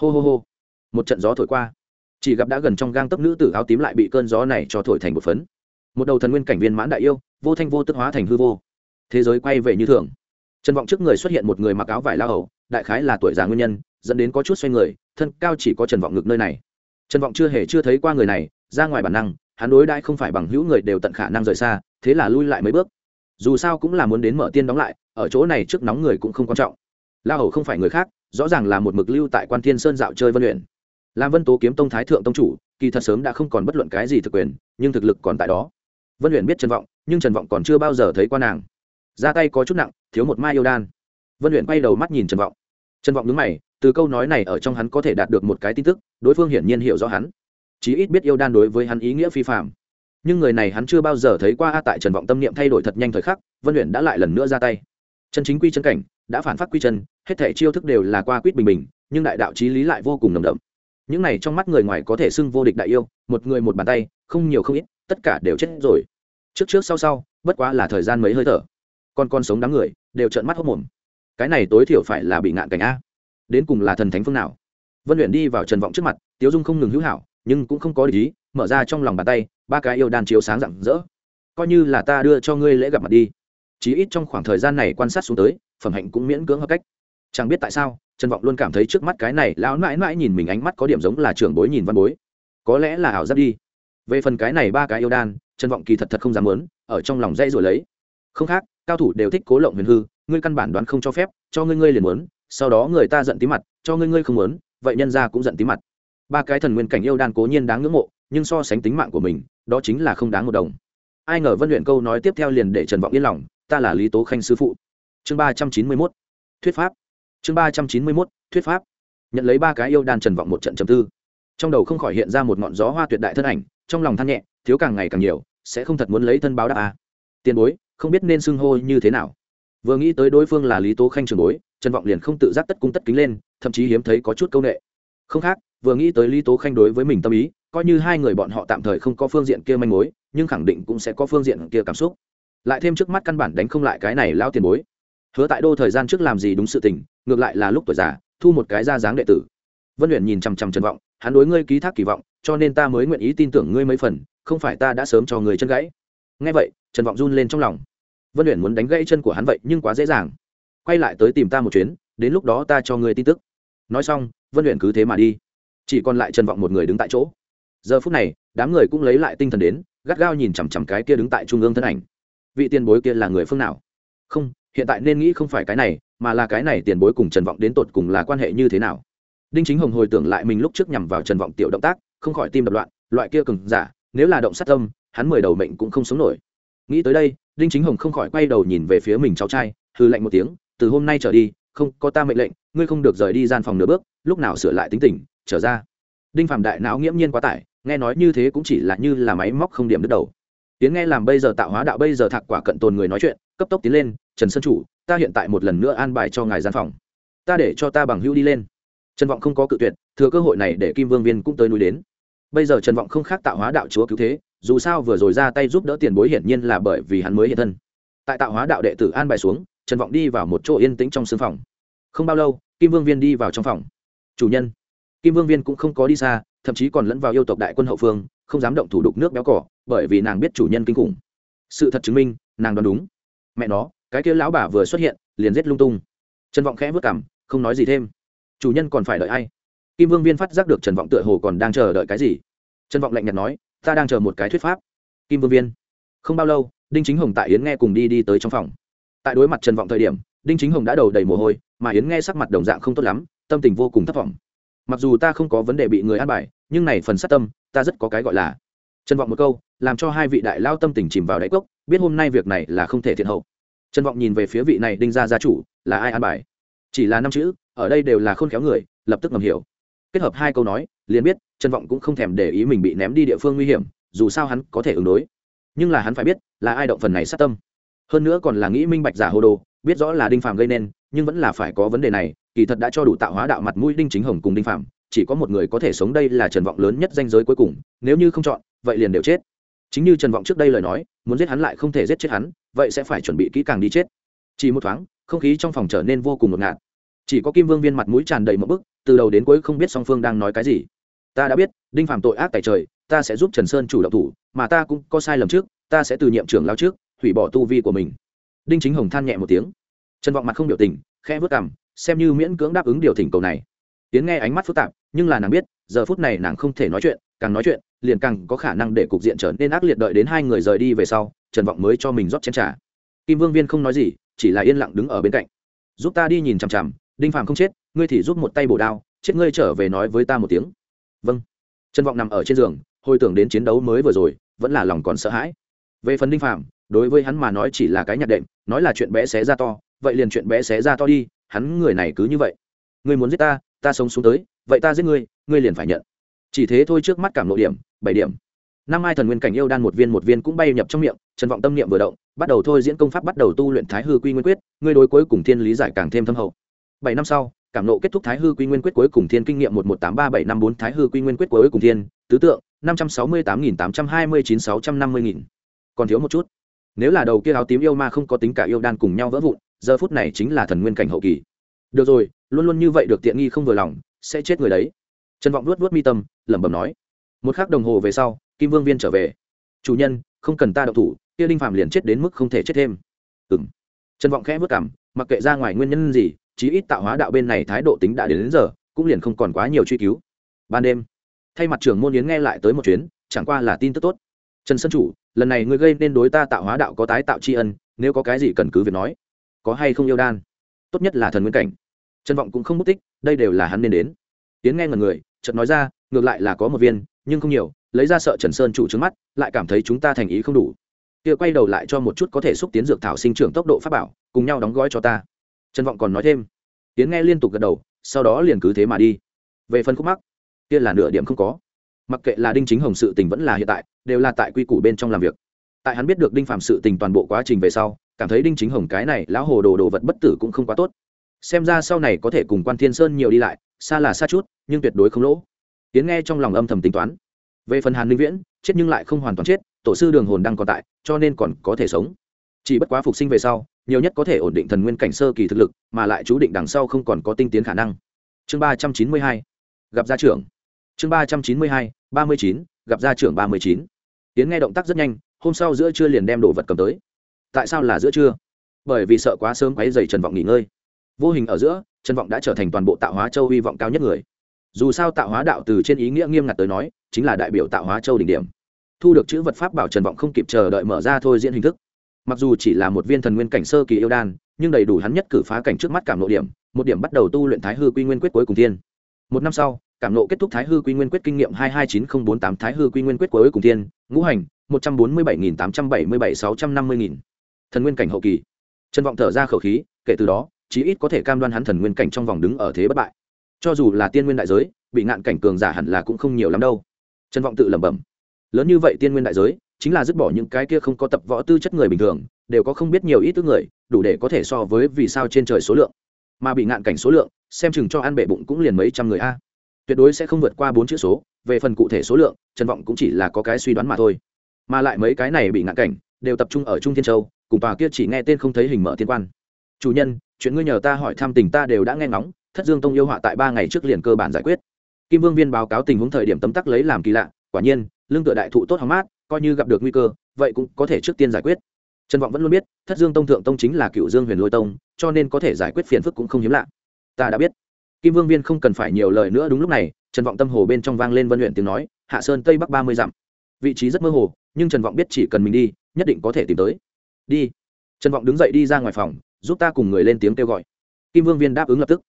Hô hô hô. Một trận gió thổi qua. Chỉ gặp đã gần trong gang tấc nữ tử áo tím lại bị cơn gió này cho thổi thành một phấn. Một đầu thần nguyên cảnh viên mãn đại yêu, vô thanh vô tức hóa thành hư vô. Thế giới quay về như thường. Trần vọng trước người xuất hiện một người mặc áo vải la hầu, đại khái là tuổi già nguyên nhân dẫn đến có chút xoay người, thân cao chỉ có trần vọng ngực nơi này. Trần vọng chưa hề chưa thấy qua người này, ra ngoài bản năng, hắn đối đãi không phải bằng hữu người đều tận khả năng rời xa, thế là lui lại mấy bước. Dù sao cũng là muốn đến mở tiên đóng lại, ở chỗ này trước nóng người cũng không quan trọng. La hầu không phải người khác, rõ ràng là một mực lưu tại quan thiên sơn dạo chơi vân luyện. Làm vân tố kiếm tông thái thượng tông chủ, kỳ thật sớm đã không còn bất luận cái gì thực quyền, nhưng thực lực còn tại đó. Vân luyện biết trần vọng, nhưng trần vọng còn chưa bao giờ thấy qua nàng. Ra tay có chút nặng, thiếu một mai yêu đan. Vân luyện quay đầu mắt nhìn trần vọng. Trần vọng nhướng mày từ câu nói này ở trong hắn có thể đạt được một cái tin tức, đối phương hiển nhiên hiểu rõ hắn. Chí ít biết yêu đan đối với hắn ý nghĩa phi phạm nhưng người này hắn chưa bao giờ thấy qua tại trần vọng tâm niệm thay đổi thật nhanh thời khắc, vân luyện đã lại lần nữa ra tay. Chân chính quy chân cảnh, đã phản phát quy chân, hết thể chiêu thức đều là qua quýt bình bình, nhưng đại đạo trí lý lại vô cùng nồng đậm. Những này trong mắt người ngoài có thể xưng vô địch đại yêu, một người một bàn tay, không nhiều không ít, tất cả đều chết rồi. Trước trước sau sau, bất quá là thời gian mấy hơi thở. Con con sống đám người, đều trợn mắt hốc mồm. Cái này tối thiểu phải là bị ngạn cảnh a đến cùng là thần thánh phương nào? Vân luyện đi vào trần vọng trước mặt, tiếu dung không ngừng hữu hảo, nhưng cũng không có lý mở ra trong lòng bàn tay, ba cái yêu đan chiếu sáng rạng rỡ. Coi như là ta đưa cho ngươi lễ gặp mặt đi. Chí ít trong khoảng thời gian này quan sát xuống tới, phẩm hạnh cũng miễn cưỡng hợp cách. Chẳng biết tại sao, trần vọng luôn cảm thấy trước mắt cái này lão mãi mãi nhìn mình ánh mắt có điểm giống là trưởng bối nhìn văn bối. Có lẽ là ảo giác đi. Về phần cái này ba cái yêu đan, trần vọng kỳ thật thật không dám muốn, ở trong lòng dây rồi lấy. Không khác, cao thủ đều thích cố lộng huyền hư, ngươi căn bản đoán không cho phép, cho ngươi ngươi liền muốn sau đó người ta giận tí mặt, cho ngươi ngươi không muốn, vậy nhân ra cũng giận tí mặt. Ba cái thần nguyên cảnh yêu đan cố nhiên đáng ngưỡng mộ, nhưng so sánh tính mạng của mình, đó chính là không đáng một đồng. Ai ngờ vân luyện câu nói tiếp theo liền để trần vọng yên lòng, ta là lý tố khanh sư phụ. Chương ba trăm chín mươi mốt. Thuyết pháp. Chương ba trăm chín mươi mốt, thuyết pháp. Nhận lấy ba cái yêu đan trần vọng một trận chầm tư. Trong đầu không khỏi hiện ra một ngọn gió hoa tuyệt đại thân ảnh, trong lòng than nhẹ, thiếu càng ngày càng nhiều, sẽ không thật muốn lấy thân báo đáp à. tiền bối, không biết nên xưng hô như thế nào. Vừa nghĩ tới đối phương là lý tố khanh trường bối trần vọng liền không tự giác tất cung tất kính lên, thậm chí hiếm thấy có chút c â u n ệ không khác, vừa nghĩ tới lý tố khanh đối với mình tâm ý, coi như hai người bọn họ tạm thời không có phương diện kia manh mối, nhưng khẳng định cũng sẽ có phương diện kia cảm xúc. Lại thêm trước mắt căn bản đánh không lại cái này lao tiền bối. Hứa tại đô thời gian trước làm gì đúng sự tình, ngược lại là lúc tuổi già, thu một cái ra dáng đệ tử. Vân luyện nhìn chằm chằm trần vọng, hắn đối ngươi ký thác kỳ vọng, cho nên ta mới nguyện ý tin tưởng ngươi mấy phần, không phải ta đã sớm cho người chân gãy. Ngay vậy, trần vọng run lên trong lòng. Vân luyện muốn đánh gãy chân của hắn vậy nhưng quá dễ dàng quay lại tới tìm ta một chuyến, đến lúc đó ta cho ngươi tin tức. Nói xong, vân luyện cứ thế mà đi. Chỉ còn lại trần vọng một người đứng tại chỗ. Giờ phút này, đám người cũng lấy lại tinh thần đến, gắt gao nhìn chằm chằm cái kia đứng tại trung ương thân ảnh. Vị tiền bối kia là người phương nào? Không, hiện tại nên nghĩ không phải cái này, mà là cái này tiền bối cùng trần vọng đến tột cùng là quan hệ như thế nào? Đinh chính hồng hồi tưởng lại mình lúc trước nhằm vào trần vọng tiểu động tác, không khỏi tim đập loạn, loại kia cừng giả, nếu là động sát tâm, hắn mười đầu mệnh cũng không sống nổi. Nghĩ tới đây, đinh chính hồng không khỏi quay đầu nhìn về phía mình cháu trai hư lệnh một tiếng từ hôm nay trở đi, không, có ta mệnh lệnh, ngươi không được rời đi gian phòng nửa bước, lúc nào sửa lại tính tình, trở ra. Đinh phạm đại não nghiễm nhiên quá tải, nghe nói như thế cũng chỉ là như là máy móc không điểm đứt đầu. Tiến nghe làm bây giờ tạo hóa đạo, bây giờ thạc quả cận tồn người nói chuyện, cấp tốc tiến lên, trần sơn chủ, ta hiện tại một lần nữa an bài cho ngài gian phòng. Ta để cho ta bằng hữu đi lên. Trần vọng không có cự tuyệt, thừa cơ hội này để kim vương viên cũng tới núi đến. Bây giờ trần vọng không khác tạo hóa đạo chúa cứu thế, dù sao vừa rồi ra tay giúp đỡ tiền bối hiển nhiên là bởi vì hắn mới hiện thân. Tại tạo hóa đạo đệ tử an bài xuống trần vọng đi vào một chỗ yên tĩnh trong sương phòng. Không bao lâu, kim vương viên đi vào trong phòng. Chủ nhân. Kim vương viên cũng không có đi xa, thậm chí còn lẫn vào yêu tộc đại quân hậu phương, không dám động thủ đục nước béo cỏ, bởi vì nàng biết chủ nhân kinh khủng. Sự thật chứng minh, nàng đoán đúng. Mẹ nó, cái kia lão bà vừa xuất hiện, liền giết lung tung. Trần vọng khẽ vất cảm không nói gì thêm. Chủ nhân còn phải đợi ai? Kim vương viên phát giác được trần vọng tựa hồ còn đang chờ đợi cái gì. Trần vọng lạnh nhạt nói, ta đang chờ một cái thuyết pháp. Kim vương viên, không bao lâu, đinh chính hồng tại yến nghe cùng đi đi tới trong phòng tại đối mặt trần vọng thời điểm, đinh chính hồng đã đầu đầy mồ hôi, mà yến nghe sắc mặt đồng dạng không tốt lắm, tâm tình vô cùng thất vọng mặc dù ta không có vấn đề bị người an bài, nhưng này phần sát tâm, ta rất có cái gọi là. Trần vọng một câu, làm cho hai vị đại lao tâm tình chìm vào đáy cốc, biết hôm nay việc này là không thể thiện hậu. Trần vọng nhìn về phía vị này đinh gia gia chủ, là ai an bài? Chỉ là năm chữ, ở đây đều là khôn khéo người, lập tức ngầm hiểu. Kết hợp hai câu nói, liền biết, trần vọng cũng không thèm để ý mình bị ném đi địa phương nguy hiểm, dù sao hắn có thể ứng đối. Nhưng là hắn phải biết, là ai động phần này sát tâm hơn nữa còn là nghĩ minh bạch giả hồ đồ, biết rõ là đinh phạm gây nên, nhưng vẫn là phải có vấn đề này, kỳ thật đã cho đủ tạo hóa đạo mặt mũi đinh chính hồng cùng đinh phạm chỉ có một người có thể sống đây là trần vọng lớn nhất danh giới cuối cùng, nếu như không chọn, vậy liền đều chết. Chính như trần vọng trước đây lời nói, muốn giết hắn lại không thể giết chết hắn, vậy sẽ phải chuẩn bị kỹ càng đi chết. Chỉ một thoáng, không khí trong phòng trở nên vô cùng ngột ngạt. Chỉ có kim vương viên mặt mũi tràn đầy một bức, từ đầu đến cuối không biết song phương đang nói cái gì. Ta đã biết, đinh phạm tội ác tại trời, ta sẽ giúp trần sơn chủ động thủ, mà ta cũng có sai lầm trước, ta sẽ từ nhiệm trưởng lao trước hủy bỏ tu vi của mình. Đinh chính hồng than nhẹ một tiếng. Trần vọng mặt không biểu tình, khẽ vớt cảm xem như miễn cưỡng đáp ứng điều thỉnh cầu này. Tiến nghe ánh mắt phức tạp, nhưng là nàng biết, giờ phút này nàng không thể nói chuyện, càng nói chuyện, liền càng có khả năng để cục diện trở nên ác liệt đợi đến hai người rời đi về sau, trần vọng mới cho mình rót chén t r à kim vương viên không nói gì, chỉ là yên lặng đứng ở bên cạnh. Giúp ta đi nhìn chằm chằm, đinh phàm không chết, ngươi thì giúp một tay bổ đao, chết ngươi trở về nói với ta một tiếng. Vâng. Trần vọng nằm ở trên giường, hồi tưởng đến chiến đấu mới vừa rồi, vẫn là lòng còn sợ hãi. Về phần đinh phàm đối với hắn mà nói chỉ là cái nhạc đệm, nói là chuyện bé xé ra to, vậy liền chuyện bé xé ra to đi, hắn người này cứ như vậy. Ngươi muốn giết ta ta sống xuống tới, vậy ta giết ngươi ngươi liền phải nhận. Chỉ thế thôi trước mắt cảm nội điểm, bảy điểm. Năm mai thần nguyên cảnh yêu đan một viên một viên cũng bay nhập trong miệng, trần vọng tâm niệm vừa động, bắt đầu thôi diễn công pháp, bắt đầu tu luyện thái hư quy nguyên quyết, ngươi đối cuối cùng thiên lý giải càng thêm thâm hậu. Bảy năm sau, cảm nộ kết thúc thái hư quy nguyên quyết cuối cùng thiên kinh nghiệm một một tám ba bảy năm bốn, thái hư quy nguyên quyết cuối cùng thiên, tứ tượng, năm trăm sáu mươi tám nghìn tám trăm hai mươi chín sáu trăm năm mươi nghìn. Còn thiếu một chút nếu là đầu kia áo tím yêu ma không có tính cả yêu đan cùng nhau vỡ vụn giờ phút này chính là thần nguyên cảnh hậu kỳ. Được rồi luôn luôn như vậy được tiện nghi không vừa lòng sẽ chết người đấy. Trần vọng luốt luốt mi tâm lẩm bẩm nói. Một k h ắ c đồng hồ về sau kim vương viên trở về. Chủ nhân không cần ta đậu thủ kia linh phạm liền chết đến mức không thể chết thêm. Ừ m trần vọng khẽ vất cảm mặc kệ ra ngoài nguyên nhân gì chí ít tạo hóa đạo bên này thái độ tính đã đến, đến giờ cũng liền không còn quá nhiều truy cứu. Ban đêm thay mặt trưởng môn yến nghe lại tới một chuyến chẳng qua là tin tức tốt trần sơn chủ, lần này ngươi gây nên đối ta tạo hóa đạo có tái tạo tri ân, nếu có cái gì cần cứ việc nói. Có hay không yêu đan? Tốt nhất là thần nguyên cảnh. Trần vọng cũng không mất tích, đây đều là hắn nên đến. Tiến nghe ngần người, chợt nói ra, ngược lại là có một viên, nhưng không nhiều, lấy ra sợ trần sơn chủ trước mắt, lại cảm thấy chúng ta thành ý không đủ. Kia quay đầu lại cho một chút có thể xúc tiến dược thảo sinh trưởng tốc độ pháp bảo, cùng nhau đóng gói cho ta. Trần vọng còn nói thêm. Tiến nghe liên tục gật đầu, sau đó liền cứ thế mà đi. Về phần khúc mắc, kia là nửa điểm không có mặc kệ là đinh chính hồng sự tình vẫn là hiện tại, đều là tại quy củ bên trong làm việc. Tại hắn biết được đinh phạm sự tình toàn bộ quá trình về sau, cảm thấy đinh chính hồng cái này lão hồ đồ đồ vật bất tử cũng không quá tốt. Xem ra sau này có thể cùng quan thiên sơn nhiều đi lại, xa là xa chút, nhưng tuyệt đối không lỗ. Tiến nghe trong lòng âm thầm tính toán. Về phần hàn linh viễn, chết nhưng lại không hoàn toàn chết, tổ sư đường hồn đang còn tại, cho nên còn có thể sống. Chỉ bất quá phục sinh về sau, nhiều nhất có thể ổn định thần nguyên cảnh sơ kỳ thực lực, mà lại chú định đằng sau không còn có tinh tiến khả năng. Chương ba trăm chín mươi hai. Gặp gia trưởng chương ba trăm chín mươi hai, ba mươi chín, gặp gia trưởng ba mươi chín. Tiến nghe động tác rất nhanh, hôm sau giữa trưa liền đem đồ vật cầm tới. Tại sao là giữa trưa? Bởi vì sợ quá sớm quáy dày trần vọng nghỉ ngơi. Vô hình ở giữa, trần vọng đã trở thành toàn bộ tạo hóa châu hy vọng cao nhất người. Dù sao tạo hóa đạo từ trên ý nghĩa nghiêm ngặt tới nói, chính là đại biểu tạo hóa châu đỉnh điểm. Thu được chữ vật pháp bảo trần vọng không kịp chờ đợi mở ra thôi diễn hình thức. Mặc dù chỉ là một viên thần nguyên cảnh sơ kỳ yêu đan, nhưng đầy đủ hắn nhất cử phá cảnh trước mắt cảm nội điểm, một điểm bắt đầu tu luyện thái hư quy nguyên quyết cuối cùng thiên một năm sau cảm nộ kết thúc thái hư quy nguyên quyết kinh nghiệm hai hai chín nghìn bốn tám thái hư quy nguyên quyết cuối cùng tiên ngũ hành, một trăm bốn mươi bảy nghìn tám trăm bảy mươi bảy sáu trăm năm mươi nghìn. Thần nguyên cảnh hậu kỳ. Trần vọng thở ra khẩu khí, kể từ đó, chí ít có thể cam đoan hắn thần nguyên cảnh trong vòng đứng ở thế bất bại. Cho dù là tiên nguyên đại giới, bị ngạn cảnh cường giả hẳn là cũng không nhiều lắm đâu. Trần vọng tự lẩm bẩm. Lớn như vậy tiên nguyên đại giới, chính là dứt bỏ những cái kia không có tập võ tư chất người bình thường, đều có không biết nhiều ít tức người, đủ để có thể so với vì sao trên trời số lượng. Mà bị ngạn cảnh số lượng, xem chừng cho ăn bể bụng cũng liền mấy trăm người a tuyệt đối sẽ không vượt qua bốn chữ số, về phần cụ thể số lượng, trần vọng cũng chỉ là có cái suy đoán mà thôi. Mà lại mấy cái này bị ngạn cảnh, đều tập trung ở trung thiên châu, cùng tòa kia chỉ nghe tên không thấy hình mở tiên quan. Chủ nhân, chuyện ngươi nhờ ta hỏi thăm tình ta đều đã nghe ngóng, thất dương tông yêu họa tại ba ngày trước liền cơ bản giải quyết. Kim vương viên báo cáo tình huống thời điểm tấm tắc lấy làm kỳ lạ, quả nhiên, lương tựa đại thụ tốt hóng mát, coi như gặp được nguy cơ, vậy cũng có thể trước tiên giải quyết. Trần vọng vẫn luôn biết, thất dương tông thượng tông chính là cựu dương huyền lôi tông, cho nên có thể giải quyết phiền phức cũng không hiếm lạ. Ta đã biết kim vương viên không cần phải nhiều lời nữa đúng lúc này, trần vọng tâm hồ bên trong vang lên vân luyện tiếng nói, hạ sơn tây bắc ba mươi dặm. Vị trí rất mơ hồ, nhưng trần vọng biết chỉ cần mình đi, nhất định có thể tìm tới. Đi. Trần vọng đứng dậy đi ra ngoài phòng, giúp ta cùng người lên tiếng kêu gọi. Kim vương viên đáp ứng lập tức.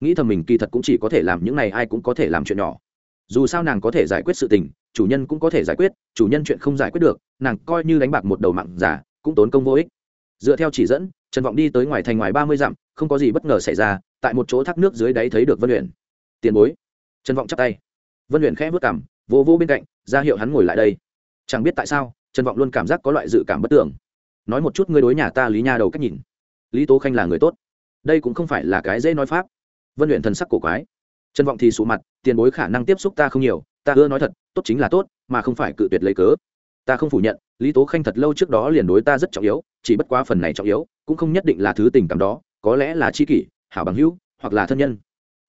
Nghĩ thầm mình kỳ thật cũng chỉ có thể làm những này, ai cũng có thể làm chuyện nhỏ. Dù sao nàng có thể giải quyết sự tình, chủ nhân cũng có thể giải quyết, chủ nhân chuyện không giải quyết được, nàng coi như đánh bạc một đầu mạng giả, cũng tốn công vô ích. Dựa theo chỉ dẫn trần vọng đi tới ngoài thành ngoài ba mươi dặm, không có gì bất ngờ xảy ra, tại một chỗ thác nước dưới đáy thấy được vân luyện tiền bối. Trần vọng chắp tay. Vân luyện khẽ vất cảm vô vô bên cạnh, ra hiệu hắn ngồi lại đây. Chẳng biết tại sao, trần vọng luôn cảm giác có loại dự cảm bất tưởng nói một chút ngươi đối nhà ta lý nha đầu cách nhìn. Lý tố khanh là người tốt. Đây cũng không phải là cái dễ nói pháp. Vân luyện thần sắc cổ quái. Trần vọng thì sụ mặt, tiền bối khả năng tiếp xúc ta không nhiều, ta ưa nói thật, tốt chính là tốt, mà không phải cự tuyệt lấy cớ. Ta không phủ nhận, lý tố khanh thật lâu trước đó liền đối ta rất trọng yếu, chỉ bất quá phần này trọng yếu cũng không nhất định là thứ tình cảm đó, có lẽ là c h i kỷ, hảo bằng hữu, hoặc là thân nhân.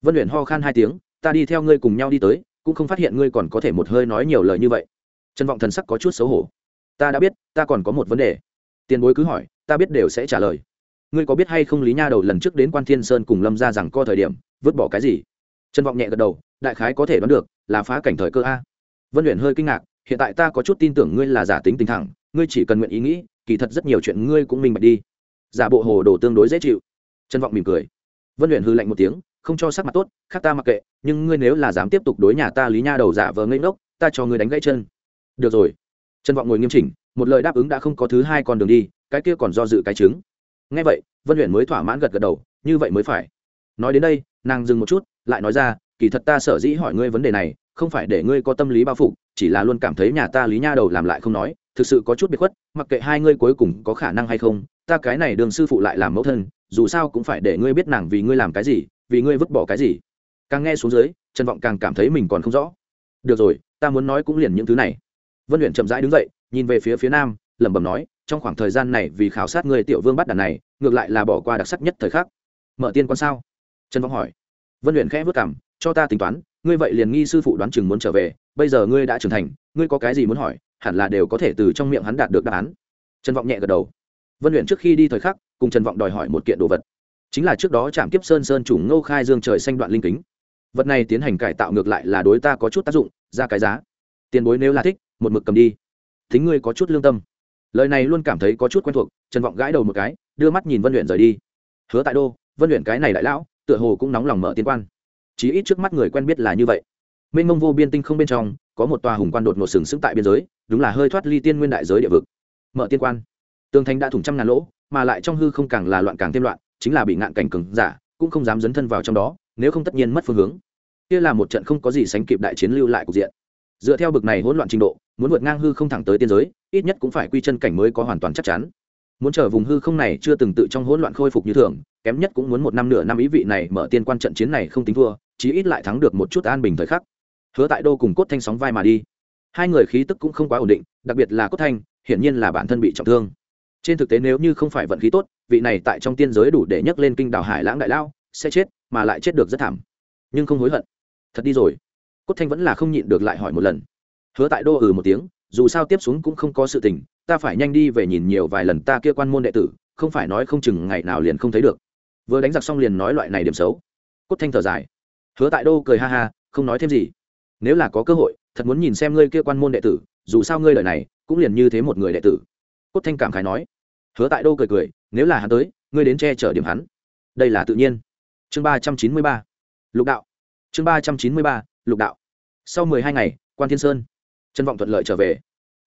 Vân luyện ho khan hai tiếng, ta đi theo ngươi cùng nhau đi tới, cũng không phát hiện ngươi còn có thể một hơi nói nhiều lời như vậy. Trân vọng thần sắc có chút xấu hổ. Ta đã biết, ta còn có một vấn đề. Tiền bối cứ hỏi, ta biết đều sẽ trả lời. Ngươi có biết hay không lý nha đầu lần trước đến quan thiên sơn cùng lâm ra rằng co thời điểm, vứt bỏ cái gì? Trân vọng nhẹ gật đầu, đại khái có thể đoán được, là phá cảnh thời cơ a. Vân luyện hơi kinh ngạc, hiện tại ta có chút tin tưởng ngươi là giả tính tình thẳng, ngươi chỉ cần nguyện ý nghĩ, kỳ thật rất nhiều chuyện ngươi cũng minh bạch đi giả bộ hồ đồ tương đối dễ chịu. Trân vọng mỉm cười. Vân luyện hư lạnh một tiếng, không cho sắc mặt tốt, khác ta mặc kệ, nhưng ngươi nếu là dám tiếp tục đối nhà ta lý nha đầu giả vờ ngây ngốc, ta cho ngươi đánh gãy chân. Được rồi. Trân vọng ngồi nghiêm chỉnh, một lời đáp ứng đã không có thứ hai con đường đi, cái kia còn do dự cái chứng ngay vậy, vân luyện mới thỏa mãn gật gật đầu, như vậy mới phải. Nói đến đây, nàng dừng một chút, lại nói ra, kỳ thật ta sở dĩ hỏi ngươi vấn đề này, không phải để ngươi có tâm lý bao phục chỉ là luôn cảm thấy nhà ta lý nha đầu làm lại không nói, thực sự có chút biệt khuất, mặc kệ hai ngươi cuối cùng có khả năng hay không ta cái này đường sư phụ lại làm mẫu thân, dù sao cũng phải để ngươi biết nàng vì ngươi làm cái gì, vì ngươi vứt bỏ cái gì. Càng nghe xuống dưới, trần vọng càng cảm thấy mình còn không rõ. Được rồi, ta muốn nói cũng liền những thứ này. Vân luyện chậm rãi đứng dậy, nhìn về phía phía nam, lẩm bẩm nói, trong khoảng thời gian này vì khảo sát người tiểu vương bắt đàn này, ngược lại là bỏ qua đặc sắc nhất thời khắc. Mở tiên quan sao? Trần vọng hỏi. Vân luyện khẽ vất cảm cho ta tính toán, ngươi vậy liền nghi sư phụ đoán chừng muốn trở về, bây giờ ngươi đã trưởng thành, ngươi có cái gì muốn hỏi, hẳn là đều có thể từ trong miệng hắn đạt được đáp án. Trần vọng nhẹ gật đầu vân luyện trước khi đi thời khắc, cùng trần vọng đòi hỏi một kiện đồ vật. Chính là trước đó trạm kiếp sơn sơn chủ ngô khai dương trời xanh đoạn linh kính. Vật này tiến hành cải tạo ngược lại là đối ta có chút tác dụng, ra cái giá. Tiền bối nếu là thích, một mực cầm đi. Thính ngươi có chút lương tâm. Lời này luôn cảm thấy có chút quen thuộc, trần vọng gãi đầu một cái, đưa mắt nhìn vân luyện rời đi. Hứa tại đô, vân luyện cái này đại lão, tựa hồ cũng nóng lòng mở tiên quan. Chí ít trước mắt người quen biết là như vậy. Mênh mông vô biên tinh không bên trong, có một tòa hùng quan đột ngột sừng sững tại biên giới, đúng là hơi thoát ly tiên nguyên đại giới địa vực. Mở tiên quan tường thành đã thủng trăm ngàn lỗ, mà lại trong hư không càng là loạn càng thêm loạn, chính là bị ngạn cảnh cừng giả, cũng không dám dấn thân vào trong đó, nếu không tất nhiên mất phương hướng. Kia là một trận không có gì sánh kịp đại chiến lưu lại cục diện. Dựa theo bực này hỗn loạn trình độ, muốn vượt ngang hư không thẳng tới tiên giới, ít nhất cũng phải quy chân cảnh mới có hoàn toàn chắc chắn. Muốn chờ vùng hư không này chưa từng tự trong hỗn loạn khôi phục như thường, kém nhất cũng muốn một năm nửa năm ý vị này mở tiên quan trận chiến này không tính thua, chí ít lại thắng được một chút an bình thời khắc. Hứa tại đô cùng cốt thanh sóng vai mà đi. Hai người khí tức cũng không quá ổn định, đặc biệt là cốt thanh, hiển nhiên là bản thân bị trọng thương trên thực tế nếu như không phải vận khí tốt, vị này tại trong tiên giới đủ để nhấc lên kinh đảo hải lãng đại lao, sẽ chết, mà lại chết được rất thảm. Nhưng không hối hận. Thật đi rồi. Cốt thanh vẫn là không nhịn được lại hỏi một lần. Hứa tại đô ừ một tiếng, dù sao tiếp xuống cũng không có sự tình, ta phải nhanh đi về nhìn nhiều vài lần ta kia quan môn đệ tử, không phải nói không chừng ngày nào liền không thấy được. Vừa đánh giặc xong liền nói loại này điểm xấu. Cốt thanh thở dài. Hứa tại đô cười ha ha, không nói thêm gì. Nếu là có cơ hội, thật muốn nhìn xem ngươi kia quan môn đệ tử, dù sao ngươi lời này, cũng liền như thế một người đệ tử. Cốt thanh cảm khái nói hứa tại đô cười cười, nếu là hắn tới, ngươi đến che chở điểm hắn. Đây là tự nhiên. Chương ba trăm chín mươi ba. Lục đạo. Chương ba trăm chín mươi ba, lục đạo. Sau mười hai ngày, quan thiên sơn. Trân vọng thuận lợi trở về.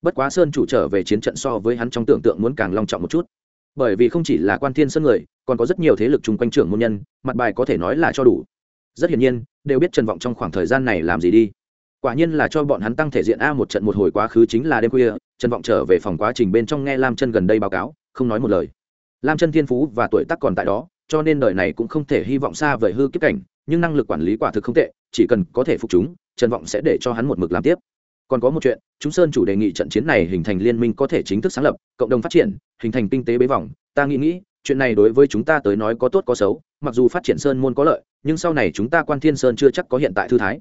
Bất quá sơn chủ trở về chiến trận so với hắn trong tưởng tượng muốn càng long trọng một chút. Bởi vì không chỉ là quan thiên sơn người, còn có rất nhiều thế lực chung quanh trưởng môn nhân, mặt bài có thể nói là cho đủ. Rất hiển nhiên, đều biết trần vọng trong khoảng thời gian này làm gì đi quả nhiên là cho bọn hắn tăng thể diện a một trận một hồi quá khứ chính là đêm khuya, trần vọng trở về phòng quá trình bên trong nghe lam chân gần đây báo cáo, không nói một lời. Lam chân thiên phú và tuổi tác còn tại đó, cho nên đời này cũng không thể hy vọng xa vời hư kiếp cảnh, nhưng năng lực quản lý quả thực không tệ, chỉ cần có thể phục chúng, trần vọng sẽ để cho hắn một mực làm tiếp. Còn có một chuyện, chúng sơn chủ đề nghị trận chiến này hình thành liên minh có thể chính thức sáng lập, cộng đồng phát triển, hình thành kinh tế bế vòng. Ta nghĩ nghĩ, chuyện này đối với chúng ta tới nói có tốt có xấu, mặc dù phát triển sơn môn có lợi, nhưng sau này chúng ta quan thiên sơn chưa chắc có hiện tại thư thái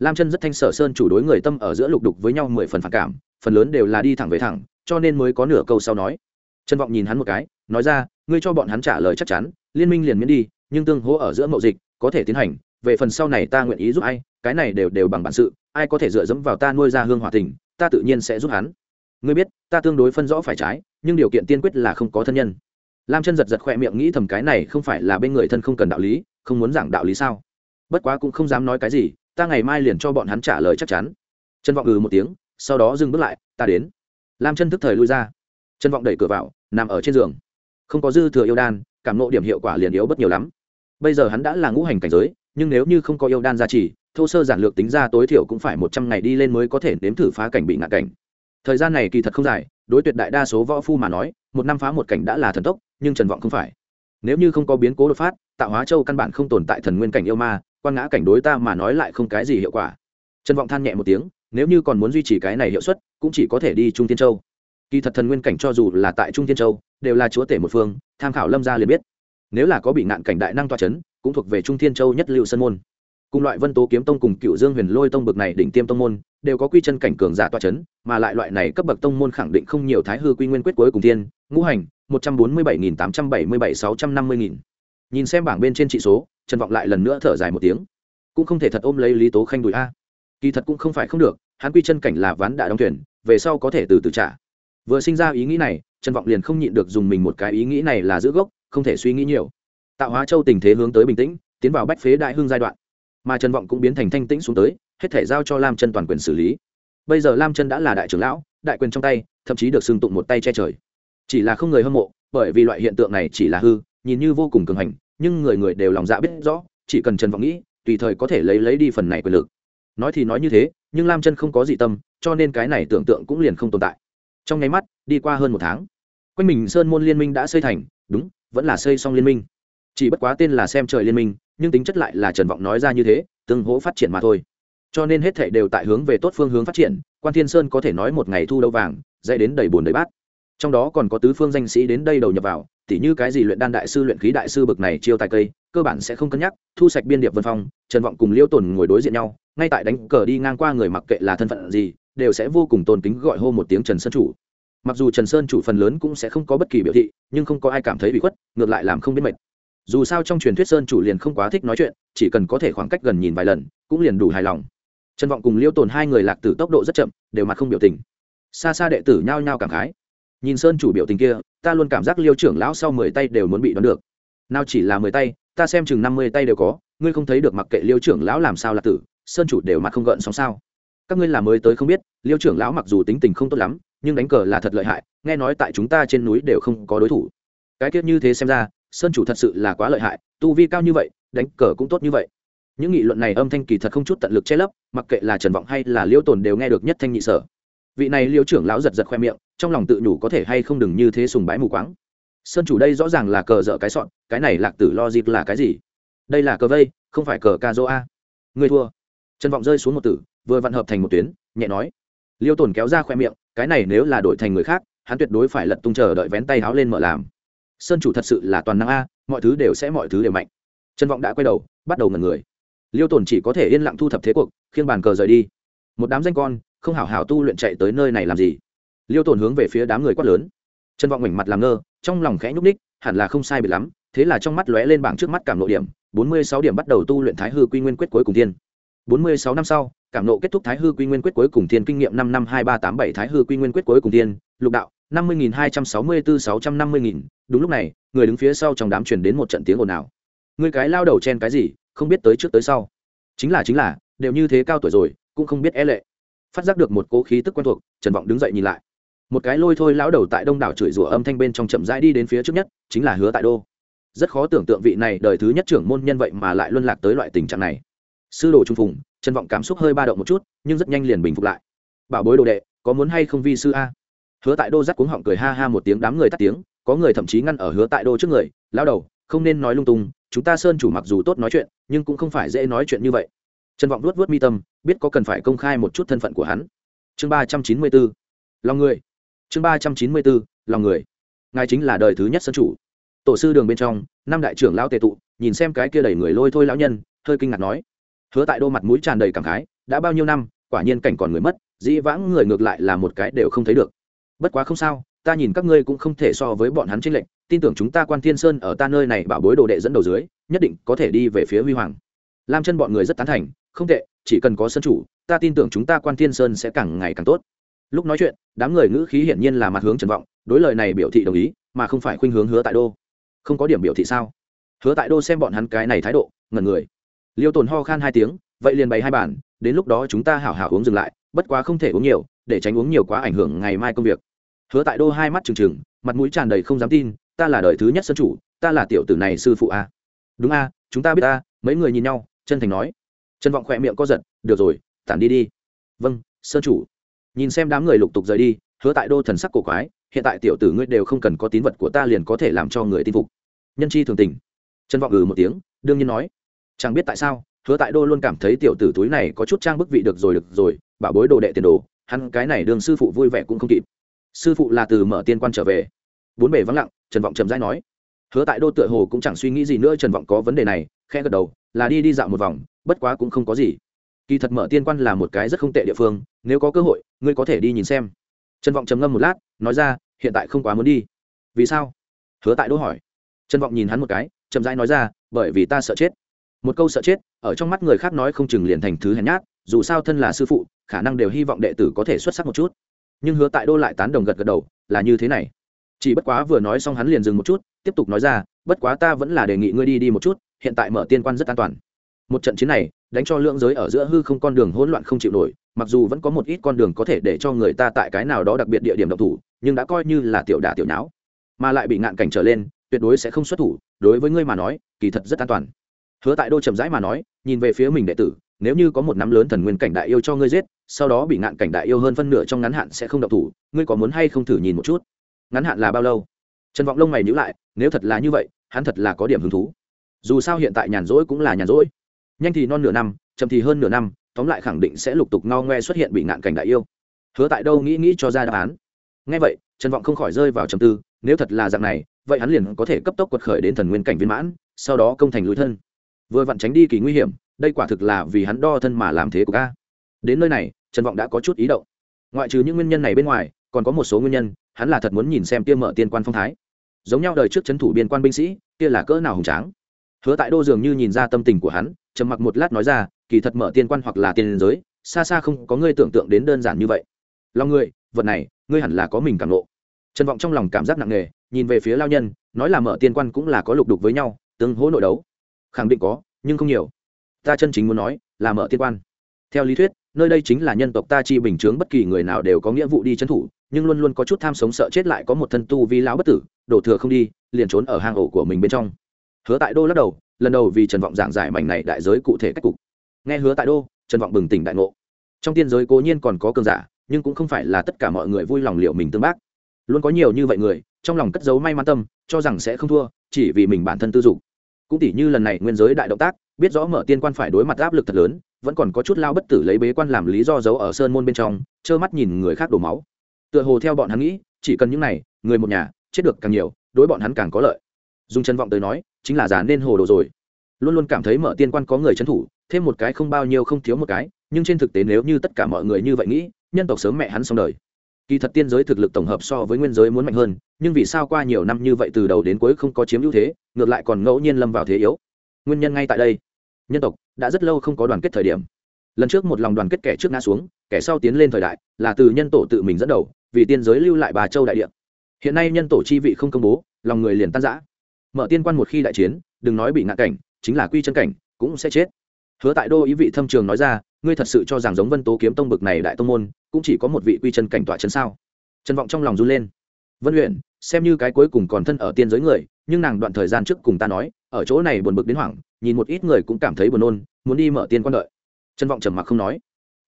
lam chân rất thanh sở sơn chủ đối người tâm ở giữa lục đục với nhau mười phần phản cảm, phần lớn đều là đi thẳng về thẳng, cho nên mới có nửa câu sau nói. Trân vọng nhìn hắn một cái, nói ra, ngươi cho bọn hắn trả lời chắc chắn, liên minh liền miễn đi, nhưng tương hỗ ở giữa mậu dịch, có thể tiến hành, về phần sau này ta nguyện ý giúp ai, cái này đều đều bằng bản sự, ai có thể dựa dẫm vào ta nuôi ra hương hòa tình, ta tự nhiên sẽ giúp hắn. Ngươi biết, ta tương đối phân rõ phải trái, nhưng điều kiện tiên quyết là không có thân nhân. Lam chân giật giật khoe miệng nghĩ thầm cái này không phải là bên người thân không cần đạo lý, không muốn giảng đạo lý sao? Bất quá cũng không dám nói cái gì ta ngày mai liền cho bọn hắn trả lời chắc chắn. Trân vọng ừ một tiếng, sau đó dừng bước lại, ta đến. Lam chân thức thời lui ra. Trân vọng đẩy cửa vào, nằm ở trên giường. Không có dư thừa yêu đan, cảm nộ điểm hiệu quả liền yếu bất nhiều lắm. Bây giờ hắn đã là ngũ hành cảnh giới, nhưng nếu như không có yêu đan gia trì, thô sơ giản lược tính ra tối thiểu cũng phải một trăm ngày đi lên mới có thể nếm thử phá cảnh bị ngạn cảnh. Thời gian này kỳ thật không dài, đối tuyệt đại đa số võ phu mà nói, một năm phá một cảnh đã là thần tốc, nhưng trần vọng không phải. Nếu như không có biến cố đột phát, tạo hóa châu căn bản không tồn tại thần nguyên cảnh yêu ma quan ngã cảnh đối ta mà nói lại không cái gì hiệu quả. Trần vọng than nhẹ một tiếng, nếu như còn muốn duy trì cái này hiệu suất, cũng chỉ có thể đi trung tiên châu. Kỳ thật thần nguyên cảnh cho dù là tại trung tiên châu, đều là chúa tể một phương, tham khảo lâm gia liền biết. Nếu là có bị nạn cảnh đại năng toa c h ấ n cũng thuộc về trung thiên châu nhất liệu sân môn. Cùng loại vân tố kiếm tông cùng cựu dương huyền lôi tông bực này đỉnh tiêm tông môn, đều có quy chân cảnh cường giả toa c h ấ n mà lại loại này cấp bậc tông môn khẳng định không nhiều thái hư quy nguyên quyết cuối cùng tiên ngũ hành, một trăm bốn mươi bảy nghìn tám trăm bảy mươi bảy sáu trăm năm mươi nghìn. Nhìn xem bảng bên trên trị số trần vọng lại lần nữa thở dài một tiếng. Cũng không thể thật ôm lấy lý tố khanh đùi a. Kỳ thật cũng không phải không được, hắn quy chân cảnh là ván đã đóng tuyển về sau có thể từ từ trả. Vừa sinh ra ý nghĩ này, trần vọng liền không nhịn được dùng mình một cái ý nghĩ này là giữ gốc, không thể suy nghĩ nhiều. Tạo hóa châu tình thế hướng tới bình tĩnh, tiến vào bách phế đại hưng giai đoạn. Mà trần vọng cũng biến thành thanh tĩnh xuống tới, hết thể giao cho lam chân toàn quyền xử lý. Bây giờ lam chân đã là đại trưởng lão, đại quyền trong tay, thậm chí được xưng tụng một tay che trời. Chỉ là không người hâm mộ, bởi vì loại hiện tượng này chỉ là hư, nhìn như vô cùng cường hành nhưng người người đều lòng dạ biết rõ, chỉ cần trần vọng nghĩ, tùy thời có thể lấy lấy đi phần này quyền lực. Nói thì nói như thế, nhưng lam chân không có gì tâm, cho nên cái này tưởng tượng cũng liền không tồn tại. Trong nháy mắt, đi qua hơn một tháng, quanh mình sơn môn liên minh đã xây thành, đúng, vẫn là xây xong liên minh. Chỉ bất quá tên là xem trời liên minh, nhưng tính chất lại là trần vọng nói ra như thế, tương hỗ phát triển mà thôi. Cho nên hết thảy đều tại hướng về tốt phương hướng phát triển, quan thiên sơn có thể nói một ngày thu đâu vàng, dạy đến đầy bùn đầy bát trong đó còn có tứ phương danh sĩ đến đây đầu nhập vào, tỉ như cái gì luyện đan đại sư, luyện khí đại sư bực này chiêu tài cây, cơ bản sẽ không cân nhắc, thu sạch biên điệp vân phong, trần vọng cùng liễu tồn ngồi đối diện nhau, ngay tại đánh cờ đi ngang qua người mặc kệ là thân phận gì, đều sẽ vô cùng tôn kính gọi hô một tiếng trần sơn chủ. Mặc dù trần sơn chủ phần lớn cũng sẽ không có bất kỳ biểu thị, nhưng không có ai cảm thấy bị khuất, ngược lại làm không biết mệt. Dù sao trong truyền thuyết sơn chủ liền không quá thích nói chuyện, chỉ cần có thể khoảng cách gần nhìn vài lần, cũng liền đủ hài lòng. Trần vọng cùng liêu tồn hai người lạc tử tốc độ rất chậm, đều mặt không biểu tình. Xa xa đệ tử nhao nhao cảm khái nhìn sơn chủ biểu tình kia, ta luôn cảm giác liêu trưởng lão sau mười tay đều muốn bị đón được. Nào chỉ là mười tay, ta xem chừng năm mươi tay đều có, ngươi không thấy được mặc kệ liêu trưởng lão làm sao là tử, sơn chủ đều mặt không gợn sóng sao? Các ngươi là mới tới không biết, liêu trưởng lão mặc dù tính tình không tốt lắm, nhưng đánh cờ là thật lợi hại, nghe nói tại chúng ta trên núi đều không có đối thủ. Cái tiết như thế xem ra, sơn chủ thật sự là quá lợi hại, tu vi cao như vậy, đánh cờ cũng tốt như vậy. Những nghị luận này âm thanh kỳ thật không chút tận lực che lấp, mặc kệ là trần vọng hay là liêu tồn đều nghe được nhất thanh nhị sở vị này liêu trưởng lão giật giật khoe miệng, trong lòng tự nhủ có thể hay không đừng như thế sùng bái mù quáng. Sơn chủ đây rõ ràng là cờ dở cái sọn, cái này lạc tử lo dịp là cái gì? Đây là cờ vây, không phải cờ ca dô a. Người thua. Trần vọng rơi xuống một tử, vừa vặn hợp thành một tuyến, nhẹ nói. Liêu tổn kéo ra khoe miệng, cái này nếu là đổi thành người khác, hắn tuyệt đối phải lật tung chờ đợi vén tay háo lên mở làm. Sơn chủ thật sự là toàn năng a, mọi thứ đều sẽ mọi thứ đều mạnh. Trần vọng đã quay đầu, bắt đầu ngần người. Liêu tổn chỉ có thể yên lặng thu thập thế cuộc, khiêng bàn cờ rời đi. Một đám danh con không hảo hảo tu luyện chạy tới nơi này làm gì? Liêu tồn hướng về phía đám người quát lớn. Trần vọng mảnh mặt làm ngơ, trong lòng khẽ nhúc ních hẳn là không sai bị lắm, thế là trong mắt lóe lên bảng trước mắt cảm nộ điểm, bốn mươi sáu điểm bắt đầu tu luyện thái hư quy nguyên quyết cuối cùng tiên bốn mươi sáu năm sau, cảm nộ kết thúc thái hư quy nguyên quyết cuối cùng thiên kinh nghiệm năm năm hai ba tám bảy thái hư quy nguyên quyết cuối cùng tiên lục đạo, năm mươi nghìn hai trăm sáu mươi bốn sáu trăm năm mươi nghìn. Đúng lúc này, người đứng phía sau trong đám truyền đến một trận tiếng ồn ào. Người cái lao đầu chen cái gì, không biết tới trước tới sau. Chính là chính là, đều như thế cao tuổi rồi, cũng không biết e lệ phát giác được một cố khí tức quen thuộc, trần vọng đứng dậy nhìn lại. Một cái lôi thôi lão đầu tại đông đảo chửi rủa âm thanh bên trong chậm rãi đi đến phía trước nhất, chính là hứa tại đô. Rất khó tưởng tượng vị này đời thứ nhất trưởng môn nhân vậy mà lại luân lạc tới loại tình trạng này. Sư đồ trung phùng, trần vọng cảm xúc hơi ba động một chút, nhưng rất nhanh liền bình phục lại. Bảo bối đồ đệ, có muốn hay không vi sư a? Hứa tại đô rắc cuống họng cười ha ha một tiếng đám người tắt tiếng, có người thậm chí ngăn ở hứa tại đô trước người lao đầu, không nên nói lung tung, chúng ta sơn chủ mặc dù tốt nói chuyện, nhưng cũng không phải dễ nói chuyện như vậy trần vọng luốt vớt mi tâm, biết có cần phải công khai một chút thân phận của hắn. Chương ba trăm chín mươi bốn, lòng người. Chương ba trăm chín mươi bốn, lòng người. Ngài chính là đời thứ nhất sơn chủ. Tổ sư đường bên trong, năm đại trưởng lão tề tụ, nhìn xem cái kia đẩy người lôi thôi lão nhân, hơi kinh ngạc nói. Hứa tại đô mặt mũi tràn đầy cảm khái, đã bao nhiêu năm, quả nhiên cảnh còn người mất, dĩ vãng người ngược lại là một cái đều không thấy được. Bất quá không sao, ta nhìn các ngươi cũng không thể so với bọn hắn tranh lệnh tin tưởng chúng ta quan thiên sơn ở ta nơi này bảo bối đồ đệ dẫn đầu dưới, nhất định có thể đi về phía huy hoàng. Lam chân bọn người rất tán thành không tệ, chỉ cần có sân chủ, ta tin tưởng chúng ta quan thiên sơn sẽ càng ngày càng tốt. Lúc nói chuyện, đám người ngữ khí hiển nhiên là mặt hướng trần vọng, đối lời này biểu thị đồng ý, mà không phải khuynh hướng hứa tại đô. Không có điểm biểu thị sao? Hứa tại đô xem bọn hắn cái này thái độ, ngẩn người. Liêu tồn ho khan hai tiếng, vậy liền bày hai bản đến lúc đó chúng ta hảo hảo uống dừng lại, bất quá không thể uống nhiều, để tránh uống nhiều quá ảnh hưởng ngày mai công việc. Hứa tại đô hai mắt trừng trừng, mặt mũi tràn đầy không dám tin, ta là đời thứ nhất sân chủ, ta là tiểu tử này sư phụ a. Đúng a, chúng ta biết a, mấy người nhìn nhau, chân thành nói trần vọng khỏe miệng co giật, được rồi, tản đi đi. Vâng sơn chủ. Nhìn xem đám người lục tục rời đi, hứa tại đô thần sắc cổ quái, hiện tại tiểu tử ngươi đều không cần có tín vật của ta liền có thể làm cho người tin phục. Nhân chi thường tình. Trần vọng ừ một tiếng, đương nhiên nói, chẳng biết tại sao, hứa tại đô luôn cảm thấy tiểu tử túi này có chút trang bức vị được rồi được rồi, bảo bối đồ đệ tiền đồ, hắn cái này đường sư phụ vui vẻ cũng không kịp. Sư phụ là từ mở tiên quan trở về. Bốn bề vắng lặng, trần vọng trầm rãi nói hứa tại đô tựa hồ cũng chẳng suy nghĩ gì nữa, trần vọng có vấn đề này, khẽ gật đầu, là đi đi dạo một vòng, bất quá cũng không có gì. Kỳ thật mở tiên quan là một cái rất không tệ địa phương, nếu có cơ hội, ngươi có thể đi nhìn xem. Trần vọng trầm ngâm một lát, nói ra, hiện tại không quá muốn đi. Vì sao? Hứa tại đỗ hỏi. Trần vọng nhìn hắn một cái, chậm rãi nói ra, bởi vì ta sợ chết. Một câu sợ chết, ở trong mắt người khác nói không chừng liền thành thứ hèn nhát, dù sao thân là sư phụ, khả năng đều hy vọng đệ tử có thể xuất sắc một chút. Nhưng hứa tại đô lại tán đồng gật gật đầu, là như thế này. Chỉ bất quá vừa nói xong hắn liền dừng một chút tiếp tục nói ra, bất quá ta vẫn là đề nghị ngươi đi đi một chút, hiện tại mở tiên quan rất an toàn. Một trận chiến này, đánh cho lượng giới ở giữa hư không con đường hỗn loạn không chịu nổi, mặc dù vẫn có một ít con đường có thể để cho người ta tại cái nào đó đặc biệt địa điểm độc thủ, nhưng đã coi như là tiểu đả tiểu nháo. Mà lại bị ngạn cảnh trở lên, tuyệt đối sẽ không xuất thủ, đối với ngươi mà nói, kỳ thật rất an toàn. Hứa tại đô chậm rãi mà nói, nhìn về phía mình đệ tử, nếu như có một nắm lớn thần nguyên cảnh đại yêu cho ngươi giết, sau đó bị ngạn cảnh đại yêu hơn phân nửa trong ngắn hạn sẽ không độc thủ, ngươi có muốn hay không thử nhìn một chút? Ngắn hạn là bao lâu? Trần vọng lông mày nhữ lại, nếu thật là như vậy, hắn thật là có điểm hứng thú. Dù sao hiện tại nhàn rỗi cũng là nhàn rỗi. Nhanh thì non nửa năm, chậm thì hơn nửa năm, tóm lại khẳng định sẽ lục tục ngao ngoe xuất hiện bị ngạn cảnh đại yêu. Hứa tại đâu nghĩ nghĩ cho ra đáp án. Ngay vậy, trần vọng không khỏi rơi vào trầm tư, nếu thật là dạng này, vậy hắn liền có thể cấp tốc quật khởi đến thần nguyên cảnh viên mãn, sau đó công thành lối thân. Vừa vặn tránh đi kỳ nguy hiểm, đây quả thực là vì hắn đo thân mà làm thế của ca. Đến nơi này, trần vọng đã có chút ý động. Ngoại trừ những nguyên nhân này bên ngoài, còn có một số nguyên nhân hắn là thật muốn nhìn xem kia mở tiên quan phong thái. Giống nhau đời trước c h ấ n thủ biên quan binh sĩ, kia là cỡ nào hùng tráng. Hứa tại đô dường như nhìn ra tâm tình của hắn, trầm mặc một lát nói ra, kỳ thật mở tiên quan hoặc là tiên giới, xa xa không có ngươi tưởng tượng đến đơn giản như vậy. Lòng ngươi, vật này, ngươi hẳn là có mình cảm lộ trần vọng trong lòng cảm giác nặng nề, nhìn về phía lao nhân, nói là mở tiên quan cũng là có lục đục với nhau, tương hỗ nội đấu. Khẳng định có, nhưng không nhiều. Ta chân chính muốn nói, là mở tiên quan. Theo lý thuyết nơi đây chính là nhân tộc ta chi bình chướng, bất kỳ người nào đều có nghĩa vụ đi trấn thủ, nhưng luôn luôn có chút tham sống sợ chết lại có một thân tu vi lão bất tử, đổ thừa không đi, liền trốn ở hang ổ của mình bên trong. Hứa tại đô lắc đầu, lần đầu vì trần vọng giảng giải mảnh này đại giới cụ thể cách cục. Nghe hứa tại đô, trần vọng bừng tỉnh đại ngộ. Trong tiên giới cố nhiên còn có cường giả, nhưng cũng không phải là tất cả mọi người vui lòng liệu mình tương bác. Luôn có nhiều như vậy người, trong lòng cất giấu may mắn tâm, cho rằng sẽ không thua, chỉ vì mình bản thân tư dục. Cũng tỷ như lần này nguyên giới đại động tác, biết rõ mở tiên quan phải đối mặt áp lực thật lớn vẫn còn có chút lao bất tử lấy bế quan làm lý do giấu ở sơn môn bên trong, trơ mắt nhìn người khác đổ máu. Tựa hồ theo bọn hắn nghĩ, chỉ cần những này, người một nhà, chết được càng nhiều, đối bọn hắn càng có lợi. Dùng chân vọng tới nói, chính là giả nên hồ đồ rồi. Luôn luôn cảm thấy mở tiên quan có người trấn thủ, thêm một cái không bao nhiêu không thiếu một cái, nhưng trên thực tế nếu như tất cả mọi người như vậy nghĩ, nhân tộc sớm mẹ hắn xong đời. Kỳ thật tiên giới thực lực tổng hợp so với nguyên giới muốn mạnh hơn, nhưng vì sao qua nhiều năm như vậy từ đầu đến cuối không có chiếm ưu thế, ngược lại còn ngẫu nhiên lâm vào thế yếu? Nguyên nhân ngay tại đây nhân tộc đã rất lâu không có đoàn kết thời điểm. Lần trước một lòng đoàn kết kẻ trước ngã xuống, kẻ sau tiến lên thời đại, là từ nhân tổ tự mình dẫn đầu, vì tiên giới lưu lại bà châu đại địa. Hiện nay nhân tổ chi vị không công bố, lòng người liền tan giã mở tiên quan một khi đại chiến, đừng nói bị ngã cảnh, chính là quy chân cảnh, cũng sẽ chết. Hứa tại đô ý vị thâm trường nói ra, ngươi thật sự cho rằng giống vân tố kiếm tông bực này đại tông môn, cũng chỉ có một vị quy chân cảnh tọa chân sao? Trần vọng trong lòng run lên. Vân luyện xem như cái cuối cùng còn thân ở tiên giới người, nhưng nàng đoạn thời gian trước cùng ta nói, ở chỗ này buồn bực đến hoảng nhìn một ít người cũng cảm thấy buồn nôn, muốn đi mở tiên quan đợi. Trân vọng trầm mặc không nói.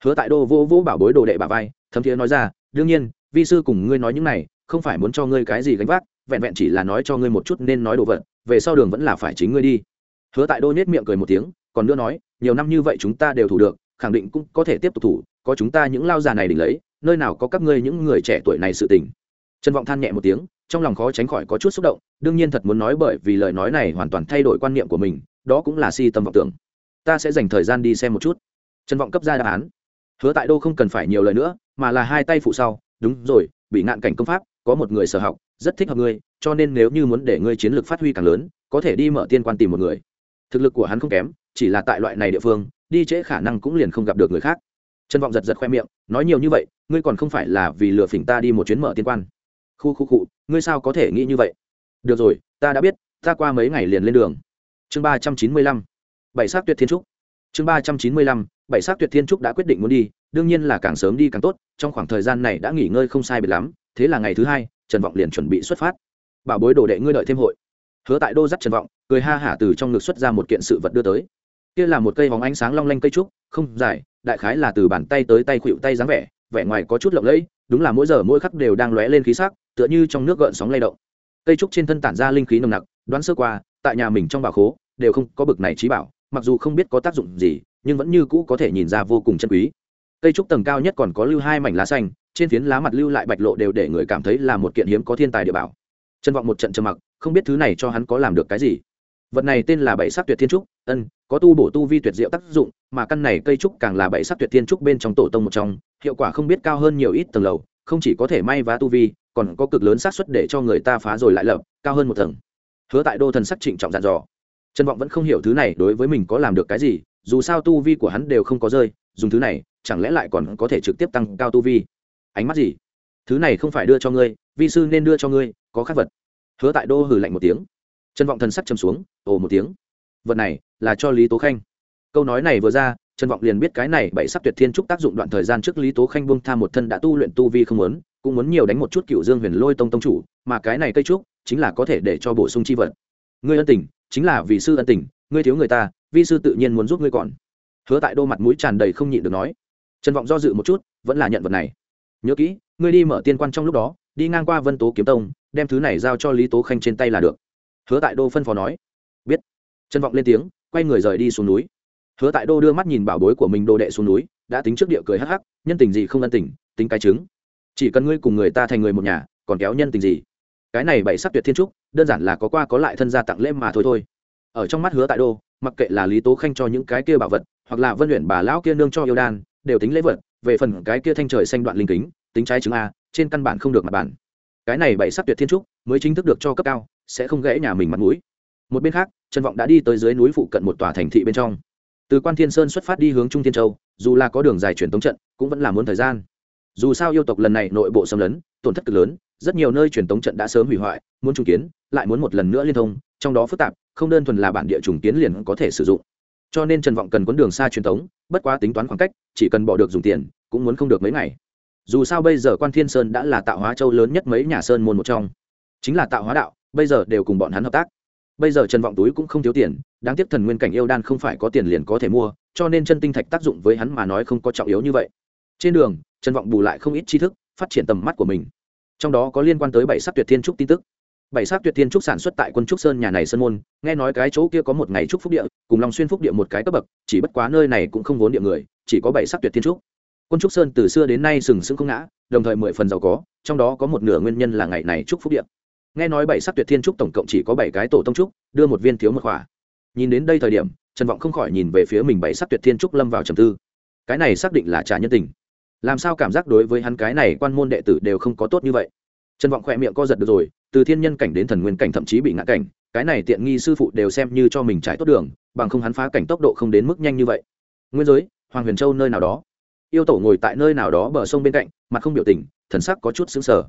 Hứa tại đô vô vũ bảo bối đồ đệ bà vai, thấm thiế nói ra, đương nhiên, vi sư cùng ngươi nói những này, không phải muốn cho ngươi cái gì gánh vác, vẹn vẹn chỉ là nói cho ngươi một chút nên nói đồ vật, về sau đường vẫn là phải chính ngươi đi. Hứa tại đô nết miệng cười một tiếng, còn nữa nói, nhiều năm như vậy chúng ta đều thủ được, khẳng định cũng có thể tiếp tục thủ, có chúng ta những lao già này đỉnh lấy, nơi nào có các ngươi những người trẻ tuổi này sự tình. Trần vọng than nhẹ một tiếng, trong lòng khó tránh khỏi có chút xúc động, đương nhiên thật muốn nói bởi vì lời nói này hoàn toàn thay đổi quan niệm của mình đó cũng là si tâm vọng tưởng. Ta sẽ dành thời gian đi xem một chút. Trần vọng cấp ra đáp án. Hứa tại đô không cần phải nhiều lời nữa, mà là hai tay phụ sau. Đúng rồi, bị ngạn cảnh công pháp, có một người sở học, rất thích hợp ngươi, cho nên nếu như muốn để ngươi chiến lược phát huy càng lớn, có thể đi mở tiên quan tìm một người. Thực lực của hắn không kém, chỉ là tại loại này địa phương, đi trễ khả năng cũng liền không gặp được người khác. Trần vọng giật giật khoe miệng, nói nhiều như vậy, ngươi còn không phải là vì lừa phỉnh ta đi một chuyến mở tiên quan. Khu khu cụ ngươi sao có thể nghĩ như vậy? Được rồi, ta đã biết, ta qua mấy ngày liền lên đường chương ba trăm chín mươi lăm, bảy s á c tuyệt thiên trúc. Chương ba trăm chín mươi lăm, bảy s á c tuyệt thiên trúc đã quyết định muốn đi, đương nhiên là càng sớm đi càng tốt, trong khoảng thời gian này đã nghỉ ngơi không sai biệt lắm, thế là ngày thứ hai, trần vọng liền chuẩn bị xuất phát. Bảo bối đồ đệ ngươi đợi thêm hội. Hứa tại đô dắt trần vọng, cười ha hả từ trong ngực xuất ra một kiện sự vật đưa tới. Kia là một cây vòng ánh sáng long lanh cây trúc, không dài, đại khái là từ bàn tay tới tay khuỵu tay dáng vẻ vẻ ngoài có chút lộng lẫy, đúng là mỗi giờ mỗi khắc đều đang lóe lên khí sắc, tựa như trong nước gợn sóng lay động. Cây trúc trên thân tản ra linh khí nồng nặc, đoán sơ qua, tại nhà mình trong bảo khố đều không có bực này trí bảo, mặc dù không biết có tác dụng gì, nhưng vẫn như cũ có thể nhìn ra vô cùng chân quý. Cây trúc tầng cao nhất còn có lưu hai mảnh lá xanh, trên phiến lá mặt lưu lại bạch lộ đều để người cảm thấy là một kiện hiếm có thiên tài địa bảo. Trân vọng một trận trầm mặc, không biết thứ này cho hắn có làm được cái gì. Vật này tên là bảy sắc tuyệt thiên trúc, ân, có tu bổ tu vi tuyệt diệu tác dụng, mà căn này cây trúc càng là bảy sắc tuyệt thiên trúc bên trong tổ tông một trong, hiệu quả không biết cao hơn nhiều ít tầng lầu, không chỉ có thể may vá tu vi, còn có cực lớn xác suất để cho người ta phá rồi lại lập, cao hơn một tầng. Hứa tại đô thần sắc trịnh trọng dặn dò trần vọng vẫn không hiểu thứ này đối với mình có làm được cái gì, dù sao tu vi của hắn đều không có rơi, dùng thứ này, chẳng lẽ lại còn có thể trực tiếp tăng cao tu vi? Ánh mắt gì? Thứ này không phải đưa cho ngươi, vi sư nên đưa cho ngươi, có khác vật. Hứa tại đô hử lạnh một tiếng. Trần vọng thần sắc chầm xuống, ồ một tiếng. Vật này là cho lý tố khanh. Câu nói này vừa ra, trần vọng liền biết cái này bảy sắc tuyệt thiên trúc tác dụng đoạn thời gian trước lý tố khanh buông tham một thân đã tu luyện tu vi không muốn, cũng muốn nhiều đánh một chút cựu dương huyền lôi tông tông chủ, mà cái này cây trúc chính là có thể để cho bổ sung chi vật. Ngươi ân tình chính là vì sư ân tình, ngươi thiếu người ta, vi sư tự nhiên muốn giúp ngươi còn. Hứa tại đô mặt mũi tràn đầy không nhịn được nói. Trần vọng do dự một chút, vẫn là nhận vật này. Nhớ kỹ, ngươi đi mở tiên quan trong lúc đó, đi ngang qua vân tố kiếm tông, đem thứ này giao cho lý tố khanh trên tay là được. Hứa tại đô phân phó nói. Biết. Trần vọng lên tiếng, quay người rời đi xuống núi. Hứa tại đô đưa mắt nhìn bảo bối của mình đồ đệ xuống núi, đã tính trước địa cười hắc hắc, nhân tình gì không ân tình, tính cái chứng. Chỉ cần ngươi cùng người ta thành người một nhà, còn kéo nhân tình gì? Cái này bảy sắc tuyệt thiên trúc, đơn giản là có qua có lại thân gia tặng lễ mà thôi thôi. Ở trong mắt hứa tại đô, mặc kệ là lý tố khanh cho những cái kia bảo vật, hoặc là vân luyện bà lão kia nương cho yêu đan, đều tính lễ vật, về phần cái kia thanh trời xanh đoạn linh kính, tính trái chứng a, trên căn bản không được mặt bản. Cái này bảy sắc tuyệt thiên trúc mới chính thức được cho cấp cao, sẽ không gãy nhà mình mặt mũi. Một bên khác, trần vọng đã đi tới dưới núi phụ cận một tòa thành thị bên trong. Từ quan thiên sơn xuất phát đi hướng trung thiên châu, dù là có đường dài truyền tống trận, cũng vẫn là muốn thời gian. Dù sao yêu tộc lần này nội bộ xâm lấn, tổn thất cực lớn rất nhiều nơi truyền tống trận đã sớm hủy hoại, muốn trùng kiến, lại muốn một lần nữa liên thông, trong đó phức tạp, không đơn thuần là bản địa trùng kiến liền có thể sử dụng. Cho nên trần vọng cần quấn đường xa truyền tống, bất quá tính toán khoảng cách, chỉ cần bỏ được dùng tiền, cũng muốn không được mấy ngày. Dù sao bây giờ quan thiên sơn đã là tạo hóa châu lớn nhất mấy nhà sơn môn một trong. Chính là tạo hóa đạo, bây giờ đều cùng bọn hắn hợp tác. Bây giờ trần vọng túi cũng không thiếu tiền, đáng tiếc thần nguyên cảnh yêu đan không phải có tiền liền có thể mua, cho nên chân tinh thạch tác dụng với hắn mà nói không có trọng yếu như vậy. Trên đường, trần vọng bù lại không ít tri thức, phát triển tầm mắt của mình trong đó có liên quan tới bảy sắc tuyệt thiên trúc tin tức. Bảy sắc tuyệt thiên trúc sản xuất tại quân trúc sơn nhà này sơn môn, nghe nói cái chỗ kia có một ngày trúc phúc địa, cùng long xuyên phúc địa một cái cấp bậc, chỉ bất quá nơi này cũng không vốn địa người, chỉ có bảy sắc tuyệt thiên trúc. Quân trúc sơn từ xưa đến nay sừng sững không ngã, đồng thời mười phần giàu có, trong đó có một nửa nguyên nhân là ngày này trúc phúc địa. Nghe nói bảy sắc tuyệt thiên trúc tổng cộng chỉ có bảy cái tổ tông trúc, đưa một viên thiếu một khỏa. Nhìn đến đây thời điểm, trần vọng không khỏi nhìn về phía mình bảy sắc tuyệt thiên trúc lâm vào trầm tư. Cái này xác định là trả nhân tình làm sao cảm giác đối với hắn cái này quan môn đệ tử đều không có tốt như vậy? Trần vọng khỏe miệng co giật được rồi, từ thiên nhân cảnh đến thần nguyên cảnh thậm chí bị ngã cảnh, cái này tiện nghi sư phụ đều xem như cho mình trải tốt đường, bằng không hắn phá cảnh tốc độ không đến mức nhanh như vậy. Nguyên giới, hoàng huyền châu nơi nào đó. Yêu tổ ngồi tại nơi nào đó bờ sông bên cạnh, mặt không biểu tình, thần sắc có chút xứng sở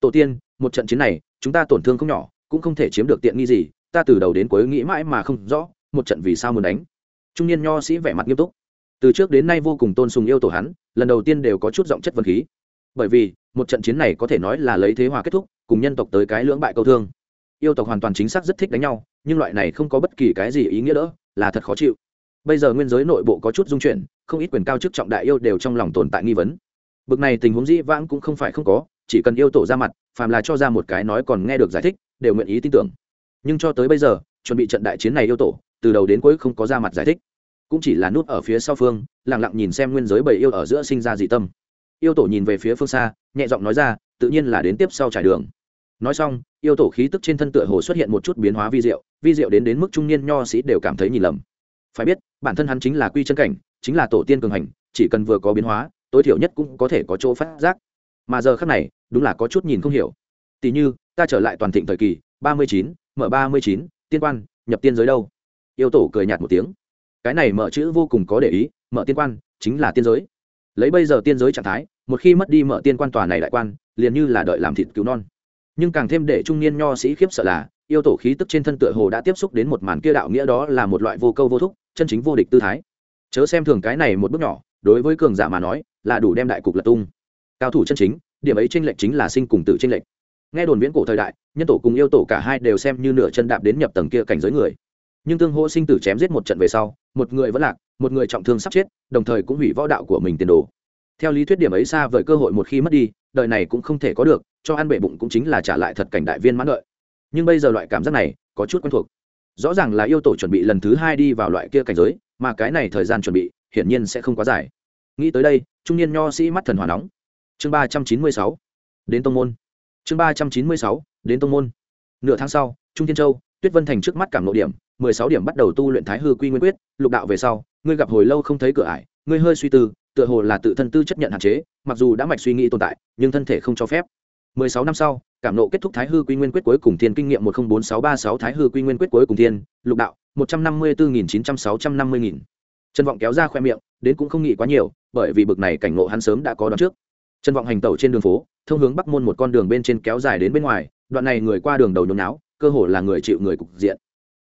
tổ tiên, một trận chiến này, chúng ta tổn thương không nhỏ, cũng không thể chiếm được tiện nghi gì, ta từ đầu đến cuối nghĩ mãi mà không rõ, một trận vì sao muốn đánh. Trung niên nho sĩ vẻ mặt nghiêm túc từ trước đến nay vô cùng tôn sùng yêu tổ hắn, lần đầu tiên đều có chút giọng chất vật khí. Bởi vì, một trận chiến này có thể nói là lấy thế hòa kết thúc, cùng nhân tộc tới cái lưỡng bại câu thương. Yêu tộc hoàn toàn chính xác rất thích đánh nhau, nhưng loại này không có bất kỳ cái gì ý nghĩa đỡ, là thật khó chịu. Bây giờ nguyên giới nội bộ có chút dung chuyển, không ít quyền cao chức trọng đại yêu đều trong lòng tồn tại nghi vấn. Bực này tình huống dĩ vãng cũng không phải không có, chỉ cần yêu tổ ra mặt, phàm là cho ra một cái nói còn nghe được giải thích, đều nguyện ý tin tưởng. Nhưng cho tới bây giờ, chuẩn bị trận đại chiến này yêu tổ, từ đầu đến cuối không có ra mặt giải thích cũng chỉ là nút ở phía sau phương lẳng lặng nhìn xem nguyên giới bầy yêu ở giữa sinh ra dị tâm. Yêu tổ nhìn về phía phương xa, nhẹ giọng nói ra, tự nhiên là đến tiếp sau trải đường. Nói xong, yêu tổ khí tức trên thân tựa hồ xuất hiện một chút biến hóa vi diệu vi diệu đến đến mức trung niên nho sĩ đều cảm thấy nhìn lầm. Phải biết, bản thân hắn chính là quy chân cảnh, chính là tổ tiên cường hành, chỉ cần vừa có biến hóa, tối thiểu nhất cũng có thể có chỗ phát giác. Mà giờ khác này, đúng là có chút nhìn không hiểu. Tỷ như, ta trở lại toàn thịnh thời kỳ, ba mươi chín, mở ba mươi chín, tiên quan, nhập tiên giới đâu? Yêu tổ cười nhạt một tiếng cái này mở chữ vô cùng có để ý, mở tiên quan, chính là tiên giới. Lấy bây giờ tiên giới trạng thái, một khi mất đi mở tiên quan tòa này đại quan, liền như là đợi làm thịt cứu non. Nhưng càng thêm để trung niên nho sĩ khiếp sợ là, yêu tổ khí tức trên thân tựa hồ đã tiếp xúc đến một màn kia đạo nghĩa đó là một loại vô câu vô thúc, chân chính vô địch tư thái. Chớ xem thường cái này một bước nhỏ, đối với cường giả mà nói, là đủ đem đại cục lật tung. Cao thủ chân chính, điểm ấy tranh lệch chính là sinh cùng tử tranh lệch. Nghe đồn viễn cổ thời đại, nhân tổ cùng yêu tổ cả hai đều xem như nửa chân đạp đến nhập tầng kia cảnh giới người. Nhưng tương hô sinh tử chém giết một trận về sau một người vẫn lạc, một người trọng thương sắp chết, đồng thời cũng hủy võ đạo của mình tiền đồ. Theo lý thuyết điểm ấy xa vời cơ hội một khi mất đi, đời này cũng không thể có được, cho ăn bể bụng cũng chính là trả lại thật cảnh đại viên mãn lợi. Nhưng bây giờ loại cảm giác này, có chút quen thuộc. Rõ ràng là yêu tổ chuẩn bị lần thứ hai đi vào loại kia cảnh giới, mà cái này thời gian chuẩn bị, hiển nhiên sẽ không quá dài. Nghĩ tới đây, trung niên nho sĩ mắt thần hỏa nóng. Chương ba trăm chín mươi sáu, đến tông môn. Chương ba trăm chín mươi sáu, đến tông môn. Nửa tháng sau, trung thiên châu, tuyết vân thành trước mắt cảm lộ điểm mười sáu điểm bắt đầu tu luyện thái hư quy nguyên quyết, lục đạo về sau, ngươi gặp hồi lâu không thấy cửa ải, ngươi hơi suy tư, tựa hồ là tự thân tư chấp nhận hạn chế, mặc dù đã mạch suy nghĩ tồn tại, nhưng thân thể không cho phép. mười sáu năm sau, cảm nộ kết thúc thái hư quy nguyên quyết cuối cùng thiên kinh nghiệm một không bốn sáu ba sáu thái hư quy nguyên quyết cuối cùng thiên, lục đạo, một trăm năm mươi bốn nghìn chín trăm sáu trăm năm mươi nghìn. Trần vọng kéo ra khoe miệng, đến cũng không nghĩ quá nhiều, bởi vì bực này cảnh ngộ hắn sớm đã có đón trước. Trần vọng hành tẩu trên đường phố, thông hướng bắc môn một con đường bên trên kéo dài đến bên ngoài, đoạn này người qua đường đầu nhốn náo cơ hồ là người chịu người cục diện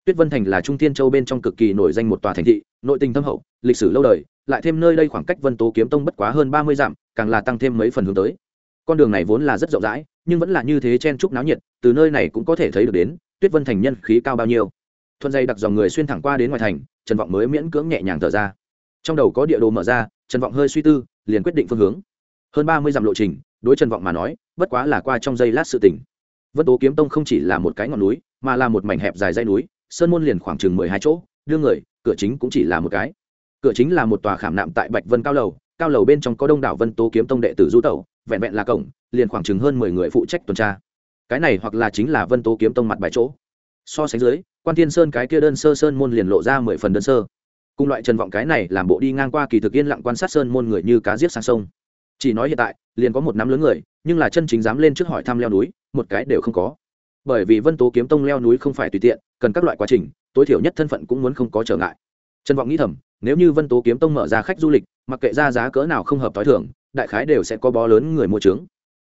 tuyết vân thành là trung thiên châu bên trong cực kỳ nổi danh một tòa thành thị, nội tình thâm hậu, lịch sử lâu đời, lại thêm nơi đây khoảng cách vân tố kiếm tông bất quá hơn ba mươi dặm, càng là tăng thêm mấy phần hướng tới. Con đường này vốn là rất rộng rãi, nhưng vẫn là như thế chen trúc náo nhiệt, từ nơi này cũng có thể thấy được đến, tuyết vân thành nhân khí cao bao nhiêu. Thuận dây đặc dòng người xuyên thẳng qua đến ngoài thành, trần vọng mới miễn cưỡng nhẹ nhàng thở ra. Trong đầu có địa đồ mở ra, trần vọng hơi suy tư, liền quyết định phương hướng. Hơn ba mươi dặm lộ trình, đối trần vọng mà nói, bất quá là qua trong giây lát sự tỉnh. Vân tố kiếm tông không chỉ là một cái ngọn núi, mà là một mảnh hẹp dài dãy núi sơn môn liền khoảng chừng mười hai chỗ, đưa người, cửa chính cũng chỉ là một cái. Cửa chính là một tòa khảm nạm tại bạch vân cao lầu cao lầu bên trong có đông đảo vân tố kiếm tông đệ tử du tẩu, vẹn vẹn là cổng, liền khoảng chừng hơn mười người phụ trách tuần tra. Cái này hoặc là chính là vân tố kiếm tông mặt bài chỗ. So sánh dưới, quan thiên sơn cái kia đơn sơ sơn môn liền lộ ra mười phần đơn sơ. Cùng loại trần vọng cái này làm bộ đi ngang qua kỳ thực yên lặng quan sát sơn môn người như cá giết sang sông. Chỉ nói hiện tại, liền có một nắm lớn người, nhưng là chân chính dám lên trước hỏi thăm leo núi, một cái đều không có. Bởi vì vân tố kiếm tông leo núi không phải tùy tiện cần các loại quá trình, tối thiểu nhất thân phận cũng muốn không có trở ngại. Trần vọng nghĩ thầm, nếu như vân tố kiếm tông mở ra khách du lịch, mặc kệ ra giá cỡ nào không hợp t h i thưởng đại khái đều sẽ có bó lớn người mua trướng.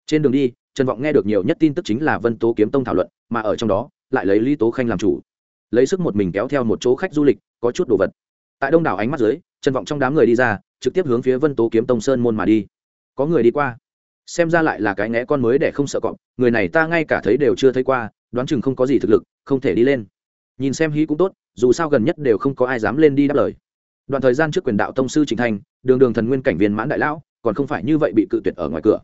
Trên đường đi, trần vọng nghe được nhiều nhất tin tức chính là vân tố kiếm tông thảo luận, mà ở trong đó, lại lấy lý tố khanh làm chủ. Lấy sức một mình kéo theo một chỗ khách du lịch, có chút đồ vật. Tại đông đảo ánh mắt dưới, trần vọng trong đám người đi ra, trực tiếp hướng phía vân tố kiếm tông sơn môn mà đi. Có người đi qua. Xem ra lại là cái nghé con mới để không sợ cọp, người này ta ngay cả thấy đều chưa thấy qua, đoán chừng không có gì thực lực, không thể đi lên nhìn xem hí cũng tốt, dù sao gần nhất đều không có ai dám lên đi đáp lời. Đoạn thời gian trước quyền đạo tông sư trình thành đường đường thần nguyên cảnh viên mãn đại lão, còn không phải như vậy bị cự tuyệt ở ngoài cửa.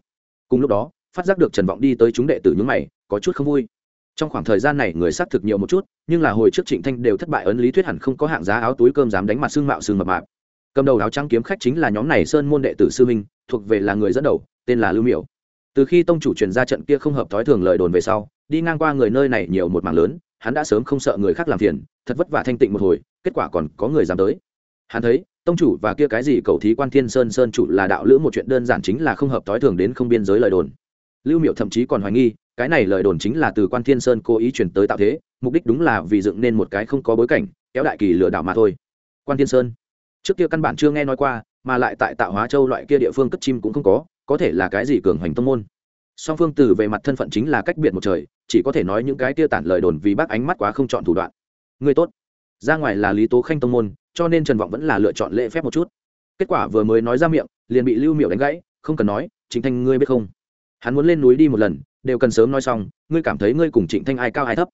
Cùng lúc đó, phát giác được trần vọng đi tới chúng đệ tử nhúng mày, có chút không vui. Trong khoảng thời gian này người xác thực nhiều một chút, nhưng là hồi trước trịnh thanh đều thất bại ấn lý thuyết hẳn không có hạng giá áo túi cơm dám đánh mặt xương mạo xương mập mạp. Cầm đầu áo trắng kiếm khách chính là nhóm này sơn môn đệ tử sư minh thuộc về là người dẫn đầu, tên là lưu miểu. Từ khi tông chủ truyền ra trận kia không hợp thói thường lời đồn về sau, đi ngang qua người nơi này nhiều một mảng lớn hắn đã sớm không sợ người khác làm phiền, thật vất vả thanh tịnh một hồi, kết quả còn có người dám tới. Hắn thấy, tông chủ và kia cái gì cầu thí quan thiên sơn sơn chủ là đạo lữ một chuyện đơn giản chính là không hợp thói thường đến không biên giới lời đồn. Lưu miệu thậm chí còn hoài nghi, cái này lời đồn chính là từ quan thiên sơn cố ý chuyển tới tạo thế, mục đích đúng là vì dựng nên một cái không có bối cảnh, kéo đại kỳ lừa đảo mà thôi. Quan thiên sơn. Trước kia căn bản chưa nghe nói qua, mà lại tại tạo hóa châu loại kia địa phương cất chim cũng không có có thể là cái gì cường hoành tông môn. Song phương từ về mặt thân phận chính là cách biệt một trời chỉ có thể nói những cái tia tản lời đồn vì bác ánh mắt quá không chọn thủ đoạn. Người tốt. Ra ngoài là lý tố khanh tông môn, cho nên trần vọng vẫn là lựa chọn lễ phép một chút. Kết quả vừa mới nói ra miệng, liền bị lưu miệu đánh gãy, không cần nói chính thanh ngươi biết không? Hắn muốn lên núi đi một lần, đều cần sớm nói xong, ngươi cảm thấy ngươi cùng trịnh thanh ai cao ai thấp?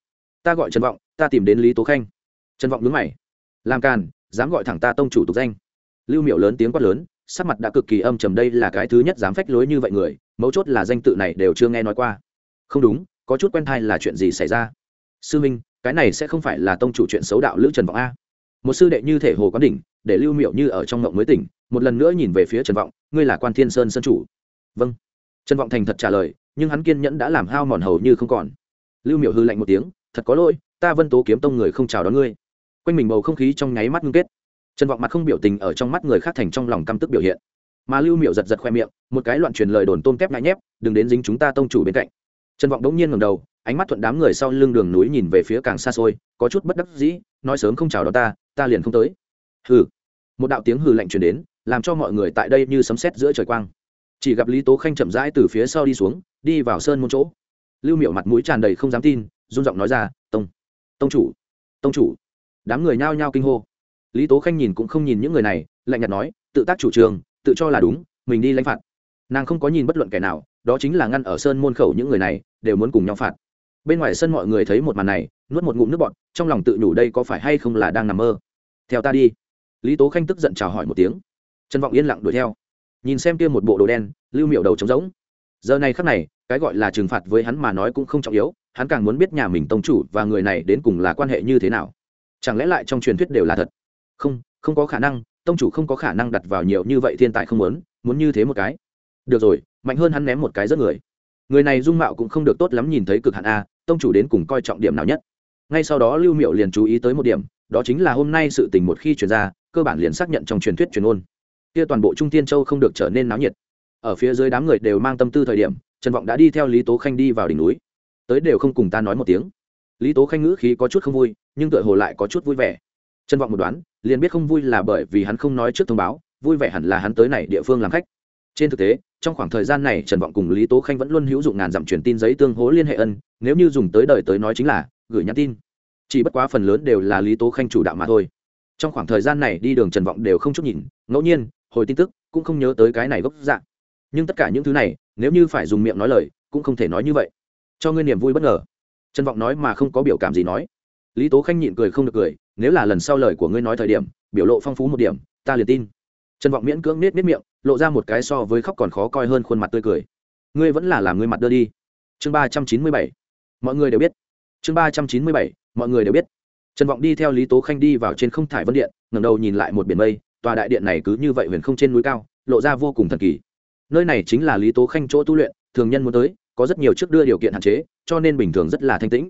Ta gọi trần vọng, ta tìm đến lý tố khanh. Trần vọng đứng mày. Làm càn, dám gọi thẳng ta tông chủ tục danh. Lưu miệu lớn tiếng quát lớn, sắc mặt đã cực kỳ âm trầm đây là cái thứ nhất dám phách lối như vậy người, mấu chốt là danh tự này đều chưa nghe nói qua. Không đúng có chút quen thai là chuyện gì xảy ra? Sư minh, cái này sẽ không phải là tông chủ chuyện xấu đạo lữ trần vọng a. Một sư đệ như thể hồ quán đỉnh, để lưu miệu như ở trong ngộng mới tỉnh, một lần nữa nhìn về phía trần vọng, ngươi là quan thiên sơn sân chủ. Vâng. Trần vọng thành thật trả lời, nhưng hắn kiên nhẫn đã làm hao mòn hầu như không còn. Lưu miệu hư lạnh một tiếng, thật có lỗi, ta vân tố kiếm tông người không chào đón ngươi. Quanh mình bầu không khí trong nháy mắt ngưng kết. Trần vọng mặt không biểu tình ở trong mắt người khác thành trong lòng căm tức biểu hiện. Mà lưu miệu giật giật khoe miệng, một cái loạn truyền lời đồn tôm kép ngại nhép, đừng đến dính chúng ta tông chủ bên cạnh trần vọng đống nhiên ngầm đầu, ánh mắt thuận đám người sau lưng đường núi nhìn về phía càng xa xôi, có chút bất đắc dĩ, nói sớm không chào đón ta ta liền không tới. Hừ. Một đạo tiếng hừ lạnh truyền đến, làm cho mọi người tại đây như sấm sét giữa trời quang. Chỉ gặp lý tố khanh chậm rãi từ phía sau đi xuống, đi vào sơn môn chỗ. Lưu miệu mặt mũi tràn đầy không dám tin, run giọng nói ra, tông tông chủ tông chủ. Đám người nhao nhao kinh hô. Lý tố khanh nhìn cũng không nhìn những người này, lạnh nhạt nói, tự tác chủ trường, tự cho là đúng, mình đi lãnh phạt. Nàng không có nhìn bất luận kẻ nào, đó chính là ngăn ở sơn môn khẩu những người này đều muốn cùng nhau phạt. Bên ngoài sân mọi người thấy một màn này, nuốt một ngụm nước bọt, trong lòng tự nhủ đây có phải hay không là đang nằm mơ. Theo ta đi. Lý tố khanh tức giận chào hỏi một tiếng. Trần vọng yên lặng đuổi theo. Nhìn xem kia một bộ đồ đen, lưu miệu đầu trống rỗng. Giờ này khắc này, cái gọi là trừng phạt với hắn mà nói cũng không trọng yếu, hắn càng muốn biết nhà mình tông chủ và người này đến cùng là quan hệ như thế nào. Chẳng lẽ lại trong truyền thuyết đều là thật? Không không có khả năng, tông chủ không có khả năng đặt vào nhiều như vậy thiên tài không muốn muốn như thế một cái. Được rồi, mạnh hơn hắn ném một cái rất người người này dung mạo cũng không được tốt lắm nhìn thấy cực hạn a, tông chủ đến cùng coi trọng điểm nào nhất. Ngay sau đó lưu miệu liền chú ý tới một điểm, đó chính là hôm nay sự tình một khi chuyển ra, cơ bản liền xác nhận trong truyền thuyết truyền ôn. Kia toàn bộ trung tiên châu không được trở nên náo nhiệt. Ở phía dưới đám người đều mang tâm tư thời điểm, trần vọng đã đi theo lý tố khanh đi vào đỉnh núi. Tới đều không cùng ta nói một tiếng. Lý tố khanh ngữ khí có chút không vui, nhưng tựa hồ lại có chút vui vẻ. Trần vọng một đoán, liền biết không vui là bởi vì hắn không nói trước thông báo, vui vẻ hẳn là hắn tới này địa phương làm khách trên thực tế, trong khoảng thời gian này, trần vọng cùng lý tố khanh vẫn luôn hữu dụng ngàn dặm truyền tin giấy tương hố liên hệ ân, nếu như dùng tới đời tới nói chính là gửi nhắn tin. Chỉ bất quá phần lớn đều là lý tố khanh chủ đạo mà thôi. Trong khoảng thời gian này, đi đường trần vọng đều không chút nhìn, ngẫu nhiên, hồi tin tức, cũng không nhớ tới cái này gốc dạng. Nhưng tất cả những thứ này, nếu như phải dùng miệng nói lời, cũng không thể nói như vậy. Cho ngươi niềm vui bất ngờ. Trần vọng nói mà không có biểu cảm gì nói. Lý tố khanh nhịn cười không được cười, nếu là lần sau lời của ngươi nói thời điểm, biểu lộ phong phú một điểm, ta liền tin trần vọng miễn cưỡng nết nết miệng, lộ ra một cái so với khóc còn khó coi hơn khuôn mặt tươi cười. Ngươi vẫn là làm ngươi mặt đưa đi. Chương ba trăm chín mươi bảy. Mọi người đều biết. Chương ba trăm chín mươi bảy, mọi người đều biết. Trần vọng đi theo lý tố khanh đi vào trên không thải vân điện ngầm đầu nhìn lại một biển mây, tòa đại điện này cứ như vậy huyền không trên núi cao, lộ ra vô cùng thần kỳ. Nơi này chính là lý tố khanh chỗ tu luyện, thường nhân muốn tới, có rất nhiều trước đưa điều kiện hạn chế, cho nên bình thường rất là thanh tĩnh.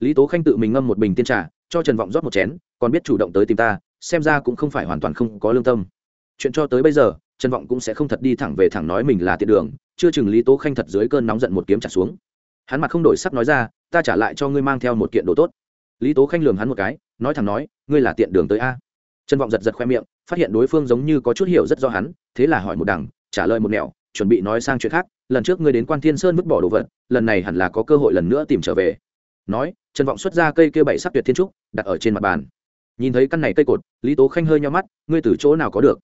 Lý tố khanh tự mình ngâm một bình tiên trà, cho trần vọng rót một chén, còn biết chủ động tới tìm ta, xem ra cũng không phải hoàn toàn không có lương tâm chuyện cho tới bây giờ, trần vọng cũng sẽ không thật đi thẳng về thẳng nói mình là tiện đường, chưa chừng lý tố khanh thật dưới cơn nóng giận một kiếm trả xuống. Hắn mặt không đổi sắc nói ra, ta trả lại cho ngươi mang theo một kiện đồ tốt. Lý tố khanh lường hắn một cái, nói thẳng nói, ngươi là tiện đường tới a. Trần vọng giật giật khoe miệng, phát hiện đối phương giống như có chút hiểu rất do hắn, thế là hỏi một đằng, trả lời một nẻo, chuẩn bị nói sang chuyện khác, lần trước ngươi đến quan thiên sơn vứt bỏ đồ vật, lần này hẳn là có cơ hội lần nữa tìm trở về. Nói, trần vọng xuất ra cây kia bảy sắc tuyệt thiên trúc, đặt ở trên mặt bàn. Nhìn thấy căn này cây cột, lý tố khanh hơi nho mắt, ngươi từ chỗ nào có được?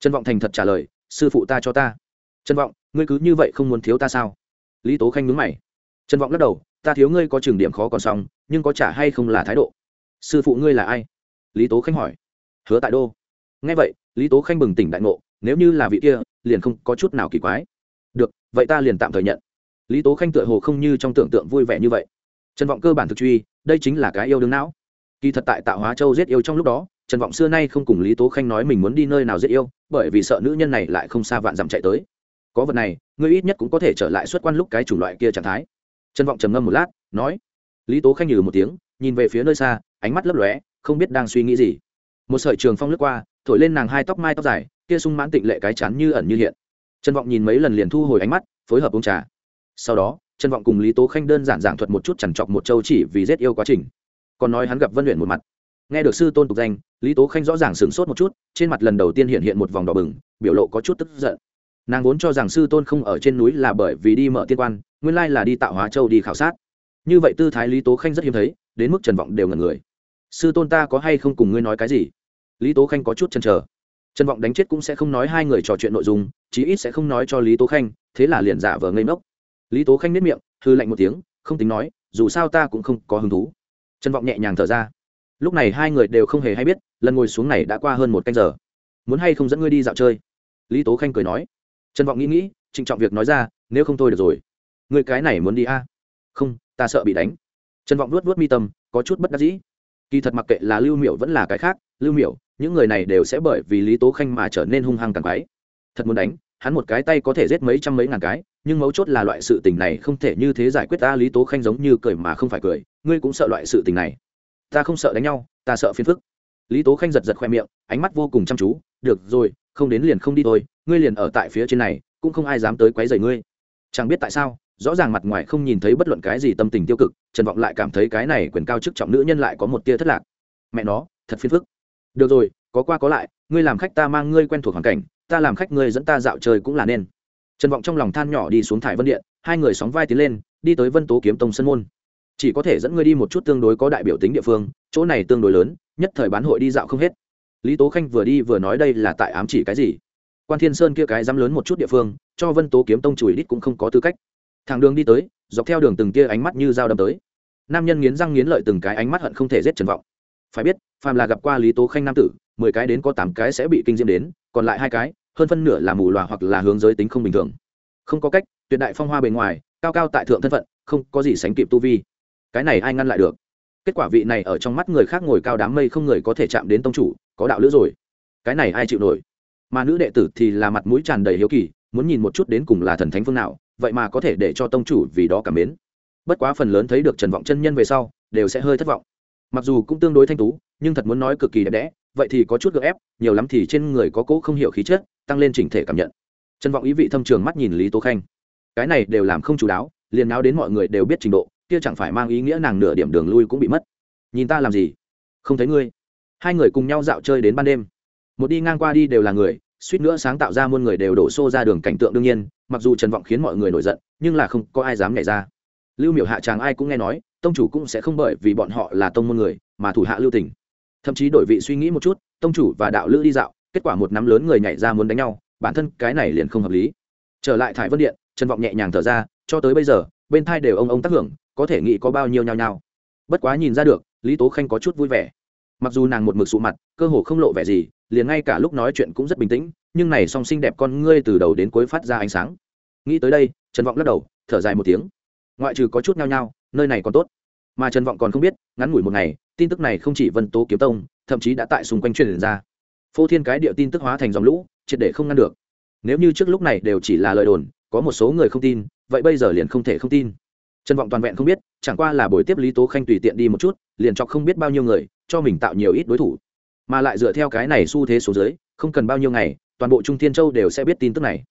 Trần vọng thành thật trả lời, sư phụ ta cho ta. Trần vọng, ngươi cứ như vậy không muốn thiếu ta sao? Lý tố khanh nhướng mày. Trần vọng lắc đầu, ta thiếu ngươi có trường điểm khó còn xong, nhưng có trả hay không là thái độ. Sư phụ ngươi là ai? Lý tố khanh hỏi. Hứa tại đô. Nghe vậy, lý tố khanh bừng tỉnh đại ngộ, nếu như là vị kia, liền không có chút nào kỳ quái. Được, vậy ta liền tạm thời nhận. Lý tố khanh tựa hồ không như trong tưởng tượng vui vẻ như vậy. Trần vọng cơ bản thực truy, đây chính là cái yêu đương não. Kỳ thật tại tạo hóa châu giết yêu trong lúc đó trần vọng xưa nay không cùng lý tố khanh nói mình muốn đi nơi nào dễ yêu, bởi vì sợ nữ nhân này lại không xa vạn dặm chạy tới. Có vật này, ngươi ít nhất cũng có thể trở lại xuất quan lúc cái chủng loại kia trạng thái. Trần vọng trầm ngâm một lát, nói. Lý tố khanh nhừ một tiếng, nhìn về phía nơi xa, ánh mắt lấp lóe, không biết đang suy nghĩ gì. Một sợi trường phong lướt qua, thổi lên nàng hai tóc mai tóc dài, kia sung mãn tịnh lệ cái chán như ẩn như hiện. Trần vọng nhìn mấy lần liền thu hồi ánh mắt, phối hợp uống trà. Sau đó, trần vọng cùng lý tố khanh đơn giản giảng thuật một chút chằn trọc một châu chỉ vì rét yêu quá trình. Còn nói hắn gặp vân luyện một mặt nghe được sư tôn tục danh, lý tố khanh rõ ràng sửng sốt một chút, trên mặt lần đầu tiên hiện hiện một vòng đỏ bừng, biểu lộ có chút tức giận. Nàng vốn cho rằng sư tôn không ở trên núi là bởi vì đi mở tiên quan, nguyên lai là đi tạo hóa châu đi khảo sát. Như vậy tư thái lý tố khanh rất hiếm thấy, đến mức trần vọng đều ngần người. Sư tôn ta có hay không cùng ngươi nói cái gì? Lý tố khanh có chút chần chờ. Trần vọng đánh chết cũng sẽ không nói hai người trò chuyện nội dung, chí ít sẽ không nói cho lý tố khanh, thế là liền giả vờ ngây ngốc. Lý tố khanh nếp miệng, hư lạnh một tiếng, không tính nói, dù sao ta cũng không có hứng thú. Trần vọng nhẹ nhàng thở ra lúc này hai người đều không hề hay biết, lần ngồi xuống này đã qua hơn một canh giờ. Muốn hay không dẫn ngươi đi dạo chơi? Lý tố khanh cười nói. Trần vọng nghĩ nghĩ, trịnh trọng việc nói ra, nếu không thôi được rồi. Người cái này muốn đi a? À? không, ta sợ bị đánh. Trần vọng luốt luốt mi tâm, có chút bất đắc dĩ. Kỳ thật mặc kệ là lưu miểu vẫn là cái khác, lưu miểu, những người này đều sẽ bởi vì lý tố khanh mà trở nên hung hăng càng quái. Thật muốn đánh, hắn một cái tay có thể giết mấy trăm mấy ngàn cái, nhưng mấu chốt là loại sự tình này không thể như thế giải quyết ta. Lý tố khanh giống như cười mà không phải cười, ngươi cũng sợ loại sự tình này ta không sợ đánh nhau, ta sợ phiền phức. Lý tố khanh giật giật khoe miệng, ánh mắt vô cùng chăm chú, được rồi, không đến liền không đi thôi, ngươi liền ở tại phía trên này, cũng không ai dám tới quấy rầy ngươi. Chẳng biết tại sao, rõ ràng mặt ngoài không nhìn thấy bất luận cái gì tâm tình tiêu cực, trần vọng lại cảm thấy cái này quyền cao chức trọng nữ nhân lại có một tia thất lạc. Mẹ nó, thật phiền phức. Được rồi, có qua có lại, ngươi làm khách ta mang ngươi quen thuộc hoàn cảnh, ta làm khách ngươi dẫn ta dạo chơi cũng là nên. Trần vọng trong lòng than nhỏ đi xuống thải vân điện, hai người sóng vai tiến lên, đi tới vân tố kiếm tông sân môn chỉ có thể dẫn ngươi đi một chút tương đối có đại biểu tính địa phương, chỗ này tương đối lớn, nhất thời bán hội đi dạo không hết. Lý tố khanh vừa đi vừa nói đây là tại ám chỉ cái gì? Quan thiên sơn kia cái dám lớn một chút địa phương, cho vân tố kiếm tông chùi đít cũng không có tư cách. Thằng đường đi tới, dọc theo đường từng kia ánh mắt như dao đâm tới. Nam nhân nghiến răng nghiến lợi từng cái ánh mắt hận không thể giết trần vọng. Phải biết, phàm là gặp qua lý tố khanh nam tử, mười cái đến có tám cái sẽ bị kinh diễm đến, còn lại hai cái, hơn phân nửa là mù loà hoặc là hướng giới tính không bình thường. Không có cách, tuyệt đại phong hoa bề ngoài, cao cao tại thượng thân phận, không có gì sánh kịp tu vi cái này ai ngăn lại được? Kết quả vị này ở trong mắt người khác ngồi cao đám mây không người có thể chạm đến tông chủ, có đạo lữ rồi. Cái này ai chịu nổi? Mà nữ đệ tử thì là mặt mũi tràn đầy hiếu kỳ, muốn nhìn một chút đến cùng là thần thánh phương nào, vậy mà có thể để cho tông chủ vì đó cảm mến. Bất quá phần lớn thấy được trần vọng chân nhân về sau, đều sẽ hơi thất vọng. Mặc dù cũng tương đối thanh tú, nhưng thật muốn nói cực kỳ đẹp đẽ, vậy thì có chút gợ ép, nhiều lắm thì trên người có cỗ không hiểu khí chất, tăng lên chỉnh thể cảm nhận. Trần vọng ý vị thâm trường mắt nhìn lý tố khanh. Cái này đều làm không chú đáo, liền náo đến mọi người đều biết trình độ kia chẳng phải mang ý nghĩa nàng nửa điểm đường lui cũng bị mất. Nhìn ta làm gì? Không thấy ngươi. Hai người cùng nhau dạo chơi đến ban đêm. Một đi ngang qua đi đều là người, suýt nữa sáng tạo ra muôn người đều đổ xô ra đường cảnh tượng đương nhiên, mặc dù trần vọng khiến mọi người nổi giận, nhưng là không có ai dám nhảy ra. Lưu miểu hạ tràng ai cũng nghe nói, tông chủ cũng sẽ không bởi vì bọn họ là tông môn người, mà thủ hạ lưu tình. Thậm chí đổi vị suy nghĩ một chút, tông chủ và đạo lữ đi dạo, kết quả một nắm lớn người nhảy ra muốn đánh nhau, bản thân cái này liền không hợp lý. Trở lại thải vân điện, trần vọng nhẹ nhàng thở ra, cho tới bây giờ, bên thai đều ông ông tác hưởng có thể nghĩ có bao nhiêu nhao nhao. Bất quá nhìn ra được, lý tố khanh có chút vui vẻ. Mặc dù nàng một mực sụ mặt, cơ hồ không lộ vẻ gì, liền ngay cả lúc nói chuyện cũng rất bình tĩnh, nhưng này song xinh đẹp con ngươi từ đầu đến cuối phát ra ánh sáng. Nghĩ tới đây, trần vọng lắc đầu, thở dài một tiếng. Ngoại trừ có chút nhao nhao, nơi này còn tốt. Mà trần vọng còn không biết, ngắn ngủi một ngày, tin tức này không chỉ vân tố kiếm tông, thậm chí đã tại xung quanh truyền ra. Phô thiên cái địa tin tức hóa thành dòng lũ, triệt để không ngăn được. Nếu như trước lúc này đều chỉ là lời đồn, có một số người không tin, vậy bây giờ liền không thể không tin trần vọng toàn vẹn không biết, chẳng qua là buổi tiếp lý tố khanh tùy tiện đi một chút, liền chọc không biết bao nhiêu người, cho mình tạo nhiều ít đối thủ. Mà lại dựa theo cái này xu thế số dưới, không cần bao nhiêu ngày, toàn bộ trung thiên châu đều sẽ biết tin tức này.